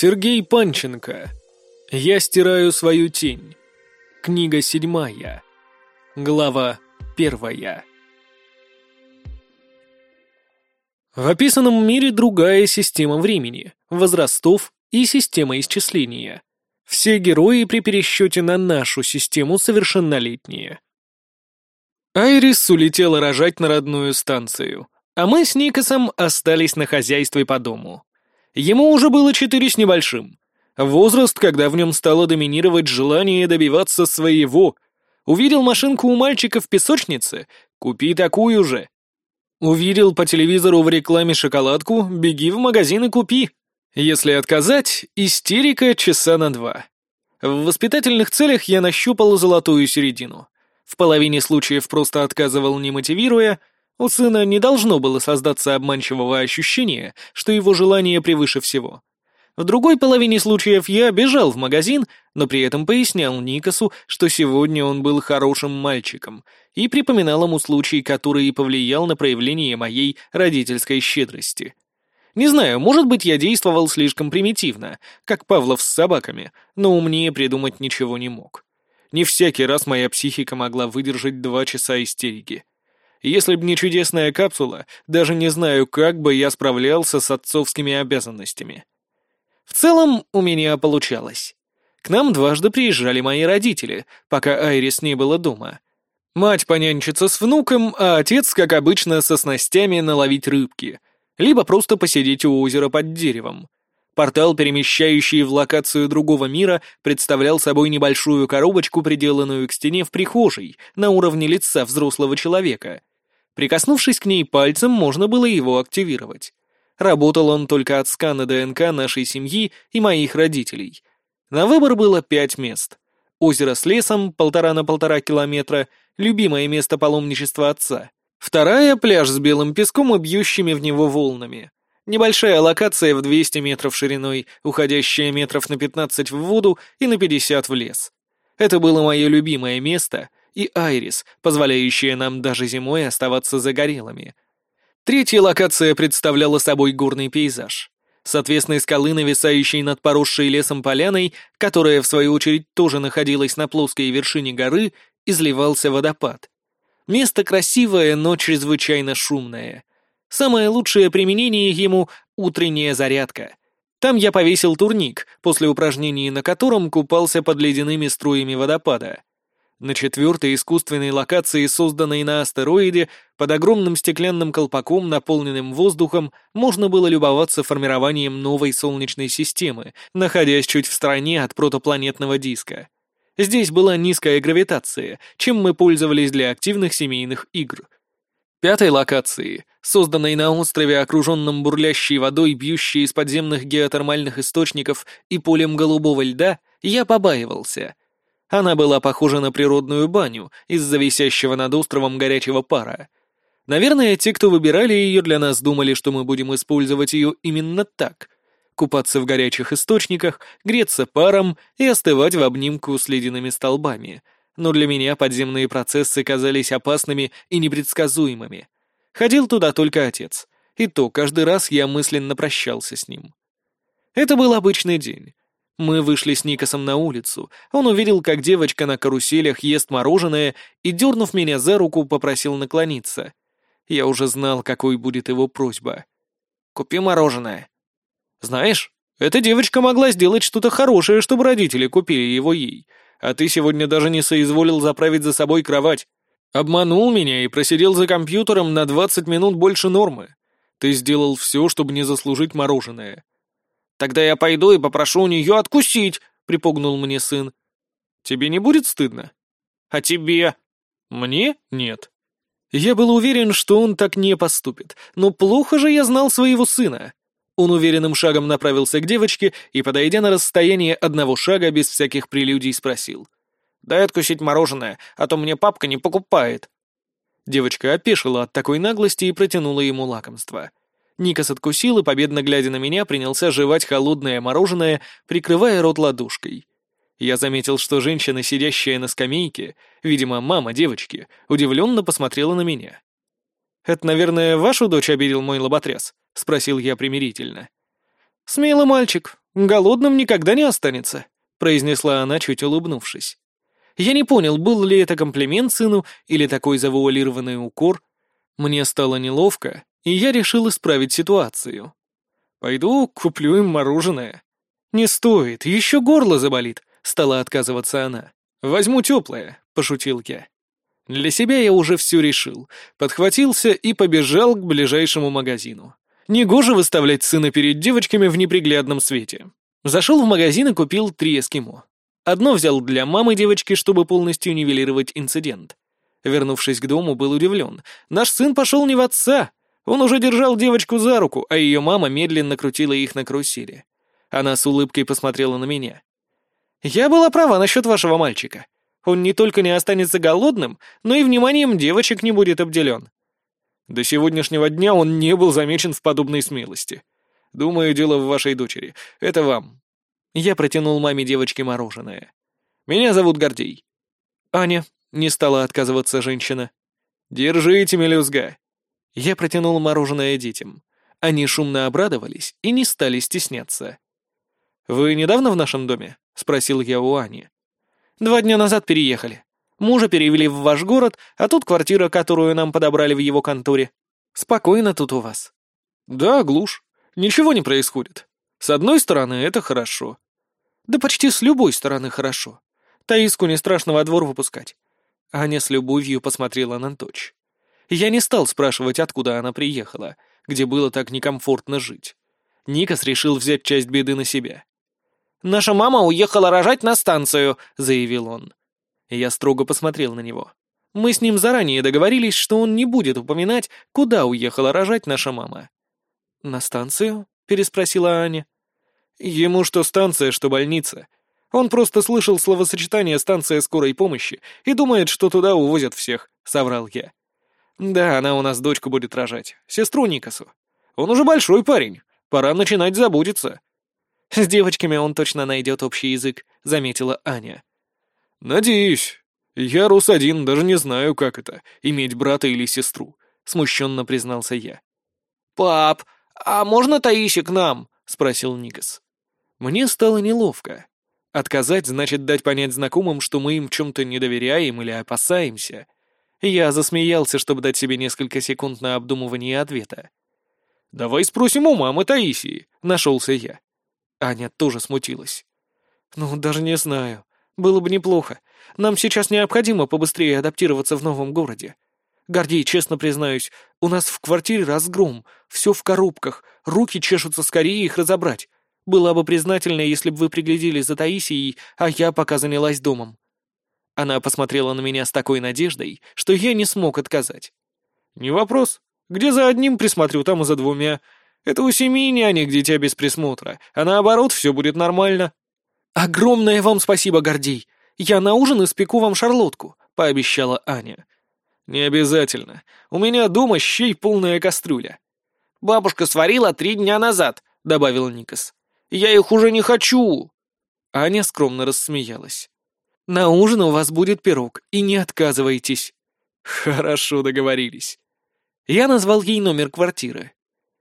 Сергей Панченко. Я стираю свою тень. Книга седьмая. Глава первая. В описанном мире другая система времени, возрастов и система исчисления. Все герои при пересчете на нашу систему совершеннолетние. Айрис улетела рожать на родную станцию, а мы с Никосом остались на хозяйстве по дому. Ему уже было четыре с небольшим. Возраст, когда в нем стало доминировать желание добиваться своего. Увидел машинку у мальчика в песочнице? Купи такую же. Увидел по телевизору в рекламе шоколадку? Беги в магазин и купи. Если отказать, истерика часа на два. В воспитательных целях я нащупал золотую середину. В половине случаев просто отказывал, не мотивируя, у сына не должно было создаться обманчивого ощущения, что его желание превыше всего. В другой половине случаев я бежал в магазин, но при этом пояснял Никасу, что сегодня он был хорошим мальчиком, и припоминал ему случай, который и повлиял на проявление моей родительской щедрости. Не знаю, может быть, я действовал слишком примитивно, как Павлов с собаками, но умнее придумать ничего не мог. Не всякий раз моя психика могла выдержать два часа истерики. Если б не чудесная капсула, даже не знаю, как бы я справлялся с отцовскими обязанностями. В целом, у меня получалось. К нам дважды приезжали мои родители, пока Айрис не было дома. Мать понянчится с внуком, а отец, как обычно, со снастями наловить рыбки. Либо просто посидеть у озера под деревом. Портал, перемещающий в локацию другого мира, представлял собой небольшую коробочку, приделанную к стене в прихожей, на уровне лица взрослого человека. Прикоснувшись к ней пальцем, можно было его активировать. Работал он только от скана ДНК нашей семьи и моих родителей. На выбор было пять мест. Озеро с лесом, полтора на полтора километра, любимое место паломничества отца. Вторая — пляж с белым песком и бьющими в него волнами. Небольшая локация в 200 метров шириной, уходящая метров на 15 в воду и на 50 в лес. Это было мое любимое место, и Айрис, позволяющая нам даже зимой оставаться загорелыми. Третья локация представляла собой горный пейзаж. С отвесной скалы, нависающей над поросшей лесом поляной, которая, в свою очередь, тоже находилась на плоской вершине горы, изливался водопад. Место красивое, но чрезвычайно шумное. Самое лучшее применение ему — утренняя зарядка. Там я повесил турник, после упражнений на котором купался под ледяными струями водопада. На четвертой искусственной локации, созданной на астероиде, под огромным стеклянным колпаком, наполненным воздухом, можно было любоваться формированием новой Солнечной системы, находясь чуть в стороне от протопланетного диска. Здесь была низкая гравитация, чем мы пользовались для активных семейных игр. Пятой локации, созданной на острове, окруженном бурлящей водой, бьющей из подземных геотермальных источников и полем голубого льда, я побаивался — она была похожа на природную баню из-за висящего над островом горячего пара. Наверное, те, кто выбирали ее для нас, думали, что мы будем использовать ее именно так. Купаться в горячих источниках, греться паром и остывать в обнимку с ледяными столбами. Но для меня подземные процессы казались опасными и непредсказуемыми. Ходил туда только отец. И то каждый раз я мысленно прощался с ним. Это был обычный день. Мы вышли с Никосом на улицу. Он увидел, как девочка на каруселях ест мороженое и, дернув меня за руку, попросил наклониться. Я уже знал, какой будет его просьба. «Купи мороженое». «Знаешь, эта девочка могла сделать что-то хорошее, чтобы родители купили его ей, а ты сегодня даже не соизволил заправить за собой кровать. Обманул меня и просидел за компьютером на 20 минут больше нормы. Ты сделал все, чтобы не заслужить мороженое. «Тогда я пойду и попрошу у нее откусить», — припугнул мне сын. «Тебе не будет стыдно?» «А тебе?» «Мне? Нет». Я был уверен, что он так не поступит, но плохо же я знал своего сына. Он уверенным шагом направился к девочке и, подойдя на расстояние одного шага, без всяких прелюдий спросил. «Дай откусить мороженое, а то мне папка не покупает». Девочка опешила от такой наглости и протянула ему лакомство. Никас откусил и, победно глядя на меня, принялся жевать холодное мороженое, прикрывая рот ладошкой. Я заметил, что женщина, сидящая на скамейке, видимо, мама девочки, удивленно посмотрела на меня. «Это, наверное, вашу дочь обидел мой лоботряс?» — спросил я примирительно. «Смелый мальчик. голодным никогда не останется», — произнесла она, чуть улыбнувшись. Я не понял, был ли это комплимент сыну или такой завуалированный укор. Мне стало неловко, и я решил исправить ситуацию. «Пойду куплю им мороженое». «Не стоит, еще горло заболит», — стала отказываться она. «Возьму теплое», — пошутил я. Для себя я уже все решил, подхватился и побежал к ближайшему магазину. Негоже выставлять сына перед девочками в неприглядном свете. Зашел в магазин и купил три эскимо. Одно взял для мамы девочки, чтобы полностью нивелировать инцидент. Вернувшись к дому, был удивлен. Наш сын пошел не в отца. Он уже держал девочку за руку, а ее мама медленно крутила их на карусели. Она с улыбкой посмотрела на меня. «Я была права насчет вашего мальчика. Он не только не останется голодным, но и вниманием девочек не будет обделен. До сегодняшнего дня он не был замечен в подобной смелости. Думаю, дело в вашей дочери. Это вам. Я протянул маме девочки мороженое. Меня зовут Гордей. Аня. Не стала отказываться женщина. Держите, мелюзга. Я протянул мороженое детям. Они шумно обрадовались и не стали стесняться. «Вы недавно в нашем доме?» — спросил я у Ани. «Два дня назад переехали. Мужа перевели в ваш город, а тут квартира, которую нам подобрали в его конторе. Спокойно тут у вас». «Да, глушь. Ничего не происходит. С одной стороны, это хорошо». «Да почти с любой стороны хорошо. Таиску не страшно во двор выпускать». Аня с любовью посмотрела на дочь. Я не стал спрашивать, откуда она приехала, где было так некомфортно жить. Никас решил взять часть беды на себя. «Наша мама уехала рожать на станцию», — заявил он. Я строго посмотрел на него. Мы с ним заранее договорились, что он не будет упоминать, куда уехала рожать наша мама. «На станцию?» — переспросила Аня. «Ему что станция, что больница. Он просто слышал словосочетание «станция скорой помощи» и думает, что туда увозят всех», — соврал я. «Да, она у нас дочку будет рожать, сестру Никасу. Он уже большой парень, пора начинать заботиться». «С девочками он точно найдет общий язык», — заметила Аня. «Надеюсь. Я рус один, даже не знаю, как это — иметь брата или сестру», — смущенно признался я. «Пап, а можно Таиси к нам?» — спросил Никас. Мне стало неловко. Отказать значит дать понять знакомым, что мы им чем-то не доверяем или опасаемся. Я засмеялся, чтобы дать себе несколько секунд на обдумывание ответа. «Давай спросим у мамы Таисии», — нашелся я. Аня тоже смутилась. «Ну, даже не знаю. Было бы неплохо. Нам сейчас необходимо побыстрее адаптироваться в новом городе. Гордей, честно признаюсь, у нас в квартире разгром, все в коробках, руки чешутся скорее их разобрать. Была бы признательна, если бы вы приглядели за Таисией, а я пока занялась домом». Она посмотрела на меня с такой надеждой, что я не смог отказать. «Не вопрос. Где за одним присмотрю, там и за двумя. Это у семьи нянек дитя без присмотра, а наоборот, все будет нормально». «Огромное вам спасибо, Гордей! Я на ужин испеку вам шарлотку», — пообещала Аня. «Не обязательно. У меня дома щей полная кастрюля». «Бабушка сварила три дня назад», — добавил Никас. «Я их уже не хочу». Аня скромно рассмеялась. «На ужин у вас будет пирог, и не отказывайтесь». «Хорошо договорились». Я назвал ей номер квартиры.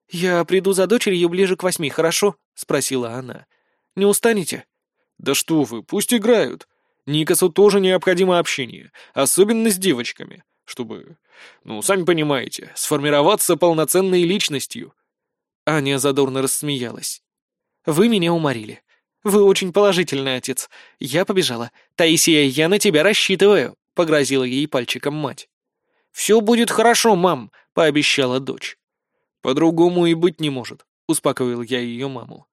«Я приду за дочерью ближе к восьми, хорошо?» — спросила она. «Не устанете?» «Да что вы, пусть играют. Никасу тоже необходимо общение, особенно с девочками, чтобы, ну, сами понимаете, сформироваться полноценной личностью». Аня задорно рассмеялась. «Вы меня уморили. Вы очень положительный отец. Я побежала. Таисия, я на тебя рассчитываю», — погрозила ей пальчиком мать. «Все будет хорошо, мам», — пообещала дочь. «По-другому и быть не может», — успокоил я ее маму.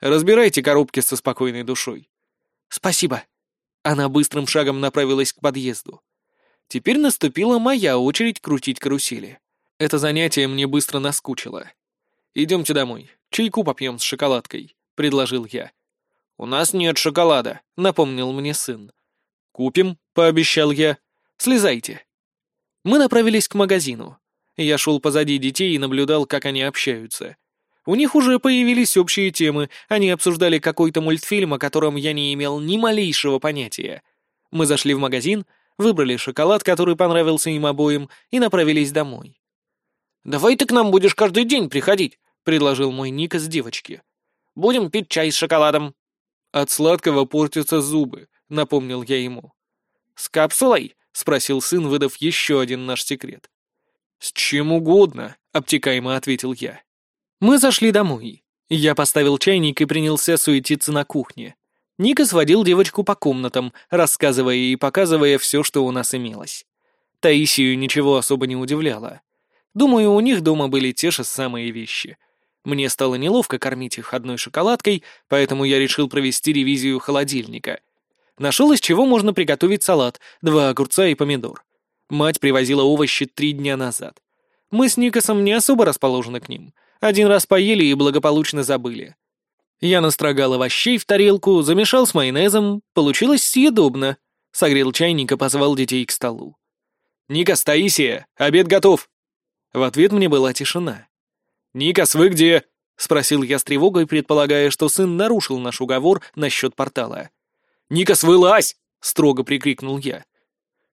Разбирайте коробки со спокойной душой». «Спасибо». Она быстрым шагом направилась к подъезду. Теперь наступила моя очередь крутить карусели. Это занятие мне быстро наскучило. «Идемте домой. Чайку попьем с шоколадкой», — предложил я. «У нас нет шоколада», — напомнил мне сын. «Купим», — пообещал я. «Слезайте». Мы направились к магазину. Я шел позади детей и наблюдал, как они общаются. У них уже появились общие темы, они обсуждали какой-то мультфильм, о котором я не имел ни малейшего понятия. Мы зашли в магазин, выбрали шоколад, который понравился им обоим, и направились домой. «Давай ты к нам будешь каждый день приходить», — предложил мой Ника с девочки. Будем пить чай с шоколадом». «От сладкого портятся зубы», — напомнил я ему. «С капсулой?» — спросил сын, выдав еще один наш секрет. «С чем угодно», — обтекаемо ответил я. Мы зашли домой. Я поставил чайник и принялся суетиться на кухне. Ника сводил девочку по комнатам, рассказывая и показывая все, что у нас имелось. Таисию ничего особо не удивляло. Думаю, у них дома были те же самые вещи. Мне стало неловко кормить их одной шоколадкой, поэтому я решил провести ревизию холодильника. Нашел, из чего можно приготовить салат, два огурца и помидор. Мать привозила овощи три дня назад. Мы с Никосом не особо расположены к ним. Один раз поели и благополучно забыли. Я настрогал овощей в тарелку, замешал с майонезом, получилось съедобно. Согрел чайник и позвал детей к столу. «Никас, Таисия, обед готов!» В ответ мне была тишина. «Никас, вы где?» — спросил я с тревогой, предполагая, что сын нарушил наш уговор насчет портала. «Никас, вылазь!» — строго прикрикнул я.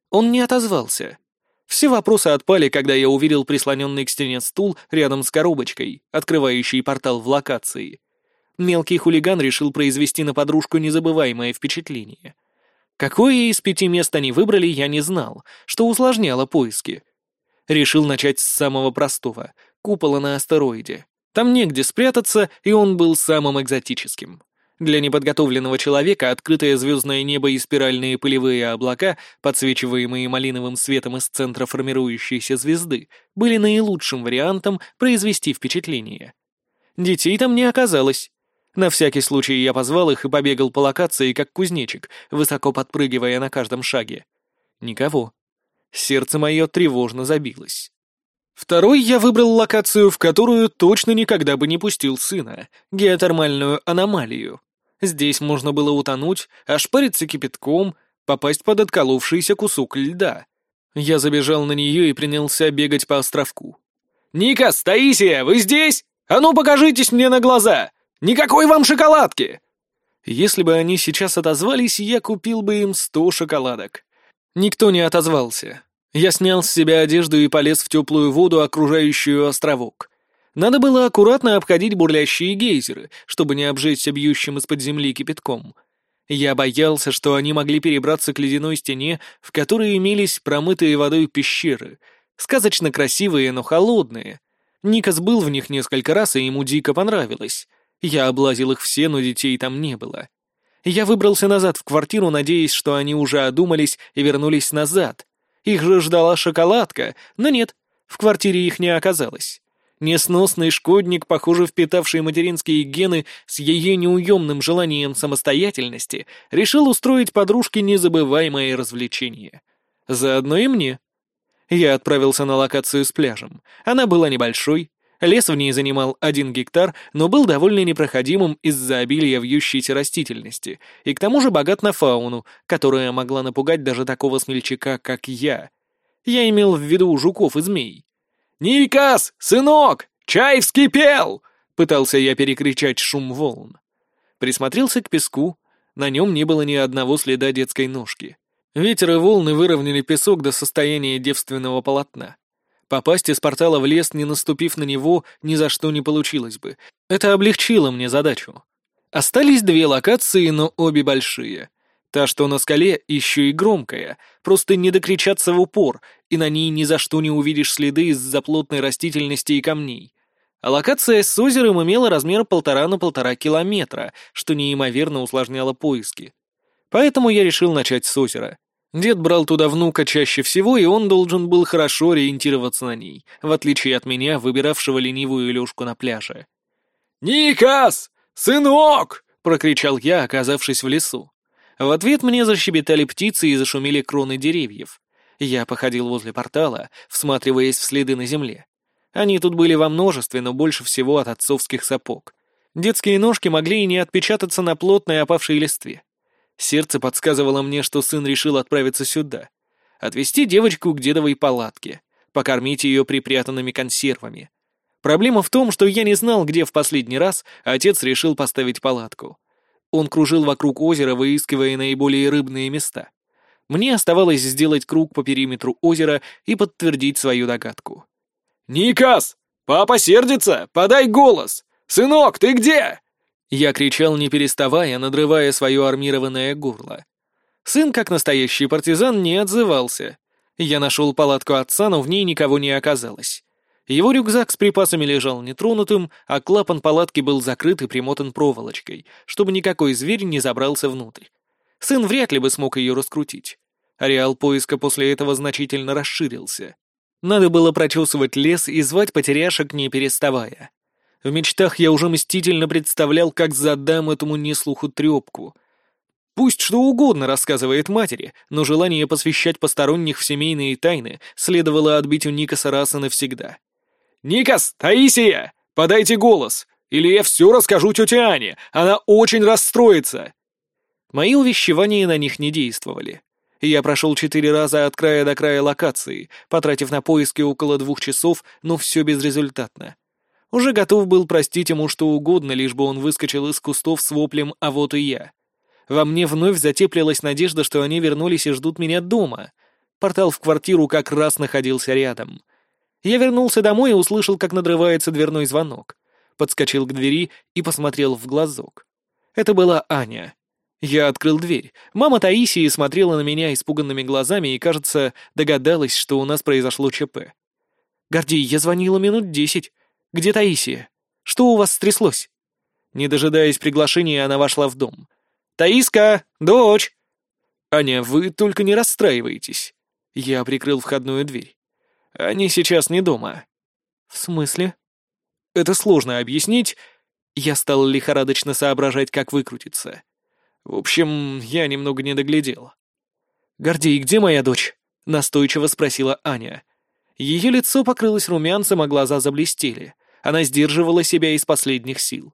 Он не отозвался. Все вопросы отпали, когда я увидел прислоненный к стене стул рядом с коробочкой, открывающий портал в локации. Мелкий хулиган решил произвести на подружку незабываемое впечатление. Какое из пяти мест они выбрали, я не знал, что усложняло поиски. Решил начать с самого простого — купола на астероиде. Там негде спрятаться, и он был самым экзотическим. Для неподготовленного человека открытое звездное небо и спиральные пылевые облака, подсвечиваемые малиновым светом из центра формирующейся звезды, были наилучшим вариантом произвести впечатление. Детей там не оказалось. На всякий случай я позвал их и побегал по локации, как кузнечик, высоко подпрыгивая на каждом шаге. Никого. Сердце мое тревожно забилось. Второй я выбрал локацию, в которую точно никогда бы не пустил сына — геотермальную аномалию. Здесь можно было утонуть, ошпариться кипятком, попасть под отколовшийся кусок льда. Я забежал на нее и принялся бегать по островку. «Ника, Таисия, вы здесь? А ну покажитесь мне на глаза! Никакой вам шоколадки!» Если бы они сейчас отозвались, я купил бы им сто шоколадок. Никто не отозвался. Я снял с себя одежду и полез в теплую воду, окружающую островок. Надо было аккуратно обходить бурлящие гейзеры, чтобы не обжечься бьющим из-под земли кипятком. Я боялся, что они могли перебраться к ледяной стене, в которой имелись промытые водой пещеры. Сказочно красивые, но холодные. Никас был в них несколько раз, и ему дико понравилось. Я облазил их все, но детей там не было. Я выбрался назад в квартиру, надеясь, что они уже одумались и вернулись назад. Их же ждала шоколадка, но нет, в квартире их не оказалось. Несносный шкодник, похоже, впитавший материнские гены с ее неуемным желанием самостоятельности, решил устроить подружке незабываемое развлечение. Заодно и мне. Я отправился на локацию с пляжем. Она была небольшой, Лес в ней занимал один гектар, но был довольно непроходимым из-за обилия вьющейся растительности, и к тому же богат на фауну, которая могла напугать даже такого смельчака, как я. Я имел в виду жуков и змей. «Никас, сынок, чай вскипел!» — пытался я перекричать шум волн. Присмотрелся к песку, на нем не было ни одного следа детской ножки. Ветер и волны выровняли песок до состояния девственного полотна. Попасть из портала в лес, не наступив на него, ни за что не получилось бы. Это облегчило мне задачу. Остались две локации, но обе большие. Та, что на скале, еще и громкая, просто не докричаться в упор, и на ней ни за что не увидишь следы из-за плотной растительности и камней. А локация с озером имела размер полтора на полтора километра, что неимоверно усложняло поиски. Поэтому я решил начать с озера. Дед брал туда внука чаще всего, и он должен был хорошо ориентироваться на ней, в отличие от меня, выбиравшего ленивую Илюшку на пляже. «Никас! Сынок!» — прокричал я, оказавшись в лесу. В ответ мне защебетали птицы и зашумели кроны деревьев. Я походил возле портала, всматриваясь в следы на земле. Они тут были во множестве, но больше всего от отцовских сапог. Детские ножки могли и не отпечататься на плотной опавшей листве. Сердце подсказывало мне, что сын решил отправиться сюда. Отвезти девочку к дедовой палатке, покормить ее припрятанными консервами. Проблема в том, что я не знал, где в последний раз отец решил поставить палатку. Он кружил вокруг озера, выискивая наиболее рыбные места. Мне оставалось сделать круг по периметру озера и подтвердить свою догадку. «Никас! Папа сердится! Подай голос! Сынок, ты где?» Я кричал, не переставая, надрывая свое армированное горло. Сын, как настоящий партизан, не отзывался. Я нашел палатку отца, но в ней никого не оказалось. Его рюкзак с припасами лежал нетронутым, а клапан палатки был закрыт и примотан проволочкой, чтобы никакой зверь не забрался внутрь. Сын вряд ли бы смог ее раскрутить. Ареал поиска после этого значительно расширился. Надо было прочесывать лес и звать потеряшек, не переставая. В мечтах я уже мстительно представлял, как задам этому неслуху трепку. Пусть что угодно рассказывает матери, но желание посвящать посторонних в семейные тайны следовало отбить у Никаса раз и навсегда. «Никас! Таисия! Подайте голос! Или я все расскажу тете Ане! Она очень расстроится!» Мои увещевания на них не действовали. Я прошел четыре раза от края до края локации, потратив на поиски около двух часов, но все безрезультатно. Уже готов был простить ему что угодно, лишь бы он выскочил из кустов с воплем «А вот и я». Во мне вновь затеплилась надежда, что они вернулись и ждут меня дома. Портал в квартиру как раз находился рядом — я вернулся домой и услышал, как надрывается дверной звонок. Подскочил к двери и посмотрел в глазок. Это была Аня. Я открыл дверь. Мама Таисии смотрела на меня испуганными глазами и, кажется, догадалась, что у нас произошло ЧП. «Гордей, я звонила минут десять. Где Таисия? Что у вас стряслось?» Не дожидаясь приглашения, она вошла в дом. «Таиска! Дочь!» «Аня, вы только не расстраивайтесь». Я прикрыл входную дверь. Они сейчас не дома». «В смысле?» «Это сложно объяснить». Я стал лихорадочно соображать, как выкрутиться. В общем, я немного не доглядел. «Гордей, где моя дочь?» — настойчиво спросила Аня. Ее лицо покрылось румянцем, а глаза заблестели. Она сдерживала себя из последних сил.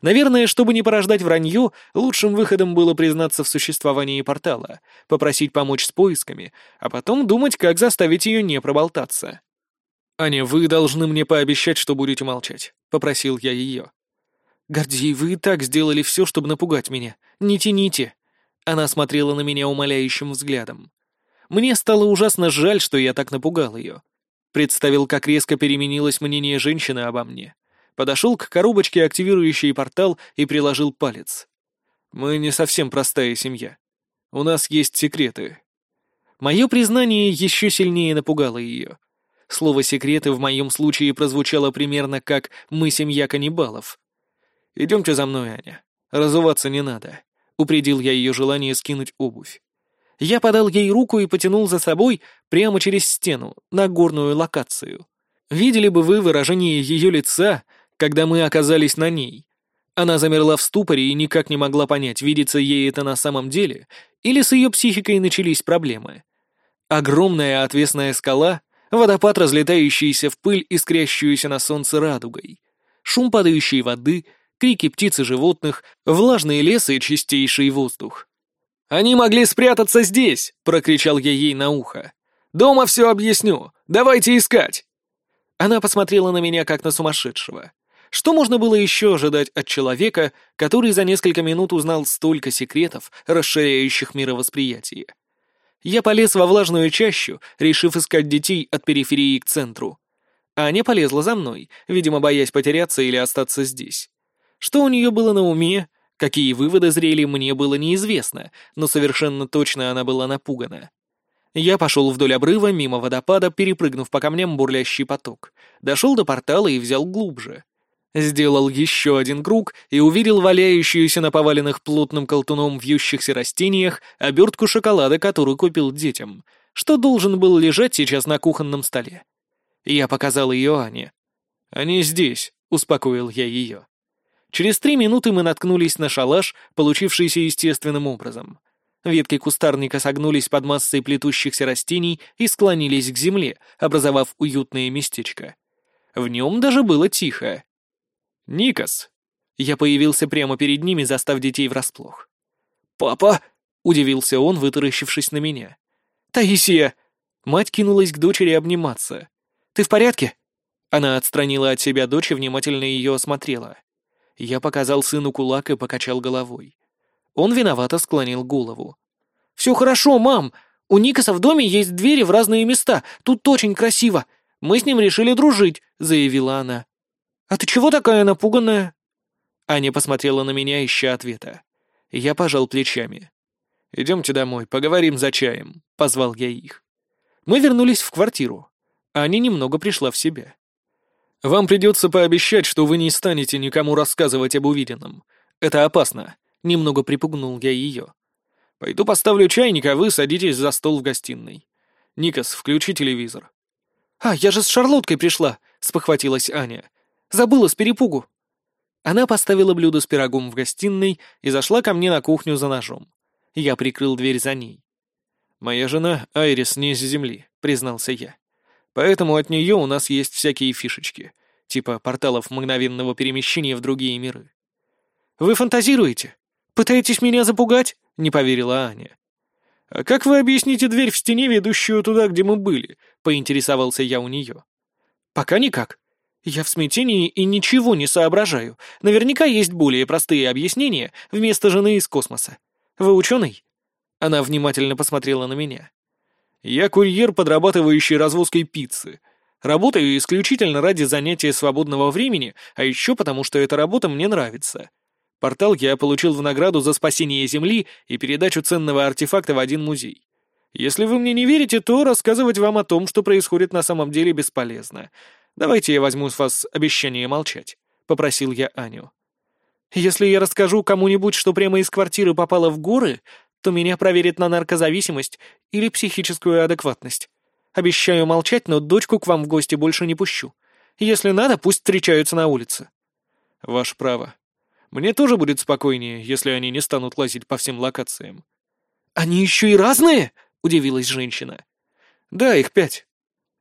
Наверное, чтобы не порождать вранье, лучшим выходом было признаться в существовании портала, попросить помочь с поисками, а потом думать, как заставить ее не проболтаться. «Аня, вы должны мне пообещать, что будете молчать», — попросил я ее. «Гордей, вы и так сделали все, чтобы напугать меня. Не тяните». Она смотрела на меня умоляющим взглядом. Мне стало ужасно жаль, что я так напугал ее. Представил, как резко переменилось мнение женщины обо мне подошел к коробочке, активирующей портал, и приложил палец. «Мы не совсем простая семья. У нас есть секреты». Мое признание еще сильнее напугало ее. Слово «секреты» в моем случае прозвучало примерно как «мы семья каннибалов». «Идемте за мной, Аня. Разуваться не надо», — упредил я ее желание скинуть обувь. Я подал ей руку и потянул за собой прямо через стену, на горную локацию. Видели бы вы выражение ее лица, когда мы оказались на ней. Она замерла в ступоре и никак не могла понять, видится ей это на самом деле, или с ее психикой начались проблемы. Огромная отвесная скала, водопад, разлетающийся в пыль, искрящуюся на солнце радугой, шум падающей воды, крики птиц и животных, влажные лесы и чистейший воздух. «Они могли спрятаться здесь!» — прокричал я ей на ухо. «Дома все объясню! Давайте искать!» Она посмотрела на меня, как на сумасшедшего. Что можно было еще ожидать от человека, который за несколько минут узнал столько секретов, расширяющих мировосприятие? Я полез во влажную чащу, решив искать детей от периферии к центру. Аня полезла за мной, видимо, боясь потеряться или остаться здесь. Что у нее было на уме, какие выводы зрели, мне было неизвестно, но совершенно точно она была напугана. Я пошел вдоль обрыва, мимо водопада, перепрыгнув по камням бурлящий поток. Дошел до портала и взял глубже. Сделал еще один круг и увидел валяющуюся на поваленных плотным колтуном вьющихся растениях обертку шоколада, которую купил детям, что должен был лежать сейчас на кухонном столе. Я показал ее Ане. «Они здесь», — успокоил я ее. Через три минуты мы наткнулись на шалаш, получившийся естественным образом. Ветки кустарника согнулись под массой плетущихся растений и склонились к земле, образовав уютное местечко. В нем даже было тихо. «Никас!» Я появился прямо перед ними, застав детей врасплох. «Папа!» — удивился он, вытаращившись на меня. «Таисия!» Мать кинулась к дочери обниматься. «Ты в порядке?» Она отстранила от себя дочь и внимательно ее осмотрела. Я показал сыну кулак и покачал головой. Он виновато склонил голову. «Все хорошо, мам! У Никаса в доме есть двери в разные места. Тут очень красиво. Мы с ним решили дружить», — заявила она. «А ты чего такая напуганная?» Аня посмотрела на меня, ища ответа. Я пожал плечами. «Идемте домой, поговорим за чаем», — позвал я их. Мы вернулись в квартиру. Аня немного пришла в себя. «Вам придется пообещать, что вы не станете никому рассказывать об увиденном. Это опасно», — немного припугнул я ее. «Пойду поставлю чайник, а вы садитесь за стол в гостиной. Никас, включи телевизор». «А, я же с Шарлоткой пришла», — спохватилась Аня. «Забыла с перепугу». Она поставила блюдо с пирогом в гостиной и зашла ко мне на кухню за ножом. Я прикрыл дверь за ней. «Моя жена Айрис не с земли», — признался я. «Поэтому от нее у нас есть всякие фишечки, типа порталов мгновенного перемещения в другие миры». «Вы фантазируете? Пытаетесь меня запугать?» — не поверила Аня. «А как вы объясните дверь в стене, ведущую туда, где мы были?» — поинтересовался я у нее. «Пока никак. Я в смятении и ничего не соображаю. Наверняка есть более простые объяснения вместо жены из космоса. Вы ученый?» Она внимательно посмотрела на меня. «Я курьер, подрабатывающий развозкой пиццы. Работаю исключительно ради занятия свободного времени, а еще потому, что эта работа мне нравится. Портал я получил в награду за спасение Земли и передачу ценного артефакта в один музей. Если вы мне не верите, то рассказывать вам о том, что происходит на самом деле, бесполезно. Давайте я возьму с вас обещание молчать», — попросил я Аню. «Если я расскажу кому-нибудь, что прямо из квартиры попало в горы, то меня проверят на наркозависимость или психическую адекватность. Обещаю молчать, но дочку к вам в гости больше не пущу. Если надо, пусть встречаются на улице». «Ваше право», мне тоже будет спокойнее, если они не станут лазить по всем локациям. «Они еще и разные?» — удивилась женщина. «Да, их пять.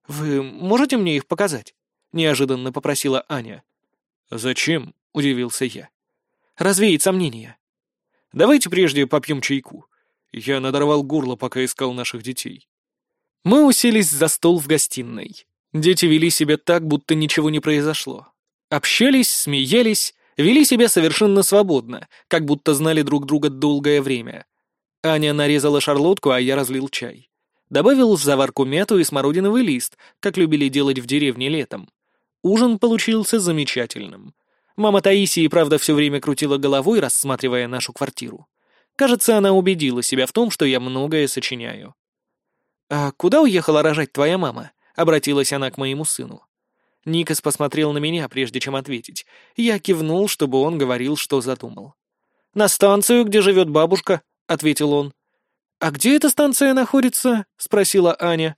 Вы можете мне их показать?» — неожиданно попросила Аня. «Зачем?» — удивился я. «Развеять сомнения. Давайте прежде попьем чайку. Я надорвал горло, пока искал наших детей». Мы уселись за стол в гостиной. Дети вели себя так, будто ничего не произошло. Общались, смеялись, вели себя совершенно свободно, как будто знали друг друга долгое время. Аня нарезала шарлотку, а я разлил чай. Добавил в заварку мяту и смородиновый лист, как любили делать в деревне летом. Ужин получился замечательным. Мама Таисии, правда, все время крутила головой, рассматривая нашу квартиру. Кажется, она убедила себя в том, что я многое сочиняю. «А куда уехала рожать твоя мама?» — обратилась она к моему сыну. Никас посмотрел на меня, прежде чем ответить. Я кивнул, чтобы он говорил, что задумал. «На станцию, где живет бабушка», — ответил он. «А где эта станция находится?» — спросила Аня.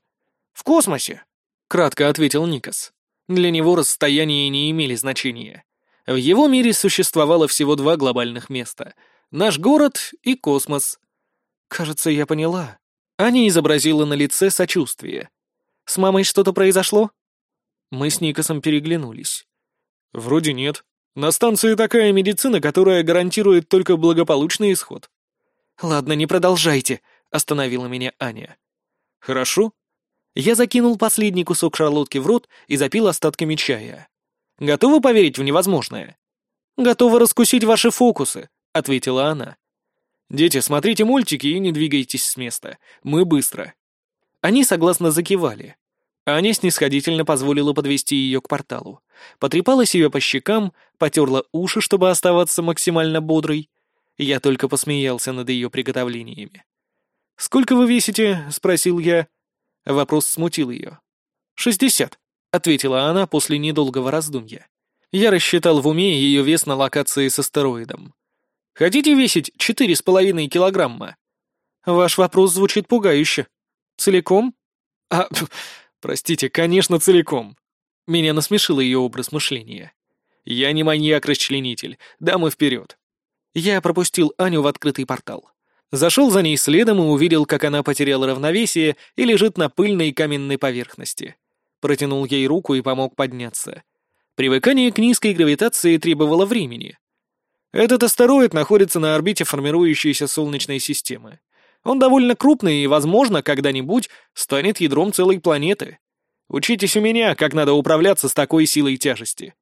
«В космосе», — кратко ответил Никас. Для него расстояния не имели значения. В его мире существовало всего два глобальных места — наш город и космос. «Кажется, я поняла». Аня изобразила на лице сочувствие. «С мамой что-то произошло?» Мы с Никосом переглянулись. «Вроде нет. На станции такая медицина, которая гарантирует только благополучный исход». «Ладно, не продолжайте», — остановила меня Аня. «Хорошо». Я закинул последний кусок шарлотки в рот и запил остатками чая. «Готовы поверить в невозможное?» «Готовы раскусить ваши фокусы», — ответила она. «Дети, смотрите мультики и не двигайтесь с места. Мы быстро». Они согласно закивали. Аня снисходительно позволила подвести ее к порталу. Потрепала себя по щекам, потерла уши, чтобы оставаться максимально бодрой. Я только посмеялся над ее приготовлениями. «Сколько вы весите?» — спросил я. Вопрос смутил ее. «Шестьдесят», — ответила она после недолгого раздумья. Я рассчитал в уме ее вес на локации с астероидом. «Хотите весить четыре с половиной килограмма?» «Ваш вопрос звучит пугающе. Целиком?» «А, Простите, конечно, целиком. Меня насмешил ее образ мышления. Я не маньяк-расчленитель. Дамы вперед. Я пропустил Аню в открытый портал. Зашел за ней следом и увидел, как она потеряла равновесие и лежит на пыльной каменной поверхности. Протянул ей руку и помог подняться. Привыкание к низкой гравитации требовало времени. Этот астероид находится на орбите формирующейся Солнечной системы. Он довольно крупный и, возможно, когда-нибудь станет ядром целой планеты. Учитесь у меня, как надо управляться с такой силой тяжести.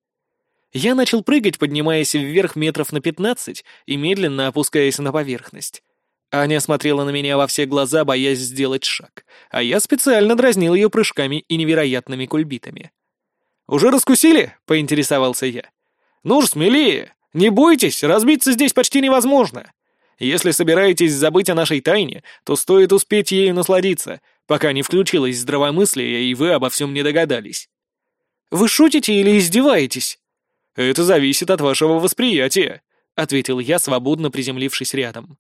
Я начал прыгать, поднимаясь вверх метров на пятнадцать и медленно опускаясь на поверхность. Аня смотрела на меня во все глаза, боясь сделать шаг, а я специально дразнил ее прыжками и невероятными кульбитами. «Уже раскусили?» — поинтересовался я. «Ну ж, смелее! Не бойтесь, разбиться здесь почти невозможно. Если собираетесь забыть о нашей тайне, то стоит успеть ею насладиться, пока не включилось здравомыслие, и вы обо всем не догадались. Вы шутите или издеваетесь? Это зависит от вашего восприятия, ответил я, свободно приземлившись рядом.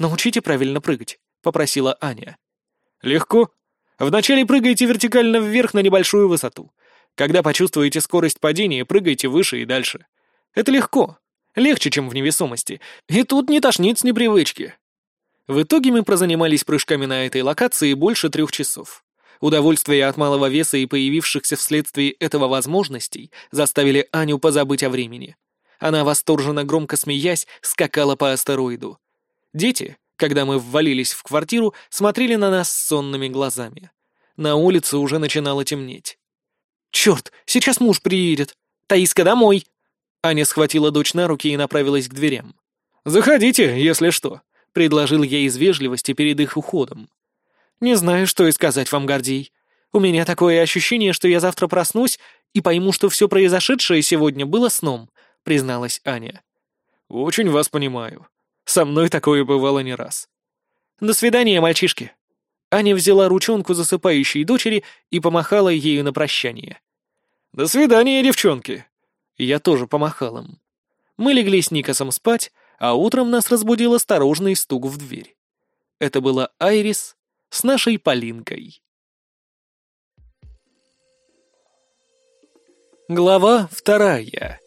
Научите правильно прыгать, попросила Аня. Легко. Вначале прыгайте вертикально вверх на небольшую высоту. Когда почувствуете скорость падения, прыгайте выше и дальше. Это легко. Легче, чем в невесомости. И тут не тошнит с непривычки. В итоге мы прозанимались прыжками на этой локации больше трех часов. Удовольствие от малого веса и появившихся вследствие этого возможностей заставили Аню позабыть о времени. Она, восторженно громко смеясь, скакала по астероиду. Дети, когда мы ввалились в квартиру, смотрели на нас сонными глазами. На улице уже начинало темнеть. «Черт, сейчас муж приедет! Таиска, домой!» Аня схватила дочь на руки и направилась к дверям. «Заходите, если что», — предложил я из вежливости перед их уходом. «Не знаю, что и сказать вам, Гордей. У меня такое ощущение, что я завтра проснусь и пойму, что все произошедшее сегодня было сном», — призналась Аня. «Очень вас понимаю. Со мной такое бывало не раз». «До свидания, мальчишки». Аня взяла ручонку засыпающей дочери и помахала ею на прощание. «До свидания, девчонки», я тоже помахал им. Мы легли с Никосом спать, а утром нас разбудил осторожный стук в дверь. Это была Айрис с нашей Полинкой. Глава вторая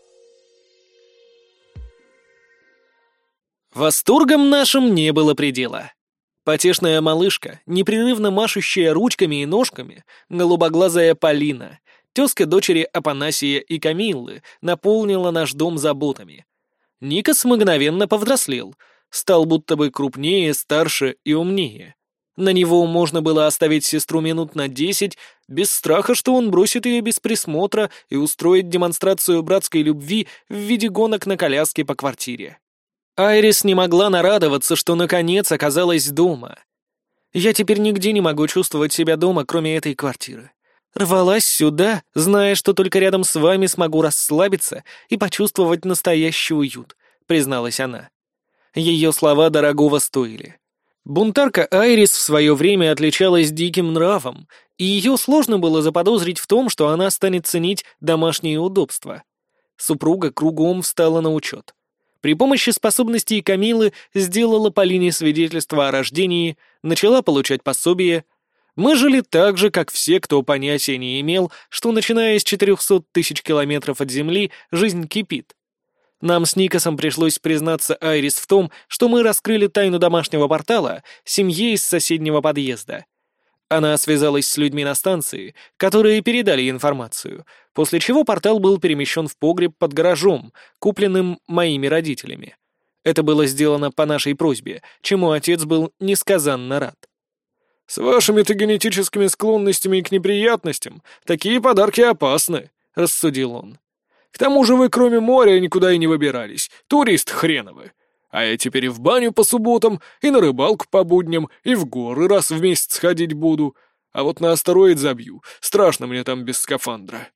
Восторгом нашим не было предела. Потешная малышка, непрерывно машущая ручками и ножками, голубоглазая Полина, Тезка дочери Апанасия и Камиллы наполнила наш дом заботами. Никас мгновенно повзрослел, стал будто бы крупнее, старше и умнее. На него можно было оставить сестру минут на десять, без страха, что он бросит ее без присмотра и устроит демонстрацию братской любви в виде гонок на коляске по квартире. Айрис не могла нарадоваться, что наконец оказалась дома. Я теперь нигде не могу чувствовать себя дома, кроме этой квартиры. Рвалась сюда, зная, что только рядом с вами смогу расслабиться и почувствовать настоящий уют», — призналась она. Ее слова дорогого стоили. Бунтарка Айрис в свое время отличалась диким нравом, и ее сложно было заподозрить в том, что она станет ценить домашние удобства. Супруга кругом встала на учет. При помощи способностей Камилы сделала Полине свидетельство о рождении, начала получать пособие — мы жили так же, как все, кто понятия не имел, что, начиная с 400 тысяч километров от Земли, жизнь кипит. Нам с Никосом пришлось признаться Айрис в том, что мы раскрыли тайну домашнего портала семье из соседнего подъезда. Она связалась с людьми на станции, которые передали информацию, после чего портал был перемещен в погреб под гаражом, купленным моими родителями. Это было сделано по нашей просьбе, чему отец был несказанно рад. «С вашими-то генетическими склонностями к неприятностям такие подарки опасны», — рассудил он. «К тому же вы кроме моря никуда и не выбирались, турист хреновы. А я теперь и в баню по субботам, и на рыбалку по будням, и в горы раз в месяц ходить буду. А вот на астероид забью, страшно мне там без скафандра».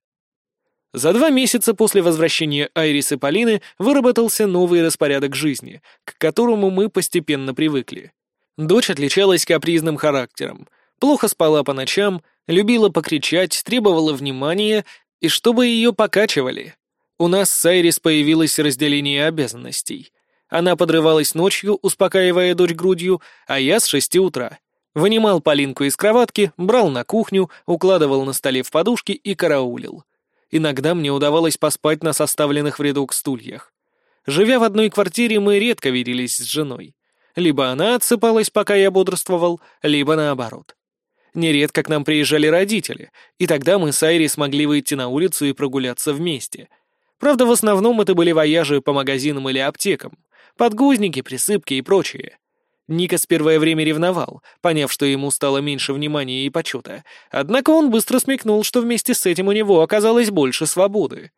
За два месяца после возвращения Айрис и Полины выработался новый распорядок жизни, к которому мы постепенно привыкли. Дочь отличалась капризным характером, плохо спала по ночам, любила покричать, требовала внимания и чтобы ее покачивали. У нас с Айрис появилось разделение обязанностей. Она подрывалась ночью, успокаивая дочь грудью, а я с шести утра. Вынимал Полинку из кроватки, брал на кухню, укладывал на столе в подушки и караулил. Иногда мне удавалось поспать на составленных в рядок стульях. Живя в одной квартире, мы редко виделись с женой. Либо она отсыпалась, пока я бодрствовал, либо наоборот. Нередко к нам приезжали родители, и тогда мы с Айри смогли выйти на улицу и прогуляться вместе. Правда, в основном это были вояжи по магазинам или аптекам, подгузники, присыпки и прочее. Ника с первое время ревновал, поняв, что ему стало меньше внимания и почета, однако он быстро смекнул, что вместе с этим у него оказалось больше свободы.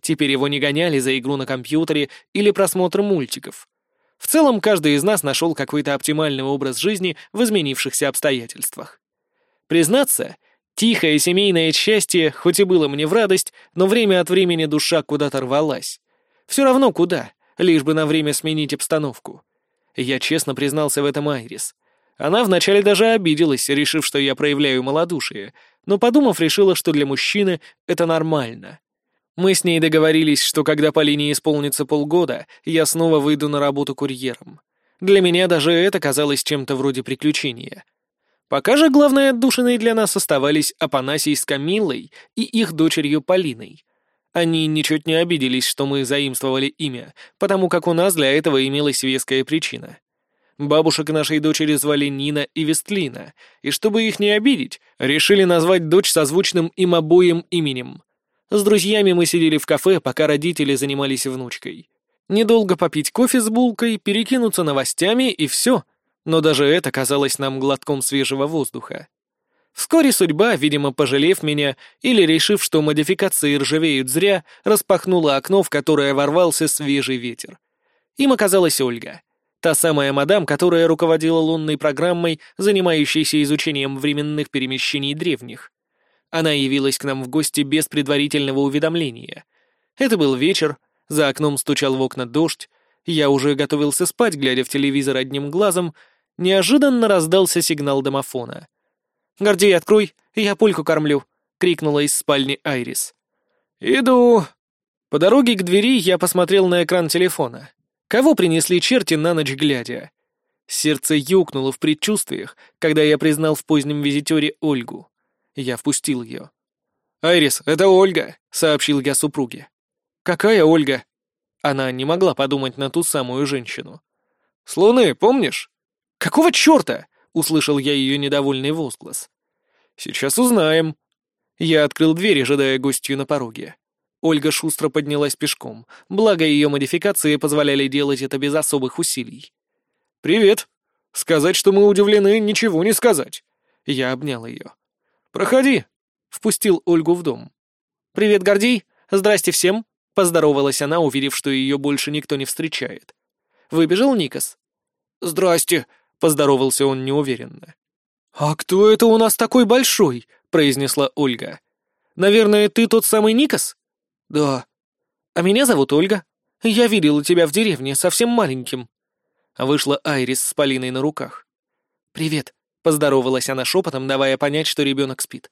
Теперь его не гоняли за игру на компьютере или просмотр мультиков. В целом, каждый из нас нашел какой-то оптимальный образ жизни в изменившихся обстоятельствах. Признаться, тихое семейное счастье, хоть и было мне в радость, но время от времени душа куда-то рвалась. Все равно куда, лишь бы на время сменить обстановку. Я честно признался в этом Айрис. Она вначале даже обиделась, решив, что я проявляю малодушие, но, подумав, решила, что для мужчины это нормально. Мы с ней договорились, что когда Полине исполнится полгода, я снова выйду на работу курьером. Для меня даже это казалось чем-то вроде приключения. Пока же главной отдушиной для нас оставались Апанасий с Камиллой и их дочерью Полиной. Они ничуть не обиделись, что мы заимствовали имя, потому как у нас для этого имелась веская причина. Бабушек нашей дочери звали Нина и Вестлина, и чтобы их не обидеть, решили назвать дочь созвучным им обоим именем. С друзьями мы сидели в кафе, пока родители занимались внучкой. Недолго попить кофе с булкой, перекинуться новостями и все. Но даже это казалось нам глотком свежего воздуха. Вскоре судьба, видимо, пожалев меня или решив, что модификации ржавеют зря, распахнула окно, в которое ворвался свежий ветер. Им оказалась Ольга — Та самая мадам, которая руководила лунной программой, занимающейся изучением временных перемещений древних. Она явилась к нам в гости без предварительного уведомления. Это был вечер, за окном стучал в окна дождь, я уже готовился спать, глядя в телевизор одним глазом, неожиданно раздался сигнал домофона. «Гордей, открой, я пульку кормлю», — крикнула из спальни Айрис. «Иду». По дороге к двери я посмотрел на экран телефона. Кого принесли черти на ночь глядя? Сердце юкнуло в предчувствиях, когда я признал в позднем визитере Ольгу. Я впустил ее. «Айрис, это Ольга», — сообщил я супруге. «Какая Ольга?» Она не могла подумать на ту самую женщину. «С Луны, помнишь?» «Какого черта?» — услышал я ее недовольный возглас. «Сейчас узнаем». Я открыл дверь, ожидая гостью на пороге. Ольга шустро поднялась пешком, благо ее модификации позволяли делать это без особых усилий. «Привет. Сказать, что мы удивлены, ничего не сказать». Я обнял ее. «Проходи», — впустил Ольгу в дом. «Привет, Гордей. Здрасте всем», — поздоровалась она, увидев, что ее больше никто не встречает. Выбежал Никас. «Здрасте», — поздоровался он неуверенно. «А кто это у нас такой большой?» — произнесла Ольга. «Наверное, ты тот самый Никас?» «Да». «А меня зовут Ольга. Я видела тебя в деревне, совсем маленьким». Вышла Айрис с Полиной на руках. «Привет», — поздоровалась она шепотом, давая понять, что ребенок спит.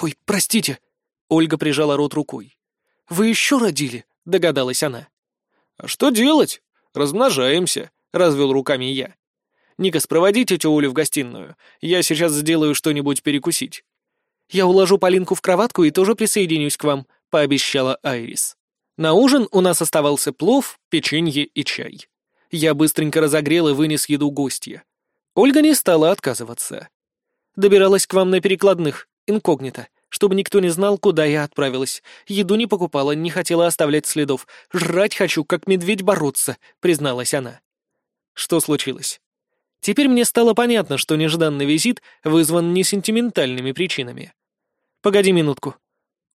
«Ой, простите». Ольга прижала рот рукой. «Вы еще родили?» — догадалась она. «А что делать? Размножаемся», — развел руками я. «Никас, проводи тетю Олю в гостиную. Я сейчас сделаю что-нибудь перекусить». «Я уложу Полинку в кроватку и тоже присоединюсь к вам», пообещала Айрис. На ужин у нас оставался плов, печенье и чай. Я быстренько разогрел и вынес еду гостья. Ольга не стала отказываться. Добиралась к вам на перекладных, инкогнито, чтобы никто не знал, куда я отправилась. Еду не покупала, не хотела оставлять следов. Жрать хочу, как медведь бороться, призналась она. Что случилось? Теперь мне стало понятно, что нежданный визит вызван не сентиментальными причинами. Погоди минутку.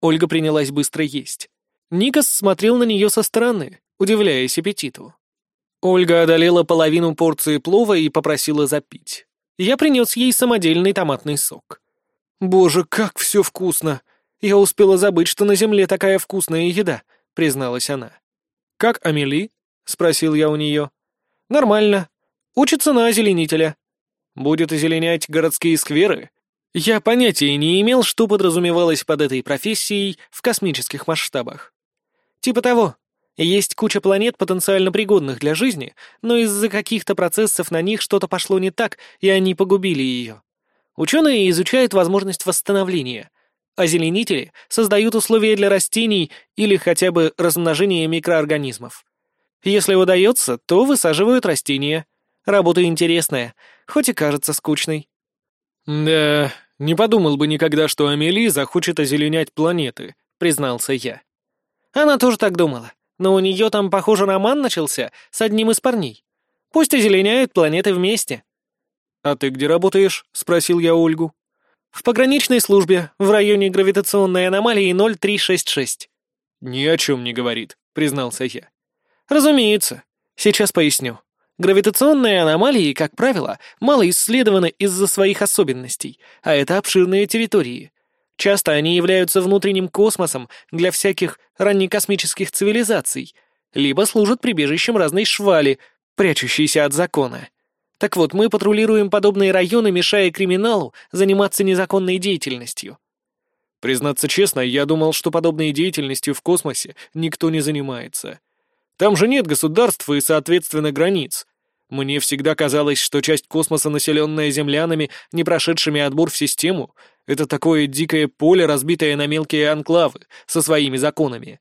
Ольга принялась быстро есть. Никас смотрел на нее со стороны, удивляясь аппетиту. Ольга одолела половину порции плова и попросила запить. Я принес ей самодельный томатный сок. «Боже, как все вкусно! Я успела забыть, что на земле такая вкусная еда», — призналась она. «Как Амели?» — спросил я у нее. «Нормально. Учится на озеленителя. Будет озеленять городские скверы я понятия не имел, что подразумевалось под этой профессией в космических масштабах. Типа того. Есть куча планет, потенциально пригодных для жизни, но из-за каких-то процессов на них что-то пошло не так, и они погубили ее. Ученые изучают возможность восстановления. Озеленители создают условия для растений или хотя бы размножения микроорганизмов. Если удается, то высаживают растения. Работа интересная, хоть и кажется скучной. «Да, «Не подумал бы никогда, что Амели захочет озеленять планеты», — признался я. Она тоже так думала, но у нее там, похоже, роман начался с одним из парней. Пусть озеленяют планеты вместе. «А ты где работаешь?» — спросил я Ольгу. «В пограничной службе, в районе гравитационной аномалии 0366». «Ни о чем не говорит», — признался я. «Разумеется. Сейчас поясню. Гравитационные аномалии, как правило, мало исследованы из-за своих особенностей, а это обширные территории. Часто они являются внутренним космосом для всяких раннекосмических цивилизаций. либо служат прибежищем разной швали, прячущейся от закона. Так вот, мы патрулируем подобные районы, мешая криминалу заниматься незаконной деятельностью. Признаться честно, я думал, что подобной деятельностью в космосе никто не занимается. Там же нет государств и, соответственно, границ. Мне всегда казалось, что часть космоса, населенная землянами, не прошедшими отбор в систему, это такое дикое поле, разбитое на мелкие анклавы, со своими законами.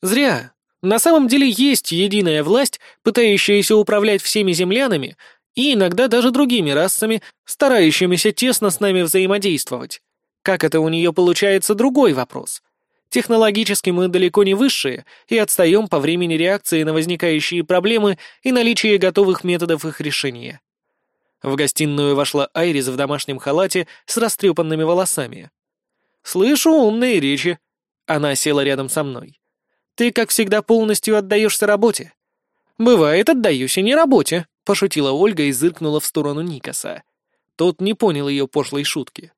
Зря. На самом деле есть единая власть, пытающаяся управлять всеми землянами и иногда даже другими расами, старающимися тесно с нами взаимодействовать. Как это у нее получается, другой вопрос. Технологически мы далеко не высшие и отстаем по времени реакции на возникающие проблемы и наличие готовых методов их решения. В гостиную вошла Айрис в домашнем халате с растрепанными волосами. «Слышу умные речи». Она села рядом со мной. «Ты, как всегда, полностью отдаешься работе». «Бывает, отдаюсь и не работе», — пошутила Ольга и зыркнула в сторону Никаса. Тот не понял ее пошлой шутки.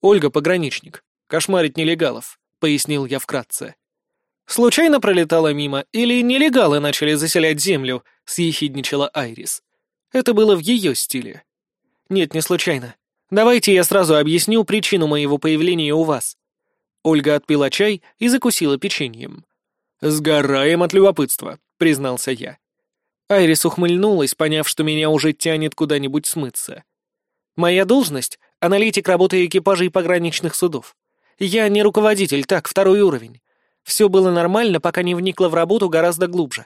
Ольга — пограничник. Кошмарить нелегалов», — пояснил я вкратце. «Случайно пролетала мимо, или нелегалы начали заселять землю?» — съехидничала Айрис. Это было в ее стиле. «Нет, не случайно. Давайте я сразу объясню причину моего появления у вас». Ольга отпила чай и закусила печеньем. «Сгораем от любопытства», — признался я. Айрис ухмыльнулась, поняв, что меня уже тянет куда-нибудь смыться. «Моя должность аналитик работы экипажей пограничных судов. Я не руководитель, так, второй уровень. Все было нормально, пока не вникла в работу гораздо глубже.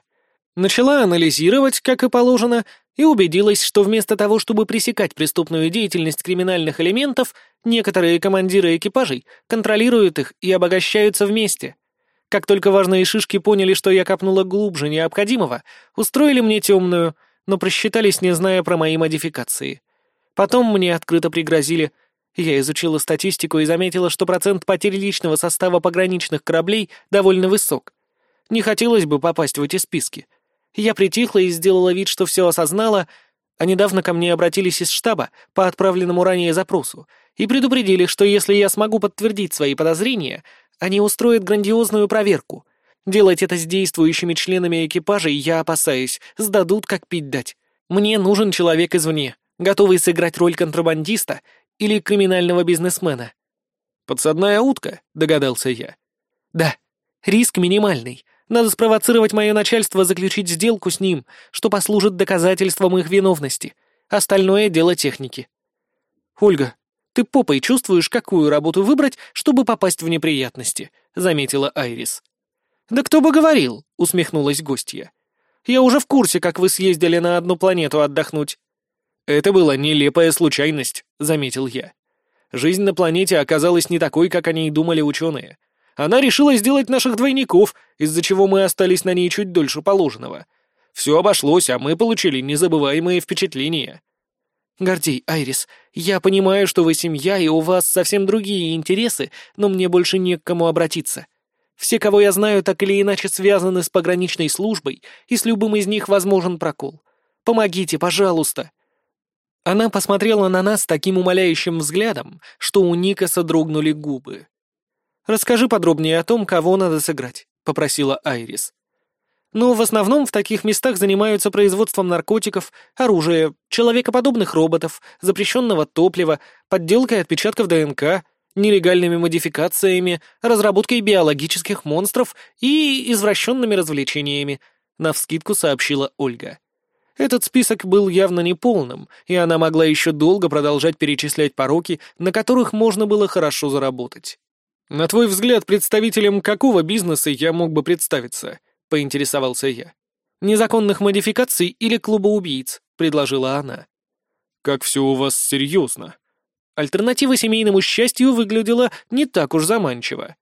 Начала анализировать, как и положено, и убедилась, что вместо того, чтобы пресекать преступную деятельность криминальных элементов, некоторые командиры экипажей контролируют их и обогащаются вместе. Как только важные шишки поняли, что я копнула глубже необходимого, устроили мне темную, но просчитались, не зная про мои модификации. Потом мне открыто пригрозили. Я изучила статистику и заметила, что процент потерь личного состава пограничных кораблей довольно высок. Не хотелось бы попасть в эти списки. Я притихла и сделала вид, что все осознала, а недавно ко мне обратились из штаба по отправленному ранее запросу и предупредили, что если я смогу подтвердить свои подозрения, они устроят грандиозную проверку. Делать это с действующими членами экипажа я опасаюсь, сдадут, как пить дать. Мне нужен человек извне, готовый сыграть роль контрабандиста или криминального бизнесмена. «Подсадная утка», — догадался я. «Да, риск минимальный. Надо спровоцировать мое начальство заключить сделку с ним, что послужит доказательством их виновности. Остальное — дело техники». «Ольга, ты попой чувствуешь, какую работу выбрать, чтобы попасть в неприятности», — заметила Айрис. «Да кто бы говорил», — усмехнулась гостья. «Я уже в курсе, как вы съездили на одну планету отдохнуть. «Это была нелепая случайность», — заметил я. «Жизнь на планете оказалась не такой, как они и думали ученые. Она решила сделать наших двойников, из-за чего мы остались на ней чуть дольше положенного. Все обошлось, а мы получили незабываемые впечатления». «Гордей, Айрис, я понимаю, что вы семья, и у вас совсем другие интересы, но мне больше не к кому обратиться. Все, кого я знаю, так или иначе связаны с пограничной службой, и с любым из них возможен прокол. Помогите, пожалуйста!» Она посмотрела на нас таким умоляющим взглядом, что у Никаса дрогнули губы. «Расскажи подробнее о том, кого надо сыграть», — попросила Айрис. «Но в основном в таких местах занимаются производством наркотиков, оружия, человекоподобных роботов, запрещенного топлива, подделкой отпечатков ДНК, нелегальными модификациями, разработкой биологических монстров и извращенными развлечениями», — навскидку сообщила Ольга. Этот список был явно неполным, и она могла еще долго продолжать перечислять пороки, на которых можно было хорошо заработать. «На твой взгляд, представителем какого бизнеса я мог бы представиться?» — поинтересовался я. «Незаконных модификаций или клуба убийц?» — предложила она. «Как все у вас серьезно?» Альтернатива семейному счастью выглядела не так уж заманчиво.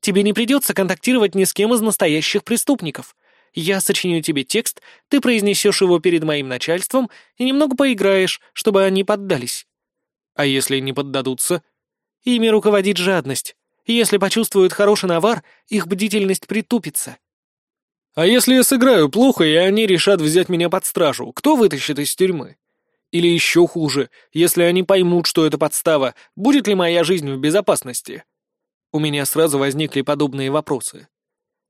«Тебе не придется контактировать ни с кем из настоящих преступников», я сочиню тебе текст, ты произнесешь его перед моим начальством и немного поиграешь, чтобы они поддались. А если не поддадутся? Ими руководит жадность. Если почувствуют хороший навар, их бдительность притупится. А если я сыграю плохо, и они решат взять меня под стражу, кто вытащит из тюрьмы? Или еще хуже, если они поймут, что это подстава, будет ли моя жизнь в безопасности? У меня сразу возникли подобные вопросы.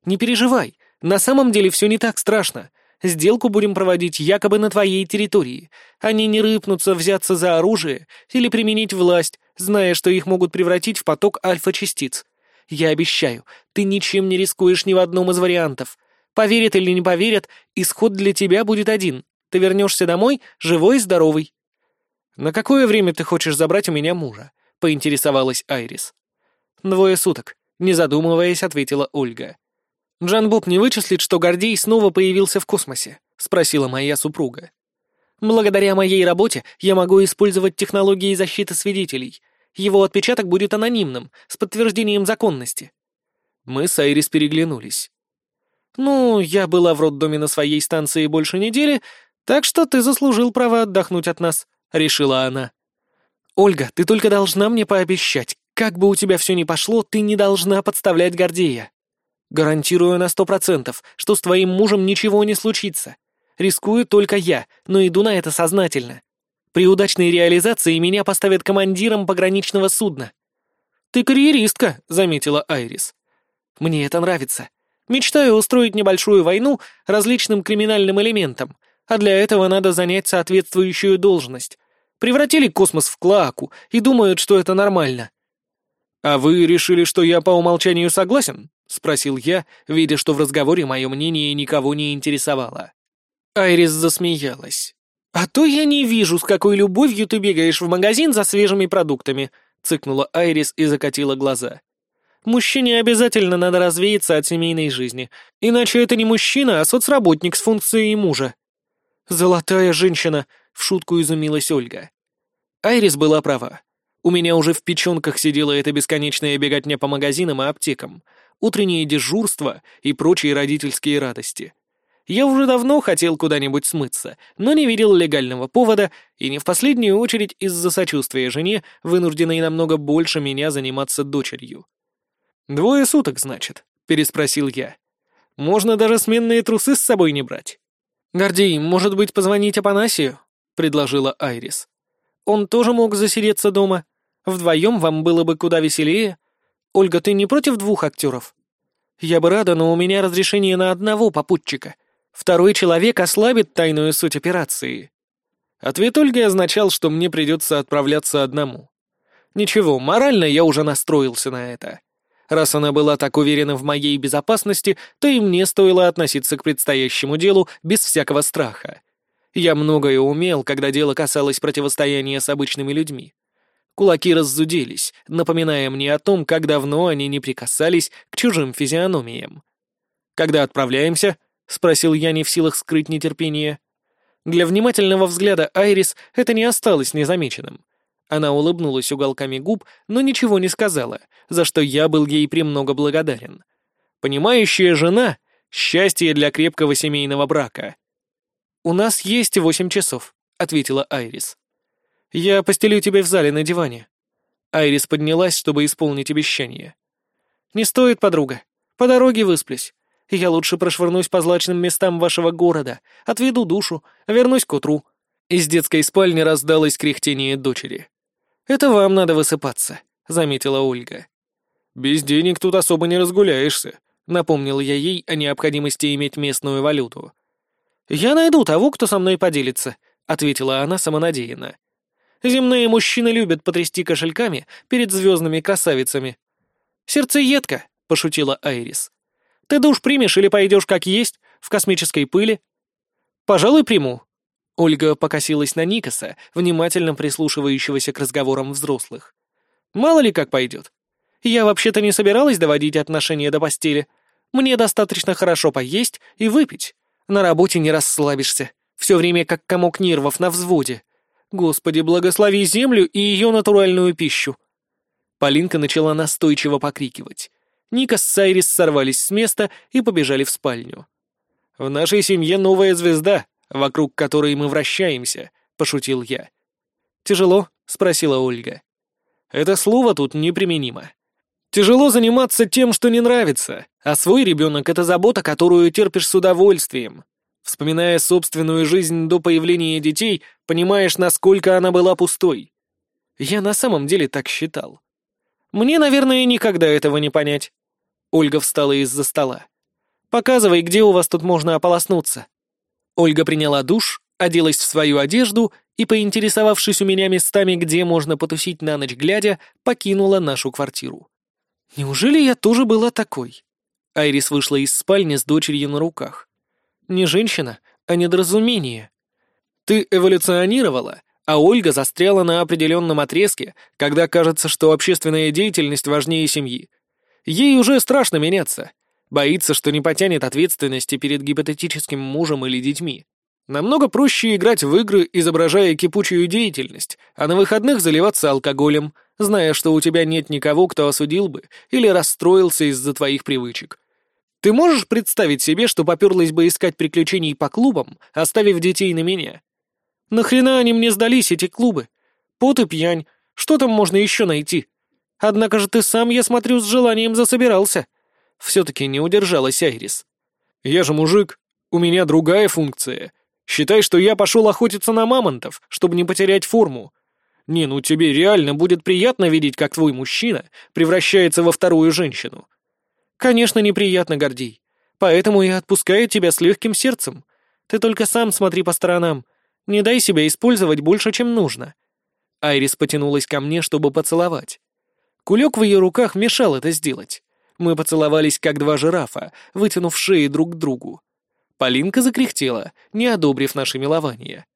Не переживай, На самом деле все не так страшно. Сделку будем проводить якобы на твоей территории. Они не рыпнутся взяться за оружие или применить власть, зная, что их могут превратить в поток альфа-частиц. Я обещаю, ты ничем не рискуешь ни в одном из вариантов. Поверят или не поверят, исход для тебя будет один. Ты вернешься домой, живой и здоровый. «На какое время ты хочешь забрать у меня мужа?» — поинтересовалась Айрис. «Двое суток», — не задумываясь, ответила Ольга. «Джан Боб не вычислит, что Гордей снова появился в космосе?» — спросила моя супруга. «Благодаря моей работе я могу использовать технологии защиты свидетелей. Его отпечаток будет анонимным, с подтверждением законности». Мы с Айрис переглянулись. «Ну, я была в роддоме на своей станции больше недели, так что ты заслужил право отдохнуть от нас», — решила она. «Ольга, ты только должна мне пообещать, как бы у тебя все ни пошло, ты не должна подставлять Гордея. Гарантирую на сто процентов, что с твоим мужем ничего не случится. Рискую только я, но иду на это сознательно. При удачной реализации меня поставят командиром пограничного судна». «Ты карьеристка», — заметила Айрис. «Мне это нравится. Мечтаю устроить небольшую войну различным криминальным элементам, а для этого надо занять соответствующую должность. Превратили космос в клаку и думают, что это нормально. «А вы решили, что я по умолчанию согласен?» — спросил я, видя, что в разговоре мое мнение никого не интересовало. Айрис засмеялась. «А то я не вижу, с какой любовью ты бегаешь в магазин за свежими продуктами», — цыкнула Айрис и закатила глаза. Мужчине обязательно надо развеяться от семейной жизни, иначе это не мужчина, а соцработник с функцией мужа. «Золотая женщина!» — в шутку изумилась Ольга. Айрис была права. У меня уже в печенках сидела эта бесконечная беготня по магазинам и аптекам, утреннее дежурство и прочие родительские радости. Я уже давно хотел куда-нибудь смыться, но не видел легального повода, и не в последнюю очередь из-за сочувствия жене, вынужденной намного больше меня заниматься дочерью. «Двое суток, значит?» — переспросил я. «Можно даже сменные трусы с собой не брать». «Гордей, может быть, позвонить Апанасию?» — предложила Айрис. «Он тоже мог засидеться дома. Вдвоем вам было бы куда веселее. Ольга, ты не против двух актеров?» «Я бы рада, но у меня разрешение на одного попутчика. Второй человек ослабит тайную суть операции». Ответ Ольги означал, что мне придется отправляться одному. Ничего, морально я уже настроился на это. Раз она была так уверена в моей безопасности, то и мне стоило относиться к предстоящему делу без всякого страха. Я многое умел, когда дело касалось противостояния с обычными людьми. Кулаки раззуделись, напоминая мне о том, как давно они не прикасались к чужим физиономиям. «Когда отправляемся?» — спросил я, не в силах скрыть нетерпение. Для внимательного взгляда Айрис это не осталось незамеченным. Она улыбнулась уголками губ, но ничего не сказала, за что я был ей премного благодарен. Понимающая жена — счастье для крепкого семейного брака. «У нас есть восемь часов», — ответила Айрис. «Я постелю тебя в зале на диване». Айрис поднялась, чтобы исполнить обещание. «Не стоит, подруга. По дороге высплюсь. Я лучше прошвырнусь по злачным местам вашего города, отведу душу, вернусь к утру». Из детской спальни раздалось кряхтение дочери. «Это вам надо высыпаться», — заметила Ольга. «Без денег тут особо не разгуляешься», — напомнил я ей о необходимости иметь местную валюту. «Я найду того, кто со мной поделится», — ответила она самонадеянно. «Земные мужчины любят потрясти кошельками перед звездными красавицами». «Сердцеедка», — пошутила Айрис. «Ты душ примешь или пойдешь как есть, в космической пыли?» «Пожалуй, приму», Ольга покосилась на Никаса, внимательно прислушивающегося к разговорам взрослых. «Мало ли как пойдет. Я вообще-то не собиралась доводить отношения до постели. Мне достаточно хорошо поесть и выпить. На работе не расслабишься. Все время как комок нервов на взводе. Господи, благослови землю и ее натуральную пищу». Полинка начала настойчиво покрикивать. Ника с Сайрис сорвались с места и побежали в спальню. «В нашей семье новая звезда», вокруг которой мы вращаемся», — пошутил я. «Тяжело?» — спросила Ольга. «Это слово тут неприменимо. Тяжело заниматься тем, что не нравится, а свой ребенок — это забота, которую терпишь с удовольствием. Вспоминая собственную жизнь до появления детей, понимаешь, насколько она была пустой. Я на самом деле так считал. Мне, наверное, никогда этого не понять». Ольга встала из-за стола. Показывай, где у вас тут можно ополоснуться». Ольга приняла душ, оделась в свою одежду и, поинтересовавшись у меня местами, где можно потусить на ночь глядя, покинула нашу квартиру. Неужели я тоже была такой? Айрис вышла из спальни с дочерью на руках. Не женщина, а недоразумение. Ты эволюционировала, а Ольга застряла на определенном отрезке, когда кажется, что общественная деятельность важнее семьи. Ей уже страшно меняться. Боится, что не потянет ответственности перед гипотетическим мужем или детьми. Намного проще играть в игры, изображая кипучую деятельность, а на выходных заливаться алкоголем, зная, что у тебя нет никого, кто осудил бы или расстроился из-за твоих привычек. Ты можешь представить себе, что поперлась бы искать приключений по клубам, оставив детей на меня? Нахрена они мне сдались, эти клубы? Пот и пьянь. Что там можно еще найти? Однако же ты сам, я смотрю, с желанием засобирался. Все-таки не удержалась Айрис. Я же мужик. У меня другая функция. Считай, что я пошел охотиться на мамонтов, чтобы не потерять форму. Не, ну тебе реально будет приятно видеть, как твой мужчина превращается во вторую женщину. Конечно, неприятно, Гордей. Поэтому я отпускаю тебя с легким сердцем. Ты только сам смотри по сторонам. Не дай себя использовать больше, чем нужно. Айрис потянулась ко мне, чтобы поцеловать. Кулек в ее руках мешал это сделать. Мы поцеловались, как два жирафа, вытянув шеи друг к другу. Полинка закряхтела, не одобрив наше милование.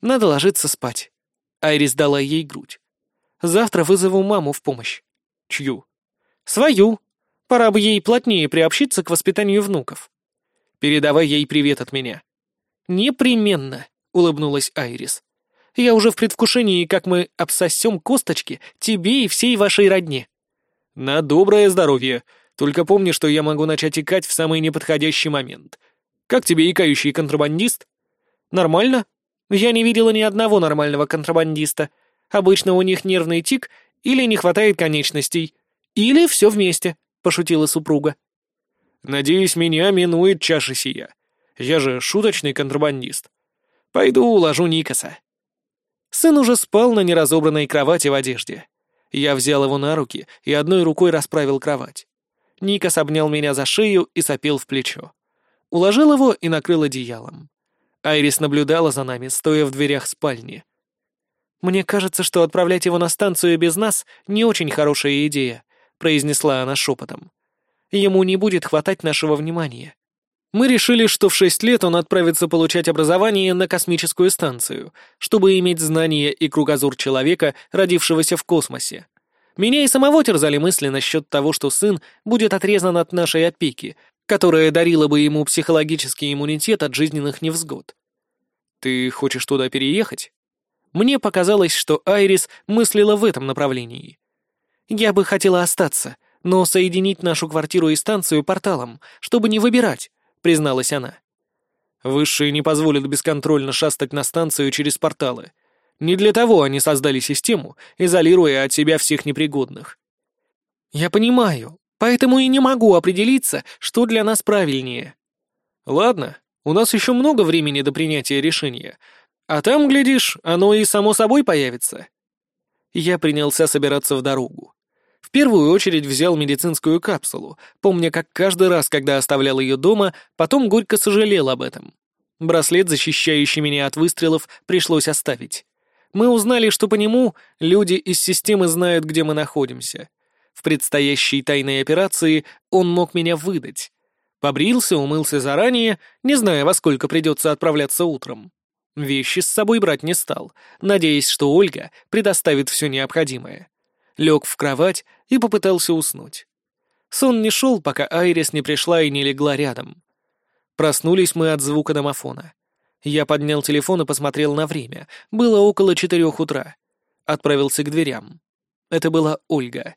«Надо ложиться спать». Айрис дала ей грудь. «Завтра вызову маму в помощь». «Чью?» «Свою. Пора бы ей плотнее приобщиться к воспитанию внуков». «Передавай ей привет от меня». «Непременно», — улыбнулась Айрис. «Я уже в предвкушении, как мы обсосем косточки тебе и всей вашей родне». «На доброе здоровье. Только помни, что я могу начать икать в самый неподходящий момент. Как тебе икающий контрабандист?» «Нормально. Я не видела ни одного нормального контрабандиста. Обычно у них нервный тик или не хватает конечностей. Или все вместе», — пошутила супруга. «Надеюсь, меня минует чаша сия. Я же шуточный контрабандист. Пойду уложу Никаса». Сын уже спал на неразобранной кровати в одежде. Я взял его на руки и одной рукой расправил кровать. Никас обнял меня за шею и сопел в плечо уложил его и накрыл одеялом. Айрис наблюдала за нами, стоя в дверях спальни. «Мне кажется, что отправлять его на станцию без нас — не очень хорошая идея», — произнесла она шепотом. «Ему не будет хватать нашего внимания». Мы решили, что в шесть лет он отправится получать образование на космическую станцию, чтобы иметь знания и кругозор человека, родившегося в космосе. Меня и самого терзали мысли насчет того, что сын будет отрезан от нашей опеки, которая дарила бы ему психологический иммунитет от жизненных невзгод. «Ты хочешь туда переехать?» Мне показалось, что Айрис мыслила в этом направлении. «Я бы хотела остаться, но соединить нашу квартиру и станцию порталом, чтобы не выбирать», — призналась она. «Высшие не позволят бесконтрольно шастать на станцию через порталы. Не для того они создали систему, изолируя от себя всех непригодных». «Я понимаю, Поэтому и не могу определиться, что для нас правильнее. Ладно, у нас еще много времени до принятия решения. А там, глядишь, оно и само собой появится. Я принялся собираться в дорогу. В первую очередь взял медицинскую капсулу, помня, как каждый раз, когда оставлял ее дома, потом горько сожалел об этом. Браслет, защищающий меня от выстрелов, пришлось оставить. Мы узнали, что по нему люди из системы знают, где мы находимся. В предстоящей тайной операции он мог меня выдать. Побрился, умылся заранее, не зная, во сколько придется отправляться утром. Вещи с собой брать не стал, надеясь, что Ольга предоставит все необходимое. Лег в кровать и попытался уснуть. Сон не шел, пока Айрис не пришла и не легла рядом. Проснулись мы от звука домофона. Я поднял телефон и посмотрел на время. Было около четырех утра. Отправился к дверям. Это была Ольга.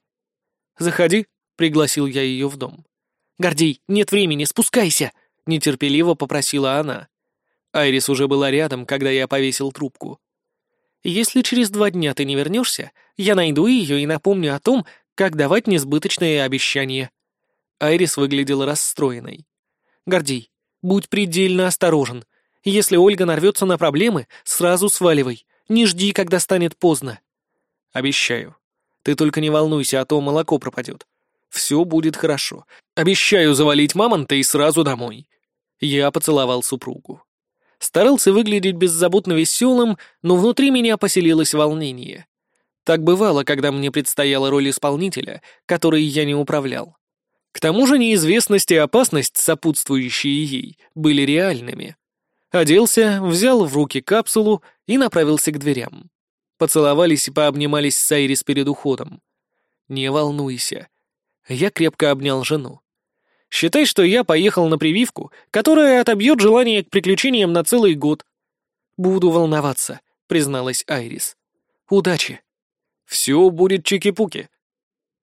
«Заходи», — пригласил я ее в дом. «Гордей, нет времени, спускайся!» — нетерпеливо попросила она. Айрис уже была рядом, когда я повесил трубку. «Если через два дня ты не вернешься, я найду ее и напомню о том, как давать несбыточные обещания». Айрис выглядела расстроенной. «Гордей, будь предельно осторожен. Если Ольга нарвется на проблемы, сразу сваливай. Не жди, когда станет поздно». «Обещаю», ты только не волнуйся, а то молоко пропадет. Все будет хорошо. Обещаю завалить мамонта и сразу домой. Я поцеловал супругу. Старался выглядеть беззаботно веселым, но внутри меня поселилось волнение. Так бывало, когда мне предстояла роль исполнителя, которой я не управлял. К тому же неизвестность и опасность, сопутствующие ей, были реальными. Оделся, взял в руки капсулу и направился к дверям. Поцеловались и пообнимались с Айрис перед уходом. «Не волнуйся». Я крепко обнял жену. Считай, что я поехал на прививку, которая отобьет желание к приключениям на целый год. Буду волноваться, призналась Айрис. Удачи. Все будет чики-пуки.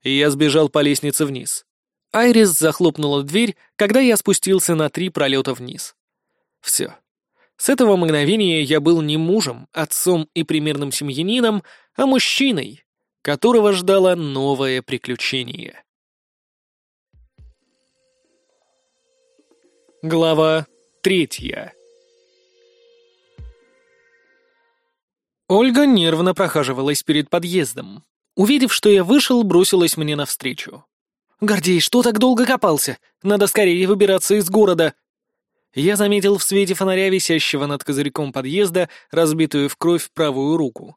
И я сбежал по лестнице вниз. Айрис захлопнула дверь, когда я спустился на три пролета вниз. Все. С этого мгновения я был не мужем, отцом и примерным семьянином, а мужчиной, которого ждало новое приключение. Глава третья Ольга нервно прохаживалась перед подъездом. Увидев, что я вышел, бросилась мне навстречу. «Гордей, что так долго копался? Надо скорее выбираться из города!» Я заметил в свете фонаря, висящего над козырьком подъезда, разбитую в кровь правую руку.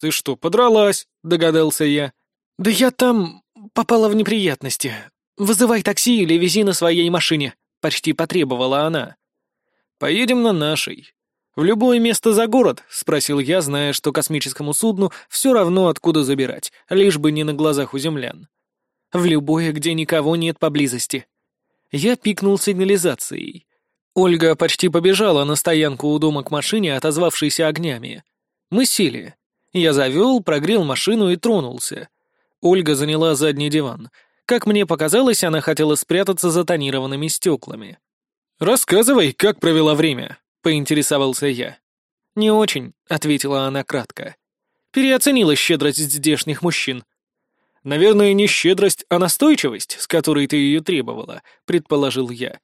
«Ты что, подралась?» — догадался я. «Да я там попала в неприятности. Вызывай такси или вези на своей машине», почти потребовала она. «Поедем на нашей. В любое место за город?» — спросил я, зная, что космическому судну все равно откуда забирать, лишь бы не на глазах у землян. «В любое, где никого нет поблизости». Я пикнул сигнализацией. Ольга почти побежала на стоянку у дома к машине, отозвавшейся огнями. Мы сели. Я завел, прогрел машину и тронулся. Ольга заняла задний диван. Как мне показалось, она хотела спрятаться за тонированными стеклами. «Рассказывай, как провела время», — поинтересовался я. «Не очень», — ответила она кратко. «Переоценила щедрость здешних мужчин». «Наверное, не щедрость, а настойчивость, с которой ты ее требовала», — предположил я.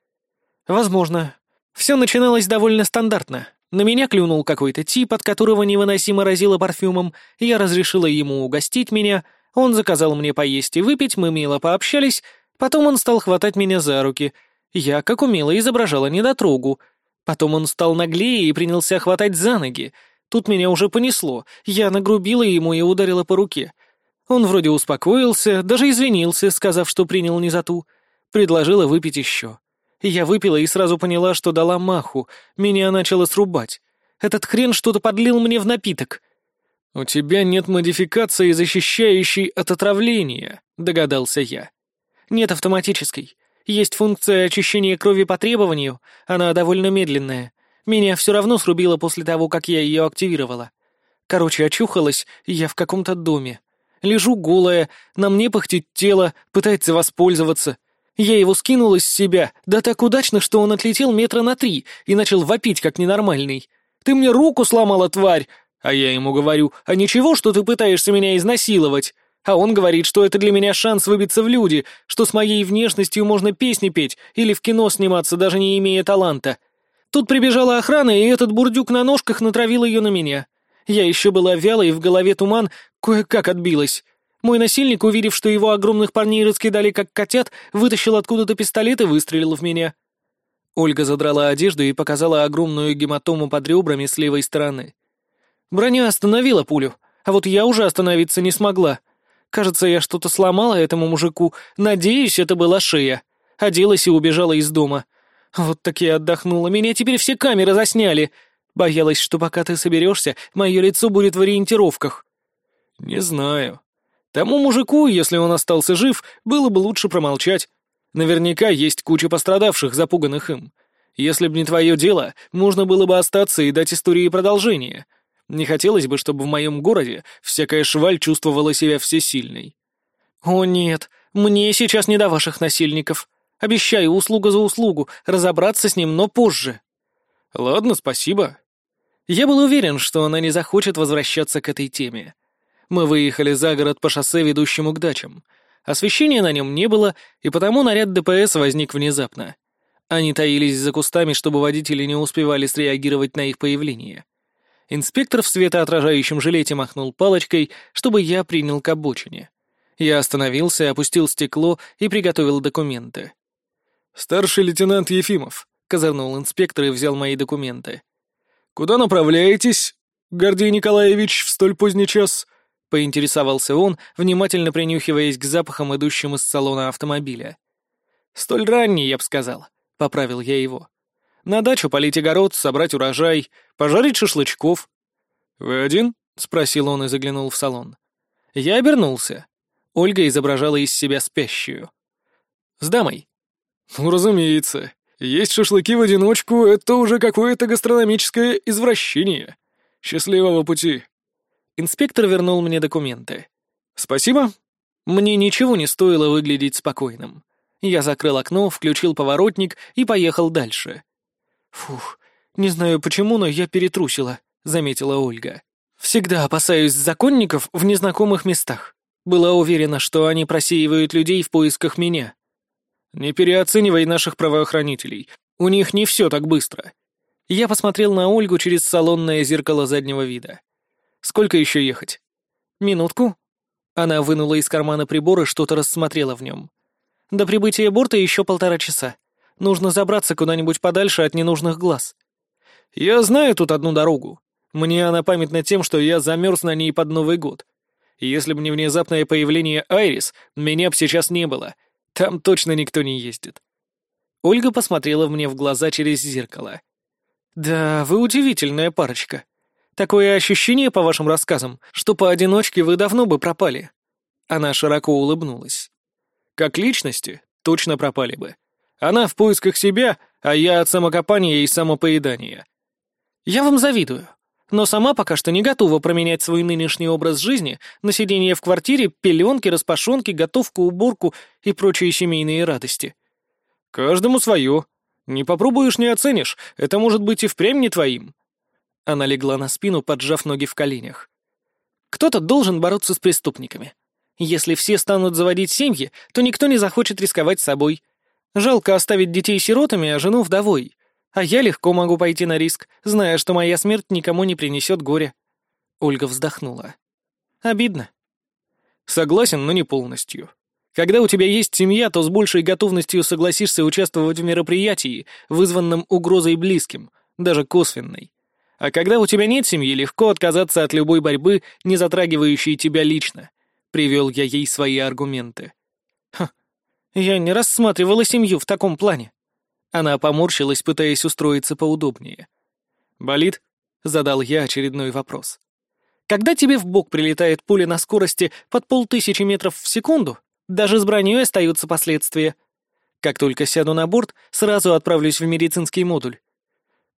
«Возможно. Все начиналось довольно стандартно. На меня клюнул какой-то тип, от которого невыносимо разило парфюмом, я разрешила ему угостить меня — он заказал мне поесть и выпить, мы мило пообщались, потом он стал хватать меня за руки. Я, как умело, изображала недотрогу. Потом он стал наглее и принялся хватать за ноги. Тут меня уже понесло, я нагрубила ему и ударила по руке. Он вроде успокоился, даже извинился, сказав, что принял не за ту. Предложила выпить еще. Я выпила и сразу поняла, что дала маху, меня начало срубать. Этот хрен что-то подлил мне в напиток. «У тебя нет модификации, защищающей от отравления», — догадался я. «Нет автоматической. Есть функция очищения крови по требованию, она довольно медленная. Меня все равно срубило после того, как я ее активировала. Короче, очухалась, я в каком-то доме. Лежу голая, на мне пыхтит тело, пытается воспользоваться. Я его скинула с себя, да так удачно, что он отлетел метра на три и начал вопить, как ненормальный. «Ты мне руку сломала, тварь! А я ему говорю, а ничего, что ты пытаешься меня изнасиловать? А он говорит, что это для меня шанс выбиться в люди, что с моей внешностью можно песни петь или в кино сниматься, даже не имея таланта. Тут прибежала охрана, и этот бурдюк на ножках натравил ее на меня. Я еще была вяла, и в голове туман кое-как отбилась. Мой насильник, увидев, что его огромных парней раскидали как котят, вытащил откуда-то пистолет и выстрелил в меня. Ольга задрала одежду и показала огромную гематому под ребрами с левой стороны. Броня остановила пулю, а вот я уже остановиться не смогла. Кажется, я что-то сломала этому мужику. Надеюсь, это была шея. Оделась и убежала из дома. Вот так я отдохнула. Меня теперь все камеры засняли. Боялась, что пока ты соберешься, мое лицо будет в ориентировках. Не знаю. Тому мужику, если он остался жив, было бы лучше промолчать. Наверняка есть куча пострадавших, запуганных им. Если б не твое дело, можно было бы остаться и дать истории продолжение. Не хотелось бы, чтобы в моем городе всякая шваль чувствовала себя всесильной. «О нет, мне сейчас не до ваших насильников. Обещаю услуга за услугу, разобраться с ним, но позже». «Ладно, спасибо». Я был уверен, что она не захочет возвращаться к этой теме. Мы выехали за город по шоссе, ведущему к дачам. Освещения на нем не было, и потому наряд ДПС возник внезапно. Они таились за кустами, чтобы водители не успевали среагировать на их появление. Инспектор в светоотражающем жилете махнул палочкой, чтобы я принял к обочине. Я остановился, опустил стекло и приготовил документы. «Старший лейтенант Ефимов», — козырнул инспектор и взял мои документы. «Куда направляетесь, Гордей Николаевич, в столь поздний час?» — поинтересовался он, внимательно принюхиваясь к запахам, идущим из салона автомобиля. «Столь ранний, я бы сказал», — поправил я его. «На дачу полить огород, собрать урожай, пожарить шашлычков». «Вы один?» — спросил он и заглянул в салон. Я обернулся. Ольга изображала из себя спящую. «С дамой». «Ну, разумеется. Есть шашлыки в одиночку — это уже какое-то гастрономическое извращение. Счастливого пути». Инспектор вернул мне документы. «Спасибо». Мне ничего не стоило выглядеть спокойным. Я закрыл окно, включил поворотник и поехал дальше. «Фух, не знаю почему, но я перетрусила», — заметила Ольга. «Всегда опасаюсь законников в незнакомых местах. Была уверена, что они просеивают людей в поисках меня». «Не переоценивай наших правоохранителей. У них не все так быстро». Я посмотрел на Ольгу через салонное зеркало заднего вида. «Сколько еще ехать?» «Минутку». Она вынула из кармана прибор и что-то рассмотрела в нем. До прибытия борта еще полтора часа. Нужно забраться куда-нибудь подальше от ненужных глаз. Я знаю тут одну дорогу. Мне она памятна тем, что я замерз на ней под Новый год. Если бы не внезапное появление Айрис, меня б сейчас не было. Там точно никто не ездит. Ольга посмотрела мне в глаза через зеркало. «Да, вы удивительная парочка. Такое ощущение, по вашим рассказам, что поодиночке вы давно бы пропали». Она широко улыбнулась. Как личности точно пропали бы. Она в поисках себя, а я от самокопания и самопоедания. Я вам завидую, но сама пока что не готова променять свой нынешний образ жизни на сидение в квартире, пеленки, распашонки, готовку, уборку и прочие семейные радости. Каждому свое. Не попробуешь, не оценишь. Это может быть и впрямь не твоим. Она легла на спину, поджав ноги в коленях. Кто-то должен бороться с преступниками. Если все станут заводить семьи, то никто не захочет рисковать собой. Жалко оставить детей сиротами, а жену вдовой. А я легко могу пойти на риск, зная, что моя смерть никому не принесет горя. Ольга вздохнула. Обидно. Согласен, но не полностью. Когда у тебя есть семья, то с большей готовностью согласишься участвовать в мероприятии, вызванном угрозой близким, даже косвенной. А когда у тебя нет семьи, легко отказаться от любой борьбы, не затрагивающей тебя лично. Привел я ей свои аргументы. Я не рассматривала семью в таком плане. Она поморщилась, пытаясь устроиться поудобнее. «Болит?» — задал я очередной вопрос. «Когда тебе в бок прилетает пуля на скорости под полтысячи метров в секунду, даже с броней остаются последствия. Как только сяду на борт, сразу отправлюсь в медицинский модуль.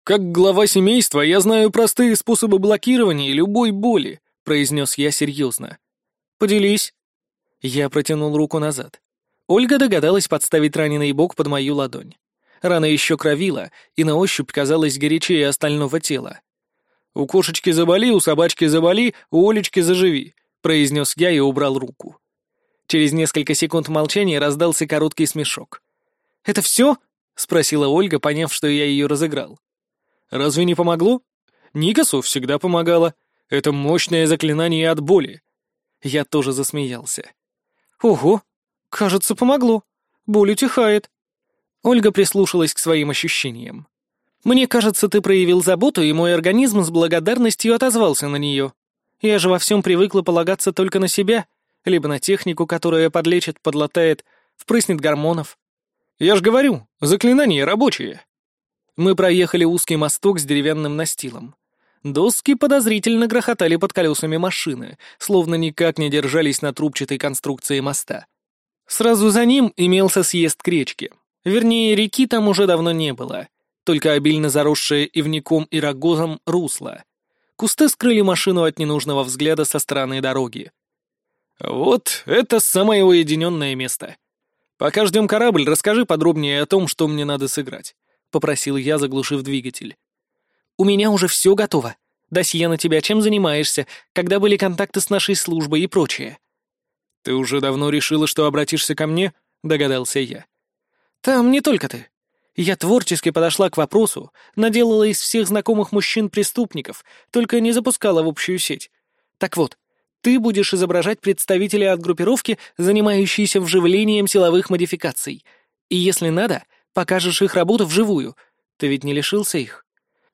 «Как глава семейства я знаю простые способы блокирования любой боли», — произнес я серьезно. «Поделись». Я протянул руку назад. Ольга догадалась подставить раненый бок под мою ладонь. Рана еще кровила, и на ощупь казалась горячее остального тела. «У кошечки заболи, у собачки заболи, у Олечки заживи», — произнес я и убрал руку. Через несколько секунд молчания раздался короткий смешок. «Это все?» — спросила Ольга, поняв, что я ее разыграл. «Разве не помогло? Никасу всегда помогало. Это мощное заклинание от боли. Я тоже засмеялся. «Ого! Кажется, помогло. Боль утихает». Ольга прислушалась к своим ощущениям. «Мне кажется, ты проявил заботу, и мой организм с благодарностью отозвался на нее. Я же во всем привыкла полагаться только на себя, либо на технику, которая подлечит, подлатает, впрыснет гормонов. Я ж говорю, заклинание рабочее». Мы проехали узкий мосток с деревянным настилом. Доски подозрительно грохотали под колесами машины, словно никак не держались на трубчатой конструкции моста. Сразу за ним имелся съезд к речке. Вернее, реки там уже давно не было, только обильно заросшее ивником и рогозом русло. Кусты скрыли машину от ненужного взгляда со стороны дороги. «Вот это самое уединенное место. Пока ждем корабль, расскажи подробнее о том, что мне надо сыграть», — попросил я, заглушив двигатель. У меня уже все готово. Досье на тебя чем занимаешься, когда были контакты с нашей службой и прочее». «Ты уже давно решила, что обратишься ко мне?» — догадался я. «Там не только ты. Я творчески подошла к вопросу, наделала из всех знакомых мужчин преступников, только не запускала в общую сеть. Так вот, Ты будешь изображать представителя от группировки, занимающейся вживлением силовых модификаций. И если надо, покажешь их работу вживую. Ты ведь не лишился их?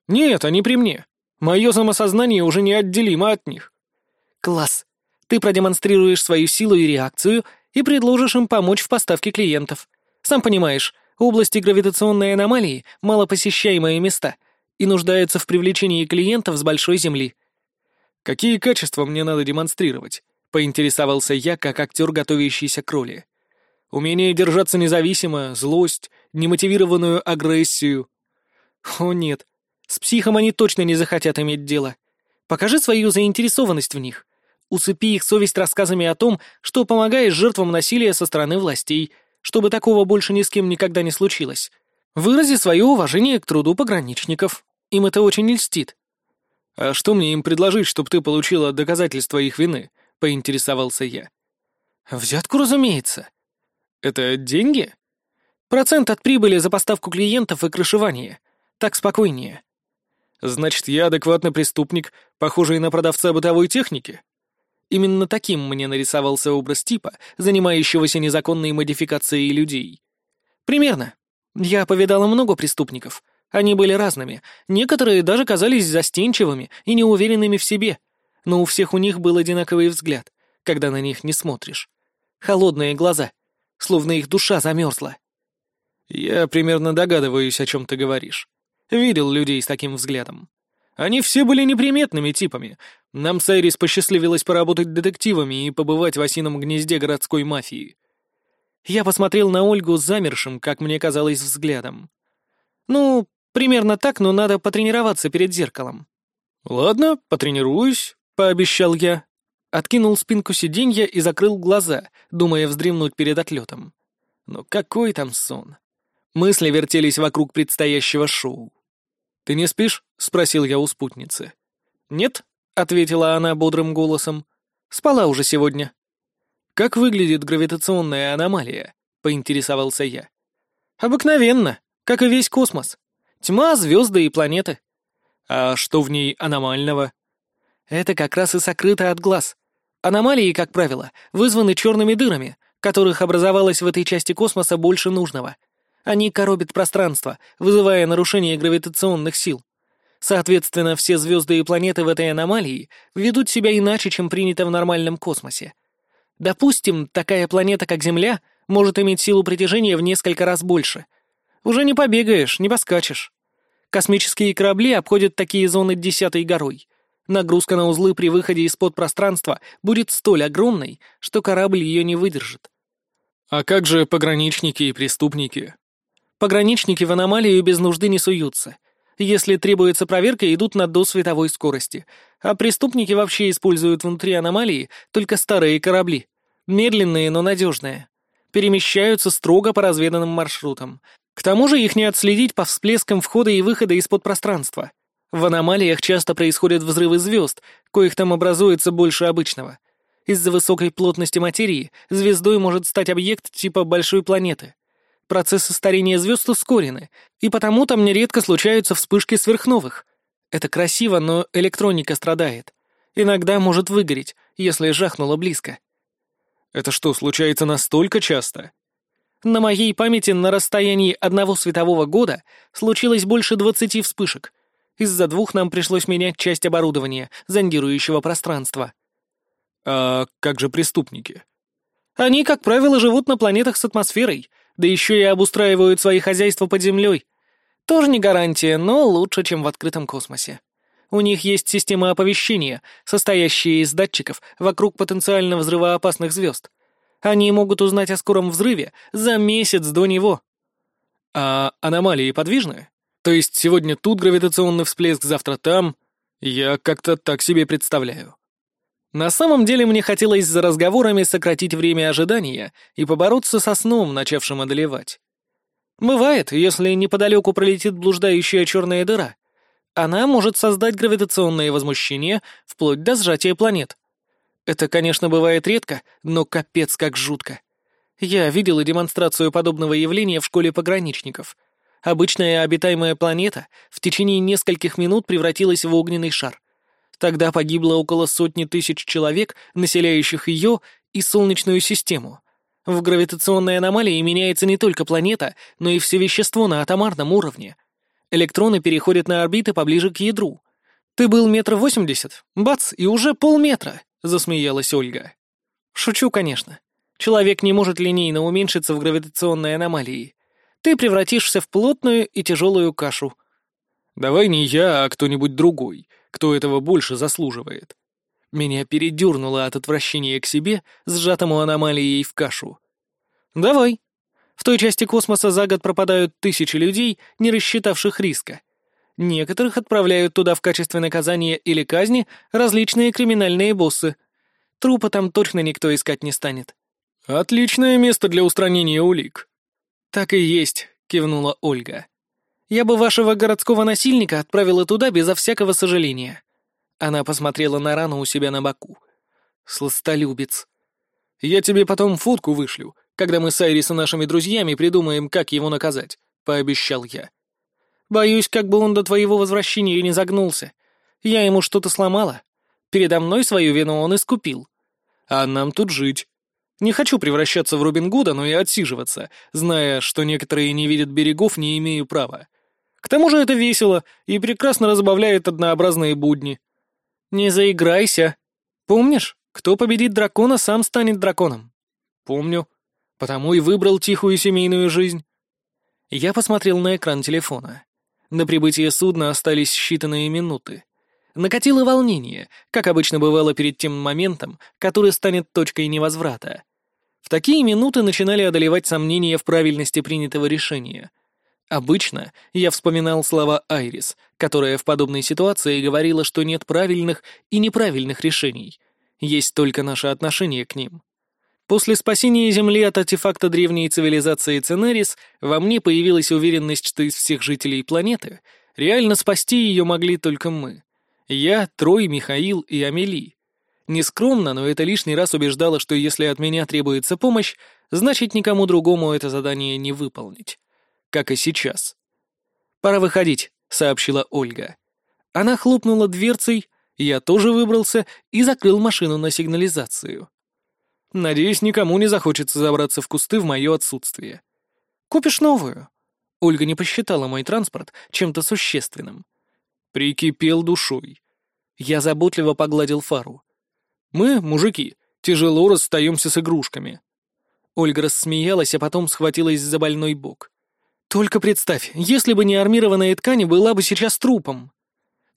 Нет, они при мне. Мое самосознание уже неотделимо от них. Класс. Ты продемонстрируешь свою силу и реакцию и предложишь им помочь в поставке клиентов. Сам понимаешь, области гравитационной аномалии — малопосещаемые места и нуждаются в привлечении клиентов с большой земли. «Какие качества мне надо демонстрировать?» — поинтересовался я, как актер, готовящийся к роли. «Умение держаться независимо, злость, немотивированную агрессию». «О нет, с психом они точно не захотят иметь дело. Покажи свою заинтересованность в них. Усыпи их совесть рассказами о том, что помогаешь жертвам насилия со стороны властей, чтобы такого больше ни с кем никогда не случилось. Вырази свое уважение к труду пограничников. Им это очень льстит. «А что мне им предложить, чтобы ты получила доказательства их вины?» — поинтересовался я. «Взятку, разумеется». «Это деньги?» «Процент от прибыли за поставку клиентов и крышевание. Так спокойнее». «Значит, я адекватный преступник, похожий на продавца бытовой техники?» Именно таким мне нарисовался образ типа, занимающегося незаконной модификацией людей. «Примерно. Я повидала много преступников». Они были разными, некоторые даже казались застенчивыми и неуверенными в себе, но у всех у них был одинаковый взгляд, когда на них не смотришь. Холодные глаза, словно их душа замерзла. «Я примерно догадываюсь, о чем ты говоришь. Видел людей с таким взглядом. Они все были неприметными типами. Нам с Айрис посчастливилось поработать детективами и побывать в осином гнезде городской мафии». Я посмотрел на Ольгу замершим, как мне казалось, взглядом. «Ну, Примерно так, но надо потренироваться перед зеркалом. «Ладно, потренируюсь», — пообещал я. Откинул спинку сиденья и закрыл глаза, думая вздремнуть перед отлетом. Но какой там сон? Мысли вертелись вокруг предстоящего шоу. «Ты не спишь?» — спросил я у спутницы. «Нет», — ответила она бодрым голосом. «Спала уже сегодня». «Как выглядит гравитационная аномалия?» — поинтересовался я. «Обыкновенно, как и весь космос. Тьма, звезды и планеты. А что в ней аномального? Это как раз и сокрыто от глаз. Аномалии, как правило, вызваны черными дырами, которых образовалось в этой части космоса больше нужного. Они коробят пространство, вызывая нарушение гравитационных сил. Соответственно, все звезды и планеты в этой аномалии ведут себя иначе, чем принято в нормальном космосе. Допустим, такая планета, как Земля, может иметь силу притяжения в несколько раз больше — уже не побегаешь, не поскачешь. Космические корабли обходят такие зоны десятой горой. Нагрузка на узлы при выходе из-под пространства будет столь огромной, что корабль ее не выдержит. А как же пограничники и преступники? Пограничники в аномалию без нужды не суются. Если требуется проверка, идут на до световой скорости. А преступники вообще используют внутри аномалии только старые корабли. Медленные, но надежные. Перемещаются строго по разведанным маршрутам. К тому же их не отследить по всплескам входа и выхода из-под пространства. В аномалиях часто происходят взрывы звезд, коих там образуется больше обычного. Из-за высокой плотности материи звездой может стать объект типа большой планеты. Процессы старения звезд ускорены, и потому там нередко случаются вспышки сверхновых. Это красиво, но электроника страдает. Иногда может выгореть, если жахнуло близко. Это что, случается настолько часто? На моей памяти на расстоянии одного светового года случилось больше двадцати вспышек. Из-за двух нам пришлось менять часть оборудования, зондирующего пространство. А как же преступники? Они, как правило, живут на планетах с атмосферой, да еще и обустраивают свои хозяйства под землей. Тоже не гарантия, но лучше, чем в открытом космосе. У них есть система оповещения, состоящая из датчиков вокруг потенциально взрывоопасных звезд. Они могут узнать о скором взрыве за месяц до него. А аномалии подвижны? То есть сегодня тут гравитационный всплеск, завтра там? Я как-то так себе представляю. На самом деле мне хотелось за разговорами сократить время ожидания и побороться со сном, начавшим одолевать. Бывает, если неподалеку пролетит блуждающая черная дыра. Она может создать гравитационное возмущение вплоть до сжатия планет. Это, конечно, бывает редко, но капец как жутко. Я видела демонстрацию подобного явления в школе пограничников. Обычная обитаемая планета в течение нескольких минут превратилась в огненный шар. Тогда погибло около сотни тысяч человек, населяющих ее и Солнечную систему. В гравитационной аномалии меняется не только планета, но и все вещество на атомарном уровне. Электроны переходят на орбиты поближе к ядру. Ты был метр восемьдесят, бац, и уже полметра, засмеялась Ольга. Шучу, конечно. Человек не может линейно уменьшиться в гравитационной аномалии. Ты превратишься в плотную и тяжелую кашу. Давай не я, а кто-нибудь другой, кто этого больше заслуживает. Меня передернуло от отвращения к себе, сжатому аномалией в кашу. Давай. В той части космоса за год пропадают тысячи людей, не рассчитавших риска. Некоторых отправляют туда в качестве наказания или казни различные криминальные боссы. Трупа там точно никто искать не станет. «Отличное место для устранения улик». «Так и есть», — кивнула Ольга. «Я бы вашего городского насильника отправила туда безо всякого сожаления». Она посмотрела на рану у себя на боку. «Сластолюбец». «Я тебе потом фотку вышлю, когда мы с Айрис и нашими друзьями придумаем, как его наказать», — пообещал я. «Боюсь, как бы он до твоего возвращения не загнулся. Я ему что-то сломала. Передо мной свою вину он искупил. А нам тут жить. Не хочу превращаться в Робин Гуда, но и отсиживаться, зная, что некоторые не видят берегов, не имею права. К тому же это весело и прекрасно разбавляет однообразные будни. Не заиграйся. Помнишь, кто победит дракона, сам станет драконом? Помню. Потому и выбрал тихую семейную жизнь. Я посмотрел на экран телефона. На прибытие судна остались считанные минуты. Накатило волнение, как обычно бывало перед тем моментом, который станет точкой невозврата. В такие минуты начинали одолевать сомнения в правильности принятого решения. Обычно я вспоминал слова Айрис, которая в подобной ситуации говорила, что нет правильных и неправильных решений, есть только наше отношение к ним. После спасения Земли от артефакта древней цивилизации Ценерис во мне появилась уверенность, что из всех жителей планеты реально спасти ее могли только мы. Я, Трой, Михаил и Амели. Нескромно, но это лишний раз убеждало, что если от меня требуется помощь, значит никому другому это задание не выполнить. Как и сейчас. «Пора выходить», — сообщила Ольга. Она хлопнула дверцей, я тоже выбрался и закрыл машину на сигнализацию. Надеюсь, никому не захочется забраться в кусты в мое отсутствие. «Купишь новую?» Ольга не посчитала мой транспорт чем-то существенным. Прикипел душой. Я заботливо погладил фару. Мы, мужики, тяжело расстаемся с игрушками». Ольга рассмеялась, а потом схватилась за больной бок. «Только представь, если бы не армированная ткань, была бы сейчас трупом».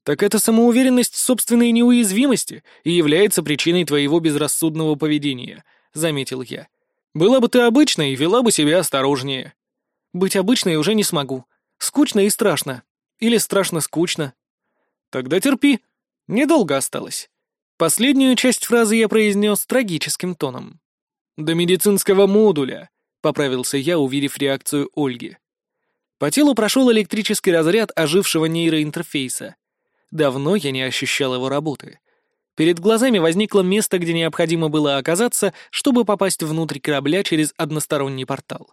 «Так это самоуверенность собственной неуязвимости и является причиной твоего безрассудного поведения», — заметил я. «Была бы ты обычной, вела бы себя осторожнее». «Быть обычной уже не смогу. Скучно и страшно. Или страшно-скучно». «Тогда терпи. Недолго осталось». Последнюю часть фразы я произнес трагическим тоном. «До медицинского модуля», — поправился я, увидев реакцию Ольги. По телу прошел электрический разряд ожившего нейроинтерфейса. Давно я не ощущал его работы. Перед глазами возникло место, где необходимо было оказаться, чтобы попасть внутрь корабля через односторонний портал.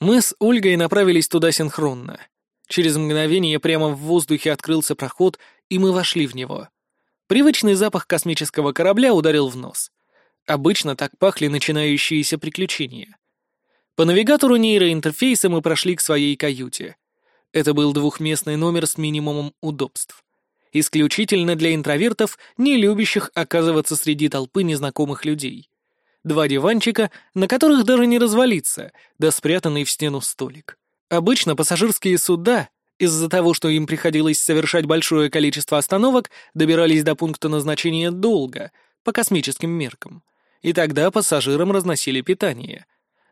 Мы с Ольгой направились туда синхронно. Через мгновение прямо в воздухе открылся проход, и мы вошли в него. Привычный запах космического корабля ударил в нос. Обычно так пахли начинающиеся приключения. По навигатору нейроинтерфейса мы прошли к своей каюте. Это был двухместный номер с минимумом удобств. Исключительно для интровертов, не любящих оказываться среди толпы незнакомых людей. Два диванчика, на которых даже не развалиться, да спрятанный в стену столик. Обычно пассажирские суда из-за того, что им приходилось совершать большое количество остановок, добирались до пункта назначения долго, по космическим меркам. И тогда пассажирам разносили питание.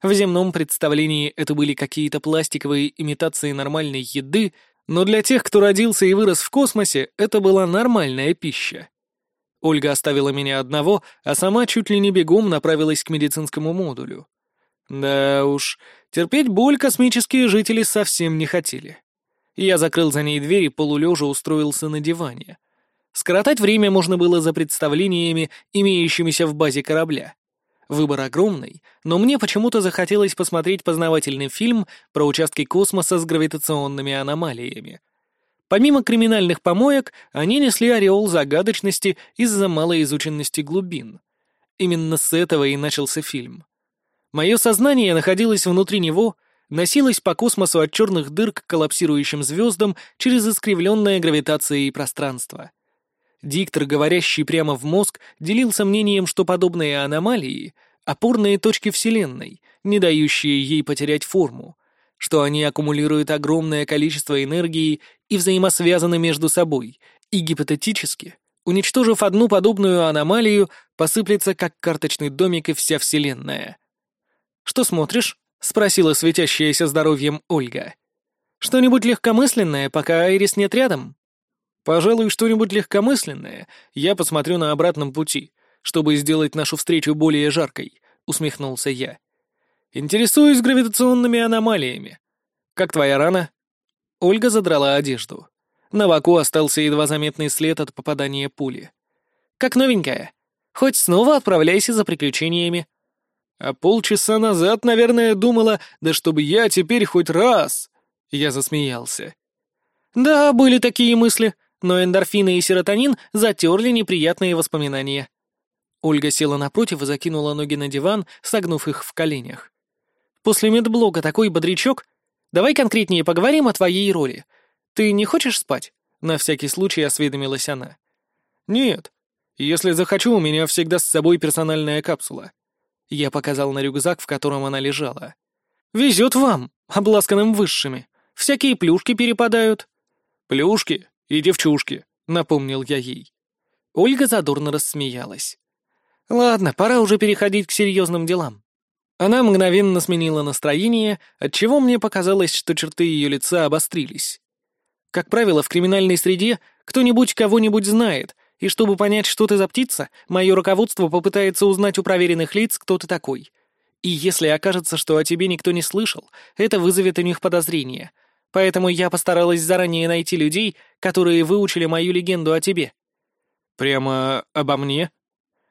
В земном представлении это были какие-то пластиковые имитации нормальной еды, но для тех, кто родился и вырос в космосе, это была нормальная пища. Ольга оставила меня одного, а сама чуть ли не бегом направилась к медицинскому модулю. Да уж, терпеть боль космические жители совсем не хотели. Я закрыл за ней дверь и полулежа устроился на диване. Скоротать время можно было за представлениями, имеющимися в базе корабля. Выбор огромный, но мне почему-то захотелось посмотреть познавательный фильм про участки космоса с гравитационными аномалиями. Помимо криминальных помоек, они несли ореол загадочности из-за малоизученности глубин. Именно с этого и начался фильм. Мое сознание находилось внутри него, носилось по космосу от черных дыр к коллапсирующим звездам через искривленное гравитацией пространство. Диктор, говорящий прямо в мозг, делился мнением, что подобные аномалии — опорные точки Вселенной, не дающие ей потерять форму, что они аккумулируют огромное количество энергии и взаимосвязаны между собой, и гипотетически, уничтожив одну подобную аномалию, посыплется как карточный домик и вся Вселенная. «Что смотришь?» — спросила светящаяся здоровьем Ольга. «Что-нибудь легкомысленное, пока Айрис нет рядом?» «Пожалуй, что-нибудь легкомысленное я посмотрю на обратном пути, чтобы сделать нашу встречу более жаркой», — усмехнулся я. «Интересуюсь гравитационными аномалиями. Как твоя рана?» Ольга задрала одежду. На боку остался едва заметный след от попадания пули. «Как новенькая. Хоть снова отправляйся за приключениями». «А полчаса назад, наверное, думала, да чтобы я теперь хоть раз...» Я засмеялся. «Да, были такие мысли, но эндорфины и серотонин затерли неприятные воспоминания». Ольга села напротив и закинула ноги на диван, согнув их в коленях. «После медблока такой бодрячок. Давай конкретнее поговорим о твоей роли. Ты не хочешь спать?» На всякий случай осведомилась она. «Нет. Если захочу, у меня всегда с собой персональная капсула». Я показал на рюкзак, в котором она лежала. «Везет вам, обласканным высшими. Всякие плюшки перепадают». «Плюшки и девчушки», — напомнил я ей. Ольга задорно рассмеялась. «Ладно, пора уже переходить к серьезным делам». Она мгновенно сменила настроение, отчего мне показалось, что черты ее лица обострились. Как правило, в криминальной среде кто-нибудь кого-нибудь знает, и чтобы понять, что ты за птица, мое руководство попытается узнать у проверенных лиц, кто ты такой. И если окажется, что о тебе никто не слышал, это вызовет у них подозрения. Поэтому я постаралась заранее найти людей, которые выучили мою легенду о тебе. Прямо обо мне?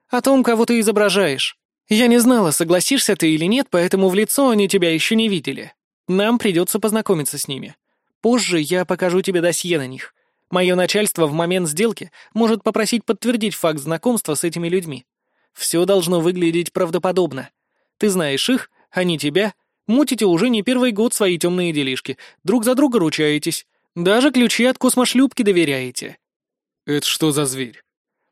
О том, кого ты изображаешь. Я не знала, согласишься ты или нет, поэтому в лицо они тебя еще не видели. Нам придется познакомиться с ними. Позже я покажу тебе досье на них. Мое начальство в момент сделки может попросить подтвердить факт знакомства с этими людьми. Все должно выглядеть правдоподобно. Ты знаешь их, они тебя. Мутите уже не первый год свои темные делишки. Друг за друга ручаетесь. Даже ключи от космошлюпки доверяете. Это что за зверь?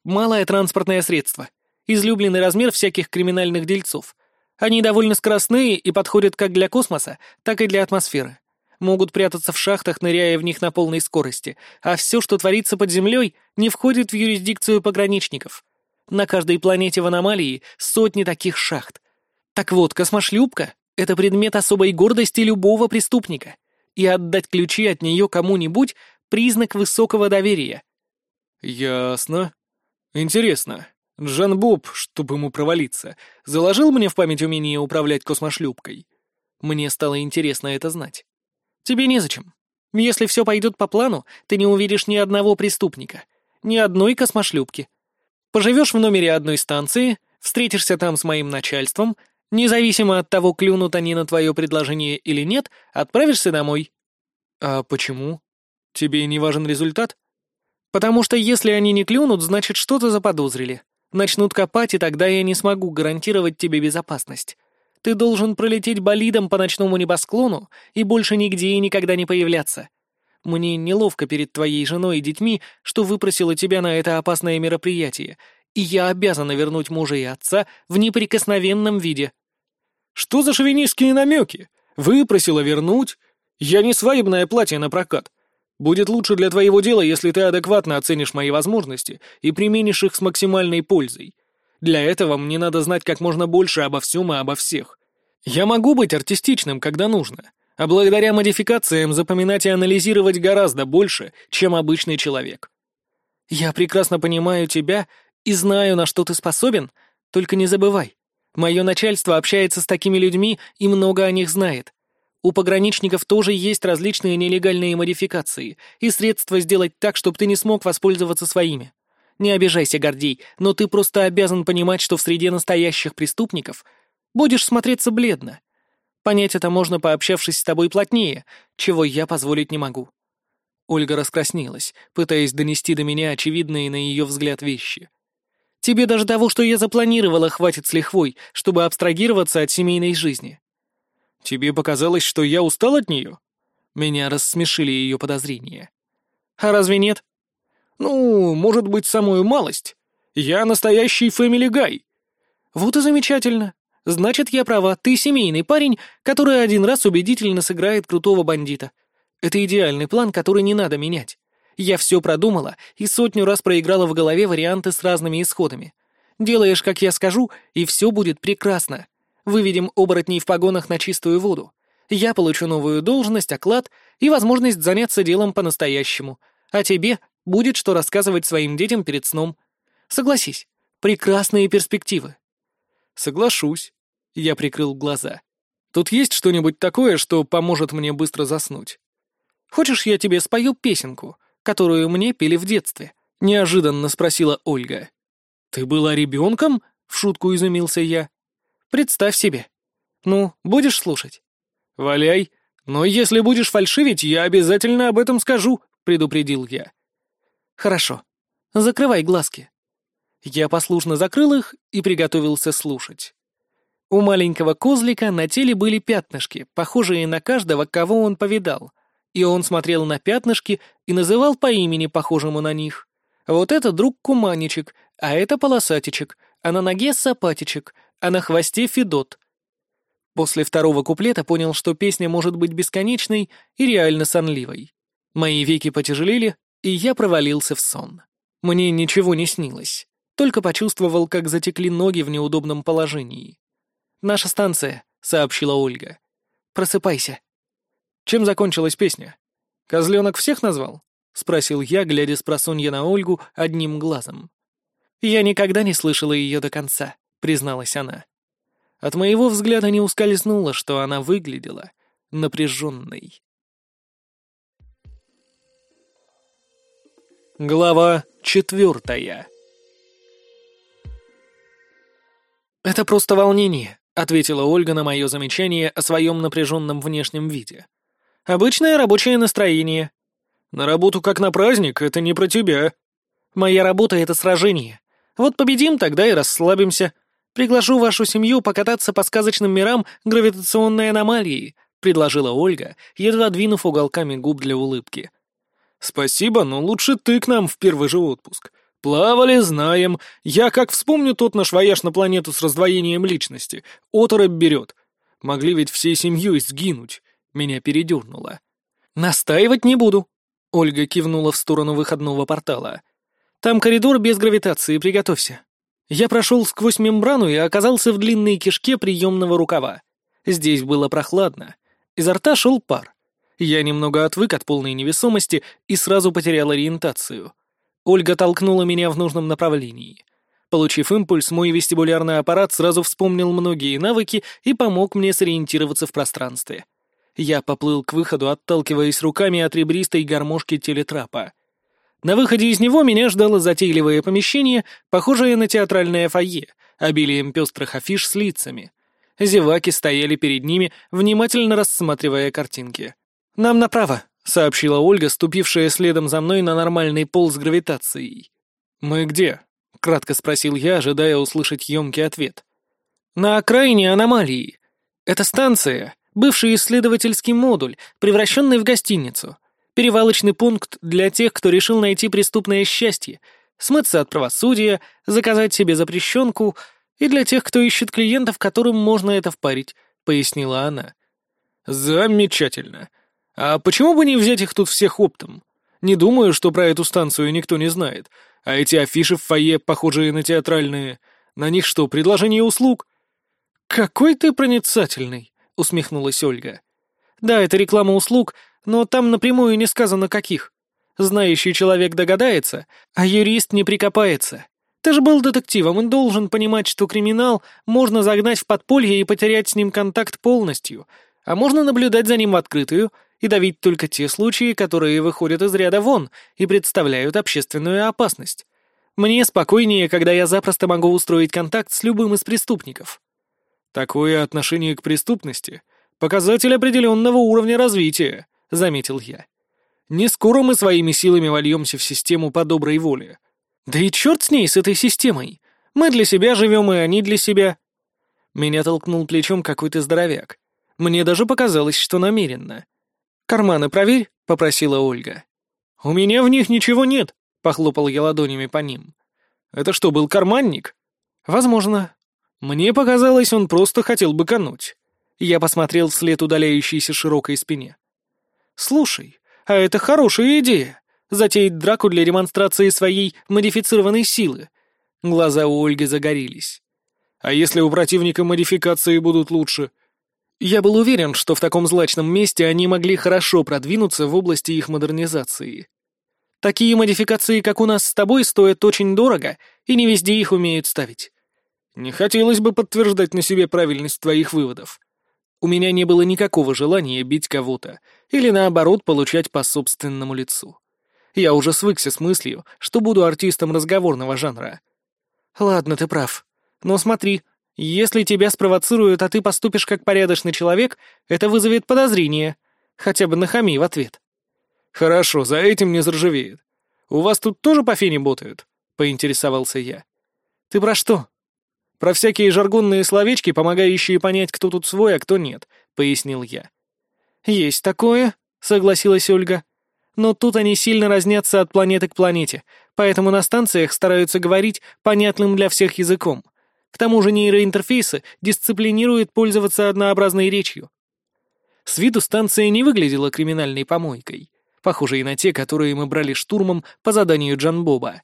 Малое транспортное средство. Излюбленный размер всяких криминальных дельцов. Они довольно скоростные и подходят как для космоса, так и для атмосферы могут прятаться в шахтах, ныряя в них на полной скорости, а все, что творится под землей, не входит в юрисдикцию пограничников. На каждой планете в аномалии сотни таких шахт. Так вот, космошлюпка — это предмет особой гордости любого преступника, и отдать ключи от нее кому-нибудь — признак высокого доверия. Ясно. Интересно. Джан Боб, чтобы ему провалиться, заложил мне в память умение управлять космошлюпкой? Мне стало интересно это знать. Тебе незачем. Если все пойдет по плану, ты не увидишь ни одного преступника, ни одной космошлюпки. Поживешь в номере одной станции, встретишься там с моим начальством, независимо от того, клюнут они на твое предложение или нет, отправишься домой. А почему? Тебе не важен результат? Потому что если они не клюнут, значит что-то заподозрили. Начнут копать, и тогда я не смогу гарантировать тебе безопасность. Ты должен пролететь болидом по ночному небосклону и больше нигде и никогда не появляться. Мне неловко перед твоей женой и детьми, что выпросила тебя на это опасное мероприятие, и я обязана вернуть мужа и отца в неприкосновенном виде». «Что за шовинистские намеки? Выпросила вернуть? Я не свадебное платье на прокат. Будет лучше для твоего дела, если ты адекватно оценишь мои возможности и применишь их с максимальной пользой. Для этого мне надо знать как можно больше обо всем и обо всех. Я могу быть артистичным, когда нужно, а благодаря модификациям запоминать и анализировать гораздо больше, чем обычный человек. Я прекрасно понимаю тебя и знаю, на что ты способен, только не забывай. Мое начальство общается с такими людьми и много о них знает. У пограничников тоже есть различные нелегальные модификации и средства сделать так, чтобы ты не смог воспользоваться своими. Не обижайся, Гордей, но ты просто обязан понимать, что в среде настоящих преступников будешь смотреться бледно. Понять это можно, пообщавшись с тобой плотнее, чего я позволить не могу». Ольга раскраснелась, пытаясь донести до меня очевидные на ее взгляд вещи. «Тебе даже того, что я запланировала, хватит с лихвой, чтобы абстрагироваться от семейной жизни». «Тебе показалось, что я устал от нее?» Меня рассмешили ее подозрения. «А разве нет?» «Ну, может быть, самую малость. Я настоящий фэмили гай». «Вот и замечательно. Значит, я права, ты семейный парень, который один раз убедительно сыграет крутого бандита. Это идеальный план, который не надо менять. Я все продумала и сотню раз проиграла в голове варианты с разными исходами. Делаешь, как я скажу, и все будет прекрасно. Выведем оборотней в погонах на чистую воду. Я получу новую должность, оклад и возможность заняться делом по-настоящему. А тебе будет что рассказывать своим детям перед сном. Согласись, прекрасные перспективы. Соглашусь. Я прикрыл глаза. Тут есть что-нибудь такое, что поможет мне быстро заснуть? Хочешь, я тебе спою песенку, которую мне пели в детстве?» — неожиданно спросила Ольга. «Ты была ребенком?» — в шутку изумился я. «Представь себе. Ну, будешь слушать?» «Валяй. Но если будешь фальшивить, я обязательно об этом скажу», — предупредил я. «Хорошо. Закрывай глазки». Я послушно закрыл их и приготовился слушать. У маленького козлика на теле были пятнышки, похожие на каждого, кого он повидал — и он смотрел на пятнышки и называл по имени, похожему на них. Вот это друг Куманичек, а это Полосатичек, а на ноге Сапатичек, а на хвосте Федот. После второго куплета понял, что песня может быть бесконечной и реально сонливой. Мои веки потяжелели, и я провалился в сон. Мне ничего не снилось, только почувствовал, как затекли ноги в неудобном положении. «Наша станция», — сообщила Ольга. «Просыпайся». Чем закончилась песня? Козленок всех назвал? Спросил я, глядя с просонья на Ольгу одним глазом. Я никогда не слышала ее до конца, призналась она. От моего взгляда не ускользнуло, что она выглядела напряженной. Глава четвертая. «Это просто волнение», — ответила Ольга на мое замечание о своем напряженном внешнем виде. Обычное рабочее настроение. На работу как на праздник, это не про тебя. Моя работа — это сражение. Вот победим, тогда и расслабимся. Приглашу вашу семью покататься по сказочным мирам гравитационной аномалии», — предложила Ольга, едва двинув уголками губ для улыбки. «Спасибо, но лучше ты к нам в первый же отпуск. Плавали, знаем. Я как вспомню тот наш вояж на планету с раздвоением личности. Оторопь берет. Могли ведь всей семьей сгинуть. Меня передернуло. «Настаивать не буду», — Ольга кивнула в сторону выходного портала. «Там коридор без гравитации, приготовься». Я прошел сквозь мембрану и оказался в длинной кишке приемного рукава. Здесь было прохладно. Изо рта шел пар. Я немного отвык от полной невесомости и сразу потерял ориентацию. Ольга толкнула меня в нужном направлении. Получив импульс, мой вестибулярный аппарат сразу вспомнил многие навыки и помог мне сориентироваться в пространстве. Я поплыл к выходу, отталкиваясь руками от ребристой гармошки телетрапа. На выходе из него меня ждало затейливое помещение, похожее на театральное фойе, обилием пестрых афиш с лицами. Зеваки стояли перед ними, внимательно рассматривая картинки. «Нам направо», — сообщила Ольга, ступившая следом за мной на нормальный пол с гравитацией. «Мы где?» — кратко спросил я, ожидая услышать емкий ответ. «На окраине аномалии. Это станция, Бывший исследовательский модуль, превращенный в гостиницу. Перевалочный пункт для тех, кто решил найти преступное счастье, смыться от правосудия, заказать себе запрещенку, и для тех, кто ищет клиентов, которым можно это впарить», — пояснила она. «Замечательно. А почему бы не взять их тут всех оптом? Не думаю, что про эту станцию никто не знает. А эти афиши в фойе, похожие на театральные, на них что, предложение услуг?» «Какой ты проницательный!» — усмехнулась Ольга. «Да, это реклама услуг, но там напрямую не сказано каких. Знающий человек догадается, а юрист не прикопается. Ты же был детективом и должен понимать, что криминал можно загнать в подполье и потерять с ним контакт полностью, а можно наблюдать за ним в открытую и давить только те случаи, которые выходят из ряда вон и представляют общественную опасность. Мне спокойнее, когда я запросто могу устроить контакт с любым из преступников. «Такое отношение к преступности — показатель определенного уровня развития», — заметил я. Не скоро мы своими силами вольемся в систему по доброй воле. Да и черт с ней, с этой системой. Мы для себя живем, и они для себя. Меня толкнул плечом какой-то здоровяк. Мне даже показалось, что намеренно. «Карманы проверь», — попросила Ольга. «У меня в них ничего нет», — похлопал я ладонями по ним. «Это что, был карманник?» «Возможно». Мне показалось, он просто хотел быкануть. Я посмотрел вслед удаляющейся широкой спине. «Слушай, а это хорошая идея — затеять драку для демонстрации своей модифицированной силы». Глаза у Ольги загорелись. «А если у противника модификации будут лучше?» Я был уверен, что в таком злачном месте они могли хорошо продвинуться в области их модернизации. Такие модификации, как у нас с тобой, стоят очень дорого, и не везде их умеют ставить. Не хотелось бы подтверждать на себе правильность твоих выводов. У меня не было никакого желания бить кого-то или, наоборот, получать по собственному лицу. Я уже свыкся с мыслью, что буду артистом разговорного жанра. Ладно, ты прав. Но смотри, если тебя спровоцируют, а ты поступишь как порядочный человек, это вызовет подозрение. Хотя бы нахами в ответ. Хорошо, за этим не заржавеет. У вас тут тоже по фене ботают? Поинтересовался я. Ты про что? Про всякие жаргонные словечки, помогающие понять, кто тут свой, а кто нет, пояснил я. Есть такое, согласилась Ольга. Но тут они сильно разнятся от планеты к планете, поэтому на станциях стараются говорить понятным для всех языком. К тому же нейроинтерфейсы дисциплинируют пользоваться однообразной речью. С виду станция не выглядела криминальной помойкой, похожей на те, которые мы брали штурмом по заданию Джан Боба.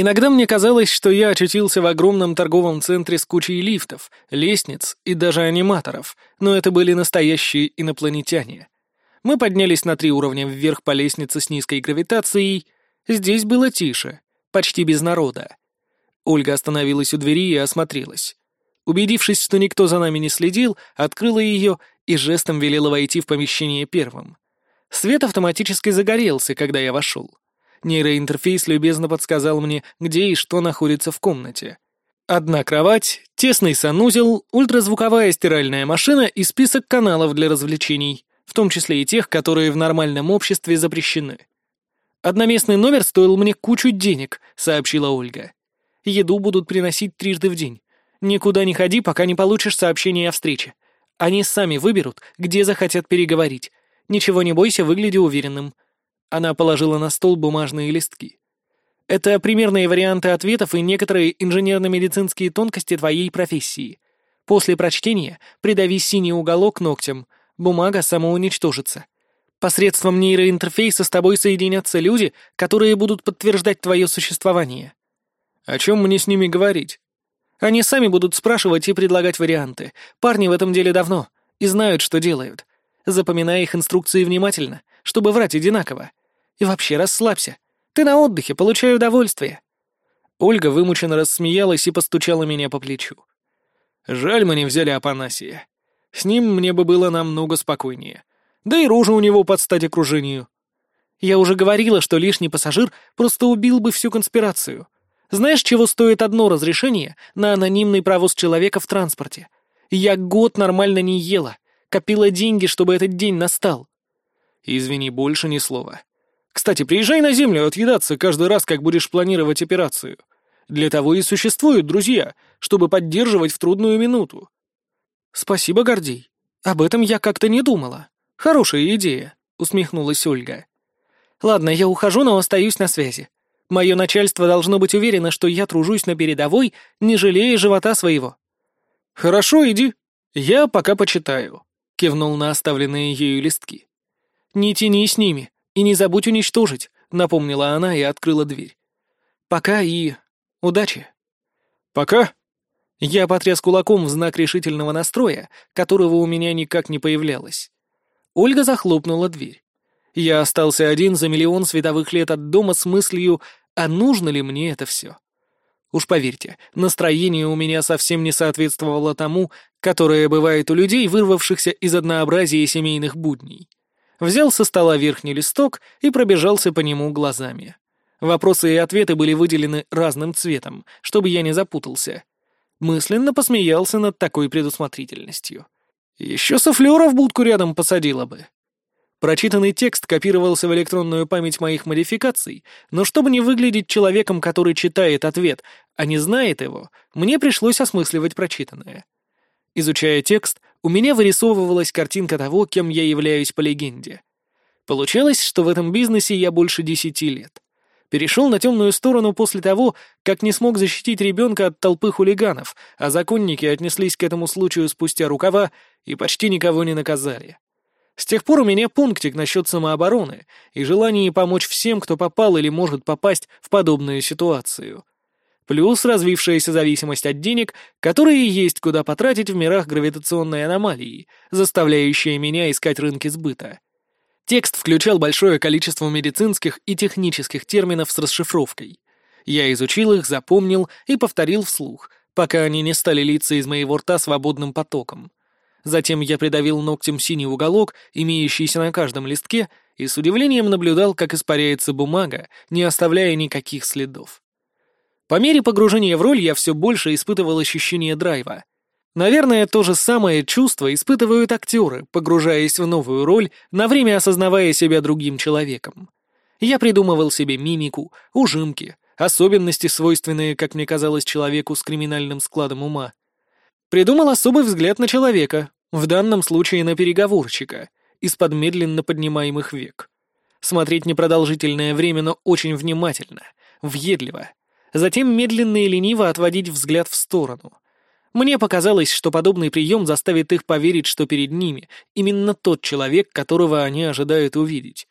Иногда мне казалось, что я очутился в огромном торговом центре с кучей лифтов, лестниц и даже аниматоров, но это были настоящие инопланетяне. Мы поднялись на три уровня вверх по лестнице с низкой гравитацией. Здесь было тише, почти без народа. Ольга остановилась у двери и осмотрелась. Убедившись, что никто за нами не следил, открыла ее и жестом велела войти в помещение первым. Свет автоматически загорелся, когда я вошел. Нейроинтерфейс любезно подсказал мне, где и что находится в комнате. Одна кровать, тесный санузел, ультразвуковая стиральная машина и список каналов для развлечений, в том числе и тех, которые в нормальном обществе запрещены. «Одноместный номер стоил мне кучу денег», — сообщила Ольга. Еду будут приносить трижды в день. Никуда не ходи, пока не получишь сообщение о встрече. Они сами выберут, где захотят переговорить. Ничего не бойся, выгляди уверенным». Она положила на стол бумажные листки. «Это примерные варианты ответов и некоторые инженерно-медицинские тонкости твоей профессии. После прочтения придави синий уголок ногтем, бумага самоуничтожится. Посредством нейроинтерфейса с тобой соединятся люди, которые будут подтверждать твое существование. О чем мне с ними говорить? Они сами будут спрашивать и предлагать варианты. Парни в этом деле давно и знают, что делают. Запоминай их инструкции внимательно, чтобы врать одинаково. И вообще расслабься. Ты на отдыхе, получай удовольствие. Ольга вымученно рассмеялась и постучала меня по плечу. Жаль, мы не взяли Апанасия. С ним мне бы было намного спокойнее. Да и рожа у него под стать окружению. Я уже говорила, что лишний пассажир просто убил бы всю конспирацию. Знаешь, чего стоит одно разрешение на анонимный провоз человека в транспорте? Я год нормально не ела, копила деньги, чтобы этот день настал. Извини, больше ни слова. Кстати, приезжай на Землю отъедаться каждый раз, как будешь планировать операцию. Для того и существуют друзья, чтобы поддерживать в трудную минуту. Спасибо, Гордей. Об этом я как-то не думала. Хорошая идея, усмехнулась Ольга. Ладно, я ухожу, но остаюсь на связи. Мое начальство должно быть уверено, что я тружусь на передовой, не жалея живота своего». «Хорошо, иди. Я пока почитаю», — кивнул на оставленные ею листки. «Не тяни с ними и не забудь уничтожить», — напомнила она и открыла дверь. «Пока и... удачи». «Пока». Я потряс кулаком в знак решительного настроя, которого у меня никак не появлялось. Ольга захлопнула дверь. Я остался один за миллион световых лет от дома с мыслью а нужно ли мне это все? Уж поверьте, настроение у меня совсем не соответствовало тому, которое бывает у людей, вырвавшихся из однообразия семейных будней. Взял со стола верхний листок и пробежался по нему глазами. Вопросы и ответы были выделены разным цветом, чтобы я не запутался. Мысленно посмеялся над такой предусмотрительностью. Еще софлера в будку рядом посадила бы. Прочитанный текст копировался в электронную память моих модификаций, но чтобы не выглядеть человеком, который читает ответ, а не знает его, мне пришлось осмысливать прочитанное. Изучая текст, у меня вырисовывалась картинка того, кем я являюсь по легенде. Получалось, что в этом бизнесе я больше десяти лет. Перешел на темную сторону после того, как не смог защитить ребенка от толпы хулиганов, а законники отнеслись к этому случаю спустя рукава и почти никого не наказали. С тех пор у меня пунктик насчет самообороны и желание помочь всем, кто попал или может попасть в подобную ситуацию. Плюс развившаяся зависимость от денег, которые есть куда потратить в мирах гравитационной аномалии, заставляющая меня искать рынки сбыта. Текст включал большое количество медицинских и технических терминов с расшифровкой. Я изучил их, запомнил и повторил вслух, пока они не стали литься из моего рта свободным потоком. Затем я придавил ногтем синий уголок, имеющийся на каждом листке, и с удивлением наблюдал, как испаряется бумага, не оставляя никаких следов. По мере погружения в роль я все больше испытывал ощущение драйва. Наверное, то же самое чувство испытывают актеры, погружаясь в новую роль, на время осознавая себя другим человеком. Я придумывал себе мимику, ужимки, особенности, свойственные, как мне казалось, человеку с криминальным складом ума. Придумал особый взгляд на человека, в данном случае на переговорщика, из-под медленно поднимаемых век. Смотреть непродолжительное время, но очень внимательно, въедливо. Затем медленно и лениво отводить взгляд в сторону. Мне показалось, что подобный прием заставит их поверить, что перед ними именно тот человек, которого они ожидают увидеть.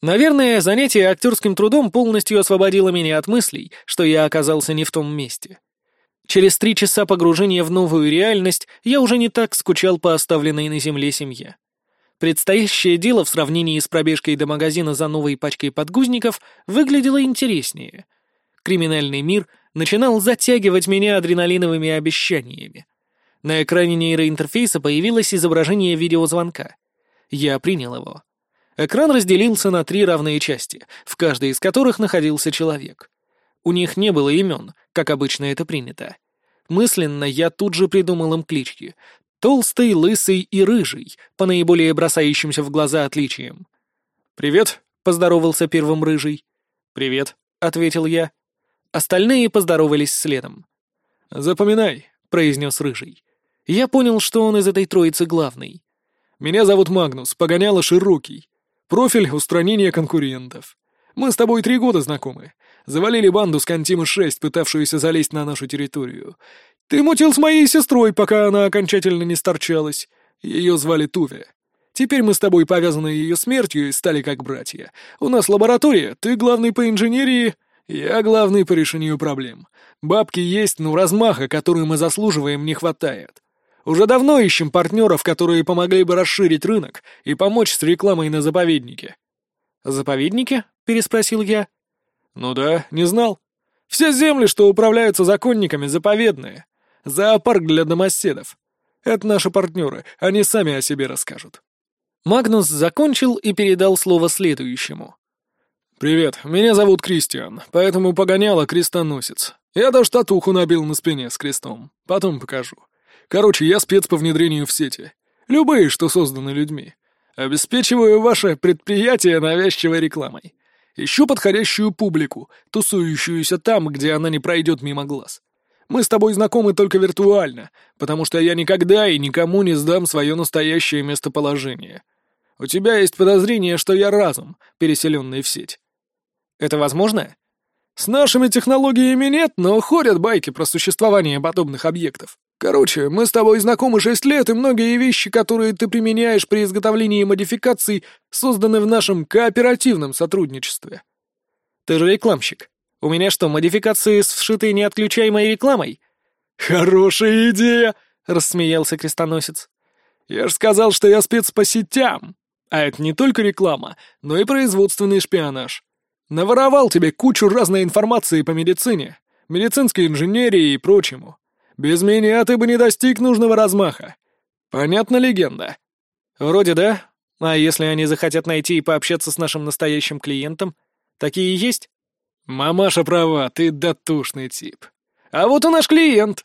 Наверное, занятие актерским трудом полностью освободило меня от мыслей, что я оказался не в том месте. Через три часа погружения в новую реальность я уже не так скучал по оставленной на земле семье. Предстоящее дело в сравнении с пробежкой до магазина за новой пачкой подгузников выглядело интереснее. Криминальный мир начинал затягивать меня адреналиновыми обещаниями. На экране нейроинтерфейса появилось изображение видеозвонка. Я принял его. Экран разделился на три равные части, в каждой из которых находился человек. У них не было имен, как обычно это принято. Мысленно я тут же придумал им клички. Толстый, лысый и рыжий, по наиболее бросающимся в глаза отличиям. «Привет», — поздоровался первым рыжий. «Привет», — ответил я. Остальные поздоровались следом. «Запоминай», — произнес рыжий. Я понял, что он из этой троицы главный. «Меня зовут Магнус, погоняло широкий. Профиль — устранение конкурентов. Мы с тобой три года знакомы. Завалили банду с Кантима-6, пытавшуюся залезть на нашу территорию. Ты мутил с моей сестрой, пока она окончательно не сторчалась. Ее звали Туве. Теперь мы с тобой повязаны ее смертью и стали как братья. У нас лаборатория, ты главный по инженерии, я главный по решению проблем. Бабки есть, но размаха, который мы заслуживаем, не хватает. Уже давно ищем партнеров, которые помогли бы расширить рынок и помочь с рекламой на заповеднике». «Заповеднике?» — переспросил я. «Ну да, не знал. Все земли, что управляются законниками, заповедные. Зоопарк для домоседов. Это наши партнеры, они сами о себе расскажут». Магнус закончил и передал слово следующему. «Привет, меня зовут Кристиан, поэтому погоняло крестоносец. Я даже татуху набил на спине с крестом. Потом покажу. Короче, я спец по внедрению в сети. Любые, что созданы людьми. Обеспечиваю ваше предприятие навязчивой рекламой. Ищу подходящую публику, тусующуюся там, где она не пройдет мимо глаз. Мы с тобой знакомы только виртуально, потому что я никогда и никому не сдам свое настоящее местоположение. У тебя есть подозрение, что я разум, переселенный в сеть. Это возможно? С нашими технологиями нет, но ходят байки про существование подобных объектов. Короче, мы с тобой знакомы шесть лет, и многие вещи, которые ты применяешь при изготовлении модификаций, созданы в нашем кооперативном сотрудничестве. Ты же рекламщик. У меня что, модификации с вшитой неотключаемой рекламой? Хорошая идея, рассмеялся крестоносец. Я ж сказал, что я спец по сетям. А это не только реклама, но и производственный шпионаж. Наворовал тебе кучу разной информации по медицине, медицинской инженерии и прочему. Без меня ты бы не достиг нужного размаха. Понятна легенда?» «Вроде да. А если они захотят найти и пообщаться с нашим настоящим клиентом? Такие есть?» «Мамаша права, ты дотушный тип. А вот и наш клиент!»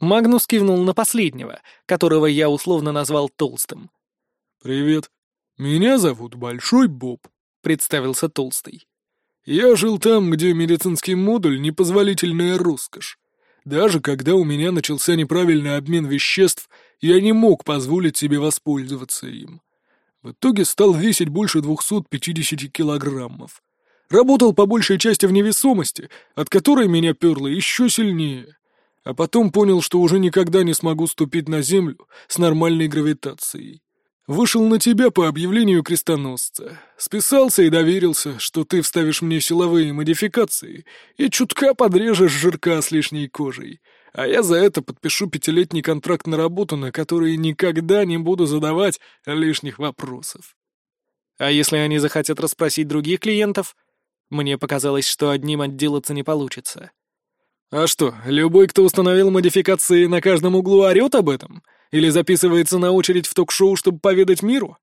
Магнус кивнул на последнего, которого я условно назвал толстым. «Привет. «Меня зовут Большой Боб», — представился Толстый. «Я жил там, где медицинский модуль — непозволительная роскошь. Даже когда у меня начался неправильный обмен веществ, я не мог позволить себе воспользоваться им. В итоге стал весить больше 250 килограммов. Работал по большей части в невесомости, от которой меня перло еще сильнее. А потом понял, что уже никогда не смогу ступить на Землю с нормальной гравитацией. Вышел на тебя по объявлению крестоносца. Списался и доверился, что ты вставишь мне силовые модификации и чутка подрежешь жирка с лишней кожей. А я за это подпишу пятилетний контракт на работу, на который никогда не буду задавать лишних вопросов. А если они захотят расспросить других клиентов? Мне показалось, что одним отделаться не получится. А что, любой, кто установил модификации на каждом углу, орёт об этом? Или записывается на очередь в ток-шоу, чтобы поведать миру?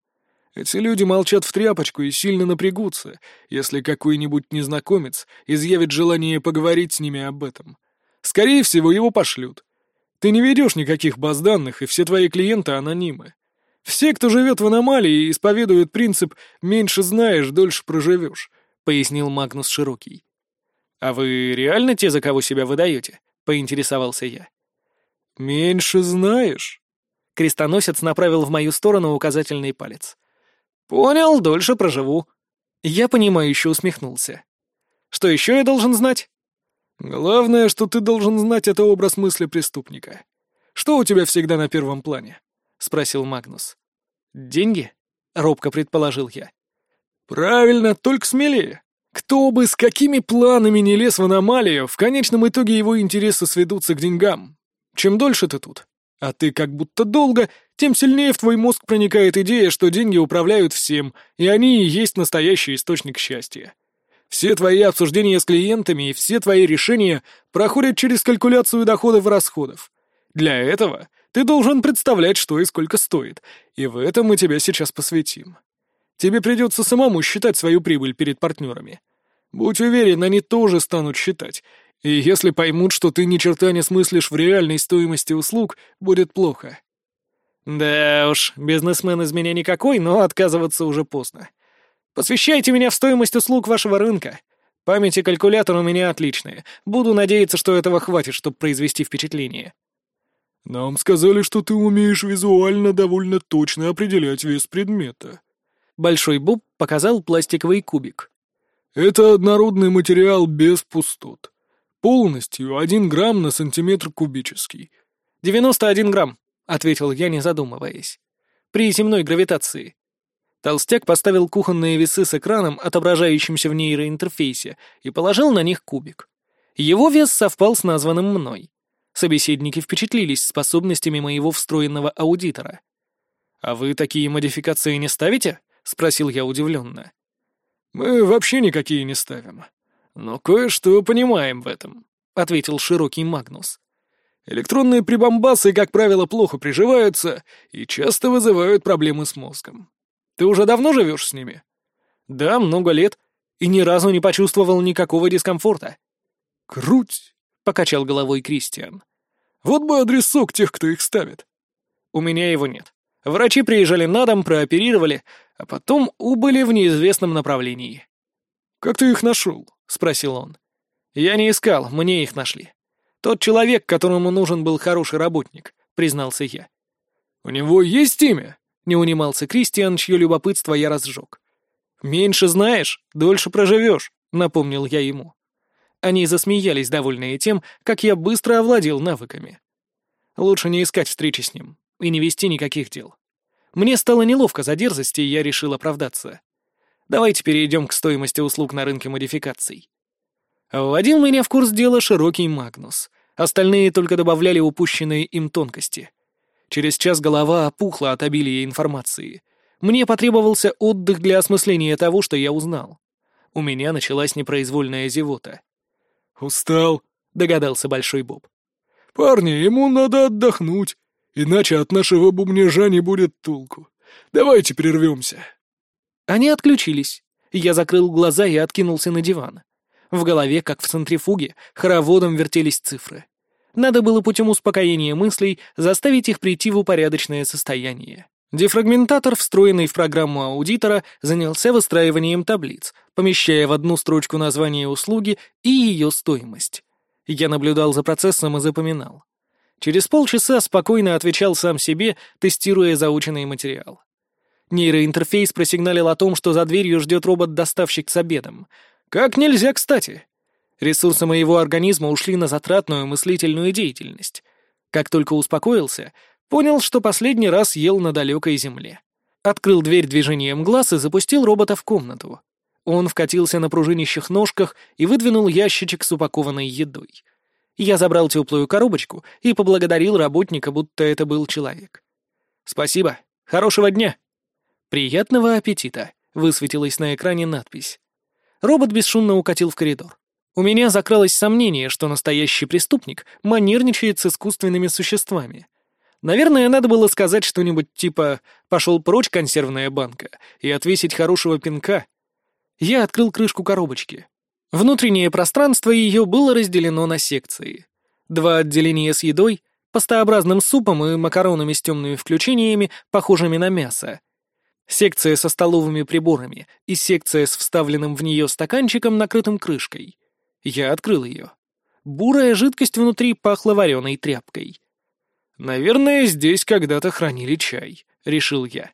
Эти люди молчат в тряпочку и сильно напрягутся, если какой-нибудь незнакомец изъявит желание поговорить с ними об этом. Скорее всего, его пошлют. Ты не ведешь никаких баз данных, и все твои клиенты анонимы. Все, кто живет в аномалии, исповедуют принцип «меньше знаешь, дольше проживешь», — пояснил Магнус Широкий. «А вы реально те, за кого себя выдаете?» — поинтересовался я. «Меньше знаешь?» Крестоносец направил в мою сторону указательный палец. «Понял, дольше проживу». Я понимающе усмехнулся. «Что еще я должен знать?» «Главное, что ты должен знать, это образ мысли преступника. Что у тебя всегда на первом плане?» — спросил Магнус. «Деньги?» — робко предположил я. «Правильно, только смелее. Кто бы с какими планами не лез в аномалию, в конечном итоге его интересы сведутся к деньгам. Чем дольше ты тут, а ты как будто долго, тем сильнее в твой мозг проникает идея, что деньги управляют всем, и они и есть настоящий источник счастья. Все твои обсуждения с клиентами и все твои решения проходят через калькуляцию доходов и расходов. Для этого ты должен представлять, что и сколько стоит, и в этом мы тебя сейчас посвятим. Тебе придется самому считать свою прибыль перед партнерами. Будь уверен, они тоже станут считать, и если поймут, что ты ни черта не смыслишь в реальной стоимости услуг, будет плохо. Да уж, бизнесмен из меня никакой, но отказываться уже поздно. Посвящайте меня в стоимость услуг вашего рынка. Память и калькулятор у меня отличные. Буду надеяться, что этого хватит, чтобы произвести впечатление. Нам сказали, что ты умеешь визуально довольно точно определять вес предмета. Большой Боб показал пластиковый кубик. Это однородный материал без пустот. Полностью один грамм на сантиметр кубический. «Девяносто один грамм», — ответил я, не задумываясь. «При земной гравитации». Толстяк поставил кухонные весы с экраном, отображающимся в нейроинтерфейсе, и положил на них кубик. Его вес совпал с названным мной. Собеседники впечатлились способностями моего встроенного аудитора. «А вы такие модификации не ставите?» — спросил я удивленно. «Мы вообще никакие не ставим. Но кое-что понимаем в этом», — ответил широкий Магнус. «Электронные прибамбасы, как правило, плохо приживаются и часто вызывают проблемы с мозгом. Ты уже давно живешь с ними?» «Да, много лет, и ни разу не почувствовал никакого дискомфорта». «Круть!» — покачал головой Кристиан. «Вот бы адресок тех, кто их ставит». «У меня его нет. Врачи приезжали на дом, прооперировали, а потом убыли в неизвестном направлении». «Как ты их нашел?» — спросил он. «Я не искал, мне их нашли. Тот человек, которому нужен был хороший работник», — признался я. «У него есть имя?» Не унимался Кристиан, чье любопытство я разжег. «Меньше знаешь, дольше проживешь», — напомнил я ему. Они засмеялись, довольные тем, как я быстро овладел навыками. Лучше не искать встречи с ним и не вести никаких дел. Мне стало неловко за дерзость, и я решил оправдаться. Давайте перейдем к стоимости услуг на рынке модификаций. Вводил меня в курс дела широкий Магнус. Остальные только добавляли упущенные им тонкости. Через час голова опухла от обилия информации. Мне потребовался отдых для осмысления того, что я узнал. У меня началась непроизвольная зевота. «Устал», — догадался Большой Боб. «Парни, ему надо отдохнуть, иначе от нашего бубнежа не будет толку. Давайте прервемся». Они отключились. Я закрыл глаза и откинулся на диван. В голове, как в центрифуге, хороводом вертелись цифры. Надо было путем успокоения мыслей заставить их прийти в упорядоченное состояние. Дефрагментатор, встроенный в программу аудитора, занялся выстраиванием таблиц, помещая в одну строчку название услуги и ее стоимость. Я наблюдал за процессом и запоминал. Через полчаса спокойно отвечал сам себе, тестируя заученный материал. Нейроинтерфейс просигналил о том, что за дверью ждет робот-доставщик с обедом. Как нельзя кстати. Ресурсы моего организма ушли на затратную мыслительную деятельность. Как только успокоился, понял, что последний раз ел на далекой земле. Открыл дверь движением глаз и запустил робота в комнату. Он вкатился на пружинищих ножках и выдвинул ящичек с упакованной едой. Я забрал теплую коробочку и поблагодарил работника, будто это был человек. «Спасибо. Хорошего дня!» «Приятного аппетита!» — высветилась на экране надпись. Робот бесшумно укатил в коридор. У меня закралось сомнение, что настоящий преступник манерничает с искусственными существами. Наверное, надо было сказать что-нибудь типа «пошел прочь, консервная банка» и отвесить хорошего пинка. Я открыл крышку коробочки. Внутреннее пространство ее было разделено на секции. Два отделения с едой, пастообразным супом и макаронами с темными включениями, похожими на мясо. Секция со столовыми приборами и секция с вставленным в нее стаканчиком, накрытым крышкой. Я открыл ее. Бурая жидкость внутри пахла вареной тряпкой. «Наверное, здесь когда-то хранили чай», — решил я.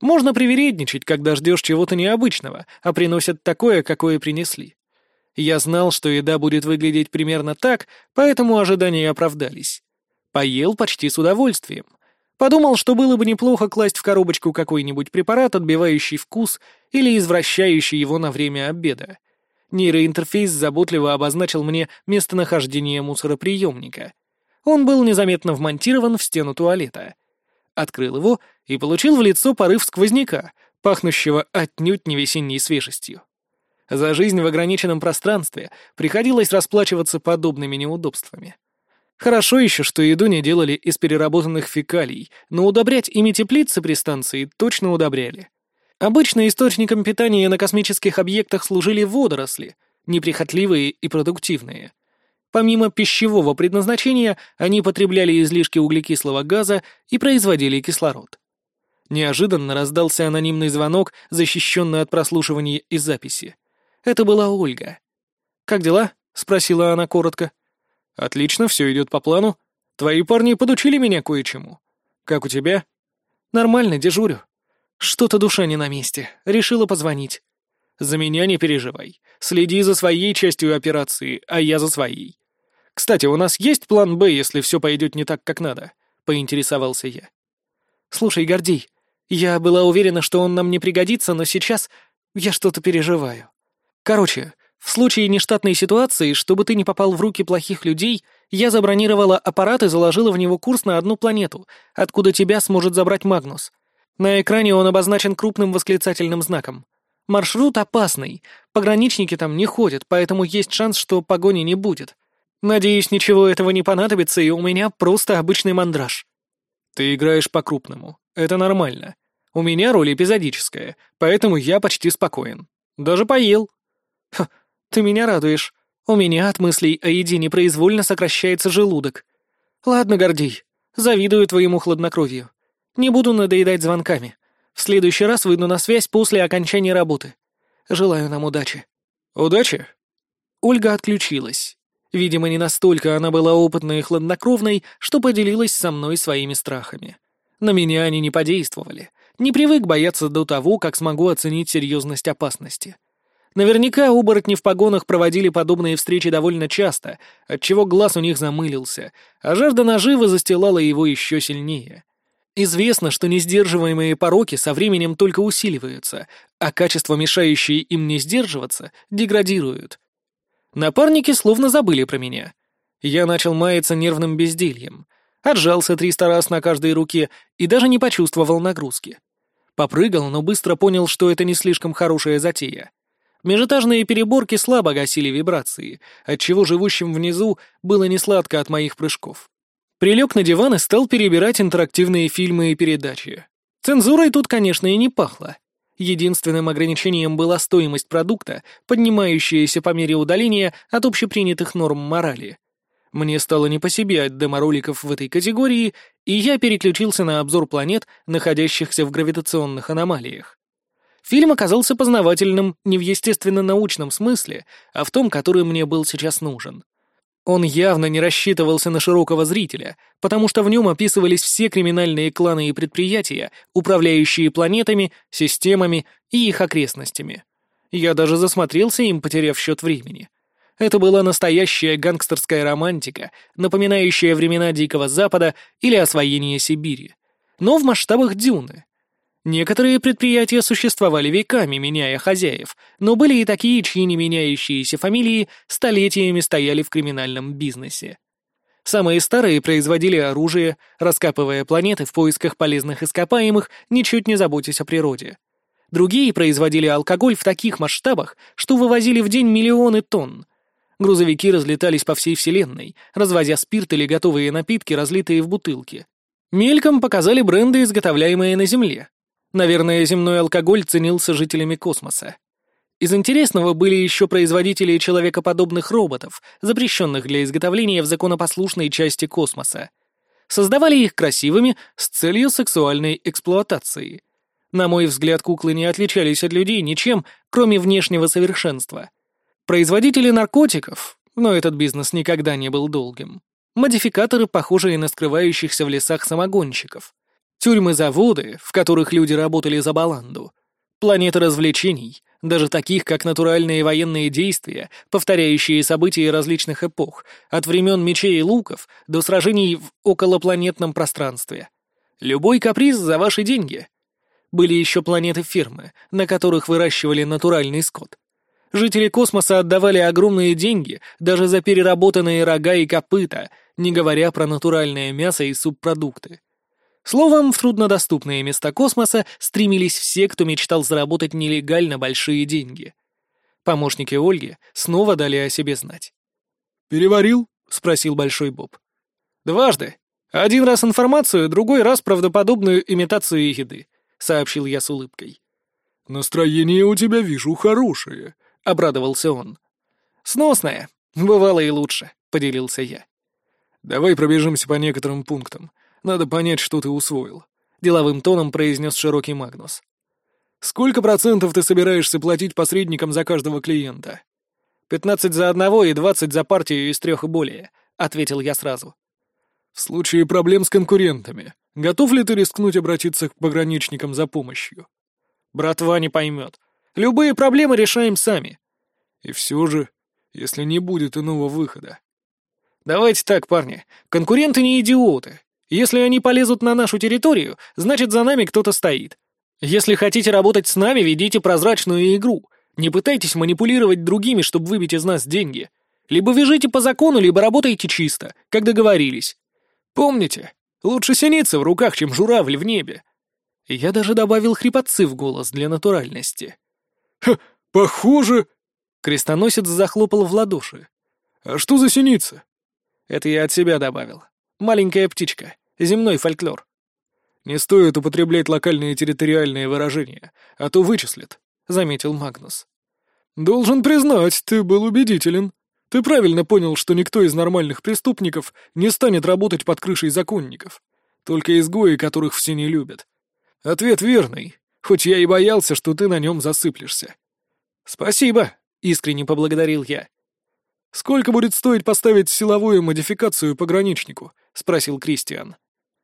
Можно привередничать, когда ждешь чего-то необычного, а приносят такое, какое принесли. Я знал, что еда будет выглядеть примерно так, поэтому ожидания оправдались. Поел почти с удовольствием. Подумал, что было бы неплохо класть в коробочку какой-нибудь препарат, отбивающий вкус или извращающий его на время обеда. Нейроинтерфейс заботливо обозначил мне местонахождение мусороприемника. Он был незаметно вмонтирован в стену туалета. Открыл его и получил в лицо порыв сквозняка, пахнущего отнюдь не весенней свежестью. За жизнь в ограниченном пространстве приходилось расплачиваться подобными неудобствами. Хорошо еще, что еду не делали из переработанных фекалий, но удобрять ими теплицы при станции точно удобряли. Обычно источником питания на космических объектах служили водоросли, неприхотливые и продуктивные. Помимо пищевого предназначения, они потребляли излишки углекислого газа и производили кислород. Неожиданно раздался анонимный звонок, защищенный от прослушивания и записи. Это была Ольга. «Как дела?» — спросила она коротко. «Отлично, все идет по плану. Твои парни подучили меня кое-чему. Как у тебя?» «Нормально, дежурю. Что-то душа не на месте. Решила позвонить. За меня не переживай. Следи за своей частью операции, а я за своей. Кстати, у нас есть план «Б», если все пойдет не так, как надо?» — поинтересовался я. «Слушай, Гордей, я была уверена, что он нам не пригодится, но сейчас я что-то переживаю. Короче, в случае нештатной ситуации, чтобы ты не попал в руки плохих людей, я забронировала аппарат и заложила в него курс на одну планету, откуда тебя сможет забрать Магнус. На экране он обозначен крупным восклицательным знаком. Маршрут опасный, пограничники там не ходят, поэтому есть шанс, что погони не будет. Надеюсь, ничего этого не понадобится, и у меня просто обычный мандраж. Ты играешь по-крупному. Это нормально. У меня роль эпизодическая, поэтому я почти спокоен. Даже поел. Ха, ты меня радуешь. У меня от мыслей о еде непроизвольно сокращается желудок. Ладно, Гордей, завидую твоему хладнокровию. Не буду надоедать звонками. В следующий раз выйду на связь после окончания работы. Желаю нам удачи». «Удачи?» Ольга отключилась. Видимо, не настолько она была опытной и хладнокровной, что поделилась со мной своими страхами. На меня они не подействовали. Не привык бояться до того, как смогу оценить серьезность опасности. Наверняка оборотни в погонах проводили подобные встречи довольно часто, отчего глаз у них замылился, а жажда наживы застилала его еще сильнее. Известно, что несдерживаемые пороки со временем только усиливаются, а качества, мешающие им не сдерживаться, деградируют. Напарники словно забыли про меня. Я начал маяться нервным бездельем, отжался триста раз на каждой руке и даже не почувствовал нагрузки. Попрыгал, но быстро понял, что это не слишком хорошая затея. Межэтажные переборки слабо гасили вибрации, отчего живущим внизу было несладко от моих прыжков. Прилег на диван и стал перебирать интерактивные фильмы и передачи. Цензурой тут, конечно, и не пахло. Единственным ограничением была стоимость продукта, поднимающаяся по мере удаления от общепринятых норм морали. Мне стало не по себе от демороликов в этой категории, и я переключился на обзор планет, находящихся в гравитационных аномалиях. Фильм оказался познавательным не в естественно-научном смысле, а в том, который мне был сейчас нужен. Он явно не рассчитывался на широкого зрителя, потому что в нем описывались все криминальные кланы и предприятия, управляющие планетами, системами и их окрестностями. Я даже засмотрелся им, потеряв счет времени. Это была настоящая гангстерская романтика, напоминающая времена Дикого Запада или освоение Сибири. Но в масштабах дюны. Некоторые предприятия существовали веками, меняя хозяев, но были и такие, чьи не меняющиеся фамилии столетиями стояли в криминальном бизнесе. Самые старые производили оружие, раскапывая планеты в поисках полезных ископаемых, ничуть не заботясь о природе. Другие производили алкоголь в таких масштабах, что вывозили в день миллионы тонн, Грузовики разлетались по всей вселенной, развозя спирт или готовые напитки, разлитые в бутылки. Мельком показали бренды, изготовляемые на Земле. Наверное, земной алкоголь ценился жителями космоса. Из интересного были еще производители человекоподобных роботов, запрещенных для изготовления в законопослушной части космоса. Создавали их красивыми с целью сексуальной эксплуатации. На мой взгляд, куклы не отличались от людей ничем, кроме внешнего совершенства — Производители наркотиков, но этот бизнес никогда не был долгим. Модификаторы, похожие на скрывающихся в лесах самогонщиков. Тюрьмы-заводы, в которых люди работали за баланду. Планеты развлечений, даже таких, как натуральные военные действия, повторяющие события различных эпох, от времен мечей и луков до сражений в околопланетном пространстве. Любой каприз за ваши деньги. Были еще планеты-фермы, на которых выращивали натуральный скот. Жители космоса отдавали огромные деньги даже за переработанные рога и копыта, не говоря про натуральное мясо и субпродукты. Словом, в труднодоступные места космоса стремились все, кто мечтал заработать нелегально большие деньги. Помощники Ольги снова дали о себе знать. «Переварил?» — спросил Большой Боб. «Дважды. Один раз информацию, другой раз правдоподобную имитацию еды», — сообщил я с улыбкой. «Настроение у тебя, вижу, хорошее», — обрадовался он. «Сносная. Бывало и лучше», — поделился я. «Давай пробежимся по некоторым пунктам. Надо понять, что ты усвоил», — деловым тоном произнес широкий Магнус. «Сколько процентов ты собираешься платить посредникам за каждого клиента?» «Пятнадцать за одного и двадцать за партию из трех и более», — ответил я сразу. «В случае проблем с конкурентами, готов ли ты рискнуть обратиться к пограничникам за помощью?» «Братва не поймет. Любые проблемы решаем сами. И все же, если не будет иного выхода. Давайте так, парни. Конкуренты не идиоты. Если они полезут на нашу территорию, значит за нами кто-то стоит. Если хотите работать с нами, ведите прозрачную игру. Не пытайтесь манипулировать другими, чтобы выбить из нас деньги. Либо вяжите по закону, либо работайте чисто, как договорились. Помните, лучше синица в руках, чем журавль в небе. Я даже добавил хрипотцы в голос для натуральности. «Ха, похоже...» Крестоносец захлопал в ладоши. «А что за синица?» «Это я от себя добавил. Маленькая птичка. Земной фольклор». «Не стоит употреблять локальные территориальные выражения, а то вычислят», — заметил Магнус. «Должен признать, ты был убедителен. Ты правильно понял, что никто из нормальных преступников не станет работать под крышей законников. Только изгои, которых все не любят. Ответ верный, хоть я и боялся, что ты на нем засыплешься». «Спасибо», — искренне поблагодарил я. «Сколько будет стоить поставить силовую модификацию пограничнику?» — спросил Кристиан.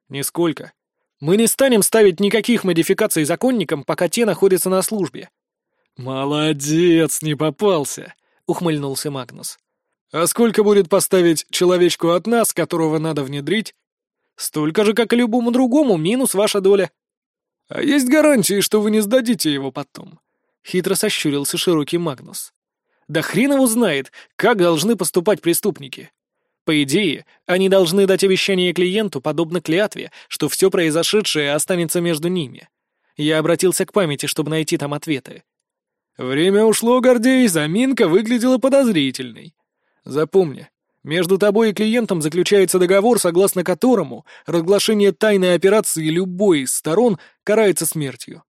«Нисколько. Мы не станем ставить никаких модификаций законникам, пока те находятся на службе». «Молодец, не попался», — ухмыльнулся Магнус. «А сколько будет поставить человечку от нас, которого надо внедрить?» «Столько же, как и любому другому, минус ваша доля». «А есть гарантии, что вы не сдадите его потом?» — хитро сощурился широкий Магнус. «Да хрен его знает, как должны поступать преступники. По идее, они должны дать обещание клиенту, подобно клятве, что все произошедшее останется между ними. Я обратился к памяти, чтобы найти там ответы. Время ушло, Гордей, заминка выглядела подозрительной. Запомни, между тобой и клиентом заключается договор, согласно которому разглашение тайной операции любой из сторон карается смертью.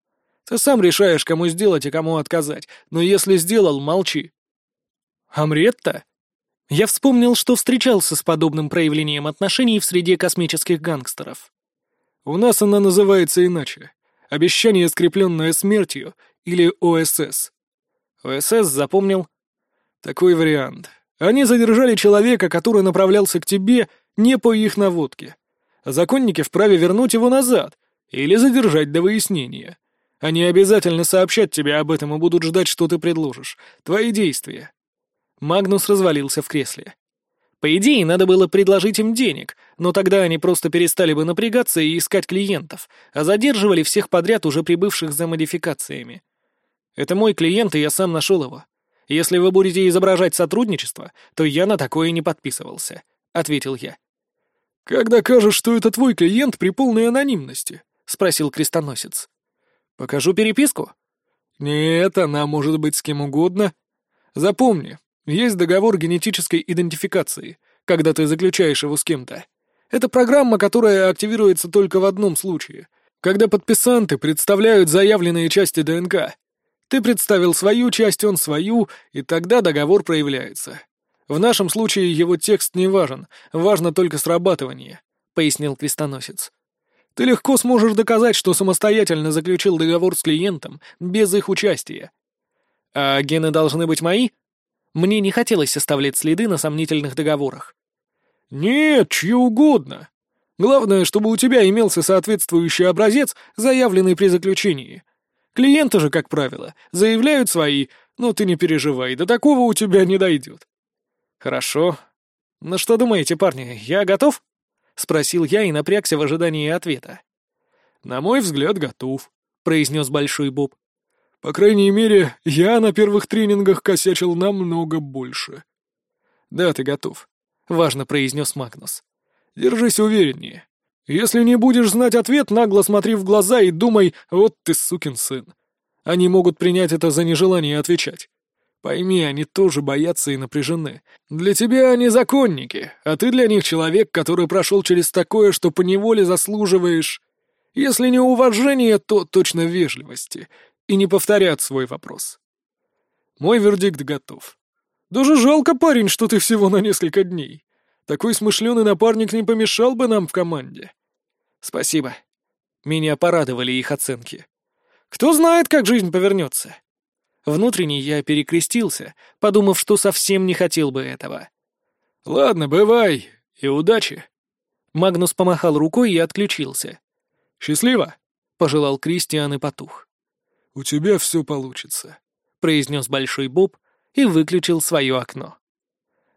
Ты сам решаешь, кому сделать и кому отказать, но если сделал, молчи. Амретта? Я вспомнил, что встречался с подобным проявлением отношений в среде космических гангстеров. У нас она называется иначе. Обещание, скрепленное смертью, или ОСС. ОСС запомнил. Такой вариант. Они задержали человека, который направлялся к тебе не по их наводке. Законники вправе вернуть его назад или задержать до выяснения. Они обязательно сообщат тебе об этом и будут ждать, что ты предложишь. Твои действия. Магнус развалился в кресле. По идее, надо было предложить им денег, но тогда они просто перестали бы напрягаться и искать клиентов, а задерживали всех подряд, уже прибывших за модификациями. Это мой клиент, и я сам нашел его. Если вы будете изображать сотрудничество, то я на такое не подписывался», — ответил я. «Как докажешь, что это твой клиент при полной анонимности?» — спросил крестоносец. «Покажу переписку?» «Нет, она может быть с кем угодно. Запомни, есть договор генетической идентификации, когда ты заключаешь его с кем-то. Это программа, которая активируется только в одном случае, когда подписанты представляют заявленные части ДНК. Ты представил свою часть, он свою, и тогда договор проявляется. В нашем случае его текст не важен, важно только срабатывание», — пояснил крестоносец. «Ты легко сможешь доказать, что самостоятельно заключил договор с клиентом без их участия». «А гены должны быть мои?» Мне не хотелось оставлять следы на сомнительных договорах. «Нет, чьи угодно. Главное, чтобы у тебя имелся соответствующий образец, заявленный при заключении. Клиенты же, как правило, заявляют свои, но ты не переживай, до такого у тебя не дойдет». «Хорошо. Ну что думаете, парни, я готов?» — спросил я и напрягся в ожидании ответа. «На мой взгляд, готов», — произнес Большой Боб. По крайней мере, я на первых тренингах косячил намного больше. Да, ты готов, важно произнес Магнус. Держись увереннее. Если не будешь знать ответ, нагло смотри в глаза и думай, вот ты сукин сын. Они могут принять это за нежелание отвечать. Пойми, они тоже боятся и напряжены. Для тебя они законники, а ты для них человек, который прошел через такое, что поневоле заслуживаешь... Если не уважение, то точно вежливости и не повторят свой вопрос. Мой вердикт готов. Даже жалко, парень, что ты всего на несколько дней. Такой смышленый напарник не помешал бы нам в команде. Спасибо. Меня порадовали их оценки. Кто знает, как жизнь повернется. Внутренне я перекрестился, подумав, что совсем не хотел бы этого. «Ладно, бывай, и удачи!» Магнус помахал рукой и отключился. «Счастливо!» — пожелал Кристиан и потух. «У тебя все получится», — произнес Большой Боб и выключил свое окно.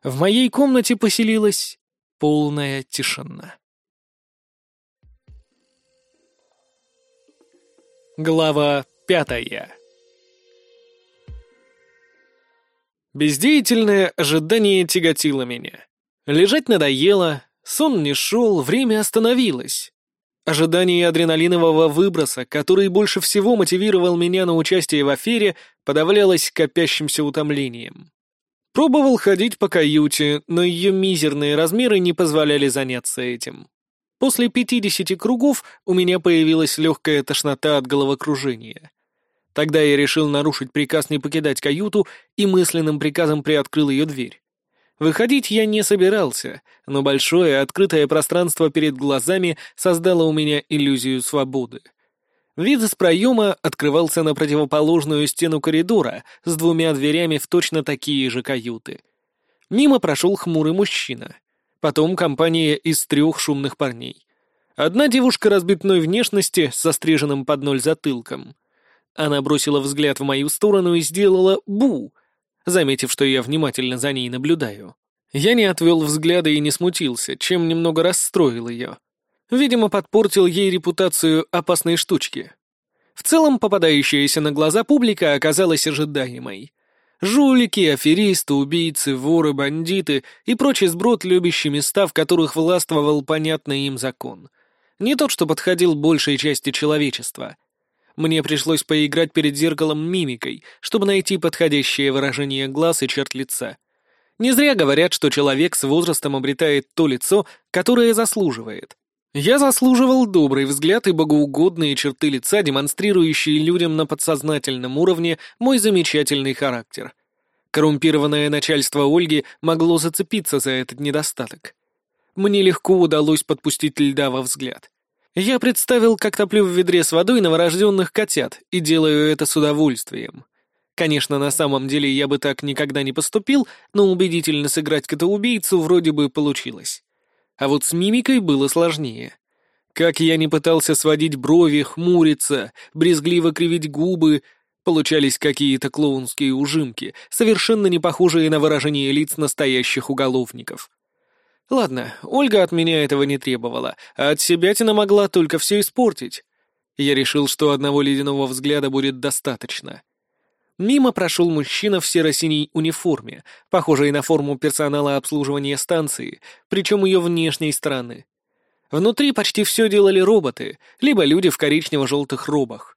В моей комнате поселилась полная тишина. Глава пятая Бездеятельное ожидание тяготило меня. Лежать надоело, сон не шел, время остановилось. Ожидание адреналинового выброса, который больше всего мотивировал меня на участие в афере, подавлялось копящимся утомлением. Пробовал ходить по каюте, но ее мизерные размеры не позволяли заняться этим. После пятидесяти кругов у меня появилась легкая тошнота от головокружения. Тогда я решил нарушить приказ не покидать каюту и мысленным приказом приоткрыл ее дверь. Выходить я не собирался, но большое открытое пространство перед глазами создало у меня иллюзию свободы. Вид из проема открывался на противоположную стену коридора с двумя дверями в точно такие же каюты. Мимо прошел хмурый мужчина. Потом компания из трех шумных парней. Одна девушка разбитной внешности с состриженным под ноль затылком. Она бросила взгляд в мою сторону и сделала «бу», заметив, что я внимательно за ней наблюдаю. Я не отвел взгляда и не смутился, чем немного расстроил ее. Видимо, подпортил ей репутацию опасной штучки. В целом, попадающаяся на глаза публика оказалась ожидаемой. Жулики, аферисты, убийцы, воры, бандиты и прочий сброд, любящий места, в которых властвовал понятный им закон. Не тот, что подходил большей части человечества. Мне пришлось поиграть перед зеркалом мимикой, чтобы найти подходящее выражение глаз и черт лица. Не зря говорят, что человек с возрастом обретает то лицо, которое заслуживает. Я заслуживал добрый взгляд и богоугодные черты лица, демонстрирующие людям на подсознательном уровне мой замечательный характер. Коррумпированное начальство Ольги могло зацепиться за этот недостаток. Мне легко удалось подпустить льда во взгляд. Я представил, как топлю в ведре с водой новорожденных котят и делаю это с удовольствием. Конечно, на самом деле я бы так никогда не поступил, но убедительно сыграть кота-убийцу вроде бы получилось. А вот с мимикой было сложнее. Как я не пытался сводить брови, хмуриться, брезгливо кривить губы, получались какие-то клоунские ужимки, совершенно не похожие на выражение лиц настоящих уголовников. Ладно, Ольга от меня этого не требовала, а от себя тина могла только все испортить. Я решил, что одного ледяного взгляда будет достаточно. Мимо прошел мужчина в серо-синей униформе, похожей на форму персонала обслуживания станции, причем ее внешней стороны. Внутри почти все делали роботы, либо люди в коричнево-желтых робах.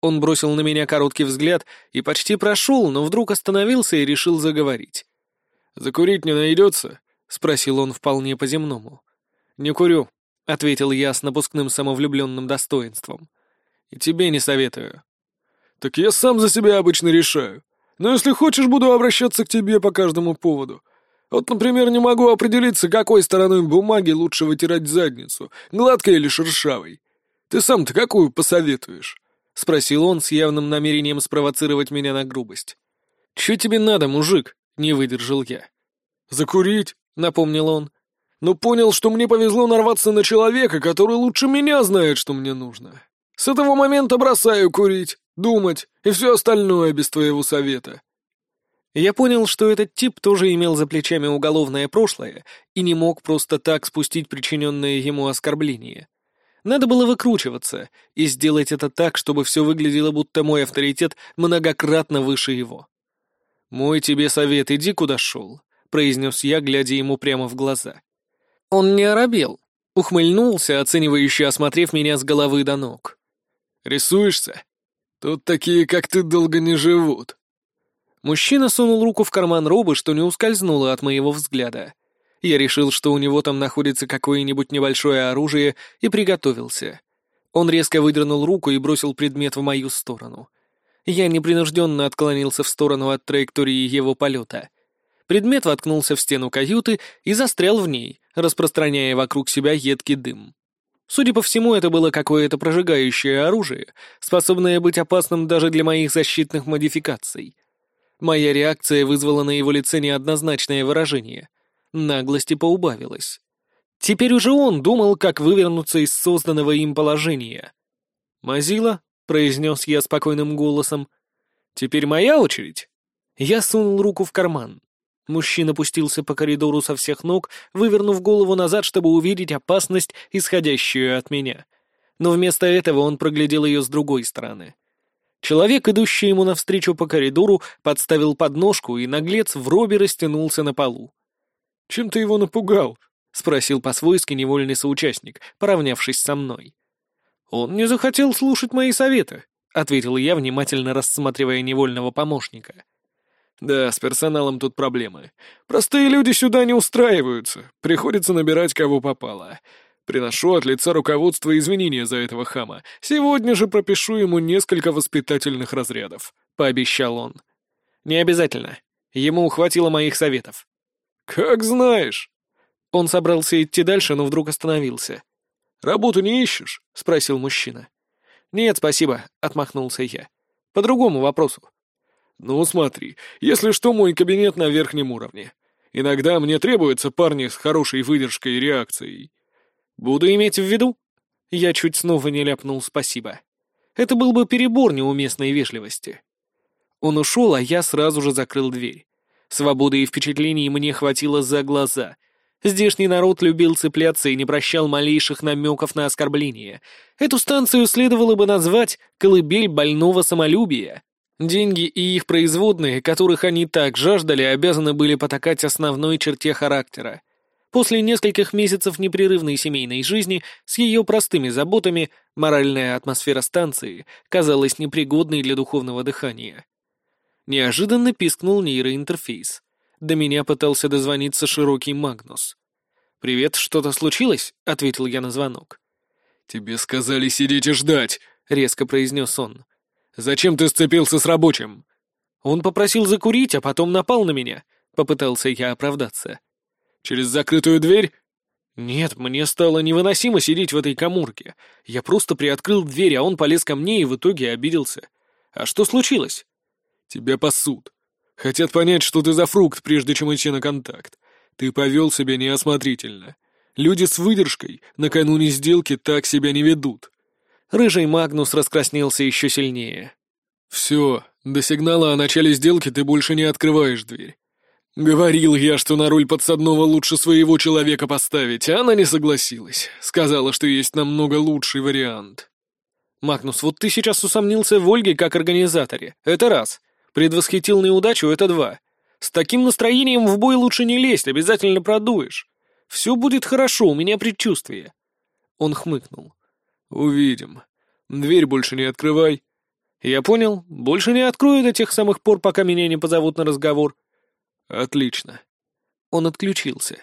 Он бросил на меня короткий взгляд и почти прошел, но вдруг остановился и решил заговорить. «Закурить не найдется?» — спросил он вполне по-земному. «Не курю», — ответил я с напускным самовлюбленным достоинством. «И тебе не советую». «Так я сам за себя обычно решаю. Но если хочешь, буду обращаться к тебе по каждому поводу. Вот, например, не могу определиться, какой стороной бумаги лучше вытирать задницу, гладкой или шершавой. Ты сам-то какую посоветуешь?» — спросил он с явным намерением спровоцировать меня на грубость. «Чё тебе надо, мужик?» — не выдержал я. «Закурить», — напомнил он. «Но понял, что мне повезло нарваться на человека, который лучше меня знает, что мне нужно. С этого момента бросаю курить, думать и все остальное без твоего совета». Я понял, что этот тип тоже имел за плечами уголовное прошлое и не мог просто так спустить причиненное ему оскорбление. Надо было выкручиваться и сделать это так, чтобы все выглядело, будто мой авторитет многократно выше его. «Мой тебе совет, иди куда шел», — произнес я, глядя ему прямо в глаза. Он не оробел, ухмыльнулся, оценивающе осмотрев меня с головы до ног. «Рисуешься? Тут такие, как ты, долго не живут». Мужчина сунул руку в карман робы, что не ускользнуло от моего взгляда. Я решил, что у него там находится какое-нибудь небольшое оружие, и приготовился. Он резко выдернул руку и бросил предмет в мою сторону. Я непринужденно отклонился в сторону от траектории его полета. Предмет воткнулся в стену каюты и застрял в ней, распространяя вокруг себя едкий дым. Судя по всему, это было какое-то прожигающее оружие, способное быть опасным даже для моих защитных модификаций. Моя реакция вызвала на его лице неоднозначное выражение. Наглости поубавилось. Теперь уже он думал, как вывернуться из созданного им положения. «Мазила?» — произнес я спокойным голосом. «Теперь моя очередь?» Я сунул руку в карман. Мужчина пустился по коридору со всех ног, вывернув голову назад, чтобы увидеть опасность, исходящую от меня. Но вместо этого он проглядел ее с другой стороны. Человек, идущий ему навстречу по коридору, подставил подножку, и наглец в робе растянулся на полу. «Чем ты его напугал?» — спросил по-свойски невольный соучастник, поравнявшись со мной. «Он не захотел слушать мои советы», — ответил я, внимательно рассматривая невольного помощника. «Да, с персоналом тут проблемы. Простые люди сюда не устраиваются. Приходится набирать кого попало. Приношу от лица руководства извинения за этого хама. Сегодня же пропишу ему несколько воспитательных разрядов», — пообещал он. «Не обязательно. Ему хватило моих советов». «Как знаешь». Он собрался идти дальше, но вдруг остановился. «Работу не ищешь?» — спросил мужчина. «Нет, спасибо», — отмахнулся я. «По другому вопросу». «Ну, смотри, если что, мой кабинет на верхнем уровне. Иногда мне требуются парни с хорошей выдержкой и реакцией. «Буду иметь в виду». Я чуть снова не ляпнул «спасибо». Это был бы перебор неуместной вежливости. Он ушел, а я сразу же закрыл дверь. Свободы и впечатлений мне хватило за глаза. Здешний народ любил цепляться и не прощал малейших намеков на оскорбление. Эту станцию следовало бы назвать «колыбель больного самолюбия». Деньги и их производные, которых они так жаждали, обязаны были потакать основной черте характера После нескольких месяцев непрерывной семейной жизни с ее простыми заботами моральная атмосфера станции казалась непригодной для духовного дыхания. Неожиданно пискнул нейроинтерфейс. До меня пытался дозвониться широкий Магнус. «Привет, что-то случилось?» — ответил я на звонок. «Тебе сказали сидеть и ждать», — резко произнес он. «Зачем ты сцепился с рабочим?» Он попросил закурить, а потом напал на меня. Попытался я оправдаться. Через закрытую дверь? Нет, мне стало невыносимо сидеть в этой коморке. Я просто приоткрыл дверь, а он полез ко мне и в итоге обиделся. А что случилось? Тебя пасут. Хотят понять, что ты за фрукт, прежде чем идти на контакт. Ты повел себя неосмотрительно. Люди с выдержкой накануне сделки так себя не ведут. Рыжий Магнус раскраснелся еще сильнее. Все, до сигнала о начале сделки ты больше не открываешь дверь. Говорил я, что на руль подсадного лучше своего человека поставить, а она не согласилась. Сказала, что есть намного лучший вариант. Магнус, вот ты сейчас усомнился в Ольге как организаторе. Это раз. Предвосхитил неудачу — это два. С таким настроением в бой лучше не лезть, обязательно продуешь. Все будет хорошо, у меня предчувствие. Он хмыкнул. Увидим. Дверь больше не открывай. Я понял. Больше не открою до тех самых пор, пока меня не позовут на разговор. Отлично. Он отключился.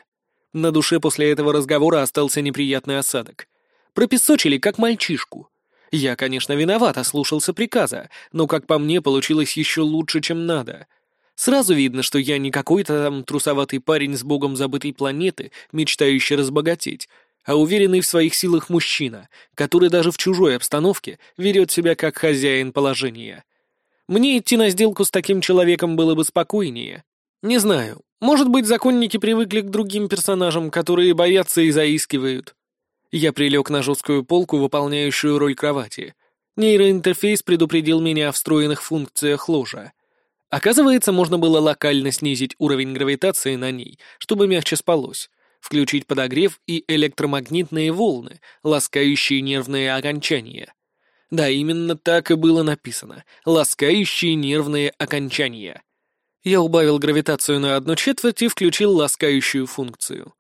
На душе после этого разговора остался неприятный осадок. Пропесочили, как мальчишку. Я, конечно, виноват, ослушался приказа, но, как по мне, получилось еще лучше, чем надо. Сразу видно, что я не какой-то там трусоватый парень с богом забытой планеты, мечтающий разбогатеть, а уверенный в своих силах мужчина, который даже в чужой обстановке ведет себя как хозяин положения. Мне идти на сделку с таким человеком было бы спокойнее. Не знаю, может быть, законники привыкли к другим персонажам, которые боятся и заискивают. Я прилег на жесткую полку, выполняющую роль кровати. Нейроинтерфейс предупредил меня о встроенных функциях ложа. Оказывается, можно было локально снизить уровень гравитации на ней, чтобы мягче спалось, включить подогрев и электромагнитные волны, ласкающие нервные окончания. Да, именно так и было написано — ласкающие нервные окончания. Я убавил гравитацию на одну четверть и включил ласкающую функцию.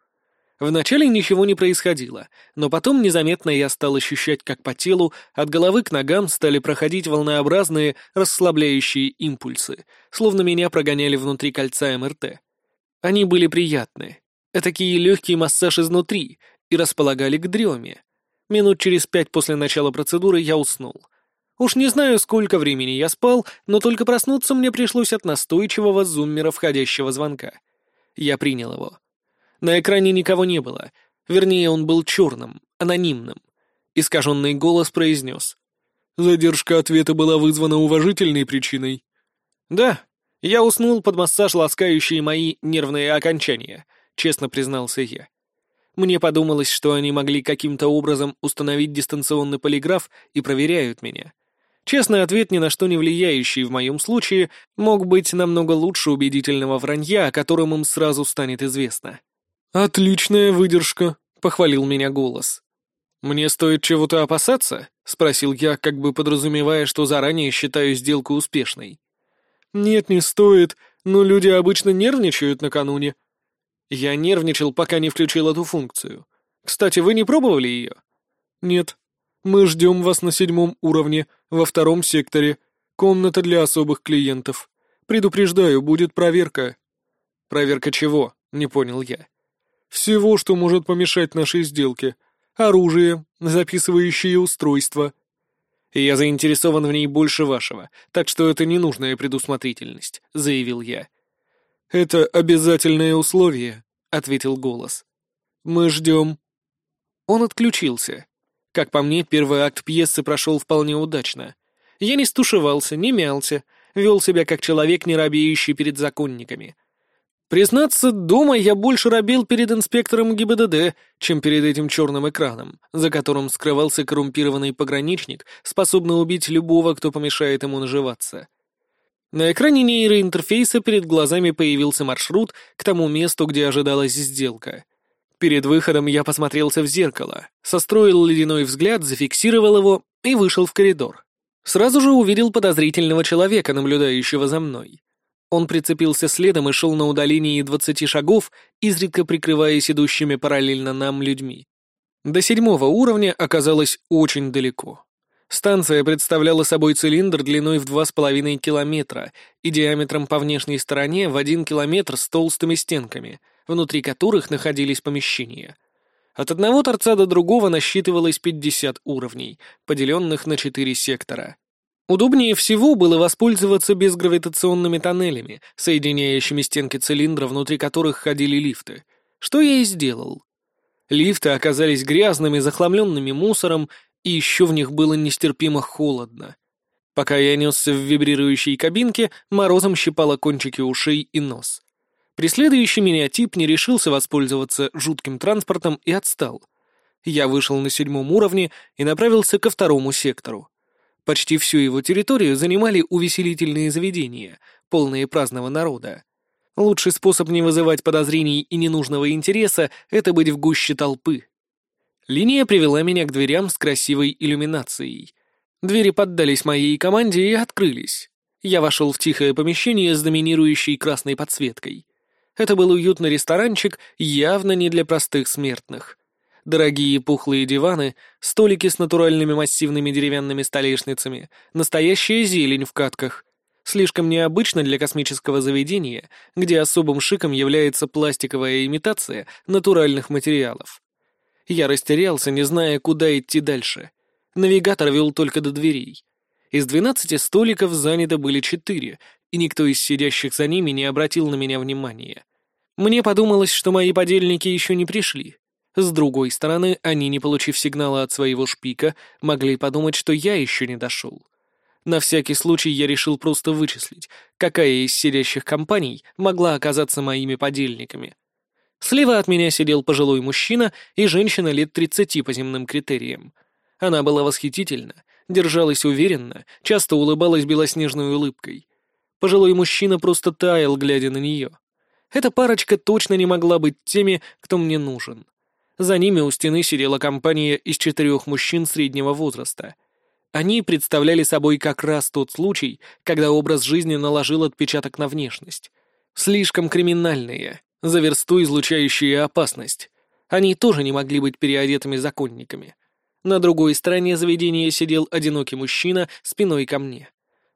Вначале ничего не происходило, но потом незаметно я стал ощущать, как по телу от головы к ногам стали проходить волнообразные расслабляющие импульсы, словно меня прогоняли внутри кольца МРТ. Они были приятны. Этакий легкий массаж изнутри и располагали к дреме. Минут через пять после начала процедуры я уснул. Уж не знаю, сколько времени я спал, но только проснуться мне пришлось от настойчивого зуммера входящего звонка. Я принял его. На экране никого не было. Вернее, он был черным, анонимным. Искаженный голос произнес. «Задержка ответа была вызвана уважительной причиной». «Да, я уснул под массаж, ласкающие мои нервные окончания», — честно признался я. Мне подумалось, что они могли каким-то образом установить дистанционный полиграф и проверяют меня. Честный ответ, ни на что не влияющий в моем случае, мог быть намного лучше убедительного вранья, о котором им сразу станет известно. «Отличная выдержка», — похвалил меня голос. «Мне стоит чего-то опасаться?» — спросил я, как бы подразумевая, что заранее считаю сделку успешной. «Нет, не стоит, но люди обычно нервничают накануне». Я нервничал, пока не включил эту функцию. Кстати, вы не пробовали ее? «Нет. Мы ждем вас на седьмом уровне, во втором секторе. Комната для особых клиентов. Предупреждаю, будет проверка». «Проверка чего?» — не понял я. Всего, что может помешать нашей сделке. Оружие, записывающие устройства. «Я заинтересован в ней больше вашего, так что это ненужная предусмотрительность», — заявил я. «Это обязательное условие», — ответил голос. «Мы ждем». Он отключился. Как по мне, первый акт пьесы прошел вполне удачно. Я не стушевался, не мялся, вел себя как человек, не робеющий перед законниками. Признаться, дома я больше робил перед инспектором ГИБДД, чем перед этим черным экраном, за которым скрывался коррумпированный пограничник, способный убить любого, кто помешает ему наживаться. На экране нейроинтерфейса перед глазами появился маршрут к тому месту, где ожидалась сделка. Перед выходом я посмотрелся в зеркало, состроил ледяной взгляд, зафиксировал его и вышел в коридор. Сразу же увидел подозрительного человека, наблюдающего за мной. Он прицепился следом и шел на удалении двадцати шагов, изредка прикрываясь идущими параллельно нам людьми. До седьмого уровня оказалось очень далеко. Станция представляла собой цилиндр длиной в два с половиной километра и диаметром по внешней стороне в один километр с толстыми стенками, внутри которых находились помещения. От одного торца до другого насчитывалось 50 уровней, поделенных на четыре сектора. Удобнее всего было воспользоваться безгравитационными тоннелями, соединяющими стенки цилиндра, внутри которых ходили лифты, что я и сделал. Лифты оказались грязными, захламленными мусором, и еще в них было нестерпимо холодно. Пока я несся в вибрирующей кабинке, морозом щипало кончики ушей и нос. Преследующий меня тип не решился воспользоваться жутким транспортом и отстал. Я вышел на седьмом уровне и направился ко второму сектору. Почти всю его территорию занимали увеселительные заведения, полные праздного народа. Лучший способ не вызывать подозрений и ненужного интереса — это быть в гуще толпы. Линия привела меня к дверям с красивой иллюминацией. Двери поддались моей команде и открылись. Я вошел в тихое помещение с доминирующей красной подсветкой. Это был уютный ресторанчик, явно не для простых смертных. Дорогие пухлые диваны, столики с натуральными массивными деревянными столешницами, настоящая зелень в катках. Слишком необычно для космического заведения, где особым шиком является пластиковая имитация натуральных материалов. Я растерялся, не зная, куда идти дальше. Навигатор вел только до дверей. Из двенадцати столиков занято были четыре, и никто из сидящих за ними не обратил на меня внимания. Мне подумалось, что мои подельники еще не пришли. С другой стороны, они, не получив сигнала от своего шпика, могли подумать, что я еще не дошел. На всякий случай я решил просто вычислить, какая из сидящих компаний могла оказаться моими подельниками. Слева от меня сидел пожилой мужчина и женщина лет тридцати по земным критериям. Она была восхитительна, держалась уверенно, часто улыбалась белоснежной улыбкой. Пожилой мужчина просто таял, глядя на нее. Эта парочка точно не могла быть теми, кто мне нужен. За ними у стены сидела компания из четырех мужчин среднего возраста. Они представляли собой как раз тот случай, когда образ жизни наложил отпечаток на внешность. Слишком криминальные, за версту излучающие опасность. Они тоже не могли быть переодетыми законниками. На другой стороне заведения сидел одинокий мужчина спиной ко мне.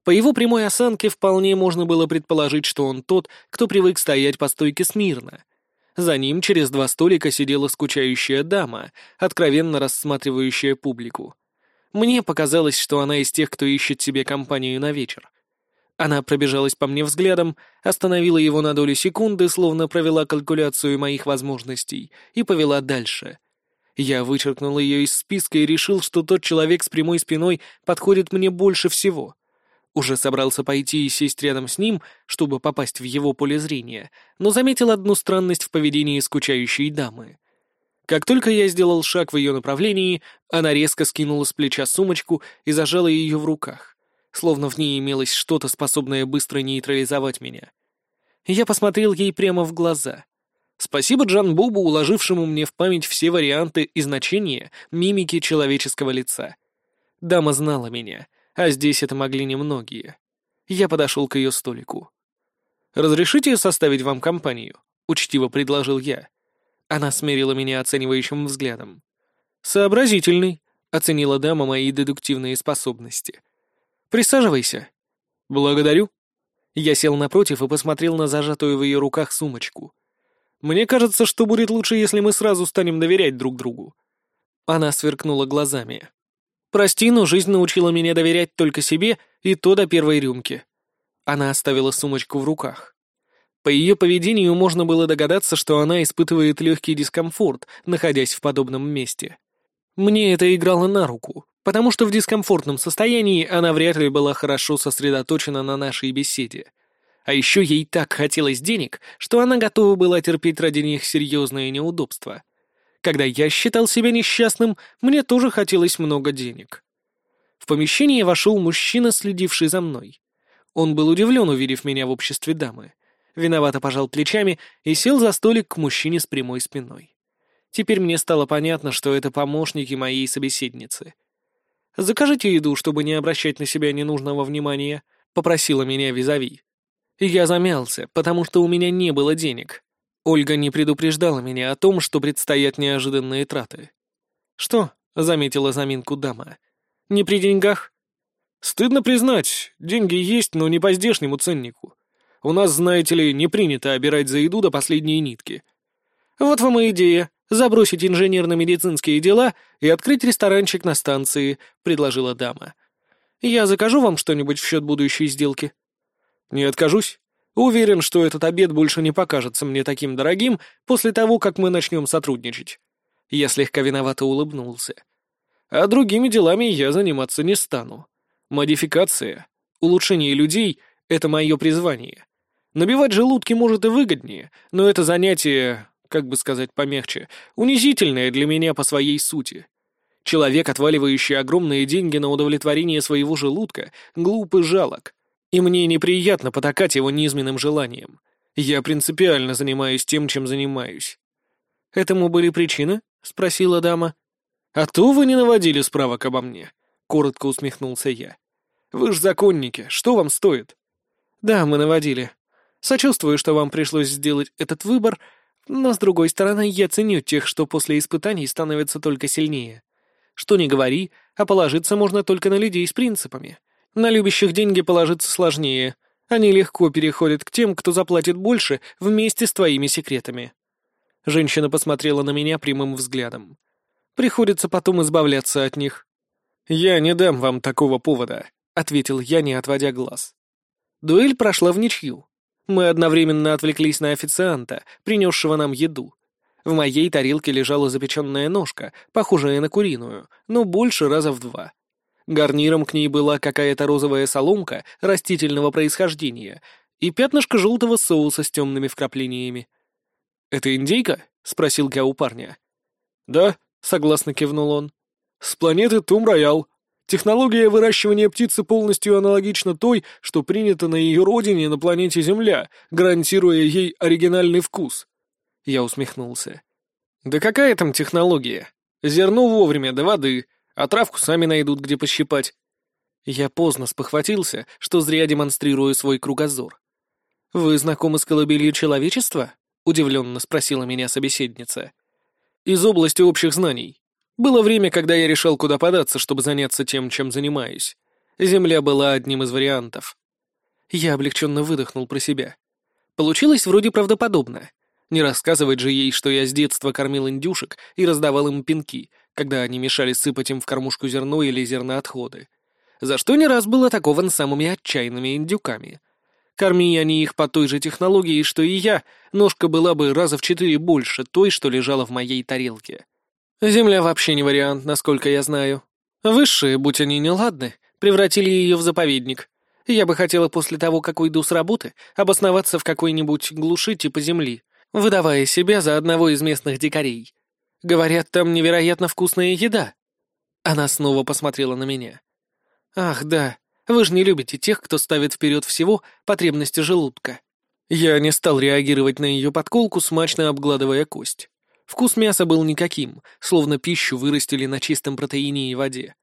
По его прямой осанке вполне можно было предположить, что он тот, кто привык стоять по стойке смирно, за ним через два столика сидела скучающая дама, откровенно рассматривающая публику. Мне показалось, что она из тех, кто ищет себе компанию на вечер. Она пробежалась по мне взглядом, остановила его на долю секунды, словно провела калькуляцию моих возможностей, и повела дальше. Я вычеркнул ее из списка и решил, что тот человек с прямой спиной подходит мне больше всего — уже собрался пойти и сесть рядом с ним, чтобы попасть в его поле зрения, но заметил одну странность в поведении скучающей дамы. Как только я сделал шаг в ее направлении, она резко скинула с плеча сумочку и зажала ее в руках, словно в ней имелось что-то, способное быстро нейтрализовать меня. Я посмотрел ей прямо в глаза. Спасибо Джан Бобу, уложившему мне в память все варианты и значения мимики человеческого лица. Дама знала меня — а здесь это могли немногие. Я подошел к ее столику. «Разрешите составить вам компанию?» — учтиво предложил я. Она смерила меня оценивающим взглядом. «Сообразительный», — оценила дама мои дедуктивные способности. «Присаживайся». «Благодарю». Я сел напротив и посмотрел на зажатую в ее руках сумочку. «Мне кажется, что будет лучше, если мы сразу станем доверять друг другу». Она сверкнула глазами. Прости, но жизнь научила меня доверять только себе, и то до первой рюмки. Она оставила сумочку в руках. По ее поведению можно было догадаться, что она испытывает легкий дискомфорт, находясь в подобном месте. Мне это играло на руку, потому что в дискомфортном состоянии она вряд ли была хорошо сосредоточена на нашей беседе. А еще ей так хотелось денег, что она готова была терпеть ради них серьезные неудобства. Когда я считал себя несчастным, мне тоже хотелось много денег. В помещение вошел мужчина, следивший за мной. Он был удивлен, увидев меня в обществе дамы. Виновато пожал плечами и сел за столик к мужчине с прямой спиной. Теперь мне стало понятно, что это помощники моей собеседницы. «Закажите еду, чтобы не обращать на себя ненужного внимания», — попросила меня визави. Я замялся, потому что у меня не было денег. Ольга не предупреждала меня о том, что предстоят неожиданные траты. «Что?» — заметила заминку дама. «Не при деньгах?» «Стыдно признать, деньги есть, но не по здешнему ценнику. У нас, знаете ли, не принято обирать за еду до последней нитки». «Вот вам и идея. Забросить инженерно-медицинские дела и открыть ресторанчик на станции», — предложила дама. Я закажу вам что-нибудь в счет будущей сделки?» «Не откажусь. Уверен, что этот обед больше не покажется мне таким дорогим после того, как мы начнем сотрудничать». Я слегка виновато улыбнулся. «А другими делами я заниматься не стану. Модификация, улучшение людей — это мое призвание. Набивать желудки может и выгоднее, но это занятие, как бы сказать помягче, унизительное для меня по своей сути. Человек, отваливающий огромные деньги на удовлетворение своего желудка, глуп и жалок. И мне неприятно потакать его низменным желанием. Я принципиально занимаюсь тем, чем занимаюсь. «Этому были причины?» — спросила дама. «А то вы не наводили справок обо мне», — коротко усмехнулся я. «Вы ж законники, что вам стоит?» «Да, мы наводили. Сочувствую, что вам пришлось сделать этот выбор, но, с другой стороны, я ценю тех, что после испытаний становятся только сильнее. Что ни говори, а положиться можно только на людей с принципами. На любящих деньги положиться сложнее. Они легко переходят к тем, кто заплатит больше вместе с твоими секретами. Женщина посмотрела на меня прямым взглядом. Приходится потом избавляться от них. «Я не дам вам такого повода», — ответил я, не отводя глаз. Дуэль прошла в ничью. Мы одновременно отвлеклись на официанта, принесшего нам еду. В моей тарелке лежала запеченная ножка, похожая на куриную, но больше раза в два. Гарниром к ней была какая-то розовая соломка растительного происхождения и пятнышко желтого соуса с темными вкраплениями. «Это индейка?» — спросил я у парня. «Да», — согласно кивнул он. «С планеты Тум-Роял. Технология выращивания птицы полностью аналогична той, что принята на ее родине на планете Земля, гарантируя ей оригинальный вкус. Я усмехнулся. «Да какая там технология? Зерно вовремя, до воды, а травку сами найдут, где пощипать». Я поздно спохватился, что зря демонстрирую свой кругозор. «Вы знакомы с колыбелью человечества?» — удивленно спросила меня собеседница. «Из области общих знаний. Было время, когда я решал, куда податься, чтобы заняться тем, чем занимаюсь. Земля была одним из вариантов». Я облегченно выдохнул про себя. Получилось вроде правдоподобно. Не рассказывать же ей, что я с детства кормил индюшек и раздавал им пинки, когда они мешали сыпать им в кормушку зерно или зерноотходы. За что не раз был атакован самыми отчаянными индюками. Корми они их по той же технологии, что и я, ножка была бы раза в четыре больше той, что лежала в моей тарелке. Земля вообще не вариант, насколько я знаю. Высшие, будь они неладны, превратили ее в заповедник. Я бы хотела после того, как уйду с работы, обосноваться в какой-нибудь глуши типа земли, выдавая себя за одного из местных дикарей. Говорят, там невероятно вкусная еда. Она снова посмотрела на меня. Ах, да, вы же не любите тех, кто ставит вперед всего потребности желудка. Я не стал реагировать на ее подколку, смачно обгладывая кость. Вкус мяса был никаким, словно пищу вырастили на чистом протеине и воде.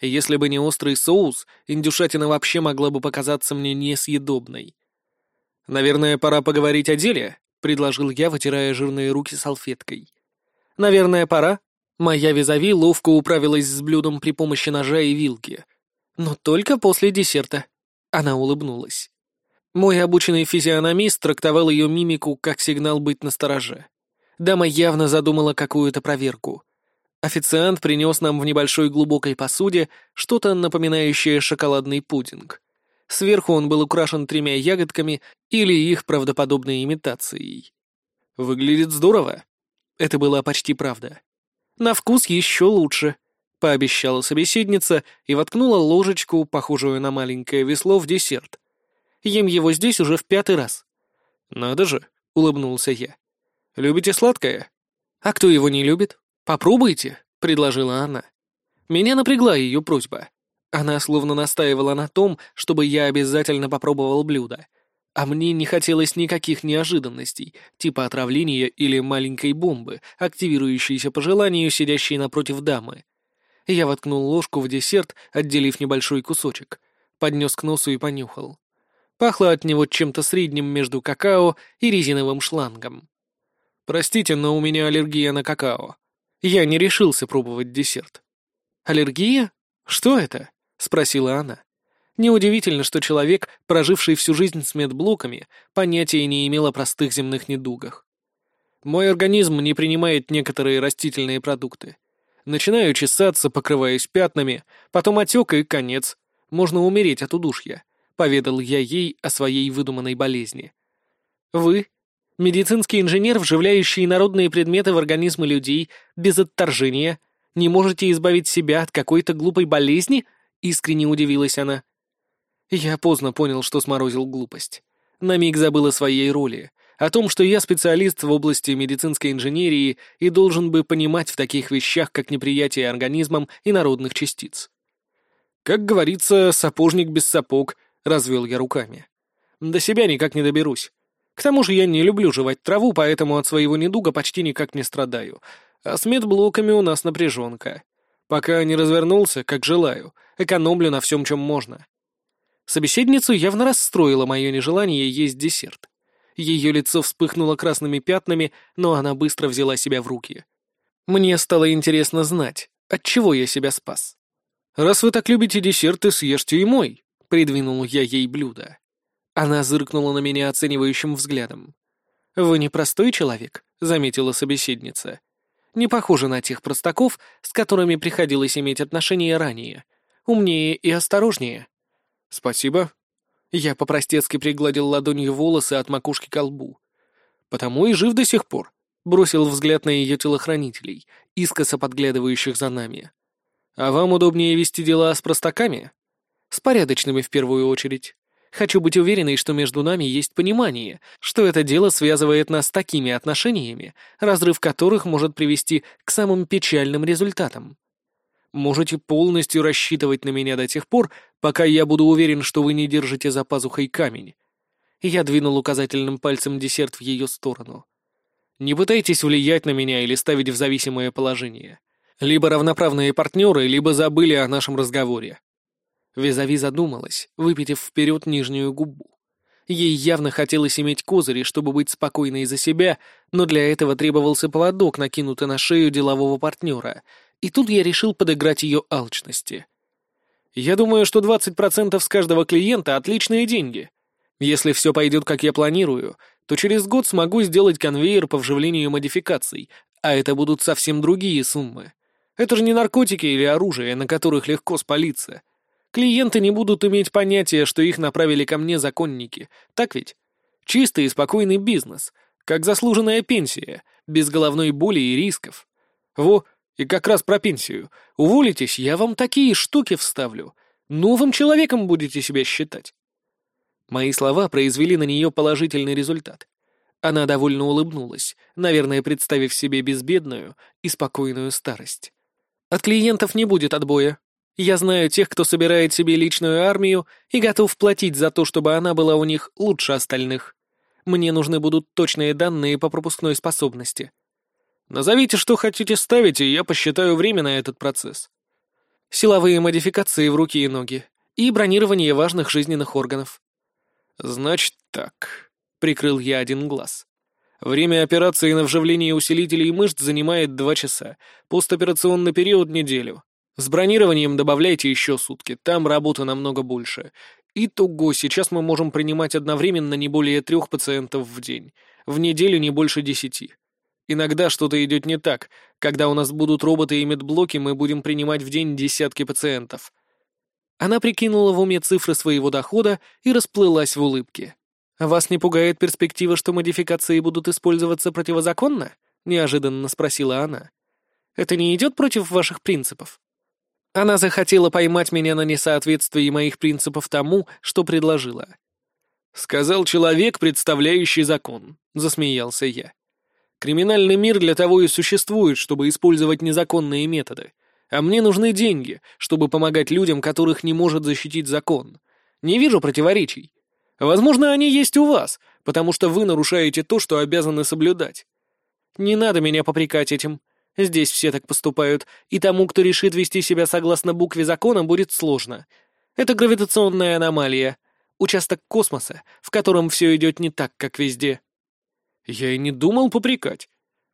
Если бы не острый соус, индюшатина вообще могла бы показаться мне несъедобной. «Наверное, пора поговорить о деле», — предложил я, вытирая жирные руки салфеткой. «Наверное, пора». Моя визави ловко управилась с блюдом при помощи ножа и вилки. Но только после десерта. Она улыбнулась. Мой обученный физиономист трактовал ее мимику как сигнал быть настороже. Дама явно задумала какую-то проверку. Официант принес нам в небольшой глубокой посуде что-то напоминающее шоколадный пудинг. Сверху он был украшен тремя ягодками или их правдоподобной имитацией. Выглядит здорово. Это была почти правда. На вкус еще лучше, пообещала собеседница и воткнула ложечку, похожую на маленькое весло, в десерт. Ем его здесь уже в пятый раз. Надо же, улыбнулся я. Любите сладкое? А кто его не любит? Попробуйте, предложила она. Меня напрягла ее просьба. Она словно настаивала на том, чтобы я обязательно попробовал блюдо. А мне не хотелось никаких неожиданностей, типа отравления или маленькой бомбы, активирующейся по желанию сидящей напротив дамы. Я воткнул ложку в десерт, отделив небольшой кусочек, поднес к носу и понюхал. Пахло от него чем-то средним между какао и резиновым шлангом. «Простите, но у меня аллергия на какао». Я не решился пробовать десерт. «Аллергия? Что это?» — спросила она. Неудивительно, что человек, проживший всю жизнь с медблоками, понятия не имел о простых земных недугах. Мой организм не принимает некоторые растительные продукты. Начинаю чесаться, покрываясь пятнами, потом отек и конец. можно умереть от удушья», — поведал я ей о своей выдуманной болезни. «Вы — медицинский инженер, вживляющий народные предметы в организмы людей без отторжения, не можете избавить себя от какой-то глупой болезни?» — искренне удивилась она. Я поздно понял, что сморозил глупость. На миг забыл о своей роли, о том, что я специалист в области медицинской инженерии и должен бы понимать в таких вещах, как неприятие организмом инородных частиц. Как говорится, сапожник без сапог, развел я руками. До себя никак не доберусь. К тому же я не люблю жевать траву, поэтому от своего недуга почти никак не страдаю. А с медблоками у нас напряженка. Пока не развернулся, как желаю, экономлю на всем, чем можно. Собеседницу явно расстроило мое нежелание есть десерт. Ее лицо вспыхнуло красными пятнами, но она быстро взяла себя в руки. Мне стало интересно знать, от чего я себя спас. «Раз вы так любите десерты, съешьте и мой», — придвинул я ей блюдо. Она зыркнула на меня оценивающим взглядом. «Вы не простой человек», — заметила собеседница. «Не похожи на тех простаков, с которыми приходилось иметь отношения ранее. Умнее и осторожнее». «Спасибо». Я по-простецки пригладил ладонью волосы от макушки к лбу. «Потому и жив до сих пор», — бросил взгляд на ее телохранителей, искоса подглядывающих за нами. «А вам удобнее вести дела с простаками?» «С порядочными в первую очередь. Хочу быть уверенной, что между нами есть понимание, что это дело связывает нас с такими отношениями, разрыв которых может привести к самым печальным результатам. Можете полностью рассчитывать на меня до тех пор, пока я буду уверен, что вы не держите за пазухой камень. Я двинул указательным пальцем десерт в ее сторону. Не пытайтесь влиять на меня или ставить в зависимое положение. Либо равноправные партнеры, либо забыли о нашем разговоре. Визави задумалась, выпитив вперед нижнюю губу. Ей явно хотелось иметь козыри, чтобы быть спокойной за себя, но для этого требовался поводок, накинутый на шею делового партнера, и тут я решил подыграть ее алчности. Я думаю, что 20% с каждого клиента — отличные деньги. Если все пойдет, как я планирую, то через год смогу сделать конвейер по вживлению модификаций, а это будут совсем другие суммы. Это же не наркотики или оружие, на которых легко спалиться. Клиенты не будут иметь понятия, что их направили ко мне законники. Так ведь? Чистый и спокойный бизнес, как заслуженная пенсия, без головной боли и рисков. Во, и как раз про пенсию. Уволитесь, я вам такие штуки вставлю. Новым человеком будете себя считать. Мои слова произвели на нее положительный результат. Она довольно улыбнулась, наверное, представив себе безбедную и спокойную старость. От клиентов не будет отбоя. Я знаю тех, кто собирает себе личную армию и готов платить за то, чтобы она была у них лучше остальных. Мне нужны будут точные данные по пропускной способности. Назовите, что хотите ставить, и я посчитаю время на этот процесс. Силовые модификации в руки и ноги. И бронирование важных жизненных органов. Значит так. Прикрыл я один глаз. Время операции на вживление усилителей мышц занимает два часа. Постоперационный период — неделю. С бронированием добавляйте еще сутки, там работы намного больше. Итого, сейчас мы можем принимать одновременно не более трех пациентов в день. В неделю не больше десяти. Иногда что-то идет не так. Когда у нас будут роботы и медблоки, мы будем принимать в день десятки пациентов. Она прикинула в уме цифры своего дохода и расплылась в улыбке. «Вас не пугает перспектива, что модификации будут использоваться противозаконно?» — неожиданно спросила она. «Это не идет против ваших принципов?» Она захотела поймать меня на несоответствии моих принципов тому, что предложила. «Сказал человек, представляющий закон», — засмеялся я. Криминальный мир для того и существует, чтобы использовать незаконные методы. А мне нужны деньги, чтобы помогать людям, которых не может защитить закон. Не вижу противоречий. Возможно, они есть у вас, потому что вы нарушаете то, что обязаны соблюдать. Не надо меня попрекать этим. Здесь все так поступают, и тому, кто решит вести себя согласно букве закона, будет сложно. Это гравитационная аномалия. Участок космоса, в котором все идет не так, как везде. Я и не думал попрекать.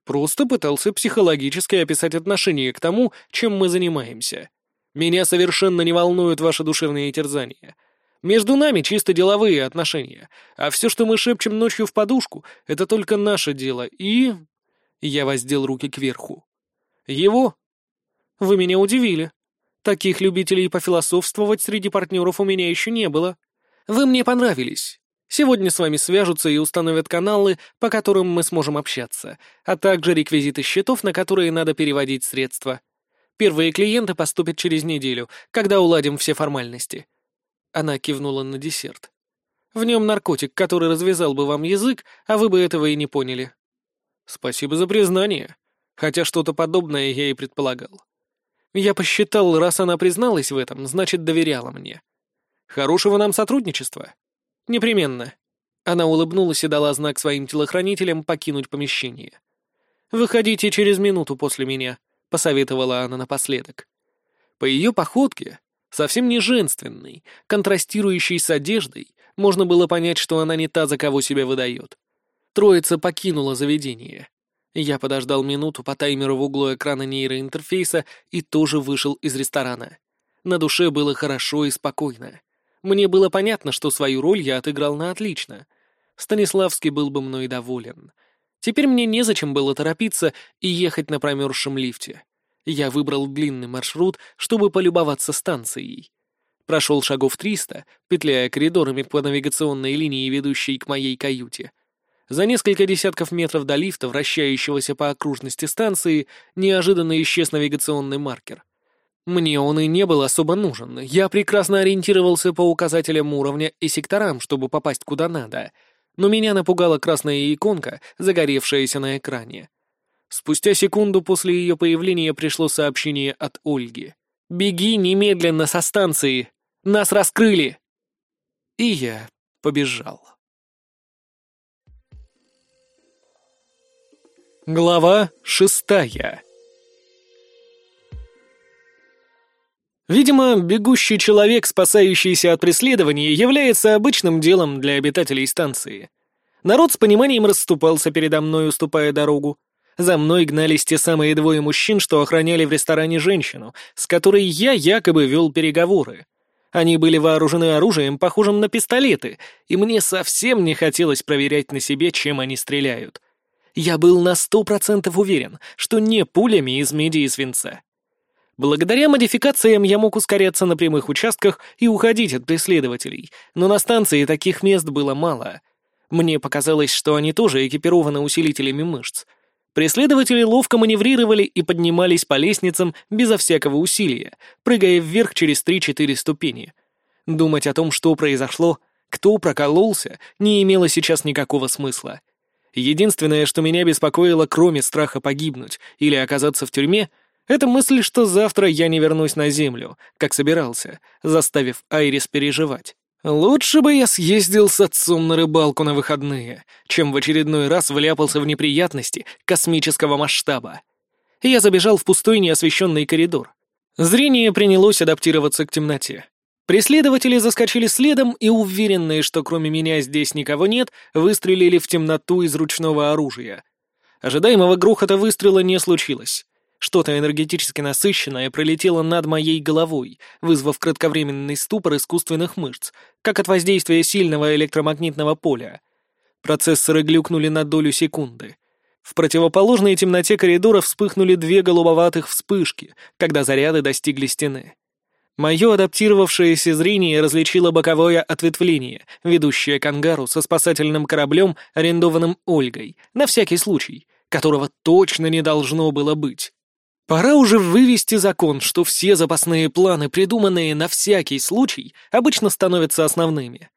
Просто пытался психологически описать отношение к тому, чем мы занимаемся. Меня совершенно не волнуют ваши душевные терзания. Между нами чисто деловые отношения, а все, что мы шепчем ночью в подушку, это только наше дело, и...» Я воздел руки кверху. «Его?» «Вы меня удивили. Таких любителей пофилософствовать среди партнеров у меня еще не было. Вы мне понравились. Сегодня с вами свяжутся и установят каналы, по которым мы сможем общаться, а также реквизиты счетов, на которые надо переводить средства. Первые клиенты поступят через неделю, когда уладим все формальности». Она кивнула на десерт. «В нем наркотик, который развязал бы вам язык, а вы бы этого и не поняли». «Спасибо за признание. Хотя что-то подобное я и предполагал. Я посчитал, раз она призналась в этом, значит, доверяла мне. Хорошего нам сотрудничества?» «Непременно». Она улыбнулась и дала знак своим телохранителям покинуть помещение. «Выходите через минуту после меня», — посоветовала она напоследок. По ее походке, совсем не женственной, контрастирующей с одеждой, можно было понять, что она не та, за кого себя выдает. Троица покинула заведение. Я подождал минуту по таймеру в углу экрана нейроинтерфейса и тоже вышел из ресторана. На душе было хорошо и спокойно. Мне было понятно, что свою роль я отыграл на отлично. Станиславский был бы мной доволен. Теперь мне незачем было торопиться и ехать на промерзшем лифте. Я выбрал длинный маршрут, чтобы полюбоваться станцией. Прошел шагов триста, петляя коридорами по навигационной линии, ведущей к моей каюте. За несколько десятков метров до лифта, вращающегося по окружности станции, неожиданно исчез навигационный маркер. Мне он и не был особо нужен. Я прекрасно ориентировался по указателям уровня и секторам, чтобы попасть куда надо. Но меня напугала красная иконка, загоревшаяся на экране. Спустя секунду после ее появления пришло сообщение от Ольги. «Беги немедленно со станции! Нас раскрыли!» И я побежал. Глава шестая Видимо, бегущий человек, спасающийся от преследования, является обычным делом для обитателей станции. Народ с пониманием расступался передо мной, уступая дорогу. За мной гнались те самые двое мужчин, что охраняли в ресторане женщину, с которой я якобы вел переговоры. Они были вооружены оружием, похожим на пистолеты, и мне совсем не хотелось проверять на себе, чем они стреляют. Я был на сто процентов уверен, что не пулями из меди и свинца. Благодаря модификациям я мог ускоряться на прямых участках и уходить от преследователей, но на станции таких мест было мало. Мне показалось, что они тоже экипированы усилителями мышц. Преследователи ловко маневрировали и поднимались по лестницам безо всякого усилия, прыгая вверх через 3-4 ступени. Думать о том, что произошло, кто прокололся, не имело сейчас никакого смысла. Единственное, что меня беспокоило, кроме страха погибнуть или оказаться в тюрьме — это мысль, что завтра я не вернусь на Землю, как собирался, заставив Айрис переживать. Лучше бы я съездил с отцом на рыбалку на выходные, чем в очередной раз вляпался в неприятности космического масштаба. Я забежал в пустой неосвещенный коридор. Зрение принялось адаптироваться к темноте. Преследователи заскочили следом и, уверенные, что кроме меня здесь никого нет, выстрелили в темноту из ручного оружия. Ожидаемого грохота выстрела не случилось. Что-то энергетически насыщенное пролетело над моей головой, вызвав кратковременный ступор искусственных мышц, как от воздействия сильного электромагнитного поля. Процессоры глюкнули на долю секунды. В противоположной темноте коридора вспыхнули две голубоватых вспышки, когда заряды достигли стены. Мое адаптировавшееся зрение различило боковое ответвление, ведущее к ангару со спасательным кораблем, арендованным Ольгой, на всякий случай, которого точно не должно было быть. Пора уже вывести закон, что все запасные планы, придуманные на всякий случай, обычно становятся основными.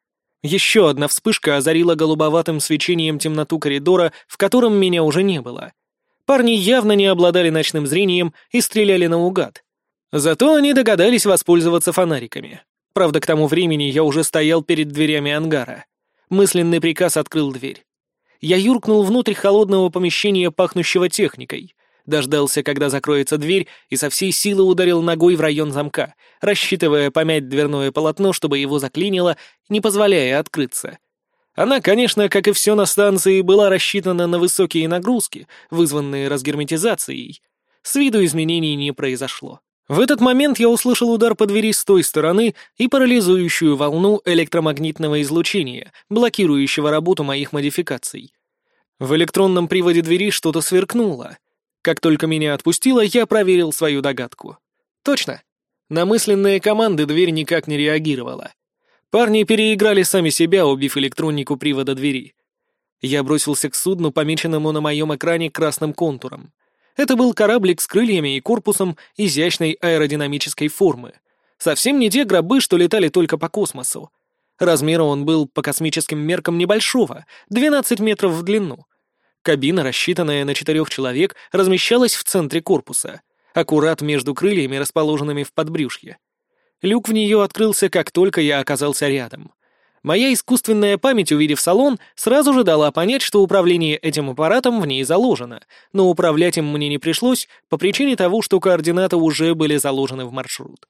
Еще одна вспышка озарила голубоватым свечением темноту коридора, в котором меня уже не было. Парни явно не обладали ночным зрением и стреляли наугад. Зато они догадались воспользоваться фонариками. Правда, к тому времени я уже стоял перед дверями ангара. Мысленный приказ открыл дверь. Я юркнул внутрь холодного помещения, пахнущего техникой дождался, когда закроется дверь, и со всей силы ударил ногой в район замка, рассчитывая помять дверное полотно, чтобы его заклинило, не позволяя открыться. Она, конечно, как и все на станции, была рассчитана на высокие нагрузки, вызванные разгерметизацией. С виду изменений не произошло. В этот момент я услышал удар по двери с той стороны и парализующую волну электромагнитного излучения, блокирующего работу моих модификаций. В электронном приводе двери что-то сверкнуло — как только меня отпустило, я проверил свою догадку. Точно. На мысленные команды дверь никак не реагировала. Парни переиграли сами себя, убив электронику привода двери. Я бросился к судну, помеченному на моем экране красным контуром. Это был кораблик с крыльями и корпусом изящной аэродинамической формы. Совсем не те гробы, что летали только по космосу. Размера он был по космическим меркам небольшого, 12 метров в длину. Кабина, рассчитанная на четырех человек, размещалась в центре корпуса, аккурат между крыльями, расположенными в подбрюшье. Люк в нее открылся, как только я оказался рядом. Моя искусственная память, увидев салон, сразу же дала понять, что управление этим аппаратом в ней заложено, но управлять им мне не пришлось по причине того, что координаты уже были заложены в маршрут.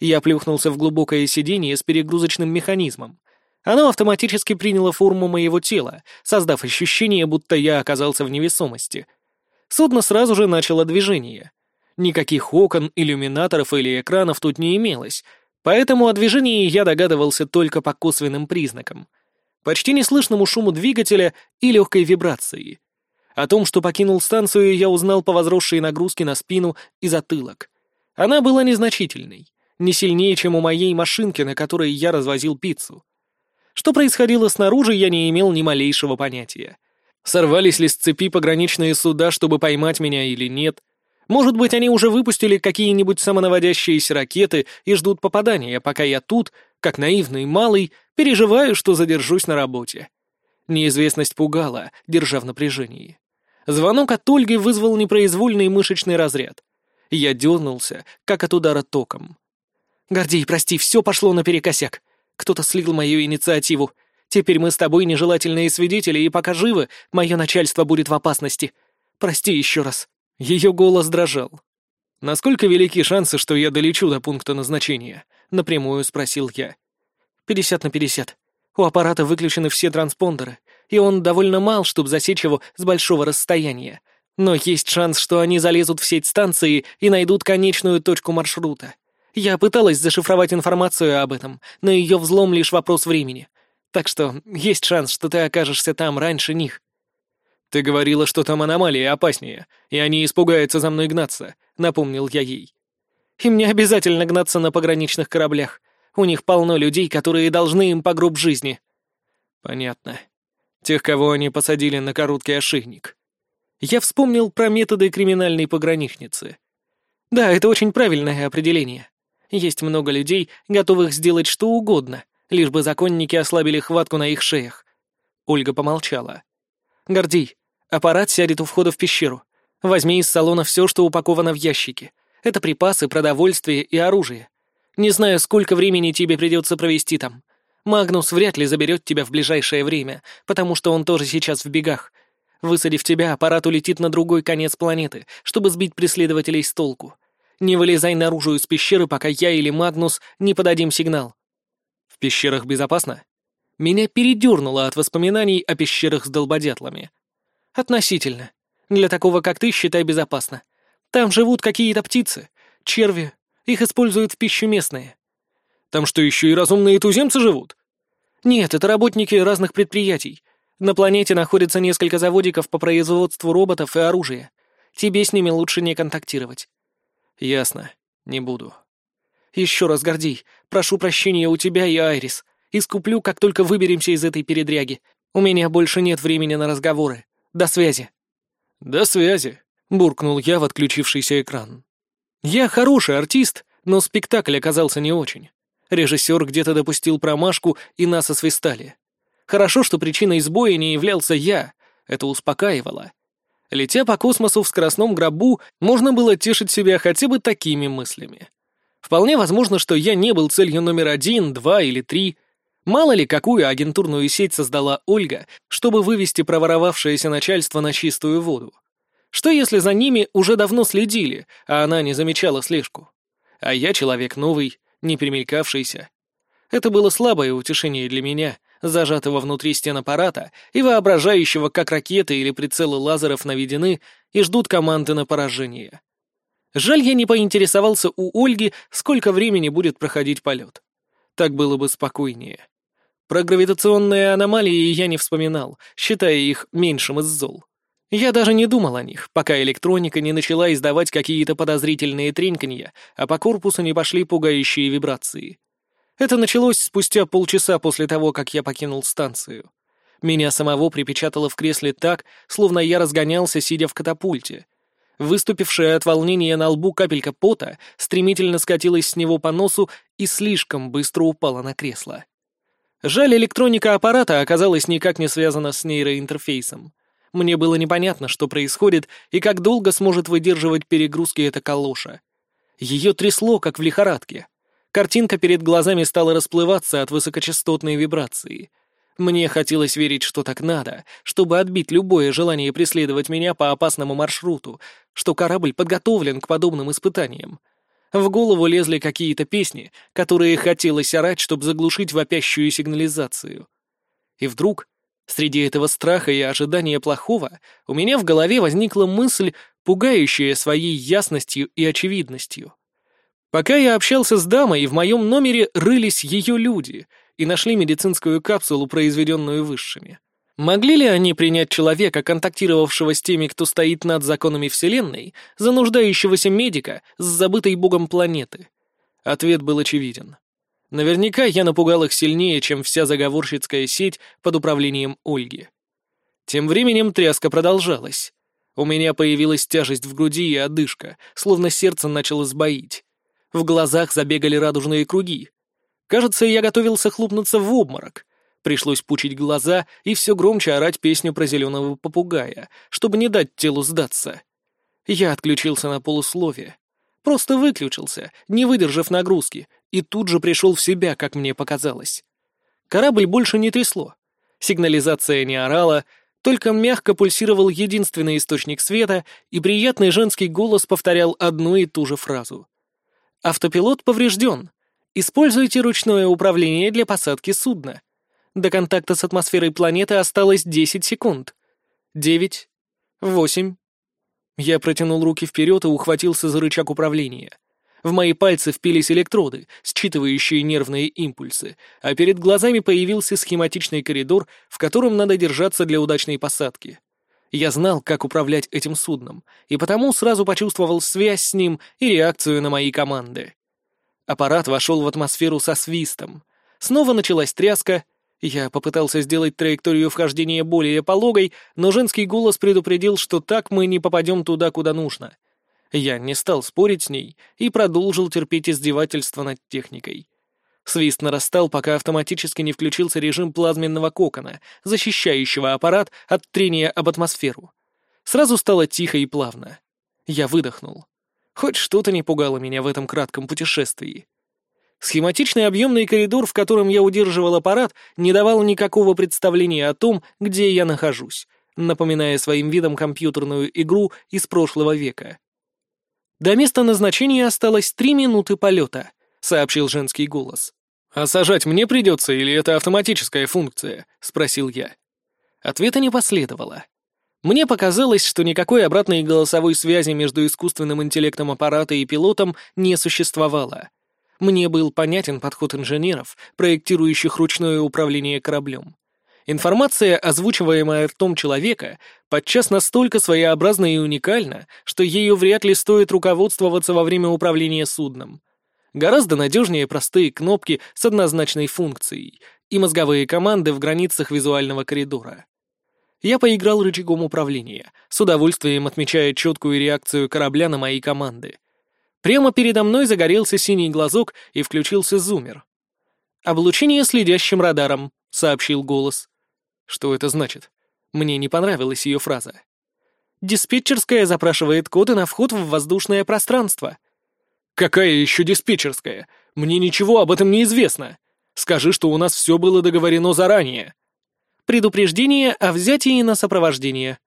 Я плюхнулся в глубокое сиденье с перегрузочным механизмом. Оно автоматически приняло форму моего тела, создав ощущение, будто я оказался в невесомости. Судно сразу же начало движение. Никаких окон, иллюминаторов или экранов тут не имелось — Поэтому о движении я догадывался только по косвенным признакам. Почти неслышному шуму двигателя и легкой вибрации. О том, что покинул станцию, я узнал по возросшей нагрузке на спину и затылок. Она была незначительной, не сильнее, чем у моей машинки, на которой я развозил пиццу. Что происходило снаружи, я не имел ни малейшего понятия. Сорвались ли с цепи пограничные суда, чтобы поймать меня или нет — может быть, они уже выпустили какие-нибудь самонаводящиеся ракеты и ждут попадания, пока я тут, как наивный малый, переживаю, что задержусь на работе. Неизвестность пугала, держа в напряжении. Звонок от Ольги вызвал непроизвольный мышечный разряд. Я дернулся, как от удара током. «Гордей, прости, все пошло наперекосяк. Кто-то слил мою инициативу. Теперь мы с тобой нежелательные свидетели, и пока живы, мое начальство будет в опасности. Прости еще раз». Ее голос дрожал. «Насколько велики шансы, что я долечу до пункта назначения?» — напрямую спросил я. «Пятьдесят на пятьдесят. У аппарата выключены все транспондеры, и он довольно мал, чтобы засечь его с большого расстояния. Но есть шанс, что они залезут в сеть станции и найдут конечную точку маршрута. Я пыталась зашифровать информацию об этом, но ее взлом — лишь вопрос времени. Так что есть шанс, что ты окажешься там раньше них. «Ты говорила, что там аномалии опаснее, и они испугаются за мной гнаться», — напомнил я ей. «Им не обязательно гнаться на пограничных кораблях. У них полно людей, которые должны им по гроб жизни». «Понятно. Тех, кого они посадили на короткий ошейник». Я вспомнил про методы криминальной пограничницы. Да, это очень правильное определение. Есть много людей, готовых сделать что угодно, лишь бы законники ослабили хватку на их шеях. Ольга помолчала. «Гордей, Аппарат сядет у входа в пещеру. Возьми из салона все, что упаковано в ящике. Это припасы, продовольствие и оружие. Не знаю, сколько времени тебе придется провести там. Магнус вряд ли заберет тебя в ближайшее время, потому что он тоже сейчас в бегах. Высадив тебя, аппарат улетит на другой конец планеты, чтобы сбить преследователей с толку. Не вылезай наружу из пещеры, пока я или Магнус не подадим сигнал. В пещерах безопасно? Меня передернуло от воспоминаний о пещерах с долбодятлами. «Относительно. Для такого, как ты, считай безопасно. Там живут какие-то птицы, черви. Их используют в пищу местные». «Там что, еще и разумные туземцы живут?» «Нет, это работники разных предприятий. На планете находится несколько заводиков по производству роботов и оружия. Тебе с ними лучше не контактировать». «Ясно. Не буду». «Еще раз, Гордей, прошу прощения у тебя и Айрис. Искуплю, как только выберемся из этой передряги. У меня больше нет времени на разговоры. До связи». «До связи», — буркнул я в отключившийся экран. «Я хороший артист, но спектакль оказался не очень. Режиссер где-то допустил промашку, и нас освистали. Хорошо, что причиной сбоя не являлся я, это успокаивало. Летя по космосу в скоростном гробу, можно было тешить себя хотя бы такими мыслями. Вполне возможно, что я не был целью номер один, два или три, Мало ли, какую агентурную сеть создала Ольга, чтобы вывести проворовавшееся начальство на чистую воду. Что если за ними уже давно следили, а она не замечала слежку? А я человек новый, не примелькавшийся. Это было слабое утешение для меня, зажатого внутри стен аппарата и воображающего, как ракеты или прицелы лазеров наведены и ждут команды на поражение. Жаль, я не поинтересовался у Ольги, сколько времени будет проходить полет. Так было бы спокойнее. Про гравитационные аномалии я не вспоминал, считая их меньшим из зол. Я даже не думал о них, пока электроника не начала издавать какие-то подозрительные треньканья, а по корпусу не пошли пугающие вибрации. Это началось спустя полчаса после того, как я покинул станцию. Меня самого припечатало в кресле так, словно я разгонялся, сидя в катапульте. Выступившая от волнения на лбу капелька пота стремительно скатилась с него по носу и слишком быстро упала на кресло. Жаль, электроника аппарата оказалась никак не связана с нейроинтерфейсом. Мне было непонятно, что происходит и как долго сможет выдерживать перегрузки эта калоша. Ее трясло, как в лихорадке. Картинка перед глазами стала расплываться от высокочастотной вибрации. Мне хотелось верить, что так надо, чтобы отбить любое желание преследовать меня по опасному маршруту, что корабль подготовлен к подобным испытаниям. В голову лезли какие-то песни, которые хотелось орать, чтобы заглушить вопящую сигнализацию. И вдруг, среди этого страха и ожидания плохого, у меня в голове возникла мысль, пугающая своей ясностью и очевидностью. Пока я общался с дамой, в моем номере рылись ее люди и нашли медицинскую капсулу, произведенную высшими. Могли ли они принять человека, контактировавшего с теми, кто стоит над законами Вселенной, за нуждающегося медика с забытой богом планеты? Ответ был очевиден. Наверняка я напугал их сильнее, чем вся заговорщицкая сеть под управлением Ольги. Тем временем тряска продолжалась. У меня появилась тяжесть в груди и одышка, словно сердце начало сбоить. В глазах забегали радужные круги. Кажется, я готовился хлопнуться в обморок — Пришлось пучить глаза и все громче орать песню про зеленого попугая, чтобы не дать телу сдаться. Я отключился на полусловие. Просто выключился, не выдержав нагрузки, и тут же пришел в себя, как мне показалось. Корабль больше не трясло. Сигнализация не орала, только мягко пульсировал единственный источник света, и приятный женский голос повторял одну и ту же фразу. «Автопилот поврежден. Используйте ручное управление для посадки судна». До контакта с атмосферой планеты осталось 10 секунд. Девять. Восемь. Я протянул руки вперед и ухватился за рычаг управления. В мои пальцы впились электроды, считывающие нервные импульсы, а перед глазами появился схематичный коридор, в котором надо держаться для удачной посадки. Я знал, как управлять этим судном, и потому сразу почувствовал связь с ним и реакцию на мои команды. Аппарат вошел в атмосферу со свистом. Снова началась тряска, я попытался сделать траекторию вхождения более пологой, но женский голос предупредил, что так мы не попадем туда, куда нужно. Я не стал спорить с ней и продолжил терпеть издевательство над техникой. Свист нарастал, пока автоматически не включился режим плазменного кокона, защищающего аппарат от трения об атмосферу. Сразу стало тихо и плавно. Я выдохнул. Хоть что-то не пугало меня в этом кратком путешествии. Схематичный объемный коридор, в котором я удерживал аппарат, не давал никакого представления о том, где я нахожусь, напоминая своим видом компьютерную игру из прошлого века. До места назначения осталось три минуты полета, сообщил женский голос. «А сажать мне придется или это автоматическая функция?» — спросил я. Ответа не последовало. Мне показалось, что никакой обратной голосовой связи между искусственным интеллектом аппарата и пилотом не существовало. Мне был понятен подход инженеров, проектирующих ручное управление кораблем. Информация, озвучиваемая ртом человека, подчас настолько своеобразна и уникальна, что ею вряд ли стоит руководствоваться во время управления судном. Гораздо надежнее простые кнопки с однозначной функцией и мозговые команды в границах визуального коридора. Я поиграл рычагом управления, с удовольствием отмечая четкую реакцию корабля на мои команды. Прямо передо мной загорелся синий глазок и включился зумер. «Облучение следящим радаром», — сообщил голос. Что это значит? Мне не понравилась ее фраза. «Диспетчерская запрашивает коды на вход в воздушное пространство». «Какая еще диспетчерская? Мне ничего об этом не известно. Скажи, что у нас все было договорено заранее». «Предупреждение о взятии на сопровождение»,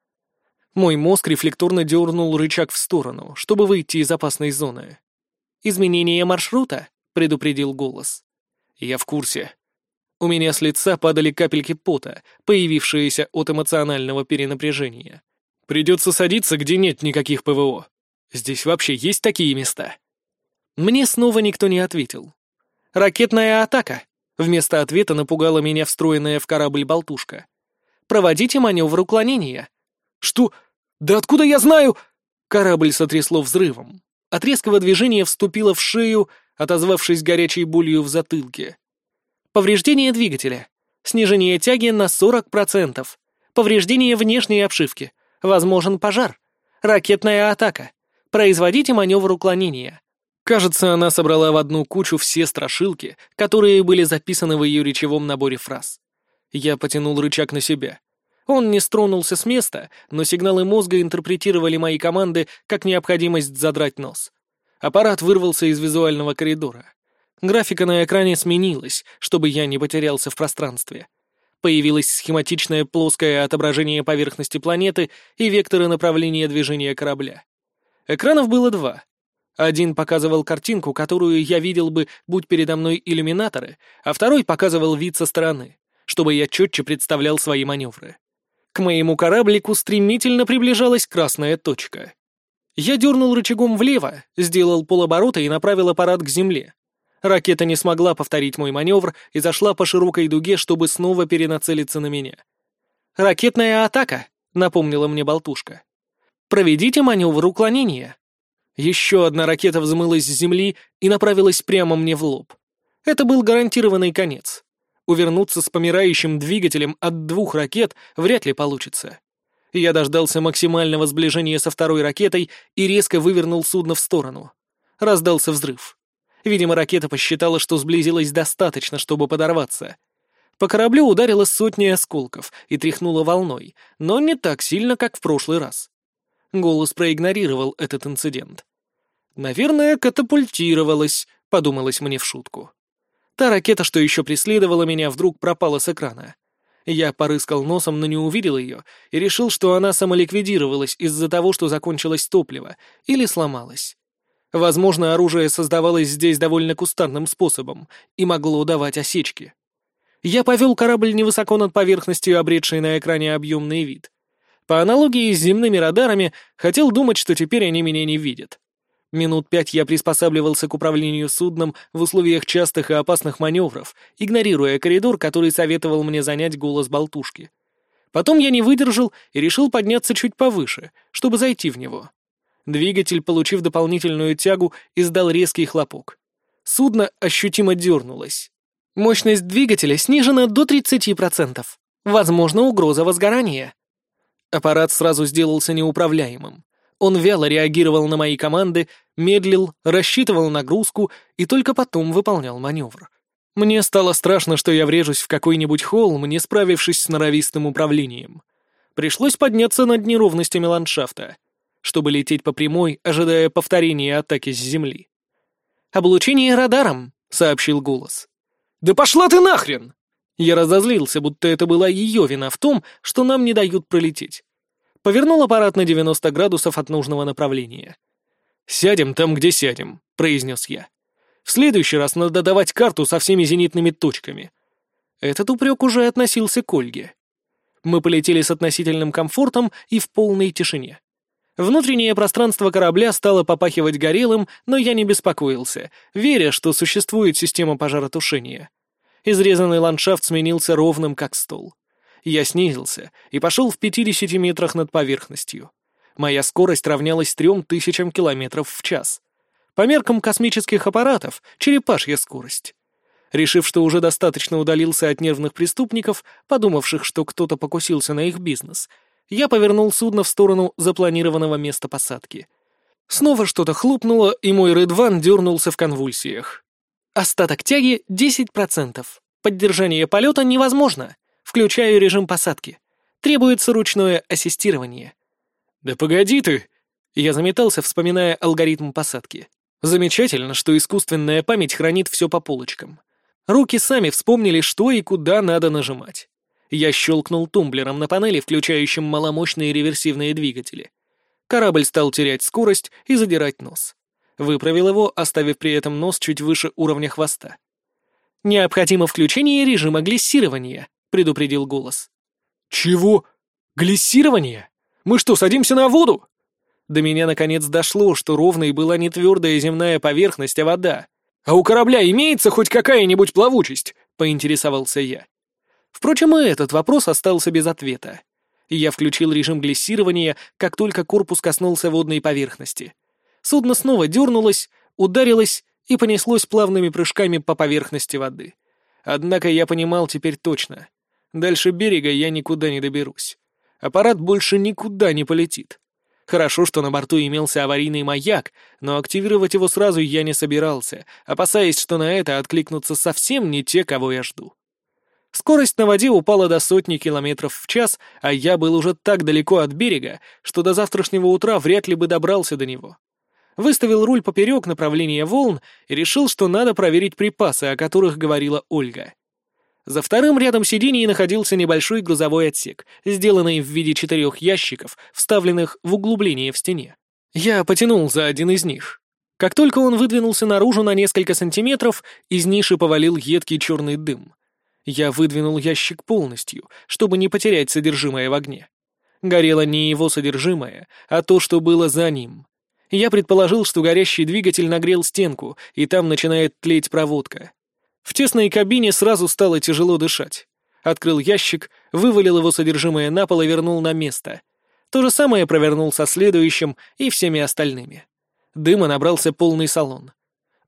мой мозг рефлекторно дернул рычаг в сторону, чтобы выйти из опасной зоны. «Изменение маршрута?» — предупредил голос. «Я в курсе». У меня с лица падали капельки пота, появившиеся от эмоционального перенапряжения. «Придется садиться, где нет никаких ПВО. Здесь вообще есть такие места?» Мне снова никто не ответил. «Ракетная атака!» Вместо ответа напугала меня встроенная в корабль болтушка. «Проводите маневр уклонения». «Что? «Да откуда я знаю?» Корабль сотрясло взрывом. От резкого движения вступило в шею, отозвавшись горячей болью в затылке. Повреждение двигателя. Снижение тяги на 40%. Повреждение внешней обшивки. Возможен пожар. Ракетная атака. Производите маневр уклонения. Кажется, она собрала в одну кучу все страшилки, которые были записаны в ее речевом наборе фраз. Я потянул рычаг на себя. Он не стронулся с места, но сигналы мозга интерпретировали мои команды как необходимость задрать нос. Аппарат вырвался из визуального коридора. Графика на экране сменилась, чтобы я не потерялся в пространстве. Появилось схематичное плоское отображение поверхности планеты и векторы направления движения корабля. Экранов было два. Один показывал картинку, которую я видел бы, будь передо мной иллюминаторы, а второй показывал вид со стороны, чтобы я четче представлял свои маневры. К моему кораблику стремительно приближалась красная точка. Я дернул рычагом влево, сделал полоборота и направил аппарат к земле. Ракета не смогла повторить мой маневр и зашла по широкой дуге, чтобы снова перенацелиться на меня. «Ракетная атака», — напомнила мне болтушка. «Проведите маневр уклонения». Еще одна ракета взмылась с земли и направилась прямо мне в лоб. Это был гарантированный конец. Увернуться с помирающим двигателем от двух ракет вряд ли получится. Я дождался максимального сближения со второй ракетой и резко вывернул судно в сторону. Раздался взрыв. Видимо, ракета посчитала, что сблизилась достаточно, чтобы подорваться. По кораблю ударило сотни осколков и тряхнуло волной, но не так сильно, как в прошлый раз. Голос проигнорировал этот инцидент. «Наверное, катапультировалась», — подумалось мне в шутку. Та ракета, что еще преследовала меня, вдруг пропала с экрана. Я порыскал носом, но не увидел ее, и решил, что она самоликвидировалась из-за того, что закончилось топливо, или сломалась. Возможно, оружие создавалось здесь довольно кустарным способом и могло давать осечки. Я повел корабль невысоко над поверхностью, обретшей на экране объемный вид. По аналогии с земными радарами, хотел думать, что теперь они меня не видят. Минут пять я приспосабливался к управлению судном в условиях частых и опасных маневров, игнорируя коридор, который советовал мне занять голос болтушки. Потом я не выдержал и решил подняться чуть повыше, чтобы зайти в него. Двигатель, получив дополнительную тягу, издал резкий хлопок. Судно ощутимо дернулось. Мощность двигателя снижена до 30%. Возможно, угроза возгорания. Аппарат сразу сделался неуправляемым. Он вяло реагировал на мои команды, медлил, рассчитывал нагрузку и только потом выполнял маневр. Мне стало страшно, что я врежусь в какой-нибудь холм, не справившись с норовистым управлением. Пришлось подняться над неровностями ландшафта, чтобы лететь по прямой, ожидая повторения атаки с земли. «Облучение радаром», — сообщил голос. «Да пошла ты нахрен!» Я разозлился, будто это была ее вина в том, что нам не дают пролететь. Повернул аппарат на 90 градусов от нужного направления. «Сядем там, где сядем», — произнес я. «В следующий раз надо давать карту со всеми зенитными точками». Этот упрек уже относился к Ольге. Мы полетели с относительным комфортом и в полной тишине. Внутреннее пространство корабля стало попахивать горелым, но я не беспокоился, веря, что существует система пожаротушения. Изрезанный ландшафт сменился ровным, как стол. Я снизился и пошел в 50 метрах над поверхностью. Моя скорость равнялась трем тысячам километров в час. По меркам космических аппаратов — черепашья скорость. Решив, что уже достаточно удалился от нервных преступников, подумавших, что кто-то покусился на их бизнес, я повернул судно в сторону запланированного места посадки. Снова что-то хлопнуло, и мой Редван дернулся в конвульсиях. Остаток тяги — 10%. Поддержание полета невозможно. Включаю режим посадки. Требуется ручное ассистирование. «Да погоди ты!» Я заметался, вспоминая алгоритм посадки. Замечательно, что искусственная память хранит все по полочкам. Руки сами вспомнили, что и куда надо нажимать. Я щелкнул тумблером на панели, включающим маломощные реверсивные двигатели. Корабль стал терять скорость и задирать нос. Выправил его, оставив при этом нос чуть выше уровня хвоста. «Необходимо включение режима глиссирования», — предупредил голос. «Чего? Глиссирование? Мы что, садимся на воду?» До меня наконец дошло, что ровной была не твердая земная поверхность, а вода. «А у корабля имеется хоть какая-нибудь плавучесть?» — поинтересовался я. Впрочем, и этот вопрос остался без ответа. Я включил режим глиссирования, как только корпус коснулся водной поверхности. Судно снова дернулось, ударилось и понеслось плавными прыжками по поверхности воды. Однако я понимал теперь точно. Дальше берега я никуда не доберусь. Аппарат больше никуда не полетит. Хорошо, что на борту имелся аварийный маяк, но активировать его сразу я не собирался, опасаясь, что на это откликнутся совсем не те, кого я жду. Скорость на воде упала до сотни километров в час, а я был уже так далеко от берега, что до завтрашнего утра вряд ли бы добрался до него. Выставил руль поперек направления волн и решил, что надо проверить припасы, о которых говорила Ольга. За вторым рядом сидений находился небольшой грузовой отсек, сделанный в виде четырех ящиков, вставленных в углубление в стене. Я потянул за один из них. Как только он выдвинулся наружу на несколько сантиметров, из ниши повалил едкий черный дым. Я выдвинул ящик полностью, чтобы не потерять содержимое в огне. Горело не его содержимое, а то, что было за ним. Я предположил, что горящий двигатель нагрел стенку, и там начинает тлеть проводка. В тесной кабине сразу стало тяжело дышать. Открыл ящик, вывалил его содержимое на пол и вернул на место. То же самое провернул со следующим и всеми остальными. Дыма набрался полный салон.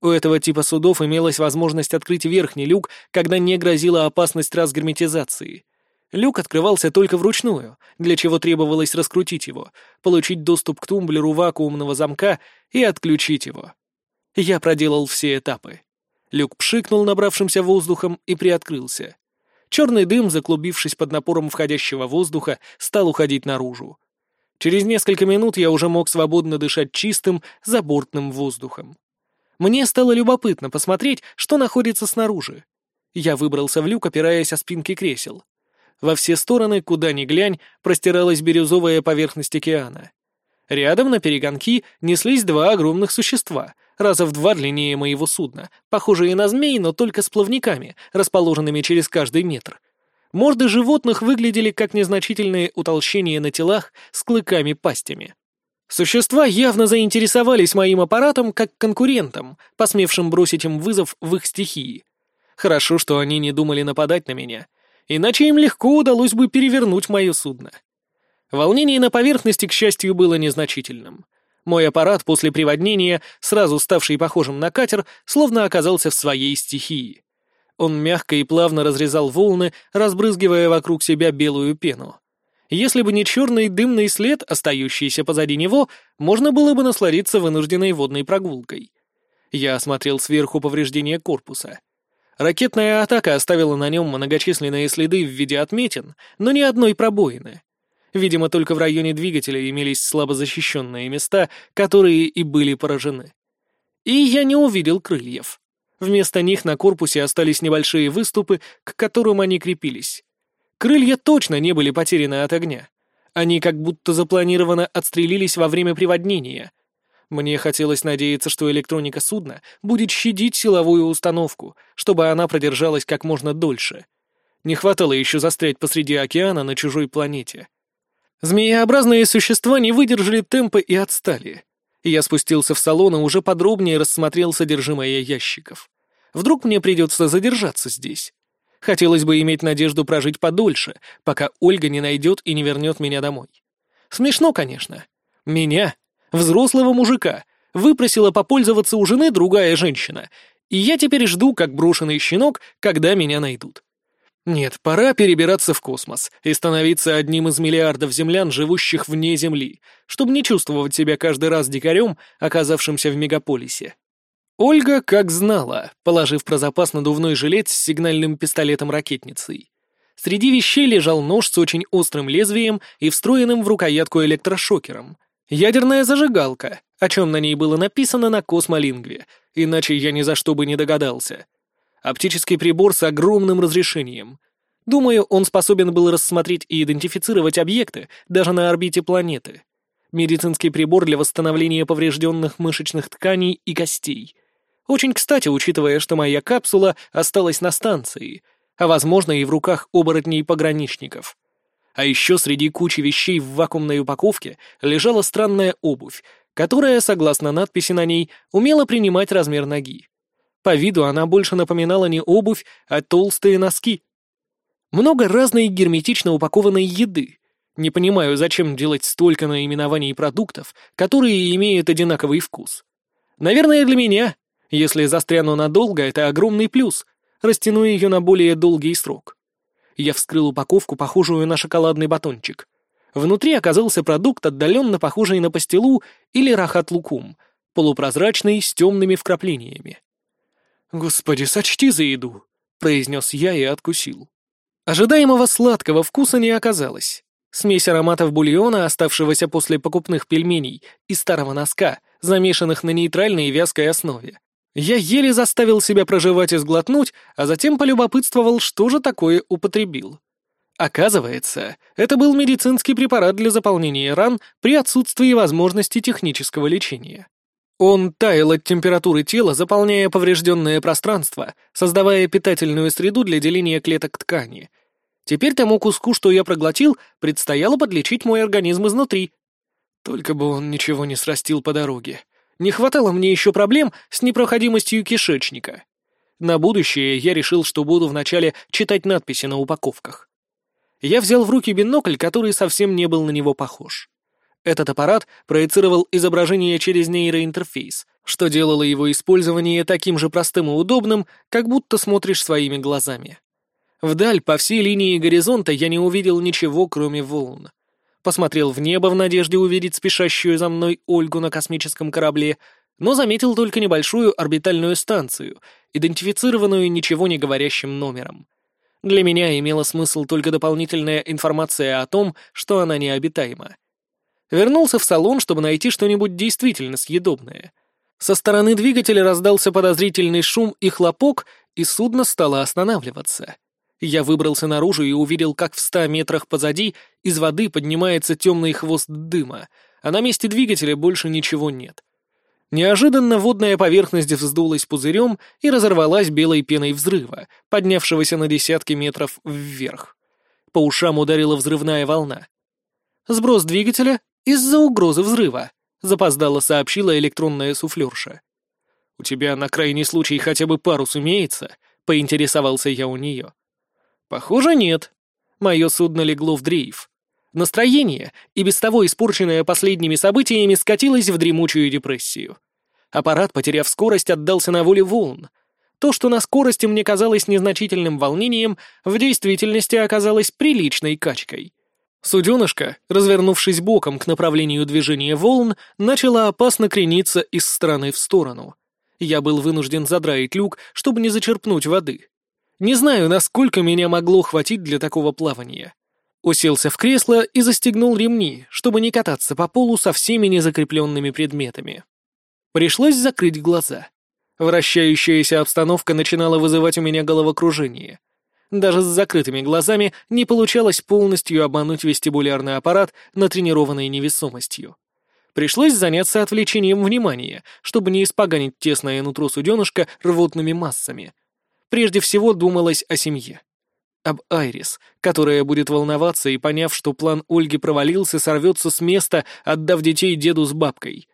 У этого типа судов имелась возможность открыть верхний люк, когда не грозила опасность разгерметизации. Люк открывался только вручную, для чего требовалось раскрутить его, получить доступ к тумблеру вакуумного замка и отключить его. Я проделал все этапы. Люк пшикнул набравшимся воздухом и приоткрылся. Черный дым, заклубившись под напором входящего воздуха, стал уходить наружу. Через несколько минут я уже мог свободно дышать чистым, забортным воздухом. Мне стало любопытно посмотреть, что находится снаружи. Я выбрался в люк, опираясь о спинки кресел. Во все стороны, куда ни глянь, простиралась бирюзовая поверхность океана. Рядом на перегонки неслись два огромных существа — раза в два длиннее моего судна, похожие на змей, но только с плавниками, расположенными через каждый метр. Морды животных выглядели как незначительные утолщения на телах с клыками-пастями. Существа явно заинтересовались моим аппаратом как конкурентом, посмевшим бросить им вызов в их стихии. Хорошо, что они не думали нападать на меня, иначе им легко удалось бы перевернуть мое судно. Волнение на поверхности, к счастью, было незначительным — мой аппарат после приводнения, сразу ставший похожим на катер, словно оказался в своей стихии. Он мягко и плавно разрезал волны, разбрызгивая вокруг себя белую пену. Если бы не черный дымный след, остающийся позади него, можно было бы насладиться вынужденной водной прогулкой. Я осмотрел сверху повреждения корпуса. Ракетная атака оставила на нем многочисленные следы в виде отметин, но ни одной пробоины. Видимо, только в районе двигателя имелись слабо защищенные места, которые и были поражены. И я не увидел крыльев. Вместо них на корпусе остались небольшие выступы, к которым они крепились. Крылья точно не были потеряны от огня. Они как будто запланированно отстрелились во время приводнения. Мне хотелось надеяться, что электроника судна будет щадить силовую установку, чтобы она продержалась как можно дольше. Не хватало еще застрять посреди океана на чужой планете. Змееобразные существа не выдержали темпа и отстали. Я спустился в салон и уже подробнее рассмотрел содержимое ящиков. Вдруг мне придется задержаться здесь. Хотелось бы иметь надежду прожить подольше, пока Ольга не найдет и не вернет меня домой. Смешно, конечно. Меня, взрослого мужика, выпросила попользоваться у жены другая женщина, и я теперь жду, как брошенный щенок, когда меня найдут. Нет, пора перебираться в космос и становиться одним из миллиардов землян, живущих вне Земли, чтобы не чувствовать себя каждый раз дикарем, оказавшимся в мегаполисе. Ольга как знала, положив про запас надувной жилет с сигнальным пистолетом-ракетницей. Среди вещей лежал нож с очень острым лезвием и встроенным в рукоятку электрошокером. Ядерная зажигалка, о чем на ней было написано на космолингве, иначе я ни за что бы не догадался — Оптический прибор с огромным разрешением. Думаю, он способен был рассмотреть и идентифицировать объекты даже на орбите планеты. Медицинский прибор для восстановления поврежденных мышечных тканей и костей. Очень кстати, учитывая, что моя капсула осталась на станции, а возможно и в руках оборотней-пограничников. А еще среди кучи вещей в вакуумной упаковке лежала странная обувь, которая, согласно надписи на ней, умела принимать размер ноги. По виду она больше напоминала не обувь, а толстые носки. Много разной герметично упакованной еды. Не понимаю, зачем делать столько наименований продуктов, которые имеют одинаковый вкус. Наверное, для меня. Если застряну надолго, это огромный плюс. Растяну ее на более долгий срок. Я вскрыл упаковку, похожую на шоколадный батончик. Внутри оказался продукт, отдаленно похожий на пастилу или рахат-лукум, полупрозрачный, с темными вкраплениями. «Господи, сочти за еду!» — произнес я и откусил. Ожидаемого сладкого вкуса не оказалось. Смесь ароматов бульона, оставшегося после покупных пельменей, и старого носка, замешанных на нейтральной вязкой основе. Я еле заставил себя проживать и сглотнуть, а затем полюбопытствовал, что же такое употребил. Оказывается, это был медицинский препарат для заполнения ран при отсутствии возможности технического лечения. Он таял от температуры тела, заполняя поврежденное пространство, создавая питательную среду для деления клеток ткани. Теперь тому куску, что я проглотил, предстояло подлечить мой организм изнутри. Только бы он ничего не срастил по дороге. Не хватало мне еще проблем с непроходимостью кишечника. На будущее я решил, что буду вначале читать надписи на упаковках. Я взял в руки бинокль, который совсем не был на него похож. Этот аппарат проецировал изображение через нейроинтерфейс, что делало его использование таким же простым и удобным, как будто смотришь своими глазами. Вдаль, по всей линии горизонта, я не увидел ничего, кроме волн. Посмотрел в небо в надежде увидеть спешащую за мной Ольгу на космическом корабле, но заметил только небольшую орбитальную станцию, идентифицированную ничего не говорящим номером. Для меня имела смысл только дополнительная информация о том, что она необитаема. Вернулся в салон, чтобы найти что-нибудь действительно съедобное. Со стороны двигателя раздался подозрительный шум и хлопок, и судно стало останавливаться. Я выбрался наружу и увидел, как в ста метрах позади из воды поднимается темный хвост дыма, а на месте двигателя больше ничего нет. Неожиданно водная поверхность вздулась пузырем и разорвалась белой пеной взрыва, поднявшегося на десятки метров вверх. По ушам ударила взрывная волна. Сброс двигателя из-за угрозы взрыва, запоздало сообщила электронная суфлерша. «У тебя на крайний случай хотя бы парус имеется?» — поинтересовался я у нее. Похоже, нет. Мое судно легло в дрейф. Настроение, и без того испорченное последними событиями, скатилось в дремучую депрессию. Аппарат, потеряв скорость, отдался на воле волн. То, что на скорости мне казалось незначительным волнением, в действительности оказалось приличной качкой. Суденышко, развернувшись боком к направлению движения волн, начало опасно крениться из стороны в сторону. Я был вынужден задраить люк, чтобы не зачерпнуть воды. Не знаю, насколько меня могло хватить для такого плавания. Уселся в кресло и застегнул ремни, чтобы не кататься по полу со всеми незакрепленными предметами. Пришлось закрыть глаза. Вращающаяся обстановка начинала вызывать у меня головокружение. Даже с закрытыми глазами не получалось полностью обмануть вестибулярный аппарат, натренированной невесомостью. Пришлось заняться отвлечением внимания, чтобы не испоганить тесное нутро суденышка рвотными массами — Прежде всего думалось о семье. Об Айрис, которая будет волноваться и, поняв, что план Ольги провалился, сорвется с места, отдав детей деду с бабкой.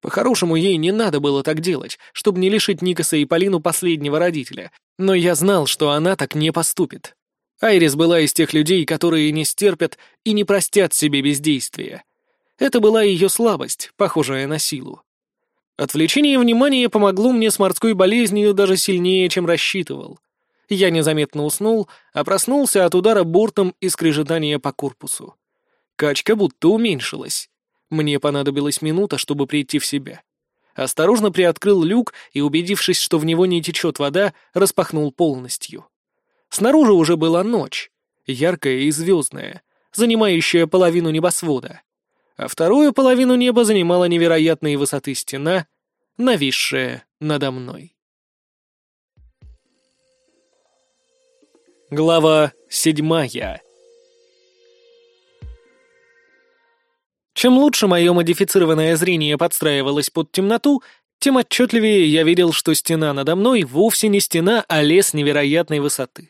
По-хорошему, ей не надо было так делать, чтобы не лишить Никаса и Полину последнего родителя, но я знал, что она так не поступит. Айрис была из тех людей, которые не стерпят и не простят себе бездействия. Это была ее слабость, похожая на силу. Отвлечение внимания помогло мне с морской болезнью даже сильнее, чем рассчитывал. Я незаметно уснул, а проснулся от удара бортом и скрежетания по корпусу. Качка будто уменьшилась. Мне понадобилась минута, чтобы прийти в себя. Осторожно приоткрыл люк и, убедившись, что в него не течет вода, распахнул полностью. Снаружи уже была ночь, яркая и звездная, занимающая половину небосвода а вторую половину неба занимала невероятные высоты стена, нависшая надо мной. Глава седьмая Чем лучше мое модифицированное зрение подстраивалось под темноту, тем отчетливее я видел, что стена надо мной вовсе не стена, а лес невероятной высоты.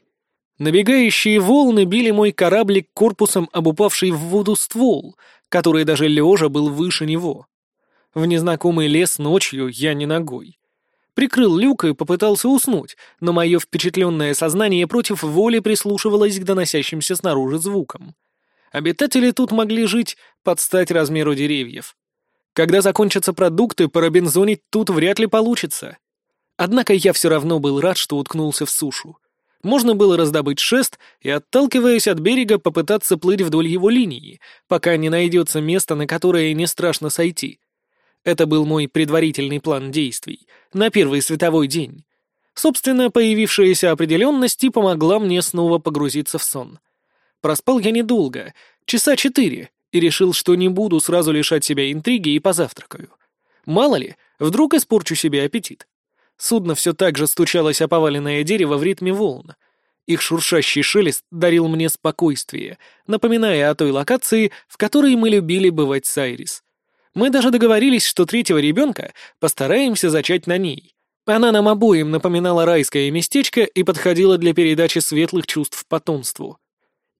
Набегающие волны били мой кораблик корпусом об упавший в воду ствол, который даже лежа был выше него. В незнакомый лес ночью я не ногой. Прикрыл люк и попытался уснуть, но мое впечатленное сознание против воли прислушивалось к доносящимся снаружи звукам. Обитатели тут могли жить под стать размеру деревьев. Когда закончатся продукты, парабензонить тут вряд ли получится. Однако я все равно был рад, что уткнулся в сушу. Можно было раздобыть шест и, отталкиваясь от берега, попытаться плыть вдоль его линии, пока не найдется место, на которое не страшно сойти. Это был мой предварительный план действий на первый световой день. Собственно, появившаяся определенность и помогла мне снова погрузиться в сон. Проспал я недолго, часа четыре, и решил, что не буду сразу лишать себя интриги и позавтракаю. Мало ли, вдруг испорчу себе аппетит. Судно все так же стучалось о поваленное дерево в ритме волн. Их шуршащий шелест дарил мне спокойствие, напоминая о той локации, в которой мы любили бывать с Айрис. Мы даже договорились, что третьего ребенка постараемся зачать на ней. Она нам обоим напоминала райское местечко и подходила для передачи светлых чувств потомству.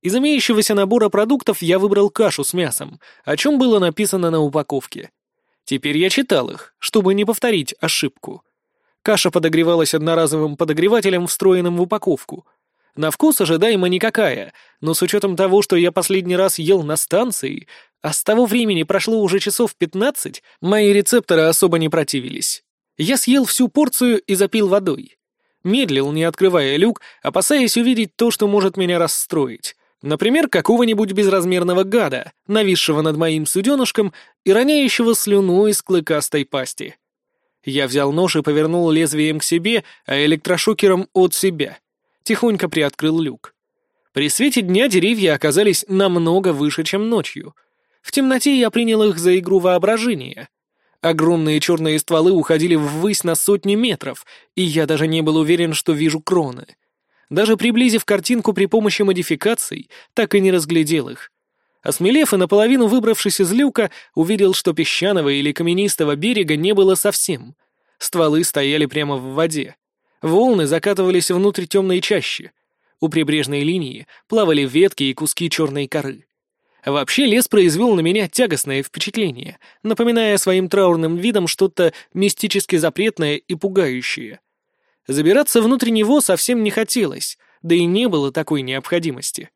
Из имеющегося набора продуктов я выбрал кашу с мясом, о чем было написано на упаковке. Теперь я читал их, чтобы не повторить ошибку. Каша подогревалась одноразовым подогревателем, встроенным в упаковку. На вкус ожидаемо никакая, но с учетом того, что я последний раз ел на станции, а с того времени прошло уже часов пятнадцать, мои рецепторы особо не противились. Я съел всю порцию и запил водой. Медлил, не открывая люк, опасаясь увидеть то, что может меня расстроить. Например, какого-нибудь безразмерного гада, нависшего над моим суденышком и роняющего слюну из клыкастой пасти. Я взял нож и повернул лезвием к себе, а электрошокером от себя. Тихонько приоткрыл люк. При свете дня деревья оказались намного выше, чем ночью. В темноте я принял их за игру воображения. Огромные черные стволы уходили ввысь на сотни метров, и я даже не был уверен, что вижу кроны. Даже приблизив картинку при помощи модификаций, так и не разглядел их. Осмелев и наполовину выбравшись из люка, увидел, что песчаного или каменистого берега не было совсем. Стволы стояли прямо в воде. Волны закатывались внутрь темной чащи. У прибрежной линии плавали ветки и куски черной коры. Вообще лес произвел на меня тягостное впечатление, напоминая своим траурным видом что-то мистически запретное и пугающее. Забираться внутрь него совсем не хотелось, да и не было такой необходимости.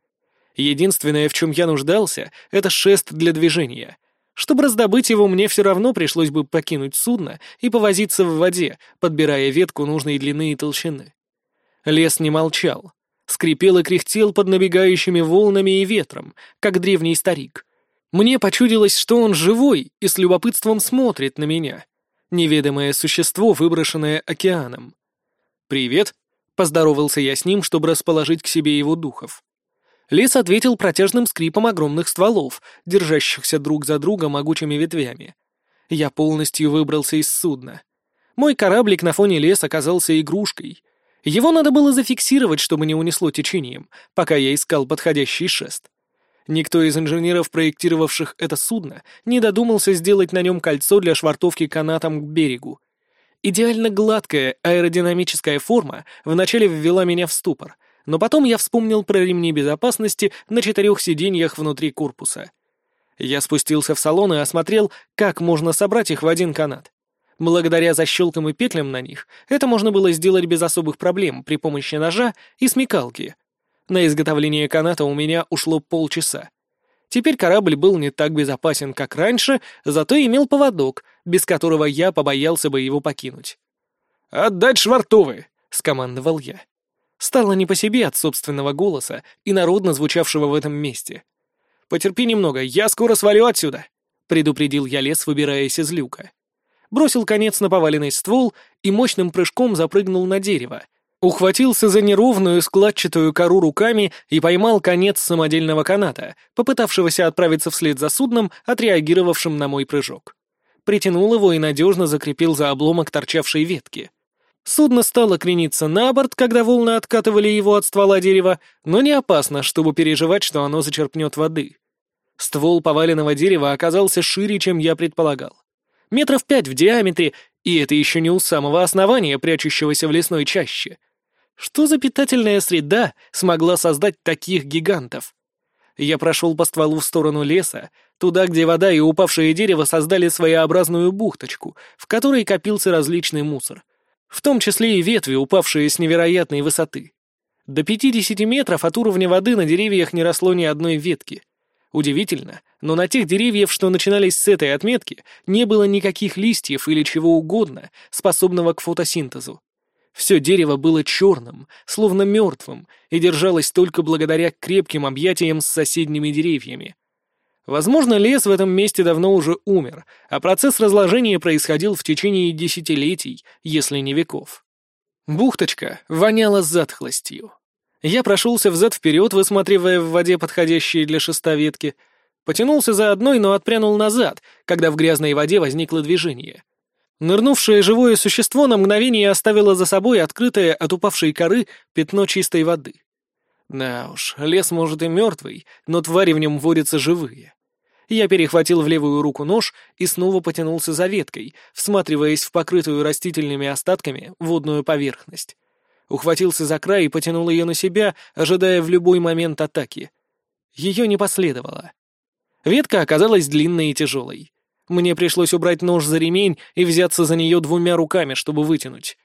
Единственное, в чем я нуждался, это шест для движения. Чтобы раздобыть его, мне все равно пришлось бы покинуть судно и повозиться в воде, подбирая ветку нужной длины и толщины. Лес не молчал. Скрипел и кряхтел под набегающими волнами и ветром, как древний старик. Мне почудилось, что он живой и с любопытством смотрит на меня. Неведомое существо, выброшенное океаном. «Привет», — поздоровался я с ним, чтобы расположить к себе его духов. Лес ответил протяжным скрипом огромных стволов, держащихся друг за друга могучими ветвями. Я полностью выбрался из судна. Мой кораблик на фоне леса оказался игрушкой. Его надо было зафиксировать, чтобы не унесло течением, пока я искал подходящий шест. Никто из инженеров, проектировавших это судно, не додумался сделать на нем кольцо для швартовки канатом к берегу. Идеально гладкая аэродинамическая форма вначале ввела меня в ступор, но потом я вспомнил про ремни безопасности на четырех сиденьях внутри корпуса. Я спустился в салон и осмотрел, как можно собрать их в один канат. Благодаря защелкам и петлям на них это можно было сделать без особых проблем при помощи ножа и смекалки. На изготовление каната у меня ушло полчаса. Теперь корабль был не так безопасен, как раньше, зато имел поводок, без которого я побоялся бы его покинуть. «Отдать швартовы!» — скомандовал я. Стало не по себе от собственного голоса и народно звучавшего в этом месте. «Потерпи немного, я скоро свалю отсюда», — предупредил я лес, выбираясь из люка. Бросил конец на поваленный ствол и мощным прыжком запрыгнул на дерево. Ухватился за неровную складчатую кору руками и поймал конец самодельного каната, попытавшегося отправиться вслед за судном, отреагировавшим на мой прыжок. Притянул его и надежно закрепил за обломок торчавшей ветки. Судно стало крениться на борт, когда волны откатывали его от ствола дерева, но не опасно, чтобы переживать, что оно зачерпнет воды. Ствол поваленного дерева оказался шире, чем я предполагал. Метров пять в диаметре, и это еще не у самого основания, прячущегося в лесной чаще. Что за питательная среда смогла создать таких гигантов? Я прошел по стволу в сторону леса, туда, где вода и упавшее дерево создали своеобразную бухточку, в которой копился различный мусор — в том числе и ветви, упавшие с невероятной высоты. До 50 метров от уровня воды на деревьях не росло ни одной ветки. Удивительно, но на тех деревьев, что начинались с этой отметки, не было никаких листьев или чего угодно, способного к фотосинтезу. Все дерево было черным, словно мертвым, и держалось только благодаря крепким объятиям с соседними деревьями. Возможно, лес в этом месте давно уже умер, а процесс разложения происходил в течение десятилетий, если не веков. Бухточка воняла затхлостью. Я прошелся взад-вперед, высматривая в воде подходящие для шеста. Потянулся за одной, но отпрянул назад, когда в грязной воде возникло движение. Нырнувшее живое существо на мгновение оставило за собой открытое от упавшей коры пятно чистой воды. Да уж, лес может и мертвый, но твари в нем водятся живые. Я перехватил в левую руку нож и снова потянулся за веткой, всматриваясь в покрытую растительными остатками водную поверхность ухватился за край и потянул ее на себя, ожидая в любой момент атаки. Ее не последовало. Ветка оказалась длинной и тяжелой. Мне пришлось убрать нож за ремень и взяться за нее двумя руками, чтобы вытянуть.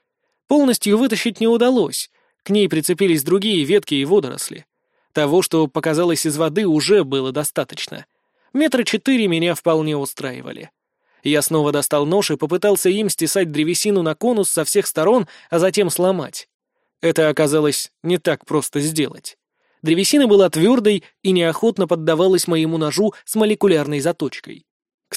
Полностью вытащить не удалось. К ней прицепились другие ветки и водоросли. Того, что показалось из воды, уже было достаточно. Метра четыре меня вполне устраивали. Я снова достал нож и попытался им стесать древесину на конус со всех сторон, а затем сломать. Это оказалось не так просто сделать. Древесина была твердой и неохотно поддавалась моему ножу с молекулярной заточкой.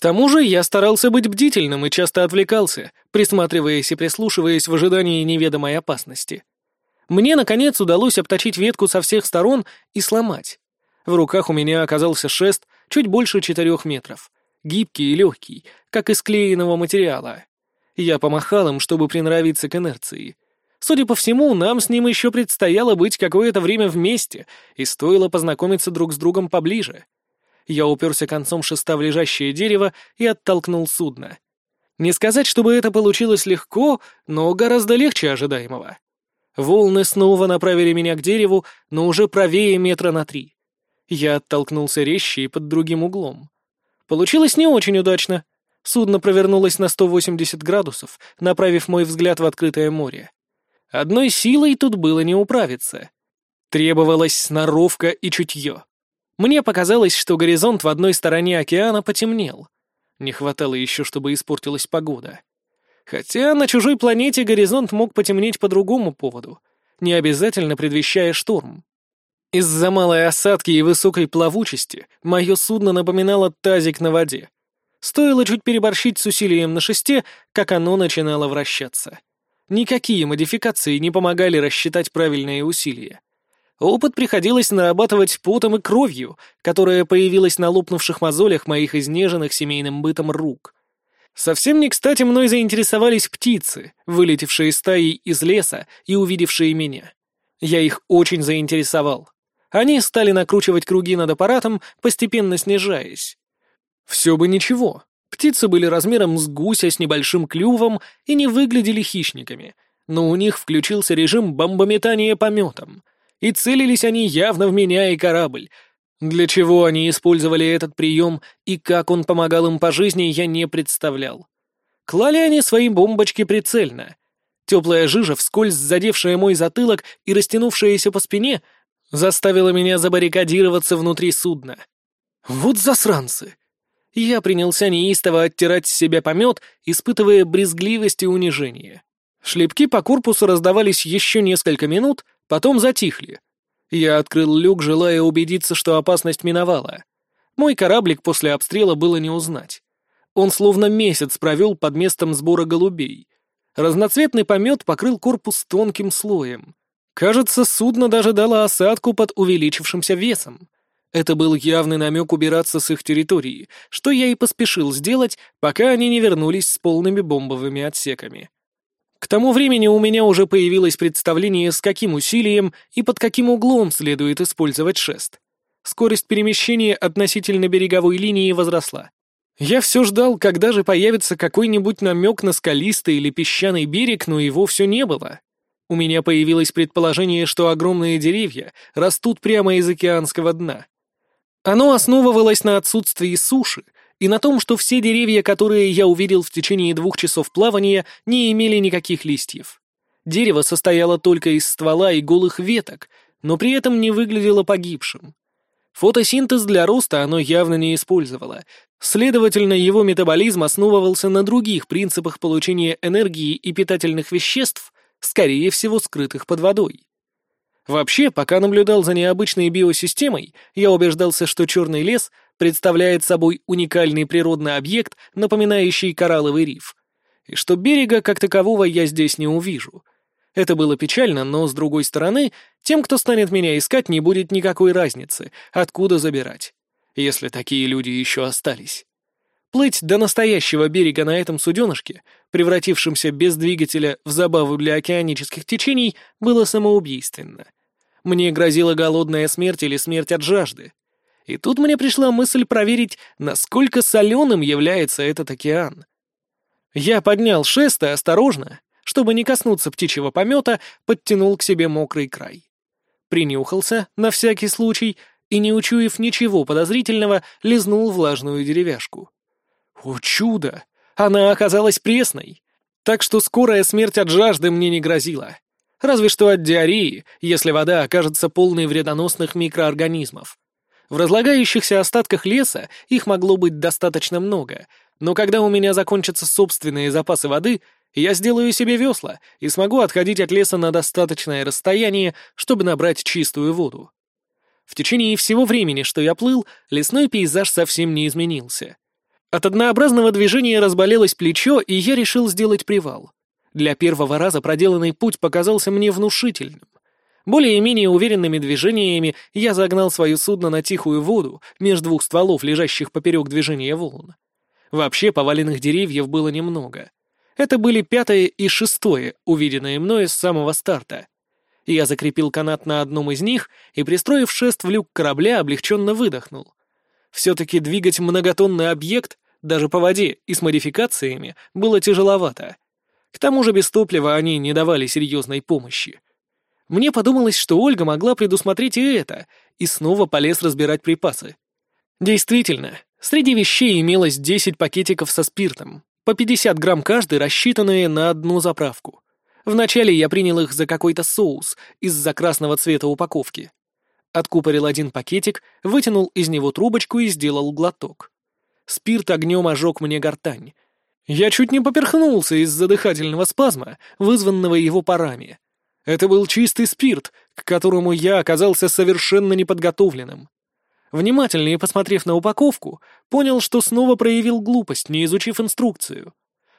Тому же я старался быть бдительным и часто отвлекался, присматриваясь и прислушиваясь в ожидании неведомой опасности. Мне, наконец, удалось обточить ветку со всех сторон и сломать. В руках у меня оказался шест чуть больше четырех метров, гибкий и легкий, как из клееного материала. Я помахал им, чтобы приноровиться к инерции. Судя по всему, нам с ним еще предстояло быть какое-то время вместе, и стоило познакомиться друг с другом поближе. Я уперся концом шеста в лежащее дерево и оттолкнул судно. Не сказать, чтобы это получилось легко, но гораздо легче ожидаемого. Волны снова направили меня к дереву, но уже правее метра на три. Я оттолкнулся резче и под другим углом. Получилось не очень удачно. Судно провернулось на 180 градусов, направив мой взгляд в открытое море. Одной силой тут было не управиться. Требовалась сноровка и чутье. Мне показалось, что горизонт в одной стороне океана потемнел. Не хватало еще, чтобы испортилась погода. Хотя на чужой планете горизонт мог потемнеть по другому поводу, не обязательно предвещая шторм. Из-за малой осадки и высокой плавучести мое судно напоминало тазик на воде. Стоило чуть переборщить с усилием на шесте, как оно начинало вращаться. Никакие модификации не помогали рассчитать правильные усилия. Опыт приходилось нарабатывать потом и кровью, которая появилась на лопнувших мозолях моих изнеженных семейным бытом рук. Совсем не кстати мной заинтересовались птицы, вылетевшие стаей из леса и увидевшие меня. Я их очень заинтересовал. Они стали накручивать круги над аппаратом, постепенно снижаясь. Все бы ничего, Птицы были размером с гуся с небольшим клювом и не выглядели хищниками, но у них включился режим бомбометания пометом, и целились они явно в меня и корабль. Для чего они использовали этот прием и как он помогал им по жизни, я не представлял. Клали они свои бомбочки прицельно. Теплая жижа, вскользь задевшая мой затылок и растянувшаяся по спине, заставила меня забаррикадироваться внутри судна. Вот засранцы! я принялся неистово оттирать с себя помет, испытывая брезгливость и унижение. Шлепки по корпусу раздавались еще несколько минут, потом затихли. Я открыл люк, желая убедиться, что опасность миновала. Мой кораблик после обстрела было не узнать. Он словно месяц провел под местом сбора голубей. Разноцветный помет покрыл корпус тонким слоем. Кажется, судно даже дало осадку под увеличившимся весом. Это был явный намек убираться с их территории, что я и поспешил сделать, пока они не вернулись с полными бомбовыми отсеками. К тому времени у меня уже появилось представление, с каким усилием и под каким углом следует использовать шест. Скорость перемещения относительно береговой линии возросла. Я все ждал, когда же появится какой-нибудь намек на скалистый или песчаный берег, но его все не было. У меня появилось предположение, что огромные деревья растут прямо из океанского дна. Оно основывалось на отсутствии суши и на том, что все деревья, которые я увидел в течение двух часов плавания, не имели никаких листьев. Дерево состояло только из ствола и голых веток, но при этом не выглядело погибшим. Фотосинтез для роста оно явно не использовало. Следовательно, его метаболизм основывался на других принципах получения энергии и питательных веществ, скорее всего, скрытых под водой. Вообще, пока наблюдал за необычной биосистемой, я убеждался, что черный лес представляет собой уникальный природный объект, напоминающий коралловый риф, и что берега как такового я здесь не увижу. Это было печально, но, с другой стороны, тем, кто станет меня искать, не будет никакой разницы, откуда забирать, если такие люди еще остались. Плыть до настоящего берега на этом суденышке, превратившемся без двигателя в забаву для океанических течений, было самоубийственно. Мне грозила голодная смерть или смерть от жажды. И тут мне пришла мысль проверить, насколько соленым является этот океан. Я поднял шест и осторожно, чтобы не коснуться птичьего помета, подтянул к себе мокрый край. Принюхался, на всякий случай, и, не учуяв ничего подозрительного, лизнул влажную деревяшку. О чудо! Она оказалась пресной. Так что скорая смерть от жажды мне не грозила. Разве что от диареи, если вода окажется полной вредоносных микроорганизмов. В разлагающихся остатках леса их могло быть достаточно много, но когда у меня закончатся собственные запасы воды, я сделаю себе весла и смогу отходить от леса на достаточное расстояние, чтобы набрать чистую воду. В течение всего времени, что я плыл, лесной пейзаж совсем не изменился. От однообразного движения разболелось плечо, и я решил сделать привал. Для первого раза проделанный путь показался мне внушительным. Более-менее уверенными движениями я загнал свое судно на тихую воду между двух стволов, лежащих поперек движения волн. Вообще поваленных деревьев было немного. Это были пятое и шестое, увиденное мною с самого старта. Я закрепил канат на одном из них и, пристроив шест в люк корабля, облегченно выдохнул. Все-таки двигать многотонный объект даже по воде и с модификациями, было тяжеловато. К тому же без топлива они не давали серьезной помощи. Мне подумалось, что Ольга могла предусмотреть и это, и снова полез разбирать припасы. Действительно, среди вещей имелось 10 пакетиков со спиртом, по 50 грамм каждый, рассчитанные на одну заправку. Вначале я принял их за какой-то соус из-за красного цвета упаковки. Откупорил один пакетик, вытянул из него трубочку и сделал глоток. Спирт огнем ожег мне гортань. Я чуть не поперхнулся из-за дыхательного спазма, вызванного его парами. Это был чистый спирт, к которому я оказался совершенно неподготовленным. Внимательнее посмотрев на упаковку, понял, что снова проявил глупость, не изучив инструкцию.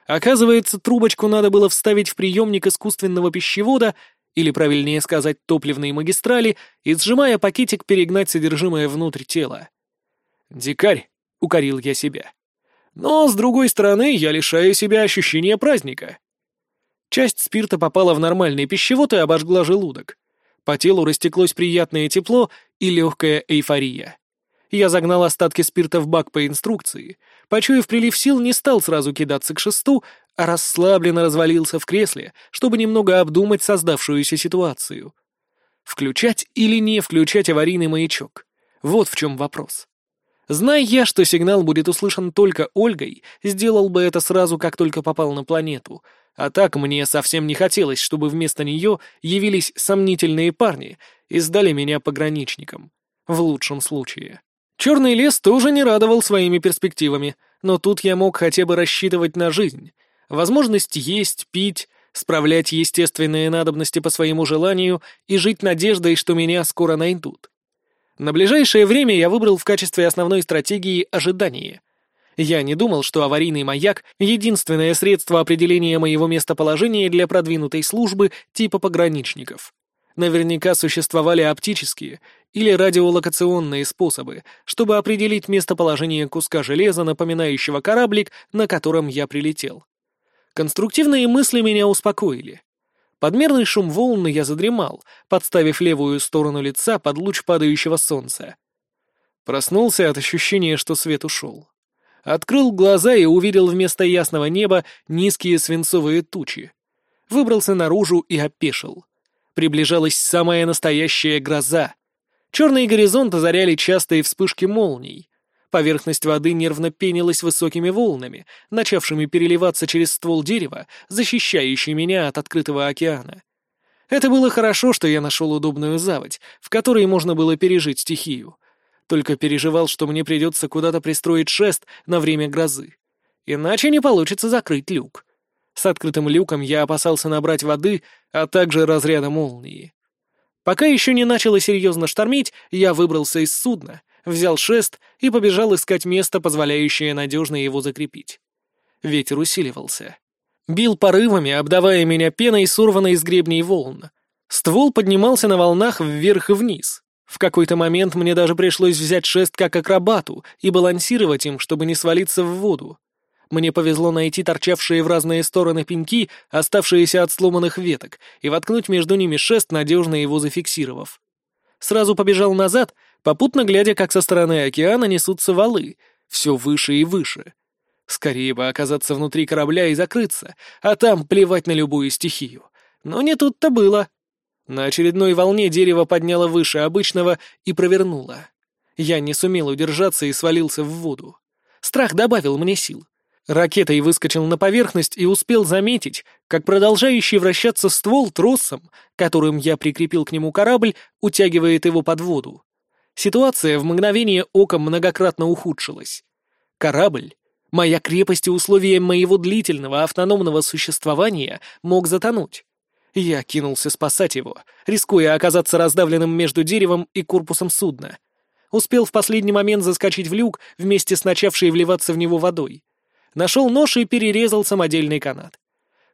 Оказывается, трубочку надо было вставить в приемник искусственного пищевода, или, правильнее сказать, топливной магистрали, и, сжимая пакетик, перегнать содержимое внутрь тела. Дикарь, укорил я себя. Но, с другой стороны, я лишаю себя ощущения праздника. Часть спирта попала в нормальный пищевод и обожгла желудок. По телу растеклось приятное тепло и легкая эйфория. Я загнал остатки спирта в бак по инструкции. Почуяв прилив сил, не стал сразу кидаться к шесту, а расслабленно развалился в кресле, чтобы немного обдумать создавшуюся ситуацию. Включать или не включать аварийный маячок? Вот в чем вопрос. Зная я, что сигнал будет услышан только Ольгой, сделал бы это сразу, как только попал на планету. А так мне совсем не хотелось, чтобы вместо нее явились сомнительные парни и сдали меня пограничникам. В лучшем случае. Черный лес тоже не радовал своими перспективами, но тут я мог хотя бы рассчитывать на жизнь. Возможность есть, пить, справлять естественные надобности по своему желанию и жить надеждой, что меня скоро найдут. На ближайшее время я выбрал в качестве основной стратегии ожидание. Я не думал, что аварийный маяк — единственное средство определения моего местоположения для продвинутой службы типа пограничников. Наверняка существовали оптические или радиолокационные способы, чтобы определить местоположение куска железа, напоминающего кораблик, на котором я прилетел. Конструктивные мысли меня успокоили. Подмерный шум волны я задремал, подставив левую сторону лица под луч падающего солнца. Проснулся от ощущения, что свет ушел. Открыл глаза и увидел вместо ясного неба низкие свинцовые тучи. Выбрался наружу и опешил. Приближалась самая настоящая гроза. Черный горизонт озаряли частые вспышки молний. Поверхность воды нервно пенилась высокими волнами, начавшими переливаться через ствол дерева, защищающий меня от открытого океана. Это было хорошо, что я нашел удобную заводь, в которой можно было пережить стихию. Только переживал, что мне придется куда-то пристроить шест на время грозы. Иначе не получится закрыть люк. С открытым люком я опасался набрать воды, а также разряда молнии. Пока еще не начало серьезно штормить, я выбрался из судна, взял шест и побежал искать место, позволяющее надежно его закрепить. Ветер усиливался. Бил порывами, обдавая меня пеной, сорванной из гребней волн. Ствол поднимался на волнах вверх и вниз. В какой-то момент мне даже пришлось взять шест как акробату и балансировать им, чтобы не свалиться в воду. Мне повезло найти торчавшие в разные стороны пеньки, оставшиеся от сломанных веток, и воткнуть между ними шест, надежно его зафиксировав. Сразу побежал назад, попутно глядя, как со стороны океана несутся валы, все выше и выше. Скорее бы оказаться внутри корабля и закрыться, а там плевать на любую стихию. Но не тут-то было. На очередной волне дерево подняло выше обычного и провернуло. Я не сумел удержаться и свалился в воду. Страх добавил мне сил. Ракетой выскочил на поверхность и успел заметить, как продолжающий вращаться ствол тросом, которым я прикрепил к нему корабль, утягивает его под воду. Ситуация в мгновение ока многократно ухудшилась. Корабль, моя крепость и условия моего длительного автономного существования, мог затонуть. Я кинулся спасать его, рискуя оказаться раздавленным между деревом и корпусом судна. Успел в последний момент заскочить в люк вместе с начавшей вливаться в него водой. Нашел нож и перерезал самодельный канат.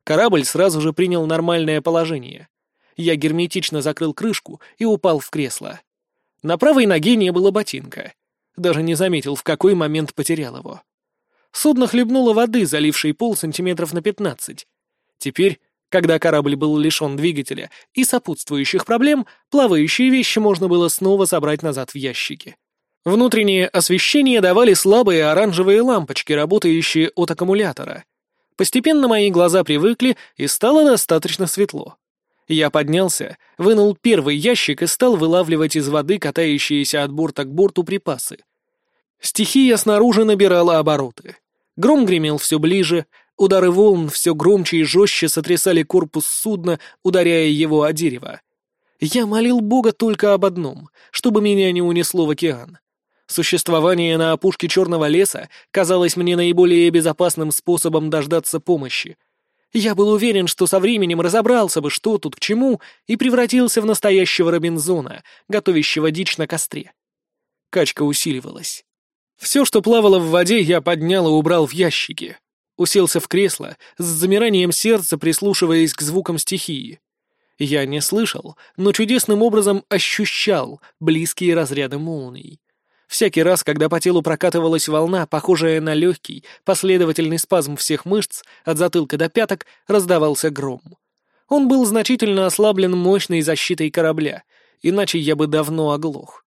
Корабль сразу же принял нормальное положение. Я герметично закрыл крышку и упал в кресло. На правой ноге не было ботинка. Даже не заметил, в какой момент потерял его. Судно хлебнуло воды, залившей пол сантиметров на пятнадцать. Теперь когда корабль был лишен двигателя и сопутствующих проблем, плавающие вещи можно было снова собрать назад в ящики. Внутреннее освещение давали слабые оранжевые лампочки, работающие от аккумулятора. Постепенно мои глаза привыкли, и стало достаточно светло. Я поднялся, вынул первый ящик и стал вылавливать из воды катающиеся от борта к борту припасы. Стихия снаружи набирала обороты. Гром гремел все ближе, Удары волн все громче и жестче сотрясали корпус судна, ударяя его о дерево. Я молил Бога только об одном, чтобы меня не унесло в океан. Существование на опушке черного леса казалось мне наиболее безопасным способом дождаться помощи. Я был уверен, что со временем разобрался бы, что тут к чему, и превратился в настоящего Робинзона, готовящего дичь на костре. Качка усиливалась. Все, что плавало в воде, я поднял и убрал в ящики уселся в кресло, с замиранием сердца прислушиваясь к звукам стихии. Я не слышал, но чудесным образом ощущал близкие разряды молний. Всякий раз, когда по телу прокатывалась волна, похожая на легкий, последовательный спазм всех мышц, от затылка до пяток раздавался гром. Он был значительно ослаблен мощной защитой корабля, иначе я бы давно оглох.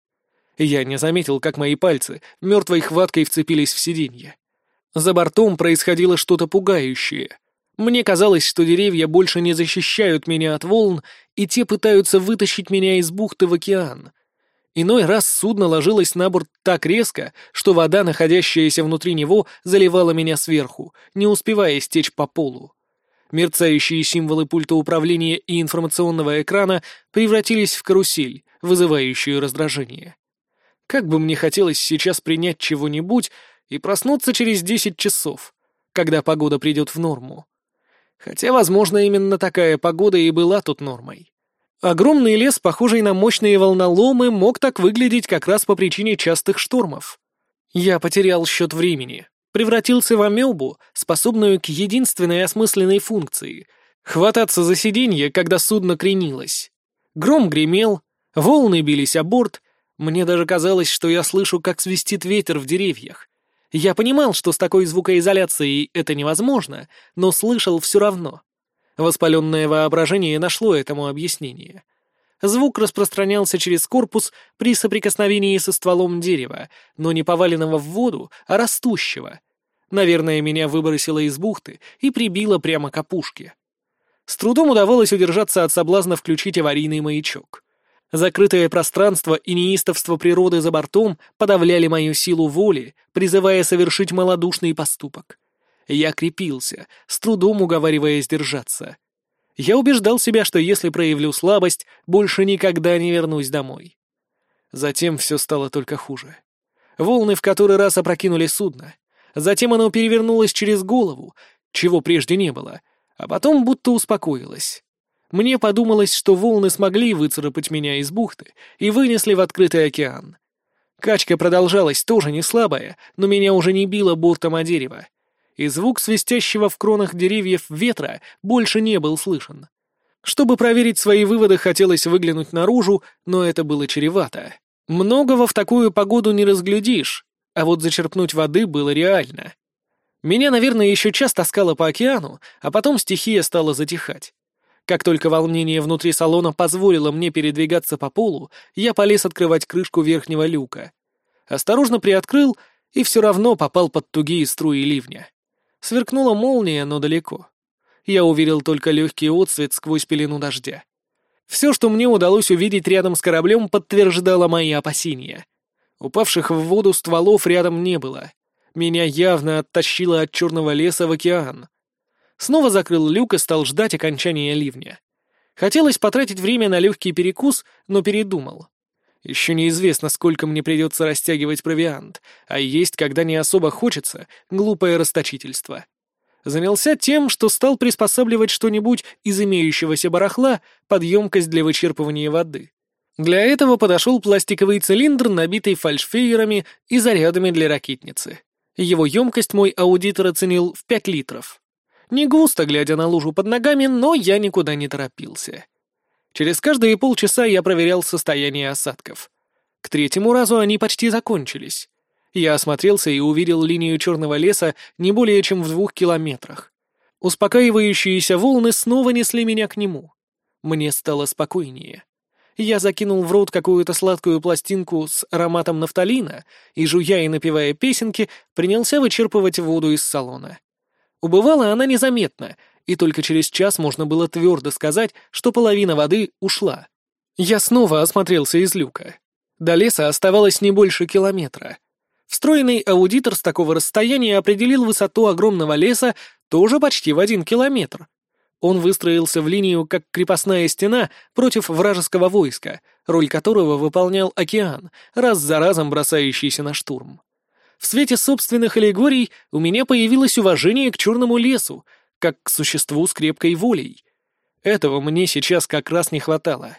Я не заметил, как мои пальцы мертвой хваткой вцепились в сиденье. За бортом происходило что-то пугающее. Мне казалось, что деревья больше не защищают меня от волн, и те пытаются вытащить меня из бухты в океан. Иной раз судно ложилось на борт так резко, что вода, находящаяся внутри него, заливала меня сверху, не успевая стечь по полу. Мерцающие символы пульта управления и информационного экрана превратились в карусель, вызывающую раздражение. Как бы мне хотелось сейчас принять чего-нибудь, и проснуться через десять часов, когда погода придет в норму. Хотя, возможно, именно такая погода и была тут нормой. Огромный лес, похожий на мощные волноломы, мог так выглядеть как раз по причине частых штормов. Я потерял счет времени, превратился в амебу, способную к единственной осмысленной функции — хвататься за сиденье, когда судно кренилось. Гром гремел, волны бились о борт, мне даже казалось, что я слышу, как свистит ветер в деревьях. Я понимал, что с такой звукоизоляцией это невозможно, но слышал все равно. Воспаленное воображение нашло этому объяснение. Звук распространялся через корпус при соприкосновении со стволом дерева, но не поваленного в воду, а растущего. Наверное, меня выбросило из бухты и прибило прямо к опушке. С трудом удавалось удержаться от соблазна включить аварийный маячок. Закрытое пространство и неистовство природы за бортом подавляли мою силу воли, призывая совершить малодушный поступок. Я крепился, с трудом уговаривая сдержаться. Я убеждал себя, что если проявлю слабость, больше никогда не вернусь домой. Затем все стало только хуже. Волны в который раз опрокинули судно. Затем оно перевернулось через голову, чего прежде не было, а потом будто успокоилось. Мне подумалось, что волны смогли выцарапать меня из бухты и вынесли в открытый океан. Качка продолжалась тоже не слабая, но меня уже не било бортом о дерево. И звук свистящего в кронах деревьев ветра больше не был слышен. Чтобы проверить свои выводы, хотелось выглянуть наружу, но это было чревато. Многого в такую погоду не разглядишь, а вот зачерпнуть воды было реально. Меня, наверное, еще час таскало по океану, а потом стихия стала затихать. Как только волнение внутри салона позволило мне передвигаться по полу, я полез открывать крышку верхнего люка. Осторожно приоткрыл и все равно попал под тугие струи ливня. Сверкнула молния, но далеко. Я увидел только легкий отсвет сквозь пелену дождя. Все, что мне удалось увидеть рядом с кораблем, подтверждало мои опасения. Упавших в воду стволов рядом не было. Меня явно оттащило от черного леса в океан. Снова закрыл люк и стал ждать окончания ливня. Хотелось потратить время на легкий перекус, но передумал. Еще неизвестно, сколько мне придется растягивать провиант, а есть, когда не особо хочется, глупое расточительство. Занялся тем, что стал приспосабливать что-нибудь из имеющегося барахла под емкость для вычерпывания воды. Для этого подошел пластиковый цилиндр, набитый фальшфейерами и зарядами для ракетницы. Его емкость мой аудитор оценил в 5 литров. Не густо, глядя на лужу под ногами, но я никуда не торопился. Через каждые полчаса я проверял состояние осадков. К третьему разу они почти закончились. Я осмотрелся и увидел линию черного леса не более чем в двух километрах. Успокаивающиеся волны снова несли меня к нему. Мне стало спокойнее. Я закинул в рот какую-то сладкую пластинку с ароматом нафталина и, жуя и напевая песенки, принялся вычерпывать воду из салона. Убывала она незаметно, и только через час можно было твердо сказать, что половина воды ушла. Я снова осмотрелся из люка. До леса оставалось не больше километра. Встроенный аудитор с такого расстояния определил высоту огромного леса тоже почти в один километр. Он выстроился в линию как крепостная стена против вражеского войска, роль которого выполнял океан, раз за разом бросающийся на штурм. В свете собственных аллегорий у меня появилось уважение к черному лесу, как к существу с крепкой волей. Этого мне сейчас как раз не хватало.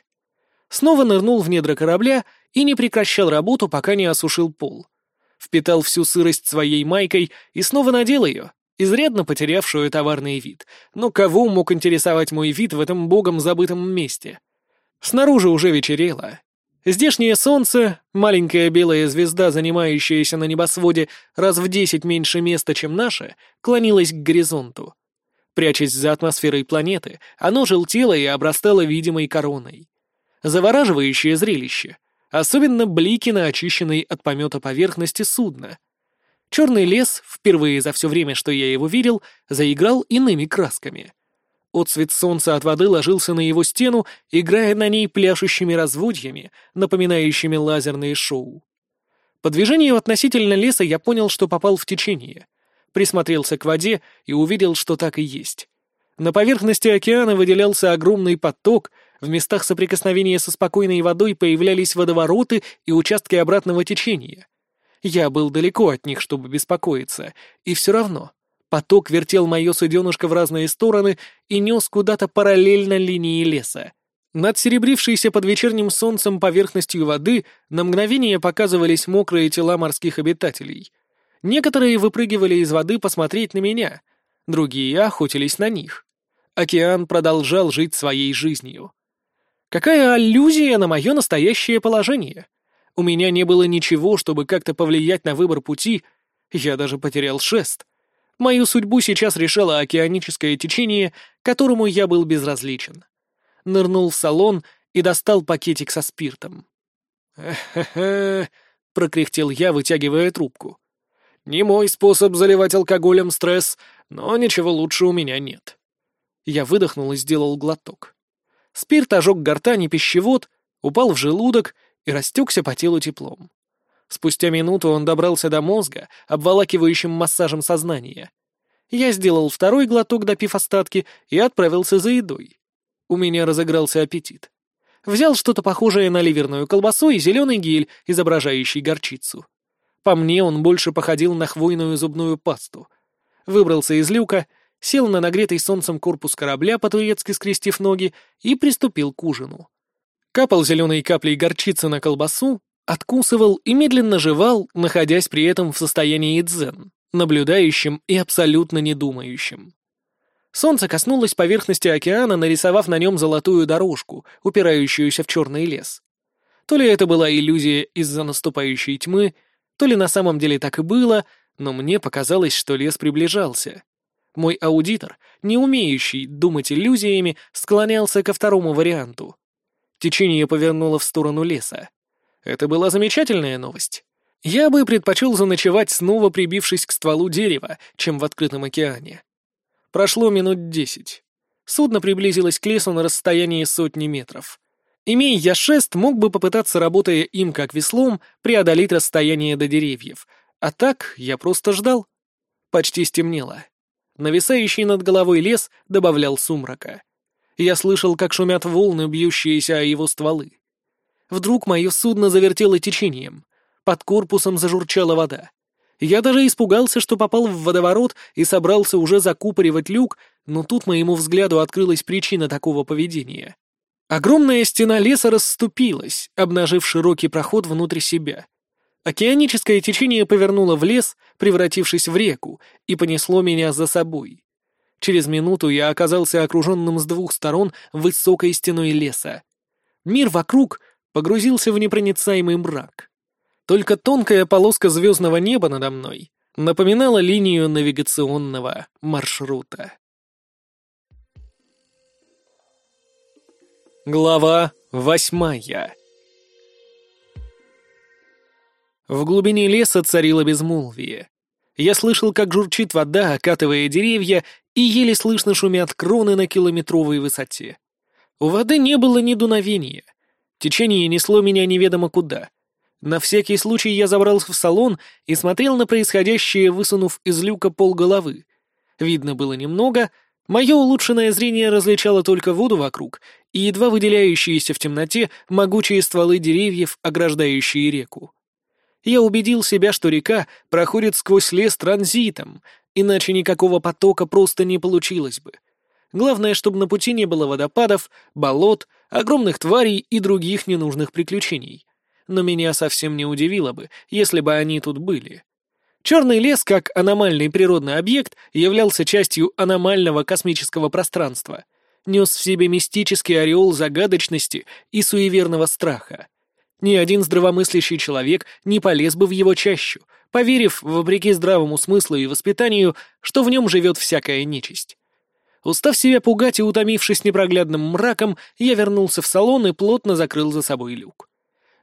Снова нырнул в недра корабля и не прекращал работу, пока не осушил пол. Впитал всю сырость своей майкой и снова надел ее, изрядно потерявшую товарный вид. Но кого мог интересовать мой вид в этом богом забытом месте? Снаружи уже вечерело, Здешнее солнце, маленькая белая звезда, занимающаяся на небосводе раз в десять меньше места, чем наше, клонилась к горизонту. Прячась за атмосферой планеты, оно желтело и обрастало видимой короной. Завораживающее зрелище, особенно блики на очищенной от помета поверхности судна. Черный лес, впервые за все время, что я его видел, заиграл иными красками — Отцвет солнца от воды ложился на его стену, играя на ней пляшущими разводьями, напоминающими лазерные шоу. По движению относительно леса я понял, что попал в течение. Присмотрелся к воде и увидел, что так и есть. На поверхности океана выделялся огромный поток, в местах соприкосновения со спокойной водой появлялись водовороты и участки обратного течения. Я был далеко от них, чтобы беспокоиться, и все равно Поток вертел мое суденышко в разные стороны и нес куда-то параллельно линии леса. Над серебрившейся под вечерним солнцем поверхностью воды на мгновение показывались мокрые тела морских обитателей. Некоторые выпрыгивали из воды посмотреть на меня, другие охотились на них. Океан продолжал жить своей жизнью. Какая аллюзия на мое настоящее положение! У меня не было ничего, чтобы как-то повлиять на выбор пути, я даже потерял шест. Мою судьбу сейчас решало океаническое течение, которому я был безразличен. Нырнул в салон и достал пакетик со спиртом. «Хе-хе-хе», — прокряхтел я, вытягивая трубку. «Не мой способ заливать алкоголем стресс, но ничего лучше у меня нет». Я выдохнул и сделал глоток. Спирт ожег гортань и пищевод, упал в желудок и растекся по телу теплом. Спустя минуту он добрался до мозга, обволакивающим массажем сознания. Я сделал второй глоток, допив остатки, и отправился за едой. У меня разыгрался аппетит. Взял что-то похожее на ливерную колбасу и зеленый гель, изображающий горчицу. По мне он больше походил на хвойную зубную пасту. Выбрался из люка, сел на нагретый солнцем корпус корабля, по-турецки скрестив ноги, и приступил к ужину. Капал зеленой каплей горчицы на колбасу, откусывал и медленно жевал, находясь при этом в состоянии дзен, наблюдающим и абсолютно не думающим. Солнце коснулось поверхности океана, нарисовав на нем золотую дорожку, упирающуюся в черный лес. То ли это была иллюзия из-за наступающей тьмы, то ли на самом деле так и было, но мне показалось, что лес приближался. Мой аудитор, не умеющий думать иллюзиями, склонялся ко второму варианту. Течение повернуло в сторону леса. Это была замечательная новость. Я бы предпочел заночевать, снова прибившись к стволу дерева, чем в открытом океане. Прошло минут десять. Судно приблизилось к лесу на расстоянии сотни метров. Имея я шест, мог бы попытаться, работая им как веслом, преодолеть расстояние до деревьев. А так я просто ждал. Почти стемнело. Нависающий над головой лес добавлял сумрака. Я слышал, как шумят волны, бьющиеся о его стволы. Вдруг мое судно завертело течением. Под корпусом зажурчала вода. Я даже испугался, что попал в водоворот и собрался уже закупоривать люк, но тут моему взгляду открылась причина такого поведения. Огромная стена леса расступилась, обнажив широкий проход внутрь себя. Океаническое течение повернуло в лес, превратившись в реку, и понесло меня за собой. Через минуту я оказался окруженным с двух сторон высокой стеной леса. Мир вокруг погрузился в непроницаемый мрак. Только тонкая полоска звездного неба надо мной напоминала линию навигационного маршрута. Глава восьмая В глубине леса царило безмолвие. Я слышал, как журчит вода, окатывая деревья, и еле слышно шумят кроны на километровой высоте. У воды не было ни дуновения. Течение несло меня неведомо куда. На всякий случай я забрался в салон и смотрел на происходящее, высунув из люка полголовы. Видно было немного, мое улучшенное зрение различало только воду вокруг и едва выделяющиеся в темноте могучие стволы деревьев, ограждающие реку. Я убедил себя, что река проходит сквозь лес транзитом, иначе никакого потока просто не получилось бы. Главное, чтобы на пути не было водопадов, болот, огромных тварей и других ненужных приключений но меня совсем не удивило бы, если бы они тут были. Черный лес, как аномальный природный объект, являлся частью аномального космического пространства, нес в себе мистический ореол загадочности и суеверного страха. Ни один здравомыслящий человек не полез бы в его чащу, поверив, вопреки здравому смыслу и воспитанию, что в нем живет всякая нечисть. Устав себя пугать и утомившись непроглядным мраком, я вернулся в салон и плотно закрыл за собой люк.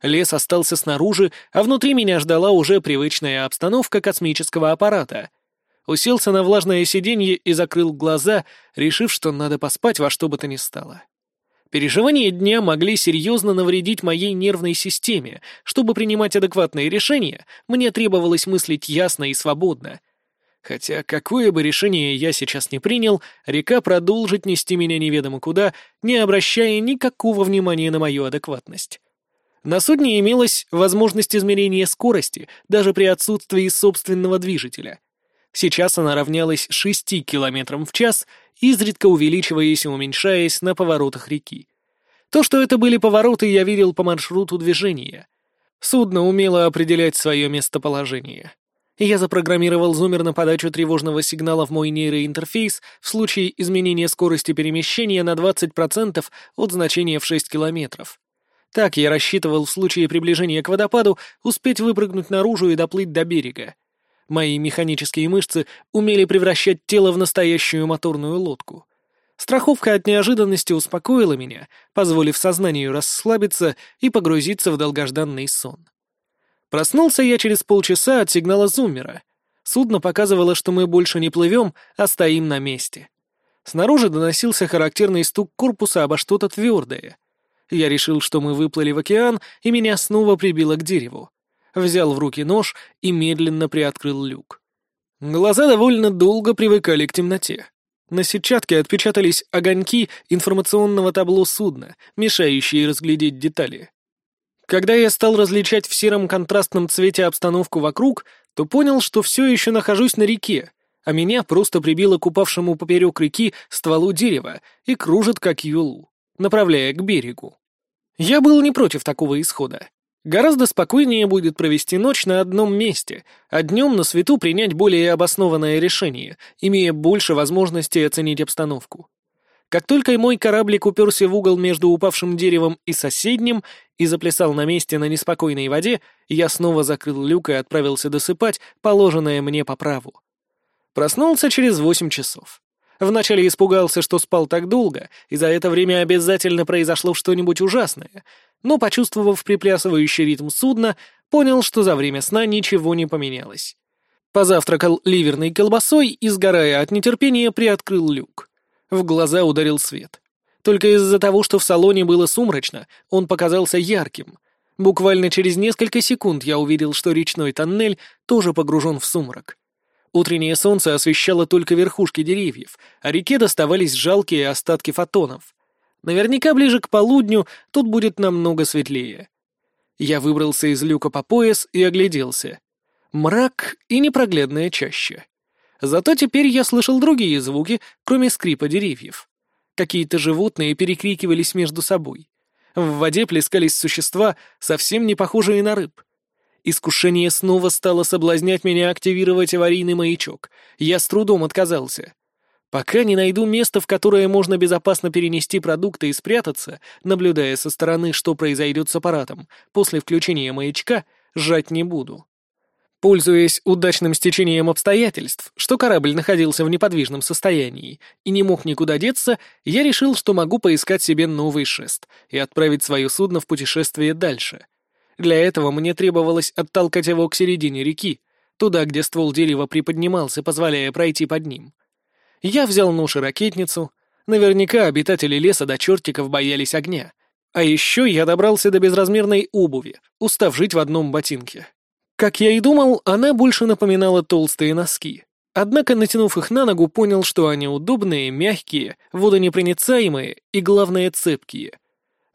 Лес остался снаружи, а внутри меня ждала уже привычная обстановка космического аппарата. Уселся на влажное сиденье и закрыл глаза, решив, что надо поспать во что бы то ни стало. Переживания дня могли серьезно навредить моей нервной системе. Чтобы принимать адекватные решения, мне требовалось мыслить ясно и свободно. Хотя какое бы решение я сейчас не принял, река продолжит нести меня неведомо куда, не обращая никакого внимания на мою адекватность. На судне имелась возможность измерения скорости даже при отсутствии собственного движителя. Сейчас она равнялась 6 км в час, изредка увеличиваясь и уменьшаясь на поворотах реки. То, что это были повороты, я видел по маршруту движения. Судно умело определять свое местоположение. Я запрограммировал зумер на подачу тревожного сигнала в мой нейроинтерфейс в случае изменения скорости перемещения на 20% от значения в 6 километров. Так я рассчитывал в случае приближения к водопаду успеть выпрыгнуть наружу и доплыть до берега. Мои механические мышцы умели превращать тело в настоящую моторную лодку. Страховка от неожиданности успокоила меня, позволив сознанию расслабиться и погрузиться в долгожданный сон. Проснулся я через полчаса от сигнала зуммера. Судно показывало, что мы больше не плывем, а стоим на месте. Снаружи доносился характерный стук корпуса обо что-то твердое — я решил, что мы выплыли в океан, и меня снова прибило к дереву. Взял в руки нож и медленно приоткрыл люк. Глаза довольно долго привыкали к темноте. На сетчатке отпечатались огоньки информационного табло судна, мешающие разглядеть детали. Когда я стал различать в сером контрастном цвете обстановку вокруг, то понял, что все еще нахожусь на реке, а меня просто прибило к упавшему поперек реки стволу дерева и кружит, как юлу, направляя к берегу. Я был не против такого исхода. Гораздо спокойнее будет провести ночь на одном месте, а днем на свету принять более обоснованное решение, имея больше возможностей оценить обстановку. Как только мой кораблик уперся в угол между упавшим деревом и соседним и заплясал на месте на неспокойной воде, я снова закрыл люк и отправился досыпать положенное мне по праву. Проснулся через восемь часов. Вначале испугался, что спал так долго, и за это время обязательно произошло что-нибудь ужасное, но, почувствовав приплясывающий ритм судна, понял, что за время сна ничего не поменялось. Позавтракал ливерной колбасой и, сгорая от нетерпения, приоткрыл люк. В глаза ударил свет. Только из-за того, что в салоне было сумрачно, он показался ярким. Буквально через несколько секунд я увидел, что речной тоннель тоже погружен в сумрак. Утреннее солнце освещало только верхушки деревьев, а реке доставались жалкие остатки фотонов. Наверняка ближе к полудню тут будет намного светлее. Я выбрался из люка по пояс и огляделся. Мрак и непроглядная чаще. Зато теперь я слышал другие звуки, кроме скрипа деревьев. Какие-то животные перекрикивались между собой. В воде плескались существа, совсем не похожие на рыб. Искушение снова стало соблазнять меня активировать аварийный маячок. Я с трудом отказался. Пока не найду место, в которое можно безопасно перенести продукты и спрятаться, наблюдая со стороны, что произойдет с аппаратом, после включения маячка, жать не буду. Пользуясь удачным стечением обстоятельств, что корабль находился в неподвижном состоянии и не мог никуда деться, я решил, что могу поискать себе новый шест и отправить свое судно в путешествие дальше — для этого мне требовалось оттолкать его к середине реки, туда, где ствол дерева приподнимался, позволяя пройти под ним. Я взял нож и ракетницу. Наверняка обитатели леса до чертиков боялись огня. А еще я добрался до безразмерной обуви, устав жить в одном ботинке. Как я и думал, она больше напоминала толстые носки. Однако, натянув их на ногу, понял, что они удобные, мягкие, водонепроницаемые и, главное, цепкие.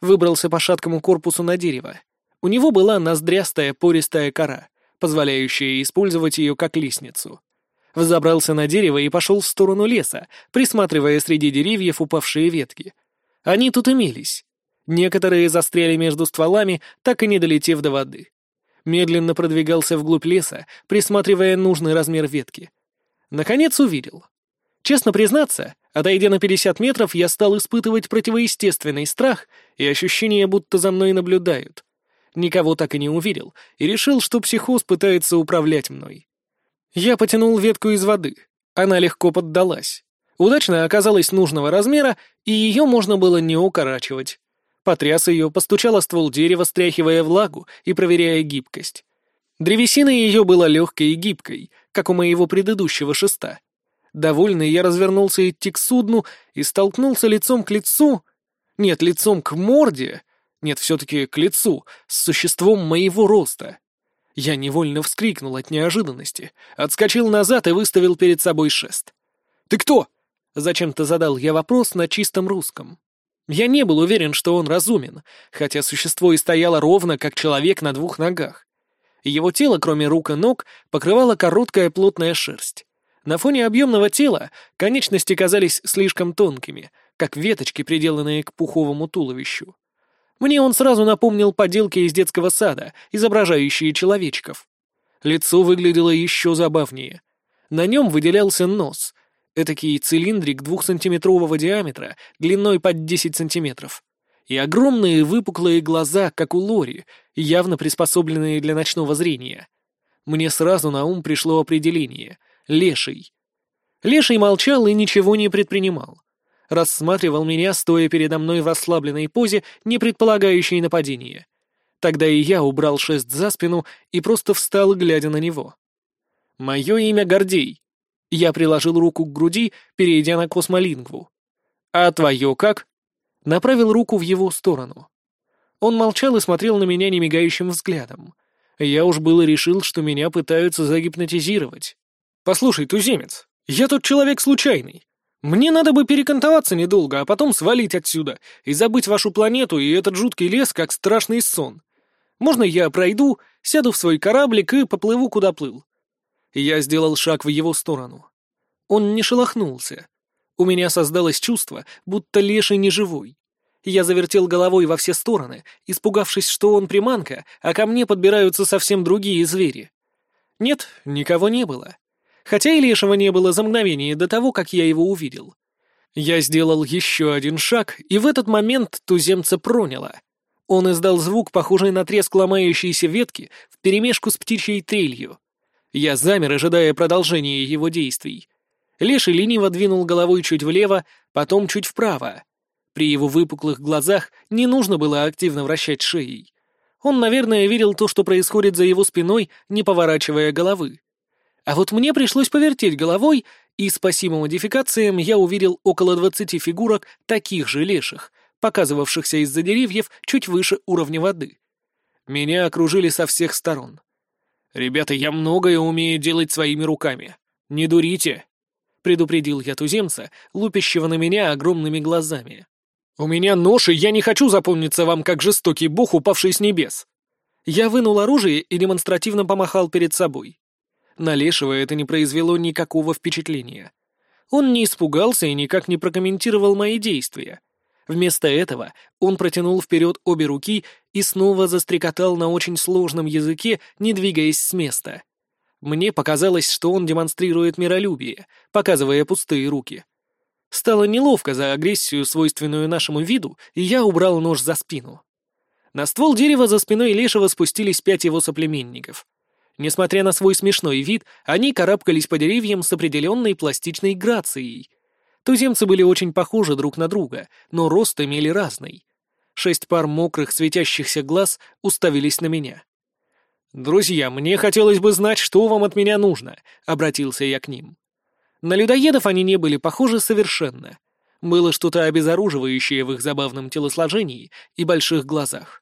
Выбрался по шаткому корпусу на дерево. У него была ноздрястая пористая кора, позволяющая использовать ее как лестницу. Взобрался на дерево и пошел в сторону леса, присматривая среди деревьев упавшие ветки. Они тут имелись. Некоторые застряли между стволами, так и не долетев до воды. Медленно продвигался вглубь леса, присматривая нужный размер ветки. Наконец увидел. Честно признаться, отойдя на 50 метров, я стал испытывать противоестественный страх и ощущение, будто за мной наблюдают никого так и не увидел, и решил, что психоз пытается управлять мной. Я потянул ветку из воды. Она легко поддалась. Удачно оказалась нужного размера, и ее можно было не укорачивать. Потряс ее, постучал о ствол дерева, стряхивая влагу и проверяя гибкость. Древесина ее была легкой и гибкой, как у моего предыдущего шеста. Довольный, я развернулся идти к судну и столкнулся лицом к лицу... Нет, лицом к морде нет, все-таки к лицу, с существом моего роста. Я невольно вскрикнул от неожиданности, отскочил назад и выставил перед собой шест. «Ты кто?» — зачем-то задал я вопрос на чистом русском. Я не был уверен, что он разумен, хотя существо и стояло ровно, как человек на двух ногах. Его тело, кроме рук и ног, покрывала короткая плотная шерсть. На фоне объемного тела конечности казались слишком тонкими, как веточки, приделанные к пуховому туловищу. Мне он сразу напомнил поделки из детского сада, изображающие человечков. Лицо выглядело еще забавнее. На нем выделялся нос. Этакий цилиндрик двухсантиметрового диаметра, длиной под 10 сантиметров. И огромные выпуклые глаза, как у Лори, явно приспособленные для ночного зрения. Мне сразу на ум пришло определение — леший. Леший молчал и ничего не предпринимал рассматривал меня, стоя передо мной в расслабленной позе, не предполагающей нападения. Тогда и я убрал шест за спину и просто встал, глядя на него. «Мое имя Гордей». Я приложил руку к груди, перейдя на космолингву. «А твое как?» Направил руку в его сторону. Он молчал и смотрел на меня немигающим взглядом. Я уж было решил, что меня пытаются загипнотизировать. «Послушай, туземец, я тут человек случайный. Мне надо бы перекантоваться недолго, а потом свалить отсюда и забыть вашу планету и этот жуткий лес, как страшный сон. Можно я пройду, сяду в свой кораблик и поплыву, куда плыл?» Я сделал шаг в его сторону. Он не шелохнулся. У меня создалось чувство, будто леший не живой. Я завертел головой во все стороны, испугавшись, что он приманка, а ко мне подбираются совсем другие звери. Нет, никого не было. Хотя и лешего не было за мгновение до того, как я его увидел. Я сделал еще один шаг, и в этот момент туземца проняло. Он издал звук, похожий на треск ломающейся ветки вперемешку с птичьей трелью. Я замер, ожидая продолжения его действий. Леший лениво двинул головой чуть влево, потом чуть вправо. При его выпуклых глазах не нужно было активно вращать шеей. Он, наверное, видел то, что происходит за его спиной, не поворачивая головы. А вот мне пришлось повертеть головой, и с модификациям я увидел около двадцати фигурок таких же леших, показывавшихся из-за деревьев чуть выше уровня воды. Меня окружили со всех сторон. «Ребята, я многое умею делать своими руками. Не дурите!» — предупредил я туземца, лупящего на меня огромными глазами. «У меня нож, и я не хочу запомниться вам как жестокий бог, упавший с небес!» Я вынул оружие и демонстративно помахал перед собой. На Лешего это не произвело никакого впечатления. Он не испугался и никак не прокомментировал мои действия. Вместо этого он протянул вперед обе руки и снова застрекотал на очень сложном языке, не двигаясь с места. Мне показалось, что он демонстрирует миролюбие, показывая пустые руки. Стало неловко за агрессию, свойственную нашему виду, и я убрал нож за спину. На ствол дерева за спиной Лешего спустились пять его соплеменников. Несмотря на свой смешной вид, они карабкались по деревьям с определенной пластичной грацией. Туземцы были очень похожи друг на друга, но рост имели разный. Шесть пар мокрых светящихся глаз уставились на меня. «Друзья, мне хотелось бы знать, что вам от меня нужно», — обратился я к ним. На людоедов они не были похожи совершенно. Было что-то обезоруживающее в их забавном телосложении и больших глазах.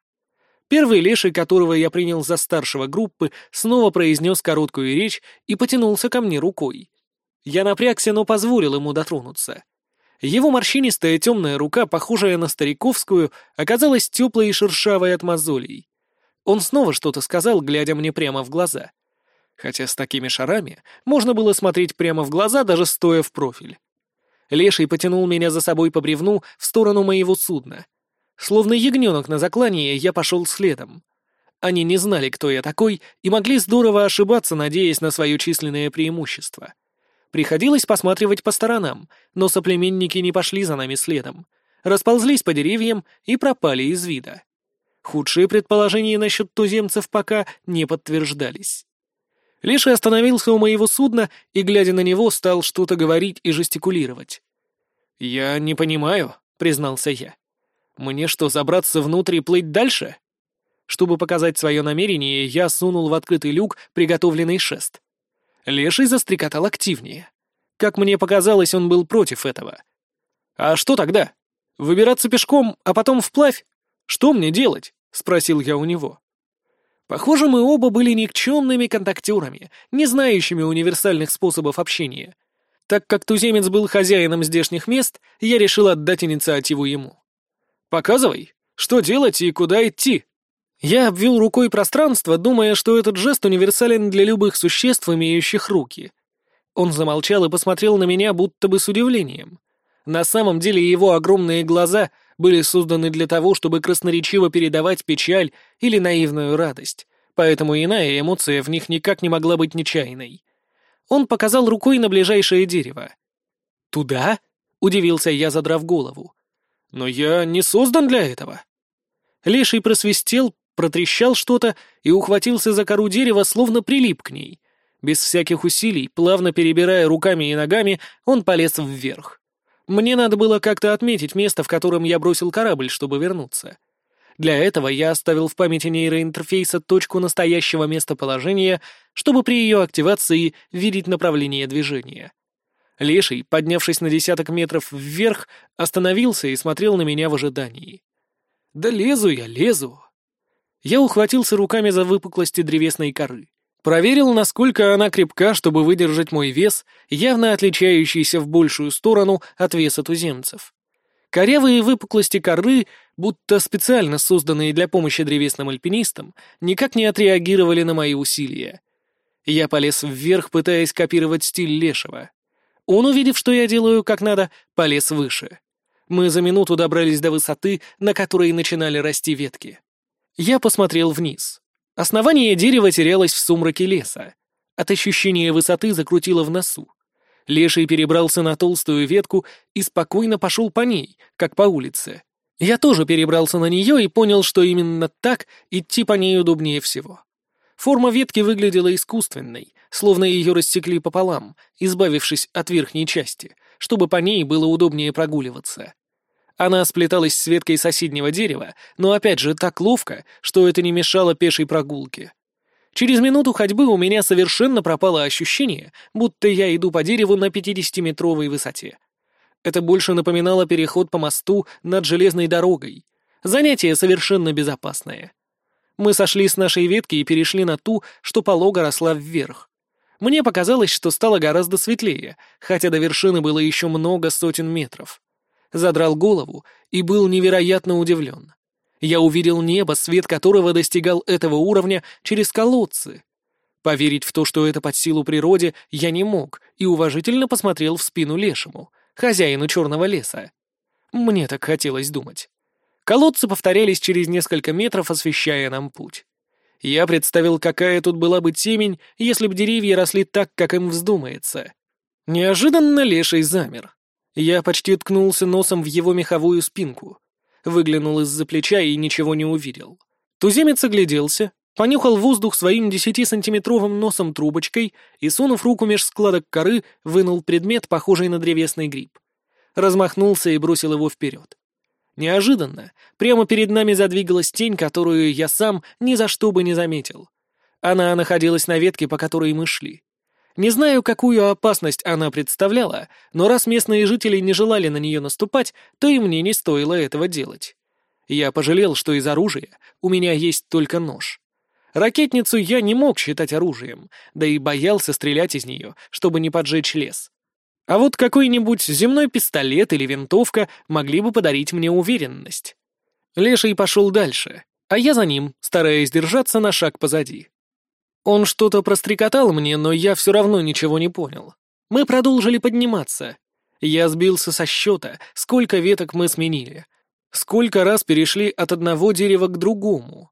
Первый леший, которого я принял за старшего группы, снова произнес короткую речь и потянулся ко мне рукой. Я напрягся, но позволил ему дотронуться. Его морщинистая темная рука, похожая на стариковскую, оказалась теплой и шершавой от мозолей. Он снова что-то сказал, глядя мне прямо в глаза. Хотя с такими шарами можно было смотреть прямо в глаза, даже стоя в профиль. Леший потянул меня за собой по бревну в сторону моего судна. Словно ягненок на заклании, я пошел следом. Они не знали, кто я такой, и могли здорово ошибаться, надеясь на свое численное преимущество. Приходилось посматривать по сторонам, но соплеменники не пошли за нами следом. Расползлись по деревьям и пропали из вида. Худшие предположения насчет туземцев пока не подтверждались. Лишь остановился у моего судна и, глядя на него, стал что-то говорить и жестикулировать. «Я не понимаю», — признался я. «Мне что, забраться внутрь и плыть дальше?» Чтобы показать свое намерение, я сунул в открытый люк приготовленный шест. Леший застрекотал активнее. Как мне показалось, он был против этого. «А что тогда? Выбираться пешком, а потом вплавь? Что мне делать?» — спросил я у него. Похоже, мы оба были никчемными контактерами, не знающими универсальных способов общения. Так как туземец был хозяином здешних мест, я решил отдать инициативу ему. «Показывай, что делать и куда идти?» Я обвел рукой пространство, думая, что этот жест универсален для любых существ, имеющих руки. Он замолчал и посмотрел на меня будто бы с удивлением. На самом деле его огромные глаза были созданы для того, чтобы красноречиво передавать печаль или наивную радость, поэтому иная эмоция в них никак не могла быть нечаянной. Он показал рукой на ближайшее дерево. «Туда?» — удивился я, задрав голову. «Но я не создан для этого». Леший просвистел, протрещал что-то и ухватился за кору дерева, словно прилип к ней. Без всяких усилий, плавно перебирая руками и ногами, он полез вверх. Мне надо было как-то отметить место, в котором я бросил корабль, чтобы вернуться. Для этого я оставил в памяти нейроинтерфейса точку настоящего местоположения, чтобы при ее активации видеть направление движения. Леший, поднявшись на десяток метров вверх, остановился и смотрел на меня в ожидании. «Да лезу я, лезу!» Я ухватился руками за выпуклости древесной коры. Проверил, насколько она крепка, чтобы выдержать мой вес, явно отличающийся в большую сторону от веса туземцев. Корявые выпуклости коры, будто специально созданные для помощи древесным альпинистам, никак не отреагировали на мои усилия. Я полез вверх, пытаясь копировать стиль Лешего. Он, увидев, что я делаю как надо, полез выше. Мы за минуту добрались до высоты, на которой начинали расти ветки. Я посмотрел вниз. Основание дерева терялось в сумраке леса. От ощущения высоты закрутило в носу. Леший перебрался на толстую ветку и спокойно пошел по ней, как по улице. Я тоже перебрался на нее и понял, что именно так идти по ней удобнее всего. Форма ветки выглядела искусственной, словно ее рассекли пополам, избавившись от верхней части, чтобы по ней было удобнее прогуливаться. Она сплеталась с веткой соседнего дерева, но опять же так ловко, что это не мешало пешей прогулке. Через минуту ходьбы у меня совершенно пропало ощущение, будто я иду по дереву на 50-метровой высоте. Это больше напоминало переход по мосту над железной дорогой. Занятие совершенно безопасное. Мы сошли с нашей ветки и перешли на ту, что полого росла вверх. Мне показалось, что стало гораздо светлее, хотя до вершины было еще много сотен метров задрал голову и был невероятно удивлен. Я увидел небо, свет которого достигал этого уровня через колодцы. Поверить в то, что это под силу природе, я не мог, и уважительно посмотрел в спину лешему, хозяину черного леса. Мне так хотелось думать. Колодцы повторялись через несколько метров, освещая нам путь. Я представил, какая тут была бы темень, если бы деревья росли так, как им вздумается. Неожиданно леший замер. Я почти ткнулся носом в его меховую спинку. Выглянул из-за плеча и ничего не увидел. Туземец огляделся, понюхал воздух своим десятисантиметровым носом трубочкой и, сунув руку меж складок коры, вынул предмет, похожий на древесный гриб. Размахнулся и бросил его вперед. Неожиданно прямо перед нами задвигалась тень, которую я сам ни за что бы не заметил. Она находилась на ветке, по которой мы шли. Не знаю, какую опасность она представляла, но раз местные жители не желали на нее наступать, то и мне не стоило этого делать. Я пожалел, что из оружия у меня есть только нож. Ракетницу я не мог считать оружием, да и боялся стрелять из нее, чтобы не поджечь лес. А вот какой-нибудь земной пистолет или винтовка могли бы подарить мне уверенность. Леший пошел дальше, а я за ним, стараясь держаться на шаг позади. Он что-то прострекотал мне, но я все равно ничего не понял. Мы продолжили подниматься. Я сбился со счета, сколько веток мы сменили. Сколько раз перешли от одного дерева к другому.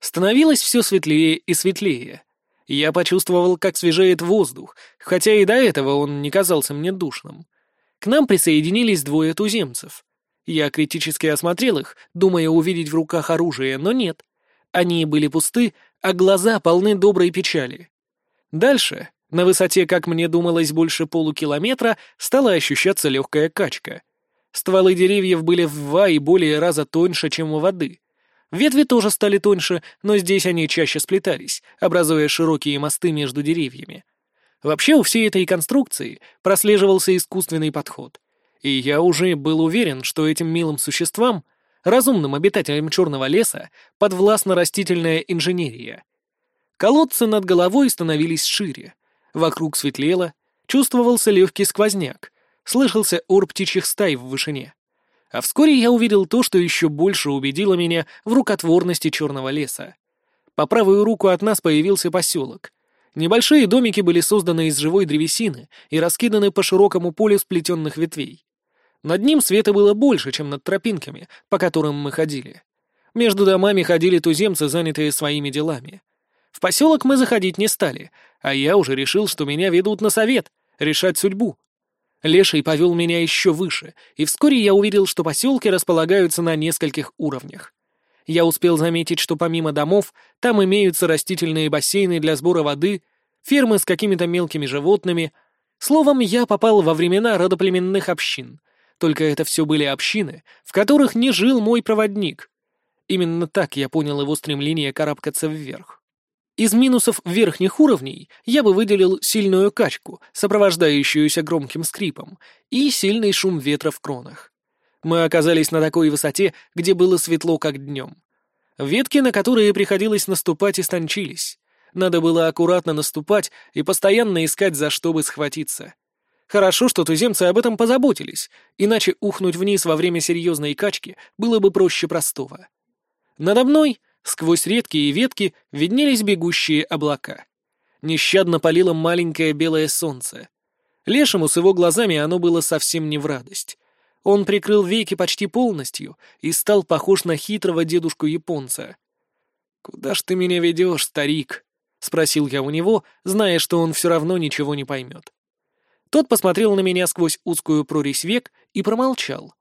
Становилось все светлее и светлее. Я почувствовал, как свежеет воздух, хотя и до этого он не казался мне душным. К нам присоединились двое туземцев. Я критически осмотрел их, думая увидеть в руках оружие, но нет. Они были пусты, а глаза полны доброй печали. Дальше, на высоте, как мне думалось, больше полукилометра, стала ощущаться легкая качка. Стволы деревьев были в два и более раза тоньше, чем у воды. Ветви тоже стали тоньше, но здесь они чаще сплетались, образуя широкие мосты между деревьями. Вообще у всей этой конструкции прослеживался искусственный подход. И я уже был уверен, что этим милым существам разумным обитателям черного леса подвластна растительная инженерия. Колодцы над головой становились шире, вокруг светлело, чувствовался легкий сквозняк, слышался ор птичьих стай в вышине. А вскоре я увидел то, что еще больше убедило меня в рукотворности черного леса. По правую руку от нас появился поселок. Небольшие домики были созданы из живой древесины и раскиданы по широкому полю сплетенных ветвей. Над ним света было больше, чем над тропинками, по которым мы ходили. Между домами ходили туземцы, занятые своими делами. В поселок мы заходить не стали, а я уже решил, что меня ведут на совет, решать судьбу. Леший повел меня еще выше, и вскоре я увидел, что поселки располагаются на нескольких уровнях. Я успел заметить, что помимо домов, там имеются растительные бассейны для сбора воды, фермы с какими-то мелкими животными. Словом, я попал во времена родоплеменных общин, только это все были общины, в которых не жил мой проводник. Именно так я понял его стремление карабкаться вверх. Из минусов верхних уровней я бы выделил сильную качку, сопровождающуюся громким скрипом, и сильный шум ветра в кронах. Мы оказались на такой высоте, где было светло, как днем. Ветки, на которые приходилось наступать, истончились. Надо было аккуратно наступать и постоянно искать, за что бы схватиться. Хорошо, что туземцы об этом позаботились, иначе ухнуть вниз во время серьезной качки было бы проще простого. Надо мной, сквозь редкие ветки, виднелись бегущие облака. Нещадно палило маленькое белое солнце. Лешему с его глазами оно было совсем не в радость. Он прикрыл веки почти полностью и стал похож на хитрого дедушку-японца. «Куда ж ты меня ведешь, старик?» — спросил я у него, зная, что он все равно ничего не поймет. Тот посмотрел на меня сквозь узкую прорезь век и промолчал.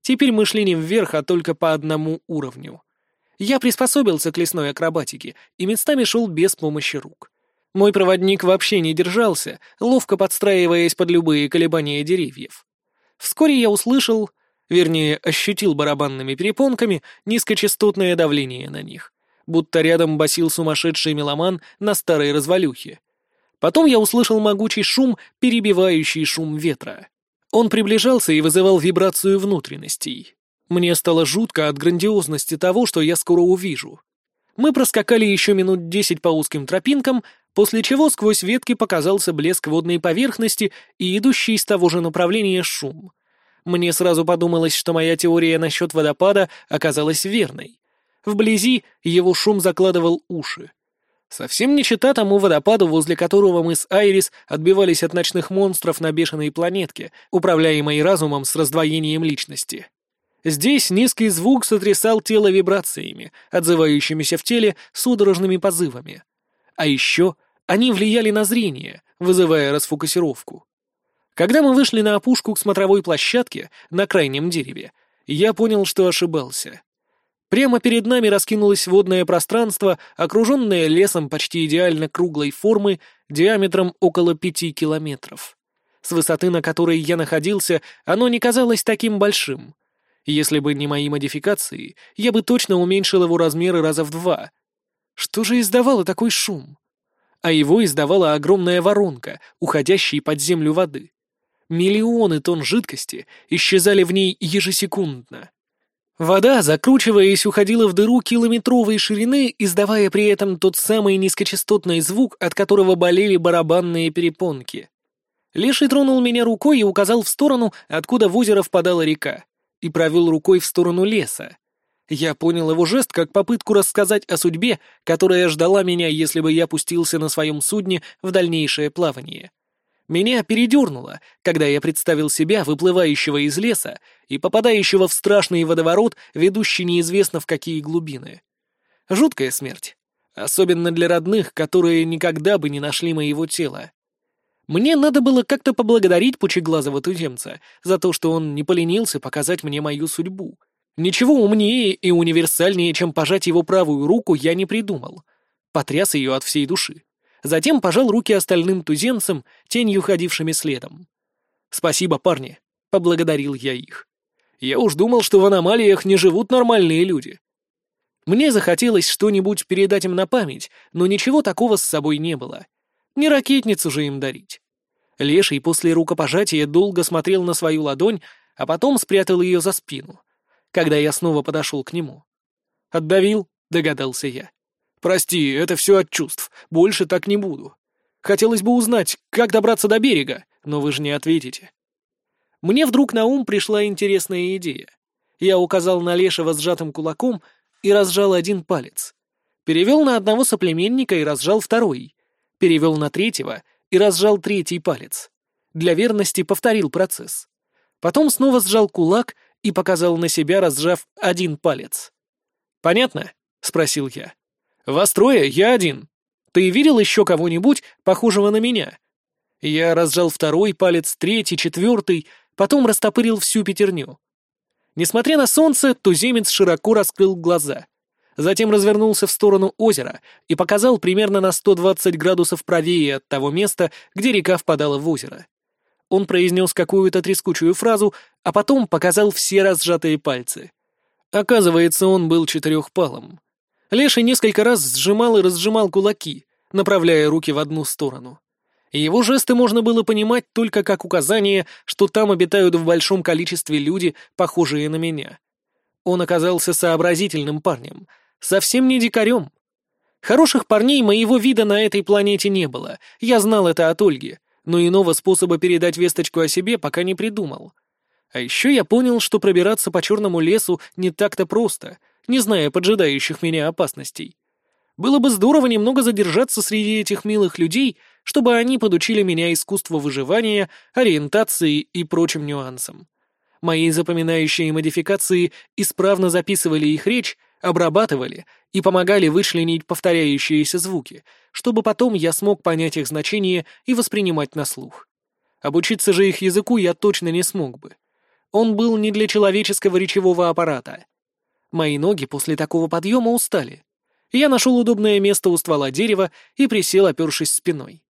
Теперь мы шли не вверх, а только по одному уровню. Я приспособился к лесной акробатике и местами шел без помощи рук. Мой проводник вообще не держался, ловко подстраиваясь под любые колебания деревьев. Вскоре я услышал, вернее, ощутил барабанными перепонками низкочастотное давление на них, будто рядом басил сумасшедший меломан на старой развалюхе. Потом я услышал могучий шум, перебивающий шум ветра. Он приближался и вызывал вибрацию внутренностей. Мне стало жутко от грандиозности того, что я скоро увижу. Мы проскакали еще минут десять по узким тропинкам, после чего сквозь ветки показался блеск водной поверхности и идущий из того же направления шум. Мне сразу подумалось, что моя теория насчет водопада оказалась верной. Вблизи его шум закладывал уши. Совсем не чита тому водопаду, возле которого мы с Айрис отбивались от ночных монстров на бешеной планетке, управляемой разумом с раздвоением личности. Здесь низкий звук сотрясал тело вибрациями, отзывающимися в теле судорожными позывами. А еще они влияли на зрение, вызывая расфокусировку. Когда мы вышли на опушку к смотровой площадке на крайнем дереве, я понял, что ошибался. Прямо перед нами раскинулось водное пространство, окруженное лесом почти идеально круглой формы, диаметром около пяти километров. С высоты, на которой я находился, оно не казалось таким большим. Если бы не мои модификации, я бы точно уменьшил его размеры раза в два. Что же издавало такой шум? А его издавала огромная воронка, уходящая под землю воды. Миллионы тонн жидкости исчезали в ней ежесекундно. Вода, закручиваясь, уходила в дыру километровой ширины, издавая при этом тот самый низкочастотный звук, от которого болели барабанные перепонки. Леший тронул меня рукой и указал в сторону, откуда в озеро впадала река, и провел рукой в сторону леса. Я понял его жест как попытку рассказать о судьбе, которая ждала меня, если бы я пустился на своем судне в дальнейшее плавание. Меня передернуло, когда я представил себя, выплывающего из леса и попадающего в страшный водоворот, ведущий неизвестно в какие глубины. Жуткая смерть. Особенно для родных, которые никогда бы не нашли моего тела. Мне надо было как-то поблагодарить пучеглазого туземца за то, что он не поленился показать мне мою судьбу. Ничего умнее и универсальнее, чем пожать его правую руку, я не придумал. Потряс ее от всей души. Затем пожал руки остальным туземцам, тенью ходившими следом. «Спасибо, парни», — поблагодарил я их. «Я уж думал, что в аномалиях не живут нормальные люди». Мне захотелось что-нибудь передать им на память, но ничего такого с собой не было. Не ракетницу же им дарить. Леший после рукопожатия долго смотрел на свою ладонь, а потом спрятал ее за спину, когда я снова подошел к нему. «Отдавил?» — догадался я. «Прости, это все от чувств. Больше так не буду. Хотелось бы узнать, как добраться до берега, но вы же не ответите». Мне вдруг на ум пришла интересная идея. Я указал на Лешего сжатым кулаком и разжал один палец. Перевел на одного соплеменника и разжал второй. Перевел на третьего и разжал третий палец. Для верности повторил процесс. Потом снова сжал кулак и показал на себя, разжав один палец. «Понятно?» — спросил я. «Вас трое, я один. Ты видел еще кого-нибудь, похожего на меня?» Я разжал второй палец, третий, четвертый, потом растопырил всю пятерню. Несмотря на солнце, туземец широко раскрыл глаза. Затем развернулся в сторону озера и показал примерно на 120 градусов правее от того места, где река впадала в озеро. Он произнес какую-то трескучую фразу, а потом показал все разжатые пальцы. Оказывается, он был четырехпалым. Леший несколько раз сжимал и разжимал кулаки, направляя руки в одну сторону. Его жесты можно было понимать только как указание, что там обитают в большом количестве люди, похожие на меня. Он оказался сообразительным парнем, совсем не дикарем. Хороших парней моего вида на этой планете не было, я знал это от Ольги, но иного способа передать весточку о себе пока не придумал. А еще я понял, что пробираться по черному лесу не так-то просто, не зная поджидающих меня опасностей. Было бы здорово немного задержаться среди этих милых людей, чтобы они подучили меня искусству выживания, ориентации и прочим нюансам. Мои запоминающие модификации исправно записывали их речь, обрабатывали и помогали вычленить повторяющиеся звуки, чтобы потом я смог понять их значение и воспринимать на слух. Обучиться же их языку я точно не смог бы. Он был не для человеческого речевого аппарата. Мои ноги после такого подъема устали. Я нашел удобное место у ствола дерева и присел, опершись спиной.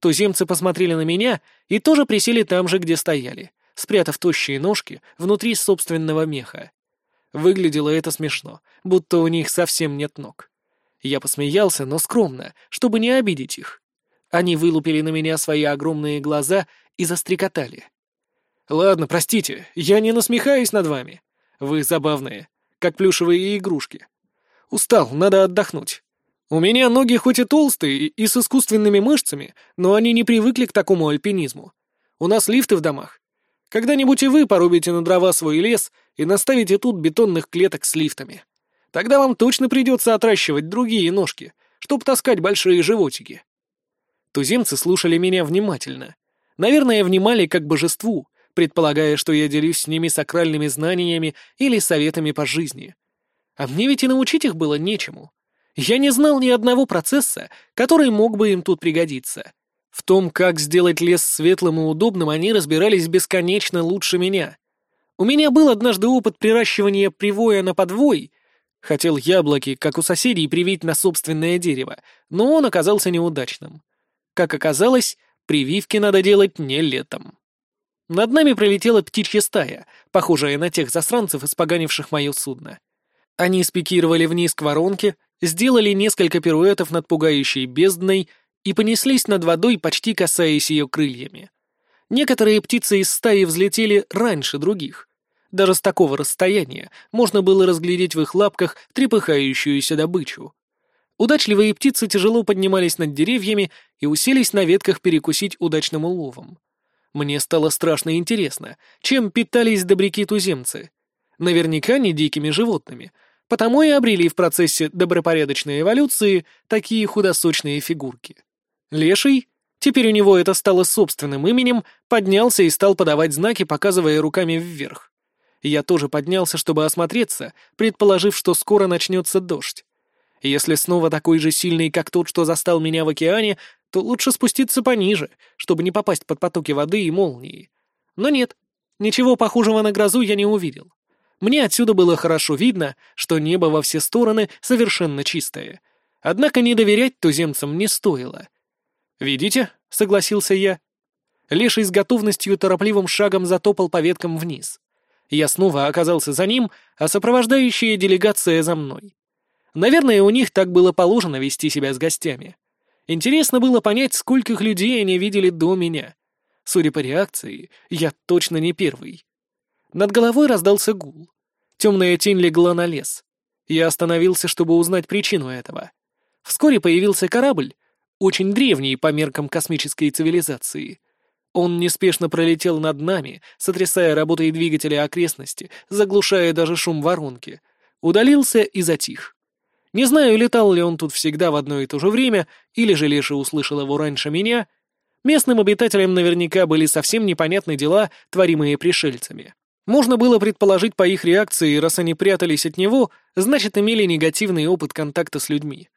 Туземцы посмотрели на меня и тоже присели там же, где стояли, спрятав тощие ножки внутри собственного меха. Выглядело это смешно, будто у них совсем нет ног. Я посмеялся, но скромно, чтобы не обидеть их. Они вылупили на меня свои огромные глаза и застрекотали. «Ладно, простите, я не насмехаюсь над вами. Вы забавные, как плюшевые игрушки. Устал, надо отдохнуть. У меня ноги хоть и толстые и с искусственными мышцами, но они не привыкли к такому альпинизму. У нас лифты в домах. Когда-нибудь и вы порубите на дрова свой лес и наставите тут бетонных клеток с лифтами. Тогда вам точно придется отращивать другие ножки, чтобы таскать большие животики. Туземцы слушали меня внимательно. Наверное, внимали как божеству, предполагая, что я делюсь с ними сакральными знаниями или советами по жизни. А мне ведь и научить их было нечему. Я не знал ни одного процесса, который мог бы им тут пригодиться. В том, как сделать лес светлым и удобным, они разбирались бесконечно лучше меня. У меня был однажды опыт приращивания привоя на подвой. Хотел яблоки, как у соседей, привить на собственное дерево, но он оказался неудачным. Как оказалось, прививки надо делать не летом. Над нами пролетела птичья стая, похожая на тех засранцев, испоганивших мое судно. Они спикировали вниз к воронке, сделали несколько пируэтов над пугающей бездной и понеслись над водой, почти касаясь ее крыльями. Некоторые птицы из стаи взлетели раньше других. Даже с такого расстояния можно было разглядеть в их лапках трепыхающуюся добычу. Удачливые птицы тяжело поднимались над деревьями и уселись на ветках перекусить удачным уловом. Мне стало страшно интересно, чем питались добряки-туземцы. Наверняка не дикими животными, потому и обрели в процессе добропорядочной эволюции такие худосочные фигурки. Леший, теперь у него это стало собственным именем, поднялся и стал подавать знаки, показывая руками вверх. Я тоже поднялся, чтобы осмотреться, предположив, что скоро начнется дождь. Если снова такой же сильный, как тот, что застал меня в океане, то лучше спуститься пониже, чтобы не попасть под потоки воды и молнии. Но нет, ничего похожего на грозу я не увидел. Мне отсюда было хорошо видно, что небо во все стороны совершенно чистое. Однако не доверять туземцам не стоило. «Видите?» — согласился я. Леший с готовностью торопливым шагом затопал по веткам вниз. Я снова оказался за ним, а сопровождающая делегация за мной. Наверное, у них так было положено вести себя с гостями. Интересно было понять, скольких людей они видели до меня. Судя по реакции, я точно не первый. Над головой раздался гул. Темная тень легла на лес. Я остановился, чтобы узнать причину этого. Вскоре появился корабль, очень древний по меркам космической цивилизации. Он неспешно пролетел над нами, сотрясая работой двигателя окрестности, заглушая даже шум воронки. Удалился и затих. Не знаю, летал ли он тут всегда в одно и то же время, или же Леша услышал его раньше меня. Местным обитателям наверняка были совсем непонятны дела, творимые пришельцами. Можно было предположить по их реакции, раз они прятались от него, значит, имели негативный опыт контакта с людьми.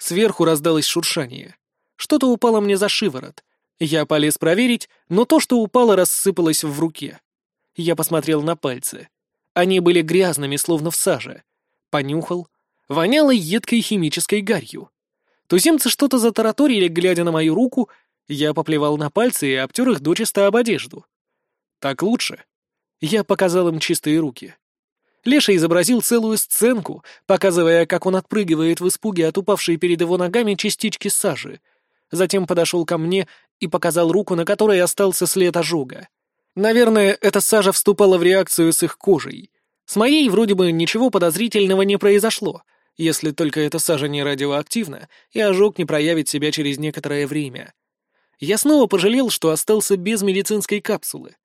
Сверху раздалось шуршание. Что-то упало мне за шиворот. Я полез проверить, но то, что упало, рассыпалось в руке. Я посмотрел на пальцы. Они были грязными, словно в саже. Понюхал. Воняло едкой химической гарью. Туземцы что-то затараторили, глядя на мою руку. Я поплевал на пальцы и обтер их дочисто об одежду. Так лучше. Я показал им чистые руки. Леша изобразил целую сценку, показывая, как он отпрыгивает в испуге от упавшей перед его ногами частички сажи. Затем подошел ко мне и показал руку, на которой остался след ожога. Наверное, эта сажа вступала в реакцию с их кожей. С моей вроде бы ничего подозрительного не произошло. Если только эта сажа не радиоактивна, и ожог не проявит себя через некоторое время. Я снова пожалел, что остался без медицинской капсулы.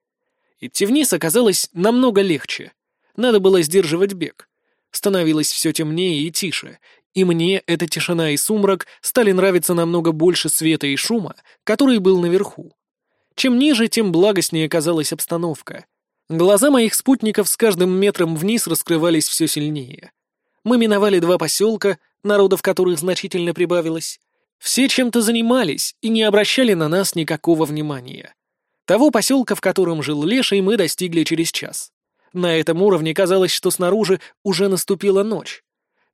Идти вниз оказалось намного легче. Надо было сдерживать бег. Становилось все темнее и тише, и мне эта тишина и сумрак стали нравиться намного больше света и шума, который был наверху. Чем ниже, тем благостнее казалась обстановка. Глаза моих спутников с каждым метром вниз раскрывались все сильнее. Мы миновали два поселка, народов которых значительно прибавилось. Все чем-то занимались и не обращали на нас никакого внимания. Того поселка, в котором жил Леший, мы достигли через час. На этом уровне казалось, что снаружи уже наступила ночь.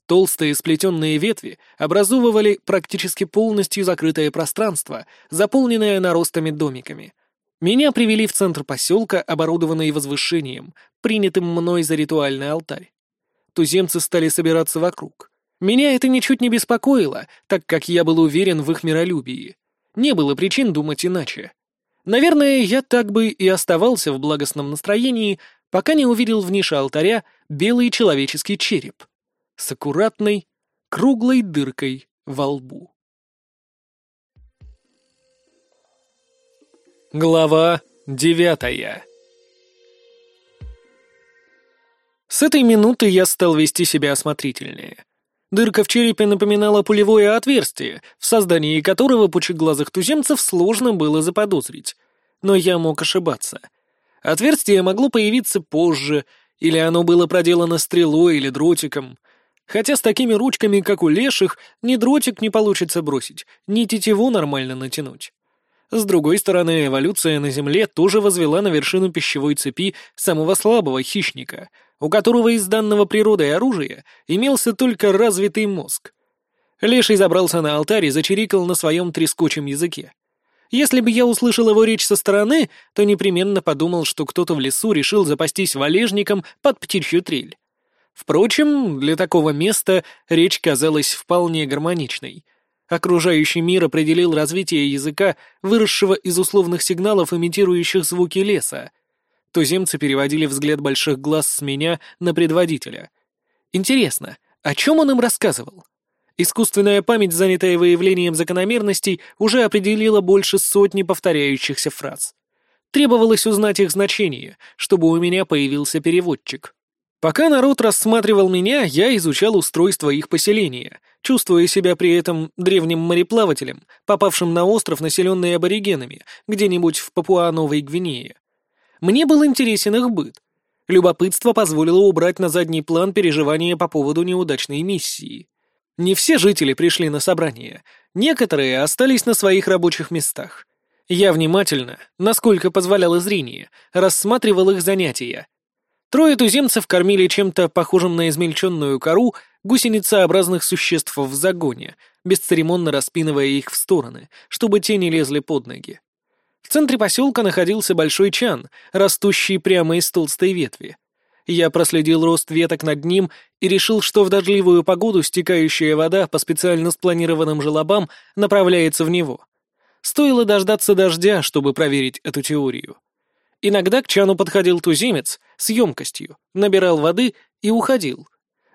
Толстые сплетенные ветви образовывали практически полностью закрытое пространство, заполненное наростами домиками. Меня привели в центр поселка, оборудованный возвышением, принятым мной за ритуальный алтарь туземцы стали собираться вокруг. Меня это ничуть не беспокоило, так как я был уверен в их миролюбии. Не было причин думать иначе. Наверное, я так бы и оставался в благостном настроении, пока не увидел в нише алтаря белый человеческий череп с аккуратной, круглой дыркой во лбу. Глава девятая С этой минуты я стал вести себя осмотрительнее. Дырка в черепе напоминала пулевое отверстие, в создании которого пучеглазых туземцев сложно было заподозрить. Но я мог ошибаться. Отверстие могло появиться позже, или оно было проделано стрелой или дротиком. Хотя с такими ручками, как у леших, ни дротик не получится бросить, ни тетиву нормально натянуть. С другой стороны, эволюция на Земле тоже возвела на вершину пищевой цепи самого слабого хищника — у которого из данного природой оружия имелся только развитый мозг. Леший забрался на алтарь и зачирикал на своем трескучем языке. Если бы я услышал его речь со стороны, то непременно подумал, что кто-то в лесу решил запастись валежником под птичью трель. Впрочем, для такого места речь казалась вполне гармоничной. Окружающий мир определил развитие языка, выросшего из условных сигналов, имитирующих звуки леса, Туземцы переводили взгляд больших глаз с меня на предводителя. Интересно, о чем он им рассказывал? Искусственная память, занятая выявлением закономерностей, уже определила больше сотни повторяющихся фраз. Требовалось узнать их значение, чтобы у меня появился переводчик. Пока народ рассматривал меня, я изучал устройство их поселения, чувствуя себя при этом древним мореплавателем, попавшим на остров, населенный аборигенами, где-нибудь в Папуа-Новой Гвинее. Мне был интересен их быт. Любопытство позволило убрать на задний план переживания по поводу неудачной миссии. Не все жители пришли на собрание, некоторые остались на своих рабочих местах. Я внимательно, насколько позволяло зрение, рассматривал их занятия. Трое туземцев кормили чем-то похожим на измельченную кору гусеницеобразных существ в загоне, бесцеремонно распинывая их в стороны, чтобы те не лезли под ноги. В центре поселка находился большой чан, растущий прямо из толстой ветви. Я проследил рост веток над ним и решил, что в дождливую погоду стекающая вода по специально спланированным желобам направляется в него. Стоило дождаться дождя, чтобы проверить эту теорию. Иногда к чану подходил туземец с емкостью, набирал воды и уходил.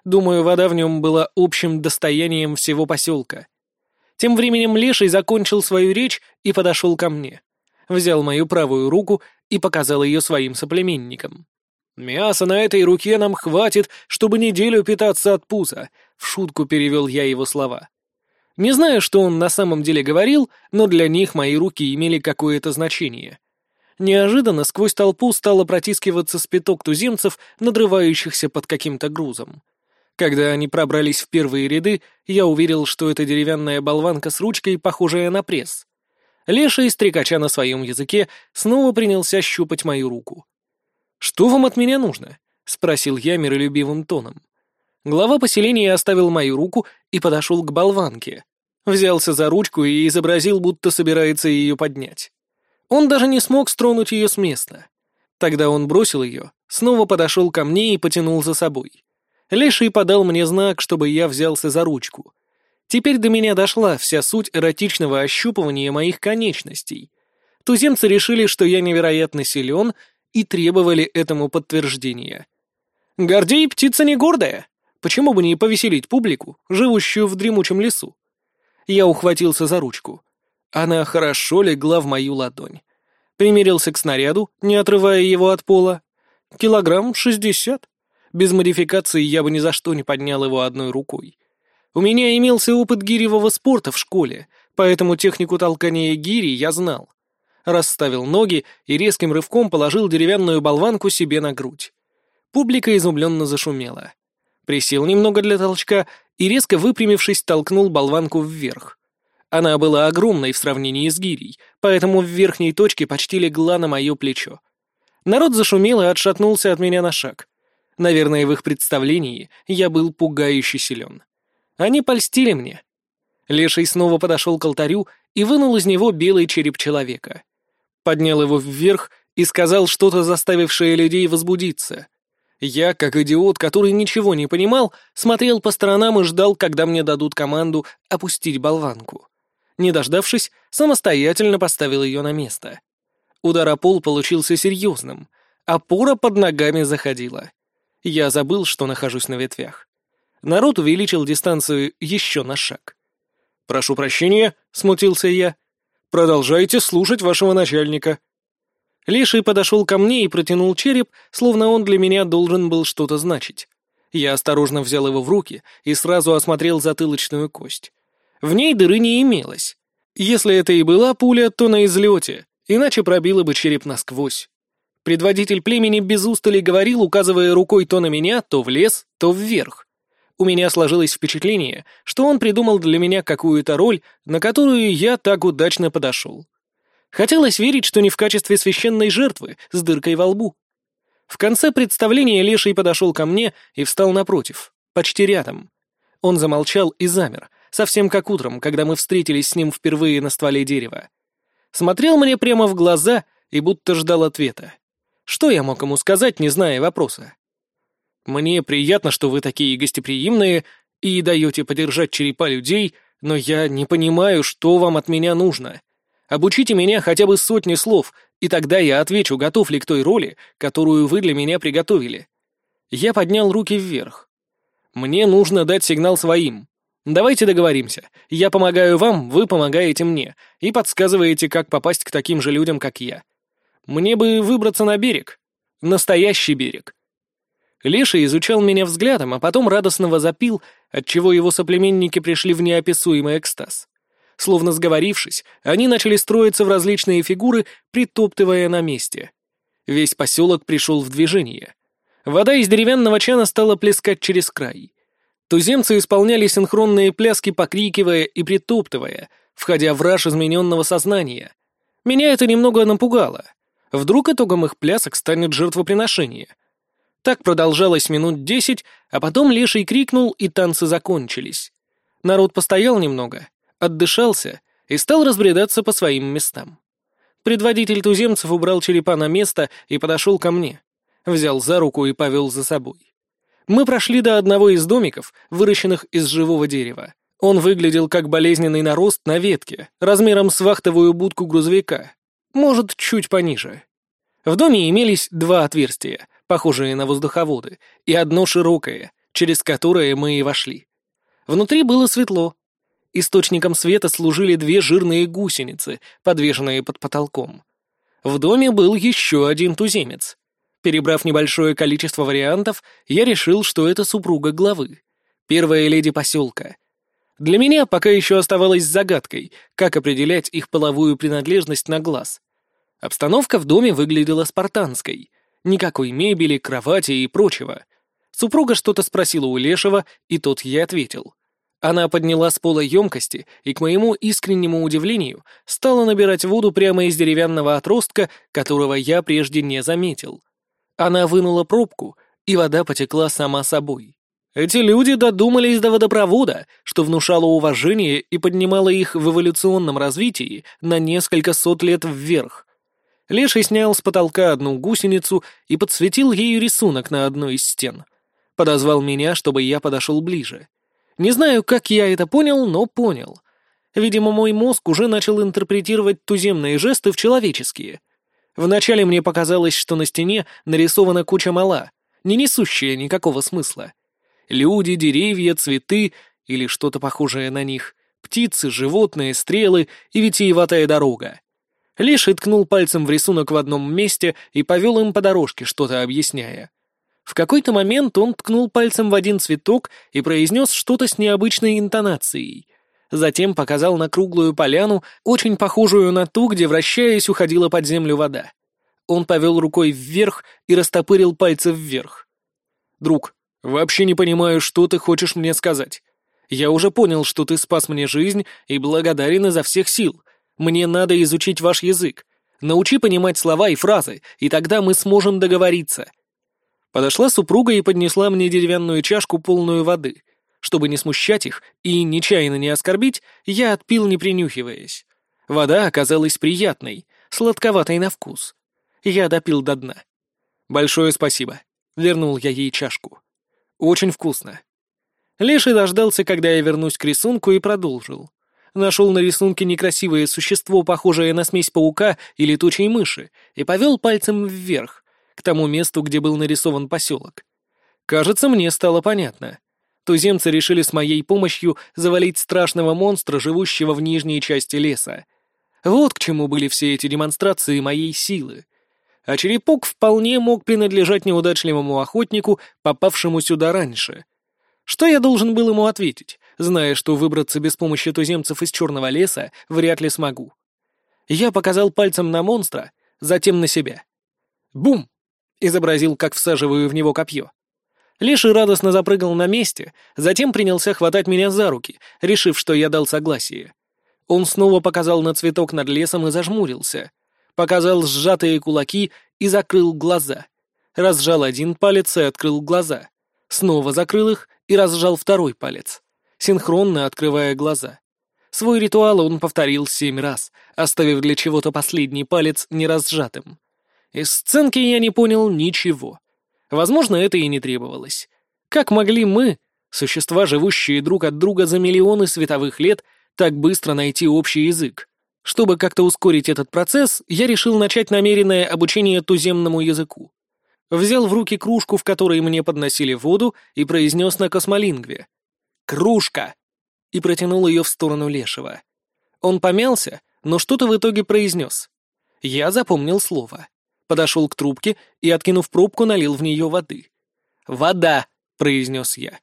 Думаю, вода в нем была общим достоянием всего поселка. Тем временем Леший закончил свою речь и подошел ко мне взял мою правую руку и показал ее своим соплеменникам. «Мяса на этой руке нам хватит, чтобы неделю питаться от пуза», — в шутку перевел я его слова. Не знаю, что он на самом деле говорил, но для них мои руки имели какое-то значение. Неожиданно сквозь толпу стало протискиваться спиток туземцев, надрывающихся под каким-то грузом. Когда они пробрались в первые ряды, я уверил, что это деревянная болванка с ручкой, похожая на пресс. Леша, стрекача на своем языке, снова принялся щупать мою руку. «Что вам от меня нужно?» — спросил я миролюбивым тоном. Глава поселения оставил мою руку и подошел к болванке. Взялся за ручку и изобразил, будто собирается ее поднять. Он даже не смог стронуть ее с места. Тогда он бросил ее, снова подошел ко мне и потянул за собой. Леший подал мне знак, чтобы я взялся за ручку. Теперь до меня дошла вся суть эротичного ощупывания моих конечностей. Туземцы решили, что я невероятно силен, и требовали этому подтверждения. «Гордей птица не гордая», — Почему бы не повеселить публику, живущую в дремучем лесу? Я ухватился за ручку. Она хорошо легла в мою ладонь. Примерился к снаряду, не отрывая его от пола. Килограмм шестьдесят. Без модификации я бы ни за что не поднял его одной рукой. У меня имелся опыт гиревого спорта в школе, поэтому технику толкания гири я знал. Расставил ноги и резким рывком положил деревянную болванку себе на грудь. Публика изумленно зашумела. Присел немного для толчка и, резко выпрямившись, толкнул болванку вверх. Она была огромной в сравнении с гирей, поэтому в верхней точке почти легла на мое плечо. Народ зашумел и отшатнулся от меня на шаг. Наверное, в их представлении я был пугающе силен. Они польстили мне. Леший снова подошел к алтарю и вынул из него белый череп человека. Поднял его вверх и сказал что-то, заставившее людей возбудиться. Я, как идиот, который ничего не понимал, смотрел по сторонам и ждал, когда мне дадут команду опустить болванку. Не дождавшись, самостоятельно поставил ее на место. Удар о пол получился серьезным. Опора под ногами заходила. Я забыл, что нахожусь на ветвях. Народ увеличил дистанцию еще на шаг. «Прошу прощения», — смутился я. «Продолжайте слушать вашего начальника». Леший подошел ко мне и протянул череп, словно он для меня должен был что-то значить. Я осторожно взял его в руки и сразу осмотрел затылочную кость. В ней дыры не имелось. Если это и была пуля, то на излете, иначе пробила бы череп насквозь. Предводитель племени без устали говорил, указывая рукой то на меня, то в лес, то вверх. У меня сложилось впечатление, что он придумал для меня какую-то роль, на которую я так удачно подошел. Хотелось верить, что не в качестве священной жертвы, с дыркой во лбу. В конце представления Леший подошел ко мне и встал напротив, почти рядом. Он замолчал и замер, совсем как утром, когда мы встретились с ним впервые на стволе дерева. Смотрел мне прямо в глаза и будто ждал ответа. Что я мог ему сказать, не зная вопроса? «Мне приятно, что вы такие гостеприимные и даете подержать черепа людей, но я не понимаю, что вам от меня нужно. Обучите меня хотя бы сотни слов, и тогда я отвечу, готов ли к той роли, которую вы для меня приготовили». Я поднял руки вверх. «Мне нужно дать сигнал своим. Давайте договоримся. Я помогаю вам, вы помогаете мне, и подсказываете, как попасть к таким же людям, как я. Мне бы выбраться на берег. Настоящий берег. Леша изучал меня взглядом, а потом радостно возопил, отчего его соплеменники пришли в неописуемый экстаз. Словно сговорившись, они начали строиться в различные фигуры, притоптывая на месте. Весь поселок пришел в движение. Вода из деревянного чана стала плескать через край. Туземцы исполняли синхронные пляски, покрикивая и притоптывая, входя в раж измененного сознания. Меня это немного напугало. Вдруг итогом их плясок станет жертвоприношение. Так продолжалось минут десять, а потом Леший крикнул, и танцы закончились. Народ постоял немного, отдышался и стал разбредаться по своим местам. Предводитель туземцев убрал черепа на место и подошел ко мне. Взял за руку и повел за собой. Мы прошли до одного из домиков, выращенных из живого дерева. Он выглядел как болезненный нарост на ветке, размером с вахтовую будку грузовика. Может, чуть пониже. В доме имелись два отверстия, похожие на воздуховоды, и одно широкое, через которое мы и вошли. Внутри было светло. Источником света служили две жирные гусеницы, подвешенные под потолком. В доме был еще один туземец. Перебрав небольшое количество вариантов, я решил, что это супруга главы, первая леди поселка. Для меня пока еще оставалось загадкой, как определять их половую принадлежность на глаз. Обстановка в доме выглядела спартанской. Никакой мебели, кровати и прочего. Супруга что-то спросила у Лешего, и тот ей ответил. Она подняла с пола емкости и, к моему искреннему удивлению, стала набирать воду прямо из деревянного отростка, которого я прежде не заметил. Она вынула пробку, и вода потекла сама собой. Эти люди додумались до водопровода, что внушало уважение и поднимало их в эволюционном развитии на несколько сот лет вверх. Леший снял с потолка одну гусеницу и подсветил ею рисунок на одной из стен. Подозвал меня, чтобы я подошел ближе. Не знаю, как я это понял, но понял. Видимо, мой мозг уже начал интерпретировать туземные жесты в человеческие. Вначале мне показалось, что на стене нарисована куча мала, не несущая никакого смысла. Люди, деревья, цветы или что-то похожее на них, птицы, животные, стрелы и витиеватая дорога. Лишь ткнул пальцем в рисунок в одном месте и повел им по дорожке, что-то объясняя. В какой-то момент он ткнул пальцем в один цветок и произнес что-то с необычной интонацией. Затем показал на круглую поляну, очень похожую на ту, где, вращаясь, уходила под землю вода. Он повел рукой вверх и растопырил пальцы вверх. «Друг, вообще не понимаю, что ты хочешь мне сказать. Я уже понял, что ты спас мне жизнь и благодарен изо всех сил. Мне надо изучить ваш язык. Научи понимать слова и фразы, и тогда мы сможем договориться». Подошла супруга и поднесла мне деревянную чашку, полную воды. Чтобы не смущать их и нечаянно не оскорбить, я отпил, не принюхиваясь. Вода оказалась приятной, сладковатой на вкус. Я допил до дна. «Большое спасибо», — вернул я ей чашку. «Очень вкусно». Леший дождался, когда я вернусь к рисунку, и продолжил. Нашел на рисунке некрасивое существо, похожее на смесь паука и летучей мыши, и повел пальцем вверх, к тому месту, где был нарисован поселок. Кажется, мне стало понятно. Туземцы решили с моей помощью завалить страшного монстра, живущего в нижней части леса. Вот к чему были все эти демонстрации моей силы. А черепок вполне мог принадлежать неудачливому охотнику, попавшему сюда раньше. Что я должен был ему ответить? Зная, что выбраться без помощи туземцев из черного леса вряд ли смогу. Я показал пальцем на монстра, затем на себя. «Бум!» — изобразил, как всаживаю в него копье. Леший радостно запрыгал на месте, затем принялся хватать меня за руки, решив, что я дал согласие. Он снова показал на цветок над лесом и зажмурился. Показал сжатые кулаки и закрыл глаза. Разжал один палец и открыл глаза. Снова закрыл их и разжал второй палец синхронно открывая глаза. Свой ритуал он повторил семь раз, оставив для чего-то последний палец неразжатым. Из сценки я не понял ничего. Возможно, это и не требовалось. Как могли мы, существа, живущие друг от друга за миллионы световых лет, так быстро найти общий язык? Чтобы как-то ускорить этот процесс, я решил начать намеренное обучение туземному языку. Взял в руки кружку, в которой мне подносили воду, и произнес на космолингве. «Кружка!» и протянул ее в сторону Лешего. Он помялся, но что-то в итоге произнес. Я запомнил слово. Подошел к трубке и, откинув пробку, налил в нее воды. «Вода!» — произнес я.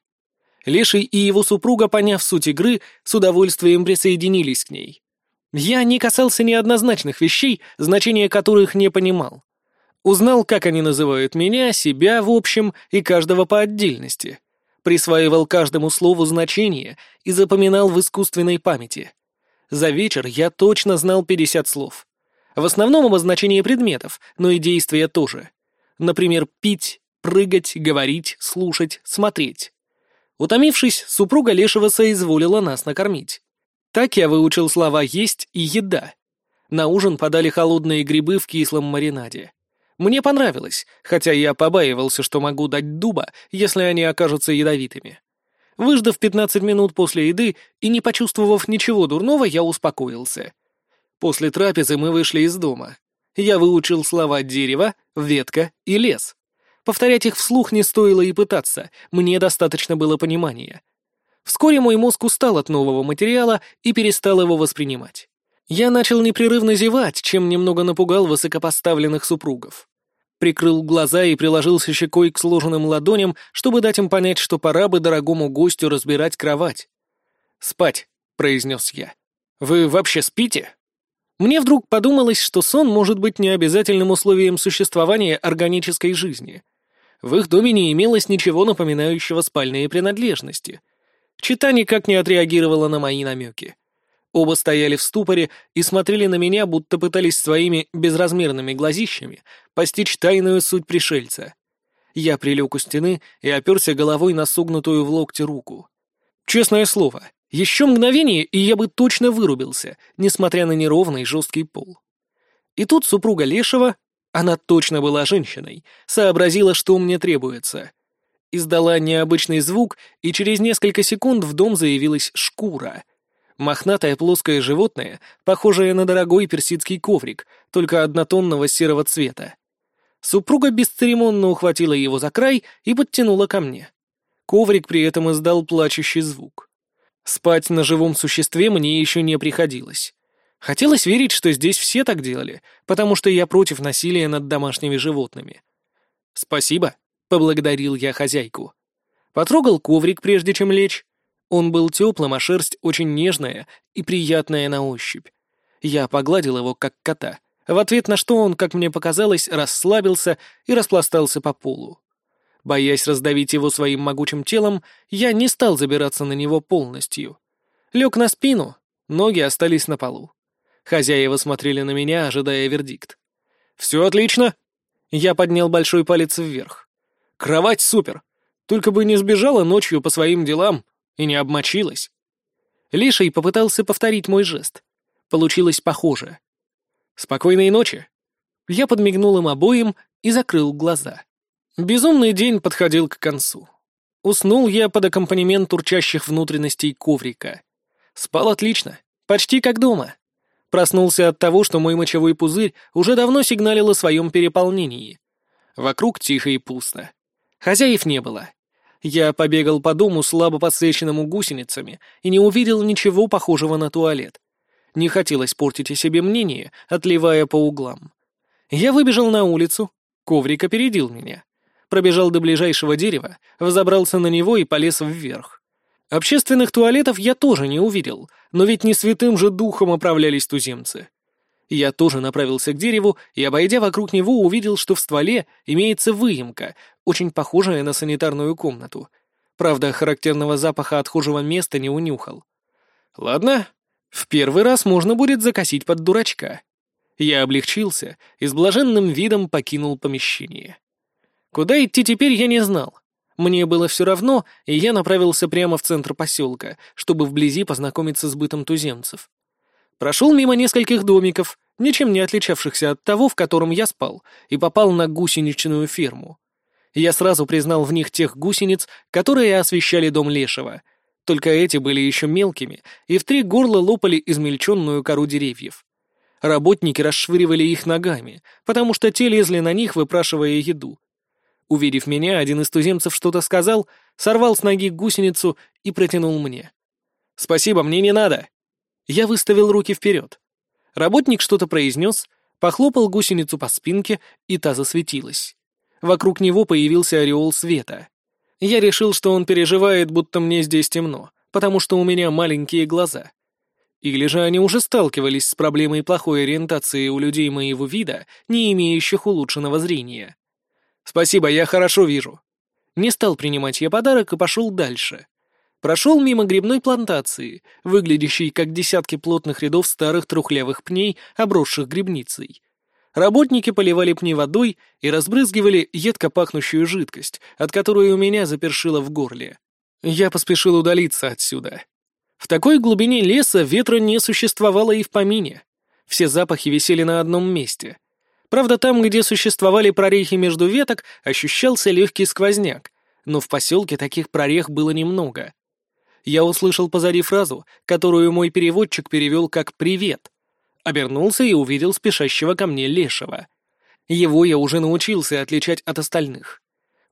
Леший и его супруга, поняв суть игры, с удовольствием присоединились к ней. Я не касался неоднозначных вещей, значения которых не понимал. Узнал, как они называют меня, себя в общем и каждого по отдельности присваивал каждому слову значение и запоминал в искусственной памяти. За вечер я точно знал 50 слов. В основном обозначение предметов, но и действия тоже. Например, пить, прыгать, говорить, слушать, смотреть. Утомившись, супруга Лешего соизволила нас накормить. Так я выучил слова «есть» и «еда». На ужин подали холодные грибы в кислом маринаде. Мне понравилось, хотя я побаивался, что могу дать дуба, если они окажутся ядовитыми. Выждав 15 минут после еды и не почувствовав ничего дурного, я успокоился. После трапезы мы вышли из дома. Я выучил слова «дерево», «ветка» и «лес». Повторять их вслух не стоило и пытаться, мне достаточно было понимания. Вскоре мой мозг устал от нового материала и перестал его воспринимать. Я начал непрерывно зевать, чем немного напугал высокопоставленных супругов. Прикрыл глаза и приложился щекой к сложенным ладоням, чтобы дать им понять, что пора бы дорогому гостю разбирать кровать. «Спать», — произнес я. «Вы вообще спите?» Мне вдруг подумалось, что сон может быть необязательным условием существования органической жизни. В их доме не имелось ничего напоминающего спальные принадлежности. Чита никак не отреагировала на мои намеки. Оба стояли в ступоре и смотрели на меня, будто пытались своими безразмерными глазищами постичь тайную суть пришельца. Я прилег у стены и оперся головой на согнутую в локте руку. Честное слово, еще мгновение, и я бы точно вырубился, несмотря на неровный жесткий пол. И тут супруга Лешего, она точно была женщиной, сообразила, что мне требуется. Издала необычный звук, и через несколько секунд в дом заявилась шкура — Мохнатое плоское животное, похожее на дорогой персидский коврик, только однотонного серого цвета. Супруга бесцеремонно ухватила его за край и подтянула ко мне. Коврик при этом издал плачущий звук. Спать на живом существе мне еще не приходилось. Хотелось верить, что здесь все так делали, потому что я против насилия над домашними животными. «Спасибо», — поблагодарил я хозяйку. Потрогал коврик, прежде чем лечь. Он был теплым, а шерсть очень нежная и приятная на ощупь. Я погладил его, как кота, в ответ на что он, как мне показалось, расслабился и распластался по полу. Боясь раздавить его своим могучим телом, я не стал забираться на него полностью. Лег на спину, ноги остались на полу. Хозяева смотрели на меня, ожидая вердикт. «Все отлично!» Я поднял большой палец вверх. «Кровать супер! Только бы не сбежала ночью по своим делам и не обмочилась». Лиший попытался повторить мой жест. Получилось похоже. «Спокойной ночи!» Я подмигнул им обоим и закрыл глаза. Безумный день подходил к концу. Уснул я под аккомпанемент урчащих внутренностей коврика. Спал отлично, почти как дома. Проснулся от того, что мой мочевой пузырь уже давно сигналил о своем переполнении. Вокруг тихо и пусто. Хозяев не было. Я побегал по дому, слабо подсвеченному гусеницами, и не увидел ничего похожего на туалет. Не хотелось портить о себе мнение, отливая по углам. Я выбежал на улицу, коврик опередил меня пробежал до ближайшего дерева, взобрался на него и полез вверх. Общественных туалетов я тоже не увидел, но ведь не святым же духом оправлялись туземцы. Я тоже направился к дереву и, обойдя вокруг него, увидел, что в стволе имеется выемка, очень похожая на санитарную комнату. Правда, характерного запаха отхожего места не унюхал. Ладно, в первый раз можно будет закосить под дурачка. Я облегчился и с блаженным видом покинул помещение. Куда идти теперь, я не знал. Мне было все равно, и я направился прямо в центр поселка, чтобы вблизи познакомиться с бытом туземцев. Прошел мимо нескольких домиков, ничем не отличавшихся от того, в котором я спал, и попал на гусеничную ферму. Я сразу признал в них тех гусениц, которые освещали дом Лешего. Только эти были еще мелкими, и в три горла лопали измельченную кору деревьев. Работники расшвыривали их ногами, потому что те лезли на них, выпрашивая еду. Увидев меня, один из туземцев что-то сказал, сорвал с ноги гусеницу и протянул мне. «Спасибо, мне не надо!» Я выставил руки вперед. Работник что-то произнес, похлопал гусеницу по спинке, и та засветилась. Вокруг него появился ореол света. Я решил, что он переживает, будто мне здесь темно, потому что у меня маленькие глаза. Или же они уже сталкивались с проблемой плохой ориентации у людей моего вида, не имеющих улучшенного зрения. «Спасибо, я хорошо вижу». Не стал принимать я подарок и пошел дальше. Прошел мимо грибной плантации, выглядящей как десятки плотных рядов старых трухлявых пней, обросших грибницей. Работники поливали пни водой и разбрызгивали едко пахнущую жидкость, от которой у меня запершило в горле. Я поспешил удалиться отсюда. В такой глубине леса ветра не существовало и в помине. Все запахи висели на одном месте. Правда, там, где существовали прорехи между веток, ощущался легкий сквозняк, но в поселке таких прорех было немного. Я услышал позади фразу, которую мой переводчик перевел как «привет». Обернулся и увидел спешащего ко мне лешего. Его я уже научился отличать от остальных.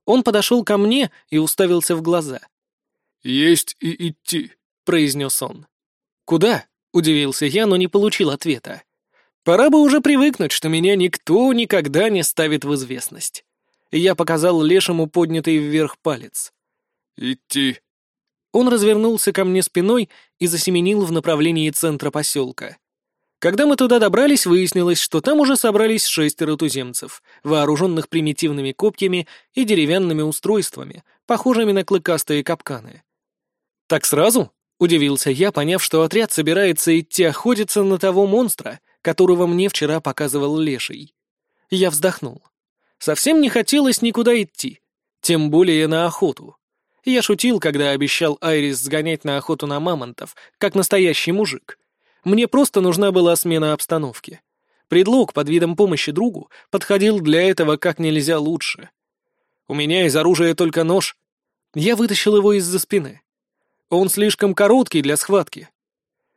Он подошел ко мне и уставился в глаза. «Есть и идти», — произнес он. «Куда?» — удивился я, но не получил ответа. Пора бы уже привыкнуть, что меня никто никогда не ставит в известность. Я показал лешему поднятый вверх палец. «Идти». Он развернулся ко мне спиной и засеменил в направлении центра поселка. Когда мы туда добрались, выяснилось, что там уже собрались шестеро туземцев, вооруженных примитивными копьями и деревянными устройствами, похожими на клыкастые капканы. «Так сразу?» — удивился я, поняв, что отряд собирается идти охотиться на того монстра — которого мне вчера показывал Леший. Я вздохнул. Совсем не хотелось никуда идти, тем более на охоту. Я шутил, когда обещал Айрис сгонять на охоту на мамонтов, как настоящий мужик. Мне просто нужна была смена обстановки. Предлог под видом помощи другу подходил для этого как нельзя лучше. У меня из оружия только нож. Я вытащил его из-за спины. Он слишком короткий для схватки.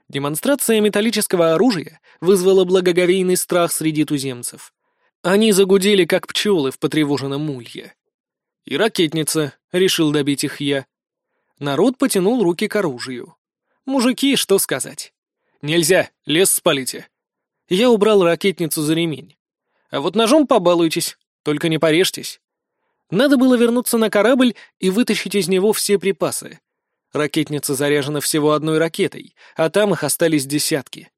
Демонстрация металлического оружия вызвала благоговейный страх среди туземцев. Они загудели, как пчелы в потревоженном улье. «И ракетница», — решил добить их я. Народ потянул руки к оружию. Мужики, что сказать? «Нельзя, лес спалите». Я убрал ракетницу за ремень. А вот ножом побалуйтесь, только не порежьтесь. Надо было вернуться на корабль и вытащить из него все припасы. Ракетница заряжена всего одной ракетой, а там их остались десятки.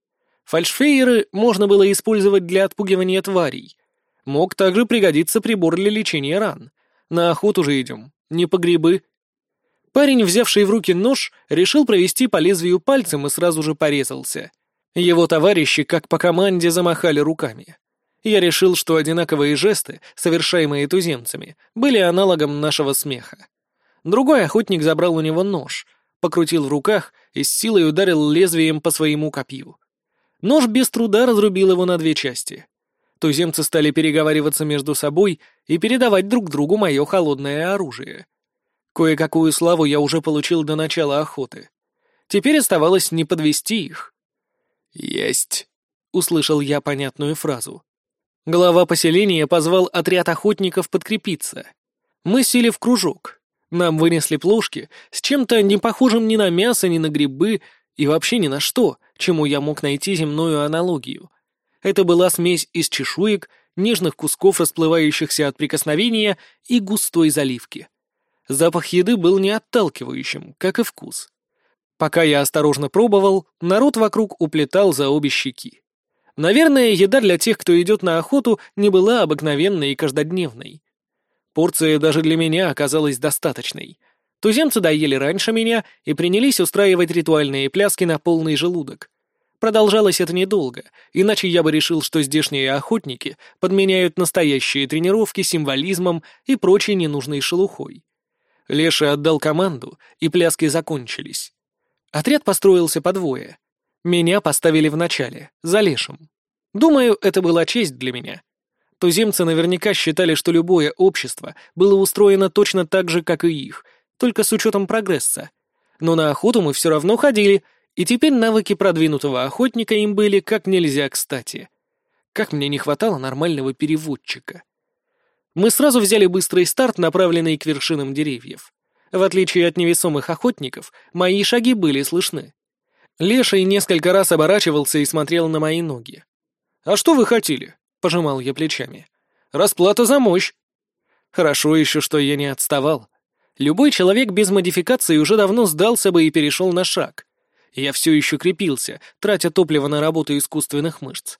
Фальшфейеры можно было использовать для отпугивания тварей. Мог также пригодиться прибор для лечения ран. На охоту же идем, не по грибы. Парень, взявший в руки нож, решил провести по лезвию пальцем и сразу же порезался. Его товарищи, как по команде, замахали руками. Я решил, что одинаковые жесты, совершаемые туземцами, были аналогом нашего смеха. Другой охотник забрал у него нож, покрутил в руках и с силой ударил лезвием по своему копью. Нож без труда разрубил его на две части. Туземцы стали переговариваться между собой и передавать друг другу мое холодное оружие. Кое-какую славу я уже получил до начала охоты. Теперь оставалось не подвести их. «Есть», — услышал я понятную фразу. Глава поселения позвал отряд охотников подкрепиться. Мы сели в кружок. Нам вынесли плошки с чем-то не похожим ни на мясо, ни на грибы и вообще ни на что, чему я мог найти земную аналогию. Это была смесь из чешуек, нежных кусков, расплывающихся от прикосновения, и густой заливки. Запах еды был не отталкивающим, как и вкус. Пока я осторожно пробовал, народ вокруг уплетал за обе щеки. Наверное, еда для тех, кто идет на охоту, не была обыкновенной и каждодневной. Порция даже для меня оказалась достаточной. Туземцы доели раньше меня и принялись устраивать ритуальные пляски на полный желудок. Продолжалось это недолго, иначе я бы решил, что здешние охотники подменяют настоящие тренировки символизмом и прочей ненужной шелухой. Леша отдал команду, и пляски закончились. Отряд построился по двое. Меня поставили в начале, за лешим. Думаю, это была честь для меня. Туземцы наверняка считали, что любое общество было устроено точно так же, как и их, только с учетом прогресса. Но на охоту мы все равно ходили, и теперь навыки продвинутого охотника им были как нельзя кстати. Как мне не хватало нормального переводчика. Мы сразу взяли быстрый старт, направленный к вершинам деревьев. В отличие от невесомых охотников, мои шаги были слышны. Леший несколько раз оборачивался и смотрел на мои ноги. «А что вы хотели?» — пожимал я плечами. «Расплата за мощь». Хорошо еще, что я не отставал. Любой человек без модификации уже давно сдался бы и перешел на шаг. Я все еще крепился, тратя топливо на работу искусственных мышц.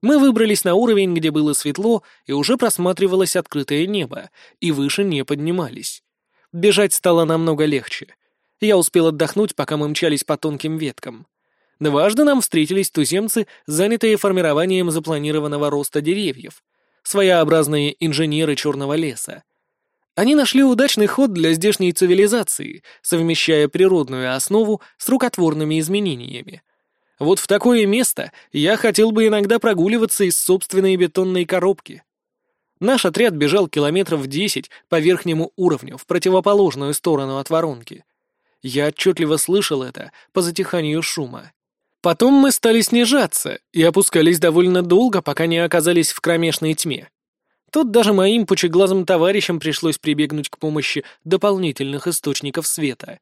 Мы выбрались на уровень, где было светло, и уже просматривалось открытое небо, и выше не поднимались. Бежать стало намного легче. Я успел отдохнуть, пока мы мчались по тонким веткам. Дважды нам встретились туземцы, занятые формированием запланированного роста деревьев, своеобразные инженеры черного леса. Они нашли удачный ход для здешней цивилизации, совмещая природную основу с рукотворными изменениями. Вот в такое место я хотел бы иногда прогуливаться из собственной бетонной коробки. Наш отряд бежал километров десять по верхнему уровню, в противоположную сторону от воронки. Я отчетливо слышал это по затиханию шума. Потом мы стали снижаться и опускались довольно долго, пока не оказались в кромешной тьме. Тут даже моим пучеглазым товарищам пришлось прибегнуть к помощи дополнительных источников света.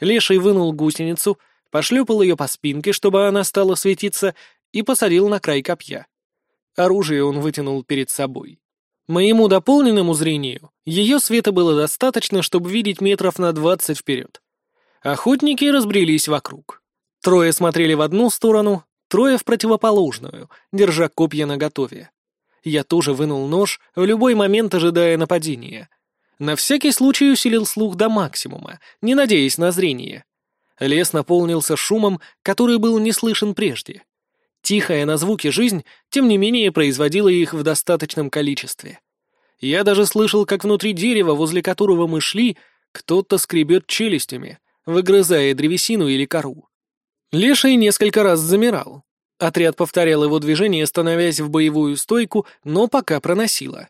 Леший вынул гусеницу, пошлепал ее по спинке, чтобы она стала светиться, и посадил на край копья. Оружие он вытянул перед собой. Моему дополненному зрению ее света было достаточно, чтобы видеть метров на двадцать вперед. Охотники разбрелись вокруг. Трое смотрели в одну сторону, трое в противоположную, держа копья наготове. Я тоже вынул нож, в любой момент ожидая нападения. На всякий случай усилил слух до максимума, не надеясь на зрение. Лес наполнился шумом, который был не слышен прежде. Тихая на звуки жизнь, тем не менее, производила их в достаточном количестве. Я даже слышал, как внутри дерева, возле которого мы шли, кто-то скребет челюстями, выгрызая древесину или кору. Леший несколько раз замирал. Отряд повторял его движение, становясь в боевую стойку, но пока проносило.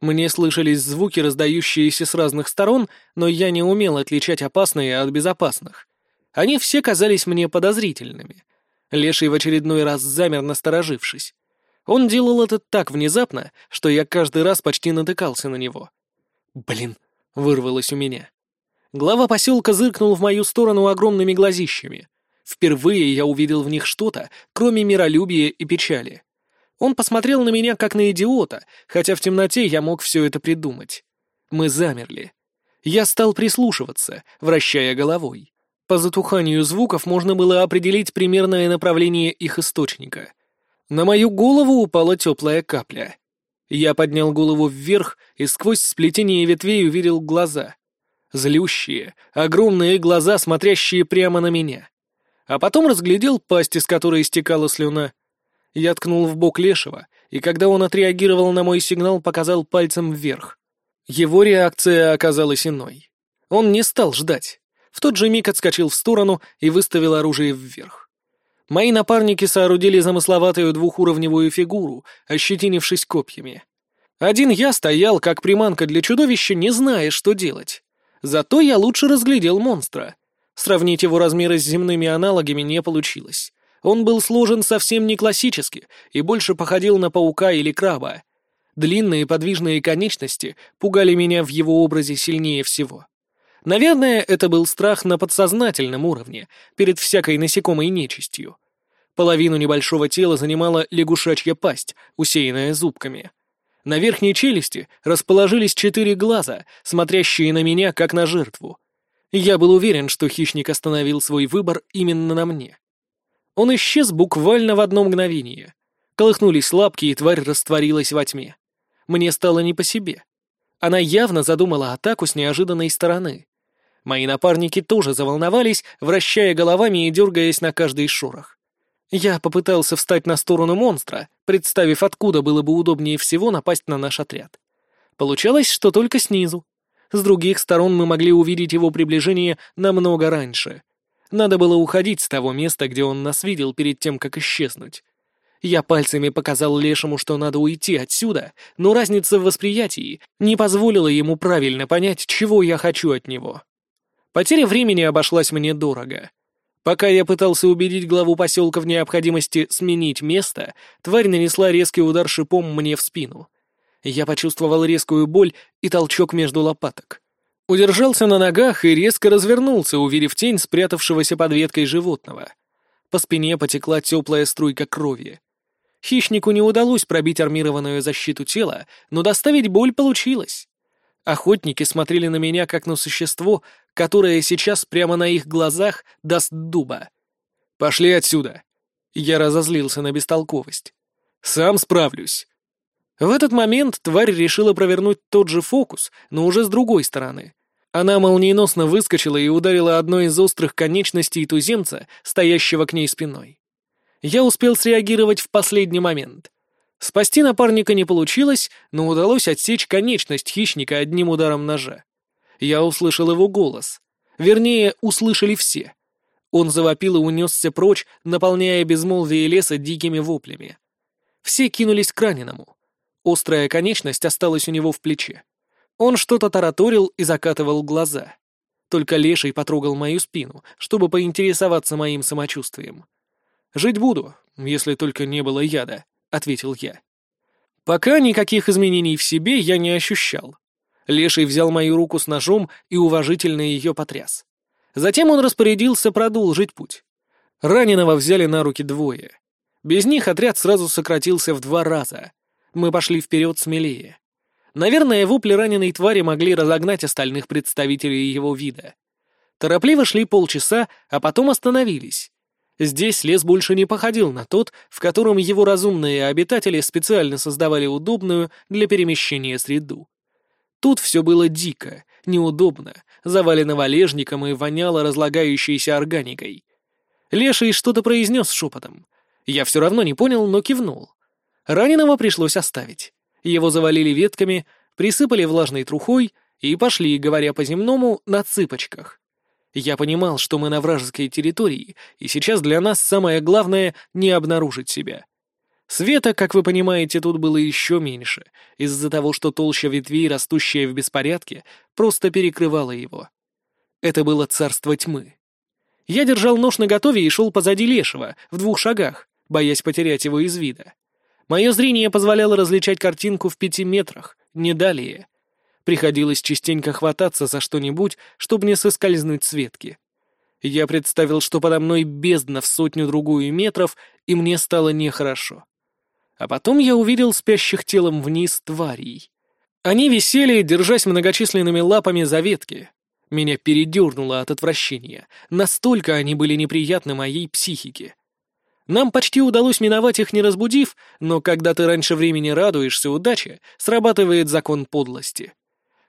Мне слышались звуки, раздающиеся с разных сторон, но я не умел отличать опасные от безопасных. Они все казались мне подозрительными. Леший в очередной раз замер, насторожившись. Он делал это так внезапно, что я каждый раз почти натыкался на него. Блин, вырвалось у меня. Глава поселка зыркнул в мою сторону огромными глазищами. Впервые я увидел в них что-то, кроме миролюбия и печали. Он посмотрел на меня как на идиота, хотя в темноте я мог все это придумать. Мы замерли. Я стал прислушиваться, вращая головой. По затуханию звуков можно было определить примерное направление их источника. На мою голову упала теплая капля. Я поднял голову вверх и сквозь сплетение ветвей увидел глаза. Злющие, огромные глаза, смотрящие прямо на меня. А потом разглядел пасть, из которой истекала слюна. Я ткнул в бок Лешего, и когда он отреагировал на мой сигнал, показал пальцем вверх. Его реакция оказалась иной. Он не стал ждать. В тот же миг отскочил в сторону и выставил оружие вверх. Мои напарники соорудили замысловатую двухуровневую фигуру, ощетинившись копьями. Один я стоял, как приманка для чудовища, не зная, что делать. Зато я лучше разглядел монстра. Сравнить его размеры с земными аналогами не получилось. Он был сложен совсем не классически и больше походил на паука или краба. Длинные подвижные конечности пугали меня в его образе сильнее всего. Наверное, это был страх на подсознательном уровне, перед всякой насекомой нечистью. Половину небольшого тела занимала лягушачья пасть, усеянная зубками. На верхней челюсти расположились четыре глаза, смотрящие на меня, как на жертву. Я был уверен, что хищник остановил свой выбор именно на мне. Он исчез буквально в одно мгновение. Колыхнулись лапки, и тварь растворилась во тьме. Мне стало не по себе. Она явно задумала атаку с неожиданной стороны. Мои напарники тоже заволновались, вращая головами и дергаясь на каждый шорох. Я попытался встать на сторону монстра, представив, откуда было бы удобнее всего напасть на наш отряд. Получалось, что только снизу. С других сторон мы могли увидеть его приближение намного раньше. Надо было уходить с того места, где он нас видел перед тем, как исчезнуть. Я пальцами показал Лешему, что надо уйти отсюда, но разница в восприятии не позволила ему правильно понять, чего я хочу от него. Потеря времени обошлась мне дорого. Пока я пытался убедить главу поселка в необходимости сменить место, тварь нанесла резкий удар шипом мне в спину. Я почувствовал резкую боль и толчок между лопаток. Удержался на ногах и резко развернулся, увидев тень спрятавшегося под веткой животного. По спине потекла теплая струйка крови. Хищнику не удалось пробить армированную защиту тела, но доставить боль получилось. Охотники смотрели на меня как на существо, которое сейчас прямо на их глазах даст дуба. «Пошли отсюда!» Я разозлился на бестолковость. «Сам справлюсь!» В этот момент тварь решила провернуть тот же фокус, но уже с другой стороны. Она молниеносно выскочила и ударила одной из острых конечностей туземца, стоящего к ней спиной. Я успел среагировать в последний момент. Спасти напарника не получилось, но удалось отсечь конечность хищника одним ударом ножа. Я услышал его голос. Вернее, услышали все. Он завопил и унесся прочь, наполняя безмолвие леса дикими воплями. Все кинулись к раненому. Острая конечность осталась у него в плече. Он что-то тараторил и закатывал глаза. Только леший потрогал мою спину, чтобы поинтересоваться моим самочувствием. «Жить буду, если только не было яда», — ответил я. Пока никаких изменений в себе я не ощущал. Леший взял мою руку с ножом и уважительно ее потряс. Затем он распорядился продолжить путь. Раненого взяли на руки двое. Без них отряд сразу сократился в два раза. Мы пошли вперед смелее. Наверное, вопли раненой твари могли разогнать остальных представителей его вида. Торопливо шли полчаса, а потом остановились. Здесь лес больше не походил на тот, в котором его разумные обитатели специально создавали удобную для перемещения среду. Тут все было дико, неудобно, завалено валежником и воняло разлагающейся органикой. Леший что-то произнес шепотом. Я все равно не понял, но кивнул. Раненого пришлось оставить. Его завалили ветками, присыпали влажной трухой и пошли, говоря по-земному, на цыпочках. Я понимал, что мы на вражеской территории, и сейчас для нас самое главное — не обнаружить себя. Света, как вы понимаете, тут было еще меньше, из-за того, что толща ветвей, растущая в беспорядке, просто перекрывала его. Это было царство тьмы. Я держал нож наготове и шел позади Лешего, в двух шагах, боясь потерять его из вида. Мое зрение позволяло различать картинку в пяти метрах, не далее — Приходилось частенько хвататься за что-нибудь, чтобы не соскользнуть с ветки. Я представил, что подо мной бездна в сотню-другую метров, и мне стало нехорошо. А потом я увидел спящих телом вниз тварей. Они висели, держась многочисленными лапами за ветки. Меня передернуло от отвращения. Настолько они были неприятны моей психике. Нам почти удалось миновать их, не разбудив, но когда ты раньше времени радуешься удаче, срабатывает закон подлости.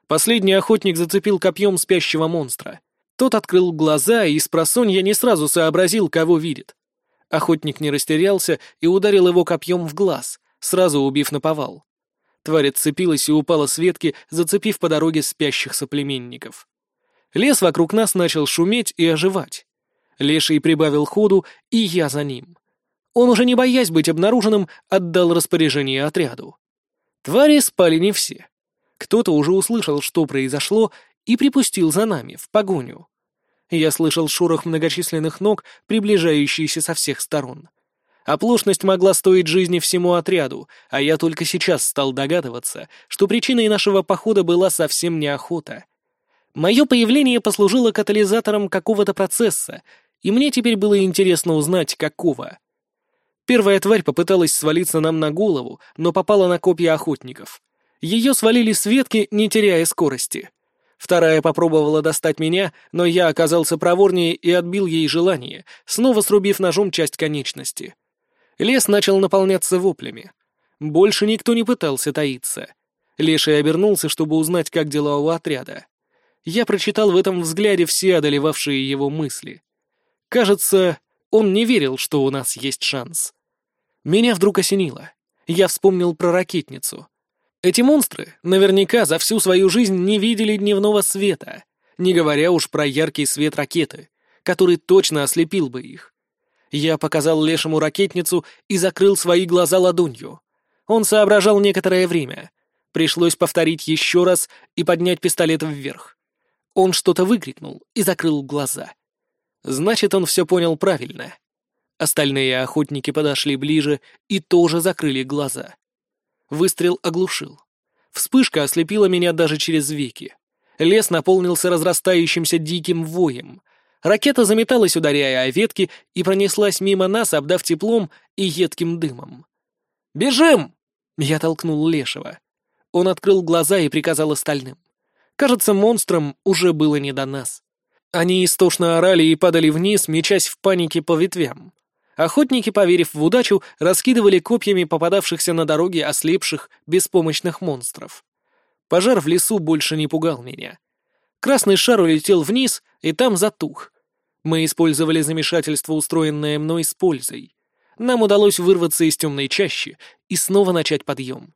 Последний охотник зацепил копьем спящего монстра. Тот открыл глаза, и с просонья не сразу сообразил, кого видит. Охотник не растерялся и ударил его копьем в глаз, сразу убив наповал. Тварь отцепилась и упала с ветки, зацепив по дороге спящих соплеменников. Лес вокруг нас начал шуметь и оживать. Леший прибавил ходу, и я за ним. Он, уже не боясь быть обнаруженным, отдал распоряжение отряду. Твари спали не все. Кто-то уже услышал, что произошло, и припустил за нами, в погоню. Я слышал шорох многочисленных ног, приближающиеся со всех сторон. Оплошность могла стоить жизни всему отряду, а я только сейчас стал догадываться, что причиной нашего похода была совсем не охота. Мое появление послужило катализатором какого-то процесса, и мне теперь было интересно узнать, какого. Первая тварь попыталась свалиться нам на голову, но попала на копья охотников. Ее свалили с ветки, не теряя скорости. Вторая попробовала достать меня, но я оказался проворнее и отбил ей желание, снова срубив ножом часть конечности. Лес начал наполняться воплями. Больше никто не пытался таиться. Леший обернулся, чтобы узнать, как дела у отряда. Я прочитал в этом взгляде все одолевавшие его мысли. Кажется, он не верил, что у нас есть шанс. Меня вдруг осенило. Я вспомнил про ракетницу — эти монстры наверняка за всю свою жизнь не видели дневного света, не говоря уж про яркий свет ракеты, который точно ослепил бы их. Я показал лешему ракетницу и закрыл свои глаза ладонью. Он соображал некоторое время. Пришлось повторить еще раз и поднять пистолет вверх. Он что-то выкрикнул и закрыл глаза. Значит, он все понял правильно. Остальные охотники подошли ближе и тоже закрыли глаза. Выстрел оглушил. Вспышка ослепила меня даже через веки. Лес наполнился разрастающимся диким воем. Ракета заметалась, ударяя о ветки, и пронеслась мимо нас, обдав теплом и едким дымом. «Бежим!» — я толкнул Лешего. Он открыл глаза и приказал остальным. Кажется, монстрам уже было не до нас. Они истошно орали и падали вниз, мечась в панике по ветвям. Охотники, поверив в удачу, раскидывали копьями попадавшихся на дороге ослепших, беспомощных монстров. Пожар в лесу больше не пугал меня. Красный шар улетел вниз, и там затух. Мы использовали замешательство, устроенное мной с пользой. Нам удалось вырваться из темной чащи и снова начать подъем.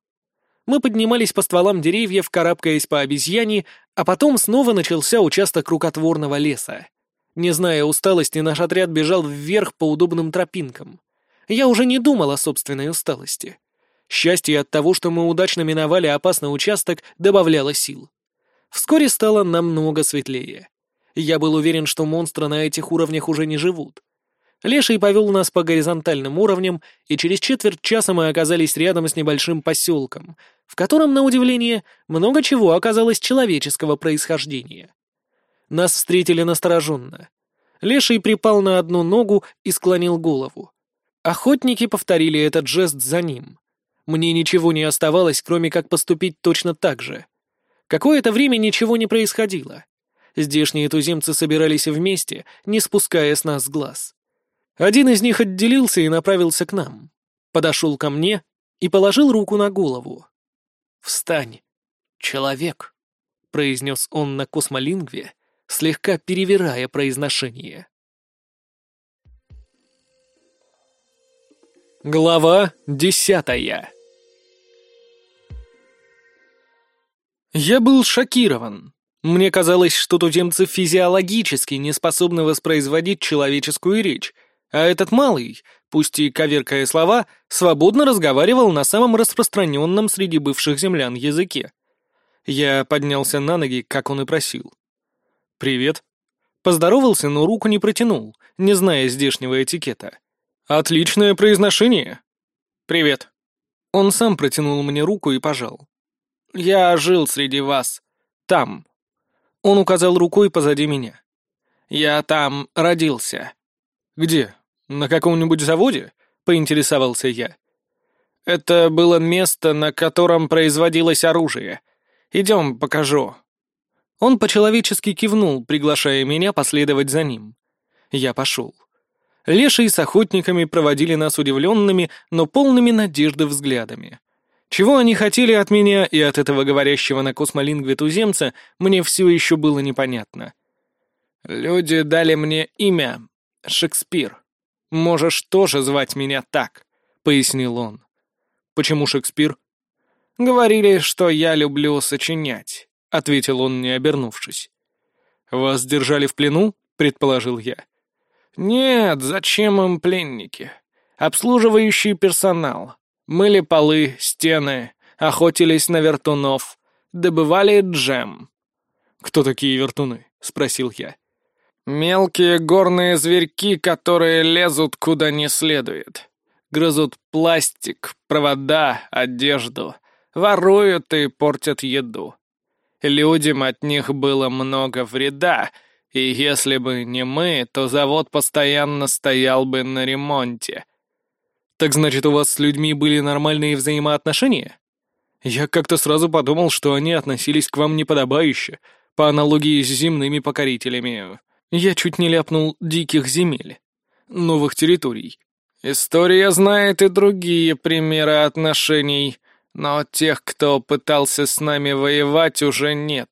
Мы поднимались по стволам деревьев, карабкаясь по обезьяне, а потом снова начался участок рукотворного леса. Не зная усталости, наш отряд бежал вверх по удобным тропинкам. Я уже не думал о собственной усталости. Счастье от того, что мы удачно миновали опасный участок, добавляло сил. Вскоре стало намного светлее. Я был уверен, что монстры на этих уровнях уже не живут. Леший повел нас по горизонтальным уровням, и через четверть часа мы оказались рядом с небольшим поселком, в котором, на удивление, много чего оказалось человеческого происхождения. Нас встретили настороженно. Леший припал на одну ногу и склонил голову. Охотники повторили этот жест за ним. Мне ничего не оставалось, кроме как поступить точно так же. Какое-то время ничего не происходило. Здешние туземцы собирались вместе, не спуская с нас глаз. Один из них отделился и направился к нам. Подошел ко мне и положил руку на голову. «Встань, человек», — произнес он на космолингве, слегка перевирая произношение. Глава десятая Я был шокирован. Мне казалось, что туземцы физиологически не способны воспроизводить человеческую речь, а этот малый, пусть и коверкая слова, свободно разговаривал на самом распространенном среди бывших землян языке. Я поднялся на ноги, как он и просил. «Привет». Поздоровался, но руку не протянул, не зная здешнего этикета. «Отличное произношение». «Привет». Он сам протянул мне руку и пожал. «Я жил среди вас. Там. Он указал рукой позади меня. Я там родился. Где? На каком-нибудь заводе? Поинтересовался я. Это было место, на котором производилось оружие. Идем, покажу. Он по-человечески кивнул, приглашая меня последовать за ним. Я пошел. Леший с охотниками проводили нас удивленными, но полными надежды взглядами. Чего они хотели от меня и от этого говорящего на космолингве туземца, мне все еще было непонятно. «Люди дали мне имя — Шекспир. Можешь тоже звать меня так», — пояснил он. «Почему Шекспир?» «Говорили, что я люблю сочинять», — ответил он, не обернувшись. «Вас держали в плену?» — предположил я. «Нет, зачем им пленники? Обслуживающий персонал. Мыли полы, стены, охотились на вертунов, добывали джем». «Кто такие вертуны?» — спросил я. «Мелкие горные зверьки, которые лезут куда не следует. Грызут пластик, провода, одежду, воруют и портят еду. Людям от них было много вреда, и если бы не мы, то завод постоянно стоял бы на ремонте. Так значит, у вас с людьми были нормальные взаимоотношения? Я как-то сразу подумал, что они относились к вам неподобающе, по аналогии с земными покорителями. Я чуть не ляпнул диких земель, новых территорий. История знает и другие примеры отношений, но тех, кто пытался с нами воевать, уже нет.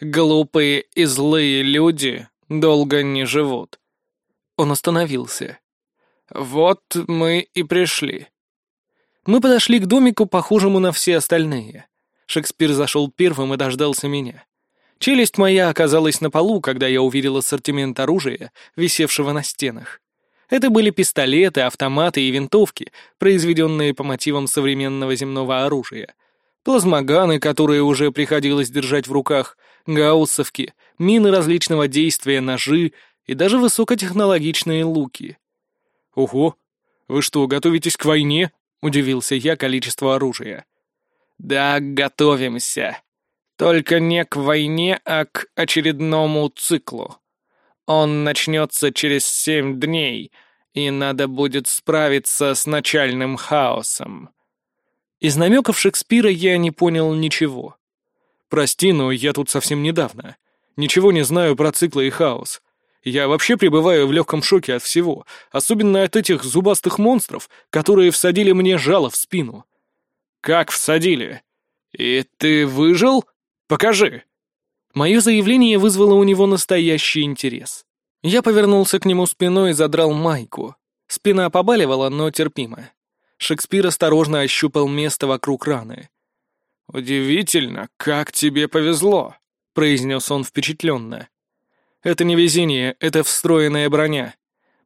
Глупые и злые люди долго не живут. Он остановился. Вот мы и пришли. Мы подошли к домику, похожему на все остальные. Шекспир зашел первым и дождался меня. Челюсть моя оказалась на полу, когда я увидел ассортимент оружия, висевшего на стенах. Это были пистолеты, автоматы и винтовки, произведенные по мотивам современного земного оружия. Плазмоганы, которые уже приходилось держать в руках, гауссовки, мины различного действия, ножи и даже высокотехнологичные луки. «Ого! Вы что, готовитесь к войне?» — удивился я количество оружия. «Да, готовимся. Только не к войне, а к очередному циклу. Он начнется через семь дней, и надо будет справиться с начальным хаосом». Из намеков Шекспира я не понял ничего. Прости, но я тут совсем недавно. Ничего не знаю про циклы и хаос. Я вообще пребываю в легком шоке от всего, особенно от этих зубастых монстров, которые всадили мне жало в спину. Как всадили? И ты выжил? Покажи. Мое заявление вызвало у него настоящий интерес. Я повернулся к нему спиной и задрал майку. Спина побаливала, но терпимо. Шекспир осторожно ощупал место вокруг раны. «Удивительно, как тебе повезло», — произнес он впечатленно. «Это не везение, это встроенная броня.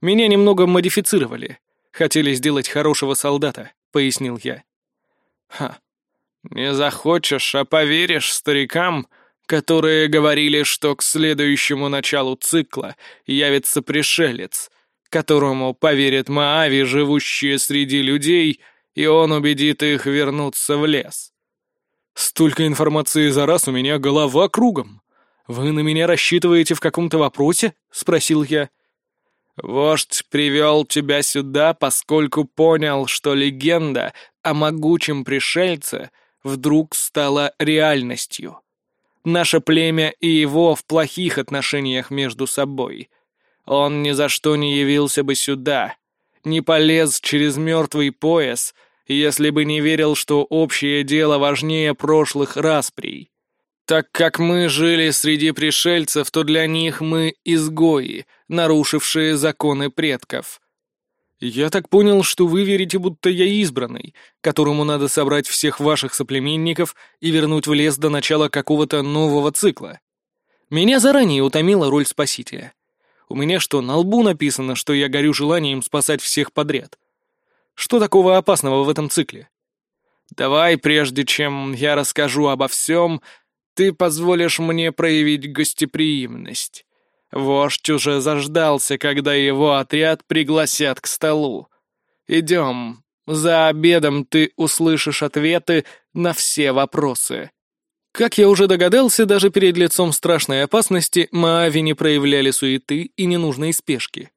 Меня немного модифицировали. Хотели сделать хорошего солдата», — пояснил я. «Ха, не захочешь, а поверишь старикам, которые говорили, что к следующему началу цикла явится пришелец, которому поверят Маави, живущие среди людей, и он убедит их вернуться в лес. Столько информации за раз у меня голова кругом. Вы на меня рассчитываете в каком-то вопросе? Спросил я. Вождь привел тебя сюда, поскольку понял, что легенда о могучем пришельце вдруг стала реальностью. Наше племя и его в плохих отношениях между собой. Он ни за что не явился бы сюда, не полез через мертвый пояс — если бы не верил, что общее дело важнее прошлых расприй. Так как мы жили среди пришельцев, то для них мы изгои, нарушившие законы предков. Я так понял, что вы верите, будто я избранный, которому надо собрать всех ваших соплеменников и вернуть в лес до начала какого-то нового цикла. Меня заранее утомила роль спасителя. У меня что, на лбу написано, что я горю желанием спасать всех подряд? Что такого опасного в этом цикле? Давай, прежде чем я расскажу обо всем, ты позволишь мне проявить гостеприимность. Вождь уже заждался, когда его отряд пригласят к столу. Идем. За обедом ты услышишь ответы на все вопросы. Как я уже догадался, даже перед лицом страшной опасности Маави не проявляли суеты и ненужной спешки.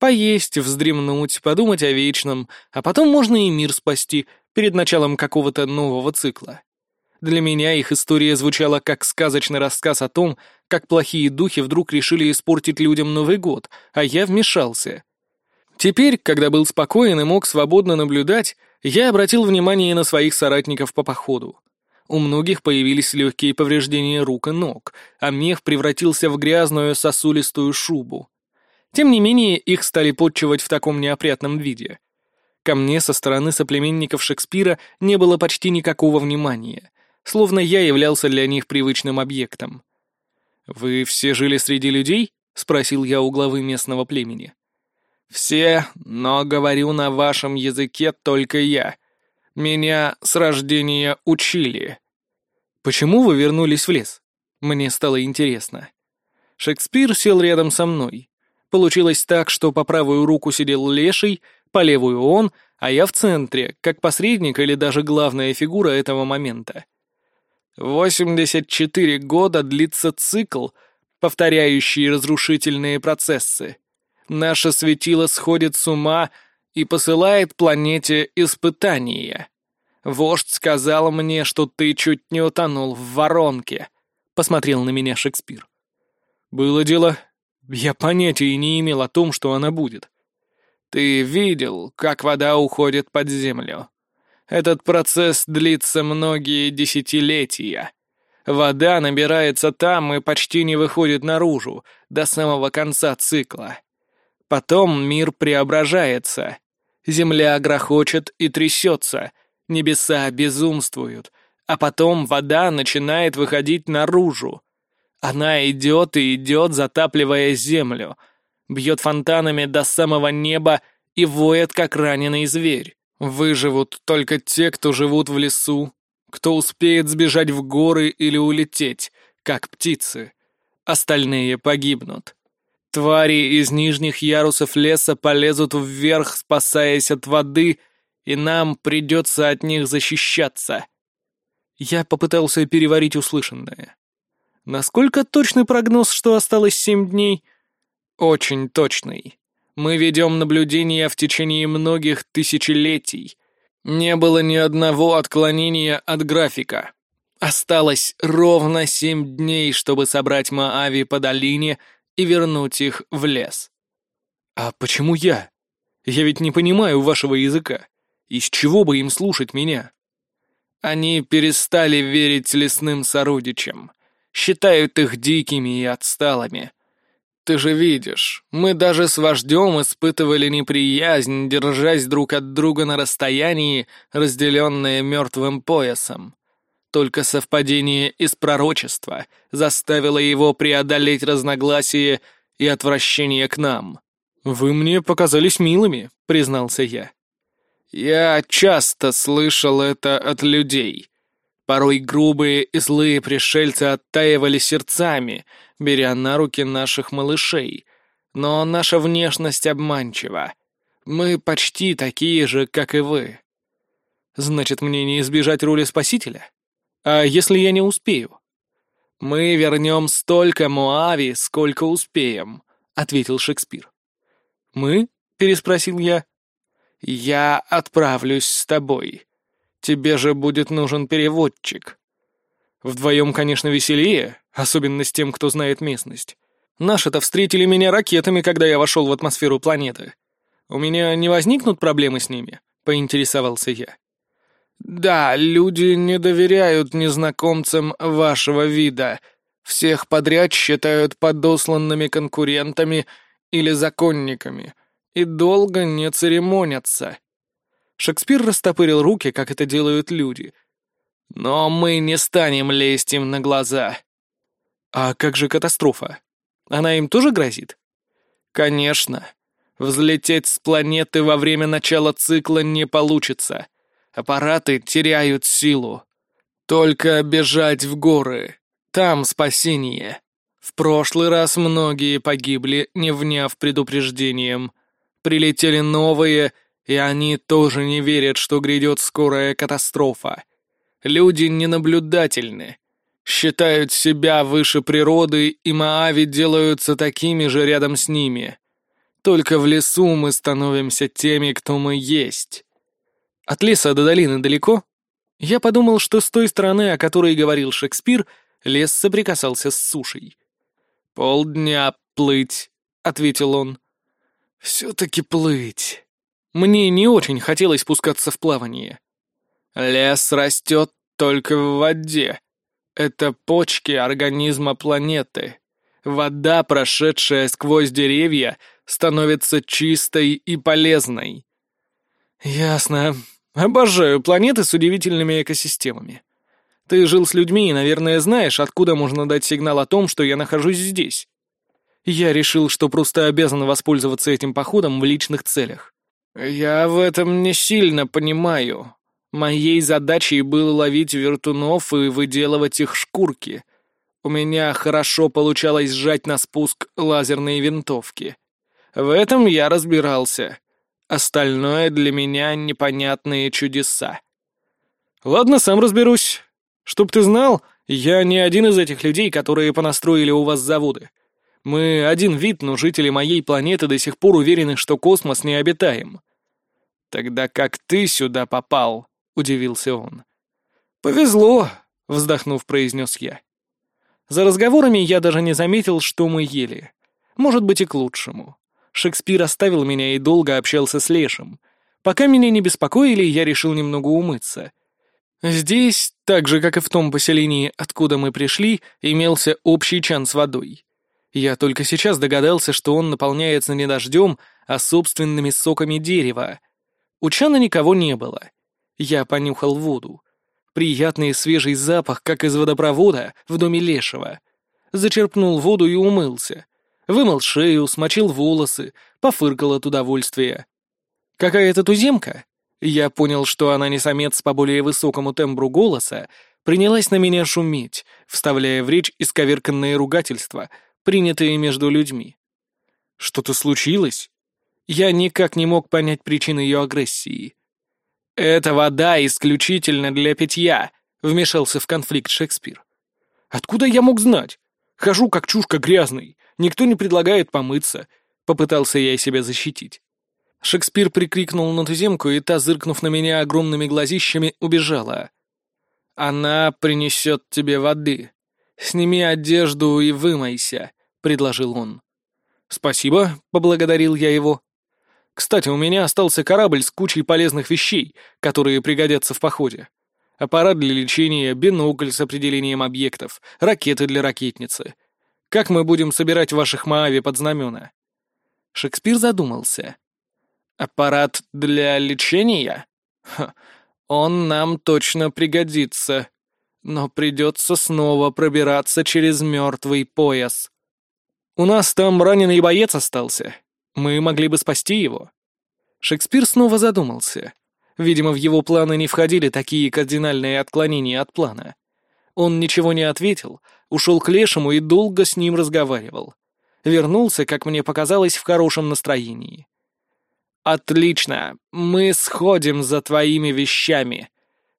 Поесть, вздремнуть, подумать о вечном, а потом можно и мир спасти перед началом какого-то нового цикла. Для меня их история звучала как сказочный рассказ о том, как плохие духи вдруг решили испортить людям Новый год, а я вмешался. Теперь, когда был спокоен и мог свободно наблюдать, я обратил внимание на своих соратников по походу. У многих появились легкие повреждения рук и ног, а мех превратился в грязную сосулистую шубу. Тем не менее, их стали подчивать в таком неопрятном виде. Ко мне со стороны соплеменников Шекспира не было почти никакого внимания, словно я являлся для них привычным объектом. «Вы все жили среди людей?» — спросил я у главы местного племени. «Все, но говорю на вашем языке только я. Меня с рождения учили». «Почему вы вернулись в лес?» Мне стало интересно. Шекспир сел рядом со мной. Получилось так, что по правую руку сидел леший, по левую он, а я в центре, как посредник или даже главная фигура этого момента. 84 года длится цикл, повторяющий разрушительные процессы. Наше светило сходит с ума и посылает планете испытания. Вождь сказал мне, что ты чуть не утонул в воронке. Посмотрел на меня Шекспир. Было дело, я понятия не имел о том, что она будет. Ты видел, как вода уходит под землю. Этот процесс длится многие десятилетия. Вода набирается там и почти не выходит наружу, до самого конца цикла. Потом мир преображается. Земля грохочет и трясется, небеса безумствуют, а потом вода начинает выходить наружу. Она идет и идет, затапливая землю, бьет фонтанами до самого неба и воет, как раненый зверь. Выживут только те, кто живут в лесу, кто успеет сбежать в горы или улететь, как птицы. Остальные погибнут. Твари из нижних ярусов леса полезут вверх, спасаясь от воды, и нам придется от них защищаться. Я попытался переварить услышанное. Насколько точный прогноз, что осталось семь дней? Очень точный. Мы ведем наблюдения в течение многих тысячелетий. Не было ни одного отклонения от графика. Осталось ровно семь дней, чтобы собрать Маави по долине и вернуть их в лес. А почему я? Я ведь не понимаю вашего языка. Из чего бы им слушать меня? Они перестали верить лесным сородичам считают их дикими и отсталыми. Ты же видишь, мы даже с вождем испытывали неприязнь, держась друг от друга на расстоянии, разделенное мертвым поясом. Только совпадение из пророчества заставило его преодолеть разногласия и отвращение к нам. «Вы мне показались милыми», — признался я. «Я часто слышал это от людей», Порой грубые и злые пришельцы оттаивали сердцами, беря на руки наших малышей. Но наша внешность обманчива. Мы почти такие же, как и вы. Значит, мне не избежать роли спасителя? А если я не успею? Мы вернем столько Муави, сколько успеем, — ответил Шекспир. «Мы?» — переспросил я. «Я отправлюсь с тобой», Тебе же будет нужен переводчик. Вдвоем, конечно, веселее, особенно с тем, кто знает местность. Наши-то встретили меня ракетами, когда я вошел в атмосферу планеты. У меня не возникнут проблемы с ними?» — поинтересовался я. «Да, люди не доверяют незнакомцам вашего вида. Всех подряд считают подосланными конкурентами или законниками и долго не церемонятся. Шекспир растопырил руки, как это делают люди. «Но мы не станем лезть им на глаза». «А как же катастрофа? Она им тоже грозит?» «Конечно. Взлететь с планеты во время начала цикла не получится. Аппараты теряют силу. Только бежать в горы. Там спасение. В прошлый раз многие погибли, не вняв предупреждением. Прилетели новые и они тоже не верят, что грядет скорая катастрофа. Люди ненаблюдательны. Считают себя выше природы, и Маави делаются такими же рядом с ними. Только в лесу мы становимся теми, кто мы есть. От леса до долины далеко? Я подумал, что с той стороны, о которой говорил Шекспир, лес соприкасался с сушей. «Полдня плыть», — ответил он. «Все-таки плыть». Мне не очень хотелось спускаться в плавание. Лес растет только в воде. Это почки организма планеты. Вода, прошедшая сквозь деревья, становится чистой и полезной. Ясно. Обожаю планеты с удивительными экосистемами. Ты жил с людьми и, наверное, знаешь, откуда можно дать сигнал о том, что я нахожусь здесь. Я решил, что просто обязан воспользоваться этим походом в личных целях. Я в этом не сильно понимаю. Моей задачей было ловить вертунов и выделывать их шкурки. У меня хорошо получалось сжать на спуск лазерные винтовки. В этом я разбирался. Остальное для меня непонятные чудеса. Ладно, сам разберусь. Чтоб ты знал, я не один из этих людей, которые понастроили у вас заводы. Мы один вид, но жители моей планеты до сих пор уверены, что космос необитаем. Тогда как ты сюда попал? — удивился он. «Повезло», — вздохнув, произнес я. За разговорами я даже не заметил, что мы ели. Может быть, и к лучшему. Шекспир оставил меня и долго общался с Лешем. Пока меня не беспокоили, я решил немного умыться. Здесь, так же, как и в том поселении, откуда мы пришли, имелся общий чан с водой. Я только сейчас догадался, что он наполняется не дождем, а собственными соками дерева. У чана никого не было — я понюхал воду. Приятный свежий запах, как из водопровода в доме Лешего. Зачерпнул воду и умылся. Вымыл шею, смочил волосы, пофыркал от удовольствия. Какая-то туземка? Я понял, что она не самец по более высокому тембру голоса, принялась на меня шуметь, вставляя в речь исковерканные ругательства, принятые между людьми. Что-то случилось? Я никак не мог понять причины ее агрессии. «Это вода исключительно для питья», — вмешался в конфликт Шекспир. «Откуда я мог знать? Хожу как чушка грязный, никто не предлагает помыться», — попытался я себя защитить. Шекспир прикрикнул на туземку, и та, зыркнув на меня огромными глазищами, убежала. «Она принесет тебе воды. Сними одежду и вымойся», — предложил он. «Спасибо», — поблагодарил я его. Кстати, у меня остался корабль с кучей полезных вещей, которые пригодятся в походе. Аппарат для лечения, бинокль с определением объектов, ракеты для ракетницы. Как мы будем собирать ваших Маави под знамена?» Шекспир задумался. «Аппарат для лечения? Ха, он нам точно пригодится. Но придется снова пробираться через мертвый пояс. У нас там раненый боец остался, мы могли бы спасти его». Шекспир снова задумался. Видимо, в его планы не входили такие кардинальные отклонения от плана. Он ничего не ответил, ушел к Лешему и долго с ним разговаривал. Вернулся, как мне показалось, в хорошем настроении. «Отлично, мы сходим за твоими вещами.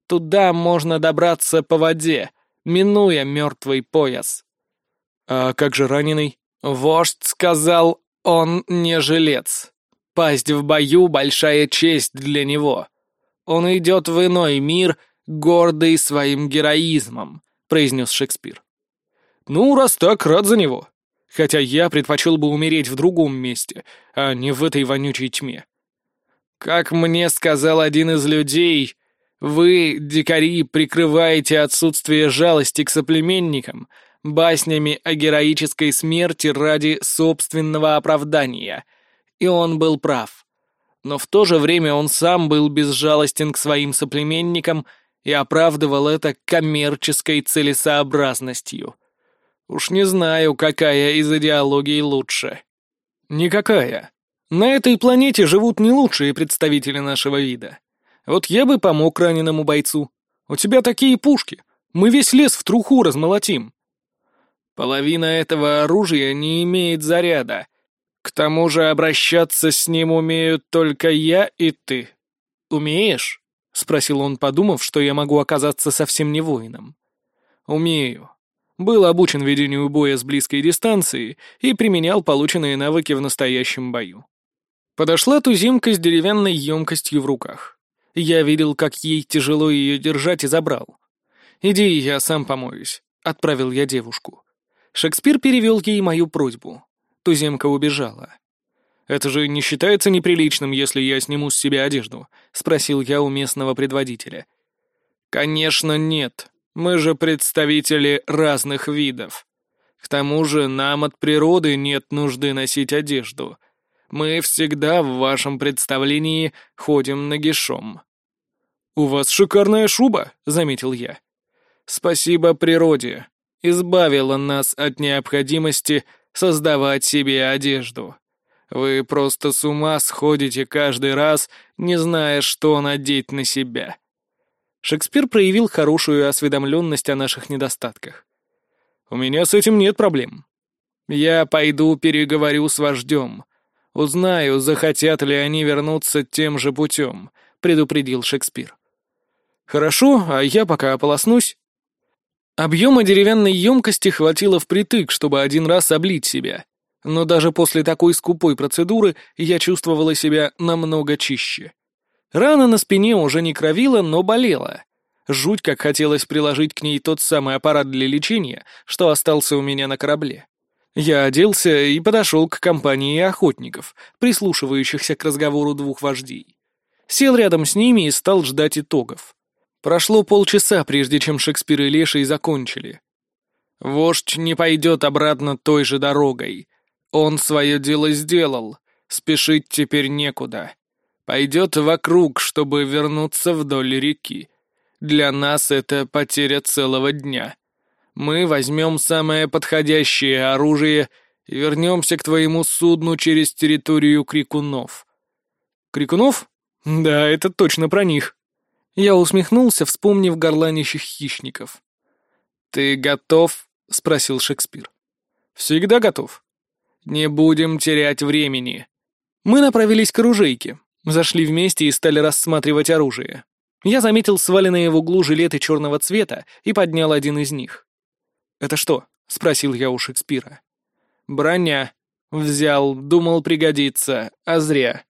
Туда можно добраться по воде, минуя мертвый пояс». «А как же раненый?» «Вождь сказал, он не жилец. Пасть в бою — большая честь для него. Он идет в иной мир, гордый своим героизмом», — произнес Шекспир. «Ну, раз так, рад за него. Хотя я предпочел бы умереть в другом месте, а не в этой вонючей тьме». «Как мне сказал один из людей, вы, дикари, прикрываете отсутствие жалости к соплеменникам, баснями о героической смерти ради собственного оправдания. И он был прав. Но в то же время он сам был безжалостен к своим соплеменникам и оправдывал это коммерческой целесообразностью. Уж не знаю, какая из идеологий лучше. Никакая. На этой планете живут не лучшие представители нашего вида. Вот я бы помог раненому бойцу. У тебя такие пушки. Мы весь лес в труху размолотим. Половина этого оружия не имеет заряда. К тому же обращаться с ним умеют только я и ты. Умеешь? — спросил он, подумав, что я могу оказаться совсем не воином. «Умею. Был обучен ведению боя с близкой дистанции и применял полученные навыки в настоящем бою. Подошла туземка с деревянной емкостью в руках. Я видел, как ей тяжело ее держать и забрал. «Иди, я сам помоюсь», — отправил я девушку. Шекспир перевел ей мою просьбу. Туземка убежала. «Это же не считается неприличным, если я сниму с себя одежду?» — спросил я у местного предводителя. «Конечно нет. Мы же представители разных видов. К тому же нам от природы нет нужды носить одежду. Мы всегда в вашем представлении ходим нагишом». «У вас шикарная шуба», — заметил я. «Спасибо природе. Избавила нас от необходимости создавать себе одежду. Вы просто с ума сходите каждый раз, не зная, что надеть на себя». Шекспир проявил хорошую осведомленность о наших недостатках. «У меня с этим нет проблем. Я пойду переговорю с вождем. Узнаю, захотят ли они вернуться тем же путем», — предупредил Шекспир. «Хорошо, а я пока ополоснусь». Объема деревянной емкости хватило впритык, чтобы один раз облить себя. Но даже после такой скупой процедуры я чувствовала себя намного чище. Рана на спине уже не кровила, но болела. Жуть, как хотелось приложить к ней тот самый аппарат для лечения, что остался у меня на корабле. Я оделся и подошел к компании охотников, прислушивающихся к разговору двух вождей. Сел рядом с ними и стал ждать итогов. Прошло полчаса, прежде чем Шекспир и Леший закончили. «Вождь не пойдет обратно той же дорогой. Он свое дело сделал. Спешить теперь некуда. Пойдет вокруг, чтобы вернуться вдоль реки. Для нас это потеря целого дня. Мы возьмем самое подходящее оружие и вернемся к твоему судну через территорию крикунов». «Крикунов? Да, это точно про них». Я усмехнулся, вспомнив горланищих хищников. «Ты готов?» — спросил Шекспир. «Всегда готов. Не будем терять времени». Мы направились к оружейке, зашли вместе и стали рассматривать оружие. Я заметил сваленные в углу жилеты черного цвета и поднял один из них. «Это что?» — спросил я у Шекспира. «Броня. Взял, думал пригодится, а зря.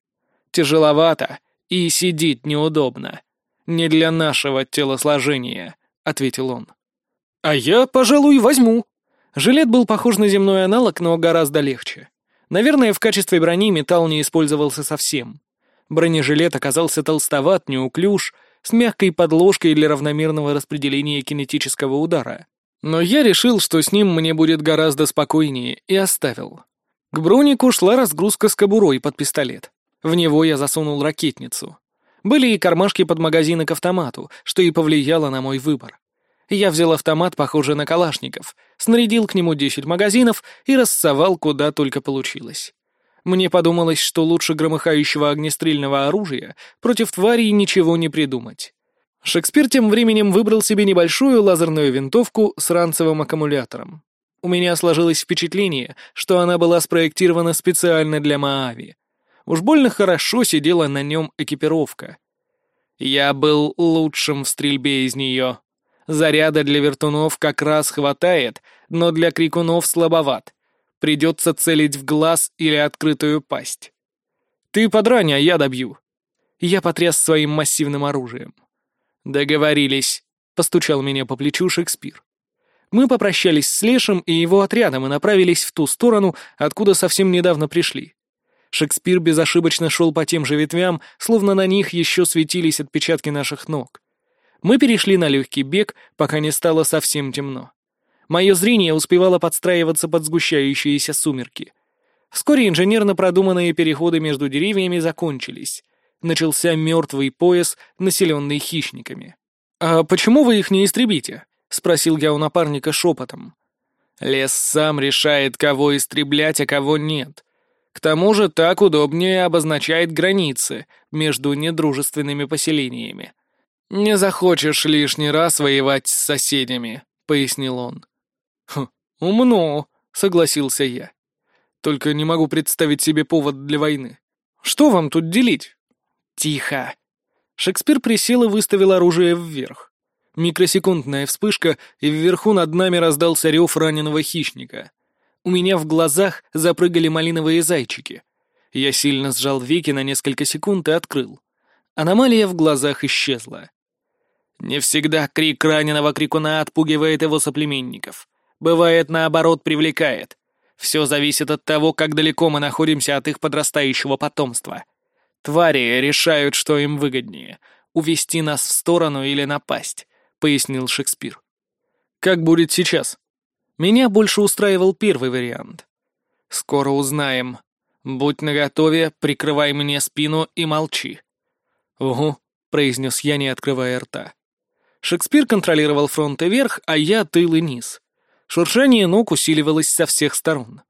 Тяжеловато и сидит неудобно. Не для нашего телосложения», — ответил он. «А я, пожалуй, возьму». Жилет был похож на земной аналог, но гораздо легче. Наверное, в качестве брони металл не использовался совсем. Бронежилет оказался толстоват, неуклюж, с мягкой подложкой для равномерного распределения кинетического удара. Но я решил, что с ним мне будет гораздо спокойнее, и оставил. К бронику шла разгрузка с кобурой под пистолет. В него я засунул ракетницу. Были и кармашки под магазины к автомату, что и повлияло на мой выбор. Я взял автомат, похожий на калашников, снарядил к нему 10 магазинов и рассовал, куда только получилось. Мне подумалось, что лучше громыхающего огнестрельного оружия против тварей ничего не придумать. Шекспир тем временем выбрал себе небольшую лазерную винтовку с ранцевым аккумулятором. У меня сложилось впечатление, что она была спроектирована специально для Маави. Уж больно хорошо сидела на нем экипировка. Я был лучшим в стрельбе из нее. Заряда для вертунов как раз хватает, но для крикунов слабоват. Придется целить в глаз или открытую пасть. Ты подрань, а я добью. Я потряс своим массивным оружием. «Договорились», — постучал меня по плечу Шекспир. Мы попрощались с Лешем и его отрядом и направились в ту сторону, откуда совсем недавно пришли. Шекспир безошибочно шел по тем же ветвям, словно на них еще светились отпечатки наших ног. Мы перешли на легкий бег, пока не стало совсем темно. Мое зрение успевало подстраиваться под сгущающиеся сумерки. Вскоре инженерно продуманные переходы между деревьями закончились начался мертвый пояс, населенный хищниками. «А почему вы их не истребите?» — спросил я у напарника шепотом. «Лес сам решает, кого истреблять, а кого нет. К тому же так удобнее обозначает границы между недружественными поселениями. Не захочешь лишний раз воевать с соседями», — пояснил он. «Хм, умно», — согласился я. «Только не могу представить себе повод для войны. Что вам тут делить? «Тихо!» Шекспир присел и выставил оружие вверх. Микросекундная вспышка, и вверху над нами раздался рев раненого хищника. У меня в глазах запрыгали малиновые зайчики. Я сильно сжал веки на несколько секунд и открыл. Аномалия в глазах исчезла. Не всегда крик раненого крикуна отпугивает его соплеменников. Бывает, наоборот, привлекает. Все зависит от того, как далеко мы находимся от их подрастающего потомства. Твари решают, что им выгоднее — увести нас в сторону или напасть пояснил Шекспир. «Как будет сейчас?» Меня больше устраивал первый вариант. «Скоро узнаем. Будь наготове, прикрывай мне спину и молчи». «Угу», — произнес я, не открывая рта. Шекспир контролировал фронт и верх, а я тыл и низ. Шуршание ног усиливалось со всех сторон.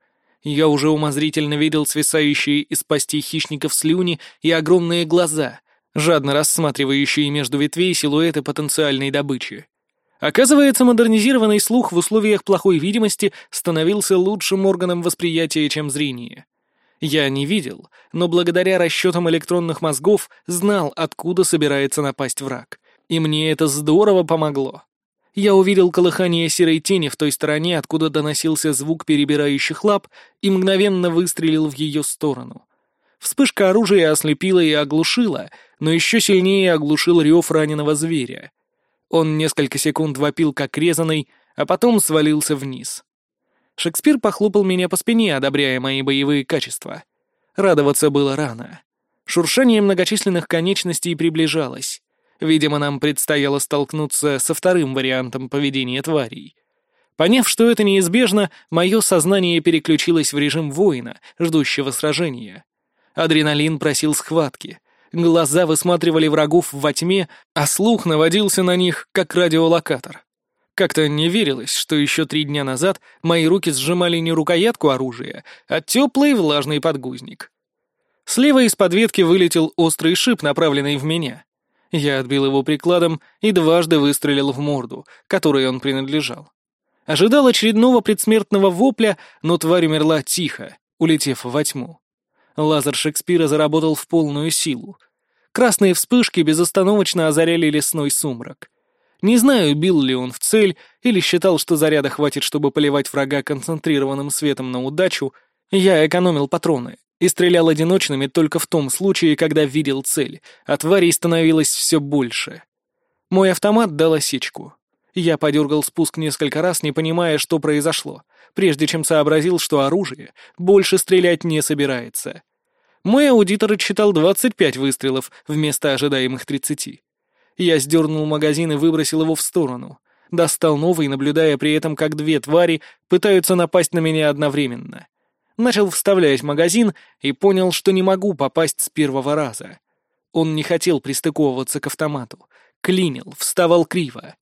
Я уже умозрительно видел свисающие из пастей хищников слюни и огромные глаза, жадно рассматривающие между ветвей силуэты потенциальной добычи. Оказывается, модернизированный слух в условиях плохой видимости становился лучшим органом восприятия, чем зрение. Я не видел, но благодаря расчетам электронных мозгов знал, откуда собирается напасть враг. И мне это здорово помогло. Я увидел колыхание серой тени в той стороне, откуда доносился звук перебирающих лап, и мгновенно выстрелил в ее сторону. Вспышка оружия ослепила и оглушила, но еще сильнее оглушил рев раненого зверя. Он несколько секунд вопил, как резанный, а потом свалился вниз. Шекспир похлопал меня по спине, одобряя мои боевые качества. Радоваться было рано. Шуршание многочисленных конечностей приближалось. Видимо, нам предстояло столкнуться со вторым вариантом поведения тварей. Поняв, что это неизбежно, мое сознание переключилось в режим воина, ждущего сражения. Адреналин просил схватки. Глаза высматривали врагов во тьме, а слух наводился на них, как радиолокатор. Как-то не верилось, что еще три дня назад мои руки сжимали не рукоятку оружия, а теплый влажный подгузник. Слева из-под ветки вылетел острый шип, направленный в меня. Я отбил его прикладом и дважды выстрелил в морду, которой он принадлежал. Ожидал очередного предсмертного вопля, но тварь умерла тихо, улетев во тьму. Лазер Шекспира заработал в полную силу. Красные вспышки безостановочно озаряли лесной сумрак. Не знаю, бил ли он в цель или считал, что заряда хватит, чтобы поливать врага концентрированным светом на удачу. Я экономил патроны и стрелял одиночными только в том случае, когда видел цель, а тварей становилось все больше. Мой автомат дал осечку. Я подергал спуск несколько раз, не понимая, что произошло прежде чем сообразил, что оружие больше стрелять не собирается. Мой аудитор отсчитал 25 выстрелов вместо ожидаемых 30. Я сдернул магазин и выбросил его в сторону. Достал новый, наблюдая при этом, как две твари пытаются напасть на меня одновременно. Начал вставлять магазин и понял, что не могу попасть с первого раза. Он не хотел пристыковываться к автомату. Клинил, вставал криво.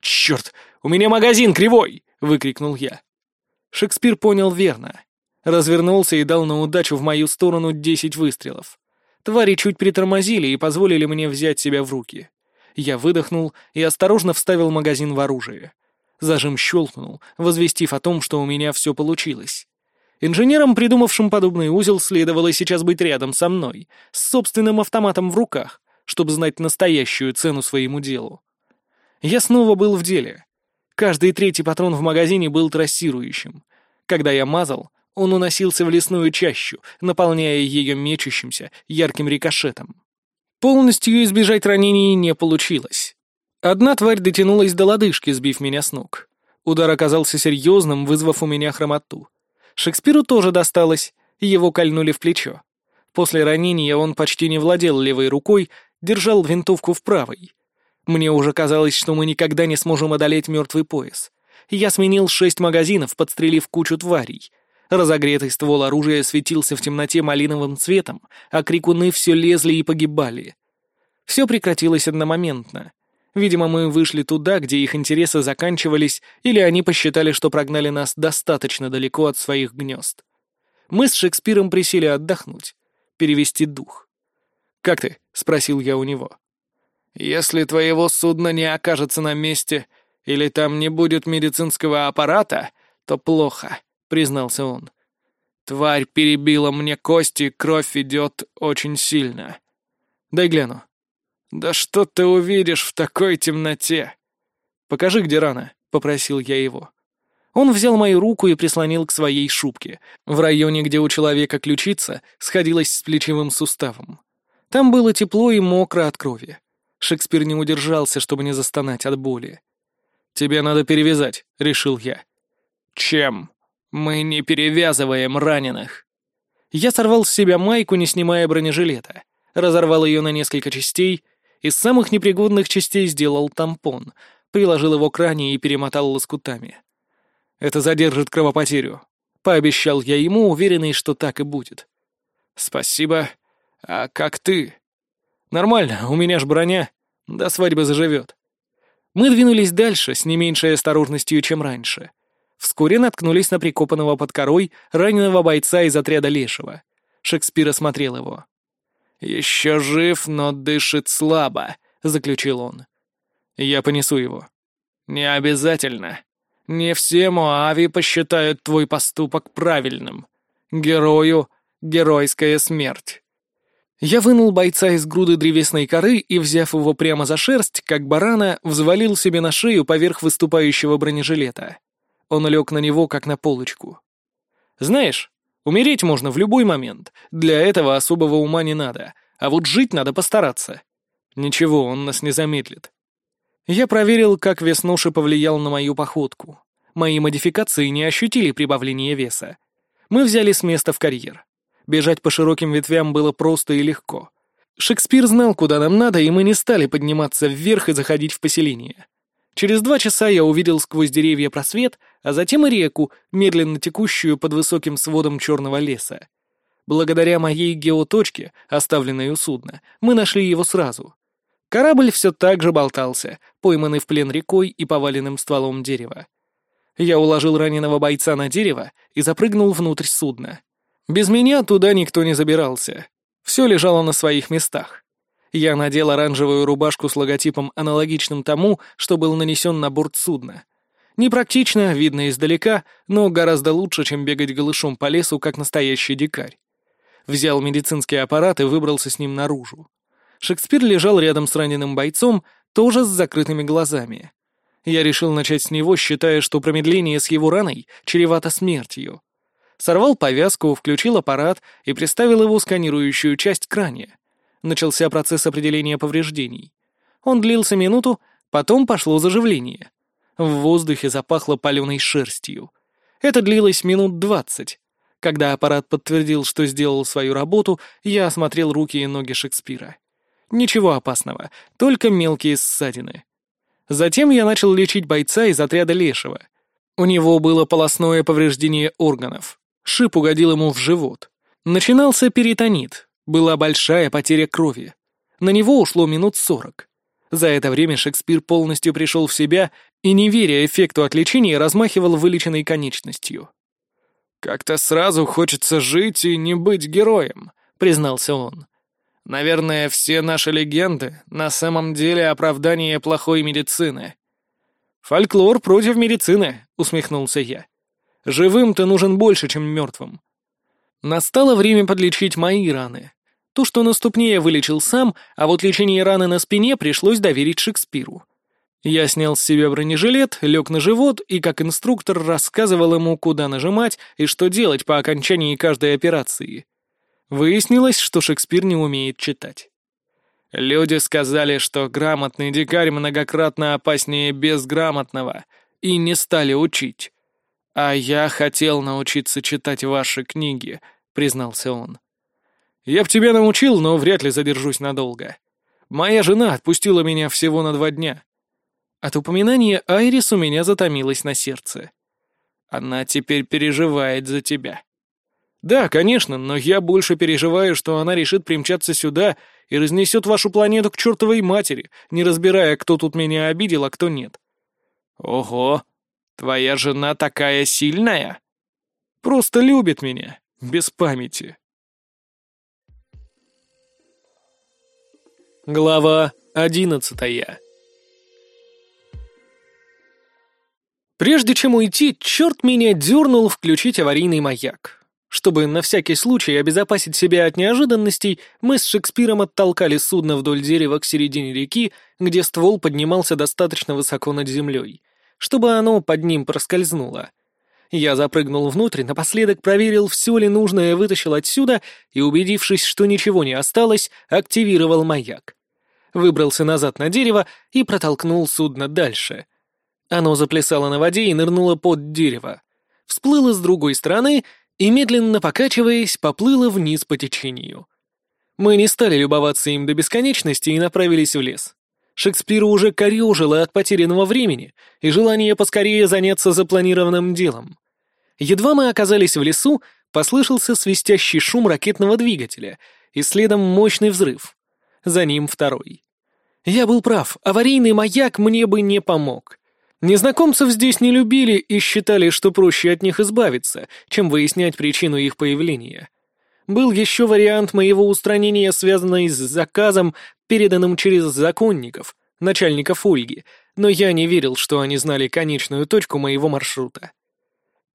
«Черт, у меня магазин кривой!» — выкрикнул я. Шекспир понял верно. Развернулся и дал на удачу в мою сторону десять выстрелов. Твари чуть притормозили и позволили мне взять себя в руки. Я выдохнул и осторожно вставил магазин в оружие. Зажим щелкнул, возвестив о том, что у меня все получилось. Инженерам, придумавшим подобный узел, следовало сейчас быть рядом со мной, с собственным автоматом в руках, чтобы знать настоящую цену своему делу. Я снова был в деле. Каждый третий патрон в магазине был трассирующим. Когда я мазал, он уносился в лесную чащу, наполняя ее мечущимся ярким рикошетом. Полностью избежать ранений не получилось. Одна тварь дотянулась до лодыжки, сбив меня с ног. Удар оказался серьезным, вызвав у меня хромоту. Шекспиру тоже досталось, его кольнули в плечо. После ранения он почти не владел левой рукой, держал винтовку в правой. Мне уже казалось, что мы никогда не сможем одолеть мертвый пояс. Я сменил шесть магазинов, подстрелив кучу тварей. Разогретый ствол оружия светился в темноте малиновым цветом, а крикуны все лезли и погибали. Все прекратилось одномоментно. Видимо, мы вышли туда, где их интересы заканчивались, или они посчитали, что прогнали нас достаточно далеко от своих гнезд. Мы с Шекспиром присели отдохнуть, перевести дух. «Как ты?» — спросил я у него. Если твоего судна не окажется на месте или там не будет медицинского аппарата, то плохо», — признался он. «Тварь перебила мне кости, кровь идет очень сильно. Дай гляну». «Да что ты увидишь в такой темноте?» «Покажи, где рана», — попросил я его. Он взял мою руку и прислонил к своей шубке, в районе, где у человека ключица сходилась с плечевым суставом. Там было тепло и мокро от крови. Шекспир не удержался, чтобы не застонать от боли. «Тебе надо перевязать», — решил я. «Чем? Мы не перевязываем раненых». Я сорвал с себя майку, не снимая бронежилета, разорвал ее на несколько частей, из самых непригодных частей сделал тампон, приложил его к ране и перемотал лоскутами. Это задержит кровопотерю. Пообещал я ему, уверенный, что так и будет. Спасибо. А как ты? Нормально, у меня ж броня. До свадьбы заживет. Мы двинулись дальше, с не меньшей осторожностью, чем раньше. Вскоре наткнулись на прикопанного под корой раненого бойца из отряда Лешего. Шекспир осмотрел его. «Еще жив, но дышит слабо», — заключил он. «Я понесу его». «Не обязательно. Не все Моави посчитают твой поступок правильным. Герою — геройская смерть. Я вынул бойца из груды древесной коры и, взяв его прямо за шерсть, как барана, взвалил себе на шею поверх выступающего бронежилета. Он лег на него, как на полочку. Знаешь, умереть можно в любой момент, для этого особого ума не надо, а вот жить надо постараться. Ничего, он нас не замедлит. Я проверил, как веснуши повлиял на мою походку. Мои модификации не ощутили прибавления веса. Мы взяли с места в карьер. Бежать по широким ветвям было просто и легко. Шекспир знал, куда нам надо, и мы не стали подниматься вверх и заходить в поселение. Через два часа я увидел сквозь деревья просвет, а затем и реку, медленно текущую под высоким сводом черного леса. Благодаря моей геоточке, оставленной у судна, мы нашли его сразу. Корабль все так же болтался, пойманный в плен рекой и поваленным стволом дерева. Я уложил раненого бойца на дерево и запрыгнул внутрь судна. Без меня туда никто не забирался. Все лежало на своих местах. Я надел оранжевую рубашку с логотипом, аналогичным тому, что был нанесен на борт судна. Непрактично, видно издалека, но гораздо лучше, чем бегать голышом по лесу, как настоящий дикарь. Взял медицинский аппарат и выбрался с ним наружу. Шекспир лежал рядом с раненым бойцом, тоже с закрытыми глазами. Я решил начать с него, считая, что промедление с его раной чревато смертью. Сорвал повязку, включил аппарат и приставил его сканирующую часть к ране. Начался процесс определения повреждений. Он длился минуту, потом пошло заживление. В воздухе запахло паленой шерстью. Это длилось минут двадцать. Когда аппарат подтвердил, что сделал свою работу, я осмотрел руки и ноги Шекспира. Ничего опасного, только мелкие ссадины. Затем я начал лечить бойца из отряда Лешего. У него было полостное повреждение органов. Шип угодил ему в живот. Начинался перитонит. Была большая потеря крови. На него ушло минут сорок. За это время Шекспир полностью пришел в себя и, не веря эффекту от лечения, размахивал вылеченной конечностью. «Как-то сразу хочется жить и не быть героем», — признался он. Наверное, все наши легенды на самом деле оправдание плохой медицины. «Фольклор против медицины», — усмехнулся я. «Живым ты нужен больше, чем мертвым». Настало время подлечить мои раны. То, что на ступне я вылечил сам, а вот лечение раны на спине пришлось доверить Шекспиру. Я снял с себя бронежилет, лег на живот и, как инструктор, рассказывал ему, куда нажимать и что делать по окончании каждой операции. Выяснилось, что Шекспир не умеет читать. Люди сказали, что грамотный дикарь многократно опаснее безграмотного, и не стали учить. «А я хотел научиться читать ваши книги», — признался он. «Я б тебя научил, но вряд ли задержусь надолго. Моя жена отпустила меня всего на два дня». От упоминания Айрис у меня затомилось на сердце. «Она теперь переживает за тебя», «Да, конечно, но я больше переживаю, что она решит примчаться сюда и разнесет вашу планету к чертовой матери, не разбирая, кто тут меня обидел, а кто нет». «Ого, твоя жена такая сильная?» «Просто любит меня, без памяти». Глава одиннадцатая Прежде чем уйти, черт меня дернул включить аварийный маяк. Чтобы на всякий случай обезопасить себя от неожиданностей, мы с Шекспиром оттолкали судно вдоль дерева к середине реки, где ствол поднимался достаточно высоко над землей, чтобы оно под ним проскользнуло. Я запрыгнул внутрь, напоследок проверил, все ли нужное вытащил отсюда и, убедившись, что ничего не осталось, активировал маяк. Выбрался назад на дерево и протолкнул судно дальше. Оно заплясало на воде и нырнуло под дерево. Всплыло с другой стороны — и, медленно покачиваясь, поплыла вниз по течению. Мы не стали любоваться им до бесконечности и направились в лес. Шекспиру уже корёжило от потерянного времени и желание поскорее заняться запланированным делом. Едва мы оказались в лесу, послышался свистящий шум ракетного двигателя и следом мощный взрыв. За ним второй. Я был прав, аварийный маяк мне бы не помог. Незнакомцев здесь не любили и считали, что проще от них избавиться, чем выяснять причину их появления. Был еще вариант моего устранения, связанный с заказом, переданным через законников, начальников Ольги, но я не верил, что они знали конечную точку моего маршрута.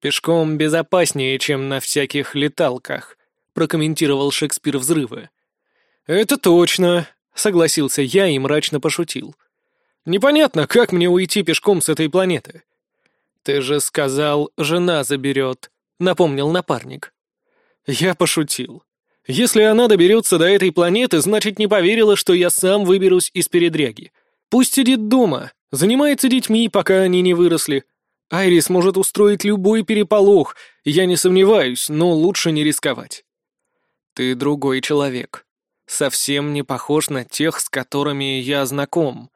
«Пешком безопаснее, чем на всяких леталках», — прокомментировал Шекспир взрывы. «Это точно», — согласился я и мрачно пошутил. Непонятно, как мне уйти пешком с этой планеты. Ты же сказал, жена заберет, напомнил напарник. Я пошутил. Если она доберется до этой планеты, значит, не поверила, что я сам выберусь из передряги. Пусть сидит дома, занимается детьми, пока они не выросли. Айрис может устроить любой переполох, я не сомневаюсь, но лучше не рисковать. Ты другой человек. Совсем не похож на тех, с которыми я знаком.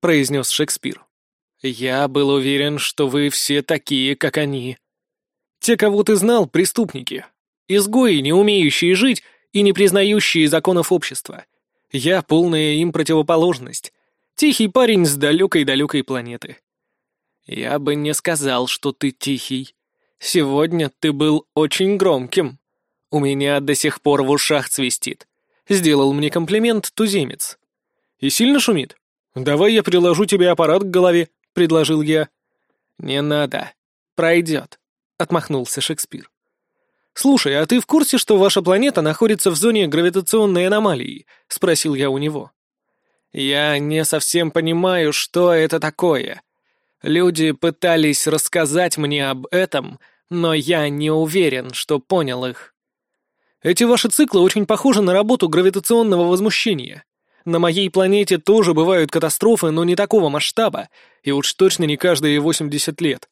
— произнес Шекспир. «Я был уверен, что вы все такие, как они. Те, кого ты знал, преступники. Изгои, не умеющие жить и не признающие законов общества. Я полная им противоположность. Тихий парень с далекой-далекой планеты. Я бы не сказал, что ты тихий. Сегодня ты был очень громким. У меня до сих пор в ушах цвистит. Сделал мне комплимент туземец. И сильно шумит? «Давай я приложу тебе аппарат к голове», — предложил я. «Не надо. Пройдет», — отмахнулся Шекспир. «Слушай, а ты в курсе, что ваша планета находится в зоне гравитационной аномалии?» — спросил я у него. «Я не совсем понимаю, что это такое. Люди пытались рассказать мне об этом, но я не уверен, что понял их». «Эти ваши циклы очень похожи на работу гравитационного возмущения. На моей планете тоже бывают катастрофы, но не такого масштаба, и уж точно не каждые 80 лет.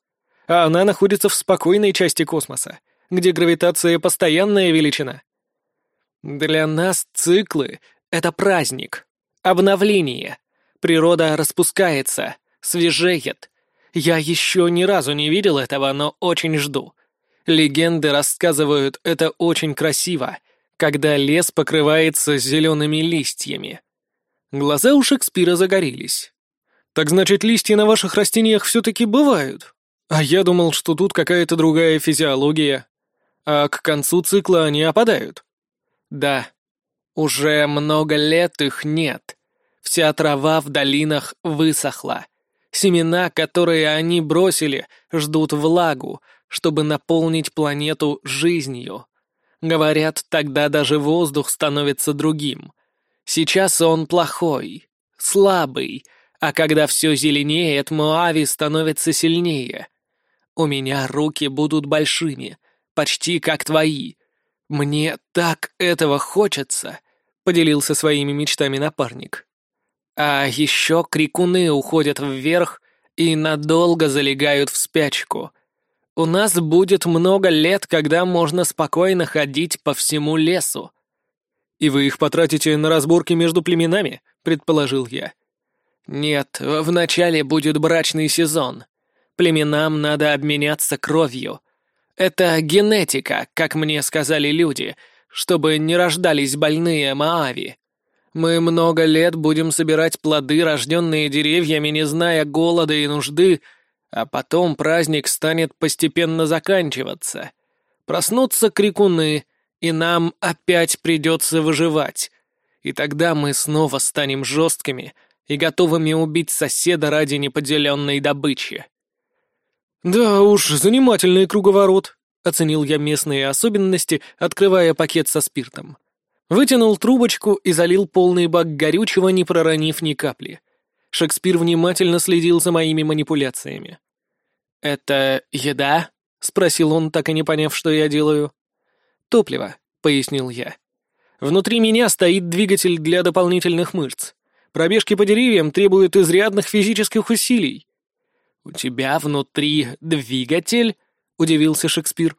А она находится в спокойной части космоса, где гравитация — постоянная величина. Для нас циклы — это праздник, обновление. Природа распускается, свежеет. Я еще ни разу не видел этого, но очень жду. Легенды рассказывают это очень красиво, когда лес покрывается зелеными листьями. Глаза у Шекспира загорелись. «Так значит, листья на ваших растениях все-таки бывают? А я думал, что тут какая-то другая физиология. А к концу цикла они опадают?» «Да. Уже много лет их нет. Вся трава в долинах высохла. Семена, которые они бросили, ждут влагу, чтобы наполнить планету жизнью. Говорят, тогда даже воздух становится другим. Сейчас он плохой, слабый, а когда все зеленеет, Моави становится сильнее. У меня руки будут большими, почти как твои. Мне так этого хочется, — поделился своими мечтами напарник. А еще крикуны уходят вверх и надолго залегают в спячку. У нас будет много лет, когда можно спокойно ходить по всему лесу. «И вы их потратите на разборки между племенами?» — предположил я. «Нет, вначале будет брачный сезон. Племенам надо обменяться кровью. Это генетика, как мне сказали люди, чтобы не рождались больные Маави. Мы много лет будем собирать плоды, рожденные деревьями, не зная голода и нужды, а потом праздник станет постепенно заканчиваться. Проснутся крикуны — и нам опять придется выживать. И тогда мы снова станем жесткими и готовыми убить соседа ради неподеленной добычи. «Да уж, занимательный круговорот», — оценил я местные особенности, открывая пакет со спиртом. Вытянул трубочку и залил полный бак горючего, не проронив ни капли. Шекспир внимательно следил за моими манипуляциями. «Это еда?» — спросил он, так и не поняв, что я делаю. «Топливо», — пояснил я. «Внутри меня стоит двигатель для дополнительных мышц. Пробежки по деревьям требуют изрядных физических усилий». «У тебя внутри двигатель?» — удивился Шекспир.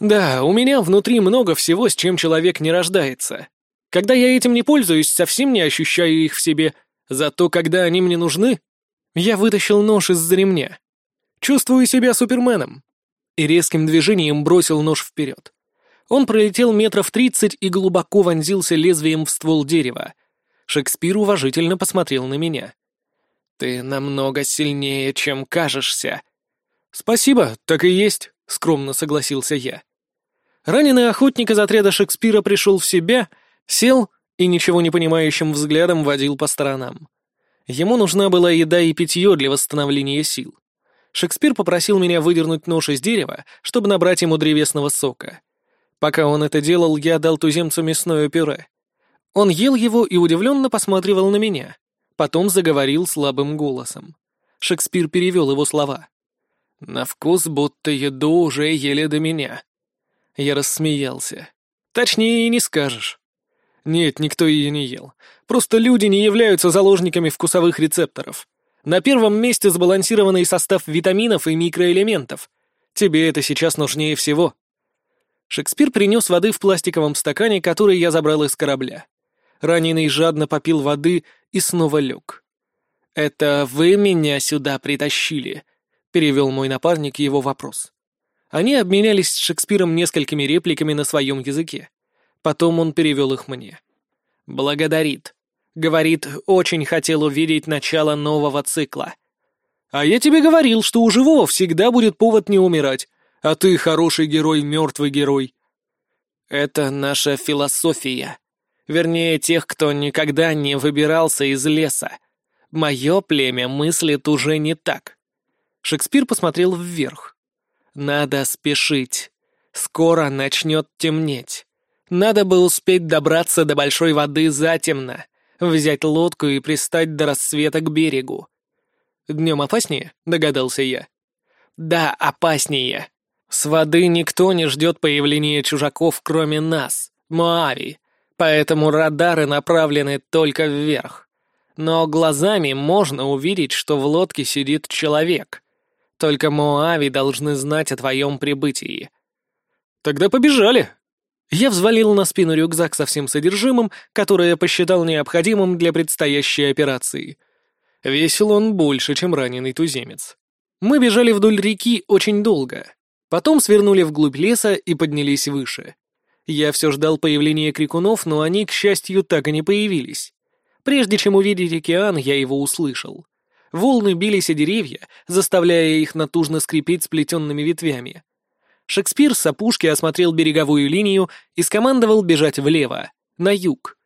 «Да, у меня внутри много всего, с чем человек не рождается. Когда я этим не пользуюсь, совсем не ощущаю их в себе. Зато когда они мне нужны, я вытащил нож из-за ремня. Чувствую себя суперменом». И резким движением бросил нож вперед. Он пролетел метров тридцать и глубоко вонзился лезвием в ствол дерева. Шекспир уважительно посмотрел на меня. «Ты намного сильнее, чем кажешься». «Спасибо, так и есть», — скромно согласился я. Раненый охотник из отряда Шекспира пришел в себя, сел и ничего не понимающим взглядом водил по сторонам. Ему нужна была еда и питье для восстановления сил. Шекспир попросил меня выдернуть нож из дерева, чтобы набрать ему древесного сока. Пока он это делал, я дал туземцу мясное пюре. Он ел его и удивленно посматривал на меня. Потом заговорил слабым голосом. Шекспир перевел его слова. «На вкус будто еду уже ели до меня». Я рассмеялся. «Точнее и не скажешь». Нет, никто ее не ел. Просто люди не являются заложниками вкусовых рецепторов. На первом месте сбалансированный состав витаминов и микроэлементов. Тебе это сейчас нужнее всего. Шекспир принес воды в пластиковом стакане, который я забрал из корабля. Раненый жадно попил воды и снова лег. «Это вы меня сюда притащили?» — перевел мой напарник его вопрос. Они обменялись с Шекспиром несколькими репликами на своем языке. Потом он перевел их мне. «Благодарит. Говорит, очень хотел увидеть начало нового цикла. А я тебе говорил, что у живого всегда будет повод не умирать, а ты хороший герой, мертвый герой. Это наша философия. Вернее, тех, кто никогда не выбирался из леса. Мое племя мыслит уже не так. Шекспир посмотрел вверх. Надо спешить. Скоро начнет темнеть. Надо бы успеть добраться до большой воды затемно, взять лодку и пристать до рассвета к берегу. Днем опаснее, догадался я. Да, опаснее. С воды никто не ждет появления чужаков, кроме нас, Моави, поэтому радары направлены только вверх. Но глазами можно увидеть, что в лодке сидит человек. Только Моави должны знать о твоем прибытии. Тогда побежали. Я взвалил на спину рюкзак со всем содержимым, которое посчитал необходимым для предстоящей операции. Весил он больше, чем раненый туземец. Мы бежали вдоль реки очень долго. Потом свернули вглубь леса и поднялись выше. Я все ждал появления крикунов, но они, к счастью, так и не появились. Прежде чем увидеть океан, я его услышал. Волны бились о деревья, заставляя их натужно скрипеть сплетенными ветвями. Шекспир с опушки осмотрел береговую линию и скомандовал бежать влево, на юг.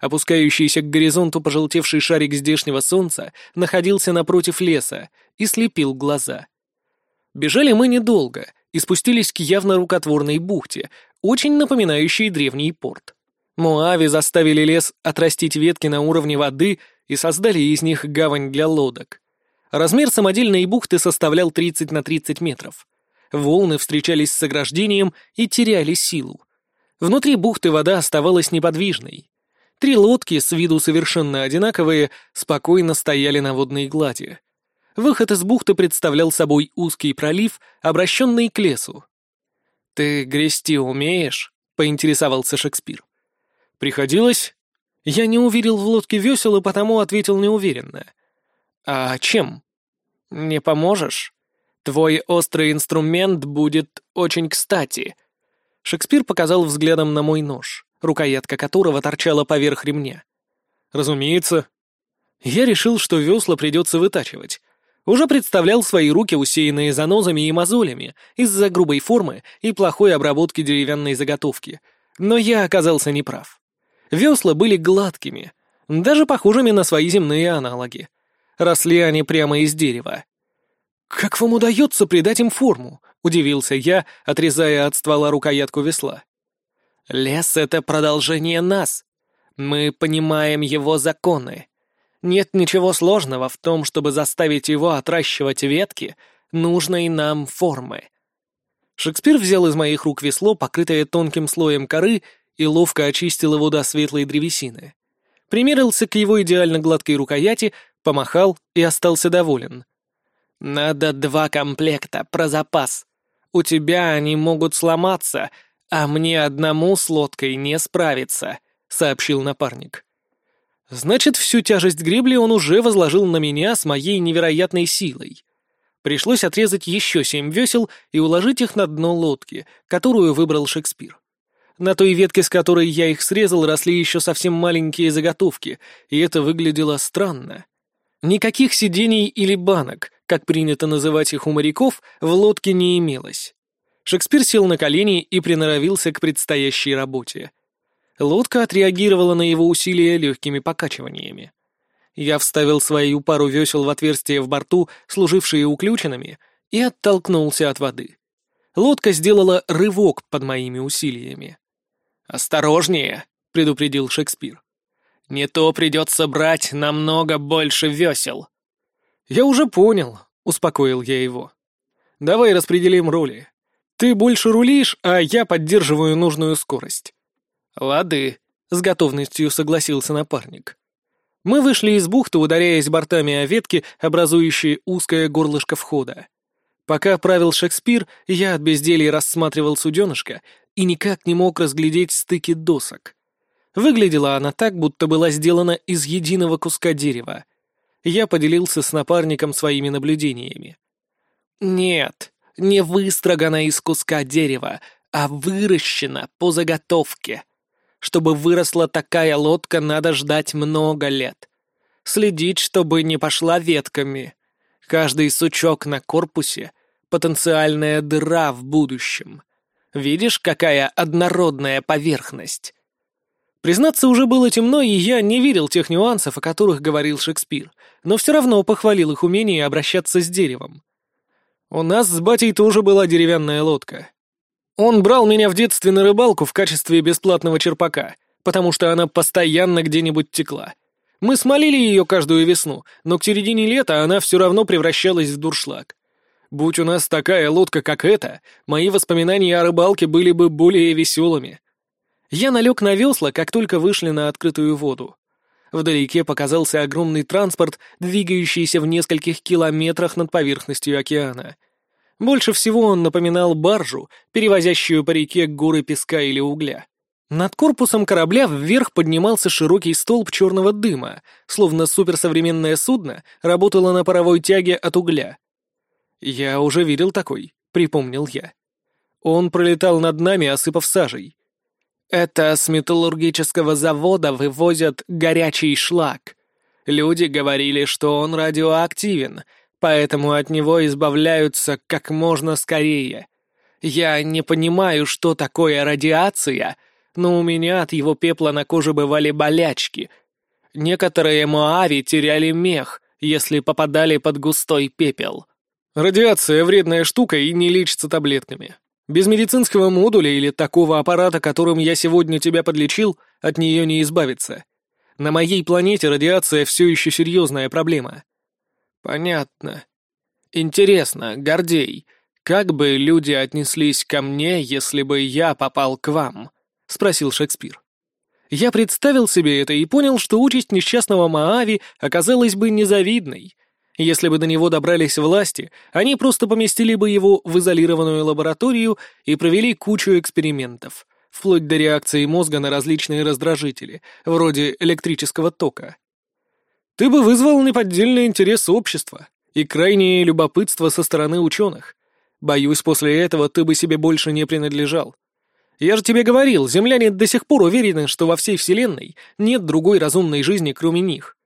Опускающийся к горизонту пожелтевший шарик здешнего солнца находился напротив леса и слепил глаза. Бежали мы недолго и спустились к явно рукотворной бухте, очень напоминающей древний порт. Муави заставили лес отрастить ветки на уровне воды и создали из них гавань для лодок. Размер самодельной бухты составлял 30 на 30 метров. Волны встречались с ограждением и теряли силу. Внутри бухты вода оставалась неподвижной. Три лодки, с виду совершенно одинаковые, спокойно стояли на водной глади. Выход из бухты представлял собой узкий пролив, обращенный к лесу. «Ты грести умеешь?» — поинтересовался Шекспир. «Приходилось?» Я не уверил в лодке весел и потому ответил неуверенно. «А чем?» «Не поможешь? Твой острый инструмент будет очень кстати». Шекспир показал взглядом на мой нож, рукоятка которого торчала поверх ремня. «Разумеется». Я решил, что весла придется вытачивать, уже представлял свои руки, усеянные занозами и мозолями, из-за грубой формы и плохой обработки деревянной заготовки. Но я оказался неправ. Весла были гладкими, даже похожими на свои земные аналоги. Росли они прямо из дерева. «Как вам удается придать им форму?» — удивился я, отрезая от ствола рукоятку весла. «Лес — это продолжение нас. Мы понимаем его законы. Нет ничего сложного в том, чтобы заставить его отращивать ветки нужной нам формы». Шекспир взял из моих рук весло, покрытое тонким слоем коры, и ловко очистил его до светлой древесины. Примерился к его идеально гладкой рукояти, помахал и остался доволен. «Надо два комплекта, про запас. У тебя они могут сломаться, а мне одному с лодкой не справиться», — сообщил напарник. Значит, всю тяжесть гребли он уже возложил на меня с моей невероятной силой. Пришлось отрезать еще семь весел и уложить их на дно лодки, которую выбрал Шекспир. На той ветке, с которой я их срезал, росли еще совсем маленькие заготовки, и это выглядело странно. Никаких сидений или банок, как принято называть их у моряков, в лодке не имелось. Шекспир сел на колени и приноровился к предстоящей работе. Лодка отреагировала на его усилия легкими покачиваниями. Я вставил свою пару весел в отверстие в борту, служившие уключенными, и оттолкнулся от воды. Лодка сделала рывок под моими усилиями. «Осторожнее!» — предупредил Шекспир. Не то придется брать намного больше весел». «Я уже понял», — успокоил я его. «Давай распределим роли. Ты больше рулишь, а я поддерживаю нужную скорость». «Лады», — с готовностью согласился напарник. Мы вышли из бухты, ударяясь бортами о ветки, образующие узкое горлышко входа. Пока правил Шекспир, я от безделья рассматривал суденышко и никак не мог разглядеть стыки досок. Выглядела она так, будто была сделана из единого куска дерева. Я поделился с напарником своими наблюдениями. Нет, не выстрогана из куска дерева, а выращена по заготовке. Чтобы выросла такая лодка, надо ждать много лет. Следить, чтобы не пошла ветками. Каждый сучок на корпусе — потенциальная дыра в будущем. Видишь, какая однородная поверхность? Признаться, уже было темно, и я не верил тех нюансов, о которых говорил Шекспир, но все равно похвалил их умение обращаться с деревом. У нас с батей тоже была деревянная лодка. Он брал меня в детстве на рыбалку в качестве бесплатного черпака, потому что она постоянно где-нибудь текла. Мы смолили ее каждую весну, но к середине лета она все равно превращалась в дуршлаг. Будь у нас такая лодка, как эта, мои воспоминания о рыбалке были бы более веселыми. Я налег на весла, как только вышли на открытую воду. Вдалеке показался огромный транспорт, двигающийся в нескольких километрах над поверхностью океана. Больше всего он напоминал баржу, перевозящую по реке горы песка или угля. Над корпусом корабля вверх поднимался широкий столб черного дыма, словно суперсовременное судно работало на паровой тяге от угля. «Я уже видел такой», — припомнил я. Он пролетал над нами, осыпав сажей. Это с металлургического завода вывозят горячий шлак. Люди говорили, что он радиоактивен, поэтому от него избавляются как можно скорее. Я не понимаю, что такое радиация, но у меня от его пепла на коже бывали болячки. Некоторые Моави теряли мех, если попадали под густой пепел. Радиация — вредная штука и не лечится таблетками. Без медицинского модуля или такого аппарата, которым я сегодня тебя подлечил, от нее не избавиться. На моей планете радиация все еще серьезная проблема. Понятно. Интересно, Гордей, как бы люди отнеслись ко мне, если бы я попал к вам? Спросил Шекспир. Я представил себе это и понял, что участь несчастного Маави оказалась бы незавидной, если бы до него добрались власти, они просто поместили бы его в изолированную лабораторию и провели кучу экспериментов, вплоть до реакции мозга на различные раздражители, вроде электрического тока. Ты бы вызвал неподдельный интерес общества и крайнее любопытство со стороны ученых. Боюсь, после этого ты бы себе больше не принадлежал. Я же тебе говорил, земляне до сих пор уверены, что во всей Вселенной нет другой разумной жизни, кроме них.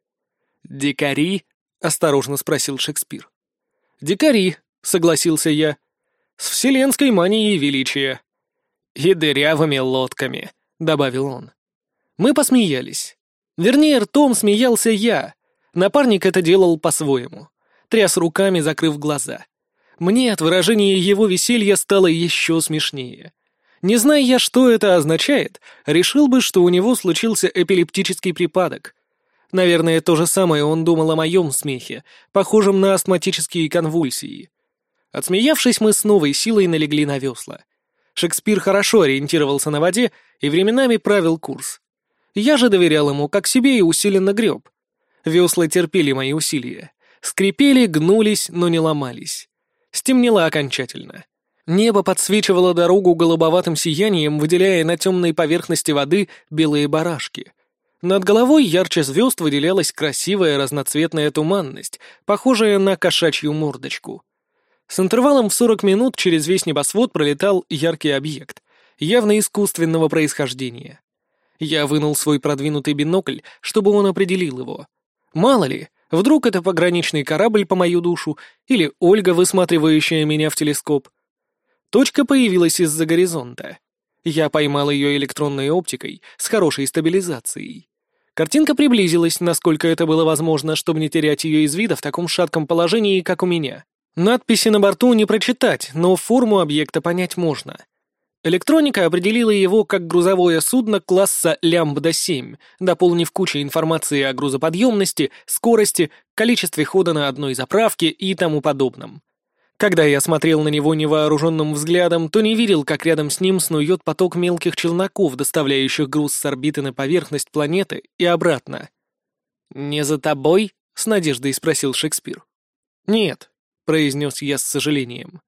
Дикари — осторожно спросил Шекспир. «Дикари», — согласился я, — «с вселенской манией величия». «И дырявыми лодками», — добавил он. Мы посмеялись. Вернее, ртом смеялся я. Напарник это делал по-своему. Тряс руками, закрыв глаза. Мне от выражения его веселья стало еще смешнее. Не зная я, что это означает, решил бы, что у него случился эпилептический припадок. Наверное, то же самое он думал о моем смехе, похожем на астматические конвульсии. Отсмеявшись, мы с новой силой налегли на весла. Шекспир хорошо ориентировался на воде и временами правил курс. Я же доверял ему как себе и усиленно греб. Весла терпели мои усилия. Скрипели, гнулись, но не ломались. Стемнело окончательно. Небо подсвечивало дорогу голубоватым сиянием, выделяя на темной поверхности воды белые барашки. Над головой ярче звезд выделялась красивая разноцветная туманность, похожая на кошачью мордочку. С интервалом в 40 минут через весь небосвод пролетал яркий объект, явно искусственного происхождения. Я вынул свой продвинутый бинокль, чтобы он определил его. Мало ли, вдруг это пограничный корабль по мою душу или Ольга, высматривающая меня в телескоп. Точка появилась из-за горизонта. Я поймал ее электронной оптикой с хорошей стабилизацией. Картинка приблизилась, насколько это было возможно, чтобы не терять ее из вида в таком шатком положении, как у меня. Надписи на борту не прочитать, но форму объекта понять можно. Электроника определила его как грузовое судно класса Лямбда-7, дополнив кучу информации о грузоподъемности, скорости, количестве хода на одной заправке и тому подобном. Когда я смотрел на него невооруженным взглядом, то не видел, как рядом с ним снует поток мелких челноков, доставляющих груз с орбиты на поверхность планеты и обратно. «Не за тобой?» — с надеждой спросил Шекспир. «Нет», произнес я с сожалением.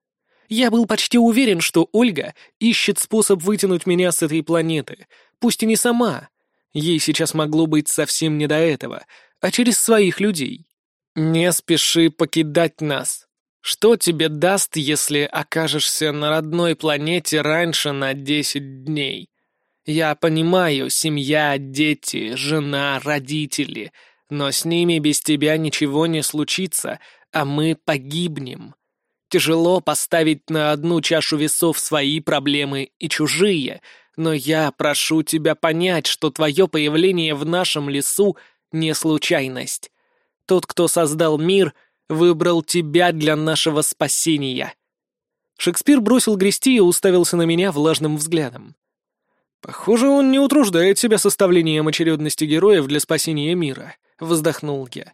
Я был почти уверен, что Ольга ищет способ вытянуть меня с этой планеты, пусть и не сама. Ей сейчас могло быть совсем не до этого, а через своих людей. Не спеши покидать нас. Что тебе даст, если окажешься на родной планете раньше на десять дней? Я понимаю, семья, дети, жена, родители, но с ними без тебя ничего не случится — а мы погибнем. Тяжело поставить на одну чашу весов свои проблемы и чужие, но я прошу тебя понять, что твое появление в нашем лесу не случайность. Тот, кто создал мир, выбрал тебя для нашего спасения». Шекспир бросил грести и уставился на меня влажным взглядом. «Похоже, он не утруждает себя составлением очередности героев для спасения мира», — вздохнул я.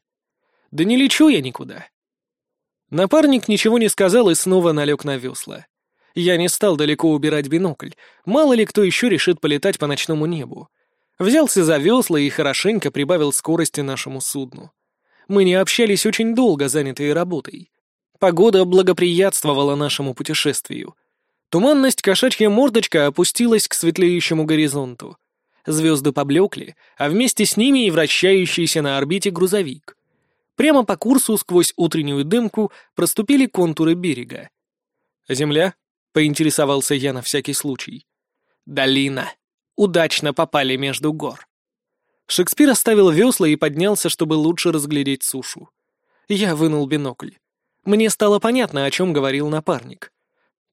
«Да не лечу я никуда. Напарник ничего не сказал и снова налег на весла. Я не стал далеко убирать бинокль. Мало ли кто еще решит полетать по ночному небу. Взялся за весла и хорошенько прибавил скорости нашему судну. Мы не общались очень долго, занятые работой. Погода благоприятствовала нашему путешествию. Туманность кошачья мордочка опустилась к светлеющему горизонту. Звезды поблекли, а вместе с ними и вращающийся на орбите грузовик. Прямо по курсу сквозь утреннюю дымку проступили контуры берега. «Земля?» — поинтересовался я на всякий случай. «Долина. Удачно попали между гор». Шекспир оставил весла и поднялся, чтобы лучше разглядеть сушу. Я вынул бинокль. Мне стало понятно, о чем говорил напарник.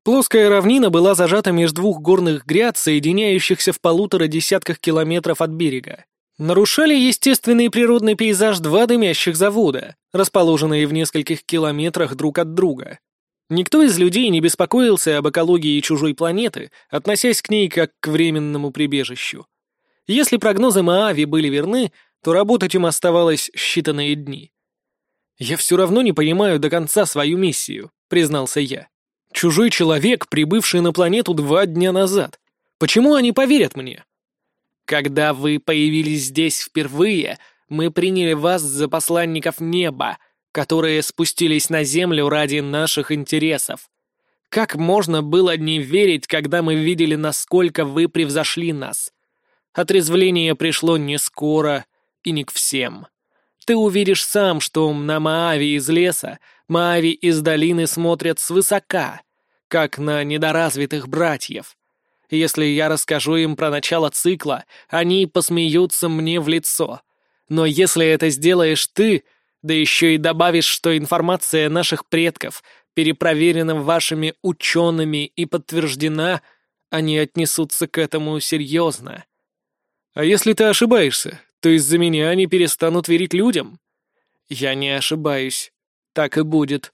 Плоская равнина была зажата между двух горных гряд, соединяющихся в полутора десятках километров от берега. Нарушали естественный природный пейзаж два дымящих завода, расположенные в нескольких километрах друг от друга. Никто из людей не беспокоился об экологии чужой планеты, относясь к ней как к временному прибежищу. Если прогнозы Маави были верны, то работать им оставалось считанные дни. «Я все равно не понимаю до конца свою миссию», — признался я. «Чужой человек, прибывший на планету два дня назад. Почему они поверят мне?» Когда вы появились здесь впервые, мы приняли вас за посланников неба, которые спустились на землю ради наших интересов. Как можно было не верить, когда мы видели, насколько вы превзошли нас? Отрезвление пришло не скоро и не к всем. Ты увидишь сам, что на Маави из леса, Маави из долины смотрят свысока, как на недоразвитых братьев. Если я расскажу им про начало цикла, они посмеются мне в лицо. Но если это сделаешь ты, да еще и добавишь, что информация наших предков перепроверена вашими учеными и подтверждена, они отнесутся к этому серьезно. А если ты ошибаешься, то из-за меня они перестанут верить людям? Я не ошибаюсь. Так и будет.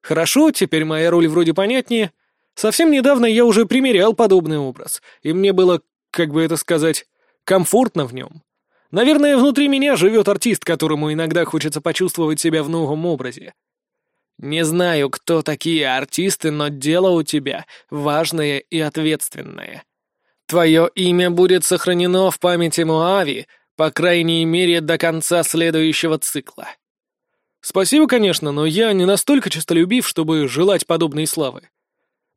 Хорошо, теперь моя роль вроде понятнее. Совсем недавно я уже примерял подобный образ, и мне было, как бы это сказать, комфортно в нем. Наверное, внутри меня живет артист, которому иногда хочется почувствовать себя в новом образе. Не знаю, кто такие артисты, но дело у тебя важное и ответственное. Твое имя будет сохранено в памяти Муави, по крайней мере, до конца следующего цикла. Спасибо, конечно, но я не настолько честолюбив, чтобы желать подобной славы.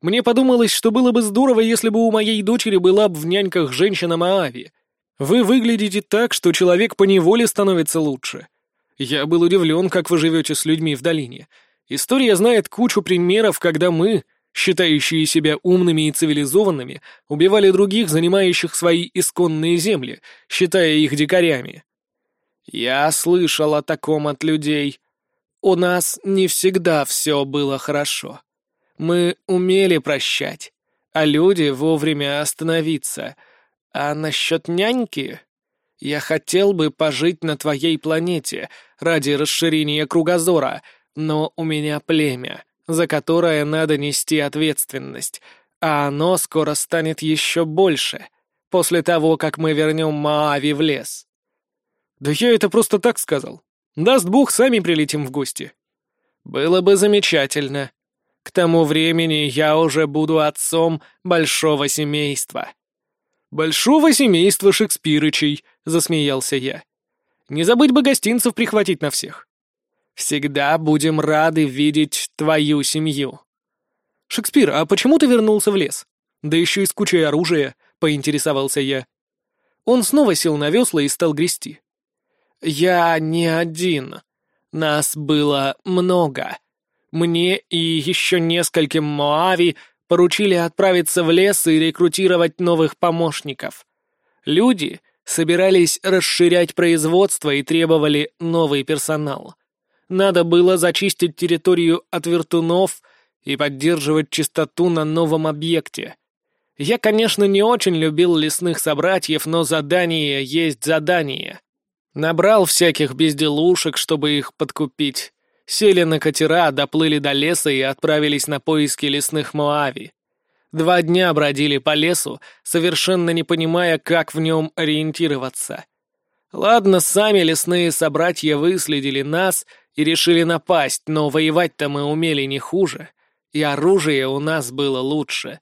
Мне подумалось, что было бы здорово, если бы у моей дочери была бы в няньках женщина Маави. Вы выглядите так, что человек поневоле становится лучше. Я был удивлен, как вы живете с людьми в долине. История знает кучу примеров, когда мы, считающие себя умными и цивилизованными, убивали других, занимающих свои исконные земли, считая их дикарями. Я слышал о таком от людей. У нас не всегда все было хорошо. Мы умели прощать, а люди вовремя остановиться. А насчет няньки? Я хотел бы пожить на твоей планете ради расширения кругозора, но у меня племя — за которое надо нести ответственность, а оно скоро станет еще больше, после того, как мы вернем Маави в лес. Да я это просто так сказал. Даст бог, сами прилетим в гости. Было бы замечательно. К тому времени я уже буду отцом большого семейства. «Большого семейства Шекспирычей», — засмеялся я. «Не забыть бы гостинцев прихватить на всех». Всегда будем рады видеть твою семью». «Шекспир, а почему ты вернулся в лес? Да еще и с кучей оружия», — поинтересовался я. Он снова сел на весла и стал грести. «Я не один. Нас было много. Мне и еще нескольким Моави поручили отправиться в лес и рекрутировать новых помощников. Люди собирались расширять производство и требовали новый персонал. Надо было зачистить территорию от вертунов и поддерживать чистоту на новом объекте. Я, конечно, не очень любил лесных собратьев, но задание есть задание. Набрал всяких безделушек, чтобы их подкупить. Сели на катера, доплыли до леса и отправились на поиски лесных Моави. Два дня бродили по лесу, совершенно не понимая, как в нем ориентироваться. Ладно, сами лесные собратья выследили нас и решили напасть, но воевать-то мы умели не хуже, и оружие у нас было лучше.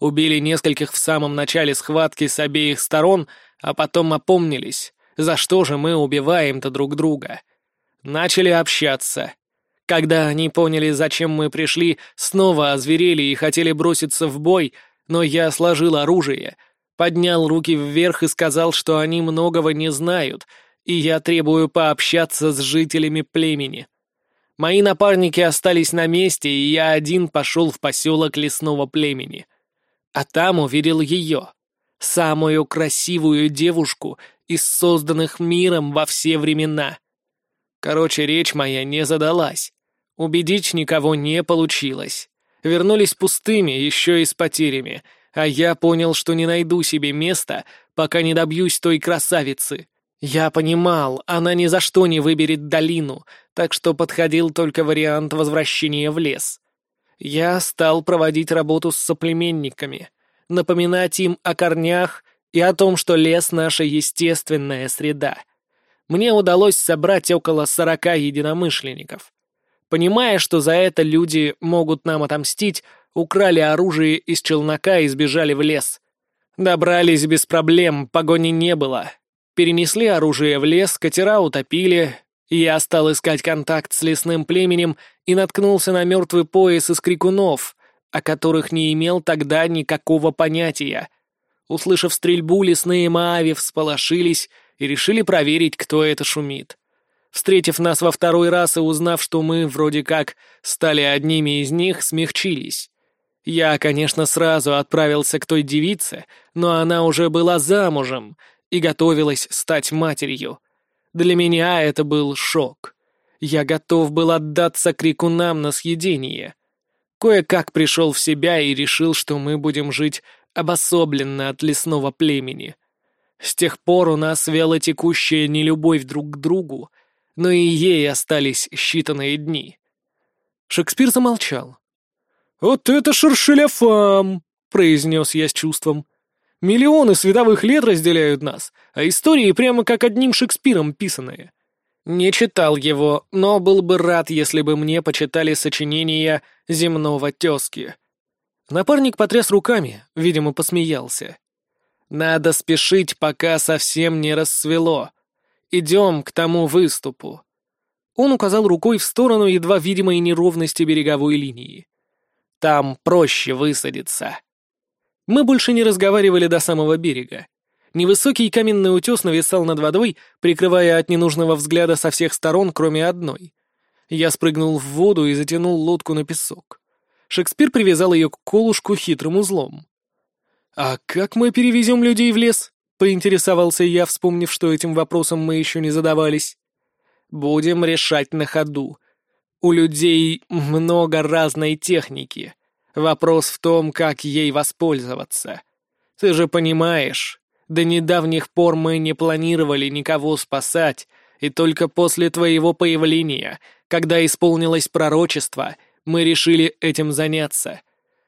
Убили нескольких в самом начале схватки с обеих сторон, а потом опомнились, за что же мы убиваем-то друг друга. Начали общаться. Когда они поняли, зачем мы пришли, снова озверели и хотели броситься в бой, но я сложил оружие, поднял руки вверх и сказал, что они многого не знают — и я требую пообщаться с жителями племени. Мои напарники остались на месте, и я один пошел в поселок лесного племени. А там увидел ее, самую красивую девушку из созданных миром во все времена. Короче, речь моя не задалась. Убедить никого не получилось. Вернулись пустыми, еще и с потерями, а я понял, что не найду себе места, пока не добьюсь той красавицы. Я понимал, она ни за что не выберет долину, так что подходил только вариант возвращения в лес. Я стал проводить работу с соплеменниками, напоминать им о корнях и о том, что лес — наша естественная среда. Мне удалось собрать около сорока единомышленников. Понимая, что за это люди могут нам отомстить, украли оружие из челнока и сбежали в лес. Добрались без проблем, погони не было, Перенесли оружие в лес, катера утопили. Я стал искать контакт с лесным племенем и наткнулся на мертвый пояс из крикунов, о которых не имел тогда никакого понятия. Услышав стрельбу, лесные Маави всполошились и решили проверить, кто это шумит. Встретив нас во второй раз и узнав, что мы, вроде как, стали одними из них, смягчились. Я, конечно, сразу отправился к той девице, но она уже была замужем, и готовилась стать матерью. Для меня это был шок. Я готов был отдаться крикунам на съедение. Кое-как пришел в себя и решил, что мы будем жить обособленно от лесного племени. С тех пор у нас вела текущая нелюбовь друг к другу, но и ей остались считанные дни. Шекспир замолчал. «Вот это шершеляфам!» — произнес я с чувством. «Миллионы световых лет разделяют нас, а истории прямо как одним Шекспиром писанные. Не читал его, но был бы рад, если бы мне почитали сочинения земного тезки». Напарник потряс руками, видимо, посмеялся. «Надо спешить, пока совсем не рассвело. Идем к тому выступу». Он указал рукой в сторону едва видимой неровности береговой линии. Там проще высадиться. Мы больше не разговаривали до самого берега. Невысокий каменный утес нависал над водой, прикрывая от ненужного взгляда со всех сторон, кроме одной. Я спрыгнул в воду и затянул лодку на песок. Шекспир привязал ее к колушку хитрым узлом. «А как мы перевезем людей в лес?» — поинтересовался я, вспомнив, что этим вопросом мы еще не задавались. «Будем решать на ходу», у людей много разной техники. Вопрос в том, как ей воспользоваться. Ты же понимаешь, до недавних пор мы не планировали никого спасать, и только после твоего появления, когда исполнилось пророчество, мы решили этим заняться.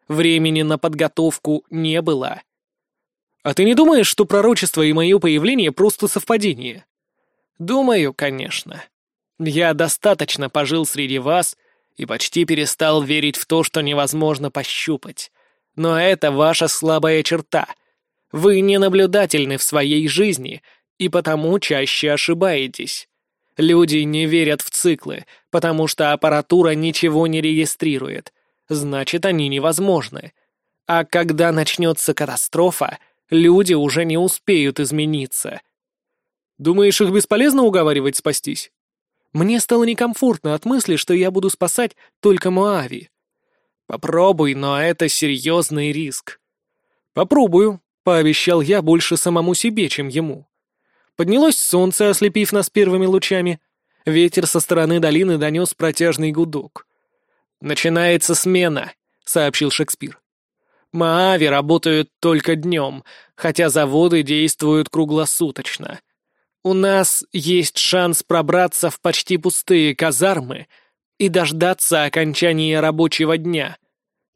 Времени на подготовку не было. А ты не думаешь, что пророчество и мое появление просто совпадение? Думаю, конечно. Я достаточно пожил среди вас и почти перестал верить в то, что невозможно пощупать. Но это ваша слабая черта. Вы не наблюдательны в своей жизни и потому чаще ошибаетесь. Люди не верят в циклы, потому что аппаратура ничего не регистрирует. Значит, они невозможны. А когда начнется катастрофа, люди уже не успеют измениться. Думаешь, их бесполезно уговаривать спастись? Мне стало некомфортно от мысли, что я буду спасать только Моави. Попробуй, но это серьезный риск. Попробую, пообещал я больше самому себе, чем ему. Поднялось солнце, ослепив нас первыми лучами. Ветер со стороны долины донес протяжный гудок. «Начинается смена», — сообщил Шекспир. «Маави работают только днем, хотя заводы действуют круглосуточно. У нас есть шанс пробраться в почти пустые казармы и дождаться окончания рабочего дня.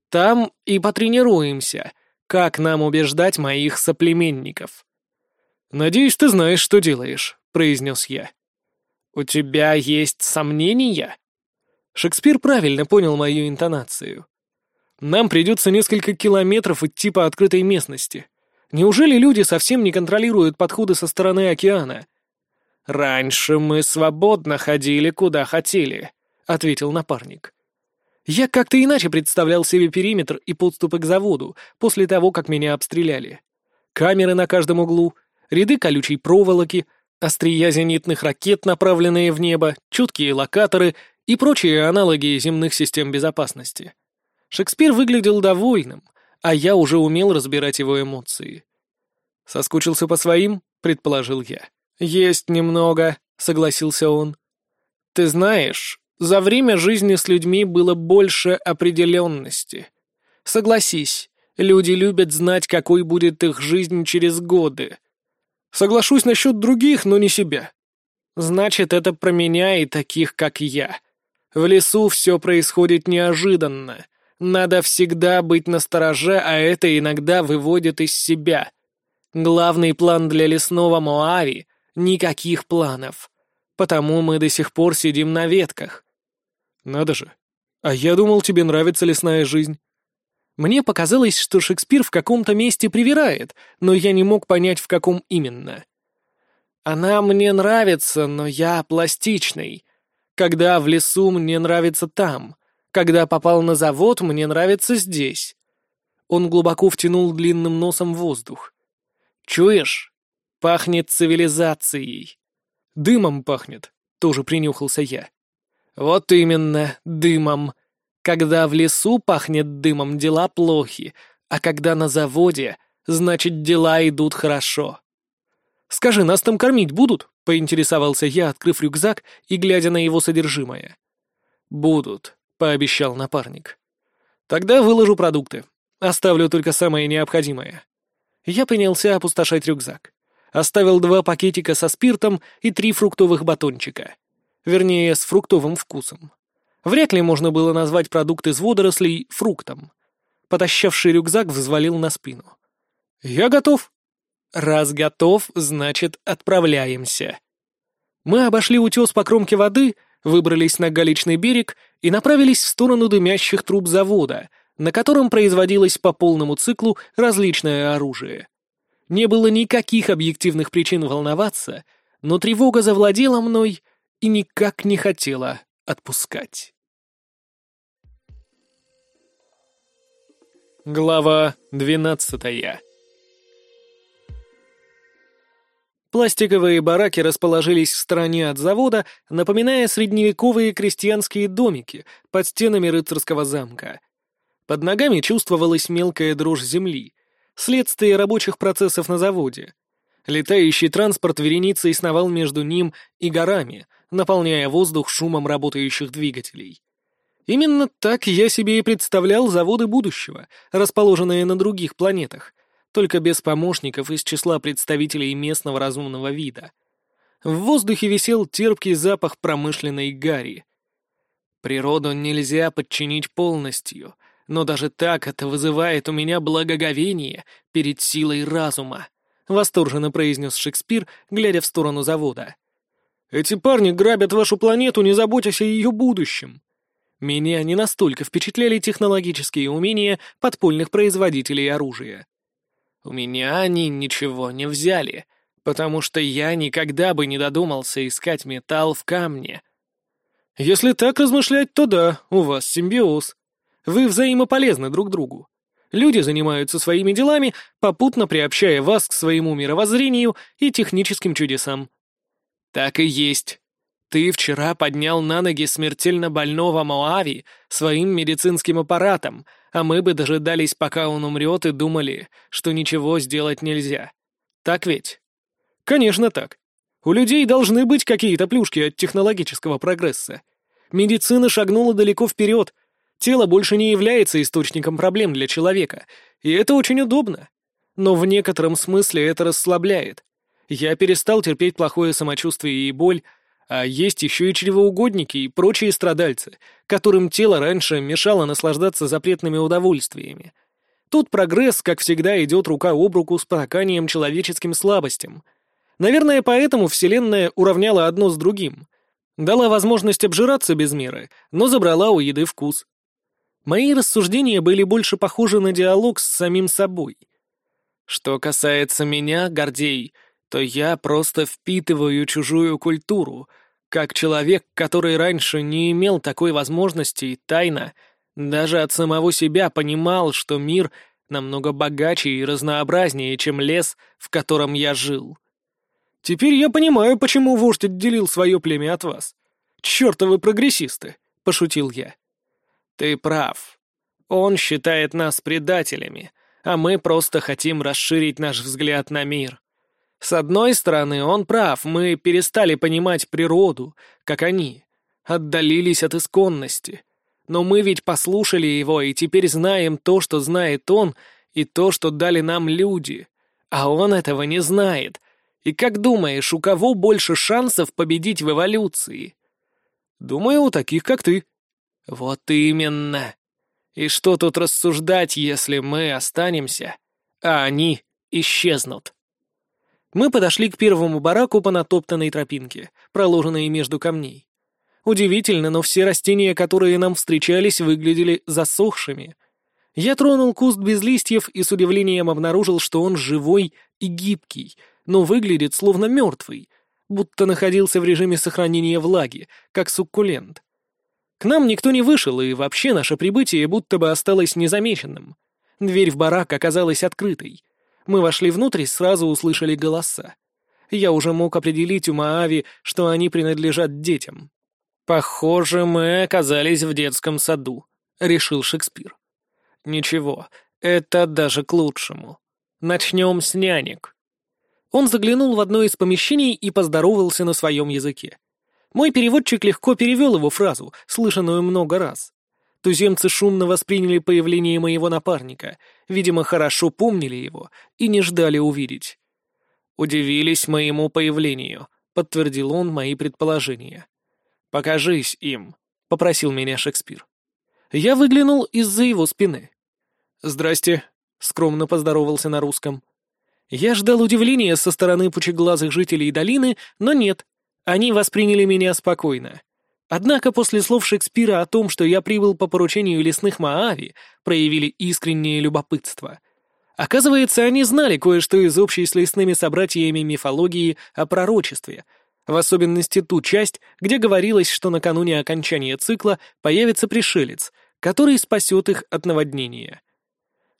Там и потренируемся, как нам убеждать моих соплеменников. «Надеюсь, ты знаешь, что делаешь», — произнес я. «У тебя есть сомнения?» Шекспир правильно понял мою интонацию. «Нам придется несколько километров идти по открытой местности. Неужели люди совсем не контролируют подходы со стороны океана? «Раньше мы свободно ходили, куда хотели», — ответил напарник. «Я как-то иначе представлял себе периметр и подступы к заводу после того, как меня обстреляли. Камеры на каждом углу, ряды колючей проволоки, острия зенитных ракет, направленные в небо, чуткие локаторы и прочие аналоги земных систем безопасности. Шекспир выглядел довольным, а я уже умел разбирать его эмоции. «Соскучился по своим?» — предположил я. «Есть немного», — согласился он. «Ты знаешь, за время жизни с людьми было больше определенности. Согласись, люди любят знать, какой будет их жизнь через годы. Соглашусь насчет других, но не себя. Значит, это про меня и таких, как я. В лесу все происходит неожиданно. Надо всегда быть настороже, а это иногда выводит из себя. Главный план для лесного Моави Никаких планов. Потому мы до сих пор сидим на ветках. Надо же. А я думал, тебе нравится лесная жизнь. Мне показалось, что Шекспир в каком-то месте привирает, но я не мог понять, в каком именно. Она мне нравится, но я пластичный. Когда в лесу, мне нравится там. Когда попал на завод, мне нравится здесь. Он глубоко втянул длинным носом воздух. «Чуешь? Пахнет цивилизацией. Дымом пахнет, тоже принюхался я. Вот именно, дымом. Когда в лесу пахнет дымом, дела плохи, а когда на заводе, значит, дела идут хорошо. «Скажи, нас там кормить будут?» — поинтересовался я, открыв рюкзак и глядя на его содержимое. «Будут», — пообещал напарник. «Тогда выложу продукты. Оставлю только самое необходимое». Я принялся опустошать рюкзак. Оставил два пакетика со спиртом и три фруктовых батончика. Вернее, с фруктовым вкусом. Вряд ли можно было назвать продукт из водорослей фруктом. Потащавший рюкзак взвалил на спину. «Я готов». «Раз готов, значит, отправляемся». Мы обошли утес по кромке воды, выбрались на галечный берег и направились в сторону дымящих труб завода, на котором производилось по полному циклу различное оружие. Не было никаких объективных причин волноваться, но тревога завладела мной и никак не хотела отпускать. Глава двенадцатая Пластиковые бараки расположились в стороне от завода, напоминая средневековые крестьянские домики под стенами рыцарского замка. Под ногами чувствовалась мелкая дрожь земли, следствие рабочих процессов на заводе. Летающий транспорт вереницей сновал между ним и горами, наполняя воздух шумом работающих двигателей. Именно так я себе и представлял заводы будущего, расположенные на других планетах, только без помощников из числа представителей местного разумного вида. В воздухе висел терпкий запах промышленной гари. Природу нельзя подчинить полностью, но даже так это вызывает у меня благоговение перед силой разума, — восторженно произнес Шекспир, глядя в сторону завода. «Эти парни грабят вашу планету, не заботясь о ее будущем». Меня не настолько впечатляли технологические умения подпольных производителей оружия. У меня они ничего не взяли, потому что я никогда бы не додумался искать металл в камне. Если так размышлять, то да, у вас симбиоз. Вы взаимополезны друг другу. Люди занимаются своими делами, попутно приобщая вас к своему мировоззрению и техническим чудесам. Так и есть. Ты вчера поднял на ноги смертельно больного Моави своим медицинским аппаратом, а мы бы дожидались, пока он умрет, и думали, что ничего сделать нельзя. Так ведь? Конечно так. У людей должны быть какие-то плюшки от технологического прогресса. Медицина шагнула далеко вперед. Тело больше не является источником проблем для человека, и это очень удобно. Но в некотором смысле это расслабляет. Я перестал терпеть плохое самочувствие и боль, а есть еще и чревоугодники и прочие страдальцы, которым тело раньше мешало наслаждаться запретными удовольствиями. Тут прогресс, как всегда, идет рука об руку с потаканием человеческим слабостям. Наверное, поэтому Вселенная уравняла одно с другим. Дала возможность обжираться без меры, но забрала у еды вкус. Мои рассуждения были больше похожи на диалог с самим собой. Что касается меня, Гордей, то я просто впитываю чужую культуру, как человек, который раньше не имел такой возможности и тайно, даже от самого себя понимал, что мир намного богаче и разнообразнее, чем лес, в котором я жил. Теперь я понимаю, почему вождь отделил свое племя от вас. Чертовы прогрессисты, — пошутил я. Ты прав. Он считает нас предателями, а мы просто хотим расширить наш взгляд на мир. С одной стороны, он прав, мы перестали понимать природу, как они, отдалились от исконности. Но мы ведь послушали его и теперь знаем то, что знает он, и то, что дали нам люди. А он этого не знает. И как думаешь, у кого больше шансов победить в эволюции? Думаю, у таких, как ты. Вот именно. И что тут рассуждать, если мы останемся, а они исчезнут? Мы подошли к первому бараку по натоптанной тропинке, проложенной между камней. Удивительно, но все растения, которые нам встречались, выглядели засохшими. Я тронул куст без листьев и с удивлением обнаружил, что он живой и гибкий, но выглядит словно мертвый, будто находился в режиме сохранения влаги, как суккулент. К нам никто не вышел, и вообще наше прибытие будто бы осталось незамеченным. Дверь в барак оказалась открытой. Мы вошли внутрь и сразу услышали голоса. Я уже мог определить у Маави, что они принадлежат детям. «Похоже, мы оказались в детском саду», — решил Шекспир. «Ничего, это даже к лучшему. Начнем с нянек». Он заглянул в одно из помещений и поздоровался на своем языке. Мой переводчик легко перевел его фразу, слышанную много раз. Туземцы шумно восприняли появление моего напарника, видимо, хорошо помнили его и не ждали увидеть. «Удивились моему появлению», — подтвердил он мои предположения. «Покажись им», — попросил меня Шекспир. Я выглянул из-за его спины. «Здрасте», — скромно поздоровался на русском. Я ждал удивления со стороны пучеглазых жителей долины, но нет, они восприняли меня спокойно. Однако после слов Шекспира о том, что я прибыл по поручению лесных Маави, проявили искреннее любопытство. Оказывается, они знали кое-что из общей с лесными собратьями мифологии о пророчестве, в особенности ту часть, где говорилось, что накануне окончания цикла появится пришелец, который спасет их от наводнения.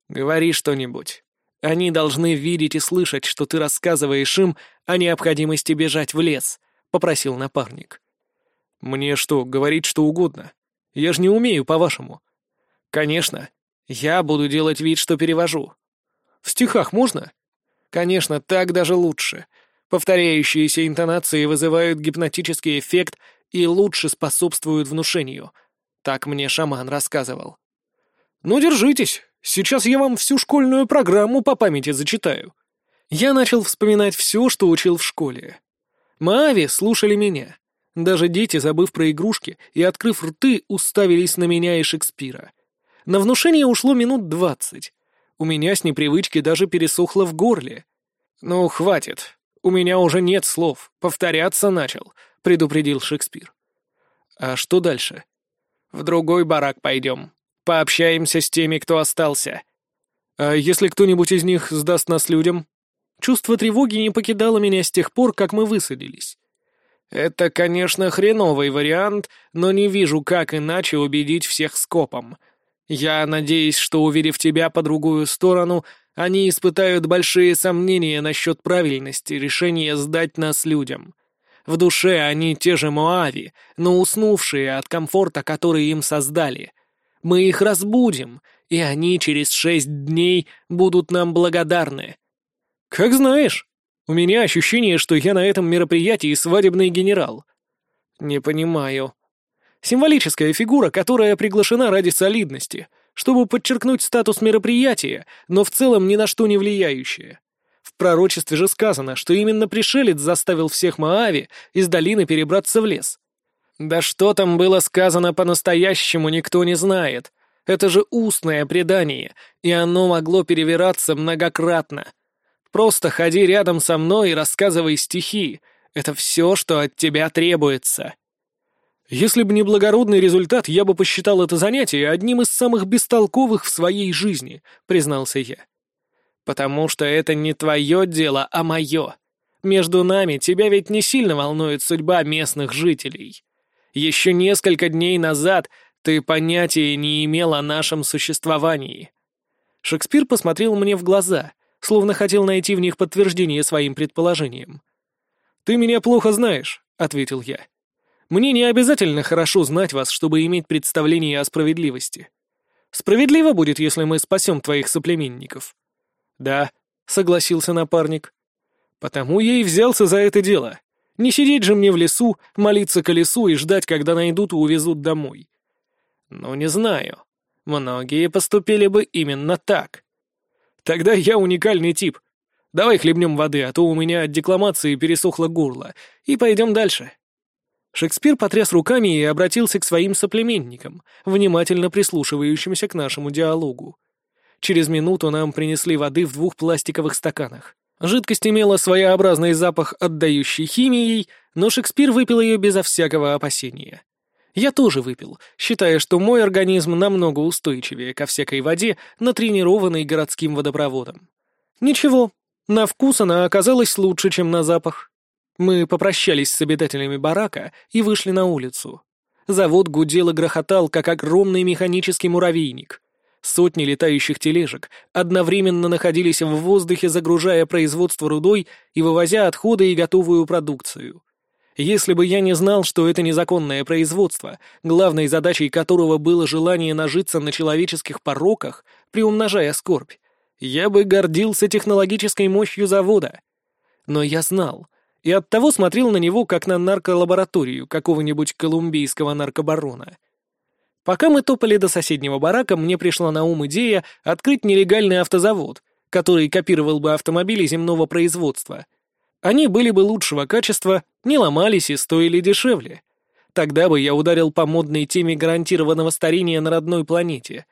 «Говори что-нибудь. Они должны видеть и слышать, что ты рассказываешь им о необходимости бежать в лес», — попросил напарник. «Мне что, говорить что угодно? Я же не умею, по-вашему». «Конечно. Я буду делать вид, что перевожу». «В стихах можно?» «Конечно, так даже лучше. Повторяющиеся интонации вызывают гипнотический эффект и лучше способствуют внушению. Так мне шаман рассказывал». «Ну, держитесь. Сейчас я вам всю школьную программу по памяти зачитаю». Я начал вспоминать все, что учил в школе. Маави слушали меня. Даже дети, забыв про игрушки и открыв рты, уставились на меня и Шекспира. На внушение ушло минут двадцать. У меня с непривычки даже пересохло в горле. «Ну, хватит. У меня уже нет слов. Повторяться начал», — предупредил Шекспир. «А что дальше?» «В другой барак пойдем. Пообщаемся с теми, кто остался». «А если кто-нибудь из них сдаст нас людям?» Чувство тревоги не покидало меня с тех пор, как мы высадились. Это, конечно, хреновый вариант, но не вижу, как иначе убедить всех скопом. Я надеюсь, что, увидев тебя по другую сторону, они испытают большие сомнения насчет правильности решения сдать нас людям. В душе они те же Моави, но уснувшие от комфорта, который им создали. Мы их разбудим, и они через шесть дней будут нам благодарны. «Как знаешь», у меня ощущение, что я на этом мероприятии свадебный генерал. Не понимаю. Символическая фигура, которая приглашена ради солидности, чтобы подчеркнуть статус мероприятия, но в целом ни на что не влияющая. В пророчестве же сказано, что именно пришелец заставил всех Маави из долины перебраться в лес. Да что там было сказано по-настоящему, никто не знает. Это же устное предание, и оно могло перевираться многократно. Просто ходи рядом со мной и рассказывай стихи. Это все, что от тебя требуется. Если бы не благородный результат, я бы посчитал это занятие одним из самых бестолковых в своей жизни, признался я. Потому что это не твое дело, а мое. Между нами тебя ведь не сильно волнует судьба местных жителей. Еще несколько дней назад ты понятия не имел о нашем существовании. Шекспир посмотрел мне в глаза — словно хотел найти в них подтверждение своим предположениям. «Ты меня плохо знаешь», — ответил я. «Мне не обязательно хорошо знать вас, чтобы иметь представление о справедливости. Справедливо будет, если мы спасем твоих соплеменников». «Да», — согласился напарник. «Потому я и взялся за это дело. Не сидеть же мне в лесу, молиться колесу и ждать, когда найдут и увезут домой». «Ну, не знаю. Многие поступили бы именно так. Тогда я уникальный тип. Давай хлебнем воды, а то у меня от декламации пересохло горло, и пойдем дальше». Шекспир потряс руками и обратился к своим соплеменникам, внимательно прислушивающимся к нашему диалогу. Через минуту нам принесли воды в двух пластиковых стаканах. Жидкость имела своеобразный запах, отдающий химией, но Шекспир выпил ее безо всякого опасения. Я тоже выпил, считая, что мой организм намного устойчивее ко всякой воде, натренированной городским водопроводом. Ничего, на вкус она оказалась лучше, чем на запах. Мы попрощались с обитателями барака и вышли на улицу. Завод гудел и грохотал, как огромный механический муравейник. Сотни летающих тележек одновременно находились в воздухе, загружая производство рудой и вывозя отходы и готовую продукцию. Если бы я не знал, что это незаконное производство, главной задачей которого было желание нажиться на человеческих пороках, приумножая скорбь, я бы гордился технологической мощью завода. Но я знал, и оттого смотрел на него как на нарколабораторию какого-нибудь колумбийского наркобарона. Пока мы топали до соседнего барака, мне пришла на ум идея открыть нелегальный автозавод, который копировал бы автомобили земного производства — они были бы лучшего качества, не ломались и стоили дешевле. Тогда бы я ударил по модной теме гарантированного старения на родной планете.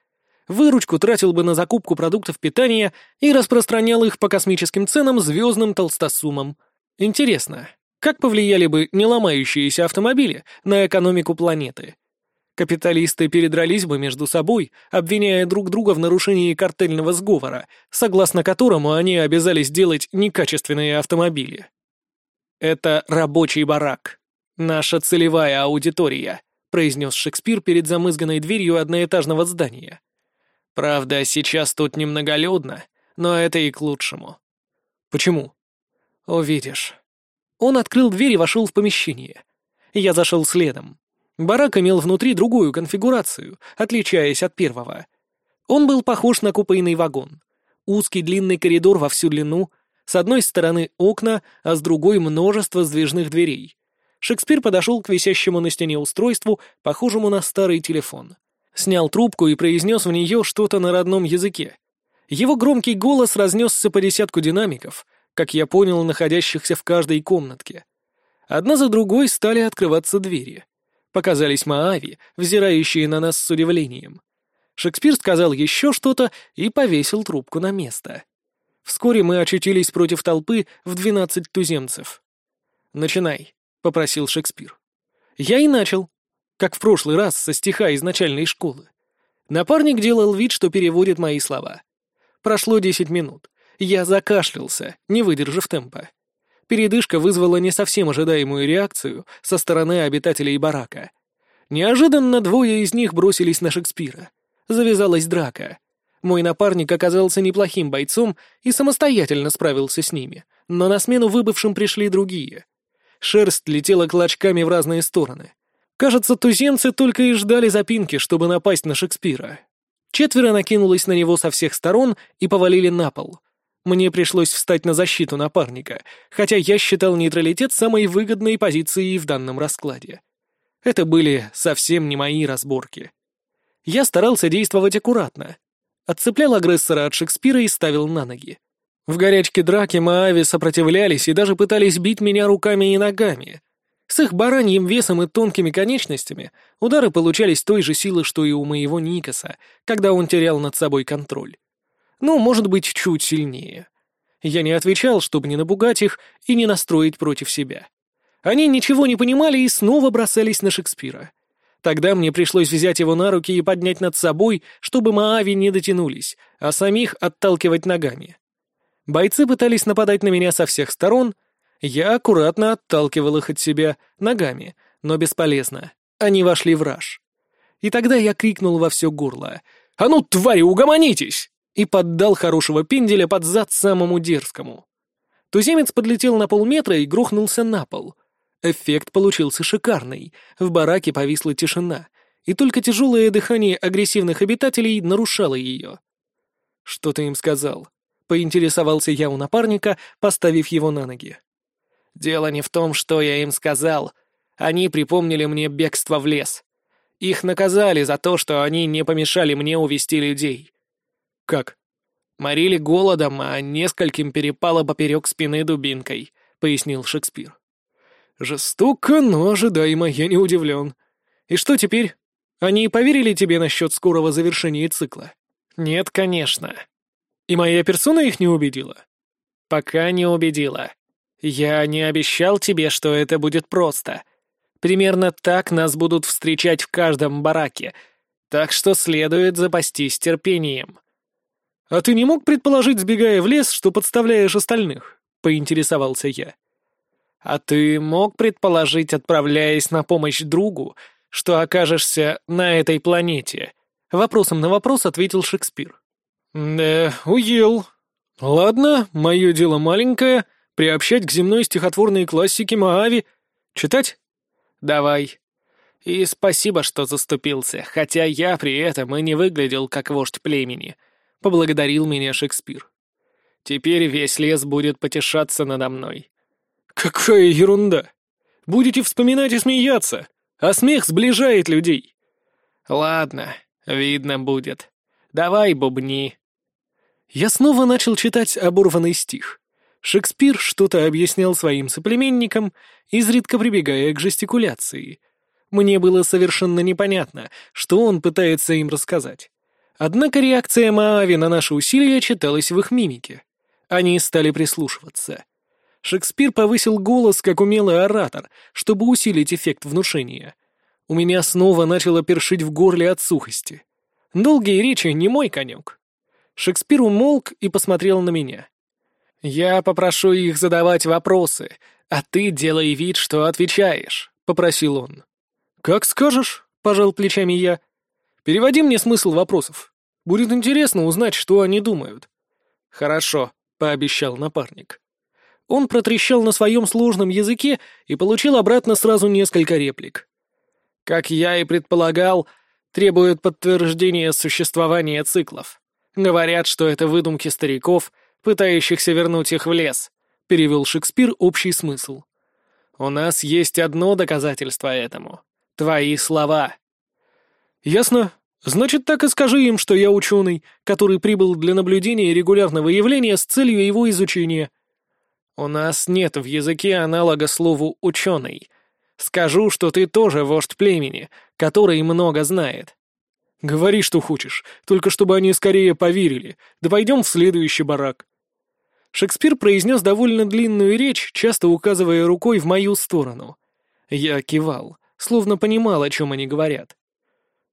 Выручку тратил бы на закупку продуктов питания и распространял их по космическим ценам звездным толстосумам. Интересно, как повлияли бы не ломающиеся автомобили на экономику планеты? Капиталисты передрались бы между собой, обвиняя друг друга в нарушении картельного сговора, согласно которому они обязались делать некачественные автомобили. Это рабочий барак. Наша целевая аудитория, произнес Шекспир перед замызганной дверью одноэтажного здания. Правда, сейчас тут немноголюдно, но это и к лучшему. Почему? Увидишь. Он открыл дверь и вошел в помещение. Я зашел следом. Барак имел внутри другую конфигурацию, отличаясь от первого. Он был похож на купейный вагон. Узкий длинный коридор во всю длину, с одной стороны окна, а с другой множество сдвижных дверей. Шекспир подошел к висящему на стене устройству, похожему на старый телефон. Снял трубку и произнес в нее что-то на родном языке. Его громкий голос разнесся по десятку динамиков, как я понял, находящихся в каждой комнатке. Одна за другой стали открываться двери. Показались Маави, взирающие на нас с удивлением. Шекспир сказал еще что-то и повесил трубку на место. Вскоре мы очутились против толпы в двенадцать туземцев. «Начинай», — попросил Шекспир. Я и начал, как в прошлый раз со стиха из начальной школы. Напарник делал вид, что переводит мои слова. Прошло десять минут. Я закашлялся, не выдержав темпа. Передышка вызвала не совсем ожидаемую реакцию со стороны обитателей барака. Неожиданно двое из них бросились на Шекспира. Завязалась драка. Мой напарник оказался неплохим бойцом и самостоятельно справился с ними, но на смену выбывшим пришли другие. Шерсть летела клочками в разные стороны. Кажется, туземцы только и ждали запинки, чтобы напасть на Шекспира. Четверо накинулось на него со всех сторон и повалили на пол — мне пришлось встать на защиту напарника, хотя я считал нейтралитет самой выгодной позицией в данном раскладе. Это были совсем не мои разборки. Я старался действовать аккуратно. Отцеплял агрессора от Шекспира и ставил на ноги. В горячке драки Маави сопротивлялись и даже пытались бить меня руками и ногами. С их бараньим весом и тонкими конечностями удары получались той же силы, что и у моего Никаса, когда он терял над собой контроль. Ну, может быть, чуть сильнее. Я не отвечал, чтобы не напугать их и не настроить против себя. Они ничего не понимали и снова бросались на Шекспира. Тогда мне пришлось взять его на руки и поднять над собой, чтобы Маави не дотянулись, а самих отталкивать ногами. Бойцы пытались нападать на меня со всех сторон, я аккуратно отталкивал их от себя ногами, но бесполезно. Они вошли в раж. И тогда я крикнул во все горло. «А ну, твари, угомонитесь!» И поддал хорошего пинделя под зад самому дерзкому. Туземец подлетел на полметра и грохнулся на пол. Эффект получился шикарный. В бараке повисла тишина, и только тяжелое дыхание агрессивных обитателей нарушало ее. «Что ты им сказал?» — поинтересовался я у напарника, поставив его на ноги. «Дело не в том, что я им сказал. Они припомнили мне бегство в лес. Их наказали за то, что они не помешали мне увести людей. «Как?» «Морили голодом, а нескольким перепало поперек спины дубинкой», — пояснил Шекспир. «Жестоко, но ожидаемо, я не удивлен. И что теперь? Они поверили тебе насчет скорого завершения цикла?» «Нет, конечно. И моя персона их не убедила?» «Пока не убедила. Я не обещал тебе, что это будет просто. Примерно так нас будут встречать в каждом бараке, так что следует запастись терпением». «А ты не мог предположить, сбегая в лес, что подставляешь остальных?» — поинтересовался я. «А ты мог предположить, отправляясь на помощь другу, что окажешься на этой планете?» Вопросом на вопрос ответил Шекспир. «Да, уел. Ладно, мое дело маленькое — приобщать к земной стихотворной классике Маави. Читать?» «Давай. И спасибо, что заступился, хотя я при этом и не выглядел как вождь племени» поблагодарил меня Шекспир. Теперь весь лес будет потешаться надо мной. Какая ерунда! Будете вспоминать и смеяться, а смех сближает людей. Ладно, видно будет. Давай, бубни. Я снова начал читать оборванный стих. Шекспир что-то объяснял своим соплеменникам, изредка прибегая к жестикуляции. Мне было совершенно непонятно, что он пытается им рассказать. Однако реакция Маави на наши усилия читалась в их мимике. Они стали прислушиваться. Шекспир повысил голос, как умелый оратор, чтобы усилить эффект внушения. У меня снова начало першить в горле от сухости. Долгие речи не мой конек. Шекспир умолк и посмотрел на меня. «Я попрошу их задавать вопросы, а ты делай вид, что отвечаешь», — попросил он. «Как скажешь», — пожал плечами я. «Переводи мне смысл вопросов. Будет интересно узнать, что они думают». «Хорошо», — пообещал напарник. Он протрещал на своем сложном языке и получил обратно сразу несколько реплик. Как я и предполагал, требуют подтверждения существования циклов. Говорят, что это выдумки стариков, пытающихся вернуть их в лес, перевел Шекспир общий смысл. У нас есть одно доказательство этому. Твои слова. Ясно. Значит, так и скажи им, что я ученый, который прибыл для наблюдения регулярного явления с целью его изучения. У нас нет в языке аналога слову «ученый», Скажу, что ты тоже вождь племени, который много знает. Говори, что хочешь, только чтобы они скорее поверили. Да пойдем в следующий барак. Шекспир произнес довольно длинную речь, часто указывая рукой в мою сторону. Я кивал, словно понимал, о чем они говорят.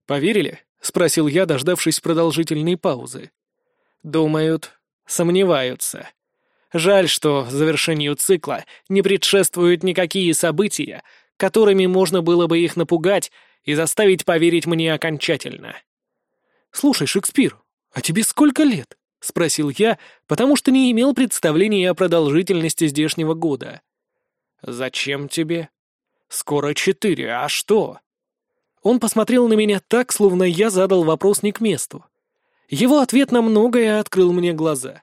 «Поверили?» — спросил я, дождавшись продолжительной паузы. «Думают, сомневаются. Жаль, что завершению цикла не предшествуют никакие события, которыми можно было бы их напугать и заставить поверить мне окончательно. «Слушай, Шекспир, а тебе сколько лет?» — спросил я, потому что не имел представления о продолжительности здешнего года. «Зачем тебе?» «Скоро четыре, а что?» Он посмотрел на меня так, словно я задал вопрос не к месту. Его ответ на многое открыл мне глаза.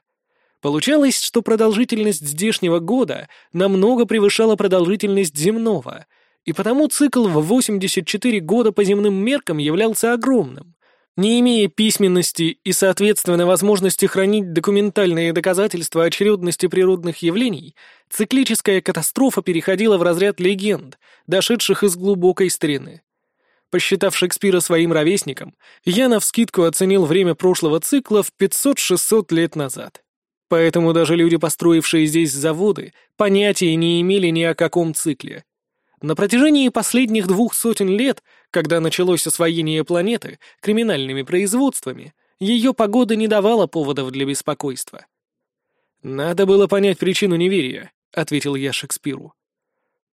Получалось, что продолжительность здешнего года намного превышала продолжительность земного, и потому цикл в 84 года по земным меркам являлся огромным. Не имея письменности и, соответственно, возможности хранить документальные доказательства очередности природных явлений, циклическая катастрофа переходила в разряд легенд, дошедших из глубокой старины. Посчитав Шекспира своим ровесником, я навскидку оценил время прошлого цикла в 500-600 лет назад. Поэтому даже люди, построившие здесь заводы, понятия не имели ни о каком цикле — на протяжении последних двух сотен лет, когда началось освоение планеты криминальными производствами, ее погода не давала поводов для беспокойства. «Надо было понять причину неверия», — ответил я Шекспиру.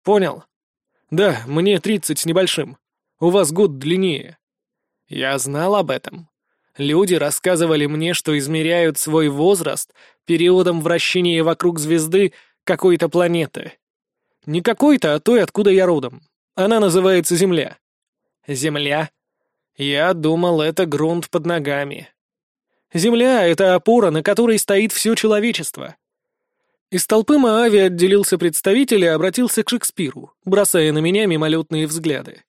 «Понял. Да, мне тридцать с небольшим. У вас год длиннее». «Я знал об этом. Люди рассказывали мне, что измеряют свой возраст периодом вращения вокруг звезды какой-то планеты. Не какой-то, а той, откуда я родом. Она называется Земля. Земля? Я думал, это грунт под ногами. Земля — это опора, на которой стоит все человечество. Из толпы Маави отделился представитель и обратился к Шекспиру, бросая на меня мимолетные взгляды.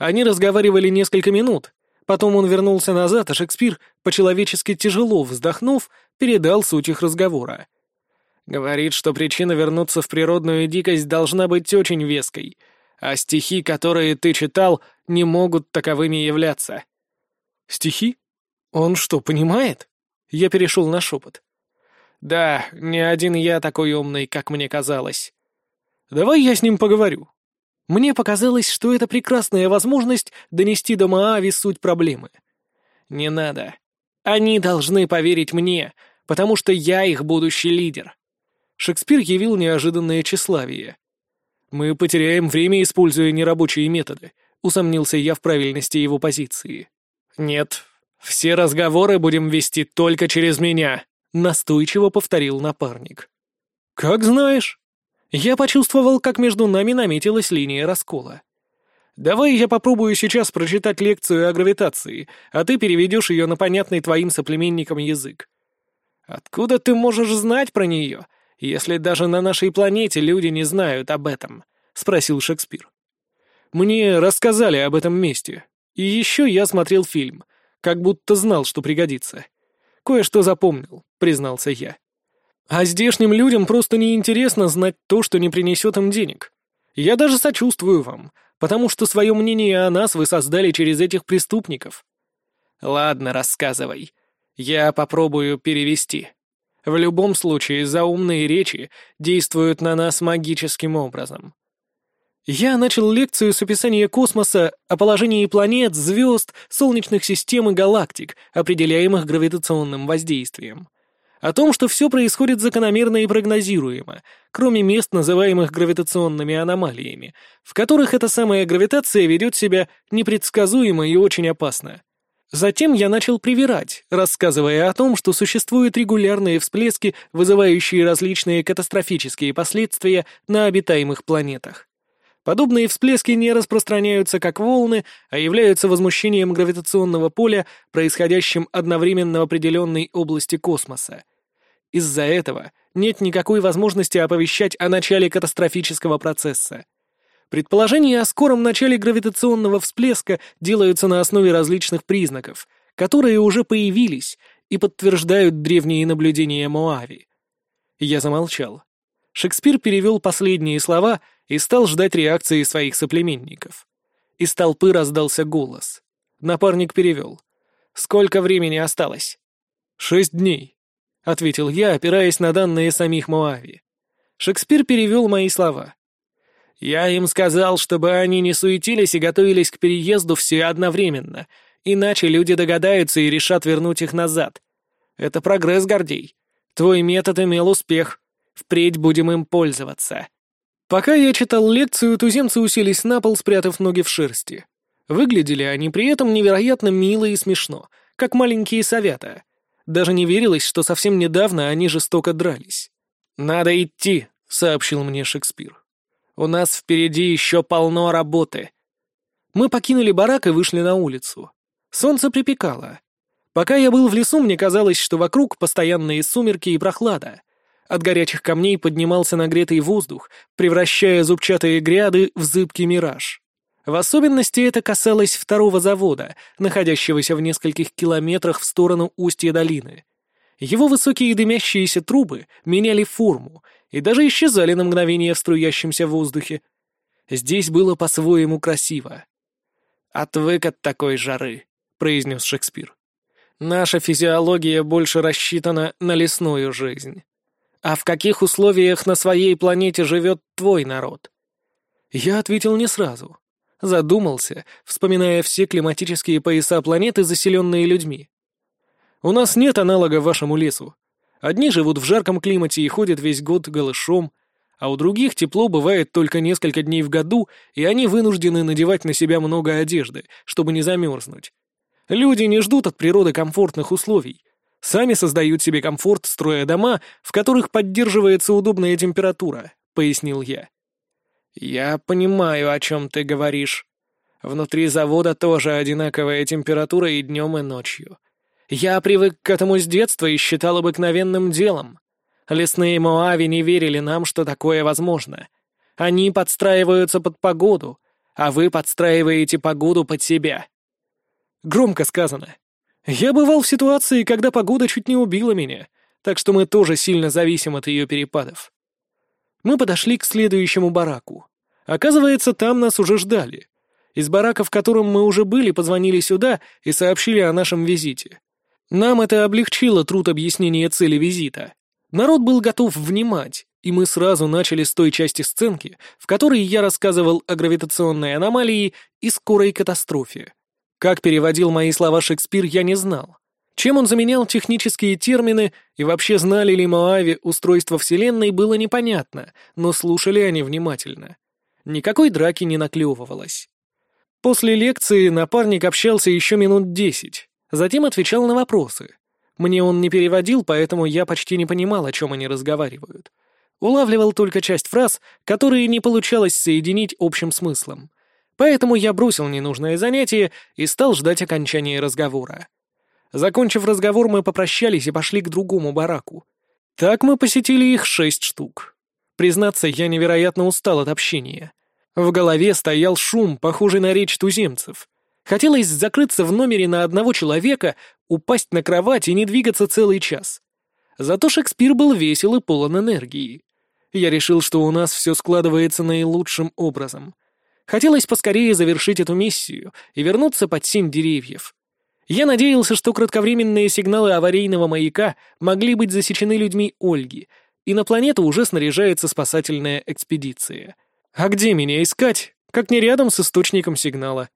Они разговаривали несколько минут, потом он вернулся назад, а Шекспир, по-человечески тяжело вздохнув, передал суть их разговора — Говорит, что причина вернуться в природную дикость должна быть очень веской, а стихи, которые ты читал, не могут таковыми являться. Стихи? Он что, понимает? Я перешел на шепот. Да, не один я такой умный, как мне казалось. Давай я с ним поговорю. Мне показалось, что это прекрасная возможность донести до Маави суть проблемы. Не надо. Они должны поверить мне, потому что я их будущий лидер. Шекспир явил неожиданное тщеславие. «Мы потеряем время, используя нерабочие методы», — усомнился я в правильности его позиции. «Нет, все разговоры будем вести только через меня», — настойчиво повторил напарник. «Как знаешь». Я почувствовал, как между нами наметилась линия раскола. «Давай я попробую сейчас прочитать лекцию о гравитации, а ты переведешь ее на понятный твоим соплеменникам язык». «Откуда ты можешь знать про нее?» если даже на нашей планете люди не знают об этом?» — спросил Шекспир. «Мне рассказали об этом месте. И еще я смотрел фильм, как будто знал, что пригодится. Кое-что запомнил», — признался я. «А здешним людям просто неинтересно знать то, что не принесет им денег. Я даже сочувствую вам, потому что свое мнение о нас вы создали через этих преступников. Ладно, рассказывай. Я попробую перевести. В любом случае, заумные речи действуют на нас магическим образом. Я начал лекцию с описания космоса о положении планет, звезд, солнечных систем и галактик, определяемых гравитационным воздействием. О том, что все происходит закономерно и прогнозируемо, кроме мест, называемых гравитационными аномалиями, в которых эта самая гравитация ведет себя непредсказуемо и очень опасно. Затем я начал привирать, рассказывая о том, что существуют регулярные всплески, вызывающие различные катастрофические последствия на обитаемых планетах. Подобные всплески не распространяются как волны, а являются возмущением гравитационного поля, происходящим одновременно в определенной области космоса. Из-за этого нет никакой возможности оповещать о начале катастрофического процесса. Предположения о скором начале гравитационного всплеска делаются на основе различных признаков, которые уже появились и подтверждают древние наблюдения Моави. Я замолчал. Шекспир перевел последние слова и стал ждать реакции своих соплеменников. Из толпы раздался голос. Напарник перевел. «Сколько времени осталось?» «Шесть дней», — ответил я, опираясь на данные самих Моави. Шекспир перевел мои слова. Я им сказал, чтобы они не суетились и готовились к переезду все одновременно, иначе люди догадаются и решат вернуть их назад. Это прогресс, Гордей. Твой метод имел успех. Впредь будем им пользоваться. Пока я читал лекцию, туземцы уселись на пол, спрятав ноги в шерсти. Выглядели они при этом невероятно мило и смешно, как маленькие совята. Даже не верилось, что совсем недавно они жестоко дрались. «Надо идти», — сообщил мне Шекспир. У нас впереди еще полно работы. Мы покинули барак и вышли на улицу. Солнце припекало. Пока я был в лесу, мне казалось, что вокруг постоянные сумерки и прохлада. От горячих камней поднимался нагретый воздух, превращая зубчатые гряды в зыбкий мираж. В особенности это касалось второго завода, находящегося в нескольких километрах в сторону устья долины. Его высокие дымящиеся трубы меняли форму и даже исчезали на мгновение в струящемся воздухе. Здесь было по-своему красиво. «Отвык от такой жары», — произнес Шекспир. «Наша физиология больше рассчитана на лесную жизнь. А в каких условиях на своей планете живет твой народ?» Я ответил не сразу. Задумался, вспоминая все климатические пояса планеты, заселенные людьми. У нас нет аналога вашему лесу. Одни живут в жарком климате и ходят весь год голышом, а у других тепло бывает только несколько дней в году, и они вынуждены надевать на себя много одежды, чтобы не замерзнуть. Люди не ждут от природы комфортных условий. Сами создают себе комфорт, строя дома, в которых поддерживается удобная температура, — пояснил я. «Я понимаю, о чем ты говоришь. Внутри завода тоже одинаковая температура и днем, и ночью. Я привык к этому с детства и считал обыкновенным делом. Лесные Моави не верили нам, что такое возможно. Они подстраиваются под погоду, а вы подстраиваете погоду под себя. Громко сказано. Я бывал в ситуации, когда погода чуть не убила меня, так что мы тоже сильно зависим от ее перепадов. Мы подошли к следующему бараку. Оказывается, там нас уже ждали. Из барака, в котором мы уже были, позвонили сюда и сообщили о нашем визите. Нам это облегчило труд объяснения цели визита. Народ был готов внимать, и мы сразу начали с той части сценки, в которой я рассказывал о гравитационной аномалии и скорой катастрофе. Как переводил мои слова Шекспир, я не знал. Чем он заменял технические термины и вообще знали ли Моави устройство Вселенной, было непонятно, но слушали они внимательно. Никакой драки не наклевывалось. После лекции напарник общался еще минут десять, Затем отвечал на вопросы. Мне он не переводил, поэтому я почти не понимал, о чем они разговаривают. Улавливал только часть фраз, которые не получалось соединить общим смыслом. Поэтому я бросил ненужное занятие и стал ждать окончания разговора. Закончив разговор, мы попрощались и пошли к другому бараку. Так мы посетили их шесть штук. Признаться, я невероятно устал от общения. В голове стоял шум, похожий на речь туземцев. Хотелось закрыться в номере на одного человека, упасть на кровать и не двигаться целый час. Зато Шекспир был весел и полон энергии. Я решил, что у нас все складывается наилучшим образом. Хотелось поскорее завершить эту миссию и вернуться под семь деревьев. Я надеялся, что кратковременные сигналы аварийного маяка могли быть засечены людьми Ольги, и на планету уже снаряжается спасательная экспедиция. А где меня искать, как не рядом с источником сигнала?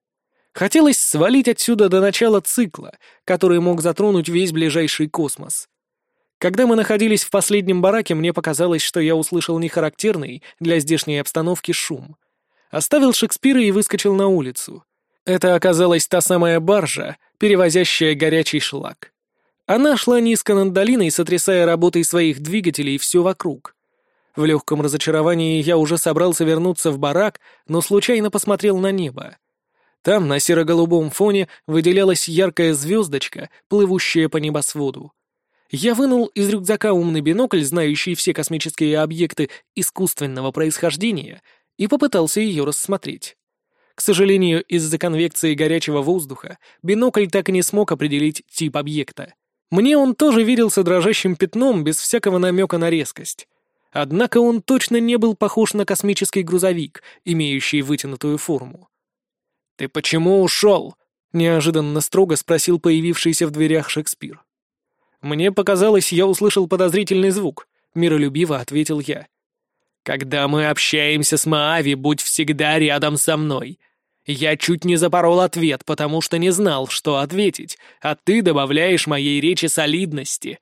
Хотелось свалить отсюда до начала цикла, который мог затронуть весь ближайший космос. Когда мы находились в последнем бараке, мне показалось, что я услышал нехарактерный для здешней обстановки шум. Оставил Шекспира и выскочил на улицу. Это оказалась та самая баржа, перевозящая горячий шлак. Она шла низко над долиной, сотрясая работой своих двигателей все вокруг. В легком разочаровании я уже собрался вернуться в барак, но случайно посмотрел на небо. Там, на серо-голубом фоне, выделялась яркая звездочка, плывущая по небосводу. Я вынул из рюкзака умный бинокль, знающий все космические объекты искусственного происхождения, и попытался ее рассмотреть. К сожалению, из-за конвекции горячего воздуха бинокль так и не смог определить тип объекта. Мне он тоже виделся дрожащим пятном без всякого намека на резкость. Однако он точно не был похож на космический грузовик, имеющий вытянутую форму. «Ты почему ушел?» — неожиданно строго спросил появившийся в дверях Шекспир. «Мне показалось, я услышал подозрительный звук», — миролюбиво ответил я. «Когда мы общаемся с Маави, будь всегда рядом со мной. Я чуть не запорол ответ, потому что не знал, что ответить, а ты добавляешь моей речи солидности».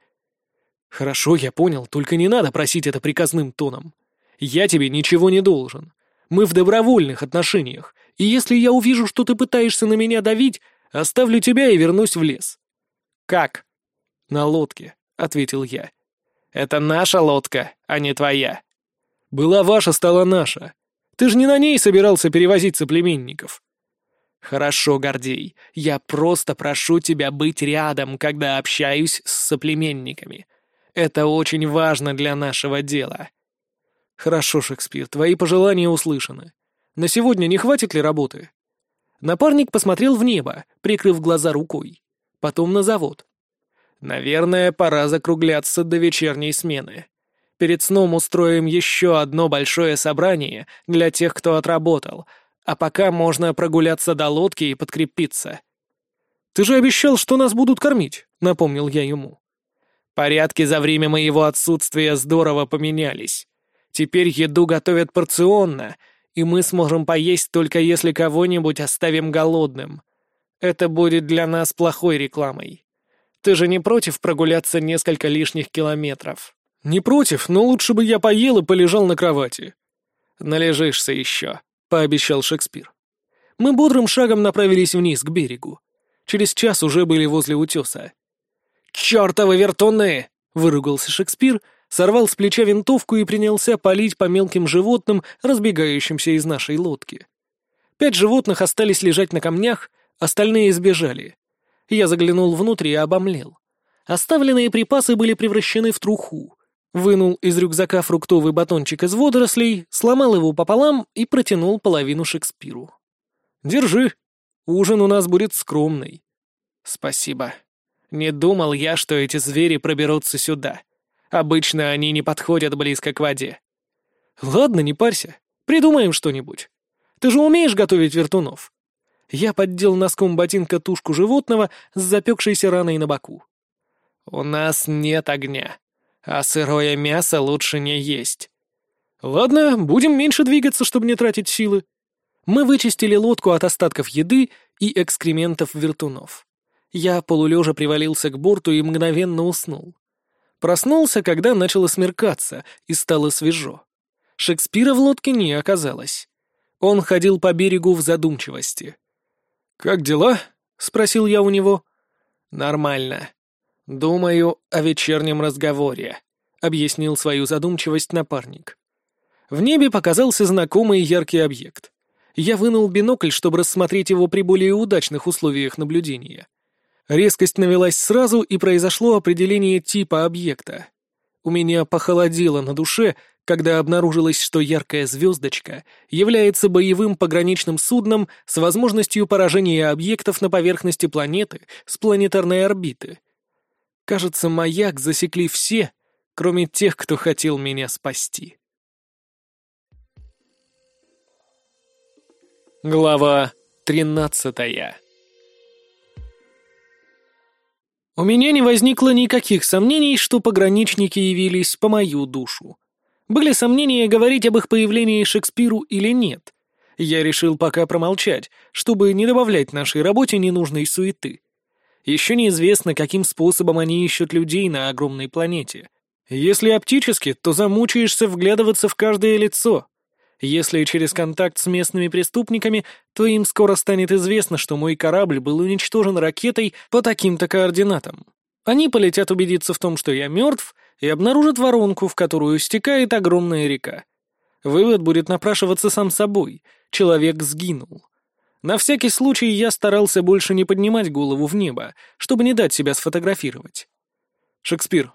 «Хорошо, я понял, только не надо просить это приказным тоном. Я тебе ничего не должен. Мы в добровольных отношениях, и если я увижу, что ты пытаешься на меня давить, оставлю тебя и вернусь в лес». «Как?» «На лодке», — ответил я. «Это наша лодка, а не твоя». «Была ваша, стала наша. Ты же не на ней собирался перевозить соплеменников». «Хорошо, Гордей, я просто прошу тебя быть рядом, когда общаюсь с соплеменниками. Это очень важно для нашего дела». «Хорошо, Шекспир, твои пожелания услышаны. На сегодня не хватит ли работы?» Напарник посмотрел в небо, прикрыв глаза рукой. Потом на завод. «Наверное, пора закругляться до вечерней смены. Перед сном устроим еще одно большое собрание для тех, кто отработал, а пока можно прогуляться до лодки и подкрепиться». «Ты же обещал, что нас будут кормить», — напомнил я ему. «Порядки за время моего отсутствия здорово поменялись. Теперь еду готовят порционно — и мы сможем поесть только если кого-нибудь оставим голодным. Это будет для нас плохой рекламой. Ты же не против прогуляться несколько лишних километров? Не против, но лучше бы я поел и полежал на кровати. Належишься еще, пообещал Шекспир. Мы бодрым шагом направились вниз, к берегу. Через час уже были возле утеса. «Чёртовы вертуны!» — выругался Шекспир, сорвал с плеча винтовку и принялся палить по мелким животным, разбегающимся из нашей лодки. Пять животных остались лежать на камнях, остальные сбежали. Я заглянул внутрь и обомлел. Оставленные припасы были превращены в труху. Вынул из рюкзака фруктовый батончик из водорослей, сломал его пополам и протянул половину Шекспиру. «Держи. Ужин у нас будет скромный». «Спасибо. Не думал я, что эти звери проберутся сюда. Обычно они не подходят близко к воде. Ладно, не парься. Придумаем что-нибудь. Ты же умеешь готовить вертунов? Я поддел носком ботинка тушку животного с запекшейся раной на боку. У нас нет огня, а сырое мясо лучше не есть. Ладно, будем меньше двигаться, чтобы не тратить силы. Мы вычистили лодку от остатков еды и экскрементов вертунов. Я полулежа привалился к борту и мгновенно уснул. Проснулся, когда начало смеркаться, и стало свежо. Шекспира в лодке не оказалось. Он ходил по берегу в задумчивости. «Как дела?» — спросил я у него. «Нормально. Думаю о вечернем разговоре», — объяснил свою задумчивость напарник. В небе показался знакомый яркий объект. Я вынул бинокль, чтобы рассмотреть его при более удачных условиях наблюдения. Резкость навелась сразу, и произошло определение типа объекта. У меня похолодело на душе, когда обнаружилось, что яркая звездочка является боевым пограничным судном с возможностью поражения объектов на поверхности планеты с планетарной орбиты. Кажется, маяк засекли все, кроме тех, кто хотел меня спасти. Глава тринадцатая У меня не возникло никаких сомнений, что пограничники явились по мою душу. Были сомнения, говорить об их появлении Шекспиру или нет. Я решил пока промолчать, чтобы не добавлять нашей работе ненужной суеты. Еще неизвестно, каким способом они ищут людей на огромной планете. Если оптически, то замучаешься вглядываться в каждое лицо, если через контакт с местными преступниками, то им скоро станет известно, что мой корабль был уничтожен ракетой по таким-то координатам. Они полетят убедиться в том, что я мертв, и обнаружат воронку, в которую стекает огромная река. Вывод будет напрашиваться сам собой. Человек сгинул. На всякий случай я старался больше не поднимать голову в небо, чтобы не дать себя сфотографировать. Шекспир,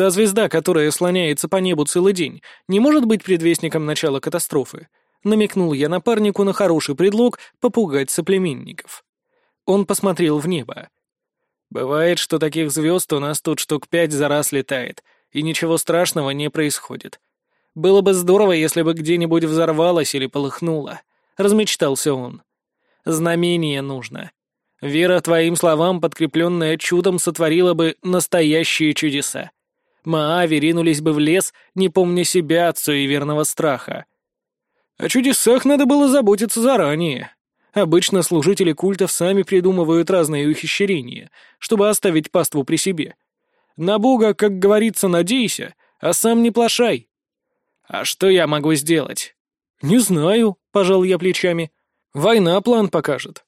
Та звезда, которая слоняется по небу целый день, не может быть предвестником начала катастрофы. Намекнул я напарнику на хороший предлог попугать соплеменников. Он посмотрел в небо. «Бывает, что таких звезд у нас тут штук пять за раз летает, и ничего страшного не происходит. Было бы здорово, если бы где-нибудь взорвалось или полыхнуло», — размечтался он. «Знамение нужно. Вера твоим словам, подкрепленная чудом, сотворила бы настоящие чудеса. Маави ринулись бы в лес, не помня себя от суеверного страха. О чудесах надо было заботиться заранее. Обычно служители культов сами придумывают разные ухищрения, чтобы оставить паству при себе. На Бога, как говорится, надейся, а сам не плашай. А что я могу сделать? Не знаю, пожал я плечами. Война план покажет.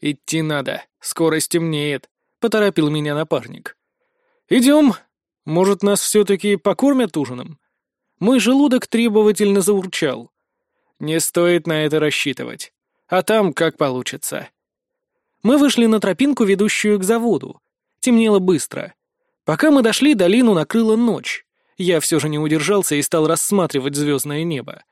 Идти надо, скоро стемнеет, поторопил меня напарник. Идем, может, нас все-таки покормят ужином? Мой желудок требовательно заурчал. Не стоит на это рассчитывать. А там как получится. Мы вышли на тропинку, ведущую к заводу. Темнело быстро. Пока мы дошли, долину накрыла ночь. Я все же не удержался и стал рассматривать звездное небо.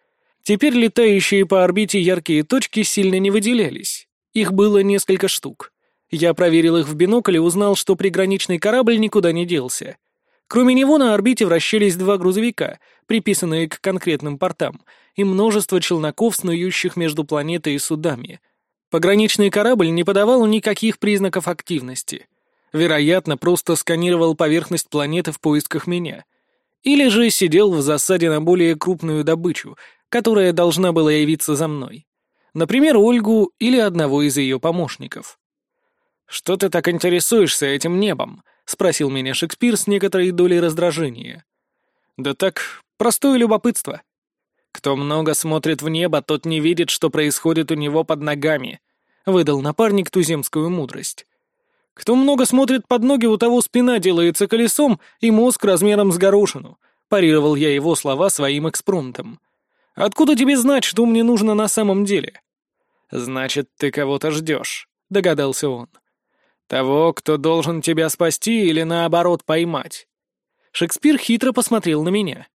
Теперь летающие по орбите яркие точки сильно не выделялись. Их было несколько штук. Я проверил их в бинокль и узнал, что приграничный корабль никуда не делся. Кроме него на орбите вращались два грузовика, приписанные к конкретным портам, и множество челноков, снующих между планетой и судами. Пограничный корабль не подавал никаких признаков активности. Вероятно, просто сканировал поверхность планеты в поисках меня. Или же сидел в засаде на более крупную добычу, которая должна была явиться за мной. Например, Ольгу или одного из ее помощников. «Что ты так интересуешься этим небом?» — спросил меня Шекспир с некоторой долей раздражения. «Да так, простое любопытство. Кто много смотрит в небо, тот не видит, что происходит у него под ногами», — выдал напарник туземскую мудрость. «Кто много смотрит под ноги, у того спина делается колесом и мозг размером с горошину», — парировал я его слова своим экспромтом. «Откуда тебе знать, что мне нужно на самом деле?» «Значит, ты кого-то ждешь», — догадался он. Того, кто должен тебя спасти или наоборот поймать. Шекспир хитро посмотрел на меня.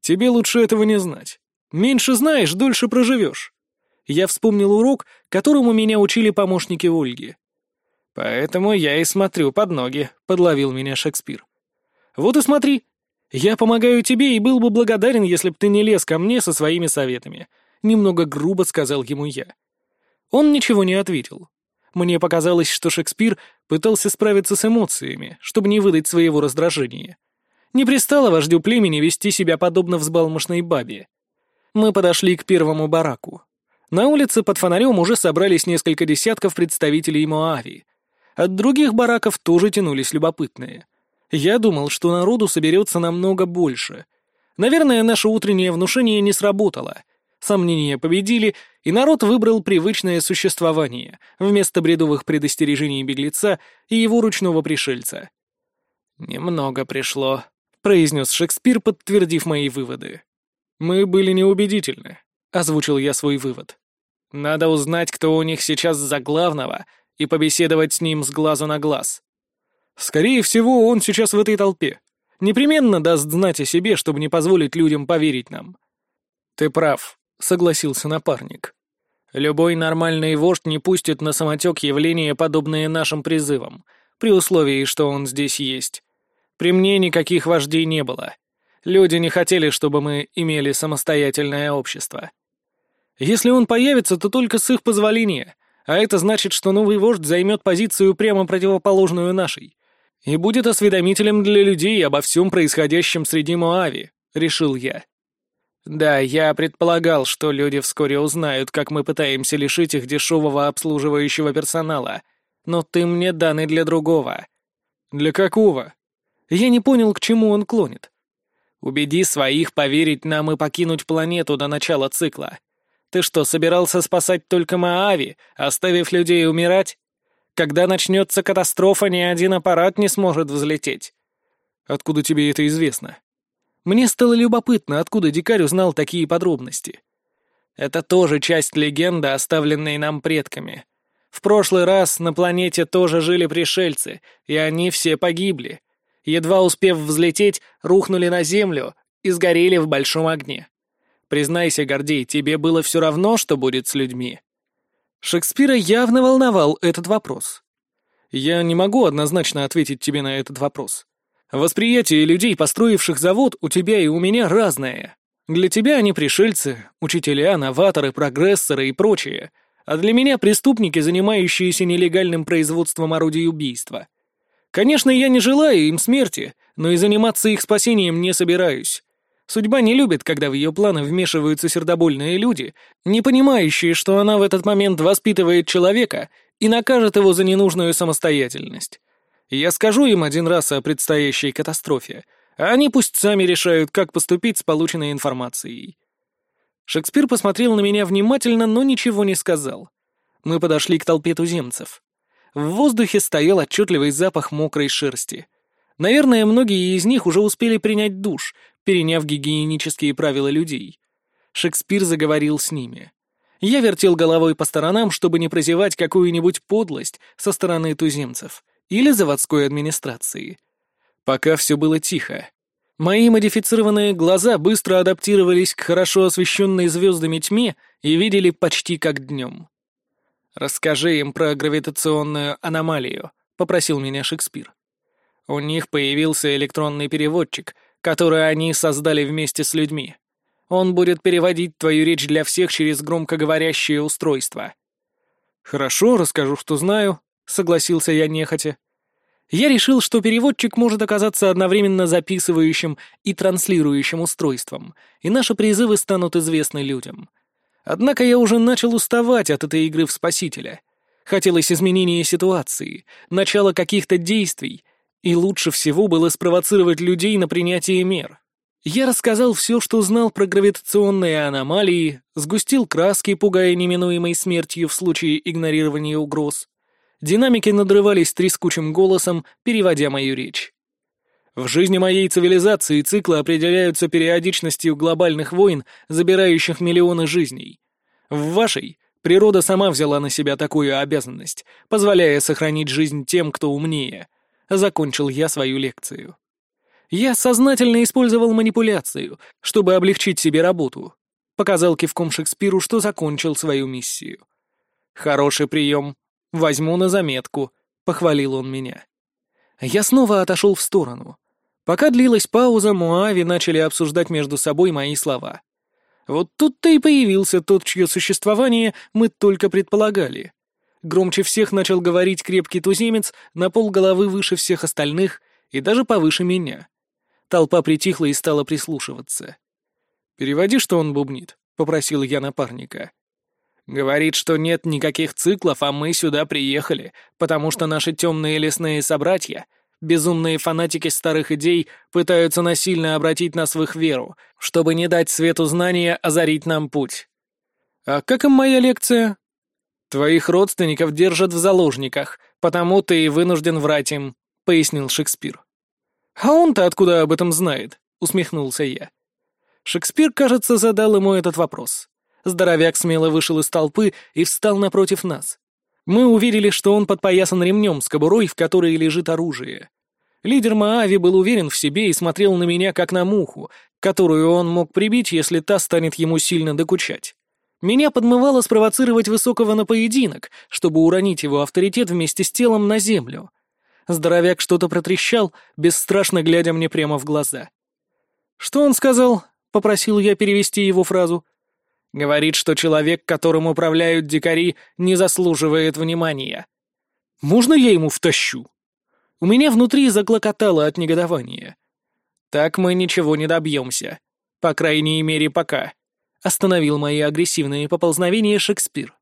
Тебе лучше этого не знать. Меньше знаешь, дольше проживешь. Я вспомнил урок, которому меня учили помощники Ольги. Поэтому я и смотрю под ноги, подловил меня Шекспир. Вот и смотри. Я помогаю тебе и был бы благодарен, если б ты не лез ко мне со своими советами. Немного грубо сказал ему я. Он ничего не ответил. Мне показалось, что Шекспир пытался справиться с эмоциями, чтобы не выдать своего раздражения. Не пристало вождю племени вести себя подобно взбалмошной бабе. Мы подошли к первому бараку. На улице под фонарем уже собрались несколько десятков представителей Моави. От других бараков тоже тянулись любопытные. Я думал, что народу соберется намного больше. Наверное, наше утреннее внушение не сработало — Сомнения победили, и народ выбрал привычное существование вместо бредовых предостережений беглеца и его ручного пришельца. «Немного пришло», — произнес Шекспир, подтвердив мои выводы. «Мы были неубедительны», — озвучил я свой вывод. «Надо узнать, кто у них сейчас за главного, и побеседовать с ним с глазу на глаз. Скорее всего, он сейчас в этой толпе. Непременно даст знать о себе, чтобы не позволить людям поверить нам». «Ты прав», согласился напарник. Любой нормальный вождь не пустит на самотек явления, подобные нашим призывам, при условии, что он здесь есть. При мне никаких вождей не было. Люди не хотели, чтобы мы имели самостоятельное общество. Если он появится, то только с их позволения, а это значит, что новый вождь займет позицию прямо противоположную нашей и будет осведомителем для людей обо всем происходящем среди Моави, решил я. Да, я предполагал, что люди вскоре узнают, как мы пытаемся лишить их дешевого обслуживающего персонала, но ты мне даны для другого. Для какого? Я не понял, к чему он клонит. Убеди своих поверить нам и покинуть планету до начала цикла. Ты что, собирался спасать только Маави, оставив людей умирать? Когда начнется катастрофа, ни один аппарат не сможет взлететь. Откуда тебе это известно? Мне стало любопытно, откуда дикарь узнал такие подробности. Это тоже часть легенды, оставленной нам предками. В прошлый раз на планете тоже жили пришельцы, и они все погибли. Едва успев взлететь, рухнули на землю и сгорели в большом огне. Признайся, Гордей, тебе было все равно, что будет с людьми. Шекспира явно волновал этот вопрос. Я не могу однозначно ответить тебе на этот вопрос. Восприятие людей, построивших завод, у тебя и у меня разное. Для тебя они пришельцы, учителя, новаторы, прогрессоры и прочее, а для меня преступники, занимающиеся нелегальным производством орудий убийства. Конечно, я не желаю им смерти, но и заниматься их спасением не собираюсь. Судьба не любит, когда в ее планы вмешиваются сердобольные люди, не понимающие, что она в этот момент воспитывает человека и накажет его за ненужную самостоятельность. Я скажу им один раз о предстоящей катастрофе, а они пусть сами решают, как поступить с полученной информацией. Шекспир посмотрел на меня внимательно, но ничего не сказал. Мы подошли к толпе туземцев. В воздухе стоял отчетливый запах мокрой шерсти. Наверное, многие из них уже успели принять душ, переняв гигиенические правила людей. Шекспир заговорил с ними. Я вертел головой по сторонам, чтобы не прозевать какую-нибудь подлость со стороны туземцев или заводской администрации. Пока все было тихо. Мои модифицированные глаза быстро адаптировались к хорошо освещенной звездами тьме и видели почти как днем. «Расскажи им про гравитационную аномалию», — попросил меня Шекспир. У них появился электронный переводчик, который они создали вместе с людьми. Он будет переводить твою речь для всех через громкоговорящее устройство. «Хорошо, расскажу, что знаю», — согласился я нехотя. Я решил, что переводчик может оказаться одновременно записывающим и транслирующим устройством, и наши призывы станут известны людям. Однако я уже начал уставать от этой игры в спасителя. Хотелось изменения ситуации, начала каких-то действий, и лучше всего было спровоцировать людей на принятие мер. Я рассказал все, что знал про гравитационные аномалии, сгустил краски, пугая неминуемой смертью в случае игнорирования угроз. Динамики надрывались трескучим голосом, переводя мою речь. В жизни моей цивилизации циклы определяются периодичностью глобальных войн, забирающих миллионы жизней. В вашей природа сама взяла на себя такую обязанность, позволяя сохранить жизнь тем, кто умнее — закончил я свою лекцию. Я сознательно использовал манипуляцию, чтобы облегчить себе работу. Показал кивком Шекспиру, что закончил свою миссию. «Хороший прием. Возьму на заметку», — похвалил он меня. Я снова отошел в сторону. Пока длилась пауза, Муави начали обсуждать между собой мои слова. Вот тут-то и появился тот, чье существование мы только предполагали. Громче всех начал говорить крепкий туземец, на пол головы выше всех остальных и даже повыше меня. Толпа притихла и стала прислушиваться. «Переводи, что он бубнит», — попросил я напарника. «Говорит, что нет никаких циклов, а мы сюда приехали, потому что наши темные лесные собратья, безумные фанатики старых идей, пытаются насильно обратить нас в их веру, чтобы не дать свету знания озарить нам путь». «А как им моя лекция?» «Твоих родственников держат в заложниках, потому ты и вынужден врать им», — пояснил Шекспир. «А он-то откуда об этом знает?» — усмехнулся я. Шекспир, кажется, задал ему этот вопрос. Здоровяк смело вышел из толпы и встал напротив нас. Мы уверили, что он подпоясан ремнем с кобурой, в которой лежит оружие. Лидер Маави был уверен в себе и смотрел на меня как на муху, которую он мог прибить, если та станет ему сильно докучать. Меня подмывало спровоцировать Высокого на поединок, чтобы уронить его авторитет вместе с телом на землю. Здоровяк что-то протрещал, бесстрашно глядя мне прямо в глаза. «Что он сказал?» — попросил я перевести его фразу. Говорит, что человек, которым управляют дикари, не заслуживает внимания. Можно я ему втащу? У меня внутри заклокотало от негодования. Так мы ничего не добьемся. По крайней мере, пока. Остановил мои агрессивные поползновения Шекспир.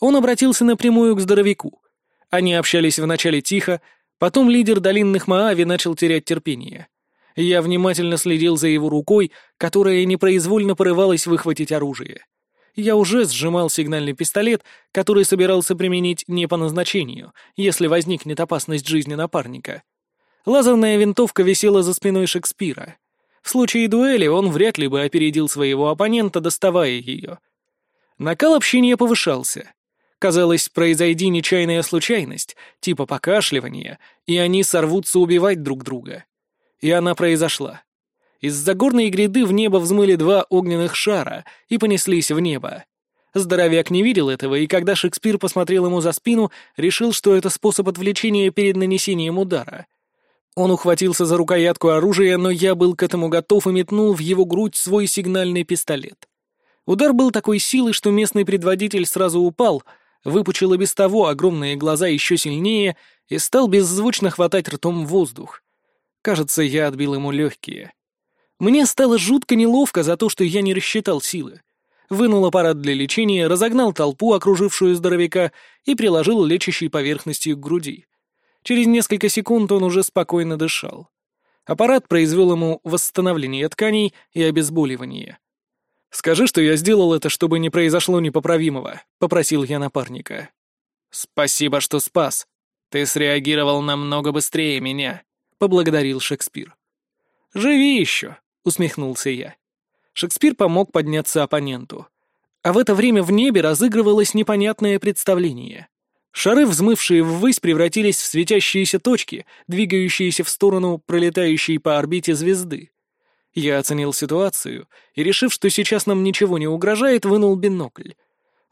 Он обратился напрямую к здоровяку. Они общались вначале тихо, потом лидер долинных Маави начал терять терпение. Я внимательно следил за его рукой, которая непроизвольно порывалась выхватить оружие. Я уже сжимал сигнальный пистолет, который собирался применить не по назначению, если возникнет опасность жизни напарника. Лазерная винтовка висела за спиной Шекспира. В случае дуэли он вряд ли бы опередил своего оппонента, доставая ее. Накал общения повышался. Казалось, произойди нечаянная случайность, типа покашливания, и они сорвутся убивать друг друга. И она произошла. Из-за горной гряды в небо взмыли два огненных шара и понеслись в небо. Здоровяк не видел этого, и когда Шекспир посмотрел ему за спину, решил, что это способ отвлечения перед нанесением удара. Он ухватился за рукоятку оружия, но я был к этому готов и метнул в его грудь свой сигнальный пистолет. Удар был такой силы, что местный предводитель сразу упал, выпучил и без того огромные глаза еще сильнее и стал беззвучно хватать ртом воздух. Кажется, я отбил ему легкие. Мне стало жутко неловко за то, что я не рассчитал силы. Вынул аппарат для лечения, разогнал толпу, окружившую здоровяка, и приложил лечащей поверхностью к груди. Через несколько секунд он уже спокойно дышал. Аппарат произвел ему восстановление тканей и обезболивание. «Скажи, что я сделал это, чтобы не произошло непоправимого», — попросил я напарника. «Спасибо, что спас. Ты среагировал намного быстрее меня», — поблагодарил Шекспир. «Живи еще», — усмехнулся я. Шекспир помог подняться оппоненту. А в это время в небе разыгрывалось непонятное представление. Шары, взмывшие ввысь, превратились в светящиеся точки, двигающиеся в сторону пролетающей по орбите звезды. Я оценил ситуацию и, решив, что сейчас нам ничего не угрожает, вынул бинокль.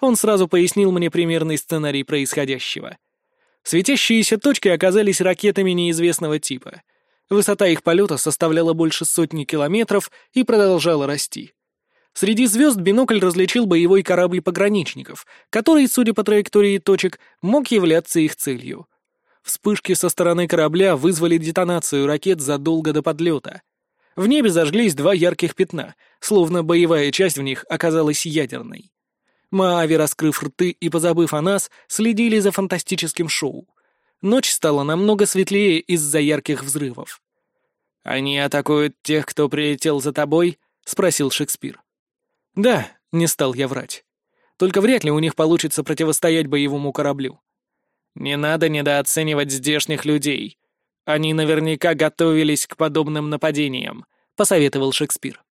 Он сразу пояснил мне примерный сценарий происходящего. Светящиеся точки оказались ракетами неизвестного типа. Высота их полета составляла больше сотни километров и продолжала расти. Среди звезд бинокль различил боевой корабль пограничников, который, судя по траектории точек, мог являться их целью. Вспышки со стороны корабля вызвали детонацию ракет задолго до подлета. В небе зажглись два ярких пятна, словно боевая часть в них оказалась ядерной. Маави, раскрыв рты и позабыв о нас, следили за фантастическим шоу. Ночь стала намного светлее из-за ярких взрывов. «Они атакуют тех, кто прилетел за тобой?» — спросил Шекспир. Да, не стал я врать. Только вряд ли у них получится противостоять боевому кораблю. Не надо недооценивать здешних людей. Они наверняка готовились к подобным нападениям, посоветовал Шекспир.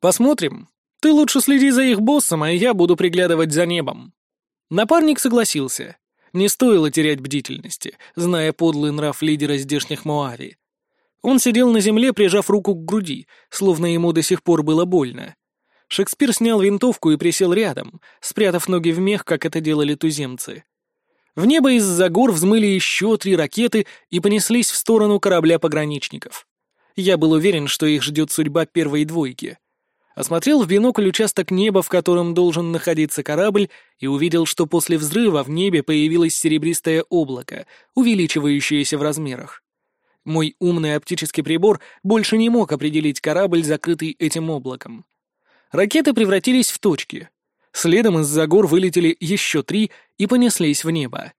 Посмотрим. Ты лучше следи за их боссом, а я буду приглядывать за небом. Напарник согласился. Не стоило терять бдительности, зная подлый нрав лидера здешних Моави. Он сидел на земле, прижав руку к груди, словно ему до сих пор было больно. Шекспир снял винтовку и присел рядом, спрятав ноги в мех, как это делали туземцы. В небо из-за гор взмыли еще три ракеты и понеслись в сторону корабля пограничников. Я был уверен, что их ждет судьба первой двойки. Осмотрел в бинокль участок неба, в котором должен находиться корабль, и увидел, что после взрыва в небе появилось серебристое облако, увеличивающееся в размерах. Мой умный оптический прибор больше не мог определить корабль, закрытый этим облаком. Ракеты превратились в точки. Следом из-за гор вылетели еще три и понеслись в небо.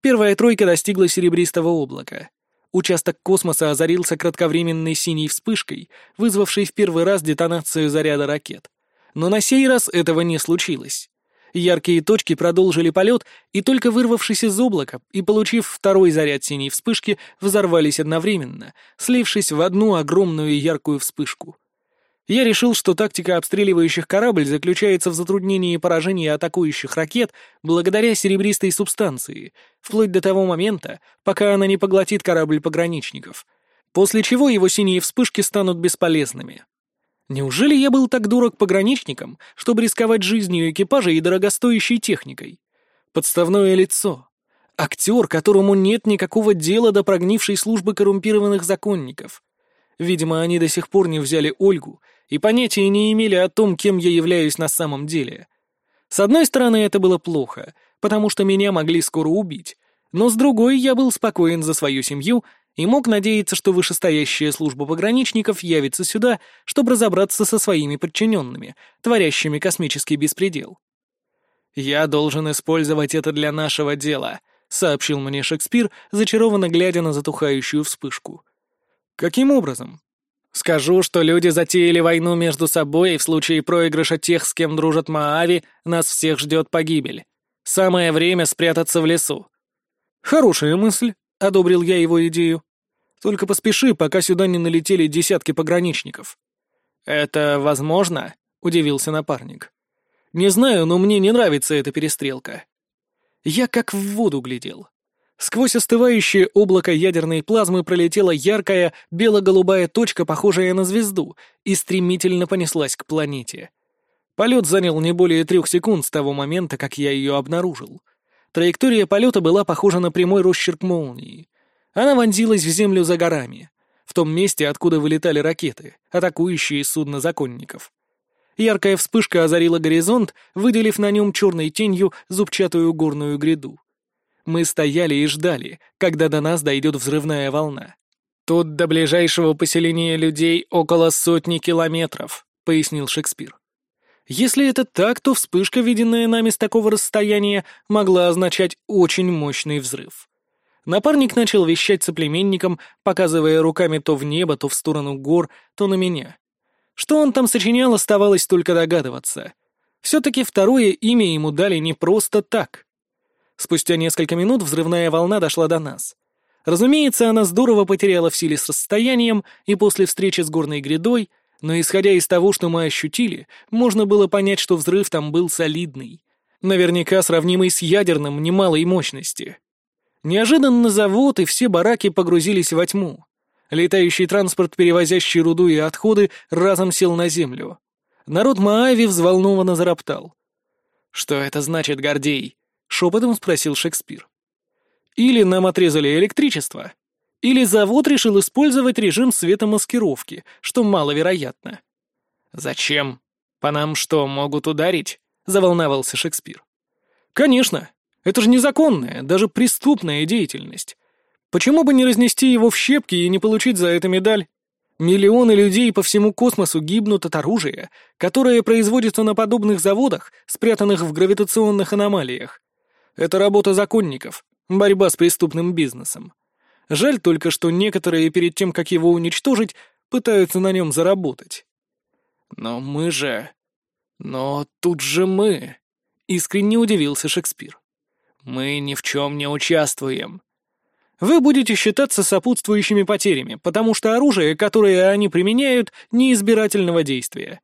Первая тройка достигла серебристого облака. Участок космоса озарился кратковременной синей вспышкой, вызвавшей в первый раз детонацию заряда ракет. Но на сей раз этого не случилось. Яркие точки продолжили полет, и только вырвавшись из облака и получив второй заряд синей вспышки, взорвались одновременно, слившись в одну огромную яркую вспышку. Я решил, что тактика обстреливающих корабль заключается в затруднении поражения атакующих ракет благодаря серебристой субстанции, вплоть до того момента, пока она не поглотит корабль пограничников, после чего его синие вспышки станут бесполезными. Неужели я был так дурак пограничником, чтобы рисковать жизнью экипажа и дорогостоящей техникой? Подставное лицо. Актер, которому нет никакого дела до прогнившей службы коррумпированных законников. Видимо, они до сих пор не взяли Ольгу и понятия не имели о том, кем я являюсь на самом деле. С одной стороны, это было плохо, потому что меня могли скоро убить, но с другой я был спокоен за свою семью и мог надеяться, что вышестоящая служба пограничников явится сюда, чтобы разобраться со своими подчиненными, творящими космический беспредел. «Я должен использовать это для нашего дела», — сообщил мне Шекспир, зачарованно глядя на затухающую вспышку. «Каким образом?» «Скажу, что люди затеяли войну между собой, и в случае проигрыша тех, с кем дружат Маави, нас всех ждет погибель. Самое время спрятаться в лесу». «Хорошая мысль», — одобрил я его идею. «Только поспеши, пока сюда не налетели десятки пограничников». «Это возможно?» — удивился напарник. «Не знаю, но мне не нравится эта перестрелка». Я как в воду глядел. Сквозь остывающее облако ядерной плазмы пролетела яркая бело-голубая точка, похожая на звезду, и стремительно понеслась к планете. Полет занял не более трех секунд с того момента, как я ее обнаружил. Траектория полета была похожа на прямой росчерк молнии. Она вонзилась в землю за горами, в том месте, откуда вылетали ракеты, атакующие судно законников. Яркая вспышка озарила горизонт, выделив на нем черной тенью зубчатую горную гряду. Мы стояли и ждали, когда до нас дойдет взрывная волна. «Тут до ближайшего поселения людей около сотни километров», — пояснил Шекспир. Если это так, то вспышка, виденная нами с такого расстояния, могла означать очень мощный взрыв. Напарник начал вещать соплеменникам, показывая руками то в небо, то в сторону гор, то на меня. Что он там сочинял, оставалось только догадываться. Все-таки второе имя ему дали не просто так. Спустя несколько минут взрывная волна дошла до нас. Разумеется, она здорово потеряла в силе с расстоянием и после встречи с горной грядой, но исходя из того, что мы ощутили, можно было понять, что взрыв там был солидный. Наверняка сравнимый с ядерным немалой мощности. Неожиданно завод и все бараки погрузились во тьму. Летающий транспорт, перевозящий руду и отходы, разом сел на землю. Народ Маави взволнованно зароптал. «Что это значит, Гордей?» — шепотом спросил Шекспир. «Или нам отрезали электричество, или завод решил использовать режим светомаскировки, что маловероятно». «Зачем? По нам что, могут ударить?» — заволновался Шекспир. «Конечно. Это же незаконная, даже преступная деятельность. Почему бы не разнести его в щепки и не получить за это медаль? Миллионы людей по всему космосу гибнут от оружия, которое производится на подобных заводах, спрятанных в гравитационных аномалиях. Это работа законников, борьба с преступным бизнесом. Жаль только, что некоторые перед тем, как его уничтожить, пытаются на нем заработать. Но мы же... Но тут же мы... Искренне удивился Шекспир. Мы ни в чем не участвуем вы будете считаться сопутствующими потерями, потому что оружие, которое они применяют, неизбирательного действия.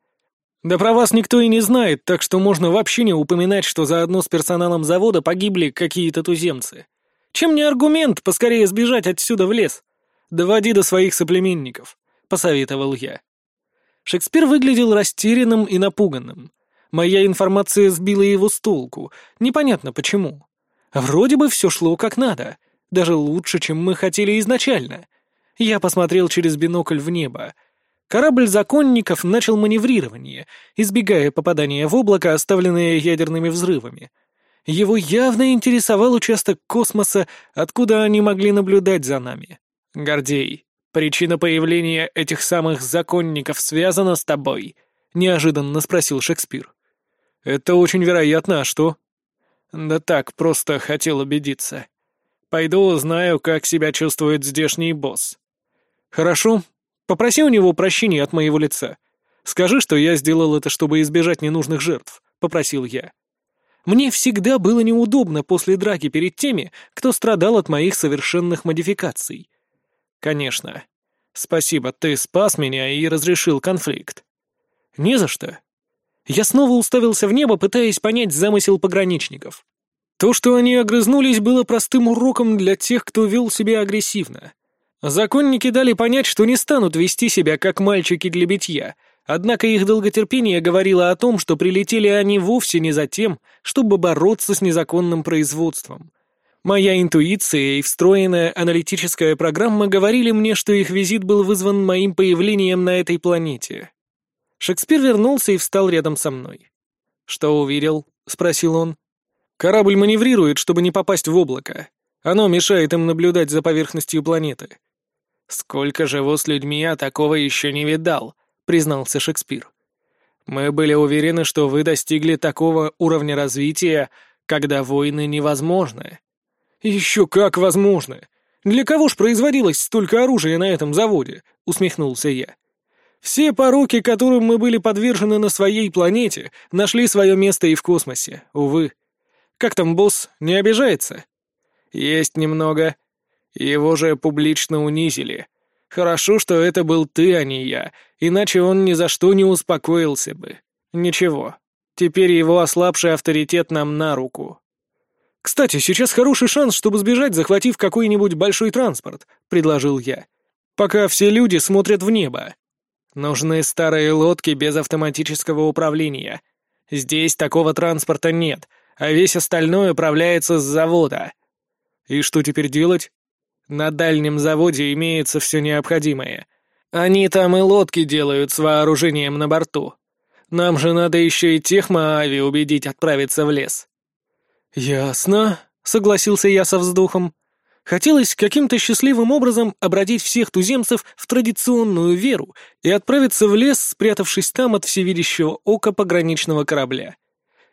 Да про вас никто и не знает, так что можно вообще не упоминать, что заодно с персоналом завода погибли какие-то туземцы. Чем не аргумент поскорее сбежать отсюда в лес? Доводи до своих соплеменников, — посоветовал я. Шекспир выглядел растерянным и напуганным. Моя информация сбила его с толку, непонятно почему. Вроде бы все шло как надо — даже лучше, чем мы хотели изначально. Я посмотрел через бинокль в небо. Корабль законников начал маневрирование, избегая попадания в облако, оставленное ядерными взрывами. Его явно интересовал участок космоса, откуда они могли наблюдать за нами. «Гордей, причина появления этих самых законников связана с тобой?» — неожиданно спросил Шекспир. «Это очень вероятно, а что?» «Да так, просто хотел убедиться. Пойду узнаю, как себя чувствует здешний босс. Хорошо. Попроси у него прощения от моего лица. Скажи, что я сделал это, чтобы избежать ненужных жертв, попросил я. Мне всегда было неудобно после драки перед теми, кто страдал от моих совершенных модификаций. Конечно. Спасибо, ты спас меня и разрешил конфликт. Не за что. Я снова уставился в небо, пытаясь понять замысел пограничников. То, что они огрызнулись, было простым уроком для тех, кто вел себя агрессивно. Законники дали понять, что не станут вести себя как мальчики для битья, однако их долготерпение говорило о том, что прилетели они вовсе не за тем, чтобы бороться с незаконным производством. Моя интуиция и встроенная аналитическая программа говорили мне, что их визит был вызван моим появлением на этой планете. Шекспир вернулся и встал рядом со мной. «Что увидел?» — спросил он. «Корабль маневрирует, чтобы не попасть в облако. Оно мешает им наблюдать за поверхностью планеты». «Сколько живу с людьми, а такого еще не видал», — признался Шекспир. «Мы были уверены, что вы достигли такого уровня развития, когда войны невозможны». «Еще как возможны! Для кого ж производилось столько оружия на этом заводе?» — усмехнулся я. «Все пороки, которым мы были подвержены на своей планете, нашли свое место и в космосе, увы. Как там босс, не обижается?» «Есть немного. Его же публично унизили. Хорошо, что это был ты, а не я, иначе он ни за что не успокоился бы. Ничего, теперь его ослабший авторитет нам на руку». «Кстати, сейчас хороший шанс, чтобы сбежать, захватив какой-нибудь большой транспорт», — предложил я. «Пока все люди смотрят в небо. Нужны старые лодки без автоматического управления. Здесь такого транспорта нет, а весь остальной управляется с завода». «И что теперь делать?» «На дальнем заводе имеется все необходимое. Они там и лодки делают с вооружением на борту. Нам же надо еще и тех Маави убедить отправиться в лес». «Ясно», — согласился я со вздохом. Хотелось каким-то счастливым образом обратить всех туземцев в традиционную веру и отправиться в лес, спрятавшись там от всевидящего ока пограничного корабля.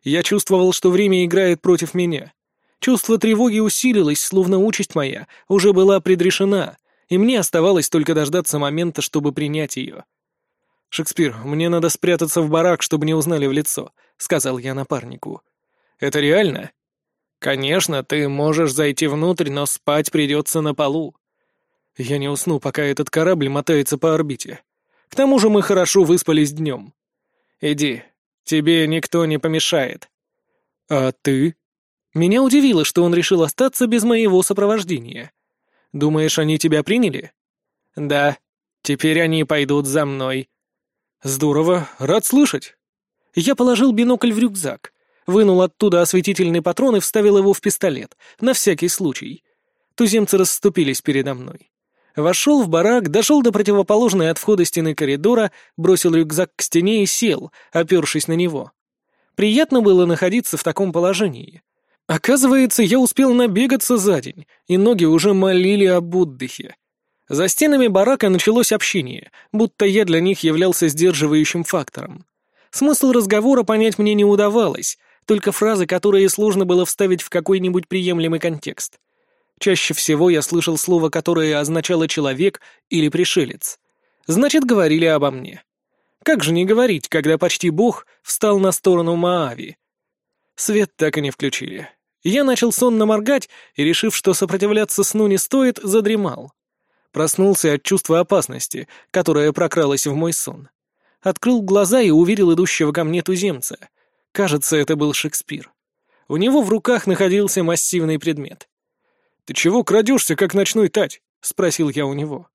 Я чувствовал, что время играет против меня. Чувство тревоги усилилось, словно участь моя уже была предрешена, и мне оставалось только дождаться момента, чтобы принять ее. «Шекспир, мне надо спрятаться в барак, чтобы не узнали в лицо», — сказал я напарнику. «Это реально?» «Конечно, ты можешь зайти внутрь, но спать придется на полу. Я не усну, пока этот корабль мотается по орбите. К тому же мы хорошо выспались днем. Иди, тебе никто не помешает». «А ты?» Меня удивило, что он решил остаться без моего сопровождения. «Думаешь, они тебя приняли?» «Да. Теперь они пойдут за мной». «Здорово, рад слышать». Я положил бинокль в рюкзак Вынул оттуда осветительный патрон и вставил его в пистолет, на всякий случай. Туземцы расступились передо мной. Вошел в барак, дошел до противоположной от входа стены коридора, бросил рюкзак к стене и сел, опершись на него. Приятно было находиться в таком положении. Оказывается, я успел набегаться за день, и ноги уже молили об отдыхе. За стенами барака началось общение, будто я для них являлся сдерживающим фактором. Смысл разговора понять мне не удавалось, только фразы, которые сложно было вставить в какой-нибудь приемлемый контекст. Чаще всего я слышал слово, которое означало «человек» или «пришелец». Значит, говорили обо мне. Как же не говорить, когда почти бог встал на сторону Маави? Свет так и не включили. Я начал сонно моргать и, решив, что сопротивляться сну не стоит, задремал. Проснулся от чувства опасности, которое прокралось в мой сон. Открыл глаза и увидел идущего ко мне туземца — Кажется, это был Шекспир. У него в руках находился массивный предмет. «Ты чего крадешься, как ночной тать?» — спросил я у него.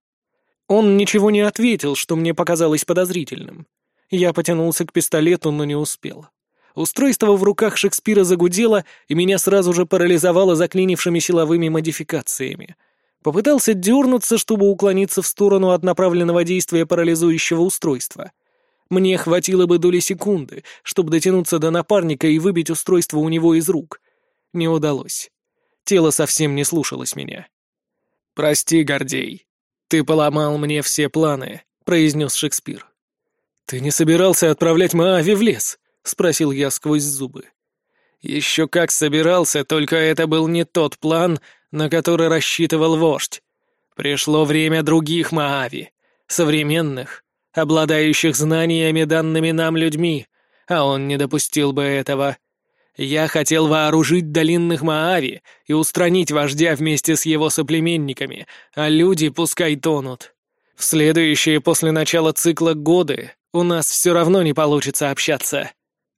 Он ничего не ответил, что мне показалось подозрительным. Я потянулся к пистолету, но не успел. Устройство в руках Шекспира загудело, и меня сразу же парализовало заклинившими силовыми модификациями. Попытался дернуться, чтобы уклониться в сторону от направленного действия парализующего устройства — мне хватило бы доли секунды, чтобы дотянуться до напарника и выбить устройство у него из рук. Не удалось. Тело совсем не слушалось меня. «Прости, Гордей, ты поломал мне все планы», — произнес Шекспир. «Ты не собирался отправлять Маави в лес?» — спросил я сквозь зубы. «Еще как собирался, только это был не тот план, на который рассчитывал вождь. Пришло время других Маави, современных, обладающих знаниями, данными нам людьми, а он не допустил бы этого. Я хотел вооружить долинных Маави и устранить вождя вместе с его соплеменниками, а люди пускай тонут. В следующие после начала цикла годы у нас все равно не получится общаться.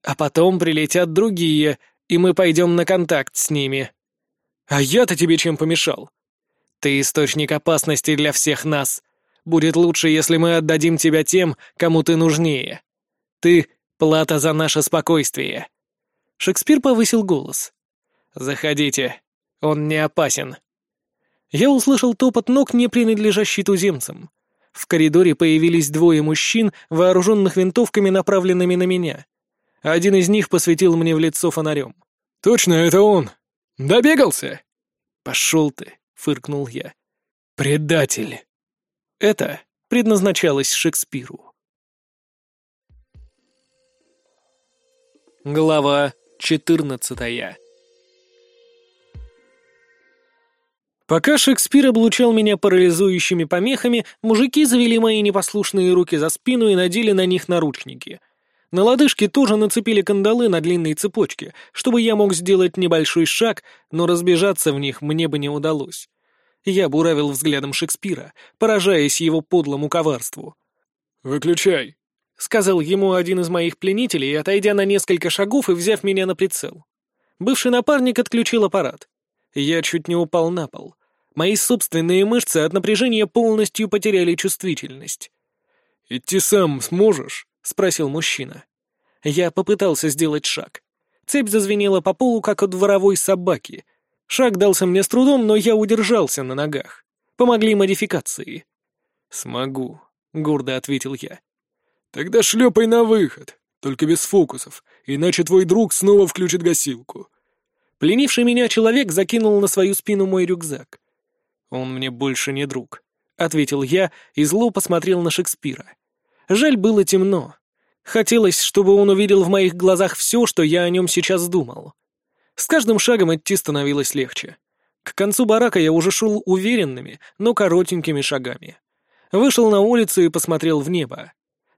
А потом прилетят другие, и мы пойдем на контакт с ними. А я-то тебе чем помешал? Ты источник опасности для всех нас, Будет лучше, если мы отдадим тебя тем, кому ты нужнее. Ты — плата за наше спокойствие». Шекспир повысил голос. «Заходите. Он не опасен». Я услышал топот ног, не принадлежащий туземцам. В коридоре появились двое мужчин, вооруженных винтовками, направленными на меня. Один из них посветил мне в лицо фонарем. «Точно, это он! Добегался!» «Пошел ты!» — фыркнул я. «Предатель!» Это предназначалось Шекспиру. Глава четырнадцатая Пока Шекспир облучал меня парализующими помехами, мужики завели мои непослушные руки за спину и надели на них наручники. На лодыжке тоже нацепили кандалы на длинной цепочке, чтобы я мог сделать небольшой шаг, но разбежаться в них мне бы не удалось. Я буравил взглядом Шекспира, поражаясь его подлому коварству. «Выключай», — сказал ему один из моих пленителей, отойдя на несколько шагов и взяв меня на прицел. Бывший напарник отключил аппарат. Я чуть не упал на пол. Мои собственные мышцы от напряжения полностью потеряли чувствительность. «Идти сам сможешь?» — спросил мужчина. Я попытался сделать шаг. Цепь зазвенела по полу, как у дворовой собаки. Шаг дался мне с трудом, но я удержался на ногах. Помогли модификации. «Смогу», — гордо ответил я. «Тогда шлепай на выход, только без фокусов, иначе твой друг снова включит гасилку». Пленивший меня человек закинул на свою спину мой рюкзак. «Он мне больше не друг», — ответил я и зло посмотрел на Шекспира. Жаль, было темно. Хотелось, чтобы он увидел в моих глазах все, что я о нем сейчас думал. С каждым шагом идти становилось легче. К концу барака я уже шел уверенными, но коротенькими шагами. Вышел на улицу и посмотрел в небо.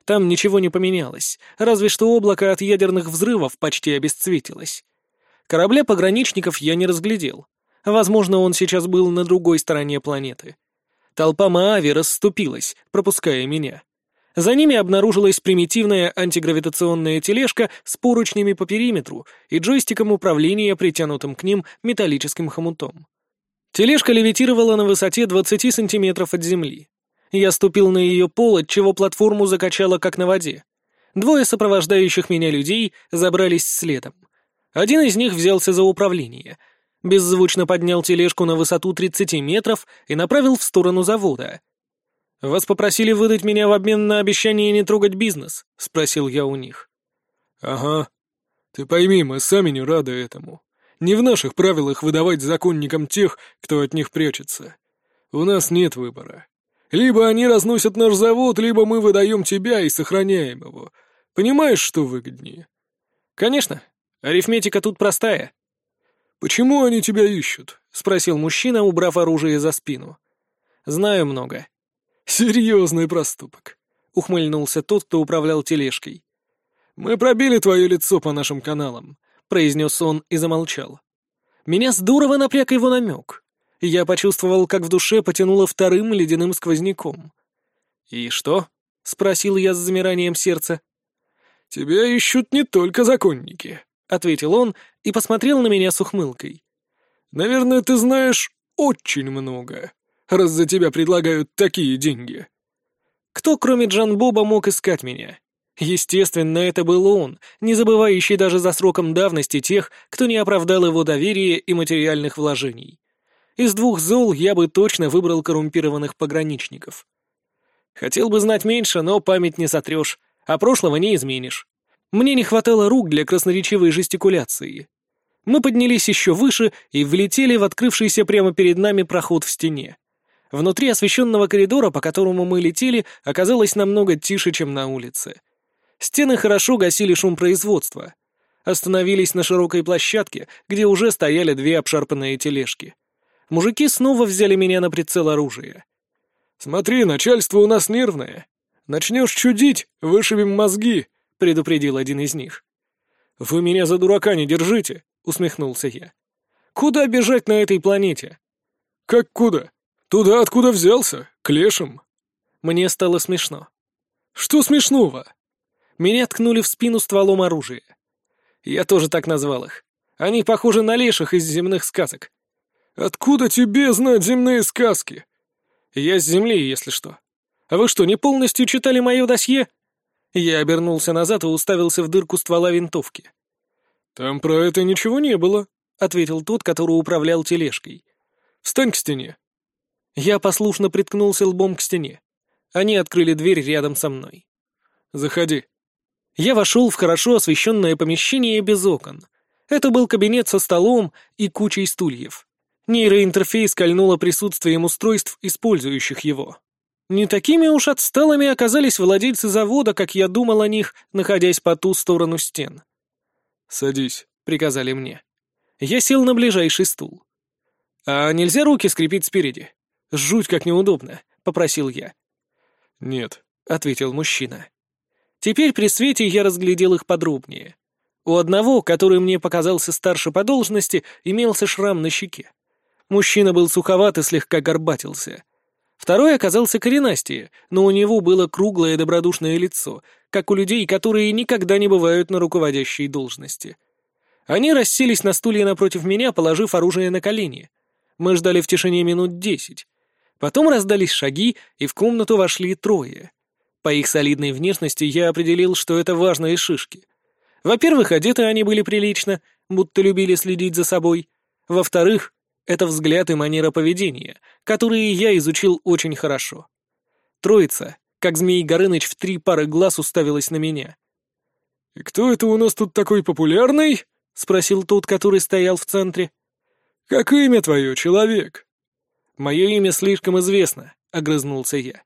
Там ничего не поменялось, разве что облако от ядерных взрывов почти обесцветилось. Корабля пограничников я не разглядел. Возможно, он сейчас был на другой стороне планеты. Толпа Маави расступилась, пропуская меня. За ними обнаружилась примитивная антигравитационная тележка с поручнями по периметру и джойстиком управления, притянутым к ним металлическим хомутом. Тележка левитировала на высоте 20 сантиметров от земли. Я ступил на ее пол, отчего платформу закачало как на воде. Двое сопровождающих меня людей забрались следом. Один из них взялся за управление. Беззвучно поднял тележку на высоту 30 метров и направил в сторону завода. «Вас попросили выдать меня в обмен на обещание не трогать бизнес?» — спросил я у них. «Ага. Ты пойми, мы сами не рады этому. Не в наших правилах выдавать законникам тех, кто от них прячется. У нас нет выбора. Либо они разносят наш завод, либо мы выдаем тебя и сохраняем его. Понимаешь, что выгоднее?» «Конечно. Арифметика тут простая». «Почему они тебя ищут?» — спросил мужчина, убрав оружие за спину. «Знаю много». «Серьезный проступок», — ухмыльнулся тот, кто управлял тележкой. «Мы пробили твое лицо по нашим каналам», — произнес он и замолчал. Меня здорово напряг его намек. Я почувствовал, как в душе потянуло вторым ледяным сквозняком. «И что?» — спросил я с замиранием сердца. «Тебя ищут не только законники», — ответил он и посмотрел на меня с ухмылкой. «Наверное, ты знаешь очень много, раз за тебя предлагают такие деньги». Кто, кроме Джан Боба, мог искать меня? Естественно, это был он, не забывающий даже за сроком давности тех, кто не оправдал его доверия и материальных вложений. Из двух зол я бы точно выбрал коррумпированных пограничников. Хотел бы знать меньше, но память не сотрешь, а прошлого не изменишь. Мне не хватало рук для красноречивой жестикуляции. Мы поднялись еще выше и влетели в открывшийся прямо перед нами проход в стене. Внутри освещенного коридора, по которому мы летели, оказалось намного тише, чем на улице. Стены хорошо гасили шум производства. Остановились на широкой площадке, где уже стояли две обшарпанные тележки. Мужики снова взяли меня на прицел оружия. «Смотри, начальство у нас нервное. Начнешь чудить, вышибем мозги», — предупредил один из них. «Вы меня за дурака не держите», — усмехнулся я. «Куда бежать на этой планете?» «Как куда? Туда, откуда взялся, к лешим». Мне стало смешно. «Что смешного?» Меня ткнули в спину стволом оружия. Я тоже так назвал их. Они похожи на леших из земных сказок. «Откуда тебе знать земные сказки?» «Я с земли, если что. А вы что, не полностью читали мое досье?» Я обернулся назад и уставился в дырку ствола винтовки. «Там про это ничего не было», — ответил тот, который управлял тележкой. «Встань к стене». Я послушно приткнулся лбом к стене. Они открыли дверь рядом со мной. «Заходи». Я вошел в хорошо освещенное помещение без окон. Это был кабинет со столом и кучей стульев. Нейроинтерфейс кольнуло присутствием устройств, использующих его. Не такими уж отсталыми оказались владельцы завода, как я думал о них, находясь по ту сторону стен. «Садись», — приказали мне. Я сел на ближайший стул. «А нельзя руки скрепить спереди? Жуть как неудобно», — попросил я. «Нет», — ответил мужчина. Теперь при свете я разглядел их подробнее. У одного, который мне показался старше по должности, имелся шрам на щеке. Мужчина был суховат и слегка горбатился. Второй оказался коренастее, но у него было круглое добродушное лицо, как у людей, которые никогда не бывают на руководящей должности. Они расселись на стулья напротив меня, положив оружие на колени. Мы ждали в тишине минут десять. Потом раздались шаги, и в комнату вошли трое. По их солидной внешности я определил, что это важные шишки. Во-первых, одеты они были прилично, будто любили следить за собой. Во-вторых, это взгляд и манера поведения, которые я изучил очень хорошо. Троица, как Змей Горыныч в три пары глаз уставилась на меня. «И кто это у нас тут такой популярный?» — спросил тот, который стоял в центре. «Как имя твое, человек?» «Мое имя слишком известно», — огрызнулся я.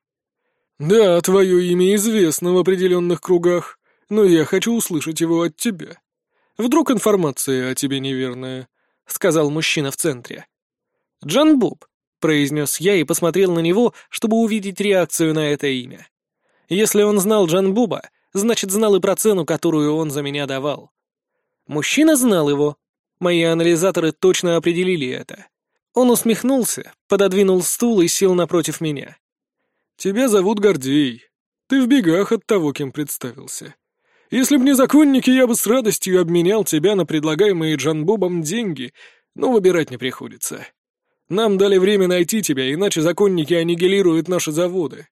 «Да, твое имя известно в определенных кругах, но я хочу услышать его от тебя. Вдруг информация о тебе неверная», — сказал мужчина в центре. «Джан Боб», — произнес я и посмотрел на него, чтобы увидеть реакцию на это имя. Если он знал Джан Буба, значит, знал и про цену, которую он за меня давал. Мужчина знал его. Мои анализаторы точно определили это. Он усмехнулся, пододвинул стул и сел напротив меня. «Тебя зовут Гордей. Ты в бегах от того, кем представился. Если б не законники, я бы с радостью обменял тебя на предлагаемые Джанбобом деньги, но выбирать не приходится. Нам дали время найти тебя, иначе законники аннигилируют наши заводы.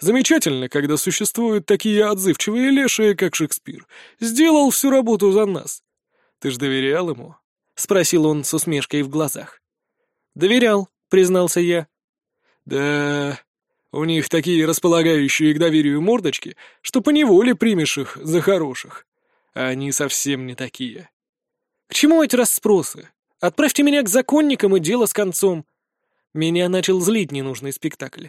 Замечательно, когда существуют такие отзывчивые лешие, как Шекспир. Сделал всю работу за нас. Ты ж доверял ему?» — спросил он с усмешкой в глазах. «Доверял», — признался я. «Да, у них такие располагающие к доверию мордочки, что поневоле примешь их за хороших. А они совсем не такие». «К чему эти расспросы? Отправьте меня к законникам и дело с концом». Меня начал злить ненужный спектакль.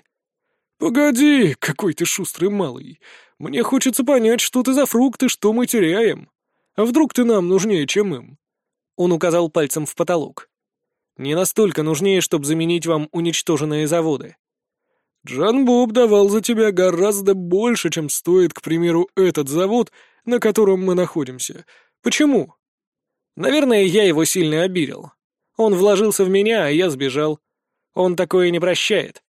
«Погоди, какой ты шустрый малый. Мне хочется понять, что ты за фрукты, что мы теряем. А вдруг ты нам нужнее, чем им?» Он указал пальцем в потолок. «Не настолько нужнее, чтобы заменить вам уничтоженные заводы». «Джан Боб давал за тебя гораздо больше, чем стоит, к примеру, этот завод, на котором мы находимся. Почему?» «Наверное, я его сильно обидел. Он вложился в меня, а я сбежал. Он такое не прощает».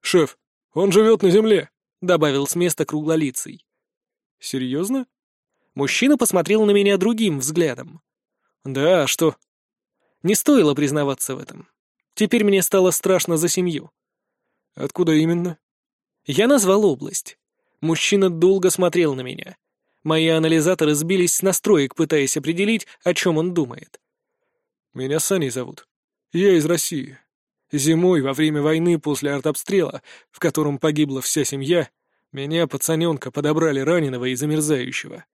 «Шеф, он живет на земле», — добавил с места круглолицый. «Серьезно?» Мужчина посмотрел на меня другим взглядом. «Да, а что?» Не стоило признаваться в этом. Теперь мне стало страшно за семью. «Откуда именно?» Я назвал область. Мужчина долго смотрел на меня. Мои анализаторы сбились с настроек, пытаясь определить, о чем он думает. «Меня Саней зовут. Я из России. Зимой, во время войны после артобстрела, в котором погибла вся семья, меня, пацаненка, подобрали раненого и замерзающего.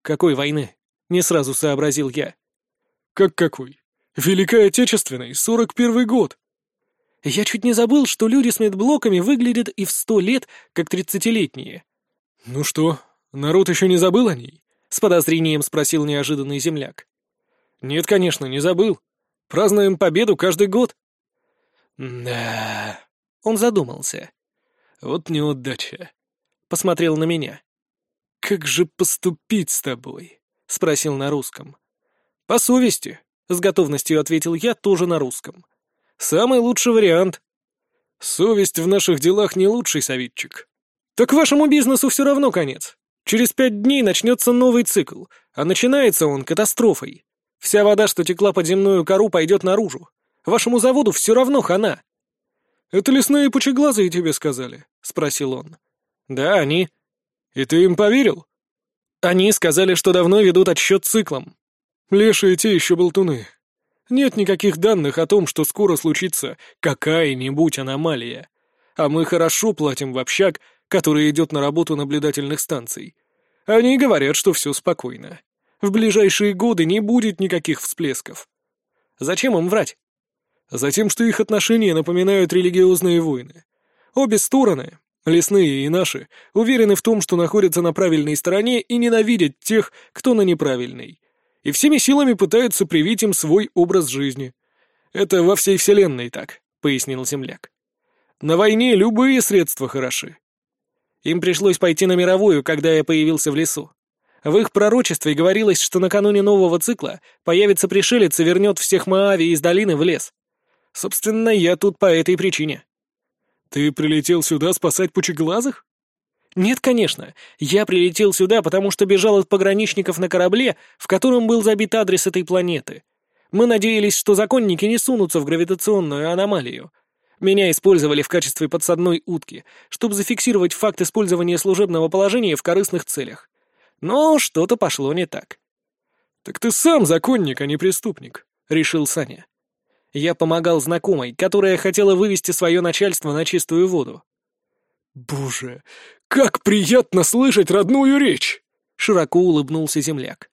«Какой войны?» — не сразу сообразил я. «Как какой? Великой Отечественной, сорок первый год!» Я чуть не забыл, что люди с медблоками выглядят и в сто лет, как тридцатилетние. «Ну что, народ еще не забыл о ней?» — с подозрением спросил неожиданный земляк. «Нет, конечно, не забыл. Празднуем победу каждый год». «Да...» — он задумался. «Вот неудача». Посмотрел на меня. «Как же поступить с тобой?» — спросил на русском. «По совести», — с готовностью ответил я тоже на русском. «Самый лучший вариант». «Совесть в наших делах не лучший советчик». «Так вашему бизнесу все равно конец. Через пять дней начнется новый цикл, а начинается он катастрофой. Вся вода, что текла под земную кору, пойдет наружу. Вашему заводу все равно хана». «Это лесные пучеглазые тебе сказали?» — спросил он. «Да, они». «И ты им поверил?» «Они сказали, что давно ведут отсчет циклом». «Лешие те еще болтуны. Нет никаких данных о том, что скоро случится какая-нибудь аномалия. а мы хорошо платим в общак, который идет на работу наблюдательных станций. Они говорят, что все спокойно. В ближайшие годы не будет никаких всплесков. Зачем им врать? Затем, что их отношения напоминают религиозные войны. Обе стороны, лесные и наши, уверены в том, что находятся на правильной стороне и ненавидят тех, кто на неправильной. И всеми силами пытаются привить им свой образ жизни. Это во всей вселенной так, пояснил земляк. На войне любые средства хороши. Им пришлось пойти на мировую, когда я появился в лесу. В их пророчестве говорилось, что накануне нового цикла появится пришелец и вернет всех Маави из долины в лес. Собственно, я тут по этой причине. Ты прилетел сюда спасать пучеглазых? Нет, конечно. Я прилетел сюда, потому что бежал от пограничников на корабле, в котором был забит адрес этой планеты. Мы надеялись, что законники не сунутся в гравитационную аномалию, меня использовали в качестве подсадной утки, чтобы зафиксировать факт использования служебного положения в корыстных целях. Но что-то пошло не так. «Так ты сам законник, а не преступник», — решил Саня. Я помогал знакомой, которая хотела вывести свое начальство на чистую воду. «Боже, как приятно слышать родную речь!» — широко улыбнулся земляк.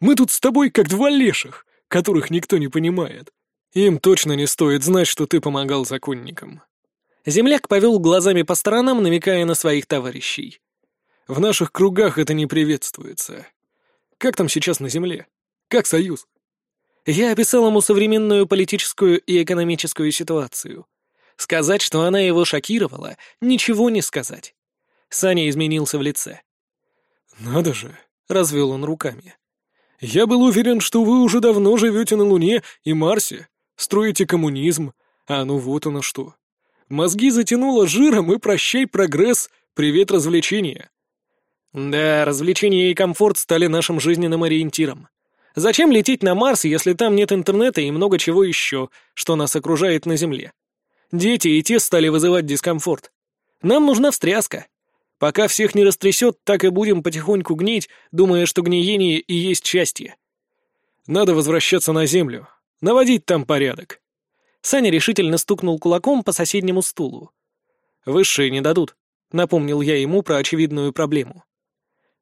«Мы тут с тобой как два леших, которых никто не понимает. Им точно не стоит знать, что ты помогал законникам. Земляк повел глазами по сторонам, намекая на своих товарищей. В наших кругах это не приветствуется. Как там сейчас на земле? Как союз? Я описал ему современную политическую и экономическую ситуацию. Сказать, что она его шокировала, ничего не сказать. Саня изменился в лице. «Надо же!» — развел он руками. «Я был уверен, что вы уже давно живете на Луне и Марсе, Строите коммунизм, а ну вот оно что. Мозги затянуло жиром и прощай прогресс, привет развлечения. Да, развлечения и комфорт стали нашим жизненным ориентиром. Зачем лететь на Марс, если там нет интернета и много чего еще, что нас окружает на Земле? Дети и те стали вызывать дискомфорт. Нам нужна встряска. Пока всех не растрясет, так и будем потихоньку гнить, думая, что гниение и есть счастье. Надо возвращаться на Землю, Наводить там порядок. Саня решительно стукнул кулаком по соседнему стулу. «Высшие не дадут», — напомнил я ему про очевидную проблему.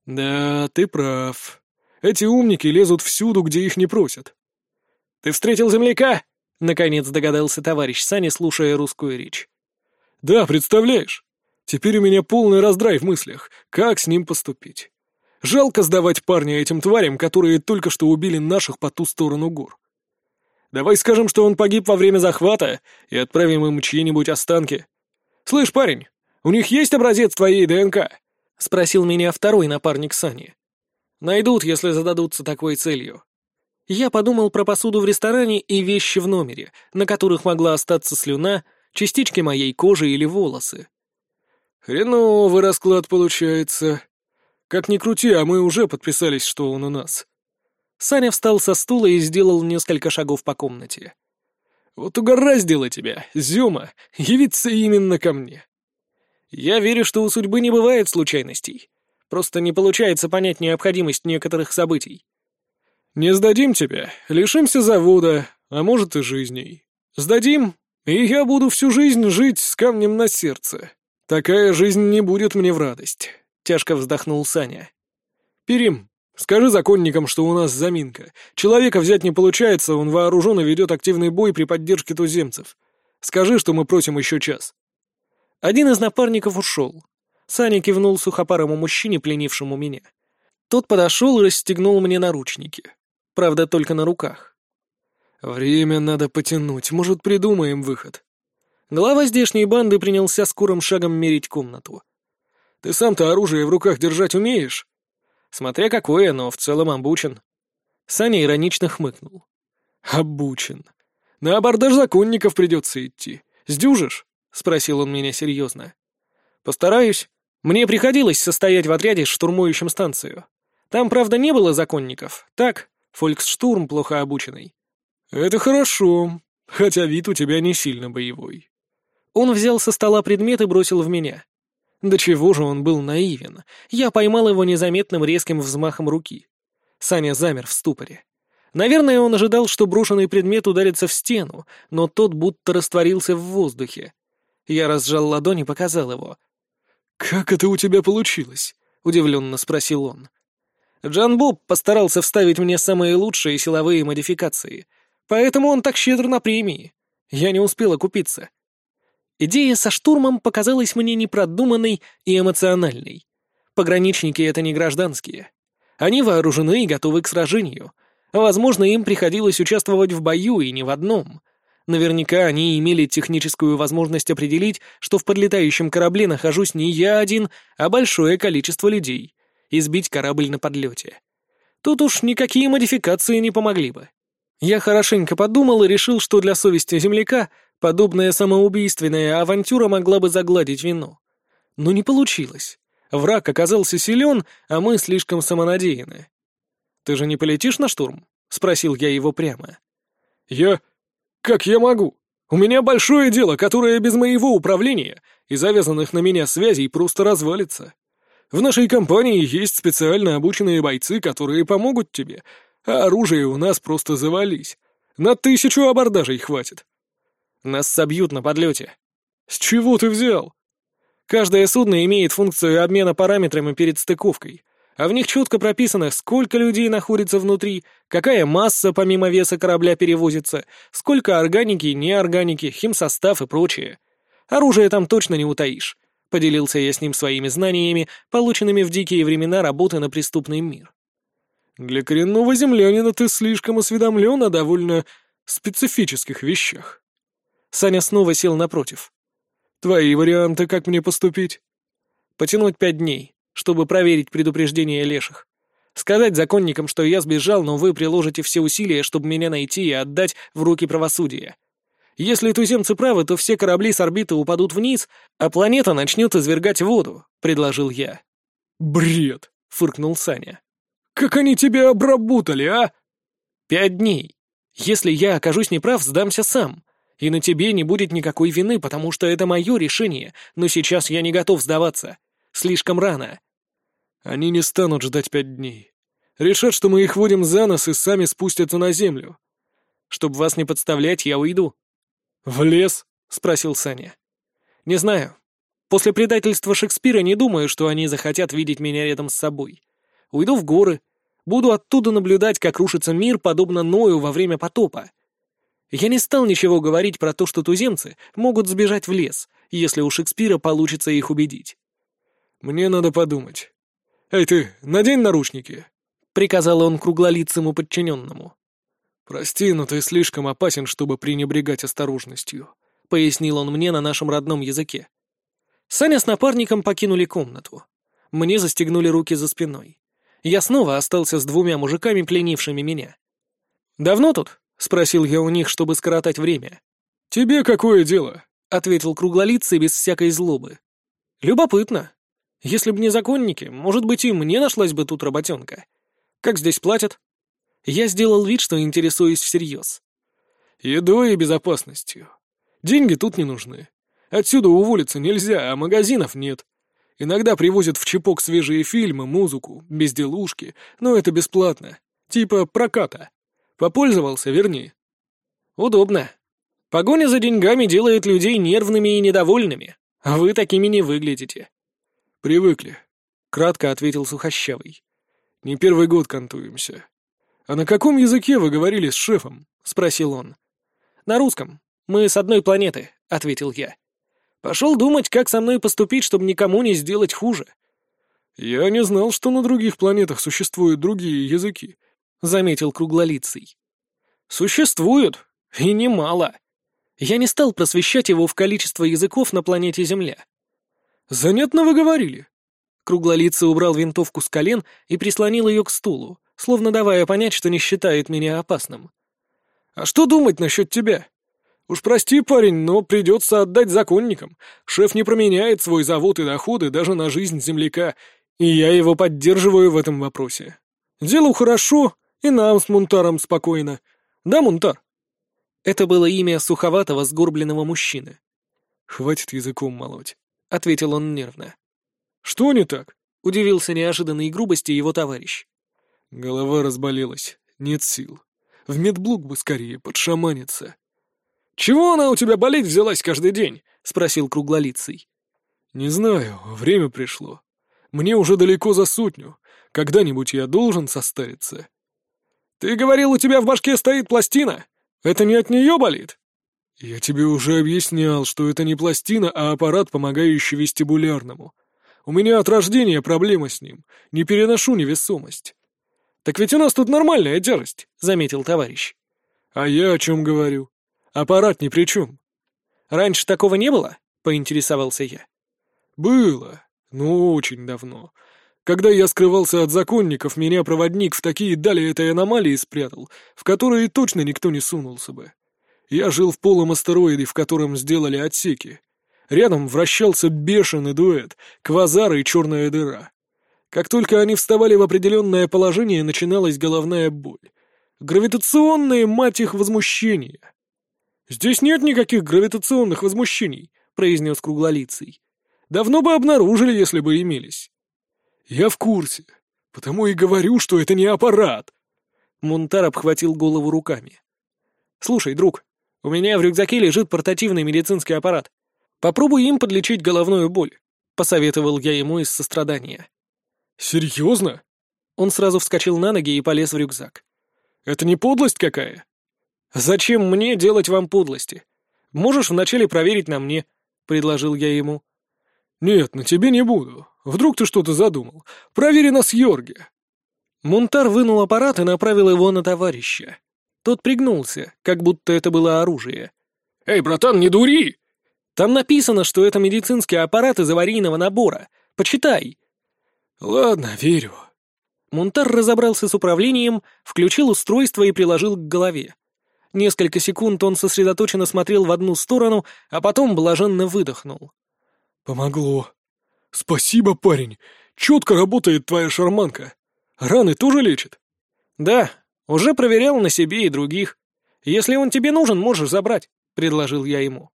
«Да, ты прав. Эти умники лезут всюду, где их не просят». «Ты встретил земляка?» — наконец догадался товарищ Саня, слушая русскую речь. «Да, представляешь? Теперь у меня полный раздрай в мыслях, как с ним поступить. Жалко сдавать парня этим тварям, которые только что убили наших по ту сторону гор. Давай скажем, что он погиб во время захвата, и отправим им чьи-нибудь останки. Слышь, парень, у них есть образец твоей ДНК?» — спросил меня второй напарник Сани. «Найдут, если зададутся такой целью». Я подумал про посуду в ресторане и вещи в номере, на которых могла остаться слюна, частички моей кожи или волосы. «Хреновый расклад получается. Как ни крути, а мы уже подписались, что он у нас. Саня встал со стула и сделал несколько шагов по комнате. «Вот угораздило тебя, Зюма, явиться именно ко мне». «Я верю, что у судьбы не бывает случайностей. Просто не получается понять необходимость некоторых событий». «Не сдадим тебя, лишимся завода, а может и жизней. Сдадим, и я буду всю жизнь жить с камнем на сердце. Такая жизнь не будет мне в радость», — тяжко вздохнул Саня. «Перим, Скажи законникам, что у нас заминка. Человека взять не получается, он вооружен и ведет активный бой при поддержке туземцев. Скажи, что мы просим еще час». Один из напарников ушел. Саня кивнул сухопарому мужчине, пленившему меня. Тот подошел и расстегнул мне наручники. Правда, только на руках. «Время надо потянуть. Может, придумаем выход». Глава здешней банды принялся скорым шагом мерить комнату. «Ты сам-то оружие в руках держать умеешь?» Смотря какое, но в целом обучен. Саня иронично хмыкнул. «Обучен. На абордаж законников придется идти. Сдюжишь?» — спросил он меня серьезно. «Постараюсь. Мне приходилось состоять в отряде, штурмующем станцию. Там, правда, не было законников. Так, фольксштурм плохо обученный». «Это хорошо, хотя вид у тебя не сильно боевой». Он взял со стола предмет и бросил в меня. До чего же он был наивен. Я поймал его незаметным резким взмахом руки. Саня замер в ступоре. Наверное, он ожидал, что брошенный предмет ударится в стену, но тот будто растворился в воздухе. Я разжал ладонь и показал его. «Как это у тебя получилось?» — удивленно спросил он. Джан Боб постарался вставить мне самые лучшие силовые модификации, поэтому он так щедр на премии. Я не успела купиться. Идея со штурмом показалась мне непродуманной и эмоциональной. Пограничники — это не гражданские. Они вооружены и готовы к сражению. Возможно, им приходилось участвовать в бою и не в одном. Наверняка они имели техническую возможность определить, что в подлетающем корабле нахожусь не я один, а большое количество людей — и сбить корабль на подлете. Тут уж никакие модификации не помогли бы. Я хорошенько подумал и решил, что для совести земляка подобная самоубийственная авантюра могла бы загладить вину. Но не получилось. Враг оказался силен, а мы слишком самонадеяны. «Ты же не полетишь на штурм?» — спросил я его прямо. «Я... как я могу? У меня большое дело, которое без моего управления и завязанных на меня связей просто развалится. В нашей компании есть специально обученные бойцы, которые помогут тебе, а оружие у нас просто завались. На тысячу абордажей хватит. Нас собьют на подлете. С чего ты взял? Каждое судно имеет функцию обмена параметрами перед стыковкой, а в них четко прописано, сколько людей находится внутри, какая масса помимо веса корабля перевозится, сколько органики, неорганики, химсостав и прочее. Оружие там точно не утаишь. Поделился я с ним своими знаниями, полученными в дикие времена работы на преступный мир. «Для коренного землянина ты слишком осведомлен о довольно специфических вещах». Саня снова сел напротив. «Твои варианты, как мне поступить?» «Потянуть пять дней, чтобы проверить предупреждение леших. Сказать законникам, что я сбежал, но вы приложите все усилия, чтобы меня найти и отдать в руки правосудия. Если туземцы правы, то все корабли с орбиты упадут вниз, а планета начнет извергать воду», — предложил я. «Бред!» — фыркнул Саня. «Как они тебя обработали, а?» «Пять дней. Если я окажусь неправ, сдамся сам. И на тебе не будет никакой вины, потому что это мое решение, но сейчас я не готов сдаваться. Слишком рано». «Они не станут ждать пять дней. Решат, что мы их водим за нос и сами спустятся на землю. Чтобы вас не подставлять, я уйду. «В лес?» — спросил Саня. «Не знаю. После предательства Шекспира не думаю, что они захотят видеть меня рядом с собой. Уйду в горы, буду оттуда наблюдать, как рушится мир, подобно Ною во время потопа. Я не стал ничего говорить про то, что туземцы могут сбежать в лес, если у Шекспира получится их убедить. «Мне надо подумать. Эй ты, надень наручники!» — приказал он круглолицему подчиненному. «Прости, но ты слишком опасен, чтобы пренебрегать осторожностью», — пояснил он мне на нашем родном языке. Саня с напарником покинули комнату. Мне застегнули руки за спиной. Я снова остался с двумя мужиками, пленившими меня. «Давно тут?» — спросил я у них, чтобы скоротать время. «Тебе какое дело?» — ответил круглолицый без всякой злобы. «Любопытно. Если б не законники, может быть, и мне нашлась бы тут работенка. Как здесь платят?» Я сделал вид, что интересуюсь всерьез. «Едой и безопасностью. Деньги тут не нужны. Отсюда уволиться нельзя, а магазинов нет. Иногда привозят в чепок свежие фильмы, музыку, безделушки, но это бесплатно. Типа проката. Попользовался — верни». «Удобно. Погоня за деньгами делает людей нервными и недовольными, а вы такими не выглядите». «Привыкли», — кратко ответил Сухощавый. «Не первый год кантуемся. «А на каком языке вы говорили с шефом?» — спросил он. «На русском. Мы с одной планеты», — ответил я. «Пошел думать, как со мной поступить, чтобы никому не сделать хуже». «Я не знал, что на других планетах существуют другие языки», — заметил Круглолицый. «Существуют, и немало. Я не стал просвещать его в количество языков на планете Земля». «Занятно вы говорили». Круглолицый убрал винтовку с колен и прислонил ее к стулу, словно давая понять, что не считает меня опасным. «А что думать насчет тебя? Уж прости, парень, но придется отдать законникам. Шеф не променяет свой завод и доходы даже на жизнь земляка, и я его поддерживаю в этом вопросе. Делу хорошо, и нам с Мунтаром спокойно. Да, Мунтар?» Это было имя суховатого, сгорбленного мужчины. «Хватит языком молоть», — ответил он нервно. «Что не так?» — удивился неожиданной грубости его товарищ. Голова разболелась, нет сил. В медблок бы скорее подшаманиться. «Чего она у тебя болеть взялась каждый день?» — спросил круглолицый. «Не знаю, время пришло. Мне уже далеко за сотню. Когда-нибудь я должен состариться». «Ты говорил, у тебя в башке стоит пластина? Это не от нее болит?» «Я тебе уже объяснял, что это не пластина, а аппарат, помогающий вестибулярному. У меня от рождения проблема с ним. Не переношу невесомость». «Так ведь у нас тут нормальная тяжесть», — заметил товарищ. «А я о чем говорю? Аппарат ни при чем». «Раньше такого не было?» — поинтересовался я. «Было. Ну, очень давно. Когда я скрывался от законников, меня проводник в такие дали этой аномалии спрятал, в которые точно никто не сунулся бы. Я жил в полом астероиде, в котором сделали отсеки. Рядом вращался бешеный дуэт, квазар и черная дыра. Как только они вставали в определенное положение, начиналась головная боль. Гравитационные, мать их, возмущения. «Здесь нет никаких гравитационных возмущений», — произнес круглолицый. «Давно бы обнаружили, если бы имелись». «Я в курсе, потому и говорю, что это не аппарат». Мунтар обхватил голову руками. «Слушай, друг, у меня в рюкзаке лежит портативный медицинский аппарат. Попробуй им подлечить головную боль», — посоветовал я ему из сострадания. «Серьезно?» Он сразу вскочил на ноги и полез в рюкзак. «Это не подлость какая?» «Зачем мне делать вам подлости? Можешь вначале проверить на мне», — предложил я ему. «Нет, на тебе не буду. Вдруг ты что-то задумал. Провери нас Йорге». Мунтар вынул аппарат и направил его на товарища. Тот пригнулся, как будто это было оружие. «Эй, братан, не дури!» «Там написано, что это медицинский аппарат из аварийного набора. Почитай!» «Ладно, верю». Мунтар разобрался с управлением, включил устройство и приложил к голове. Несколько секунд он сосредоточенно смотрел в одну сторону, а потом блаженно выдохнул. «Помогло. Спасибо, парень. Четко работает твоя шарманка. Раны тоже лечит?» «Да, уже проверял на себе и других. Если он тебе нужен, можешь забрать», — предложил я ему.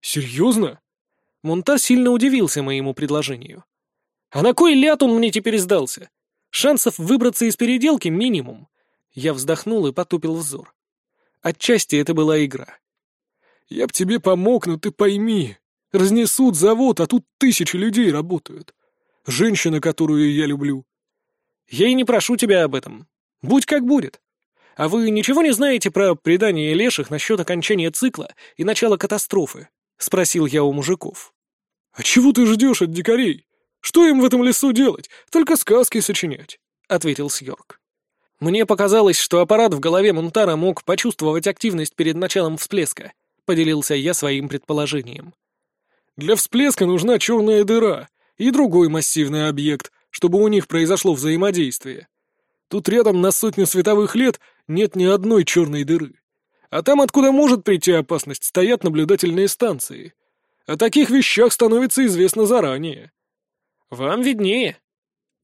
«Серьезно?» Мунтар сильно удивился моему предложению. «А на кой ляд он мне теперь сдался? Шансов выбраться из переделки минимум». Я вздохнул и потупил взор. Отчасти это была игра. «Я б тебе помог, но ты пойми. Разнесут завод, а тут тысячи людей работают. Женщина, которую я люблю». «Я и не прошу тебя об этом. Будь как будет. А вы ничего не знаете про предание леших насчет окончания цикла и начала катастрофы?» — спросил я у мужиков. «А чего ты ждешь от дикарей? Что им в этом лесу делать? Только сказки сочинять», — ответил Сьорк. «Мне показалось, что аппарат в голове Мунтара мог почувствовать активность перед началом всплеска», — поделился я своим предположением. «Для всплеска нужна черная дыра и другой массивный объект, чтобы у них произошло взаимодействие. Тут рядом на сотню световых лет нет ни одной черной дыры. А там, откуда может прийти опасность, стоят наблюдательные станции. О таких вещах становится известно заранее. Вам виднее.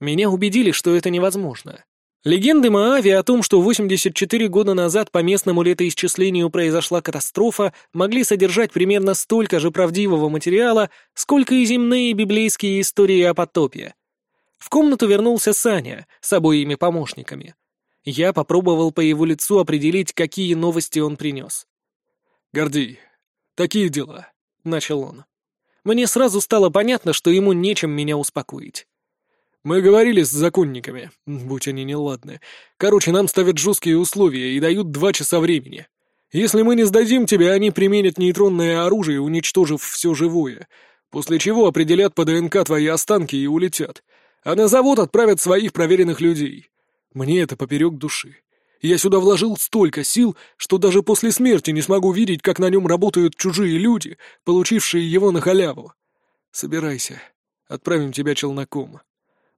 Меня убедили, что это невозможно. Легенды Маави о том, что 84 года назад по местному летоисчислению произошла катастрофа, могли содержать примерно столько же правдивого материала, сколько и земные библейские истории о потопе. В комнату вернулся Саня с обоими помощниками. Я попробовал по его лицу определить, какие новости он принес. «Гордей, такие дела», — начал он. Мне сразу стало понятно, что ему нечем меня успокоить. «Мы говорили с законниками, будь они неладны. Короче, нам ставят жесткие условия и дают два часа времени. Если мы не сдадим тебя, они применят нейтронное оружие, уничтожив все живое, после чего определят по ДНК твои останки и улетят, а на завод отправят своих проверенных людей. Мне это поперек души. Я сюда вложил столько сил, что даже после смерти не смогу видеть, как на нем работают чужие люди, получившие его на халяву. Собирайся. Отправим тебя челноком.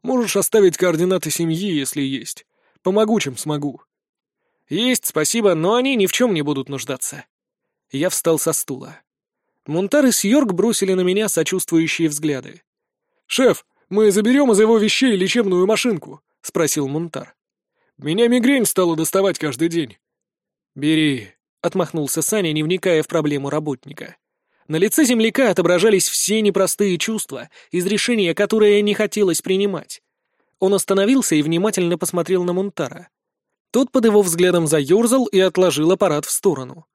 Можешь оставить координаты семьи, если есть. Помогу, чем смогу. Есть, спасибо, но они ни в чем не будут нуждаться. Я встал со стула. Мунтар и Сьорк бросили на меня сочувствующие взгляды. «Шеф, мы заберем из его вещей лечебную машинку», — спросил Мунтар. Меня мигрень стала доставать каждый день». «Бери», — отмахнулся Саня, не вникая в проблему работника. На лице земляка отображались все непростые чувства, из решения которое не хотелось принимать. Он остановился и внимательно посмотрел на Мунтара. Тот под его взглядом заерзал и отложил аппарат в сторону.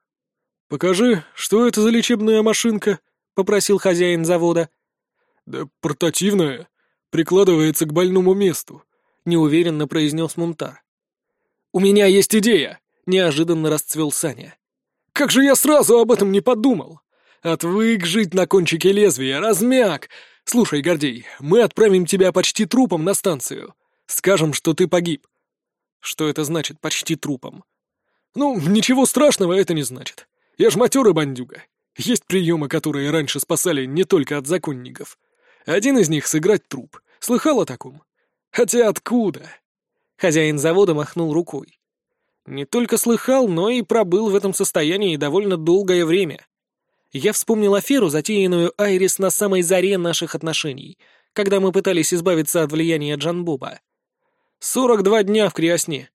«Покажи, что это за лечебная машинка?» —— попросил хозяин завода. «Да портативная. Прикладывается к больному месту», — неуверенно произнес Мунтар. «У меня есть идея!» — неожиданно расцвел Саня. «Как же я сразу об этом не подумал! Отвык жить на кончике лезвия, размяк! Слушай, Гордей, мы отправим тебя почти трупом на станцию. Скажем, что ты погиб». «Что это значит, почти трупом?» «Ну, ничего страшного это не значит. Я ж матерый бандюга. Есть приемы, которые раньше спасали не только от законников. Один из них — сыграть труп. Слыхал о таком? Хотя откуда?» Хозяин завода махнул рукой. Не только слыхал, но и пробыл в этом состоянии довольно долгое время. Я вспомнил аферу, затеянную Айрис на самой заре наших отношений, когда мы пытались избавиться от влияния Джанбоба. Сорок два дня в криосне.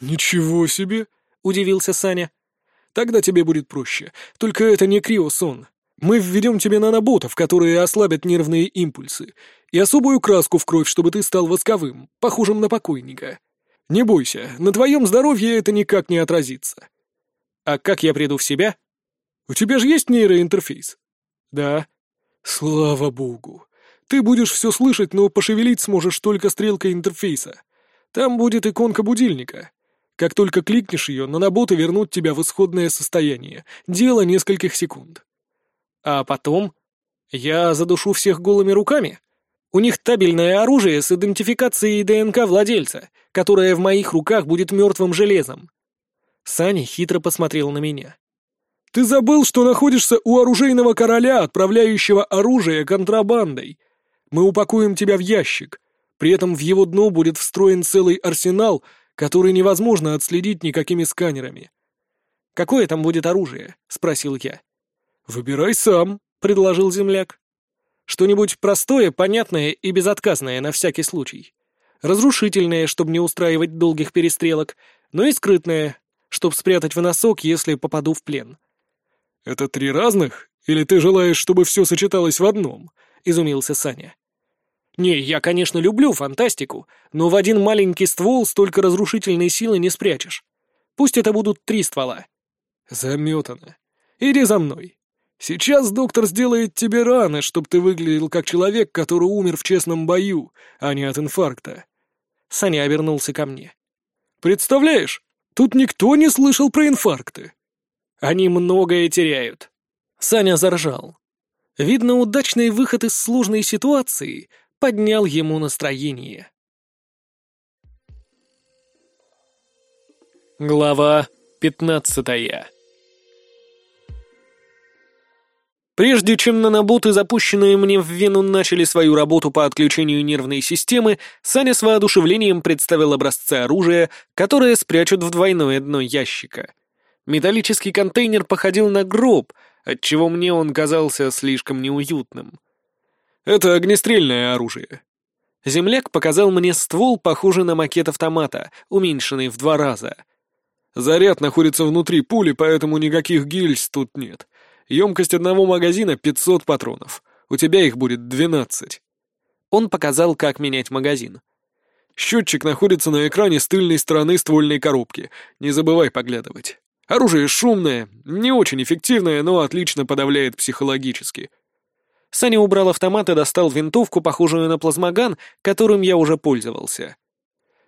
«Ничего себе!» — удивился Саня. «Тогда тебе будет проще. Только это не криосон. Мы введем тебе наноботов, которые ослабят нервные импульсы, и особую краску в кровь, чтобы ты стал восковым, похожим на покойника. Не бойся, на твоем здоровье это никак не отразится». «А как я приду в себя?» У тебя же есть нейроинтерфейс?» «Да». «Слава богу. Ты будешь все слышать, но пошевелить сможешь только стрелкой интерфейса. Там будет иконка будильника. Как только кликнешь ее, наноботы вернут тебя в исходное состояние. Дело нескольких секунд». «А потом? Я задушу всех голыми руками?» У них табельное оружие с идентификацией ДНК владельца, которое в моих руках будет мертвым железом. Саня хитро посмотрел на меня. Ты забыл, что находишься у оружейного короля, отправляющего оружие контрабандой. Мы упакуем тебя в ящик. При этом в его дно будет встроен целый арсенал, который невозможно отследить никакими сканерами. «Какое там будет оружие?» — спросил я. «Выбирай сам», — предложил земляк. «Что-нибудь простое, понятное и безотказное на всякий случай. Разрушительное, чтобы не устраивать долгих перестрелок, но и скрытное, чтобы спрятать в носок, если попаду в плен». «Это три разных? Или ты желаешь, чтобы все сочеталось в одном?» — изумился Саня. «Не, я, конечно, люблю фантастику, но в один маленький ствол столько разрушительной силы не спрячешь. Пусть это будут три ствола». «Заметано. Иди за мной. Сейчас доктор сделает тебе раны, чтобы ты выглядел как человек, который умер в честном бою, а не от инфаркта». Саня обернулся ко мне. «Представляешь, тут никто не слышал про инфаркты». Они многое теряют. Саня заржал. Видно, удачный выход из сложной ситуации поднял ему настроение. Глава пятнадцатая Прежде чем наноботы, запущенные мне в вену, начали свою работу по отключению нервной системы, Саня с воодушевлением представил образцы оружия, которые спрячут в двойное дно ящика. Металлический контейнер походил на гроб, отчего мне он казался слишком неуютным. «Это огнестрельное оружие». Земляк показал мне ствол, похожий на макет автомата, уменьшенный в два раза. «Заряд находится внутри пули, поэтому никаких гильз тут нет. Емкость одного магазина — 500 патронов. У тебя их будет 12». Он показал, как менять магазин. Счетчик находится на экране с тыльной стороны ствольной коробки. Не забывай поглядывать. Оружие шумное, не очень эффективное, но отлично подавляет психологически. Саня убрал автомат и достал винтовку, похожую на плазмоган, которым я уже пользовался.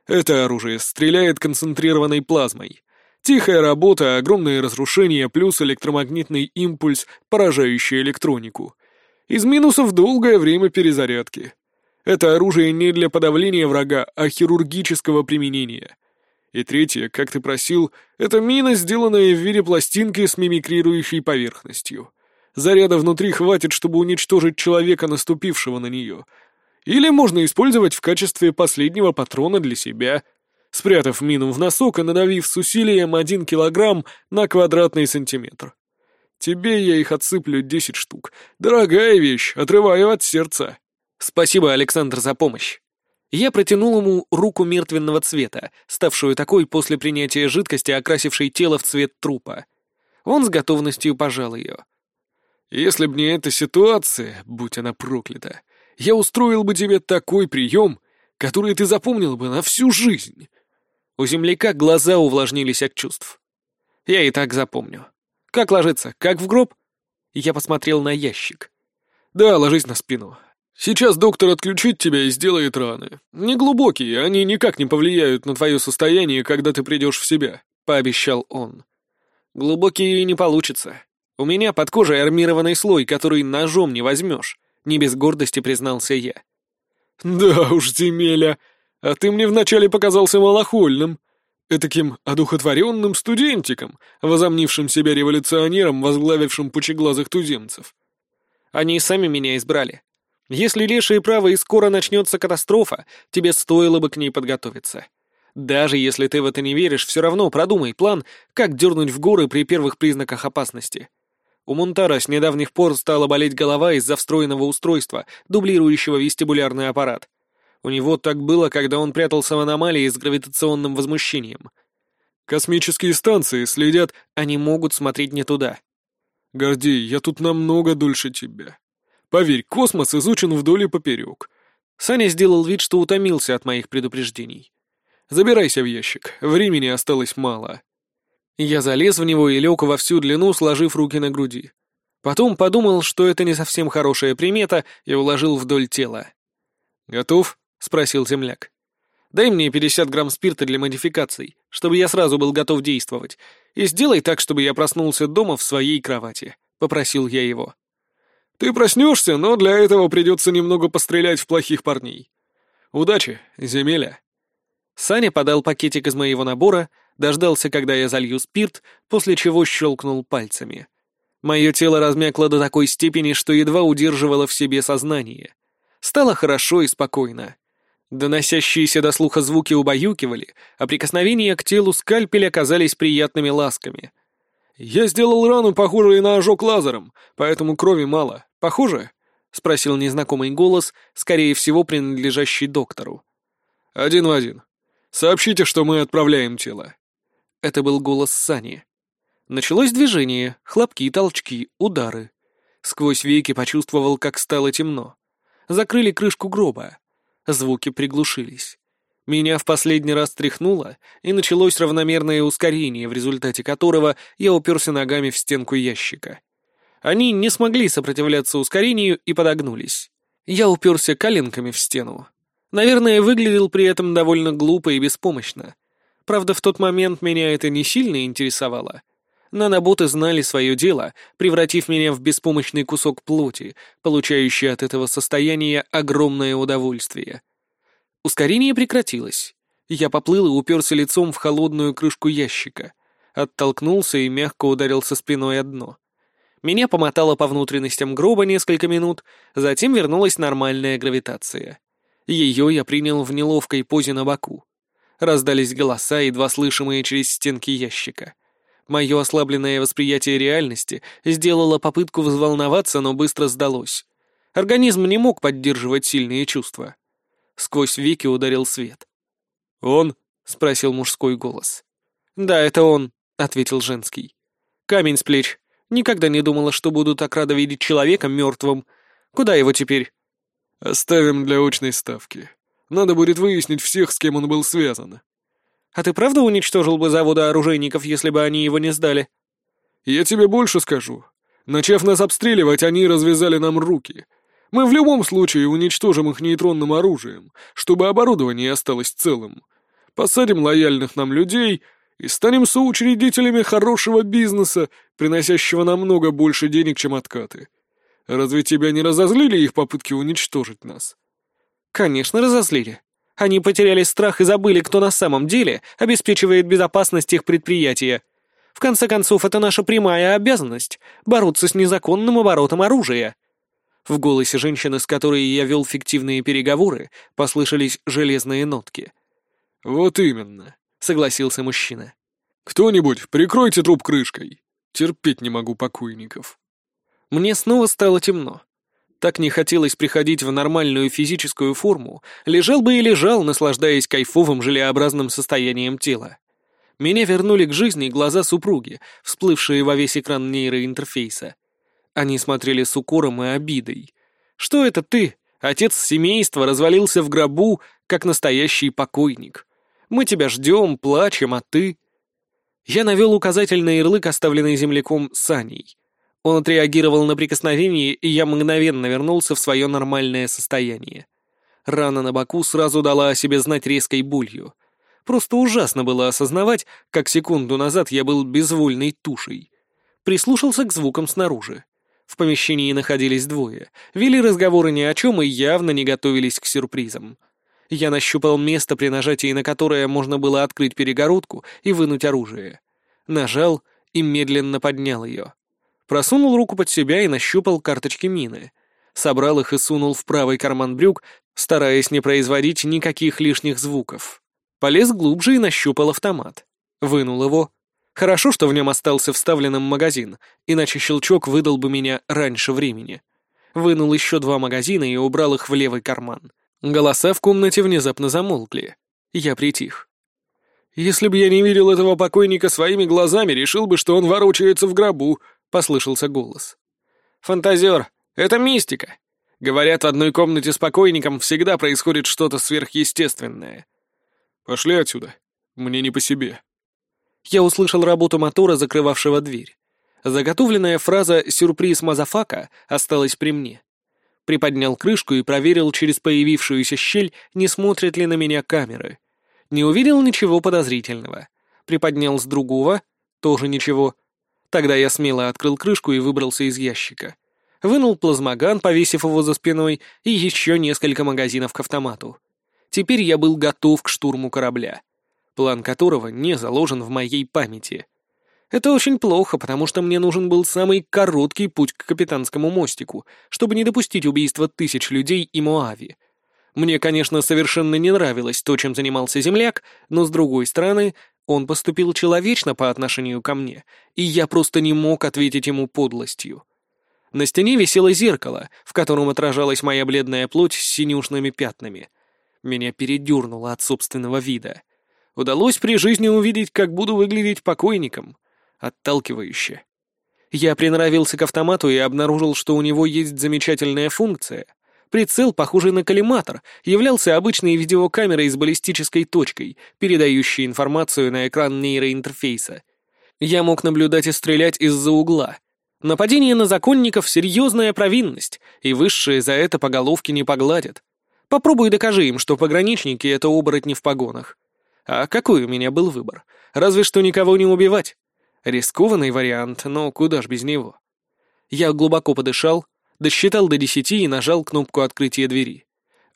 Это оружие стреляет концентрированной плазмой. Тихая работа, огромные разрушения, плюс электромагнитный импульс, поражающий электронику. Из минусов долгое время перезарядки. Это оружие не для подавления врага, а хирургического применения. И третье, как ты просил, это мина, сделанная в виде пластинки с мимикрирующей поверхностью. Заряда внутри хватит, чтобы уничтожить человека, наступившего на нее. Или можно использовать в качестве последнего патрона для себя, спрятав мину в носок и надавив с усилием один килограмм на квадратный сантиметр. Тебе я их отсыплю десять штук. Дорогая вещь, отрываю от сердца. Спасибо, Александр, за помощь. Я протянул ему руку мертвенного цвета, ставшую такой после принятия жидкости, окрасившей тело в цвет трупа. Он с готовностью пожал ее. «Если б не эта ситуация, будь она проклята, я устроил бы тебе такой прием, который ты запомнил бы на всю жизнь». У земляка глаза увлажнились от чувств. «Я и так запомню. Как ложиться? Как в гроб?» Я посмотрел на ящик. «Да, ложись на спину. Сейчас доктор отключит тебя и сделает раны. Неглубокие, они никак не повлияют на твое состояние, когда ты придешь в себя», — пообещал он. «Глубокие не получится. У меня под кожей армированный слой, который ножом не возьмешь», — не без гордости признался я. «Да уж, земеля, а ты мне вначале показался малохольным», этаким одухотворенным студентиком, возомнившим себя революционером, возглавившим пучеглазых туземцев. Они сами меня избрали. Если лешие правы и скоро начнется катастрофа, тебе стоило бы к ней подготовиться. Даже если ты в это не веришь, все равно продумай план, как дернуть в горы при первых признаках опасности. У Мунтара с недавних пор стала болеть голова из-за встроенного устройства, дублирующего вестибулярный аппарат. У него так было, когда он прятался в аномалии с гравитационным возмущением. Космические станции следят... Они могут смотреть не туда. Гордей, я тут намного дольше тебя. Поверь, космос изучен вдоль и поперек. Саня сделал вид, что утомился от моих предупреждений. Забирайся в ящик, времени осталось мало. Я залез в него и лег во всю длину, сложив руки на груди. Потом подумал, что это не совсем хорошая примета, и уложил вдоль тела. «Готов?» — спросил земляк. «Дай мне 50 грамм спирта для модификаций, чтобы я сразу был готов действовать, и сделай так, чтобы я проснулся дома в своей кровати», — попросил я его. «Ты проснешься, но для этого придется немного пострелять в плохих парней. Удачи, земеля». Саня подал пакетик из моего набора, дождался, когда я залью спирт, после чего щелкнул пальцами. Мое тело размякло до такой степени, что едва удерживало в себе сознание. Стало хорошо и спокойно. Доносящиеся до слуха звуки убаюкивали, а прикосновения к телу скальпеля казались приятными ласками. «Я сделал рану, похожую на ожог лазером, поэтому крови мало. Похоже?» — спросил незнакомый голос, скорее всего, принадлежащий доктору. «Один в один. Сообщите, что мы отправляем тело». Это был голос Сани. Началось движение, хлопки, толчки, удары. Сквозь веки почувствовал, как стало темно. Закрыли крышку гроба. Звуки приглушились. Меня в последний раз тряхнуло, и началось равномерное ускорение, в результате которого я уперся ногами в стенку ящика. Они не смогли сопротивляться ускорению и подогнулись. Я уперся коленками в стену. Наверное, выглядел при этом довольно глупо и беспомощно. Правда, в тот момент меня это не сильно интересовало. Наноботы знали свое дело, превратив меня в беспомощный кусок плоти, получающий от этого состояния огромное удовольствие. Ускорение прекратилось. Я поплыл и уперся лицом в холодную крышку ящика. Оттолкнулся и мягко ударился спиной о дно. Меня помотало по внутренностям гроба несколько минут, затем вернулась нормальная гравитация. Ее я принял в неловкой позе на боку. Раздались голоса, едва слышимые через стенки ящика. Мое ослабленное восприятие реальности сделало попытку взволноваться, но быстро сдалось. Организм не мог поддерживать сильные чувства. Сквозь веки ударил свет. «Он?» — спросил мужской голос. «Да, это он», — ответил женский. «Камень с плеч. Никогда не думала, что буду так рада видеть человека мертвым. Куда его теперь?» «Оставим для очной ставки. Надо будет выяснить всех, с кем он был связан». А ты правда уничтожил бы заводы оружейников, если бы они его не сдали?» «Я тебе больше скажу. Начав нас обстреливать, они развязали нам руки. Мы в любом случае уничтожим их нейтронным оружием, чтобы оборудование осталось целым. Посадим лояльных нам людей и станем соучредителями хорошего бизнеса, приносящего намного больше денег, чем откаты. Разве тебя не разозлили их попытки уничтожить нас?» «Конечно, разозлили. Они потеряли страх и забыли, кто на самом деле обеспечивает безопасность их предприятия. В конце концов, это наша прямая обязанность — бороться с незаконным оборотом оружия. В голосе женщины, с которой я вел фиктивные переговоры, послышались железные нотки. «Вот именно», — согласился мужчина. «Кто-нибудь, прикройте труп крышкой. Терпеть не могу покойников». Мне снова стало темно. Так не хотелось приходить в нормальную физическую форму, лежал бы и лежал, наслаждаясь кайфовым желеобразным состоянием тела. Меня вернули к жизни глаза супруги, всплывшие во весь экран нейроинтерфейса. Они смотрели с укором и обидой. «Что это ты? Отец семейства развалился в гробу, как настоящий покойник. Мы тебя ждем, плачем, а ты...» Я навел указательный ярлык, оставленный земляком Саней. Он отреагировал на прикосновение, и я мгновенно вернулся в свое нормальное состояние. Рана на боку сразу дала о себе знать резкой болью. Просто ужасно было осознавать, как секунду назад я был безвольной тушей. Прислушался к звукам снаружи. В помещении находились двое, вели разговоры ни о чем и явно не готовились к сюрпризам. Я нащупал место, при нажатии на которое можно было открыть перегородку и вынуть оружие. Нажал и медленно поднял ее. Просунул руку под себя и нащупал карточки мины. Собрал их и сунул в правый карман брюк, стараясь не производить никаких лишних звуков. Полез глубже и нащупал автомат. Вынул его. Хорошо, что в нем остался вставленным магазин, иначе щелчок выдал бы меня раньше времени. Вынул еще два магазина и убрал их в левый карман. Голоса в комнате внезапно замолкли. Я притих. «Если бы я не видел этого покойника своими глазами, решил бы, что он ворочается в гробу», — послышался голос. «Фантазер, это мистика. Говорят, в одной комнате с покойником всегда происходит что-то сверхъестественное». «Пошли отсюда. Мне не по себе». Я услышал работу мотора, закрывавшего дверь. Заготовленная фраза «сюрприз motherfucker» осталась при мне. Приподнял крышку и проверил через появившуюся щель, не смотрят ли на меня камеры. Не увидел ничего подозрительного. Приподнял с другого, тоже ничего. Тогда я смело открыл крышку и выбрался из ящика. Вынул плазмоган, повесив его за спиной, и еще несколько магазинов к автомату. Теперь я был готов к штурму корабля, план которого не заложен в моей памяти. Это очень плохо, потому что мне нужен был самый короткий путь к капитанскому мостику, чтобы не допустить убийства тысяч людей и Моави. Мне, конечно, совершенно не нравилось то, чем занимался земляк, но, с другой стороны, он поступил человечно по отношению ко мне, и я просто не мог ответить ему подлостью. На стене висело зеркало, в котором отражалась моя бледная плоть с синюшными пятнами. Меня передернуло от собственного вида. Удалось при жизни увидеть, как буду выглядеть покойником. Отталкивающе. Я приноровился к автомату и обнаружил, что у него есть замечательная функция — Прицел, похожий на коллиматор, являлся обычной видеокамерой с баллистической точкой, передающей информацию на экран нейроинтерфейса. Я мог наблюдать и стрелять из-за угла. Нападение на законников — серьезная провинность, и высшие за это по головке не погладят. Попробуй докажи им, что пограничники — это оборотни в погонах. А какой у меня был выбор? Разве что никого не убивать. Рискованный вариант, но куда ж без него. Я глубоко подышал, досчитал до десяти и нажал кнопку открытия двери.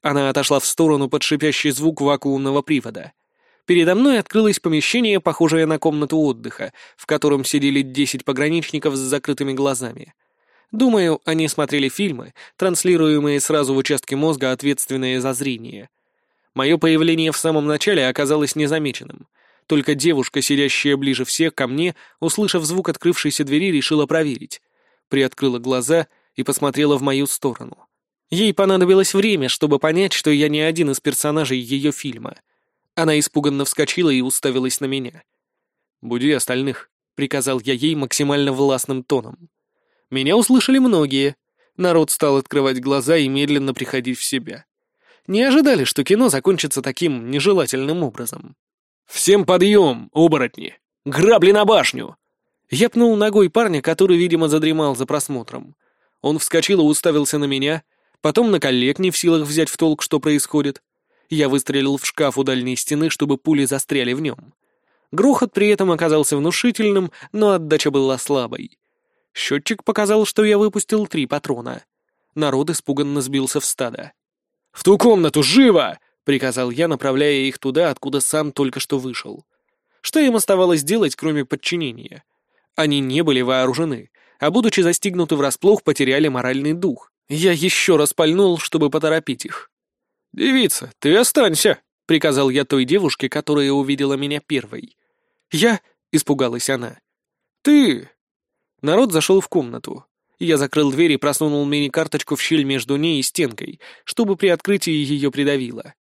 Она отошла в сторону под шипящий звук вакуумного привода. Передо мной открылось помещение, похожее на комнату отдыха, в котором сидели десять пограничников с закрытыми глазами. Думаю, они смотрели фильмы, транслируемые сразу в участке мозга, ответственные за зрение. Мое появление в самом начале оказалось незамеченным. Только девушка, сидящая ближе всех ко мне, услышав звук открывшейся двери, решила проверить. Приоткрыла глаза и посмотрела в мою сторону. Ей понадобилось время, чтобы понять, что я не один из персонажей ее фильма. Она испуганно вскочила и уставилась на меня. «Буди остальных», — приказал я ей максимально властным тоном. Меня услышали многие. Народ стал открывать глаза и медленно приходить в себя. Не ожидали, что кино закончится таким нежелательным образом. «Всем подъем, оборотни! Грабли на башню!» Я пнул ногой парня, который, видимо, задремал за просмотром. Он вскочил и уставился на меня, потом на коллег, не в силах взять в толк, что происходит. Я выстрелил в шкаф у дальней стены, чтобы пули застряли в нем. Грохот при этом оказался внушительным, но отдача была слабой. Счетчик показал, что я выпустил три патрона. Народ испуганно сбился в стадо. «В ту комнату, живо!» — приказал я, направляя их туда, откуда сам только что вышел. Что им оставалось делать, кроме подчинения? Они не были вооружены, а будучи застигнуты врасплох, потеряли моральный дух. Я еще раз пальнул, чтобы поторопить их. «Девица, ты останься!» — приказал я той девушке, которая увидела меня первой. «Я?» — испугалась она. «Ты!» Народ зашел в комнату. Я закрыл дверь и просунул мини-карточку в щель между ней и стенкой, чтобы при открытии ее придавило.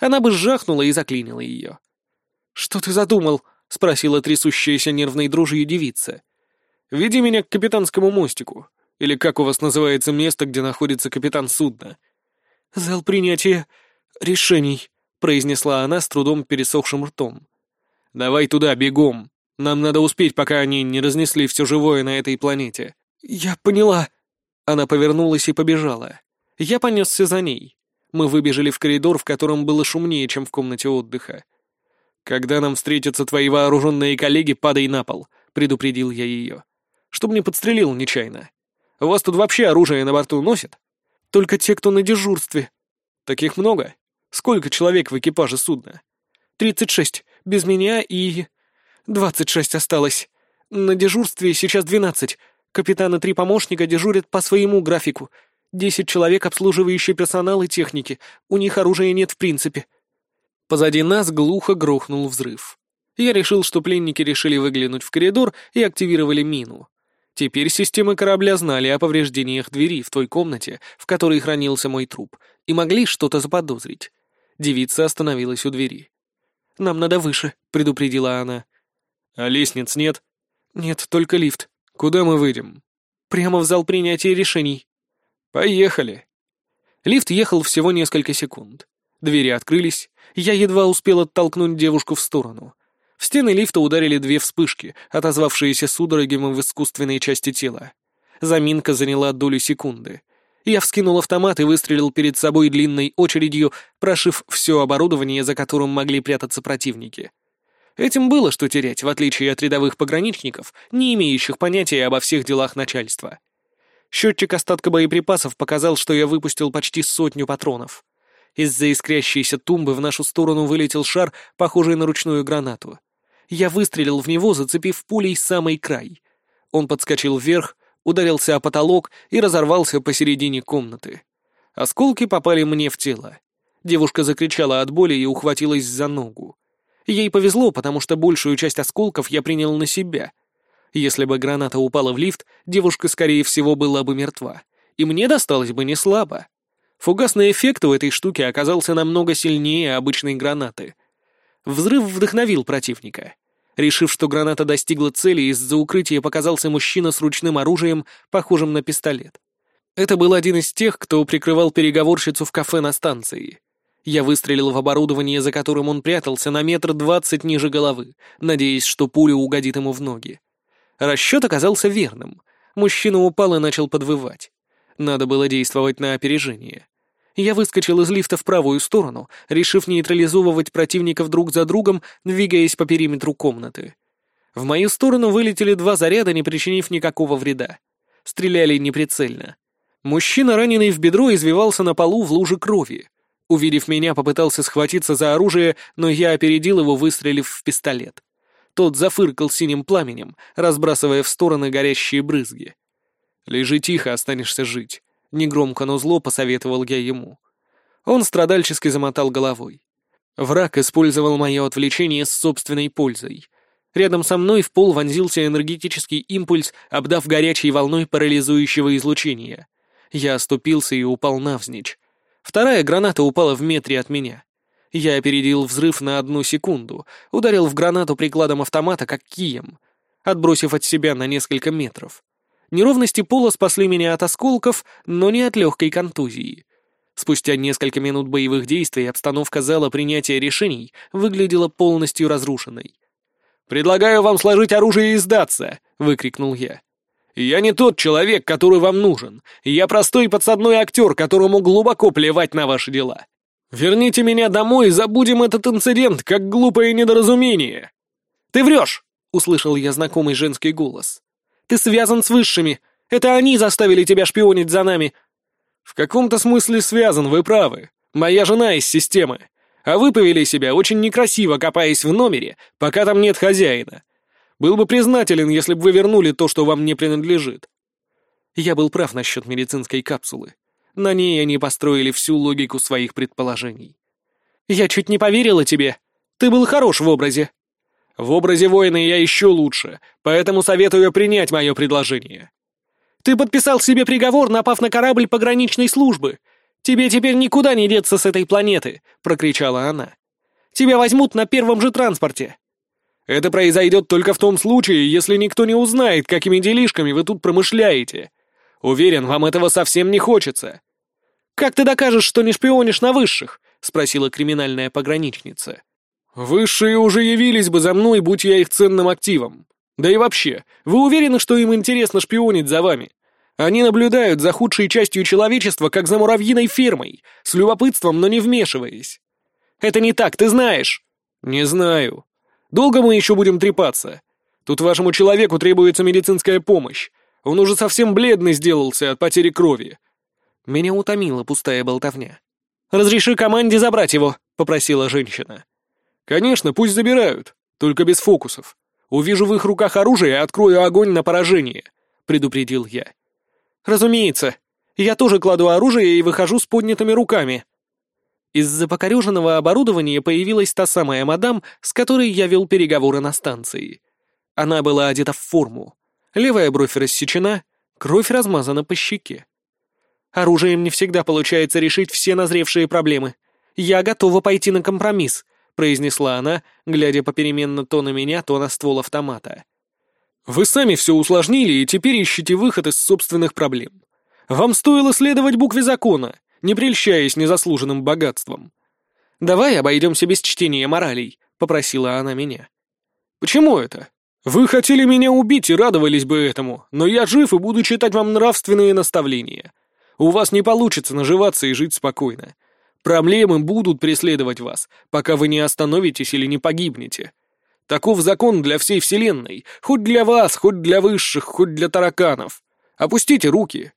Она бы сжахнула и заклинила ее. «Что ты задумал?» — спросила трясущаяся нервной дружью девица. Веди меня к капитанскому мостику. Или как у вас называется место, где находится капитан судна?» «Зал принятия решений», — произнесла она с трудом пересохшим ртом. «Давай туда, бегом. Нам надо успеть, пока они не разнесли все живое на этой планете. «Я поняла». Она повернулась и побежала. Я понесся за ней. Мы выбежали в коридор, в котором было шумнее, чем в комнате отдыха. «Когда нам встретятся твои вооруженные коллеги, падай на пол», — предупредил я ее. «Чтоб не подстрелил нечаянно. У вас тут вообще оружие на борту носят?» «Только те, кто на дежурстве». «Таких много? Сколько человек в экипаже судна?» «Тридцать шесть. Без меня и...» «Двадцать шесть осталось. На дежурстве сейчас двенадцать. Капитан и три помощника дежурят по своему графику. Десять человек, обслуживающий персонал и техники. У них оружия нет в принципе». Позади нас глухо грохнул взрыв. Я решил, что пленники решили выглянуть в коридор и активировали мину. Теперь системы корабля знали о повреждениях двери в той комнате, в которой хранился мой труп, и могли что-то заподозрить. Девица остановилась у двери. «Нам надо выше», — предупредила она. «А лестниц нет?» «Нет, только лифт». «Куда мы выйдем?» «Прямо в зал принятия решений». «Поехали». Лифт ехал всего несколько секунд. Двери открылись, я едва успел оттолкнуть девушку в сторону. В стены лифта ударили две вспышки, отозвавшиеся судорогами в искусственной части тела. Заминка заняла долю секунды. Я вскинул автомат и выстрелил перед собой длинной очередью, прошив все оборудование, за которым могли прятаться противники. Этим было что терять, в отличие от рядовых пограничников, не имеющих понятия обо всех делах начальства. Счетчик остатка боеприпасов показал, что я выпустил почти сотню патронов. Из-за искрящейся тумбы в нашу сторону вылетел шар, похожий на ручную гранату. Я выстрелил в него, зацепив пулей самый край. Он подскочил вверх, ударился о потолок и разорвался посередине комнаты. Осколки попали мне в тело. Девушка закричала от боли и ухватилась за ногу. Ей повезло, потому что большую часть осколков я принял на себя. Если бы граната упала в лифт, девушка, скорее всего, была бы мертва. И мне досталось бы не слабо. Фугасный эффект у этой штуки оказался намного сильнее обычной гранаты. Взрыв вдохновил противника. Решив, что граната достигла цели, из-за укрытия показался мужчина с ручным оружием, похожим на пистолет. Это был один из тех, кто прикрывал переговорщицу в кафе на станции. Я выстрелил в оборудование, за которым он прятался, на метр двадцать ниже головы, надеясь, что пуля угодит ему в ноги. Расчет оказался верным. Мужчина упал и начал подвывать. Надо было действовать на опережение. Я выскочил из лифта в правую сторону, решив нейтрализовывать противников друг за другом, двигаясь по периметру комнаты. В мою сторону вылетели два заряда, не причинив никакого вреда. Стреляли неприцельно. Мужчина, раненый в бедро, извивался на полу в луже крови. Увидев меня, попытался схватиться за оружие, но я опередил его, выстрелив в пистолет. Тот зафыркал синим пламенем, разбрасывая в стороны горящие брызги. «Лежи тихо, останешься жить. Негромко, но зло посоветовал я ему. Он страдальчески замотал головой. Враг использовал мое отвлечение с собственной пользой. Рядом со мной в пол вонзился энергетический импульс, обдав горячей волной парализующего излучения. Я оступился и упал навзничь. Вторая граната упала в метре от меня. Я опередил взрыв на одну секунду, ударил в гранату прикладом автомата, как кием, отбросив от себя на несколько метров. Неровности пола спасли меня от осколков, но не от легкой контузии. Спустя несколько минут боевых действий обстановка зала принятия решений выглядела полностью разрушенной. «Предлагаю вам сложить оружие и сдаться!» — выкрикнул я. «Я не тот человек, который вам нужен. Я простой подсадной актер, которому глубоко плевать на ваши дела. Верните меня домой и забудем этот инцидент, как глупое недоразумение!» «Ты врешь!» — услышал я знакомый женский голос. Ты связан с высшими. Это они заставили тебя шпионить за нами». «В каком-то смысле связан, вы правы. Моя жена из системы. А вы повели себя очень некрасиво, копаясь в номере, пока там нет хозяина. Был бы признателен, если бы вы вернули то, что вам не принадлежит». Я был прав насчет медицинской капсулы. На ней они построили всю логику своих предположений. «Я чуть не поверила тебе. Ты был хорош в образе. В образе воина я еще лучше, поэтому советую принять мое предложение. Ты подписал себе приговор, напав на корабль пограничной службы. Тебе теперь никуда не деться с этой планеты, прокричала она. Тебя возьмут на первом же транспорте. Это произойдет только в том случае, если никто не узнает, какими делишками вы тут промышляете. Уверен, вам этого совсем не хочется. Как ты докажешь, что не шпионишь на высших? спросила криминальная пограничница. «Высшие уже явились бы за мной, будь я их ценным активом. Да и вообще, вы уверены, что им интересно шпионить за вами? Они наблюдают за худшей частью человечества, как за муравьиной фермой, с любопытством, но не вмешиваясь. Это не так, ты знаешь. Не знаю. Долго мы еще будем трепаться? Тут вашему человеку требуется медицинская помощь. Он уже совсем бледный сделался от потери крови. Меня утомила пустая болтовня. «Разреши команде забрать его», — попросила женщина. «Конечно, пусть забирают, только без фокусов. Увижу в их руках оружие и открою огонь на поражение», — предупредил я. «Разумеется. Я тоже кладу оружие и выхожу с поднятыми руками». Из-за покореженного оборудования появилась та самая мадам, с которой я вел переговоры на станции. Она была одета в форму. Левая бровь рассечена, кровь размазана по щеке. Оружием не всегда получается решить все назревшие проблемы. Я готова пойти на компромисс», — произнесла она, глядя попеременно то на меня, то на ствол автомата. «Вы сами все усложнили и теперь ищете выход из собственных проблем. Вам стоило следовать букве закона, не прельщаясь незаслуженным богатством». «Давай обойдемся без чтения моралей», — попросила она меня. «Почему это? Вы хотели меня убить и радовались бы этому, но я жив и буду читать вам нравственные наставления. У вас не получится наживаться и жить спокойно. Проблемы будут преследовать вас, пока вы не остановитесь или не погибнете. Таков закон для всей Вселенной, хоть для вас, хоть для высших, хоть для тараканов. Опустите руки».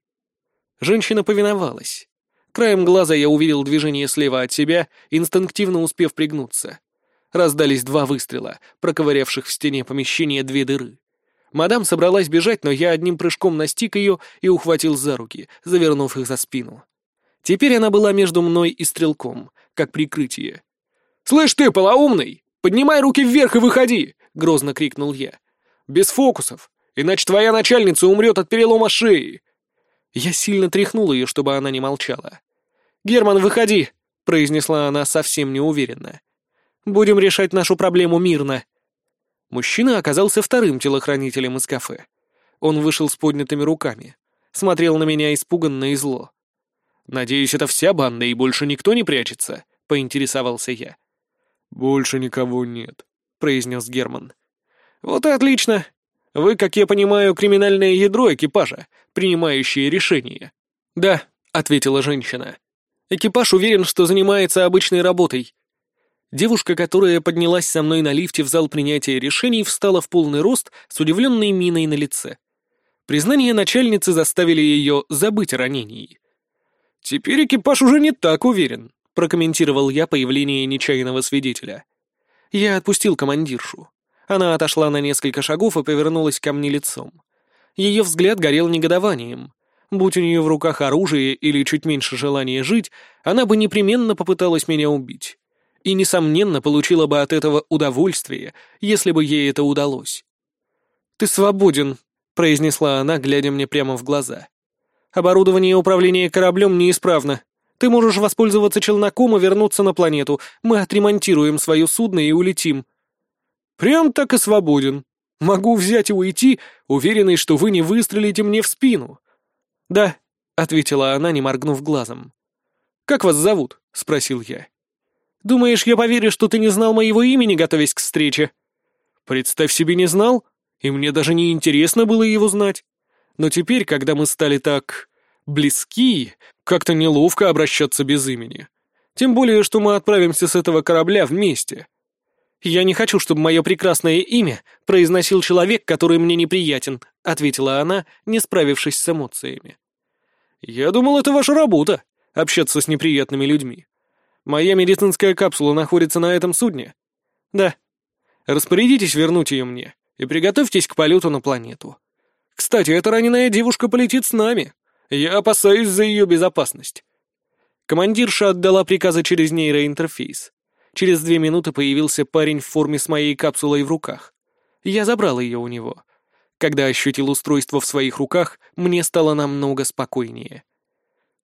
Женщина повиновалась. Краем глаза я увидел движение слева от себя, инстинктивно успев пригнуться. Раздались два выстрела, проковырявших в стене помещения две дыры. Мадам собралась бежать, но я одним прыжком настиг ее и ухватил за руки, завернув их за спину. Теперь она была между мной и стрелком, как прикрытие. «Слышь ты, полоумный! Поднимай руки вверх и выходи!» — грозно крикнул я. «Без фокусов, иначе твоя начальница умрет от перелома шеи!» Я сильно тряхнул ее, чтобы она не молчала. «Герман, выходи!» — произнесла она совсем неуверенно. «Будем решать нашу проблему мирно. Мужчина оказался вторым телохранителем из кафе. Он вышел с поднятыми руками. Смотрел на меня испуганно и зло. «Надеюсь, это вся банда, и больше никто не прячется?» — поинтересовался я. «Больше никого нет», — произнес Герман. «Вот и отлично. Вы, как я понимаю, криминальное ядро экипажа, принимающее решения». «Да», — ответила женщина. «Экипаж уверен, что занимается обычной работой. Девушка, которая поднялась со мной на лифте в зал принятия решений, встала в полный рост с удивленной миной на лице. Признания начальницы заставили ее забыть о ранении. «Теперь экипаж уже не так уверен», — прокомментировал я появление нечаянного свидетеля. Я отпустил командиршу. Она отошла на несколько шагов и повернулась ко мне лицом. Ее взгляд горел негодованием. Будь у нее в руках оружие или чуть меньше желания жить, она бы непременно попыталась меня убить и, несомненно, получила бы от этого удовольствие, если бы ей это удалось. «Ты свободен», — произнесла она, глядя мне прямо в глаза. «Оборудование управления кораблем неисправно. Ты можешь воспользоваться челноком и вернуться на планету. Мы отремонтируем свое судно и улетим». «Прям так и свободен. Могу взять и уйти, уверенный, что вы не выстрелите мне в спину». «Да», — ответила она, не моргнув глазом. «Как вас зовут?» — спросил я. Думаешь, я поверю, что ты не знал моего имени, готовясь к встрече?» «Представь себе, не знал, и мне даже не интересно было его знать. Но теперь, когда мы стали так... близки, как-то неловко обращаться без имени. Тем более, что мы отправимся с этого корабля вместе». «Я не хочу, чтобы мое прекрасное имя произносил человек, который мне неприятен», — ответила она, не справившись с эмоциями. «Я думал, это ваша работа — общаться с неприятными людьми. Моя медицинская капсула находится на этом судне?» «Да». «Распорядитесь вернуть ее мне и приготовьтесь к полету на планету. Кстати, эта раненая девушка полетит с нами. Я опасаюсь за ее безопасность». Командирша отдала приказы через нейроинтерфейс. Через две минуты появился парень в форме с моей капсулой в руках. Я забрал ее у него. Когда ощутил устройство в своих руках, мне стало намного спокойнее.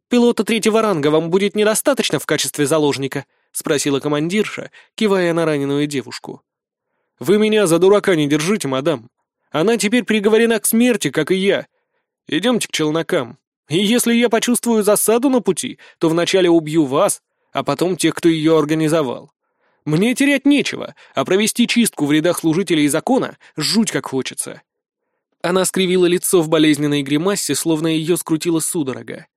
«Пилота третьего ранга вам будет недостаточно в качестве заложника?» — спросила командирша, кивая на раненую девушку. «Вы меня за дурака не держите, мадам. Она теперь приговорена к смерти, как и я. Идемте к челнокам. И если я почувствую засаду на пути, то вначале убью вас, а потом тех, кто ее организовал. Мне терять нечего, а провести чистку в рядах служителей закона жуть как хочется. Она скривила лицо в болезненной гримасе, словно ее скрутила судорога.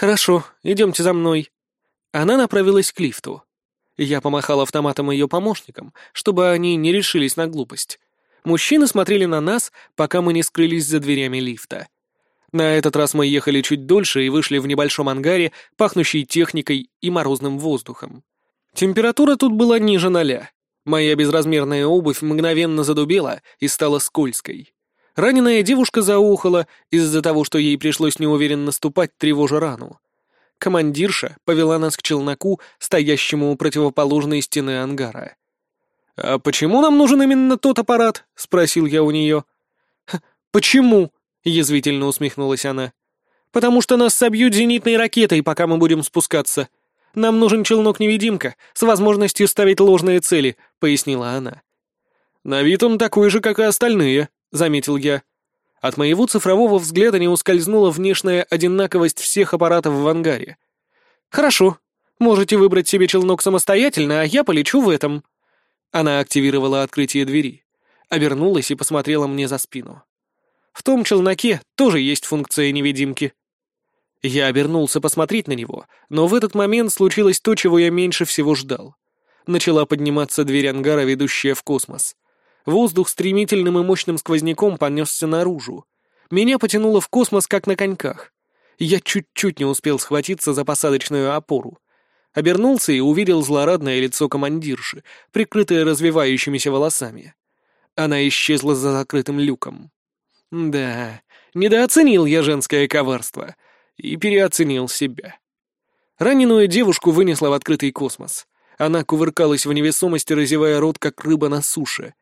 «Хорошо, идемте за мной». Она направилась к лифту. Я помахал автоматом ее помощникам, чтобы они не решились на глупость. Мужчины смотрели на нас, пока мы не скрылись за дверями лифта. На этот раз мы ехали чуть дольше и вышли в небольшом ангаре, пахнущий техникой и морозным воздухом. Температура тут была ниже ноля. Моя безразмерная обувь мгновенно задубела и стала скользкой. Раненая девушка заухала из-за того, что ей пришлось неуверенно ступать, тревожа рану. Командирша повела нас к челноку, стоящему у противоположной стены ангара. «А почему нам нужен именно тот аппарат?» — спросил я у нее. «Почему?» — язвительно усмехнулась она. «Потому что нас собьют зенитной ракетой, пока мы будем спускаться. Нам нужен челнок-невидимка с возможностью ставить ложные цели», — пояснила она. «На вид он такой же, как и остальные», — заметил я. От моего цифрового взгляда не ускользнула внешняя одинаковость всех аппаратов в ангаре. «Хорошо. Можете выбрать себе челнок самостоятельно, а я полечу в этом». Она активировала открытие двери, обернулась и посмотрела мне за спину. В том челноке тоже есть функция невидимки. Я обернулся посмотреть на него, но в этот момент случилось то, чего я меньше всего ждал. Начала подниматься дверь ангара, ведущая в космос. Воздух стремительным и мощным сквозняком понесся наружу. Меня потянуло в космос, как на коньках. Я чуть-чуть не успел схватиться за посадочную опору. Обернулся и увидел злорадное лицо командирши, прикрытое развивающимися волосами. Она исчезла за закрытым люком. Да, недооценил я женское коварство и переоценил себя. Раненую девушку вынесла в открытый космос. Она кувыркалась в невесомости, разевая рот, как рыба на суше.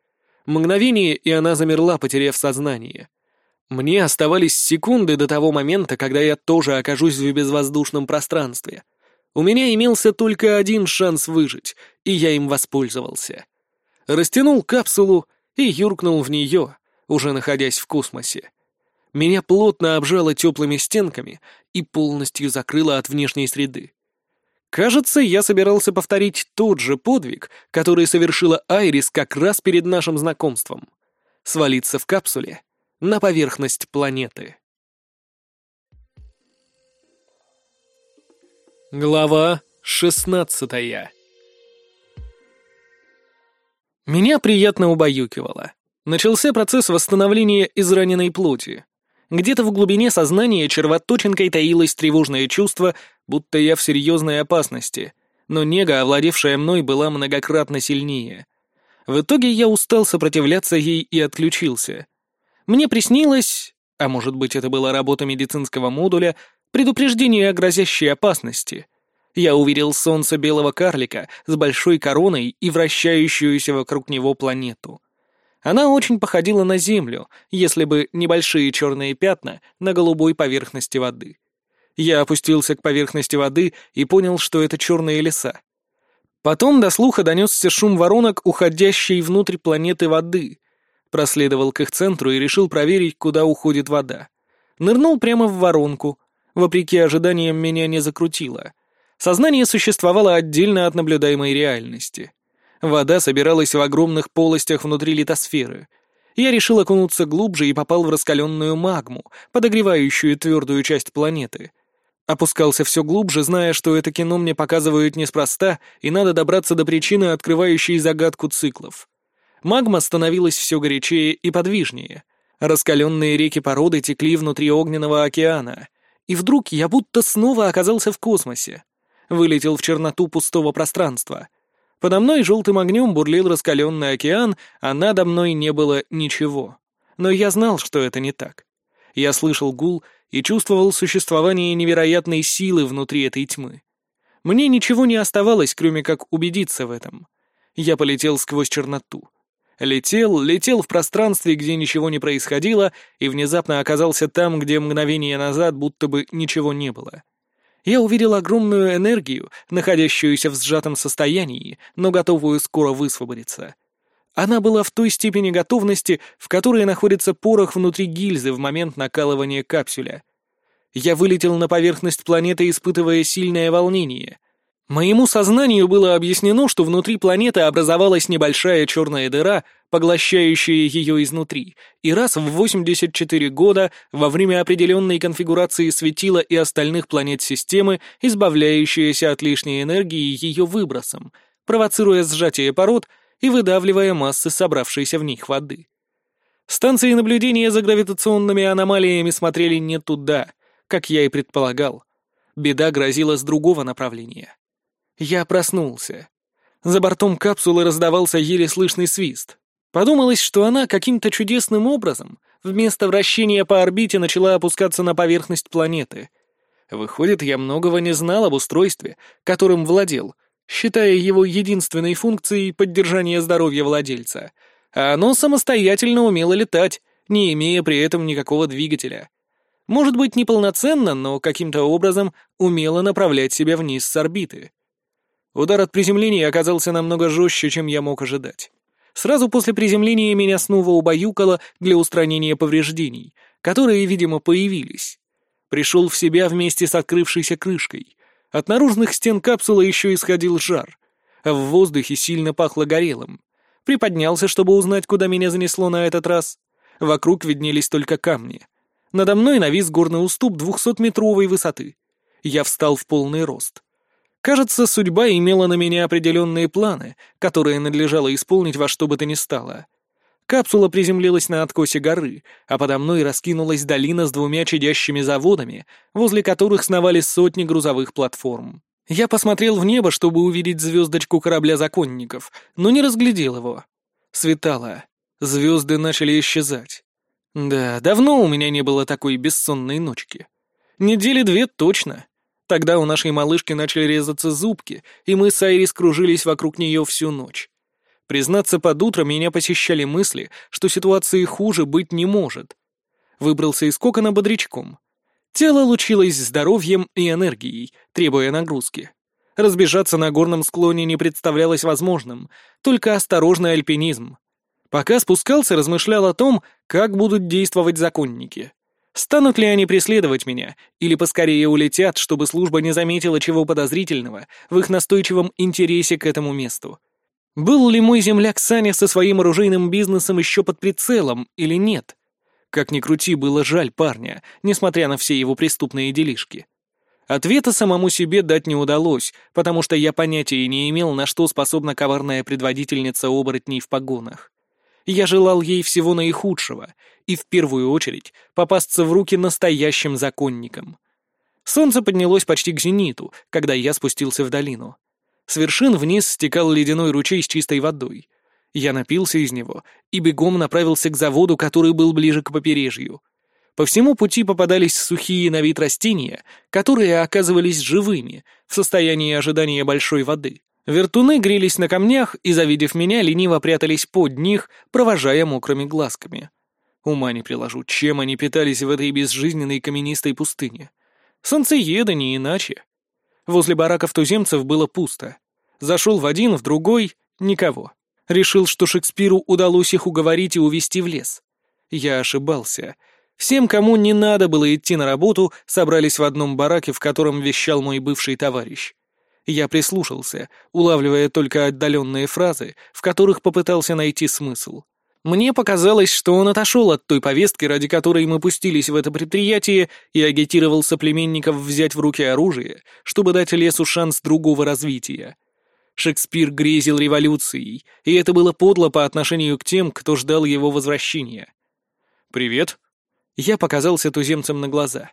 Мгновение, и она замерла, потеряв сознание. Мне оставались секунды до того момента, когда я тоже окажусь в безвоздушном пространстве. У меня имелся только один шанс выжить, и я им воспользовался. Растянул капсулу и юркнул в нее, уже находясь в космосе. Меня плотно обжало теплыми стенками и полностью закрыло от внешней среды. Кажется, я собирался повторить тот же подвиг, который совершила Айрис как раз перед нашим знакомством. Свалиться в капсуле на поверхность планеты. Глава шестнадцатая Меня приятно убаюкивало. Начался процесс восстановления израненной плоти. Где-то в глубине сознания червоточинкой таилось тревожное чувство, будто я в серьезной опасности, но нега, овладевшая мной, была многократно сильнее. В итоге я устал сопротивляться ей и отключился. Мне приснилось, а может быть это была работа медицинского модуля, предупреждение о грозящей опасности. Я увидел солнце белого карлика с большой короной и вращающуюся вокруг него планету — она очень походила на Землю, если бы небольшие черные пятна на голубой поверхности воды. Я опустился к поверхности воды и понял, что это черные леса. Потом до слуха донесся шум воронок, уходящей внутрь планеты воды. Проследовал к их центру и решил проверить, куда уходит вода. Нырнул прямо в воронку. Вопреки ожиданиям меня не закрутило. Сознание существовало отдельно от наблюдаемой реальности. Вода собиралась в огромных полостях внутри литосферы. Я решил окунуться глубже и попал в раскаленную магму, подогревающую твердую часть планеты. Опускался все глубже, зная, что это кино мне показывают неспроста, и надо добраться до причины, открывающей загадку циклов. Магма становилась все горячее и подвижнее. Раскаленные реки породы текли внутри огненного океана. И вдруг я будто снова оказался в космосе. Вылетел в черноту пустого пространства — Подо мной желтым огнем бурлил раскаленный океан, а надо мной не было ничего. Но я знал, что это не так. Я слышал гул и чувствовал существование невероятной силы внутри этой тьмы. Мне ничего не оставалось, кроме как убедиться в этом. Я полетел сквозь черноту. Летел, летел в пространстве, где ничего не происходило, и внезапно оказался там, где мгновение назад будто бы ничего не было я увидел огромную энергию, находящуюся в сжатом состоянии, но готовую скоро высвободиться. Она была в той степени готовности, в которой находится порох внутри гильзы в момент накалывания капсюля. Я вылетел на поверхность планеты, испытывая сильное волнение. Моему сознанию было объяснено, что внутри планеты образовалась небольшая черная дыра, поглощающая ее изнутри, и раз в 84 года во время определенной конфигурации светила и остальных планет системы, избавляющаяся от лишней энергии ее выбросом, провоцируя сжатие пород и выдавливая массы собравшейся в них воды. Станции наблюдения за гравитационными аномалиями смотрели не туда, как я и предполагал. Беда грозила с другого направления. Я проснулся. За бортом капсулы раздавался еле слышный свист. Подумалось, что она каким-то чудесным образом вместо вращения по орбите начала опускаться на поверхность планеты. Выходит, я многого не знал об устройстве, которым владел, считая его единственной функцией поддержания здоровья владельца, а оно самостоятельно умело летать, не имея при этом никакого двигателя. Может быть, неполноценно, но каким-то образом умело направлять себя вниз с орбиты. Удар от приземления оказался намного жестче, чем я мог ожидать. Сразу после приземления меня снова убаюкало для устранения повреждений, которые, видимо, появились. Пришел в себя вместе с открывшейся крышкой. От наружных стен капсулы еще исходил жар, а в воздухе сильно пахло горелым. Приподнялся, чтобы узнать, куда меня занесло на этот раз. Вокруг виднелись только камни. Надо мной навис горный уступ двухсотметровой высоты. Я встал в полный рост. Кажется, судьба имела на меня определенные планы, которые надлежало исполнить во что бы то ни стало. Капсула приземлилась на откосе горы, а подо мной раскинулась долина с двумя чадящими заводами, возле которых сновали сотни грузовых платформ. Я посмотрел в небо, чтобы увидеть звездочку корабля законников, но не разглядел его. Светало. Звезды начали исчезать. Да, давно у меня не было такой бессонной ночки. Недели две точно. Тогда у нашей малышки начали резаться зубки, и мы с Айрис кружились вокруг нее всю ночь. Признаться, под утро меня посещали мысли, что ситуации хуже быть не может. Выбрался из кокона бодрячком. Тело лучилось здоровьем и энергией, требуя нагрузки. Разбежаться на горном склоне не представлялось возможным, только осторожный альпинизм. Пока спускался, размышлял о том, как будут действовать законники. Станут ли они преследовать меня, или поскорее улетят, чтобы служба не заметила чего подозрительного в их настойчивом интересе к этому месту? Был ли мой земляк Саня со своим оружейным бизнесом еще под прицелом или нет? Как ни крути, было жаль парня, несмотря на все его преступные делишки. Ответа самому себе дать не удалось, потому что я понятия не имел, на что способна коварная предводительница оборотней в погонах. Я желал ей всего наихудшего, и в первую очередь попасться в руки настоящим законникам. Солнце поднялось почти к зениту, когда я спустился в долину. С вершин вниз стекал ледяной ручей с чистой водой. Я напился из него и бегом направился к заводу, который был ближе к побережью. По всему пути попадались сухие на вид растения, которые оказывались живыми, в состоянии ожидания большой воды. Вертуны грелись на камнях и, завидев меня, лениво прятались под них, провожая мокрыми глазками. Ума не приложу, чем они питались в этой безжизненной каменистой пустыне. Солнцееды не иначе. Возле бараков туземцев было пусто. Зашел в один, в другой — никого. Решил, что Шекспиру удалось их уговорить и увести в лес. Я ошибался. Всем, кому не надо было идти на работу, собрались в одном бараке, в котором вещал мой бывший товарищ. Я прислушался, улавливая только отдаленные фразы, в которых попытался найти смысл. Мне показалось, что он отошел от той повестки, ради которой мы пустились в это предприятие, и агитировал соплеменников взять в руки оружие, чтобы дать лесу шанс другого развития. Шекспир грезил революцией, и это было подло по отношению к тем, кто ждал его возвращения. «Привет». Я показался туземцам на глаза.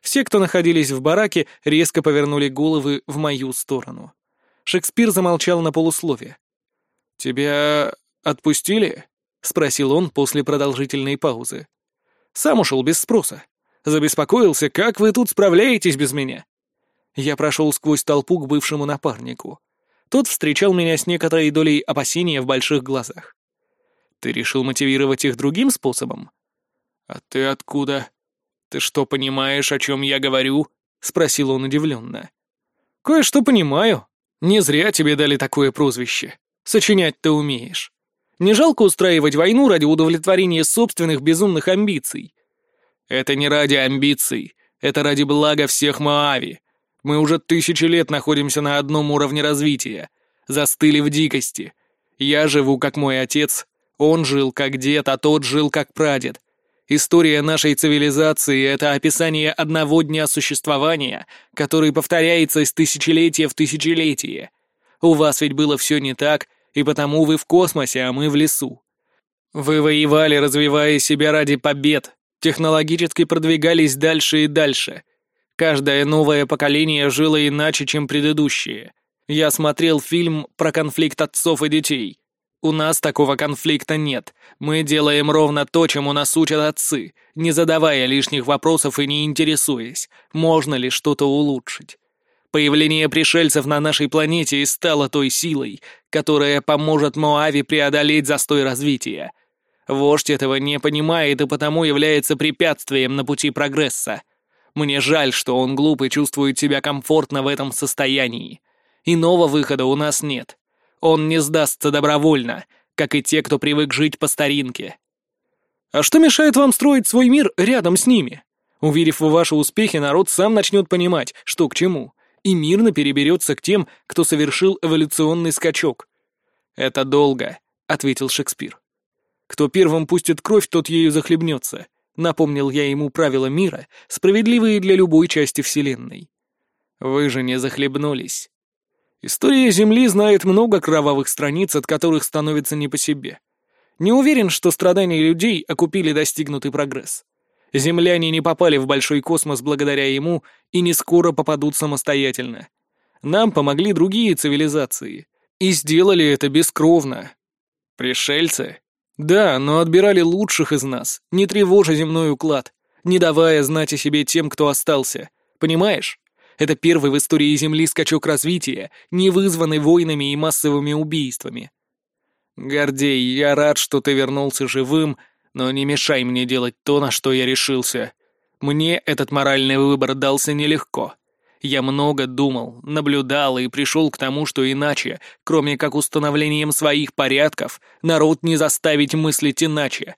Все, кто находились в бараке, резко повернули головы в мою сторону. Шекспир замолчал на полуслове. «Тебя отпустили?» — спросил он после продолжительной паузы. «Сам ушел без спроса. Забеспокоился, как вы тут справляетесь без меня?» Я прошел сквозь толпу к бывшему напарнику. Тот встречал меня с некоторой долей опасения в больших глазах. «Ты решил мотивировать их другим способом?» «А ты откуда?» «Ты что, понимаешь, о чем я говорю?» — спросил он удивленно. «Кое-что понимаю. Не зря тебе дали такое прозвище. Сочинять ты умеешь. Не жалко устраивать войну ради удовлетворения собственных безумных амбиций?» «Это не ради амбиций. Это ради блага всех Моави. Мы уже тысячи лет находимся на одном уровне развития. Застыли в дикости. Я живу, как мой отец. Он жил, как дед, а тот жил, как прадед. История нашей цивилизации — это описание одного дня существования, который повторяется из тысячелетия в тысячелетие. У вас ведь было все не так, и потому вы в космосе, а мы в лесу. Вы воевали, развивая себя ради побед, технологически продвигались дальше и дальше. Каждое новое поколение жило иначе, чем предыдущее. Я смотрел фильм про конфликт отцов и детей — у нас такого конфликта нет. Мы делаем ровно то, чему нас учат отцы, не задавая лишних вопросов и не интересуясь, можно ли что-то улучшить. Появление пришельцев на нашей планете и стало той силой, которая поможет Моаве преодолеть застой развития. Вождь этого не понимает и потому является препятствием на пути прогресса. Мне жаль, что он глуп и чувствует себя комфортно в этом состоянии. Иного выхода у нас нет. Он не сдастся добровольно, как и те, кто привык жить по старинке. А что мешает вам строить свой мир рядом с ними? Уверив в ваши успехи, народ сам начнет понимать, что к чему, и мирно переберется к тем, кто совершил эволюционный скачок. «Это долго», — ответил Шекспир. «Кто первым пустит кровь, тот ею захлебнется», — напомнил я ему правила мира, справедливые для любой части Вселенной. «Вы же не захлебнулись. История Земли знает много кровавых страниц, от которых становится не по себе. Не уверен, что страдания людей окупили достигнутый прогресс. Земляне не попали в большой космос благодаря ему и не скоро попадут самостоятельно. Нам помогли другие цивилизации. И сделали это бескровно. Пришельцы? Да, но отбирали лучших из нас, не тревожа земной уклад, не давая знать о себе тем, кто остался. Понимаешь? Это первый в истории Земли скачок развития, не вызванный войнами и массовыми убийствами. Гордей, я рад, что ты вернулся живым, но не мешай мне делать то, на что я решился. Мне этот моральный выбор дался нелегко. Я много думал, наблюдал и пришел к тому, что иначе, кроме как установлением своих порядков, народ не заставить мыслить иначе.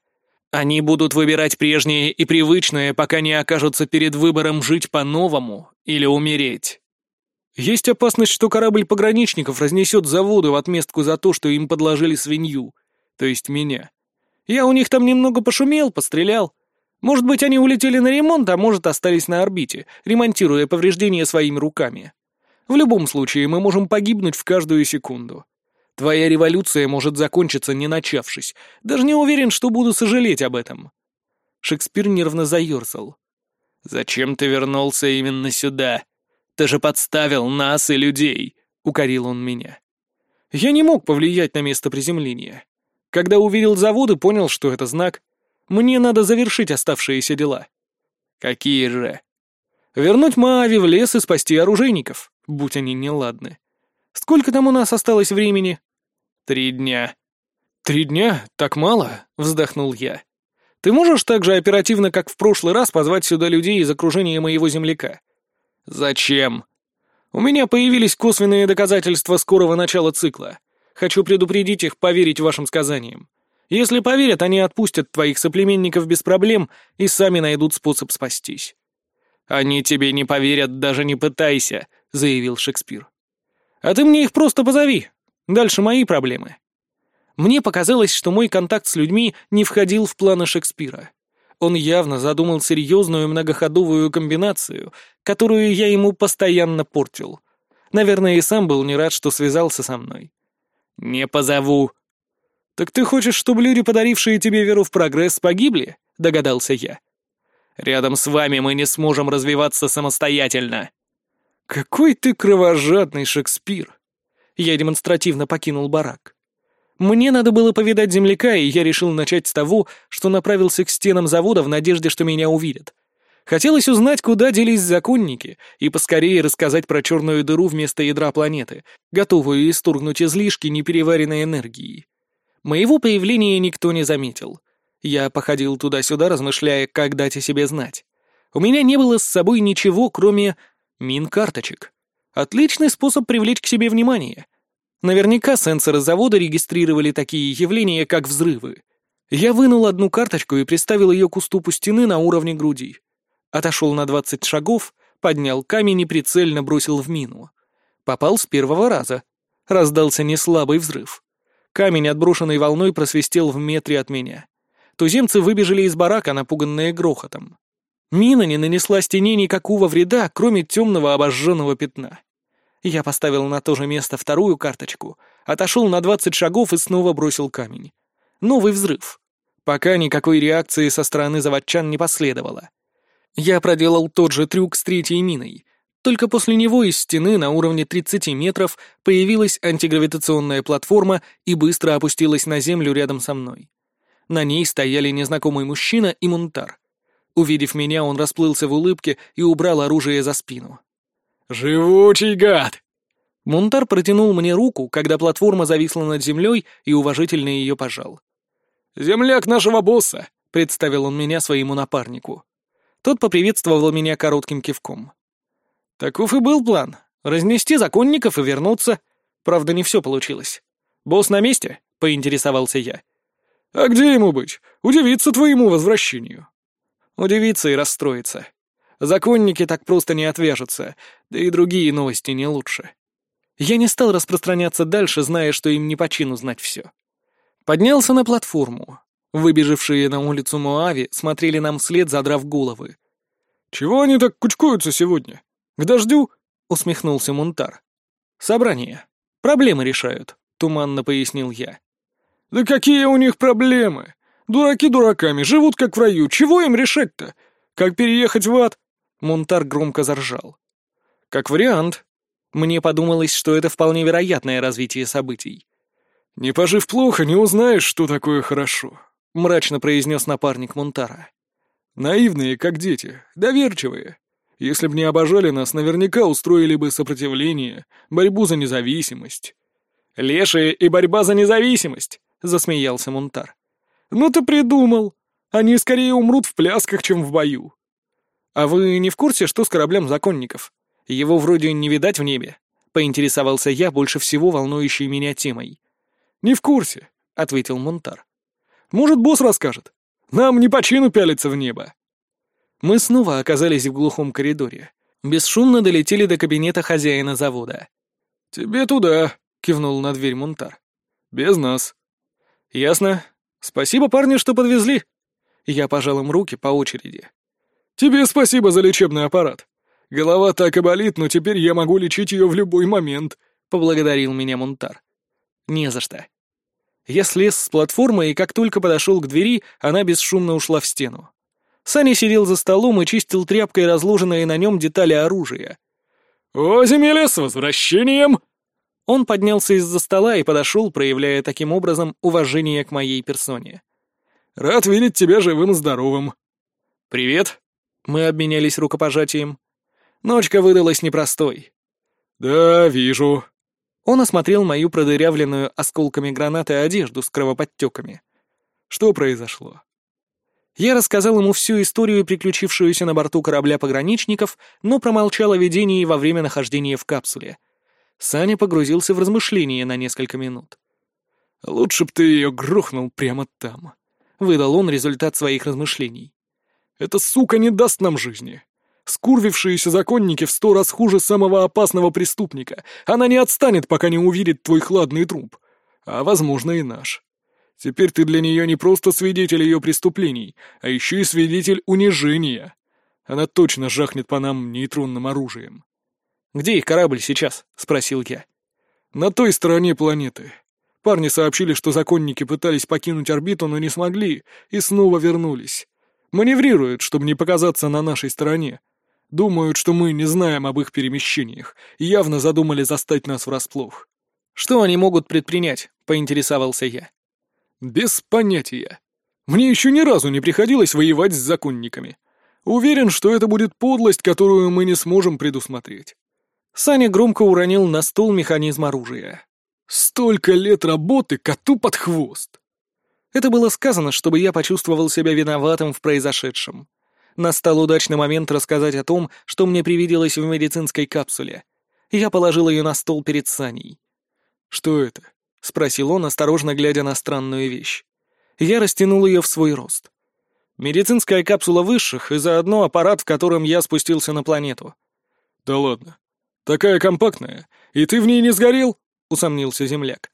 Они будут выбирать прежнее и привычное, пока не окажутся перед выбором жить по-новому или умереть. Есть опасность, что корабль пограничников разнесет заводы в отместку за то, что им подложили свинью, то есть меня. Я у них там немного пошумел, пострелял. Может быть, они улетели на ремонт, а может, остались на орбите, ремонтируя повреждения своими руками. В любом случае, мы можем погибнуть в каждую секунду. Твоя революция может закончиться, не начавшись. Даже не уверен, что буду сожалеть об этом». Шекспир нервно заерзал. «Зачем ты вернулся именно сюда? Ты же подставил нас и людей», — укорил он меня. Я не мог повлиять на место приземления. Когда увидел заводы, понял, что это знак. Мне надо завершить оставшиеся дела. Какие же? Вернуть Маави в лес и спасти оружейников, будь они неладны. Сколько там у нас осталось времени? «Три дня». «Три дня? Так мало?» — вздохнул я. «Ты можешь так же оперативно, как в прошлый раз, позвать сюда людей из окружения моего земляка?» «Зачем?» «У меня появились косвенные доказательства скорого начала цикла. Хочу предупредить их поверить вашим сказаниям. Если поверят, они отпустят твоих соплеменников без проблем и сами найдут способ спастись». «Они тебе не поверят, даже не пытайся», — заявил Шекспир. «А ты мне их просто позови, Дальше мои проблемы. Мне показалось, что мой контакт с людьми не входил в планы Шекспира. Он явно задумал серьезную многоходовую комбинацию, которую я ему постоянно портил. Наверное, и сам был не рад, что связался со мной. «Не позову». «Так ты хочешь, чтобы люди, подарившие тебе веру в прогресс, погибли?» — догадался я. «Рядом с вами мы не сможем развиваться самостоятельно». «Какой ты кровожадный Шекспир!» Я демонстративно покинул барак. Мне надо было повидать земляка, и я решил начать с того, что направился к стенам завода в надежде, что меня увидят. Хотелось узнать, куда делись законники, и поскорее рассказать про черную дыру вместо ядра планеты, готовую исторгнуть излишки непереваренной энергии. Моего появления никто не заметил. Я походил туда-сюда, размышляя, как дать о себе знать. У меня не было с собой ничего, кроме мин-карточек. Отличный способ привлечь к себе внимание. Наверняка сенсоры завода регистрировали такие явления, как взрывы. Я вынул одну карточку и приставил ее к уступу стены на уровне груди. Отошел на 20 шагов, поднял камень и прицельно бросил в мину. Попал с первого раза. Раздался неслабый взрыв. Камень, отброшенный волной, просвистел в метре от меня. Туземцы выбежали из барака, напуганные грохотом. Мина не нанесла стене никакого вреда, кроме темного обожженного пятна. Я поставил на то же место вторую карточку, отошел на двадцать шагов и снова бросил камень. Новый взрыв. Пока никакой реакции со стороны заводчан не последовало. Я проделал тот же трюк с третьей миной. Только после него из стены на уровне 30 метров появилась антигравитационная платформа и быстро опустилась на землю рядом со мной. На ней стояли незнакомый мужчина и мунтар. Увидев меня, он расплылся в улыбке и убрал оружие за спину. «Живучий гад!» Мунтар протянул мне руку, когда платформа зависла над землей и уважительно ее пожал. «Земляк нашего босса!» — представил он меня своему напарнику. Тот поприветствовал меня коротким кивком. Таков и был план — разнести законников и вернуться. Правда, не все получилось. «Босс на месте?» — поинтересовался я. «А где ему быть? Удивиться твоему возвращению». Удивиться и расстроиться. Законники так просто не отвяжутся, да и другие новости не лучше. Я не стал распространяться дальше, зная, что им не по чину знать все. Поднялся на платформу. Выбежавшие на улицу Моави смотрели нам вслед, задрав головы. «Чего они так кучкуются сегодня? К дождю?» — усмехнулся Мунтар. «Собрание. Проблемы решают», — туманно пояснил я. «Да какие у них проблемы? Дураки дураками, живут как в раю. Чего им решать-то? Как переехать в ад?» Мунтар громко заржал. «Как вариант. Мне подумалось, что это вполне вероятное развитие событий». «Не пожив плохо, не узнаешь, что такое хорошо», — мрачно произнес напарник Мунтара. «Наивные, как дети, доверчивые. Если б не обожали нас, наверняка устроили бы сопротивление, борьбу за независимость». «Лешие и борьба за независимость!» — засмеялся Мунтар. «Ну ты придумал! Они скорее умрут в плясках, чем в бою!» «А вы не в курсе, что с кораблем законников? Его вроде не видать в небе?» — поинтересовался я, больше всего волнующей меня темой. «Не в курсе», — ответил Мунтар. «Может, босс расскажет? Нам не по чину пялиться в небо». Мы снова оказались в глухом коридоре. Бесшумно долетели до кабинета хозяина завода. «Тебе туда», — кивнул на дверь Мунтар. «Без нас». «Ясно. Спасибо, парни, что подвезли». Я пожал им руки по очереди. «Тебе спасибо за лечебный аппарат. Голова так и болит, но теперь я могу лечить ее в любой момент», — поблагодарил меня Мунтар. «Не за что». Я слез с платформы, и как только подошел к двери, она бесшумно ушла в стену. Саня сидел за столом и чистил тряпкой разложенные на нем детали оружия. «О, земля, с возвращением!» Он поднялся из-за стола и подошел, проявляя таким образом уважение к моей персоне. «Рад видеть тебя живым и здоровым». «Привет». Мы обменялись рукопожатием. Ночка выдалась непростой. «Да, вижу». Он осмотрел мою продырявленную осколками гранаты одежду с кровоподтеками. Что произошло? Я рассказал ему всю историю, приключившуюся на борту корабля пограничников, но промолчал о видении во время нахождения в капсуле. Саня погрузился в размышления на несколько минут. «Лучше б ты ее грохнул прямо там», — выдал он результат своих размышлений. «Эта сука не даст нам жизни. Скурвившиеся законники в сто раз хуже самого опасного преступника. Она не отстанет, пока не увидит твой хладный труп. А, возможно, и наш. Теперь ты для нее не просто свидетель ее преступлений, а еще и свидетель унижения. Она точно жахнет по нам нейтронным оружием. «Где их корабль сейчас?» — спросил я. «На той стороне планеты. Парни сообщили, что законники пытались покинуть орбиту, но не смогли, и снова вернулись. Маневрируют, чтобы не показаться на нашей стороне. Думают, что мы не знаем об их перемещениях, и явно задумали застать нас врасплох». «Что они могут предпринять?» — поинтересовался я. «Без понятия. Мне еще ни разу не приходилось воевать с законниками. Уверен, что это будет подлость, которую мы не сможем предусмотреть. Саня громко уронил на стол механизм оружия. «Столько лет работы коту под хвост!» Это было сказано, чтобы я почувствовал себя виноватым в произошедшем. Настал удачный момент рассказать о том, что мне привиделось в медицинской капсуле. Я положил ее на стол перед Саней. «Что это?» — спросил он, осторожно глядя на странную вещь. Я растянул ее в свой рост. Медицинская капсула высших и заодно аппарат, в котором я спустился на планету. «Да ладно. Такая компактная. И ты в ней не сгорел?» — усомнился земляк.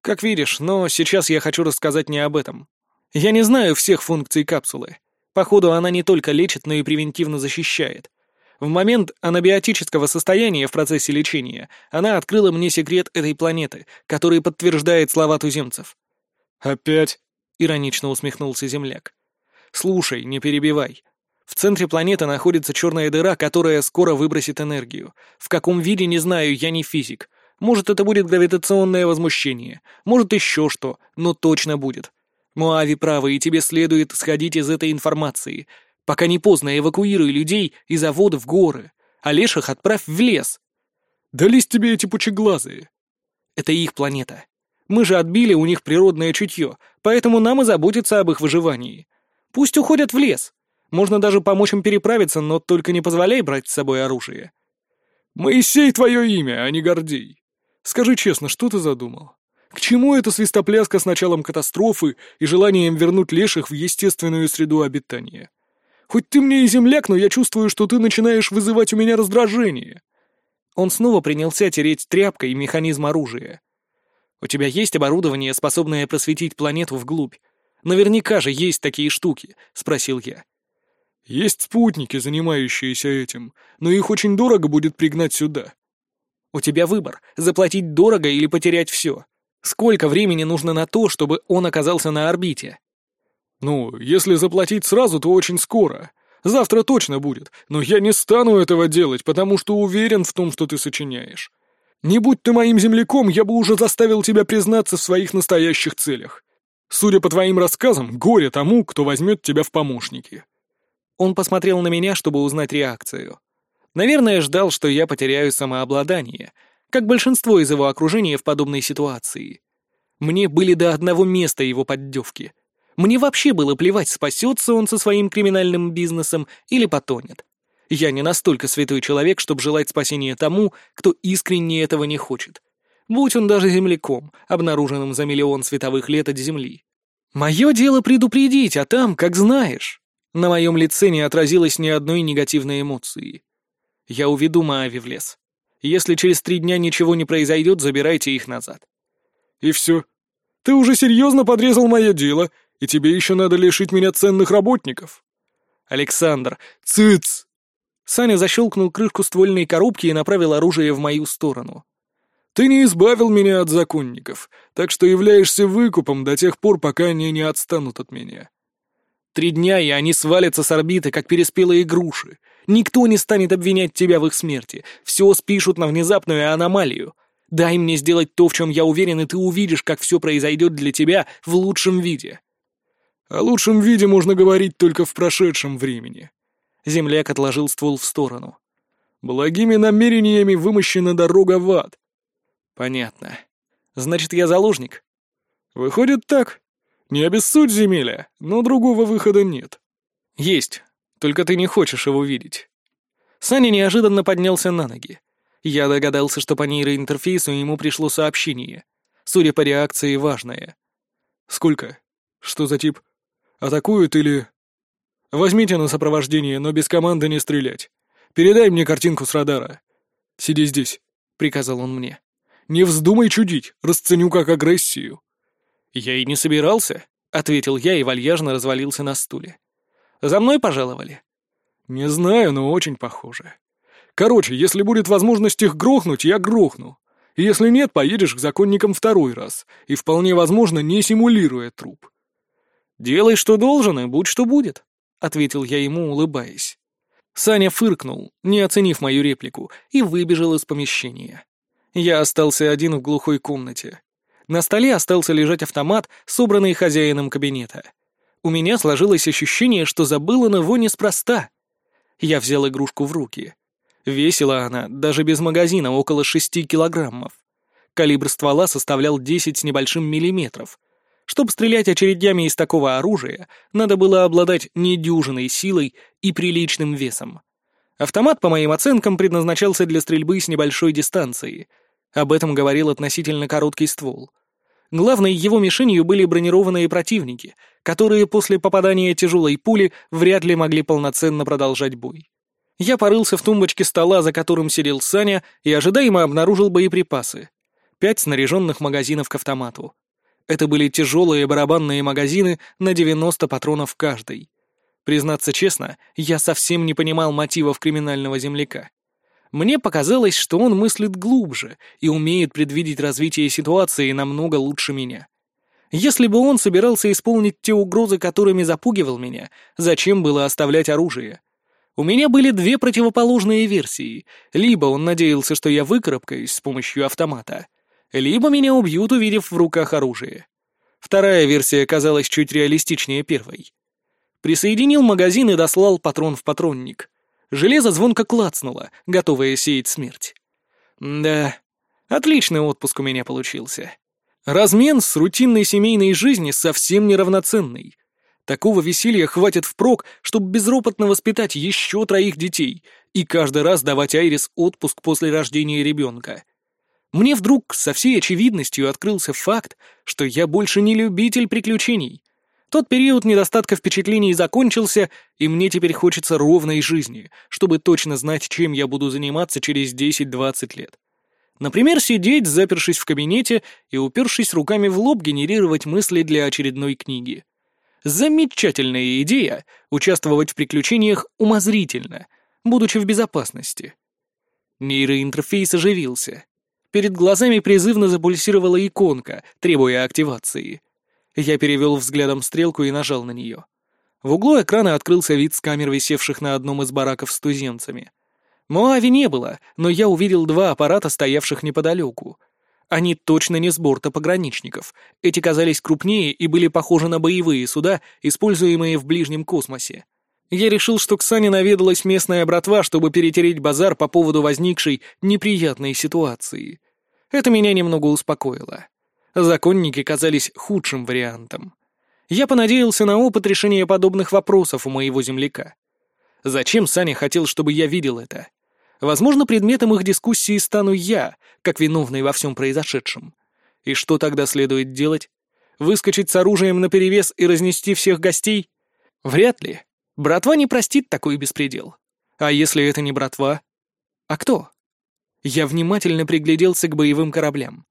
«Как видишь, но сейчас я хочу рассказать не об этом. Я не знаю всех функций капсулы. Походу, она не только лечит, но и превентивно защищает. В момент анабиотического состояния в процессе лечения она открыла мне секрет этой планеты, который подтверждает слова туземцев. «Опять?» — иронично усмехнулся земляк. «Слушай, не перебивай. В центре планеты находится черная дыра, которая скоро выбросит энергию. В каком виде, не знаю, я не физик. Может, это будет гравитационное возмущение, может, еще что, но точно будет. Муави правы, и тебе следует сходить из этой информации. Пока не поздно, эвакуируй людей и заводы в горы, а леших отправь в лес. Дались тебе эти пучеглазые. Это их планета. Мы же отбили у них природное чутье, поэтому нам и заботиться об их выживании. Пусть уходят в лес. Можно даже помочь им переправиться, но только не позволяй брать с собой оружие. Моисей твое имя, а не Гордей. Скажи честно, что ты задумал? К чему эта свистопляска с началом катастрофы и желанием вернуть леших в естественную среду обитания? Хоть ты мне и земляк, но я чувствую, что ты начинаешь вызывать у меня раздражение. Он снова принялся тереть тряпкой механизм оружия. У тебя есть оборудование, способное просветить планету вглубь? Наверняка же есть такие штуки, спросил я. Есть спутники, занимающиеся этим, но их очень дорого будет пригнать сюда. У тебя выбор — заплатить дорого или потерять все. Сколько времени нужно на то, чтобы он оказался на орбите? Ну, если заплатить сразу, то очень скоро. Завтра точно будет, но я не стану этого делать, потому что уверен в том, что ты сочиняешь. Не будь ты моим земляком, я бы уже заставил тебя признаться в своих настоящих целях. Судя по твоим рассказам, горе тому, кто возьмет тебя в помощники». Он посмотрел на меня, чтобы узнать реакцию. Наверное, ждал, что я потеряю самообладание, как большинство из его окружения в подобной ситуации. Мне были до одного места его поддевки. Мне вообще было плевать, спасется он со своим криминальным бизнесом или потонет. Я не настолько святой человек, чтобы желать спасения тому, кто искренне этого не хочет. Будь он даже земляком, обнаруженным за миллион световых лет от Земли. Мое дело предупредить, а там, как знаешь. На моем лице не отразилось ни одной негативной эмоции. Я уведу Маави в лес. Если через три дня ничего не произойдет, забирайте их назад. И все. Ты уже серьезно подрезал мое дело, и тебе еще надо лишить меня ценных работников. Александр, цыц! Саня защелкнул крышку ствольной коробки и направил оружие в мою сторону. «Ты не избавил меня от законников, так что являешься выкупом до тех пор, пока они не отстанут от меня». «Три дня, и они свалятся с орбиты, как переспелые груши. Никто не станет обвинять тебя в их смерти. Все спишут на внезапную аномалию. Дай мне сделать то, в чем я уверен, и ты увидишь, как все произойдет для тебя в лучшем виде». «О лучшем виде можно говорить только в прошедшем времени», Земляк отложил ствол в сторону. «Благими намерениями вымощена дорога в ад». «Понятно. Значит, я заложник?» «Выходит так. Не обессудь земеля, но другого выхода нет». «Есть. Только ты не хочешь его видеть». Саня неожиданно поднялся на ноги. Я догадался, что по нейроинтерфейсу ему пришло сообщение. Судя по реакции, важное. «Сколько? Что за тип? Атакуют или...» Возьмите на сопровождение, но без команды не стрелять. Передай мне картинку с радара. Сиди здесь», — приказал он мне. «Не вздумай чудить, расценю как агрессию». «Я и не собирался», — ответил я и вальяжно развалился на стуле. «За мной пожаловали?» «Не знаю, но очень похоже. Короче, если будет возможность их грохнуть, я грохну. если нет, поедешь к законникам второй раз, и вполне возможно, не симулируя труп». «Делай, что должен, и будь что будет», ответил я ему, улыбаясь. Саня фыркнул, не оценив мою реплику, и выбежал из помещения. Я остался один в глухой комнате. На столе остался лежать автомат, собранный хозяином кабинета. У меня сложилось ощущение, что забыл он его неспроста. Я взял игрушку в руки. Весила она, даже без магазина, около шести килограммов. Калибр ствола составлял десять с небольшим миллиметров, чтобы стрелять очередями из такого оружия, надо было обладать недюжиной силой и приличным весом. Автомат, по моим оценкам, предназначался для стрельбы с небольшой дистанции. Об этом говорил относительно короткий ствол. Главной его мишенью были бронированные противники, которые после попадания тяжелой пули вряд ли могли полноценно продолжать бой. Я порылся в тумбочке стола, за которым сидел Саня, и ожидаемо обнаружил боеприпасы. Пять снаряженных магазинов к автомату. Это были тяжелые барабанные магазины на 90 патронов каждый. Признаться честно, я совсем не понимал мотивов криминального земляка. Мне показалось, что он мыслит глубже и умеет предвидеть развитие ситуации намного лучше меня. Если бы он собирался исполнить те угрозы, которыми запугивал меня, зачем было оставлять оружие? У меня были две противоположные версии. Либо он надеялся, что я выкарабкаюсь с помощью автомата, либо меня убьют, увидев в руках оружие. Вторая версия казалась чуть реалистичнее первой. Присоединил магазин и дослал патрон в патронник. Железо звонко клацнуло, готовое сеять смерть. Да, отличный отпуск у меня получился. Размен с рутинной семейной жизни совсем неравноценный. Такого веселья хватит впрок, чтобы безропотно воспитать еще троих детей и каждый раз давать Айрис отпуск после рождения ребенка. Мне вдруг со всей очевидностью открылся факт, что я больше не любитель приключений. Тот период недостатка впечатлений закончился, и мне теперь хочется ровной жизни, чтобы точно знать, чем я буду заниматься через 10-20 лет. Например, сидеть, запершись в кабинете и упершись руками в лоб, генерировать мысли для очередной книги. Замечательная идея — участвовать в приключениях умозрительно, будучи в безопасности. Нейроинтерфейс оживился. Перед глазами призывно запульсировала иконка, требуя активации. Я перевел взглядом стрелку и нажал на нее. В углу экрана открылся вид с камер, висевших на одном из бараков с туземцами. Моави не было, но я увидел два аппарата, стоявших неподалеку. Они точно не с борта пограничников. Эти казались крупнее и были похожи на боевые суда, используемые в ближнем космосе. Я решил, что к Сане наведалась местная братва, чтобы перетереть базар по поводу возникшей неприятной ситуации. Это меня немного успокоило. Законники казались худшим вариантом. Я понадеялся на опыт решения подобных вопросов у моего земляка. Зачем Саня хотел, чтобы я видел это? Возможно, предметом их дискуссии стану я, как виновный во всем произошедшем. И что тогда следует делать? Выскочить с оружием наперевес и разнести всех гостей? Вряд ли. Братва не простит такой беспредел. А если это не братва? А кто? Я внимательно пригляделся к боевым кораблям.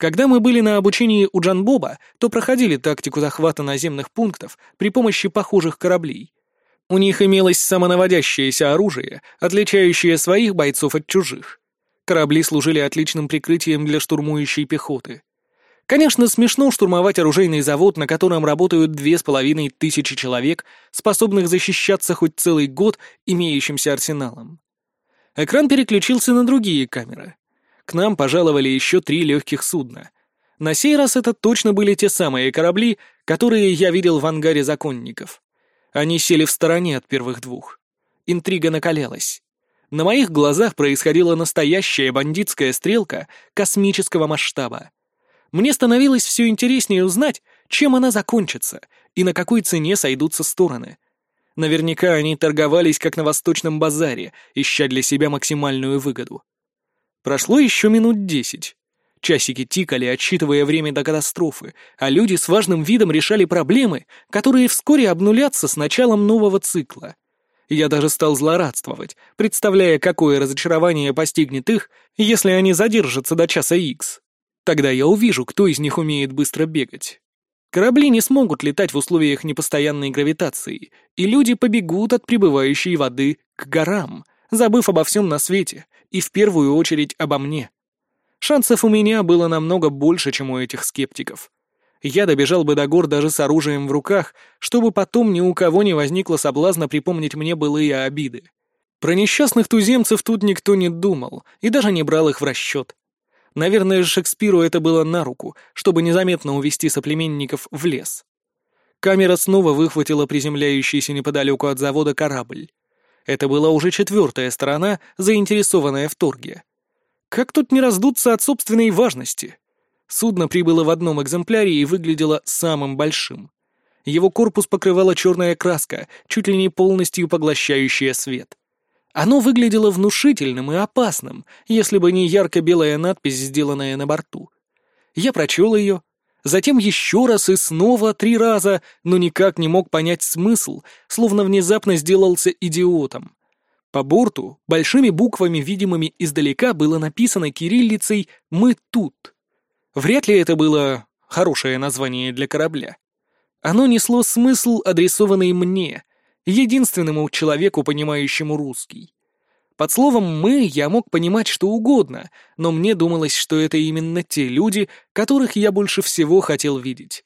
Когда мы были на обучении у Джанбоба, то проходили тактику захвата наземных пунктов при помощи похожих кораблей. У них имелось самонаводящееся оружие, отличающее своих бойцов от чужих. Корабли служили отличным прикрытием для штурмующей пехоты. Конечно, смешно штурмовать оружейный завод, на котором работают две с половиной тысячи человек, способных защищаться хоть целый год имеющимся арсеналом. Экран переключился на другие камеры. К нам пожаловали еще три легких судна. На сей раз это точно были те самые корабли, которые я видел в ангаре законников. Они сели в стороне от первых двух. Интрига накалялась. На моих глазах происходила настоящая бандитская стрелка космического масштаба. Мне становилось все интереснее узнать, чем она закончится и на какой цене сойдутся стороны. Наверняка они торговались как на восточном базаре, ища для себя максимальную выгоду. Прошло еще минут десять. Часики тикали, отсчитывая время до катастрофы, а люди с важным видом решали проблемы, которые вскоре обнулятся с началом нового цикла. Я даже стал злорадствовать, представляя, какое разочарование постигнет их, если они задержатся до часа икс. Тогда я увижу, кто из них умеет быстро бегать. Корабли не смогут летать в условиях непостоянной гравитации, и люди побегут от прибывающей воды к горам, забыв обо всем на свете, и в первую очередь обо мне. Шансов у меня было намного больше, чем у этих скептиков. Я добежал бы до гор даже с оружием в руках, чтобы потом ни у кого не возникло соблазна припомнить мне былые обиды. Про несчастных туземцев тут никто не думал и даже не брал их в расчет. Наверное, Шекспиру это было на руку, чтобы незаметно увести соплеменников в лес. Камера снова выхватила приземляющийся неподалеку от завода корабль. Это была уже четвертая сторона, заинтересованная в торге. Как тут не раздуться от собственной важности? Судно прибыло в одном экземпляре и выглядело самым большим. Его корпус покрывала черная краска, чуть ли не полностью поглощающая свет. Оно выглядело внушительным и опасным, если бы не ярко-белая надпись, сделанная на борту. Я прочел ее, затем еще раз и снова три раза, но никак не мог понять смысл, словно внезапно сделался идиотом. По борту большими буквами, видимыми издалека, было написано кириллицей «Мы тут». Вряд ли это было хорошее название для корабля. Оно несло смысл, адресованный мне, единственному человеку, понимающему русский. Под словом «мы» я мог понимать что угодно, но мне думалось, что это именно те люди, которых я больше всего хотел видеть.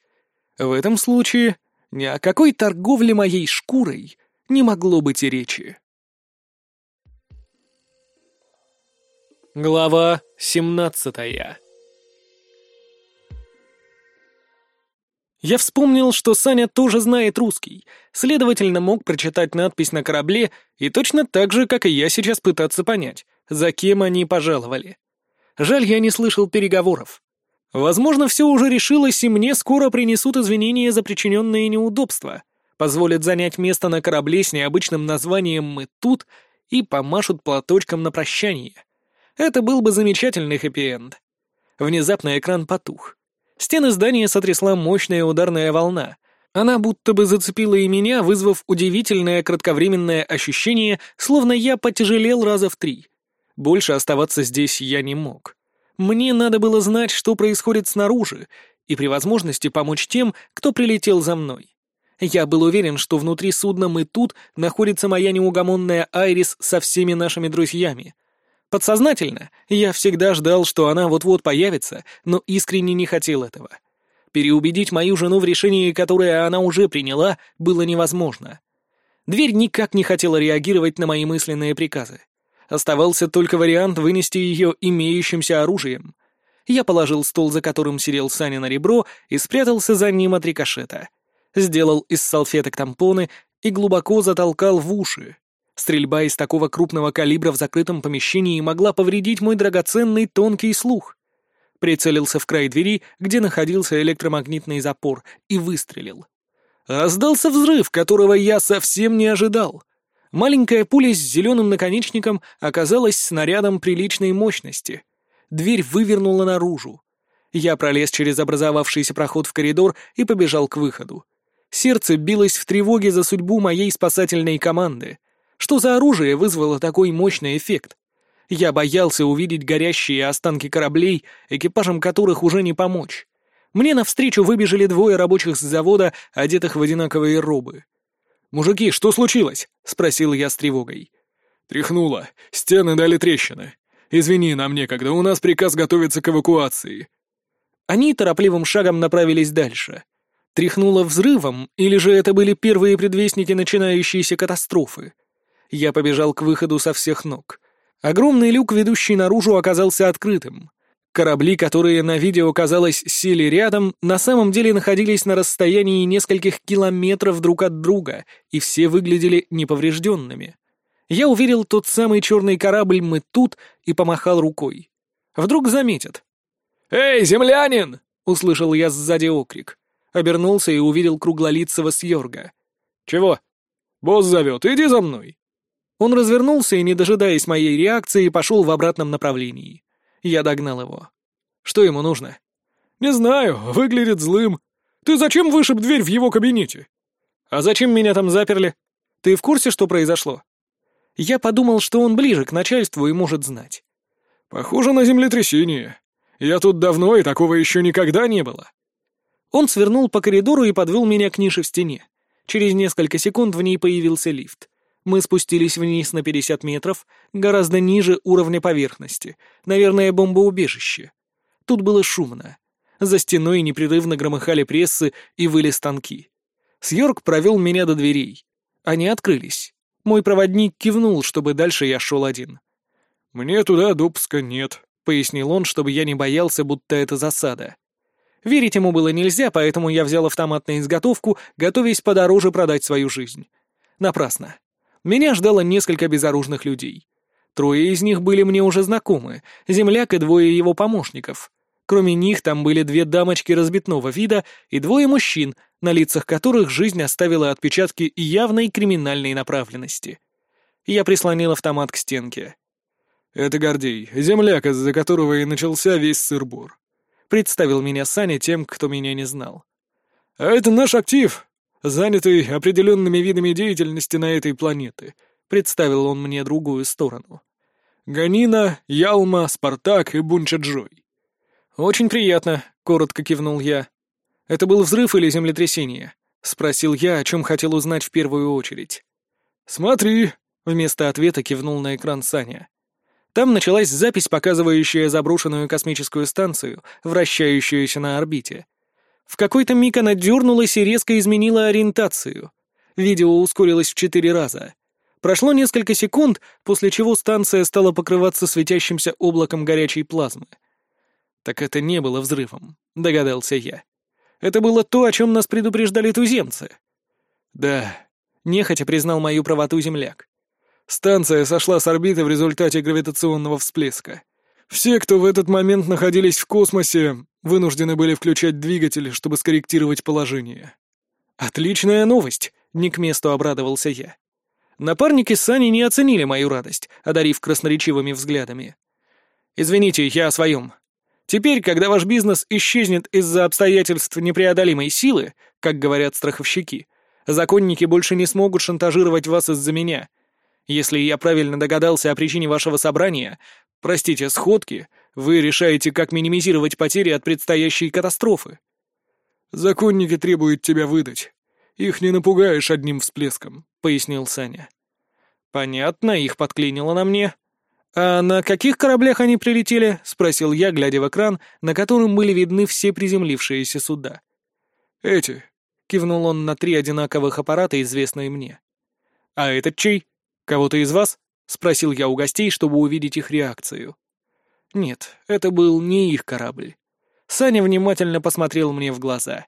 В этом случае ни о какой торговле моей шкурой не могло быть и речи. Глава семнадцатая Я вспомнил, что Саня тоже знает русский, следовательно, мог прочитать надпись на корабле и точно так же, как и я сейчас пытаться понять, за кем они пожаловали. Жаль, я не слышал переговоров. Возможно, все уже решилось, и мне скоро принесут извинения за причиненные неудобства, позволят занять место на корабле с необычным названием «Мы тут» и помашут платочком на прощание. Это был бы замечательный хэппи-энд. Внезапно экран потух. Стены здания сотрясла мощная ударная волна. Она будто бы зацепила и меня, вызвав удивительное кратковременное ощущение, словно я потяжелел раза в три. Больше оставаться здесь я не мог. Мне надо было знать, что происходит снаружи, и при возможности помочь тем, кто прилетел за мной. Я был уверен, что внутри судна «Мы тут» находится моя неугомонная Айрис со всеми нашими друзьями. Подсознательно я всегда ждал, что она вот-вот появится, но искренне не хотел этого. Переубедить мою жену в решении, которое она уже приняла, было невозможно. Дверь никак не хотела реагировать на мои мысленные приказы. Оставался только вариант вынести ее имеющимся оружием. Я положил стол, за которым сидел Саня на ребро, и спрятался за ним от рикошета. Сделал из салфеток тампоны и глубоко затолкал в уши. Стрельба из такого крупного калибра в закрытом помещении могла повредить мой драгоценный тонкий слух. Прицелился в край двери, где находился электромагнитный запор, и выстрелил. Раздался взрыв, которого я совсем не ожидал. Маленькая пуля с зеленым наконечником оказалась снарядом приличной мощности. Дверь вывернула наружу. Я пролез через образовавшийся проход в коридор и побежал к выходу. Сердце билось в тревоге за судьбу моей спасательной команды. Что за оружие вызвало такой мощный эффект? Я боялся увидеть горящие останки кораблей, экипажам которых уже не помочь. Мне навстречу выбежали двое рабочих с завода, одетых в одинаковые робы. «Мужики, что случилось?» — спросил я с тревогой. «Тряхнуло. Стены дали трещины. Извини, нам некогда, у нас приказ готовиться к эвакуации». Они торопливым шагом направились дальше. Тряхнуло взрывом, или же это были первые предвестники начинающейся катастрофы? Я побежал к выходу со всех ног. Огромный люк, ведущий наружу, оказался открытым. Корабли, которые на видео, казалось, сели рядом, на самом деле находились на расстоянии нескольких километров друг от друга, и все выглядели неповрежденными. Я уверил тот самый черный корабль «Мы тут» и помахал рукой. Вдруг заметят. «Эй, землянин!» — услышал я сзади окрик. Обернулся и увидел круглолицего Сьорга. «Чего?» «Босс зовет, иди за мной!» Он развернулся и, не дожидаясь моей реакции, пошел в обратном направлении. Я догнал его. Что ему нужно? «Не знаю, выглядит злым. Ты зачем вышиб дверь в его кабинете?» «А зачем меня там заперли? Ты в курсе, что произошло?» Я подумал, что он ближе к начальству и может знать. «Похоже на землетрясение. Я тут давно, и такого еще никогда не было». Он свернул по коридору и подвел меня к нише в стене. Через несколько секунд в ней появился лифт. Мы спустились вниз на 50 метров, гораздо ниже уровня поверхности, наверное, бомбоубежище. Тут было шумно. За стеной непрерывно громыхали прессы и выли станки. Сьорк провел меня до дверей. Они открылись. Мой проводник кивнул, чтобы дальше я шел один. «Мне туда допуска нет», — пояснил он, чтобы я не боялся, будто это засада. Верить ему было нельзя, поэтому я взял автомат на изготовку, готовясь подороже продать свою жизнь. Напрасно. Меня ждало несколько безоружных людей. Трое из них были мне уже знакомы, земляк и двое его помощников. Кроме них там были две дамочки разбитного вида и двое мужчин, на лицах которых жизнь оставила отпечатки явной криминальной направленности. Я прислонил автомат к стенке. «Это Гордей, земляк, из-за которого и начался весь сырбор», — представил меня Саня тем, кто меня не знал. «А это наш актив, занятый определенными видами деятельности на этой планете», — представил он мне другую сторону. «Ганина, Ялма, Спартак и Бунчаджой». «Очень приятно», — коротко кивнул я. «Это был взрыв или землетрясение?» — спросил я, о чем хотел узнать в первую очередь. «Смотри», — вместо ответа кивнул на экран Саня. Там началась запись, показывающая заброшенную космическую станцию, вращающуюся на орбите. В какой-то миг она дернулась и резко изменила ориентацию. Видео ускорилось в четыре раза. Прошло несколько секунд, после чего станция стала покрываться светящимся облаком горячей плазмы. Так это не было взрывом, догадался я. Это было то, о чем нас предупреждали туземцы. Да, нехотя признал мою правоту земляк. Станция сошла с орбиты в результате гравитационного всплеска. Все, кто в этот момент находились в космосе, вынуждены были включать двигатели, чтобы скорректировать положение. «Отличная новость!» — не к месту обрадовался я. Напарники Сани не оценили мою радость, одарив красноречивыми взглядами. «Извините, я о своем. Теперь, когда ваш бизнес исчезнет из-за обстоятельств непреодолимой силы, как говорят страховщики, законники больше не смогут шантажировать вас из-за меня. Если я правильно догадался о причине вашего собрания, простите, сходки, вы решаете, как минимизировать потери от предстоящей катастрофы. Законники требуют тебя выдать. Их не напугаешь одним всплеском», — пояснил Саня. «Понятно, их подклинило на мне. А на каких кораблях они прилетели?» — спросил я, глядя в экран, на котором были видны все приземлившиеся суда. «Эти», — кивнул он на три одинаковых аппарата, известные мне. «А этот чей? Кого-то из вас?» — спросил я у гостей, чтобы увидеть их реакцию. Нет, это был не их корабль. Саня внимательно посмотрел мне в глаза.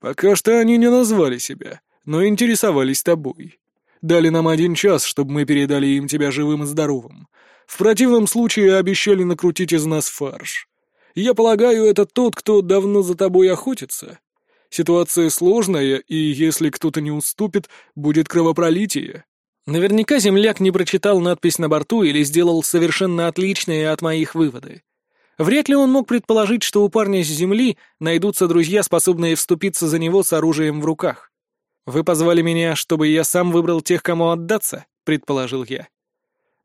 «Пока что они не назвали себя, но интересовались тобой. Дали нам один час, чтобы мы передали им тебя живым и здоровым. В противном случае обещали накрутить из нас фарш. Я полагаю, это тот, кто давно за тобой охотится. Ситуация сложная, и если кто-то не уступит, будет кровопролитие». Наверняка земляк не прочитал надпись на борту или сделал совершенно отличные от моих выводы. Вряд ли он мог предположить, что у парня с земли найдутся друзья, способные вступиться за него с оружием в руках. «Вы позвали меня, чтобы я сам выбрал тех, кому отдаться?» — предположил я.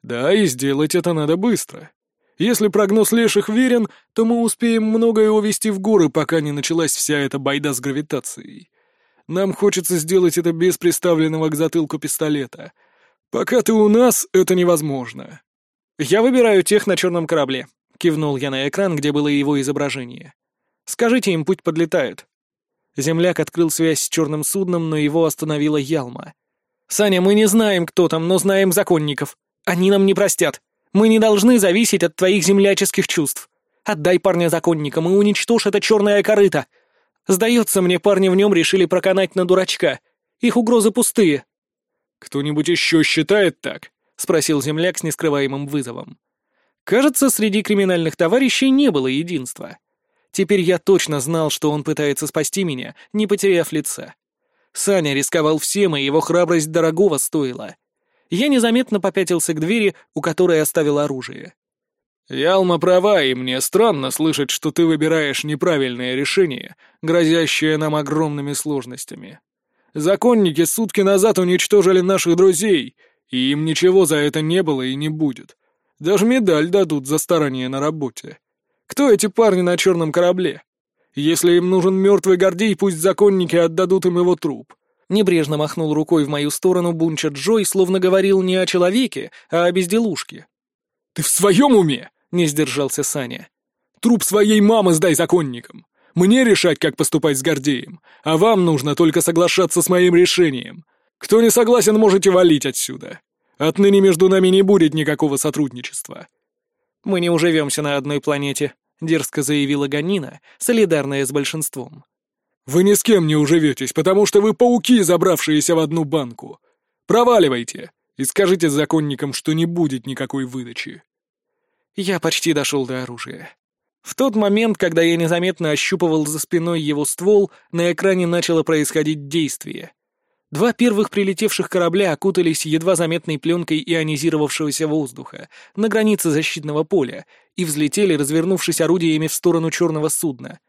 «Да, и сделать это надо быстро. Если прогноз леших верен, то мы успеем многое увести в горы, пока не началась вся эта байда с гравитацией. Нам хочется сделать это без приставленного к затылку пистолета. Пока ты у нас, это невозможно». «Я выбираю тех на черном корабле», — кивнул я на экран, где было его изображение. «Скажите им, путь подлетают». Земляк открыл связь с черным судном, но его остановила Ялма. «Саня, мы не знаем, кто там, но знаем законников. Они нам не простят. Мы не должны зависеть от твоих земляческих чувств. Отдай парня законникам и уничтожь это черное корыто. Сдается мне, парни в нем решили проканать на дурачка. Их угрозы пустые». «Кто-нибудь еще считает так?» — спросил земляк с нескрываемым вызовом. Кажется, среди криминальных товарищей не было единства. Теперь я точно знал, что он пытается спасти меня, не потеряв лица. Саня рисковал всем, и его храбрость дорогого стоила. Я незаметно попятился к двери, у которой оставил оружие. «Ялма права, и мне странно слышать, что ты выбираешь неправильное решение, грозящее нам огромными сложностями. Законники сутки назад уничтожили наших друзей, и им ничего за это не было и не будет. Даже медаль дадут за старание на работе. Кто эти парни на черном корабле? Если им нужен мертвый Гордей, пусть законники отдадут им его труп». Небрежно махнул рукой в мою сторону Бунча Джой, словно говорил не о человеке, а о безделушке. «Ты в своем уме?» — не сдержался Саня. «Труп своей мамы сдай законникам. Мне решать, как поступать с Гордеем, а вам нужно только соглашаться с моим решением. Кто не согласен, можете валить отсюда. Отныне между нами не будет никакого сотрудничества». «Мы не уживемся на одной планете», — дерзко заявила Ганина, солидарная с большинством. «Вы ни с кем не уживетесь, потому что вы пауки, забравшиеся в одну банку. Проваливайте и скажите законникам, что не будет никакой выдачи». Я почти дошел до оружия. В тот момент, когда я незаметно ощупывал за спиной его ствол, на экране начало происходить действие. Два первых прилетевших корабля окутались едва заметной пленкой ионизировавшегося воздуха на границе защитного поля и взлетели, развернувшись орудиями в сторону черного судна.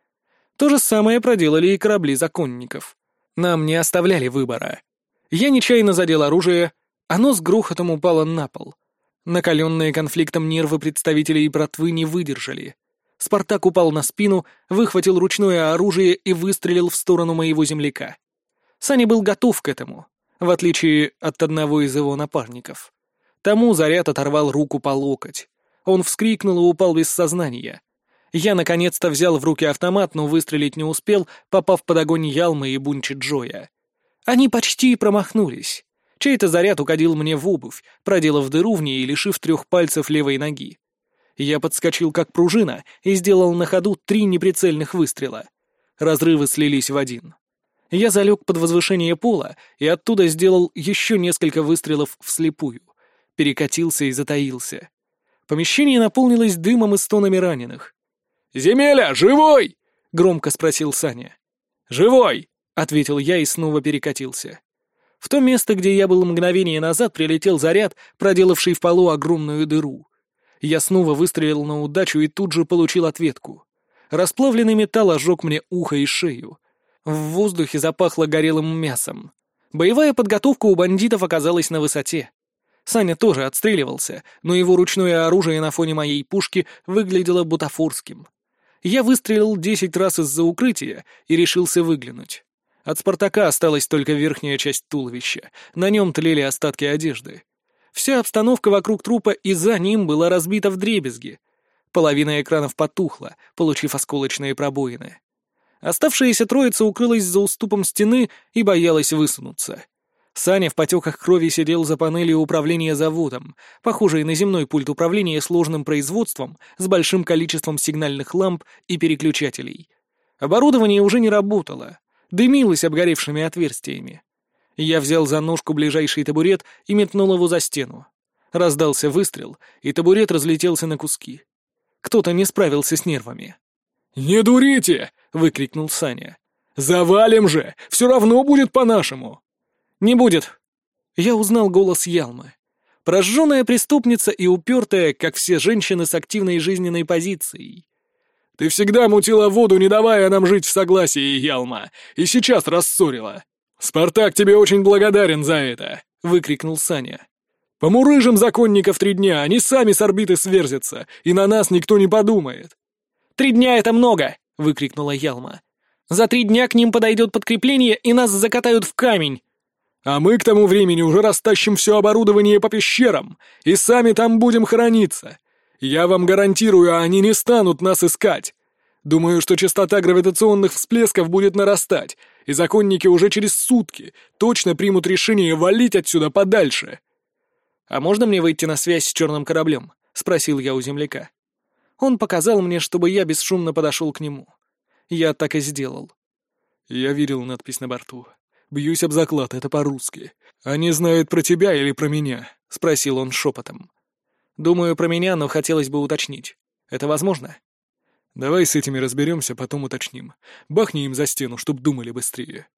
То же самое проделали и корабли законников. Нам не оставляли выбора. Я нечаянно задел оружие, Оно с грохотом упало на пол. Накаленные конфликтом нервы представителей братвы не выдержали. Спартак упал на спину, выхватил ручное оружие и выстрелил в сторону моего земляка. Саня был готов к этому, в отличие от одного из его напарников. Тому заряд оторвал руку по локоть. Он вскрикнул и упал без сознания. Я наконец-то взял в руки автомат, но выстрелить не успел, попав под огонь Ялмы и Бунчи Джоя. Они почти промахнулись. Чей-то заряд угодил мне в обувь, проделав дыру в ней и лишив трех пальцев левой ноги. Я подскочил как пружина и сделал на ходу три неприцельных выстрела. Разрывы слились в один. Я залег под возвышение пола и оттуда сделал еще несколько выстрелов вслепую. Перекатился и затаился. Помещение наполнилось дымом и стонами раненых. «Земеля, живой?» — громко спросил Саня. «Живой!» — ответил я и снова перекатился. В то место, где я был мгновение назад, прилетел заряд, проделавший в полу огромную дыру. Я снова выстрелил на удачу и тут же получил ответку. Расплавленный металл ожег мне ухо и шею. В воздухе запахло горелым мясом. Боевая подготовка у бандитов оказалась на высоте. Саня тоже отстреливался, но его ручное оружие на фоне моей пушки выглядело бутафорским. Я выстрелил десять раз из-за укрытия и решился выглянуть. От Спартака осталась только верхняя часть туловища, на нем тлели остатки одежды. Вся обстановка вокруг трупа и за ним была разбита в дребезги. Половина экранов потухла, получив осколочные пробоины. Оставшаяся троица укрылась за уступом стены и боялась высунуться. Саня в потеках крови сидел за панелью управления заводом, похожей на земной пульт управления сложным производством с большим количеством сигнальных ламп и переключателей. Оборудование уже не работало, дымилось обгоревшими отверстиями. Я взял за ножку ближайший табурет и метнул его за стену. Раздался выстрел, и табурет разлетелся на куски. Кто-то не справился с нервами. «Не дурите!» — выкрикнул Саня. «Завалим же! Все равно будет по-нашему!» «Не будет!» Я узнал голос Ялмы. Прожженная преступница и упертая, как все женщины с активной жизненной позицией. «Ты всегда мутила воду, не давая нам жить в согласии, Ялма, и сейчас рассорила. «Спартак тебе очень благодарен за это!» — выкрикнул Саня. «Помурыжим законников три дня, они сами с орбиты сверзятся, и на нас никто не подумает!» «Три дня — это много!» — выкрикнула Ялма. «За три дня к ним подойдет подкрепление, и нас закатают в камень!» «А мы к тому времени уже растащим все оборудование по пещерам, и сами там будем храниться. Я вам гарантирую, они не станут нас искать. Думаю, что частота гравитационных всплесков будет нарастать, и законники уже через сутки точно примут решение валить отсюда подальше. «А можно мне выйти на связь с черным кораблем?» — спросил я у земляка. Он показал мне, чтобы я бесшумно подошел к нему. Я так и сделал. Я видел надпись на борту. «Бьюсь об заклад, это по-русски. Они знают про тебя или про меня?» — спросил он шепотом. «Думаю, про меня, но хотелось бы уточнить. Это возможно?» Давай с этими разберемся, потом уточним. Бахни им за стену, чтоб думали быстрее.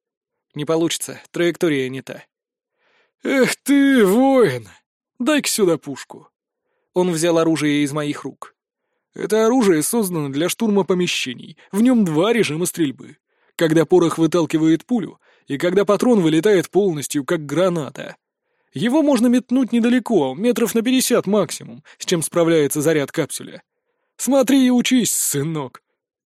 Не получится, траектория не та. Эх ты, воин! Дай-ка сюда пушку. Он взял оружие из моих рук. Это оружие создано для штурма помещений. В нем два режима стрельбы. Когда порох выталкивает пулю, и когда патрон вылетает полностью, как граната. Его можно метнуть недалеко, метров на пятьдесят максимум, с чем справляется заряд капсуля. Смотри и учись, сынок!»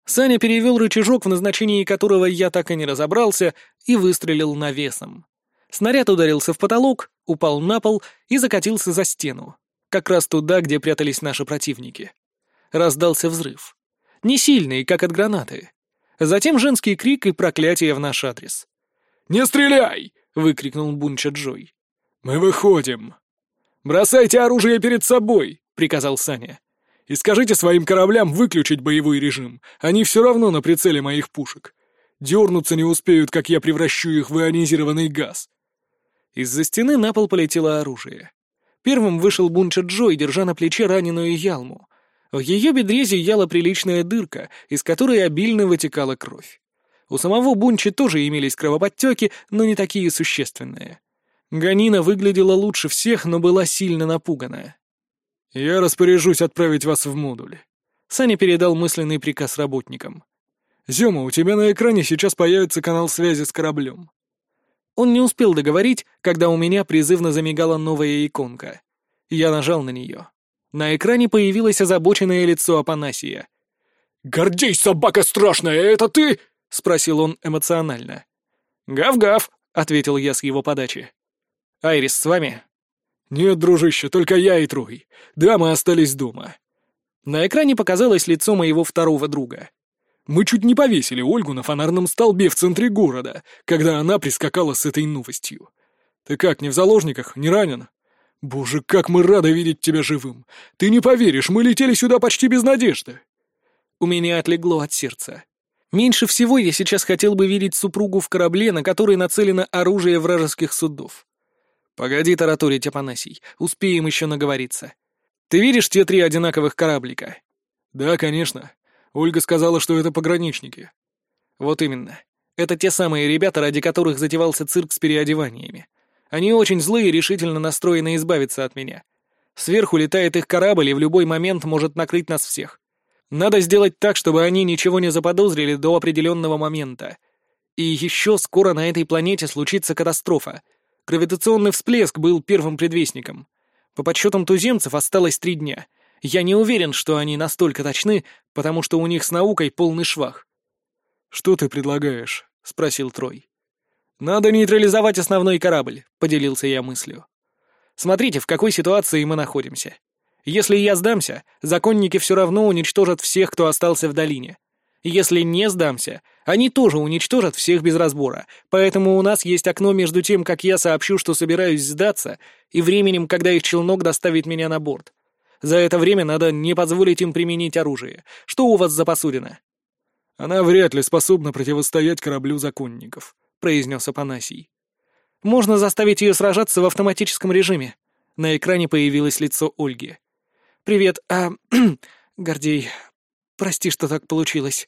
Саня перевел рычажок, в назначении которого я так и не разобрался, и выстрелил навесом. Снаряд ударился в потолок, упал на пол и закатился за стену, как раз туда, где прятались наши противники. Раздался взрыв. Не сильный, как от гранаты. Затем женский крик и проклятие в наш адрес. «Не стреляй!» — выкрикнул Бунча Джой. «Мы выходим!» «Бросайте оружие перед собой!» — приказал Саня. И скажите своим кораблям выключить боевой режим. Они все равно на прицеле моих пушек. Дернуться не успеют, как я превращу их в ионизированный газ. Из-за стены на пол полетело оружие. Первым вышел Бунча Джой, держа на плече раненую Ялму. В ее бедре зияла приличная дырка, из которой обильно вытекала кровь. У самого Бунчи тоже имелись кровоподтеки, но не такие существенные. Ганина выглядела лучше всех, но была сильно напуганная. «Я распоряжусь отправить вас в модуль». Саня передал мысленный приказ работникам. «Зёма, у тебя на экране сейчас появится канал связи с кораблем». Он не успел договорить, когда у меня призывно замигала новая иконка. Я нажал на нее. На экране появилось озабоченное лицо Апанасия. «Гордей, собака страшная, это ты?» — спросил он эмоционально. «Гав-гав», — ответил я с его подачи. «Айрис с вами?» «Нет, дружище, только я и Трой. Да, мы остались дома». На экране показалось лицо моего второго друга. Мы чуть не повесили Ольгу на фонарном столбе в центре города, когда она прискакала с этой новостью. Ты как, не в заложниках, не ранен? Боже, как мы рады видеть тебя живым! Ты не поверишь, мы летели сюда почти без надежды. У меня отлегло от сердца. Меньше всего я сейчас хотел бы видеть супругу в корабле, на который нацелено оружие вражеских судов. Погоди тараторить, Апанасий, успеем еще наговориться. Ты видишь те три одинаковых кораблика? Да, конечно. Ольга сказала, что это пограничники. Вот именно. Это те самые ребята, ради которых затевался цирк с переодеваниями. Они очень злые и решительно настроены избавиться от меня. Сверху летает их корабль и в любой момент может накрыть нас всех. Надо сделать так, чтобы они ничего не заподозрили до определенного момента. И еще скоро на этой планете случится катастрофа. Гравитационный всплеск был первым предвестником. По подсчетам туземцев осталось три дня — я не уверен, что они настолько точны, потому что у них с наукой полный швах. «Что ты предлагаешь?» — спросил Трой. «Надо нейтрализовать основной корабль», — поделился я мыслью. «Смотрите, в какой ситуации мы находимся. Если я сдамся, законники все равно уничтожат всех, кто остался в долине. Если не сдамся, они тоже уничтожат всех без разбора, поэтому у нас есть окно между тем, как я сообщу, что собираюсь сдаться, и временем, когда их челнок доставит меня на борт. За это время надо не позволить им применить оружие. Что у вас за посудина?» «Она вряд ли способна противостоять кораблю законников», — произнес Апанасий. «Можно заставить ее сражаться в автоматическом режиме». На экране появилось лицо Ольги. «Привет, а... Гордей, прости, что так получилось».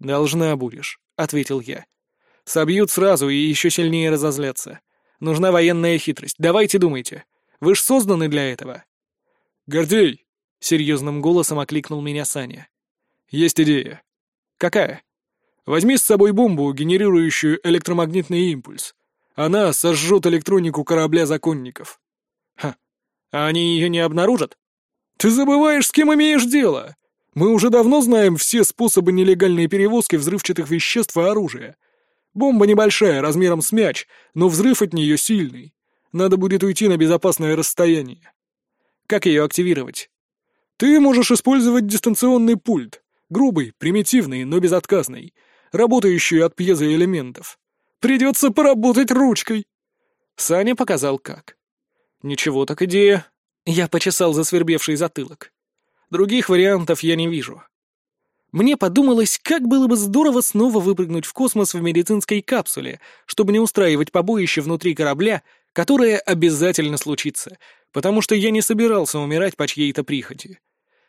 «Должна будешь», — ответил я. «Собьют сразу и еще сильнее разозлятся. Нужна военная хитрость. Давайте думайте. Вы ж созданы для этого». «Гордей!» — серьезным голосом окликнул меня Саня. «Есть идея». «Какая?» «Возьми с собой бомбу, генерирующую электромагнитный импульс. Она сожжет электронику корабля законников». «Ха, а они ее не обнаружат?» «Ты забываешь, с кем имеешь дело! Мы уже давно знаем все способы нелегальной перевозки взрывчатых веществ и оружия. Бомба небольшая, размером с мяч, но взрыв от нее сильный. Надо будет уйти на безопасное расстояние. Как ее активировать? Ты можешь использовать дистанционный пульт. Грубый, примитивный, но безотказный. Работающий от пьезоэлементов. Придется поработать ручкой. Саня показал как. Ничего так идея. Я почесал засвербевший затылок. Других вариантов я не вижу. Мне подумалось, как было бы здорово снова выпрыгнуть в космос в медицинской капсуле, чтобы не устраивать побоище внутри корабля, которое обязательно случится, потому что я не собирался умирать по чьей-то прихоти.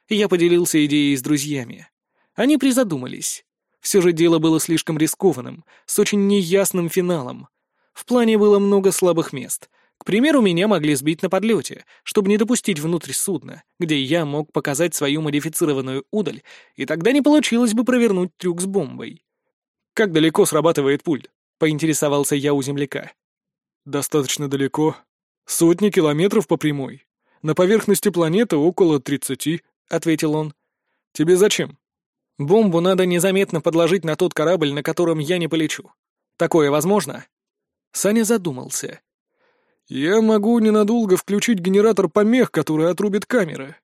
Я поделился идеей с друзьями. Они призадумались. Все же дело было слишком рискованным, с очень неясным финалом. В плане было много слабых мест. К примеру, меня могли сбить на подлете, чтобы не допустить внутрь судна, где я мог показать свою модифицированную удаль, и тогда не получилось бы провернуть трюк с бомбой. «Как далеко срабатывает пульт?» — поинтересовался я у земляка. «Достаточно далеко», «Сотни километров по прямой. На поверхности планеты около тридцати», — ответил он. «Тебе зачем?» «Бомбу надо незаметно подложить на тот корабль, на котором я не полечу. Такое возможно?» Саня задумался. «Я могу ненадолго включить генератор помех, который отрубит камеры.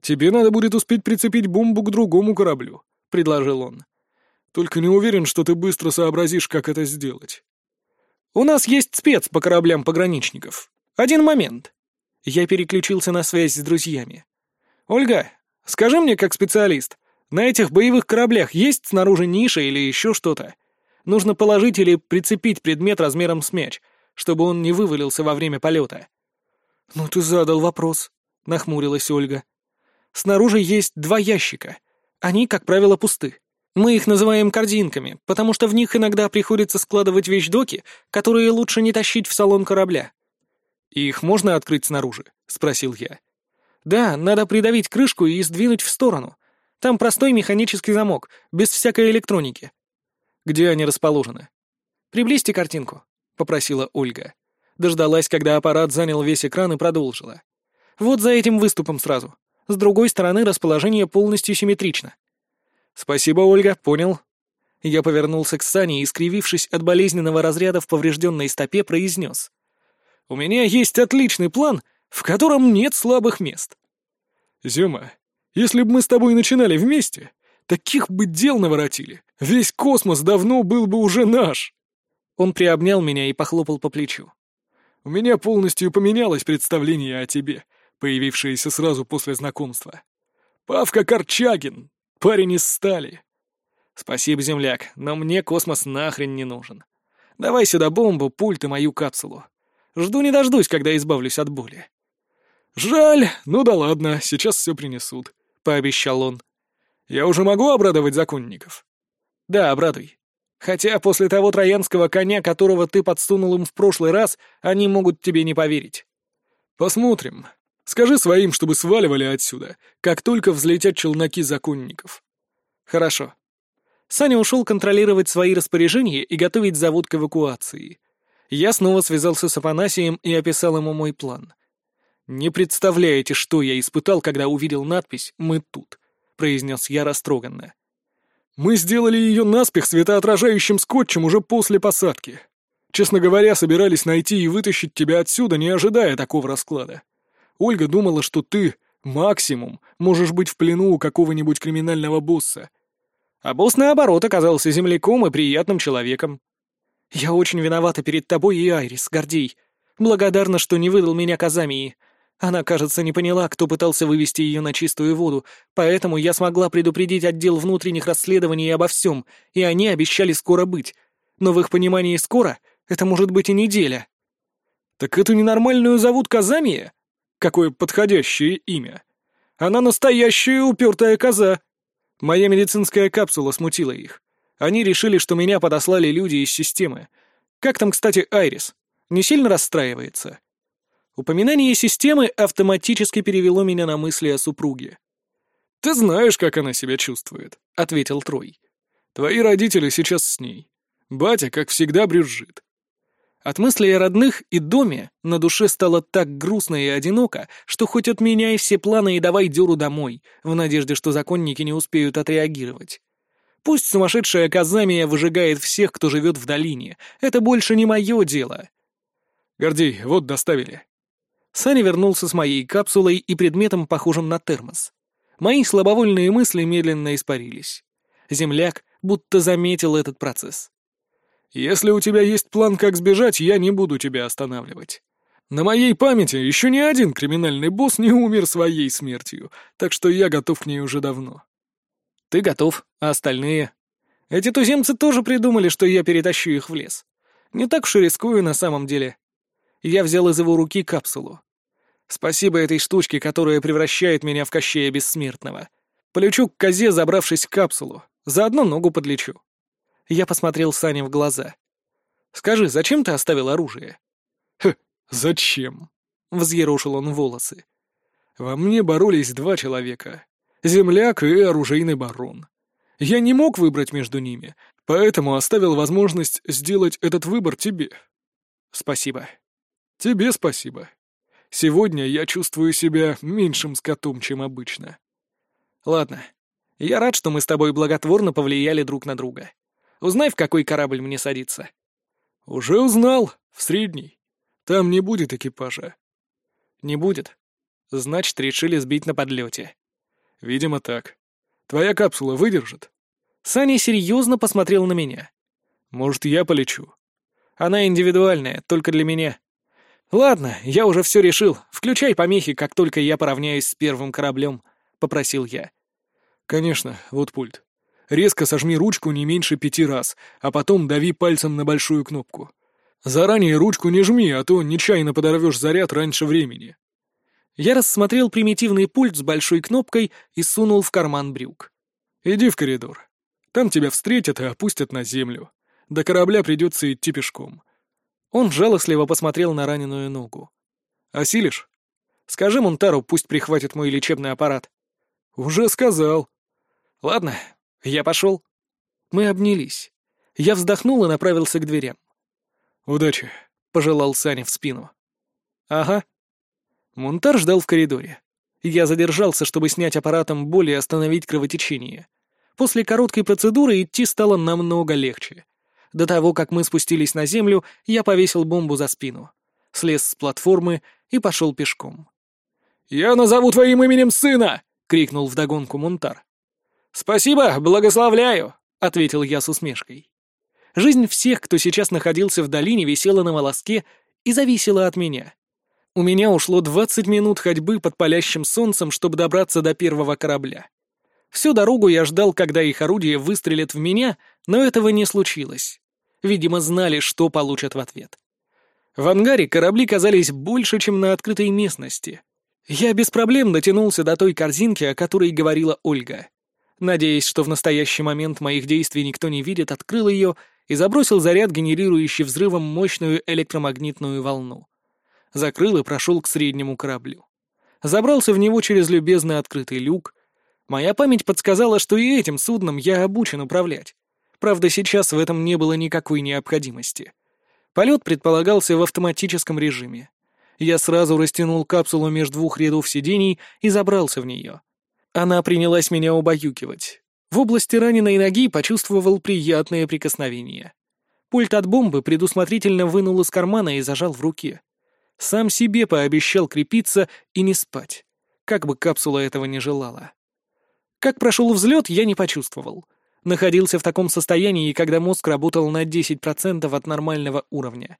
Тебе надо будет успеть прицепить бомбу к другому кораблю», — предложил он. «Только не уверен, что ты быстро сообразишь, как это сделать». «У нас есть спец по кораблям пограничников. «Один момент». Я переключился на связь с друзьями. «Ольга, скажи мне как специалист, на этих боевых кораблях есть снаружи ниша или еще что-то? Нужно положить или прицепить предмет размером с мяч, чтобы он не вывалился во время полета». «Ну ты задал вопрос», — нахмурилась Ольга. «Снаружи есть два ящика. Они, как правило, пусты. Мы их называем корзинками, потому что в них иногда приходится складывать вещдоки, которые лучше не тащить в салон корабля. «Их можно открыть снаружи?» — спросил я. «Да, надо придавить крышку и сдвинуть в сторону. Там простой механический замок, без всякой электроники». «Где они расположены?» «Приблизьте картинку. — попросила Ольга. Дождалась, когда аппарат занял весь экран и продолжила. «Вот за этим выступом сразу. С другой стороны расположение полностью симметрично». «Спасибо, Ольга, понял». Я повернулся к Сане и, скривившись от болезненного разряда в поврежденной стопе, произнес. «У меня есть отличный план, в котором нет слабых мест». «Зюма, если бы мы с тобой начинали вместе, таких бы дел наворотили. Весь космос давно был бы уже наш». Он приобнял меня и похлопал по плечу. «У меня полностью поменялось представление о тебе, появившееся сразу после знакомства. Павка Корчагин, парень из стали». «Спасибо, земляк, но мне космос нахрен не нужен. Давай сюда бомбу, пульт и мою капсулу. Жду не дождусь, когда избавлюсь от боли». «Жаль, ну да ладно, сейчас все принесут», — пообещал он. «Я уже могу обрадовать законников?» «Да, обрадуй. Хотя после того троянского коня, которого ты подсунул им в прошлый раз, они могут тебе не поверить». «Посмотрим. Скажи своим, чтобы сваливали отсюда, как только взлетят челноки законников». «Хорошо». Саня ушел контролировать свои распоряжения и готовить завод к эвакуации. Я снова связался с Афанасием и описал ему мой план. «Не представляете, что я испытал, когда увидел надпись «Мы тут», — произнес я растроганно. Мы сделали ее наспех светоотражающим скотчем уже после посадки. Честно говоря, собирались найти и вытащить тебя отсюда, не ожидая такого расклада. Ольга думала, что ты, максимум, можешь быть в плену у какого-нибудь криминального босса. А босс, наоборот, оказался земляком и приятным человеком. Я очень виновата перед тобой и Айрис, Гордей. Благодарна, что не выдал меня Казамии. Она, кажется, не поняла, кто пытался вывести ее на чистую воду, поэтому я смогла предупредить отдел внутренних расследований обо всем, и они обещали скоро быть. Но в их понимании «скоро» — это может быть и неделя. Так эту ненормальную зовут Казамия? Какое подходящее имя. Она настоящая упертая коза. Моя медицинская капсула смутила их. Они решили, что меня подослали люди из системы. Как там, кстати, Айрис? Не сильно расстраивается?» Упоминание системы автоматически перевело меня на мысли о супруге. «Ты знаешь, как она себя чувствует», — ответил Трой. «Твои родители сейчас с ней. Батя, как всегда, брюзжит». От мысли о родных и доме на душе стало так грустно и одиноко, что хоть отменяй все планы и давай дёру домой, в надежде, что законники не успеют отреагировать. Пусть сумасшедшая Казамия выжигает всех, кто живет в долине. Это больше не мое дело. Гордей, вот доставили. Саня вернулся с моей капсулой и предметом, похожим на термос. Мои слабовольные мысли медленно испарились. Земляк будто заметил этот процесс. «Если у тебя есть план, как сбежать, я не буду тебя останавливать. На моей памяти еще ни один криминальный босс не умер своей смертью, так что я готов к ней уже давно». «Ты готов, а остальные?» «Эти туземцы тоже придумали, что я перетащу их в лес. Не так уж и рискую на самом деле». Я взял из его руки капсулу. Спасибо этой штучке, которая превращает меня в Кощея Бессмертного. Полечу к козе, забравшись в капсулу. Заодно ногу подлечу. Я посмотрел Сане в глаза. «Скажи, зачем ты оставил оружие?» «Хм, зачем?» — взъерошил он волосы. «Во мне боролись два человека. Земляк и оружейный барон. Я не мог выбрать между ними, поэтому оставил возможность сделать этот выбор тебе». «Спасибо». «Тебе спасибо», Сегодня я чувствую себя меньшим скотом, чем обычно. Ладно. Я рад, что мы с тобой благотворно повлияли друг на друга. Узнай, в какой корабль мне садиться. Уже узнал. В средний. Там не будет экипажа. Не будет. Значит, решили сбить на подлете. Видимо, так. Твоя капсула выдержит? Саня серьезно посмотрел на меня. Может, я полечу? Она индивидуальная, только для меня. «Ладно, я уже все решил. Включай помехи, как только я поравняюсь с первым кораблем», — попросил я. «Конечно, вот пульт. Резко сожми ручку не меньше пяти раз, а потом дави пальцем на большую кнопку. Заранее ручку не жми, а то нечаянно подорвешь заряд раньше времени». Я рассмотрел примитивный пульт с большой кнопкой и сунул в карман брюк. «Иди в коридор. Там тебя встретят и опустят на землю. До корабля придется идти пешком. Он жалостливо посмотрел на раненую ногу. «Осилишь? Скажи Мунтару, пусть прихватит мой лечебный аппарат». «Уже сказал». «Ладно, я пошел». Мы обнялись. Я вздохнул и направился к дверям. «Удачи», — пожелал Саня в спину. «Ага». Мунтар ждал в коридоре. Я задержался, чтобы снять аппаратом боль и остановить кровотечение. После короткой процедуры идти стало намного легче. До того, как мы спустились на землю, я повесил бомбу за спину, слез с платформы и пошел пешком. «Я назову твоим именем сына!» — крикнул вдогонку Мунтар. «Спасибо, благословляю!» — ответил я с усмешкой. Жизнь всех, кто сейчас находился в долине, висела на волоске и зависела от меня. У меня ушло 20 минут ходьбы под палящим солнцем, чтобы добраться до первого корабля. Всю дорогу я ждал, когда их орудие выстрелит в меня, но этого не случилось. Видимо, знали, что получат в ответ. В ангаре корабли казались больше, чем на открытой местности. Я без проблем дотянулся до той корзинки, о которой говорила Ольга. Надеясь, что в настоящий момент моих действий никто не видит, открыл ее и забросил заряд, генерирующий взрывом мощную электромагнитную волну. Закрыл и прошел к среднему кораблю. Забрался в него через любезно открытый люк. Моя память подсказала, что и этим судном я обучен управлять. Правда, сейчас в этом не было никакой необходимости. Полет предполагался в автоматическом режиме. Я сразу растянул капсулу между двух рядов сидений и забрался в нее. Она принялась меня убаюкивать. В области раненой ноги почувствовал приятное прикосновение. Пульт от бомбы предусмотрительно вынул из кармана и зажал в руке. Сам себе пообещал крепиться и не спать, как бы капсула этого не желала. Как прошел взлет, я не почувствовал. Находился в таком состоянии, когда мозг работал на 10% от нормального уровня.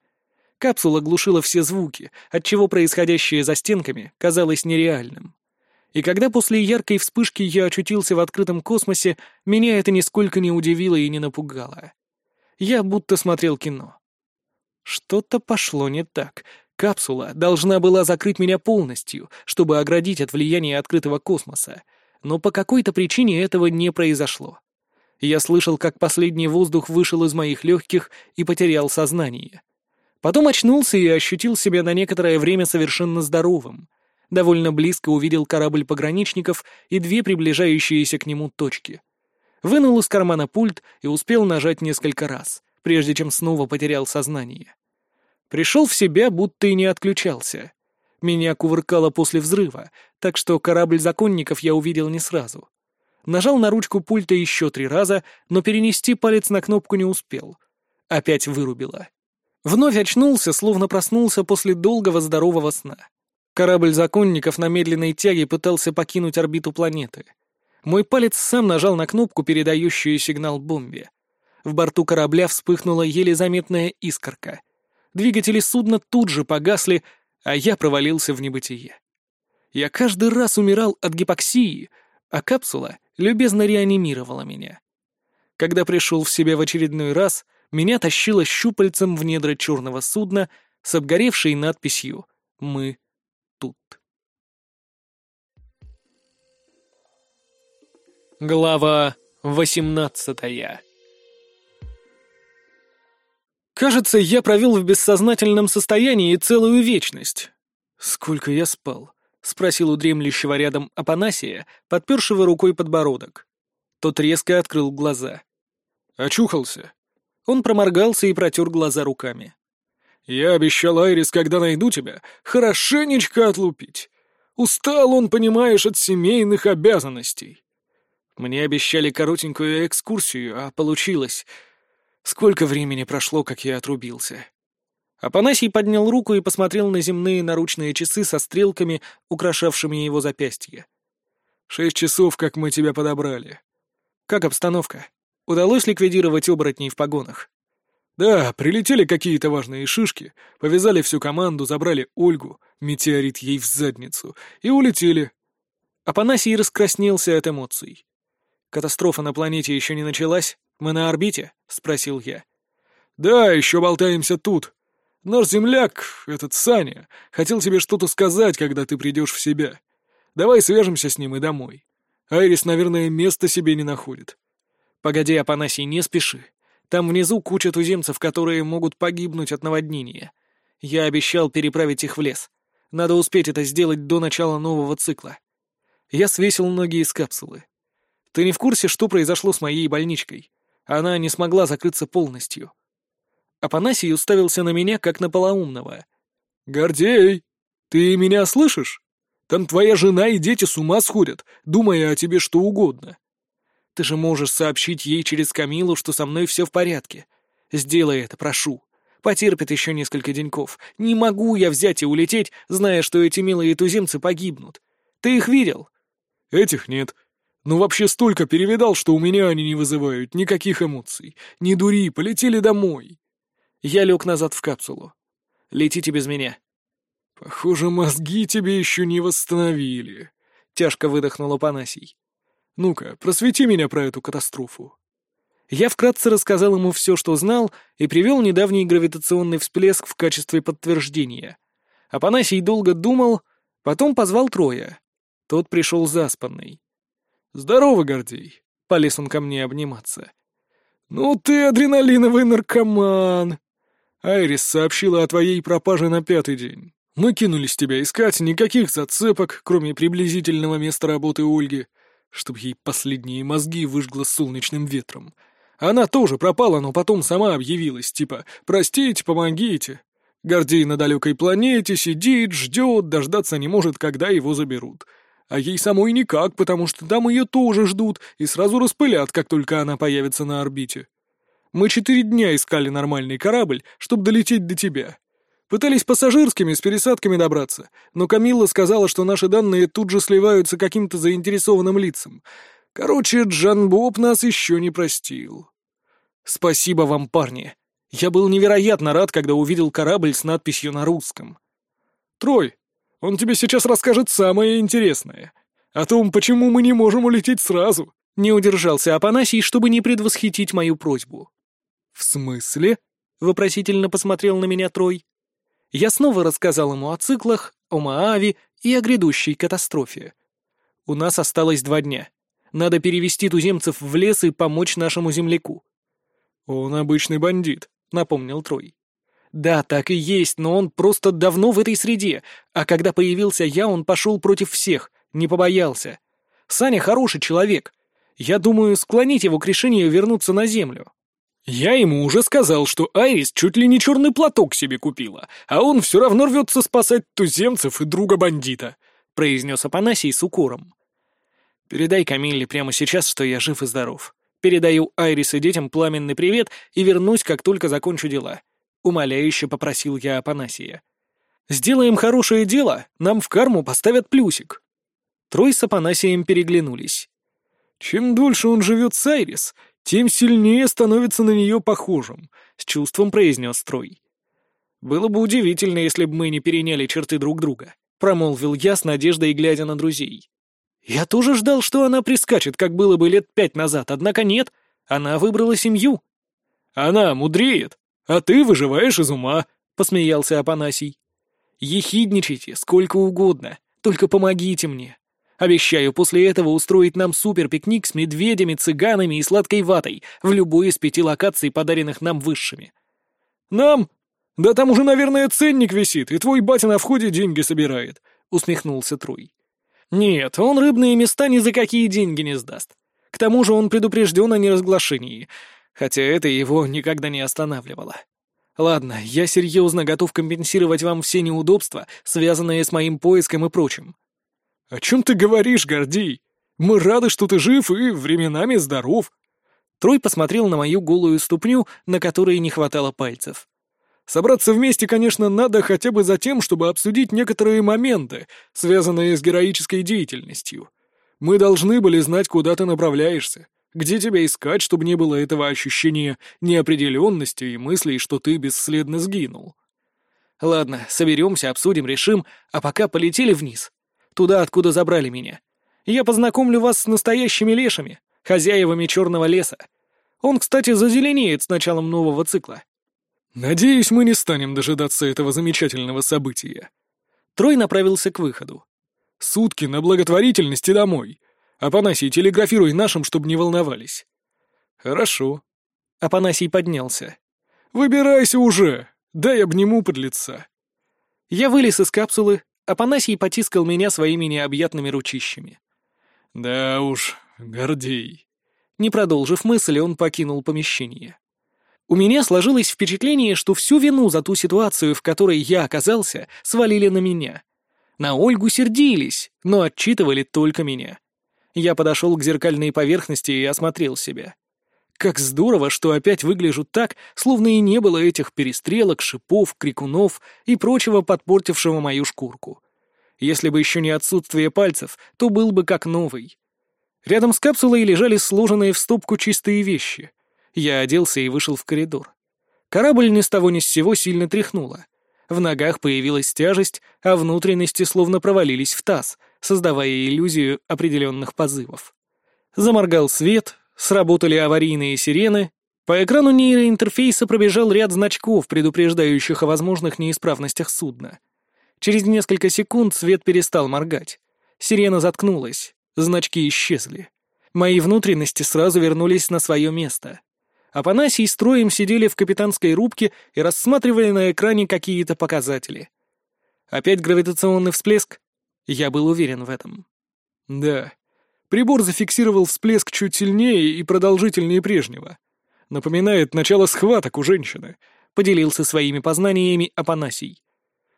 Капсула глушила все звуки, отчего происходящее за стенками казалось нереальным. И когда после яркой вспышки я очутился в открытом космосе, меня это нисколько не удивило и не напугало. Я будто смотрел кино. Что-то пошло не так. Капсула должна была закрыть меня полностью, чтобы оградить от влияния открытого космоса, но по какой-то причине этого не произошло. Я слышал, как последний воздух вышел из моих легких и потерял сознание. Потом очнулся и ощутил себя на некоторое время совершенно здоровым. Довольно близко увидел корабль пограничников и две приближающиеся к нему точки. Вынул из кармана пульт и успел нажать несколько раз, прежде чем снова потерял сознание. Пришел в себя, будто и не отключался. Меня кувыркало после взрыва, так что корабль законников я увидел не сразу. Нажал на ручку пульта еще три раза, но перенести палец на кнопку не успел. Опять вырубило. Вновь очнулся, словно проснулся после долгого здорового сна. Корабль законников на медленной тяге пытался покинуть орбиту планеты. Мой палец сам нажал на кнопку, передающую сигнал бомбе. В борту корабля вспыхнула еле заметная искорка. Двигатели судна тут же погасли, а я провалился в небытие. Я каждый раз умирал от гипоксии, а капсула любезно реанимировала меня. Когда пришел в себя в очередной раз, меня тащило щупальцем в недра черного судна с обгоревшей надписью «Мы тут». Глава восемнадцатая Кажется, я провел в бессознательном состоянии целую вечность. Сколько я спал? — спросил у дремлющего рядом Апанасия, подпершего рукой подбородок. Тот резко открыл глаза. «Очухался?» Он проморгался и протер глаза руками. «Я обещал Айрис, когда найду тебя, хорошенечко отлупить. Устал он, понимаешь, от семейных обязанностей». Мне обещали коротенькую экскурсию, а получилось Сколько времени прошло, как я отрубился? Апанасий поднял руку и посмотрел на земные наручные часы со стрелками, украшавшими его запястье. «Шесть часов, как мы тебя подобрали». «Как обстановка? Удалось ликвидировать оборотней в погонах?» «Да, прилетели какие-то важные шишки, повязали всю команду, забрали Ольгу, метеорит ей в задницу, и улетели». Апанасий раскраснелся от эмоций. «Катастрофа на планете еще не началась?» «Мы на орбите?» — спросил я. «Да, еще болтаемся тут. Наш земляк, этот Саня, хотел тебе что-то сказать, когда ты придешь в себя. Давай свяжемся с ним и домой. Айрис, наверное, места себе не находит». «Погоди, Апанасий, не спеши. Там внизу куча туземцев, которые могут погибнуть от наводнения. Я обещал переправить их в лес. Надо успеть это сделать до начала нового цикла». Я свесил ноги из капсулы. «Ты не в курсе, что произошло с моей больничкой?» Она не смогла закрыться полностью. Апанасий уставился на меня, как на полоумного. «Гордей, ты меня слышишь? Там твоя жена и дети с ума сходят, думая о тебе что угодно». «Ты же можешь сообщить ей через Камилу, что со мной все в порядке. Сделай это, прошу. Потерпит еще несколько деньков. Не могу я взять и улететь, зная, что эти милые туземцы погибнут. Ты их видел?» «Этих нет. Но вообще столько перевидал, что у меня они не вызывают никаких эмоций. Не дури, полетели домой». Я лег назад в капсулу. Летите без меня. Похоже, мозги тебе еще не восстановили. Тяжко выдохнул Апанасий. Ну-ка, просвети меня про эту катастрофу. Я вкратце рассказал ему все, что знал, и привел недавний гравитационный всплеск в качестве подтверждения. Апанасий долго думал, потом позвал Троя. Тот пришел заспанный. «Здорово, Гордей!» — полез он ко мне обниматься. «Ну ты адреналиновый наркоман!» Айрис сообщила о твоей пропаже на пятый день. Мы кинулись тебя искать, никаких зацепок, кроме приблизительного места работы Ольги, чтобы ей последние мозги выжгло солнечным ветром. Она тоже пропала, но потом сама объявилась, типа «Простите, помогите». Гордей на далекой планете сидит, ждет, дождаться не может, когда его заберут. А ей самой никак, потому что там ее тоже ждут и сразу распылят, как только она появится на орбите. Мы четыре дня искали нормальный корабль, чтобы долететь до тебя. Пытались пассажирскими с пересадками добраться, но Камилла сказала, что наши данные тут же сливаются каким-то заинтересованным лицам. Короче, Джан Боб нас еще не простил. Спасибо вам, парни. Я был невероятно рад, когда увидел корабль с надписью на русском. Трой, он тебе сейчас расскажет самое интересное. О том, почему мы не можем улететь сразу. Не удержался Апанасий, чтобы не предвосхитить мою просьбу. «В смысле?» — вопросительно посмотрел на меня Трой. Я снова рассказал ему о циклах, о Мааве и о грядущей катастрофе. У нас осталось два дня. Надо перевести туземцев в лес и помочь нашему земляку. «Он обычный бандит», — напомнил Трой. «Да, так и есть, но он просто давно в этой среде, а когда появился я, он пошел против всех, не побоялся. Саня хороший человек. Я думаю, склонить его к решению вернуться на землю». Я ему уже сказал, что Айрис чуть ли не черный платок себе купила, а он все равно рвется спасать туземцев и друга бандита», — произнес Апанасий с укором. «Передай Камилле прямо сейчас, что я жив и здоров. Передаю Айрис и детям пламенный привет и вернусь, как только закончу дела», — умоляюще попросил я Апанасия. «Сделаем хорошее дело, нам в карму поставят плюсик». Трой с Апанасием переглянулись. «Чем дольше он живет с Айрис, тем сильнее становится на нее похожим», — с чувством произнес Трой. «Было бы удивительно, если бы мы не переняли черты друг друга», — промолвил я с надеждой, глядя на друзей. «Я тоже ждал, что она прискачет, как было бы лет пять назад, однако нет, она выбрала семью». «Она мудреет, а ты выживаешь из ума», — посмеялся Апанасий. «Ехидничайте сколько угодно, только помогите мне. Обещаю после этого устроить нам супер-пикник с медведями, цыганами и сладкой ватой в любой из пяти локаций, подаренных нам высшими». «Нам? Да там уже, наверное, ценник висит, и твой батя на входе деньги собирает», — усмехнулся Трой. «Нет, он рыбные места ни за какие деньги не сдаст. К тому же он предупрежден о неразглашении, хотя это его никогда не останавливало. Ладно, я серьезно готов компенсировать вам все неудобства, связанные с моим поиском и прочим. «О чем ты говоришь, Гордей? Мы рады, что ты жив и временами здоров». Трой посмотрел на мою голую ступню, на которой не хватало пальцев. «Собраться вместе, конечно, надо хотя бы за тем, чтобы обсудить некоторые моменты, связанные с героической деятельностью. Мы должны были знать, куда ты направляешься, где тебя искать, чтобы не было этого ощущения неопределенности и мыслей, что ты бесследно сгинул». «Ладно, соберемся, обсудим, решим, а пока полетели вниз туда, откуда забрали меня. Я познакомлю вас с настоящими лешами, хозяевами черного леса. Он, кстати, зазеленеет с началом нового цикла. Надеюсь, мы не станем дожидаться этого замечательного события. Трой направился к выходу. Сутки на благотворительности домой. Апанасий, телеграфируй нашим, чтобы не волновались. Хорошо. Апанасий поднялся. Выбирайся уже. Дай обниму под лица. Я вылез из капсулы, Апанасий потискал меня своими необъятными ручищами. «Да уж, Гордей». Не продолжив мысли, он покинул помещение. У меня сложилось впечатление, что всю вину за ту ситуацию, в которой я оказался, свалили на меня. На Ольгу сердились, но отчитывали только меня. Я подошел к зеркальной поверхности и осмотрел себя. Как здорово, что опять выгляжу так, словно и не было этих перестрелок, шипов, крикунов и прочего подпортившего мою шкурку. Если бы еще не отсутствие пальцев, то был бы как новый. Рядом с капсулой лежали сложенные в стопку чистые вещи. Я оделся и вышел в коридор. Корабль ни с того ни с сего сильно тряхнуло. В ногах появилась тяжесть, а внутренности словно провалились в таз, создавая иллюзию определенных позывов. Заморгал свет, сработали аварийные сирены, по экрану нейроинтерфейса пробежал ряд значков, предупреждающих о возможных неисправностях судна. Через несколько секунд свет перестал моргать. Сирена заткнулась, значки исчезли. Мои внутренности сразу вернулись на свое место. Апанасий с Троем сидели в капитанской рубке и рассматривали на экране какие-то показатели. Опять гравитационный всплеск? Я был уверен в этом. Да. Прибор зафиксировал всплеск чуть сильнее и продолжительнее прежнего. Напоминает начало схваток у женщины. Поделился своими познаниями Апанасий.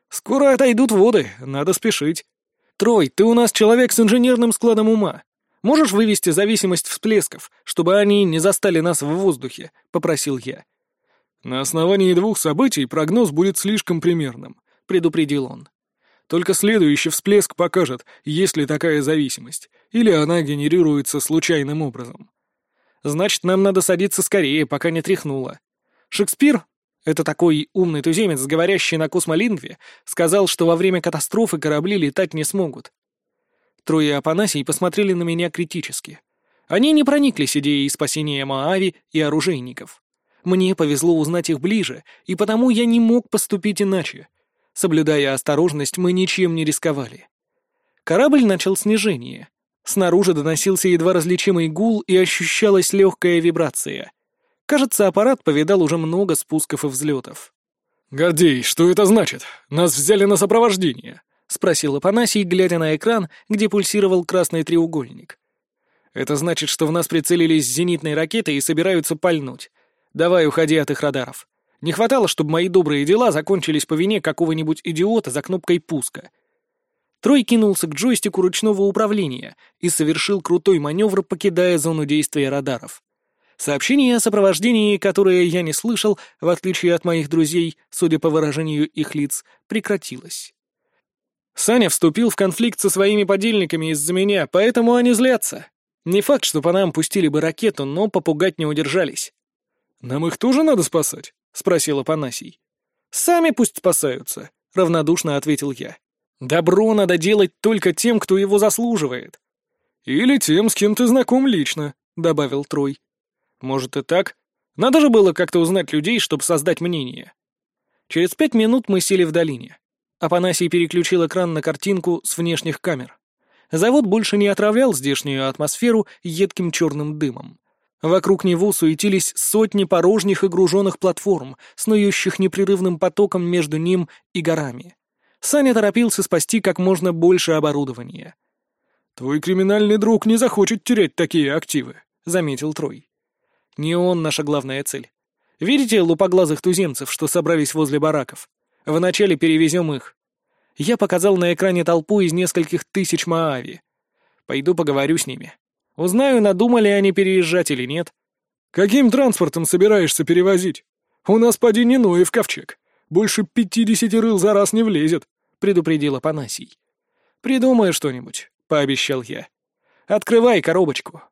Скоро отойдут воды, надо спешить. Трой, ты у нас человек с инженерным складом ума. Можешь вывести зависимость всплесков, чтобы они не застали нас в воздухе?» — попросил я. «На основании двух событий прогноз будет слишком примерным», — предупредил он. «Только следующий всплеск покажет, есть ли такая зависимость, или она генерируется случайным образом». «Значит, нам надо садиться скорее, пока не тряхнуло. Шекспир, это такой умный туземец, говорящий на космолингве, сказал, что во время катастрофы корабли летать не смогут. Трое Апанасий посмотрели на меня критически. Они не прониклись идеей спасения Маави и оружейников. Мне повезло узнать их ближе, и потому я не мог поступить иначе. Соблюдая осторожность, мы ничем не рисковали. Корабль начал снижение. Снаружи доносился едва различимый гул и ощущалась легкая вибрация. Кажется, аппарат повидал уже много спусков и взлетов. «Гордей, что это значит? Нас взяли на сопровождение!» — спросил Апанасий, глядя на экран, где пульсировал красный треугольник. «Это значит, что в нас прицелились зенитной ракетой и собираются пальнуть. Давай, уходи от их радаров. Не хватало, чтобы мои добрые дела закончились по вине какого-нибудь идиота за кнопкой пуска». Трой кинулся к джойстику ручного управления и совершил крутой маневр, покидая зону действия радаров. Сообщение о сопровождении, которое я не слышал, в отличие от моих друзей, судя по выражению их лиц, прекратилось. Саня вступил в конфликт со своими подельниками из-за меня, поэтому они злятся. Не факт, что по нам пустили бы ракету, но попугать не удержались. «Нам их тоже надо спасать?» — спросил Апанасий. «Сами пусть спасаются», — равнодушно ответил я. «Добро надо делать только тем, кто его заслуживает». «Или тем, с кем ты знаком лично», — добавил Трой. «Может и так. Надо же было как-то узнать людей, чтобы создать мнение». Через пять минут мы сели в долине. Апанасий переключил экран на картинку с внешних камер. Завод больше не отравлял здешнюю атмосферу едким черным дымом. Вокруг него суетились сотни порожних и груженных платформ, снующих непрерывным потоком между ним и горами. Саня торопился спасти как можно больше оборудования. «Твой криминальный друг не захочет терять такие активы», — заметил Трой. «Не он наша главная цель. Видите лупоглазых туземцев, что собрались возле бараков? Вначале перевезем их. Я показал на экране толпу из нескольких тысяч Маави. Пойду поговорю с ними. Узнаю, надумали они переезжать или нет. Каким транспортом собираешься перевозить? У нас поди не в ковчег. Больше пятидесяти рыл за раз не влезет, — предупредил Апанасий. Придумаю что-нибудь, — пообещал я. Открывай коробочку.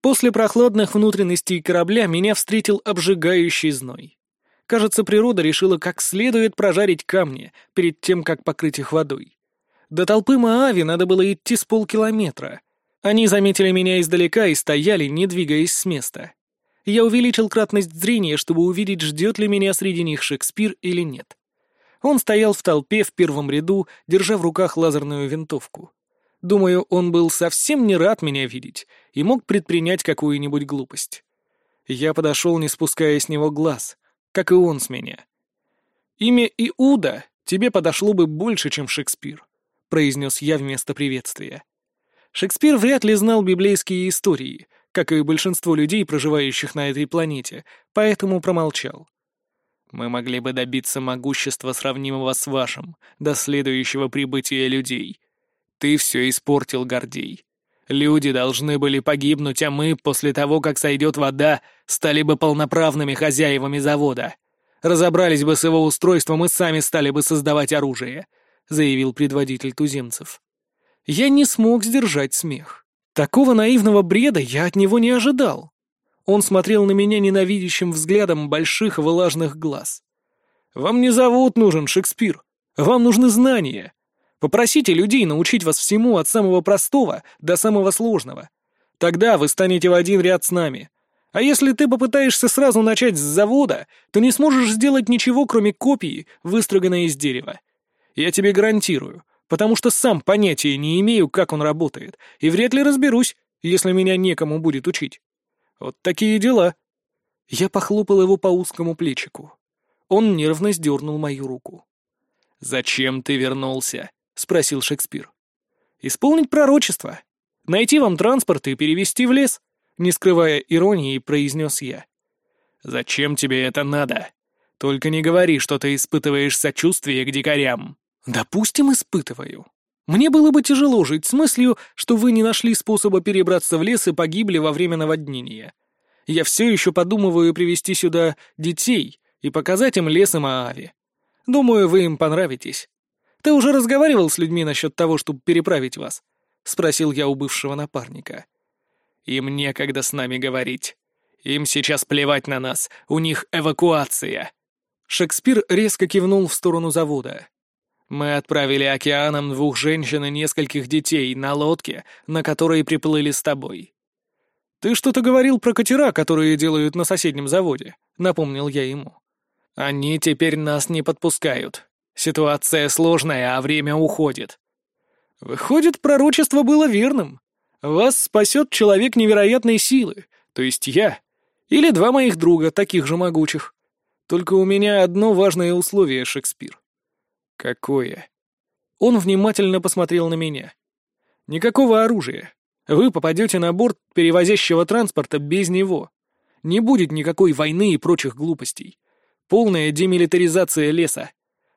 После прохладных внутренностей корабля меня встретил обжигающий зной. Кажется, природа решила как следует прожарить камни перед тем, как покрыть их водой. До толпы Маави надо было идти с полкилометра. Они заметили меня издалека и стояли, не двигаясь с места. Я увеличил кратность зрения, чтобы увидеть, ждет ли меня среди них Шекспир или нет. Он стоял в толпе в первом ряду, держа в руках лазерную винтовку. Думаю, он был совсем не рад меня видеть и мог предпринять какую-нибудь глупость. Я подошел, не спуская с него глаз как и он с меня. «Имя Иуда тебе подошло бы больше, чем Шекспир», — произнес я вместо приветствия. Шекспир вряд ли знал библейские истории, как и большинство людей, проживающих на этой планете, поэтому промолчал. Мы могли бы добиться могущества, сравнимого с вашим, до следующего прибытия людей. Ты все испортил, Гордей. Люди должны были погибнуть, а мы, после того, как сойдет вода, стали бы полноправными хозяевами завода. Разобрались бы с его устройством и сами стали бы создавать оружие», — заявил предводитель туземцев. Я не смог сдержать смех. Такого наивного бреда я от него не ожидал. Он смотрел на меня ненавидящим взглядом больших влажных глаз. «Вам не завод нужен, Шекспир. Вам нужны знания. Попросите людей научить вас всему от самого простого до самого сложного. Тогда вы станете в один ряд с нами. А если ты попытаешься сразу начать с завода, то не сможешь сделать ничего, кроме копии, выстроганной из дерева. Я тебе гарантирую, потому что сам понятия не имею, как он работает, и вряд ли разберусь, если меня некому будет учить. Вот такие дела. Я похлопал его по узкому плечику. Он нервно сдернул мою руку. «Зачем ты вернулся?» — спросил Шекспир. «Исполнить пророчество. Найти вам транспорт и перевести в лес», — не скрывая иронии, произнес я. «Зачем тебе это надо? Только не говори, что ты испытываешь сочувствие к дикарям». «Допустим, испытываю. Мне было бы тяжело жить с мыслью, что вы не нашли способа перебраться в лес и погибли во время наводнения. Я все еще подумываю привести сюда детей и показать им лес и Маави. Думаю, вы им понравитесь. Ты уже разговаривал с людьми насчет того, чтобы переправить вас?» — спросил я у бывшего напарника. «Им некогда с нами говорить. Им сейчас плевать на нас, у них эвакуация». Шекспир резко кивнул в сторону завода. Мы отправили океаном двух женщин и нескольких детей на лодке, на которой приплыли с тобой. Ты что-то говорил про катера, которые делают на соседнем заводе, напомнил я ему. Они теперь нас не подпускают. Ситуация сложная, а время уходит. Выходит, пророчество было верным. Вас спасет человек невероятной силы, то есть я, или два моих друга, таких же могучих. Только у меня одно важное условие, Шекспир. «Какое?» Он внимательно посмотрел на меня. «Никакого оружия. Вы попадете на борт перевозящего транспорта без него. Не будет никакой войны и прочих глупостей. Полная демилитаризация леса.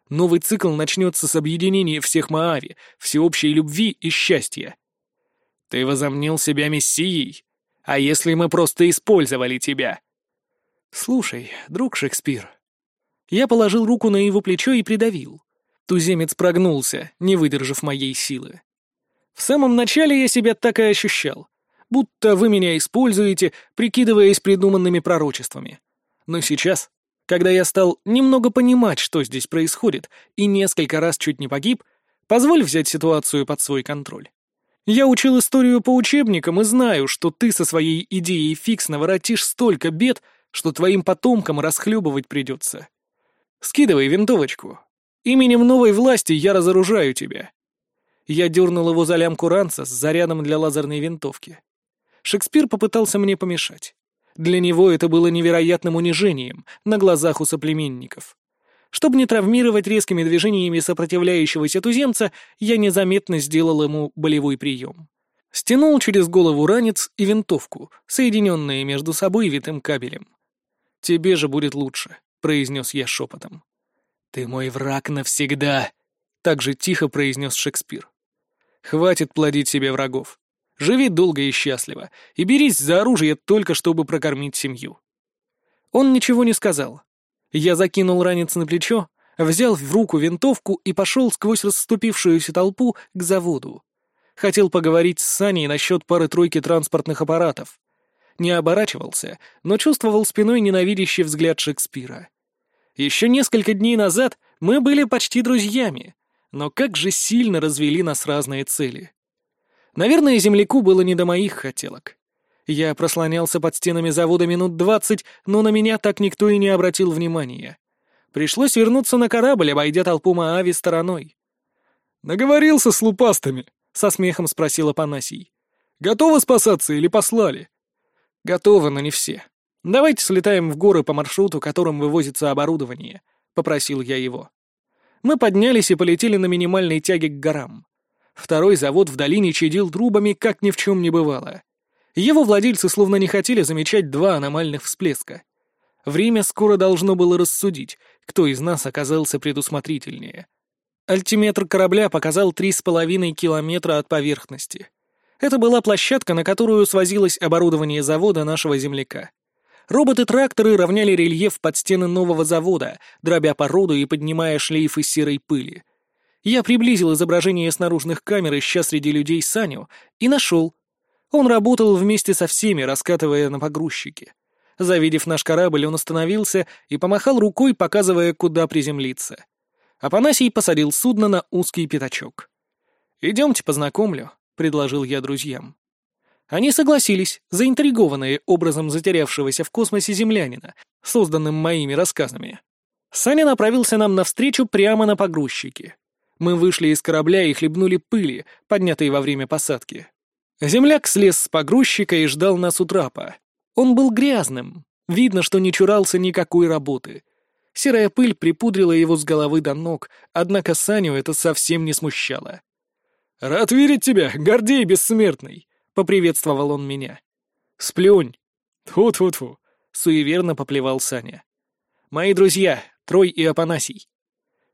Новый цикл начнется с объединения всех Маави, всеобщей любви и счастья. Ты возомнил себя мессией? А если мы просто использовали тебя?» «Слушай, друг Шекспир». Я положил руку на его плечо и придавил. Туземец прогнулся, не выдержав моей силы. В самом начале я себя так и ощущал, будто вы меня используете, прикидываясь придуманными пророчествами. Но сейчас, когда я стал немного понимать, что здесь происходит, и несколько раз чуть не погиб, позволь взять ситуацию под свой контроль. Я учил историю по учебникам и знаю, что ты со своей идеей фикс наворотишь столько бед, что твоим потомкам расхлебывать придется. Скидывай винтовочку, Именем новой власти я разоружаю тебя». Я дернул его за лямку ранца с зарядом для лазерной винтовки. Шекспир попытался мне помешать. Для него это было невероятным унижением на глазах у соплеменников. Чтобы не травмировать резкими движениями сопротивляющегося туземца, я незаметно сделал ему болевой прием. Стянул через голову ранец и винтовку, соединенные между собой витым кабелем. «Тебе же будет лучше», — произнес я шепотом. «Ты мой враг навсегда», — так же тихо произнес Шекспир. «Хватит плодить себе врагов. Живи долго и счастливо, и берись за оружие только чтобы прокормить семью». Он ничего не сказал. Я закинул ранец на плечо, взял в руку винтовку и пошел сквозь расступившуюся толпу к заводу. Хотел поговорить с Саней насчет пары-тройки транспортных аппаратов. Не оборачивался, но чувствовал спиной ненавидящий взгляд Шекспира. Еще несколько дней назад мы были почти друзьями, но как же сильно развели нас разные цели. Наверное, земляку было не до моих хотелок. Я прослонялся под стенами завода минут двадцать, но на меня так никто и не обратил внимания. Пришлось вернуться на корабль, обойдя толпу Маави стороной. «Наговорился с лупастами?» — со смехом спросил Апанасий. «Готовы спасаться или послали?» «Готовы, но не все. «Давайте слетаем в горы по маршруту, которым вывозится оборудование», — попросил я его. Мы поднялись и полетели на минимальной тяге к горам. Второй завод в долине чадил трубами, как ни в чем не бывало. Его владельцы словно не хотели замечать два аномальных всплеска. Время скоро должно было рассудить, кто из нас оказался предусмотрительнее. Альтиметр корабля показал три с половиной километра от поверхности. Это была площадка, на которую свозилось оборудование завода нашего земляка. Роботы-тракторы равняли рельеф под стены нового завода, дробя породу и поднимая шлейфы серой пыли. Я приблизил изображение с наружных камер, ища среди людей Саню, и нашел. Он работал вместе со всеми, раскатывая на погрузчике. Завидев наш корабль, он остановился и помахал рукой, показывая, куда приземлиться. Апанасий посадил судно на узкий пятачок. «Идемте познакомлю», — предложил я друзьям. Они согласились, заинтригованные образом затерявшегося в космосе землянина, созданным моими рассказами. Саня направился нам навстречу прямо на погрузчике. Мы вышли из корабля и хлебнули пыли, поднятой во время посадки. Земляк слез с погрузчика и ждал нас у трапа. Он был грязным, видно, что не чурался никакой работы. Серая пыль припудрила его с головы до ног, однако Саню это совсем не смущало. «Рад видеть тебя, Гордей Бессмертный!» — поприветствовал он меня. «Сплюнь!» «Тьфу-тьфу-тьфу!» — суеверно поплевал Саня. «Мои друзья, Трой и Апанасий».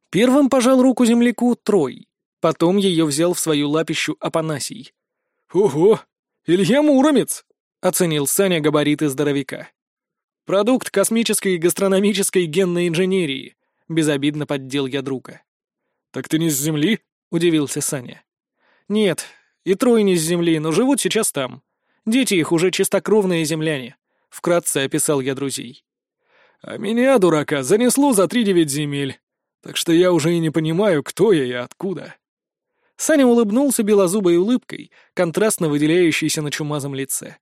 Первым пожал руку земляку Трой, потом ее взял в свою лапищу Апанасий. «Ого! Илья Муромец!» — оценил Саня габариты здоровяка. «Продукт космической гастрономической генной инженерии», — безобидно поддел я друга. «Так ты не с Земли?» — удивился Саня. «Нет, и трое не с земли, но живут сейчас там. Дети их уже чистокровные земляне. Вкратце описал я друзей. А меня, дурака, занесло за три девять земель. Так что я уже и не понимаю, кто я и откуда. Саня улыбнулся белозубой улыбкой, контрастно выделяющейся на чумазом лице.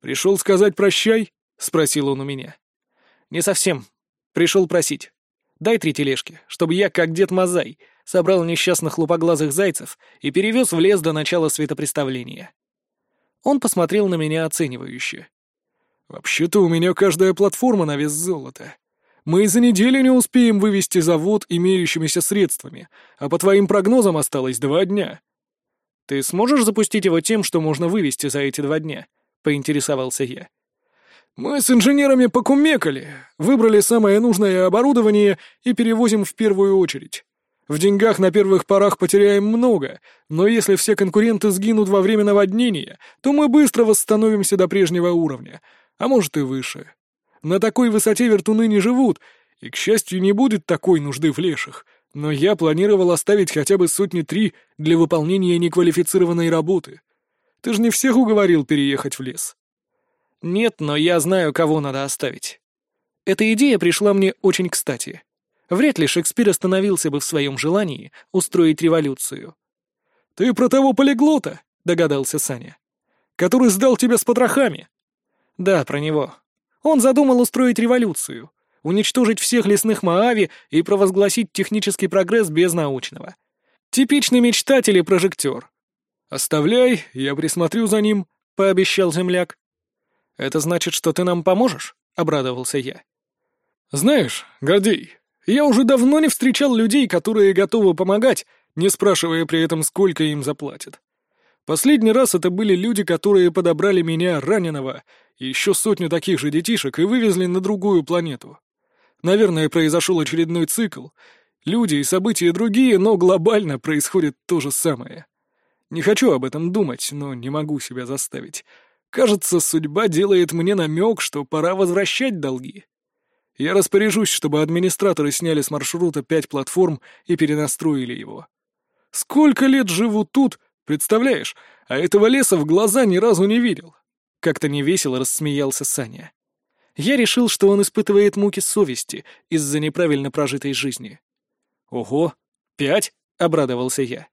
«Пришел сказать прощай?» — спросил он у меня. «Не совсем. Пришел просить. Дай три тележки, чтобы я, как дед Мазай, собрал несчастных лупоглазых зайцев и перевез в лес до начала светопреставления. Он посмотрел на меня оценивающе. «Вообще-то у меня каждая платформа на вес золота. Мы и за неделю не успеем вывести завод имеющимися средствами, а по твоим прогнозам осталось два дня». «Ты сможешь запустить его тем, что можно вывести за эти два дня?» — поинтересовался я. «Мы с инженерами покумекали, выбрали самое нужное оборудование и перевозим в первую очередь. В деньгах на первых порах потеряем много, но если все конкуренты сгинут во время наводнения, то мы быстро восстановимся до прежнего уровня, а может и выше. На такой высоте вертуны не живут, и, к счастью, не будет такой нужды в леших, но я планировал оставить хотя бы сотни три для выполнения неквалифицированной работы. Ты же не всех уговорил переехать в лес. Нет, но я знаю, кого надо оставить. Эта идея пришла мне очень кстати. Вряд ли Шекспир остановился бы в своем желании устроить революцию. «Ты про того полиглота?» — догадался Саня. «Который сдал тебя с потрохами?» «Да, про него. Он задумал устроить революцию, уничтожить всех лесных Маави и провозгласить технический прогресс без научного. Типичный мечтатель и прожектор». «Оставляй, я присмотрю за ним», — пообещал земляк. «Это значит, что ты нам поможешь?» — обрадовался я. «Знаешь, Гордей, я уже давно не встречал людей, которые готовы помогать, не спрашивая при этом, сколько им заплатят. Последний раз это были люди, которые подобрали меня, раненого, и еще сотню таких же детишек, и вывезли на другую планету. Наверное, произошел очередной цикл. Люди и события другие, но глобально происходит то же самое. Не хочу об этом думать, но не могу себя заставить. Кажется, судьба делает мне намек, что пора возвращать долги. Я распоряжусь, чтобы администраторы сняли с маршрута пять платформ и перенастроили его. Сколько лет живу тут, представляешь, а этого леса в глаза ни разу не видел. Как-то невесело рассмеялся Саня. Я решил, что он испытывает муки совести из-за неправильно прожитой жизни. «Ого, пять?» — обрадовался я.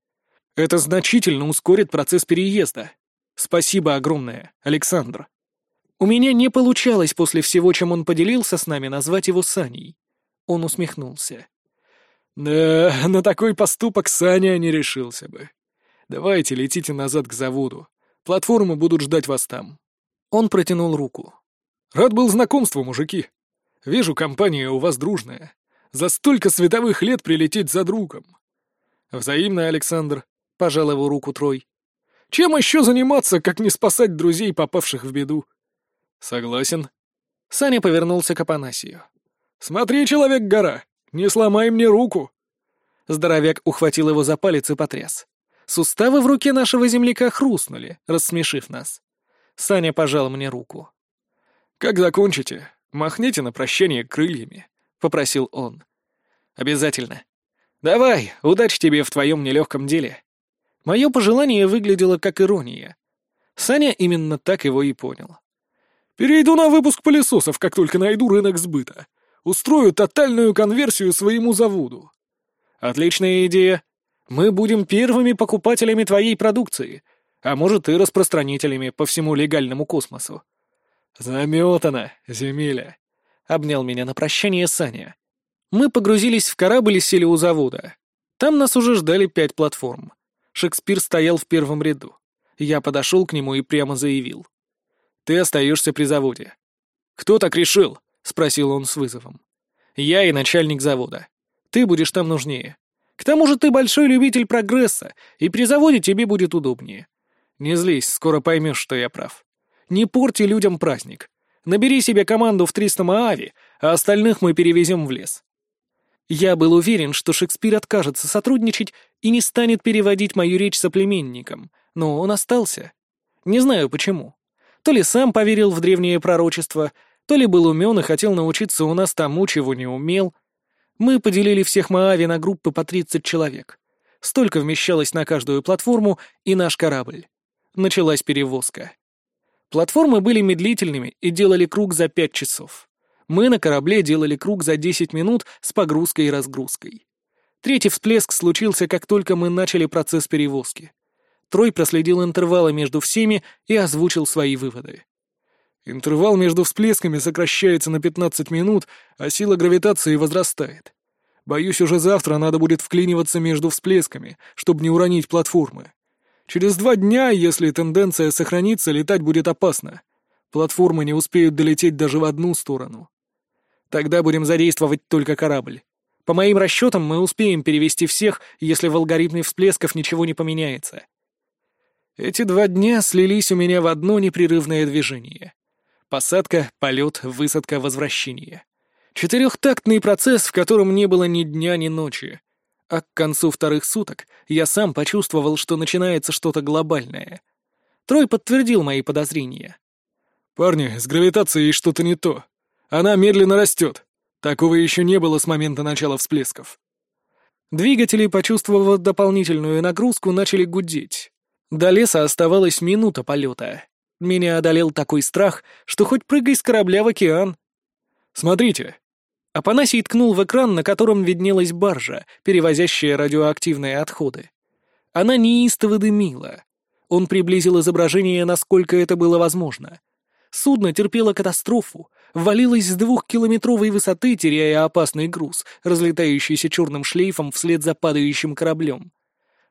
«Это значительно ускорит процесс переезда. Спасибо огромное, Александр». У меня не получалось после всего, чем он поделился с нами, назвать его Саней. Он усмехнулся. «Да, на такой поступок Саня не решился бы. Давайте летите назад к заводу. Платформы будут ждать вас там». Он протянул руку. «Рад был знакомству, мужики. Вижу, компания у вас дружная. За столько световых лет прилететь за другом». «Взаимно, Александр», — пожал его руку Трой. Чем еще заниматься, как не спасать друзей, попавших в беду? Согласен. Саня повернулся к Апанасию. Смотри, человек-гора, не сломай мне руку. Здоровяк ухватил его за палец и потряс. Суставы в руке нашего земляка хрустнули, рассмешив нас. Саня пожал мне руку. «Как закончите, махните на прощание крыльями», — попросил он. «Обязательно. Давай, удачи тебе в твоем нелегком деле». Мое пожелание выглядело как ирония. Саня именно так его и понял. «Перейду на выпуск пылесосов, как только найду рынок сбыта. Устрою тотальную конверсию своему заводу». «Отличная идея. Мы будем первыми покупателями твоей продукции, а может и распространителями по всему легальному космосу». «Заметано, земеля», — обнял меня на прощание Саня. Мы погрузились в корабль и сели у завода. Там нас уже ждали пять платформ. Шекспир стоял в первом ряду. Я подошел к нему и прямо заявил. «Ты остаешься при заводе». «Кто так решил?» — спросил он с вызовом. «Я и начальник завода. Ты будешь там нужнее. К тому же ты большой любитель прогресса, и при заводе тебе будет удобнее. Не злись, скоро поймешь, что я прав. Не порти людям праздник. Набери себе команду в 300 Маави, а остальных мы перевезем в лес. Я был уверен, что Шекспир откажется сотрудничать и не станет переводить мою речь соплеменникам, но он остался. Не знаю почему. То ли сам поверил в древнее пророчество, то ли был умен и хотел научиться у нас тому, чего не умел. Мы поделили всех Маави на группы по 30 человек. Столько вмещалось на каждую платформу и наш корабль. Началась перевозка. Платформы были медлительными и делали круг за пять часов. Мы на корабле делали круг за 10 минут с погрузкой и разгрузкой. Третий всплеск случился, как только мы начали процесс перевозки. Трой проследил интервалы между всеми и озвучил свои выводы. Интервал между всплесками сокращается на 15 минут, а сила гравитации возрастает. Боюсь, уже завтра надо будет вклиниваться между всплесками, чтобы не уронить платформы. Через два дня, если тенденция сохранится, летать будет опасно. Платформы не успеют долететь даже в одну сторону. Тогда будем задействовать только корабль. По моим расчетам, мы успеем перевести всех, если в алгоритме всплесков ничего не поменяется. Эти два дня слились у меня в одно непрерывное движение. Посадка, полет, высадка, возвращение. Четырехтактный процесс, в котором не было ни дня, ни ночи. А к концу вторых суток я сам почувствовал, что начинается что-то глобальное. Трой подтвердил мои подозрения. «Парни, с гравитацией что-то не то. Она медленно растет. Такого еще не было с момента начала всплесков». Двигатели, почувствовав дополнительную нагрузку, начали гудеть. До леса оставалась минута полета. Меня одолел такой страх, что хоть прыгай с корабля в океан. «Смотрите!» Апанасий ткнул в экран, на котором виднелась баржа, перевозящая радиоактивные отходы. Она неистово дымила. Он приблизил изображение, насколько это было возможно. Судно терпело катастрофу, валилось с двухкилометровой высоты, теряя опасный груз, разлетающийся черным шлейфом вслед за падающим кораблем.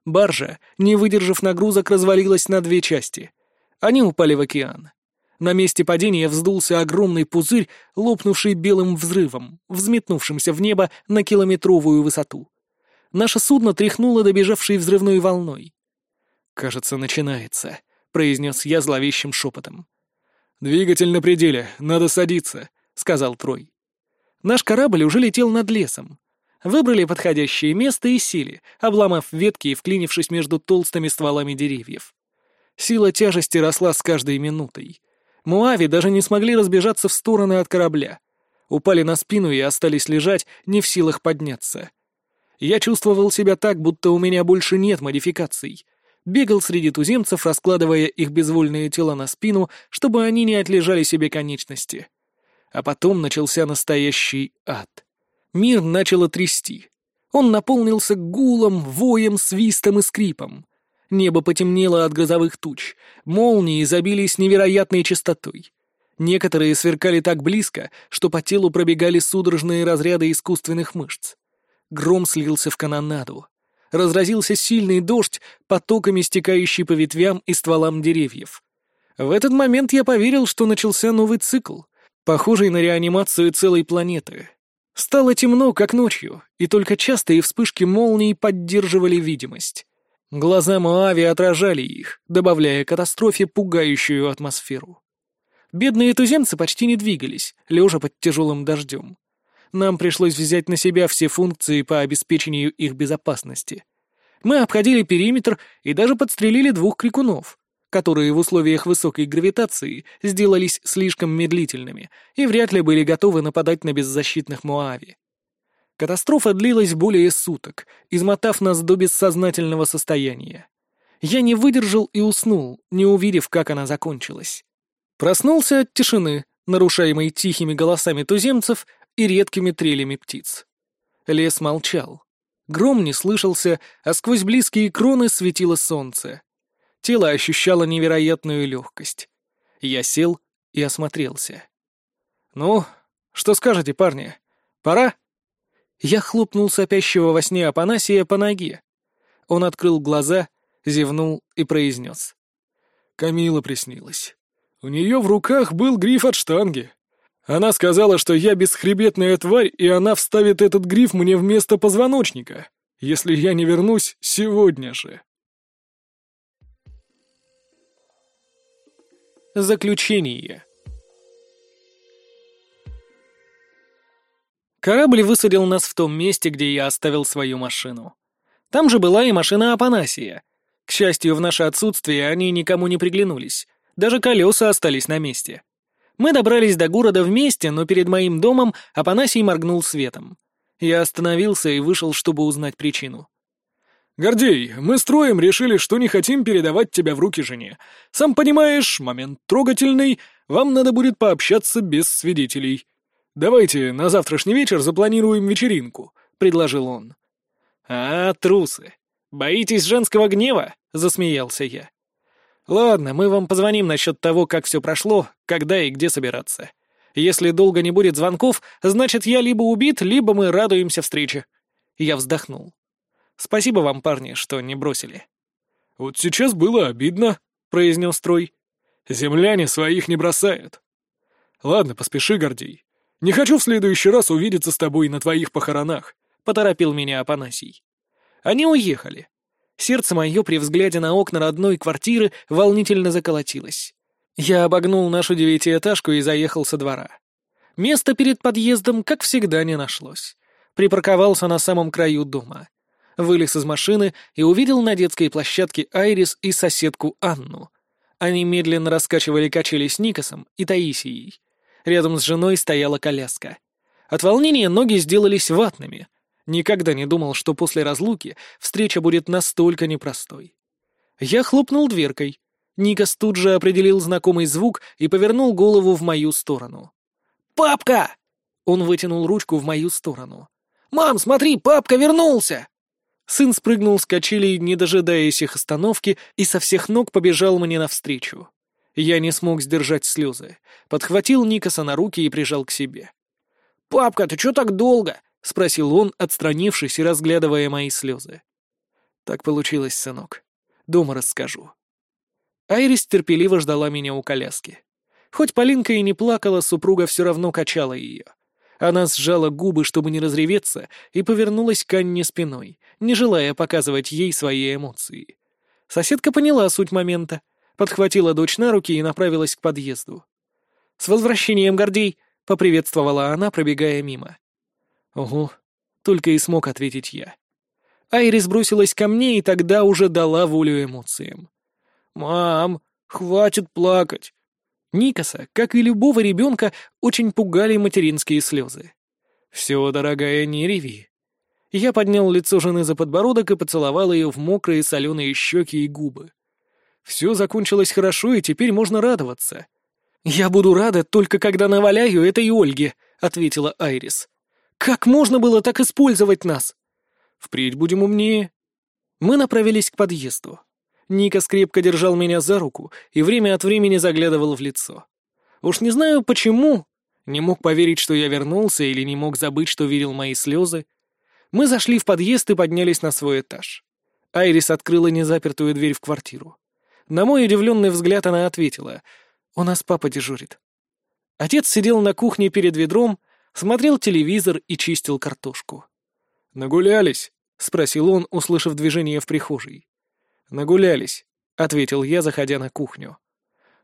Баржа, не выдержав нагрузок, развалилась на две части. Они упали в океан. На месте падения вздулся огромный пузырь, лопнувший белым взрывом, взметнувшимся в небо на километровую высоту. Наше судно тряхнуло добежавшей взрывной волной. «Кажется, начинается», — произнес я зловещим шепотом. «Двигатель на пределе, надо садиться», — сказал Трой. Наш корабль уже летел над лесом. Выбрали подходящее место и сели, обломав ветки и вклинившись между толстыми стволами деревьев. Сила тяжести росла с каждой минутой. Муави даже не смогли разбежаться в стороны от корабля. Упали на спину и остались лежать, не в силах подняться. Я чувствовал себя так, будто у меня больше нет модификаций. Бегал среди туземцев, раскладывая их безвольные тела на спину, чтобы они не отлежали себе конечности. А потом начался настоящий ад. Мир начало трясти. Он наполнился гулом, воем, свистом и скрипом. Небо потемнело от грозовых туч, молнии забились невероятной частотой. Некоторые сверкали так близко, что по телу пробегали судорожные разряды искусственных мышц. Гром слился в канонаду. Разразился сильный дождь, потоками стекающий по ветвям и стволам деревьев. В этот момент я поверил, что начался новый цикл, похожий на реанимацию целой планеты. Стало темно, как ночью, и только частые вспышки молний поддерживали видимость. Глаза Моави отражали их, добавляя катастрофе пугающую атмосферу. Бедные туземцы почти не двигались, лежа под тяжелым дождем. Нам пришлось взять на себя все функции по обеспечению их безопасности. Мы обходили периметр и даже подстрелили двух крикунов, которые в условиях высокой гравитации сделались слишком медлительными и вряд ли были готовы нападать на беззащитных Моави. Катастрофа длилась более суток, измотав нас до бессознательного состояния. Я не выдержал и уснул, не увидев, как она закончилась. Проснулся от тишины, нарушаемой тихими голосами туземцев и редкими трелями птиц. Лес молчал. Гром не слышался, а сквозь близкие кроны светило солнце. Тело ощущало невероятную легкость. Я сел и осмотрелся. «Ну, что скажете, парни? Пора?» Я хлопнул сопящего во сне Апанасия по ноге. Он открыл глаза, зевнул и произнес. «Камила приснилась. У нее в руках был гриф от штанги. Она сказала, что я бесхребетная тварь, и она вставит этот гриф мне вместо позвоночника, если я не вернусь сегодня же». Заключение. Корабль высадил нас в том месте, где я оставил свою машину. Там же была и машина Апанасия. К счастью, в наше отсутствие они никому не приглянулись. Даже колеса остались на месте. Мы добрались до города вместе, но перед моим домом Апанасий моргнул светом. Я остановился и вышел, чтобы узнать причину. «Гордей, мы с Троем решили, что не хотим передавать тебя в руки жене. Сам понимаешь, момент трогательный, вам надо будет пообщаться без свидетелей. Давайте на завтрашний вечер запланируем вечеринку», — предложил он. «А, трусы, боитесь женского гнева?» — засмеялся я. «Ладно, мы вам позвоним насчет того, как все прошло, когда и где собираться. Если долго не будет звонков, значит, я либо убит, либо мы радуемся встрече». Я вздохнул. Спасибо вам, парни, что не бросили». «Вот сейчас было обидно», — произнес Трой. «Земляне своих не бросают». «Ладно, поспеши, Гордей. Не хочу в следующий раз увидеться с тобой на твоих похоронах», — поторопил меня Апанасий. Они уехали. Сердце мое при взгляде на окна родной квартиры волнительно заколотилось. Я обогнул нашу девятиэтажку и заехал со двора. Места перед подъездом, как всегда, не нашлось. Припарковался на самом краю дома вылез из машины и увидел на детской площадке Айрис и соседку Анну. Они медленно раскачивали качели с Никосом и Таисией. Рядом с женой стояла коляска. От волнения ноги сделались ватными. Никогда не думал, что после разлуки встреча будет настолько непростой. Я хлопнул дверкой. Никос тут же определил знакомый звук и повернул голову в мою сторону. «Папка!» Он вытянул ручку в мою сторону. «Мам, смотри, папка вернулся!» Сын спрыгнул с качелей, не дожидаясь их остановки, и со всех ног побежал мне навстречу. Я не смог сдержать слезы. Подхватил Никаса на руки и прижал к себе. «Папка, ты чё так долго?» — спросил он, отстранившись и разглядывая мои слезы. «Так получилось, сынок. Дома расскажу». Айрис терпеливо ждала меня у коляски. Хоть Полинка и не плакала, супруга все равно качала ее. Она сжала губы, чтобы не разреветься, и повернулась к Анне спиной, не желая показывать ей свои эмоции. Соседка поняла суть момента, подхватила дочь на руки и направилась к подъезду. «С возвращением, Гордей!» — поприветствовала она, пробегая мимо. «Ого!» — только и смог ответить я. Айрис бросилась ко мне и тогда уже дала волю эмоциям. «Мам, хватит плакать. Никаса, как и любого ребенка, очень пугали материнские слезы. «Все, дорогая, не реви». Я поднял лицо жены за подбородок и поцеловал ее в мокрые соленые щеки и губы. Все закончилось хорошо, и теперь можно радоваться. «Я буду рада только когда наваляю этой Ольге», — ответила Айрис. «Как можно было так использовать нас?» «Впредь будем умнее». Мы направились к подъезду. Ника скрепко держал меня за руку и время от времени заглядывал в лицо. Уж не знаю почему, не мог поверить, что я вернулся, или не мог забыть, что видел мои слезы. Мы зашли в подъезд и поднялись на свой этаж. Айрис открыла незапертую дверь в квартиру. На мой удивленный взгляд она ответила, «У нас папа дежурит». Отец сидел на кухне перед ведром, смотрел телевизор и чистил картошку. «Нагулялись?» — спросил он, услышав движение в прихожей. «Нагулялись», — ответил я, заходя на кухню.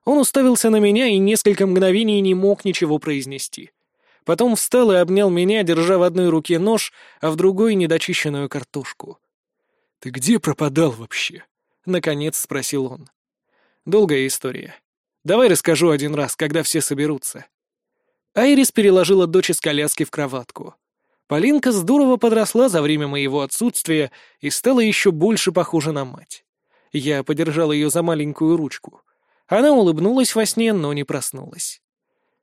Он уставился на меня и несколько мгновений не мог ничего произнести. Потом встал и обнял меня, держа в одной руке нож, а в другой — недочищенную картошку. «Ты где пропадал вообще?» — наконец спросил он. «Долгая история. Давай расскажу один раз, когда все соберутся». Айрис переложила дочь из коляски в кроватку. Полинка здорово подросла за время моего отсутствия и стала еще больше похожа на мать. Я подержал ее за маленькую ручку. Она улыбнулась во сне, но не проснулась.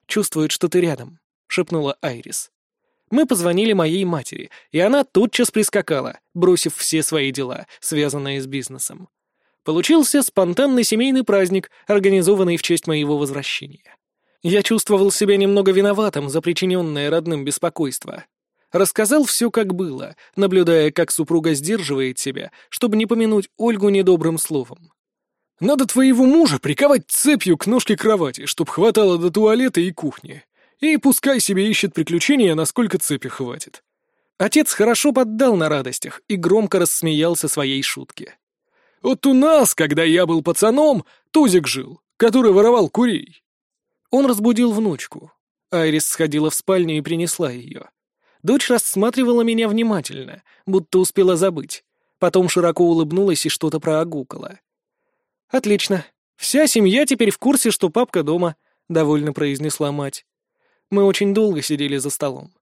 «Чувствует, что ты рядом», — шепнула Айрис. Мы позвонили моей матери, и она тотчас прискакала, бросив все свои дела, связанные с бизнесом. Получился спонтанный семейный праздник, организованный в честь моего возвращения. Я чувствовал себя немного виноватым за причиненное родным беспокойство. Рассказал все, как было, наблюдая, как супруга сдерживает себя, чтобы не помянуть Ольгу недобрым словом. Надо твоего мужа приковать цепью к ножке кровати, чтоб хватало до туалета и кухни. И пускай себе ищет приключения, насколько цепи хватит. Отец хорошо поддал на радостях и громко рассмеялся своей шутке. Вот у нас, когда я был пацаном, Тузик жил, который воровал курей. Он разбудил внучку. Айрис сходила в спальню и принесла ее. Дочь рассматривала меня внимательно, будто успела забыть. Потом широко улыбнулась и что-то проогукала. «Отлично. Вся семья теперь в курсе, что папка дома», — довольно произнесла мать. Мы очень долго сидели за столом.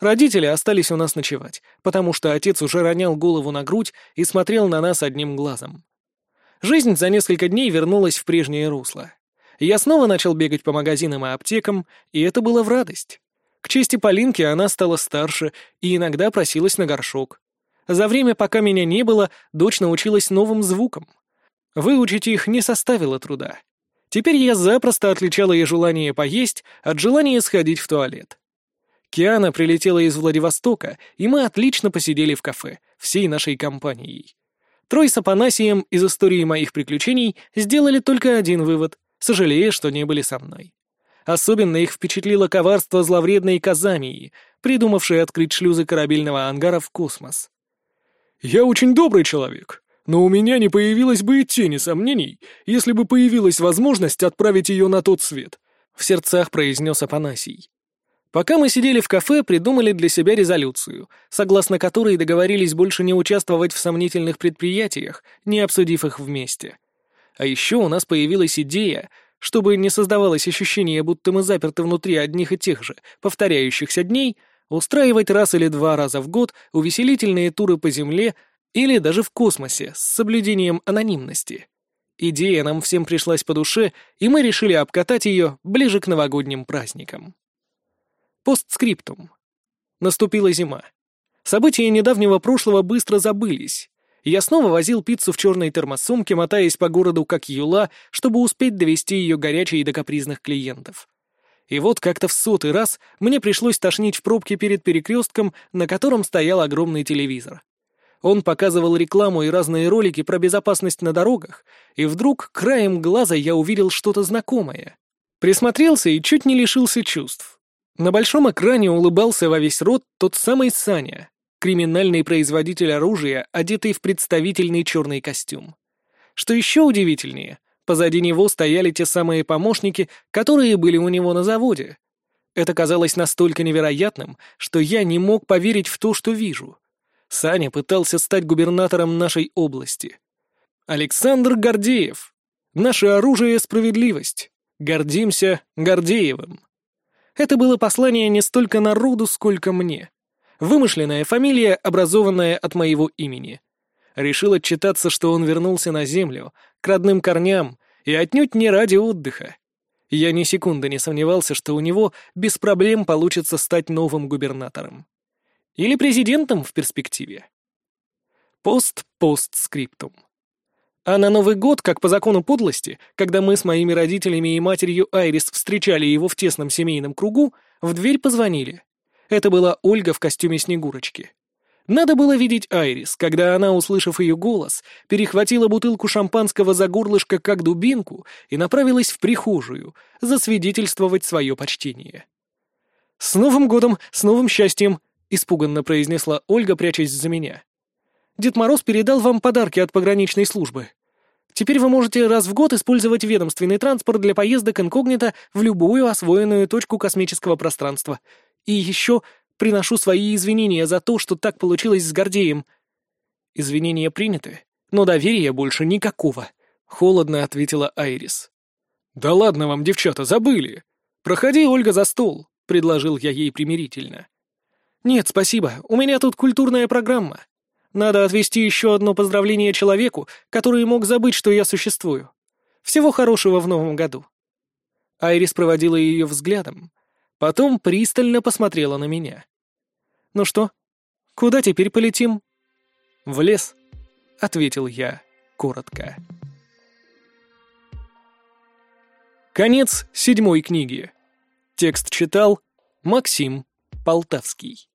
Родители остались у нас ночевать, потому что отец уже ронял голову на грудь и смотрел на нас одним глазом. Жизнь за несколько дней вернулась в прежнее русло. Я снова начал бегать по магазинам и аптекам, и это было в радость. К чести Полинки она стала старше и иногда просилась на горшок. За время, пока меня не было, дочь научилась новым звукам — Выучить их не составило труда. Теперь я запросто отличал ее желание поесть от желания сходить в туалет. Киана прилетела из Владивостока, и мы отлично посидели в кафе, всей нашей компанией. Трой с Апанасием из истории моих приключений сделали только один вывод, сожалея, что не были со мной. Особенно их впечатлило коварство зловредной Казамии, придумавшей открыть шлюзы корабельного ангара в космос. «Я очень добрый человек», но у меня не появилось бы и тени сомнений, если бы появилась возможность отправить ее на тот свет», — в сердцах произнес Апанасий. Пока мы сидели в кафе, придумали для себя резолюцию, согласно которой договорились больше не участвовать в сомнительных предприятиях, не обсудив их вместе. А еще у нас появилась идея, чтобы не создавалось ощущение, будто мы заперты внутри одних и тех же, повторяющихся дней, устраивать раз или два раза в год увеселительные туры по земле или даже в космосе с соблюдением анонимности. Идея нам всем пришлась по душе, и мы решили обкатать ее ближе к новогодним праздникам. Постскриптум. Наступила зима. События недавнего прошлого быстро забылись. Я снова возил пиццу в черной термосумке, мотаясь по городу как юла, чтобы успеть довести ее горячей до капризных клиентов. И вот как-то в сотый раз мне пришлось тошнить в пробке перед перекрестком, на котором стоял огромный телевизор. Он показывал рекламу и разные ролики про безопасность на дорогах, и вдруг краем глаза я увидел что-то знакомое. Присмотрелся и чуть не лишился чувств. На большом экране улыбался во весь рот тот самый Саня, криминальный производитель оружия, одетый в представительный черный костюм. Что еще удивительнее, позади него стояли те самые помощники, которые были у него на заводе. Это казалось настолько невероятным, что я не мог поверить в то, что вижу. Саня пытался стать губернатором нашей области. Александр Гордеев. Наше оружие — справедливость. Гордимся Гордеевым. Это было послание не столько народу, сколько мне. Вымышленная фамилия, образованная от моего имени. Решил отчитаться, что он вернулся на землю, к родным корням, и отнюдь не ради отдыха. Я ни секунды не сомневался, что у него без проблем получится стать новым губернатором. Или президентом в перспективе. Пост-постскриптум. А на Новый год, как по закону подлости, когда мы с моими родителями и матерью Айрис встречали его в тесном семейном кругу, в дверь позвонили. Это была Ольга в костюме Снегурочки. Надо было видеть Айрис, когда она, услышав ее голос, перехватила бутылку шампанского за горлышко как дубинку и направилась в прихожую засвидетельствовать свое почтение. «С Новым годом! С новым счастьем!» — испуганно произнесла Ольга, прячась за меня. «Дед Мороз передал вам подарки от пограничной службы. Теперь вы можете раз в год использовать ведомственный транспорт для поездок инкогнито в любую освоенную точку космического пространства. И еще приношу свои извинения за то, что так получилось с Гордеем. Извинения приняты, но доверия больше никакого, — холодно ответила Айрис. «Да ладно вам, девчата, забыли. Проходи, Ольга, за стол», — предложил я ей примирительно. «Нет, спасибо, у меня тут культурная программа. Надо отвести еще одно поздравление человеку, который мог забыть, что я существую. Всего хорошего в новом году». Айрис проводила ее взглядом, потом пристально посмотрела на меня. «Ну что, куда теперь полетим?» «В лес», — ответил я коротко. Конец седьмой книги. Текст читал Максим Полтавский.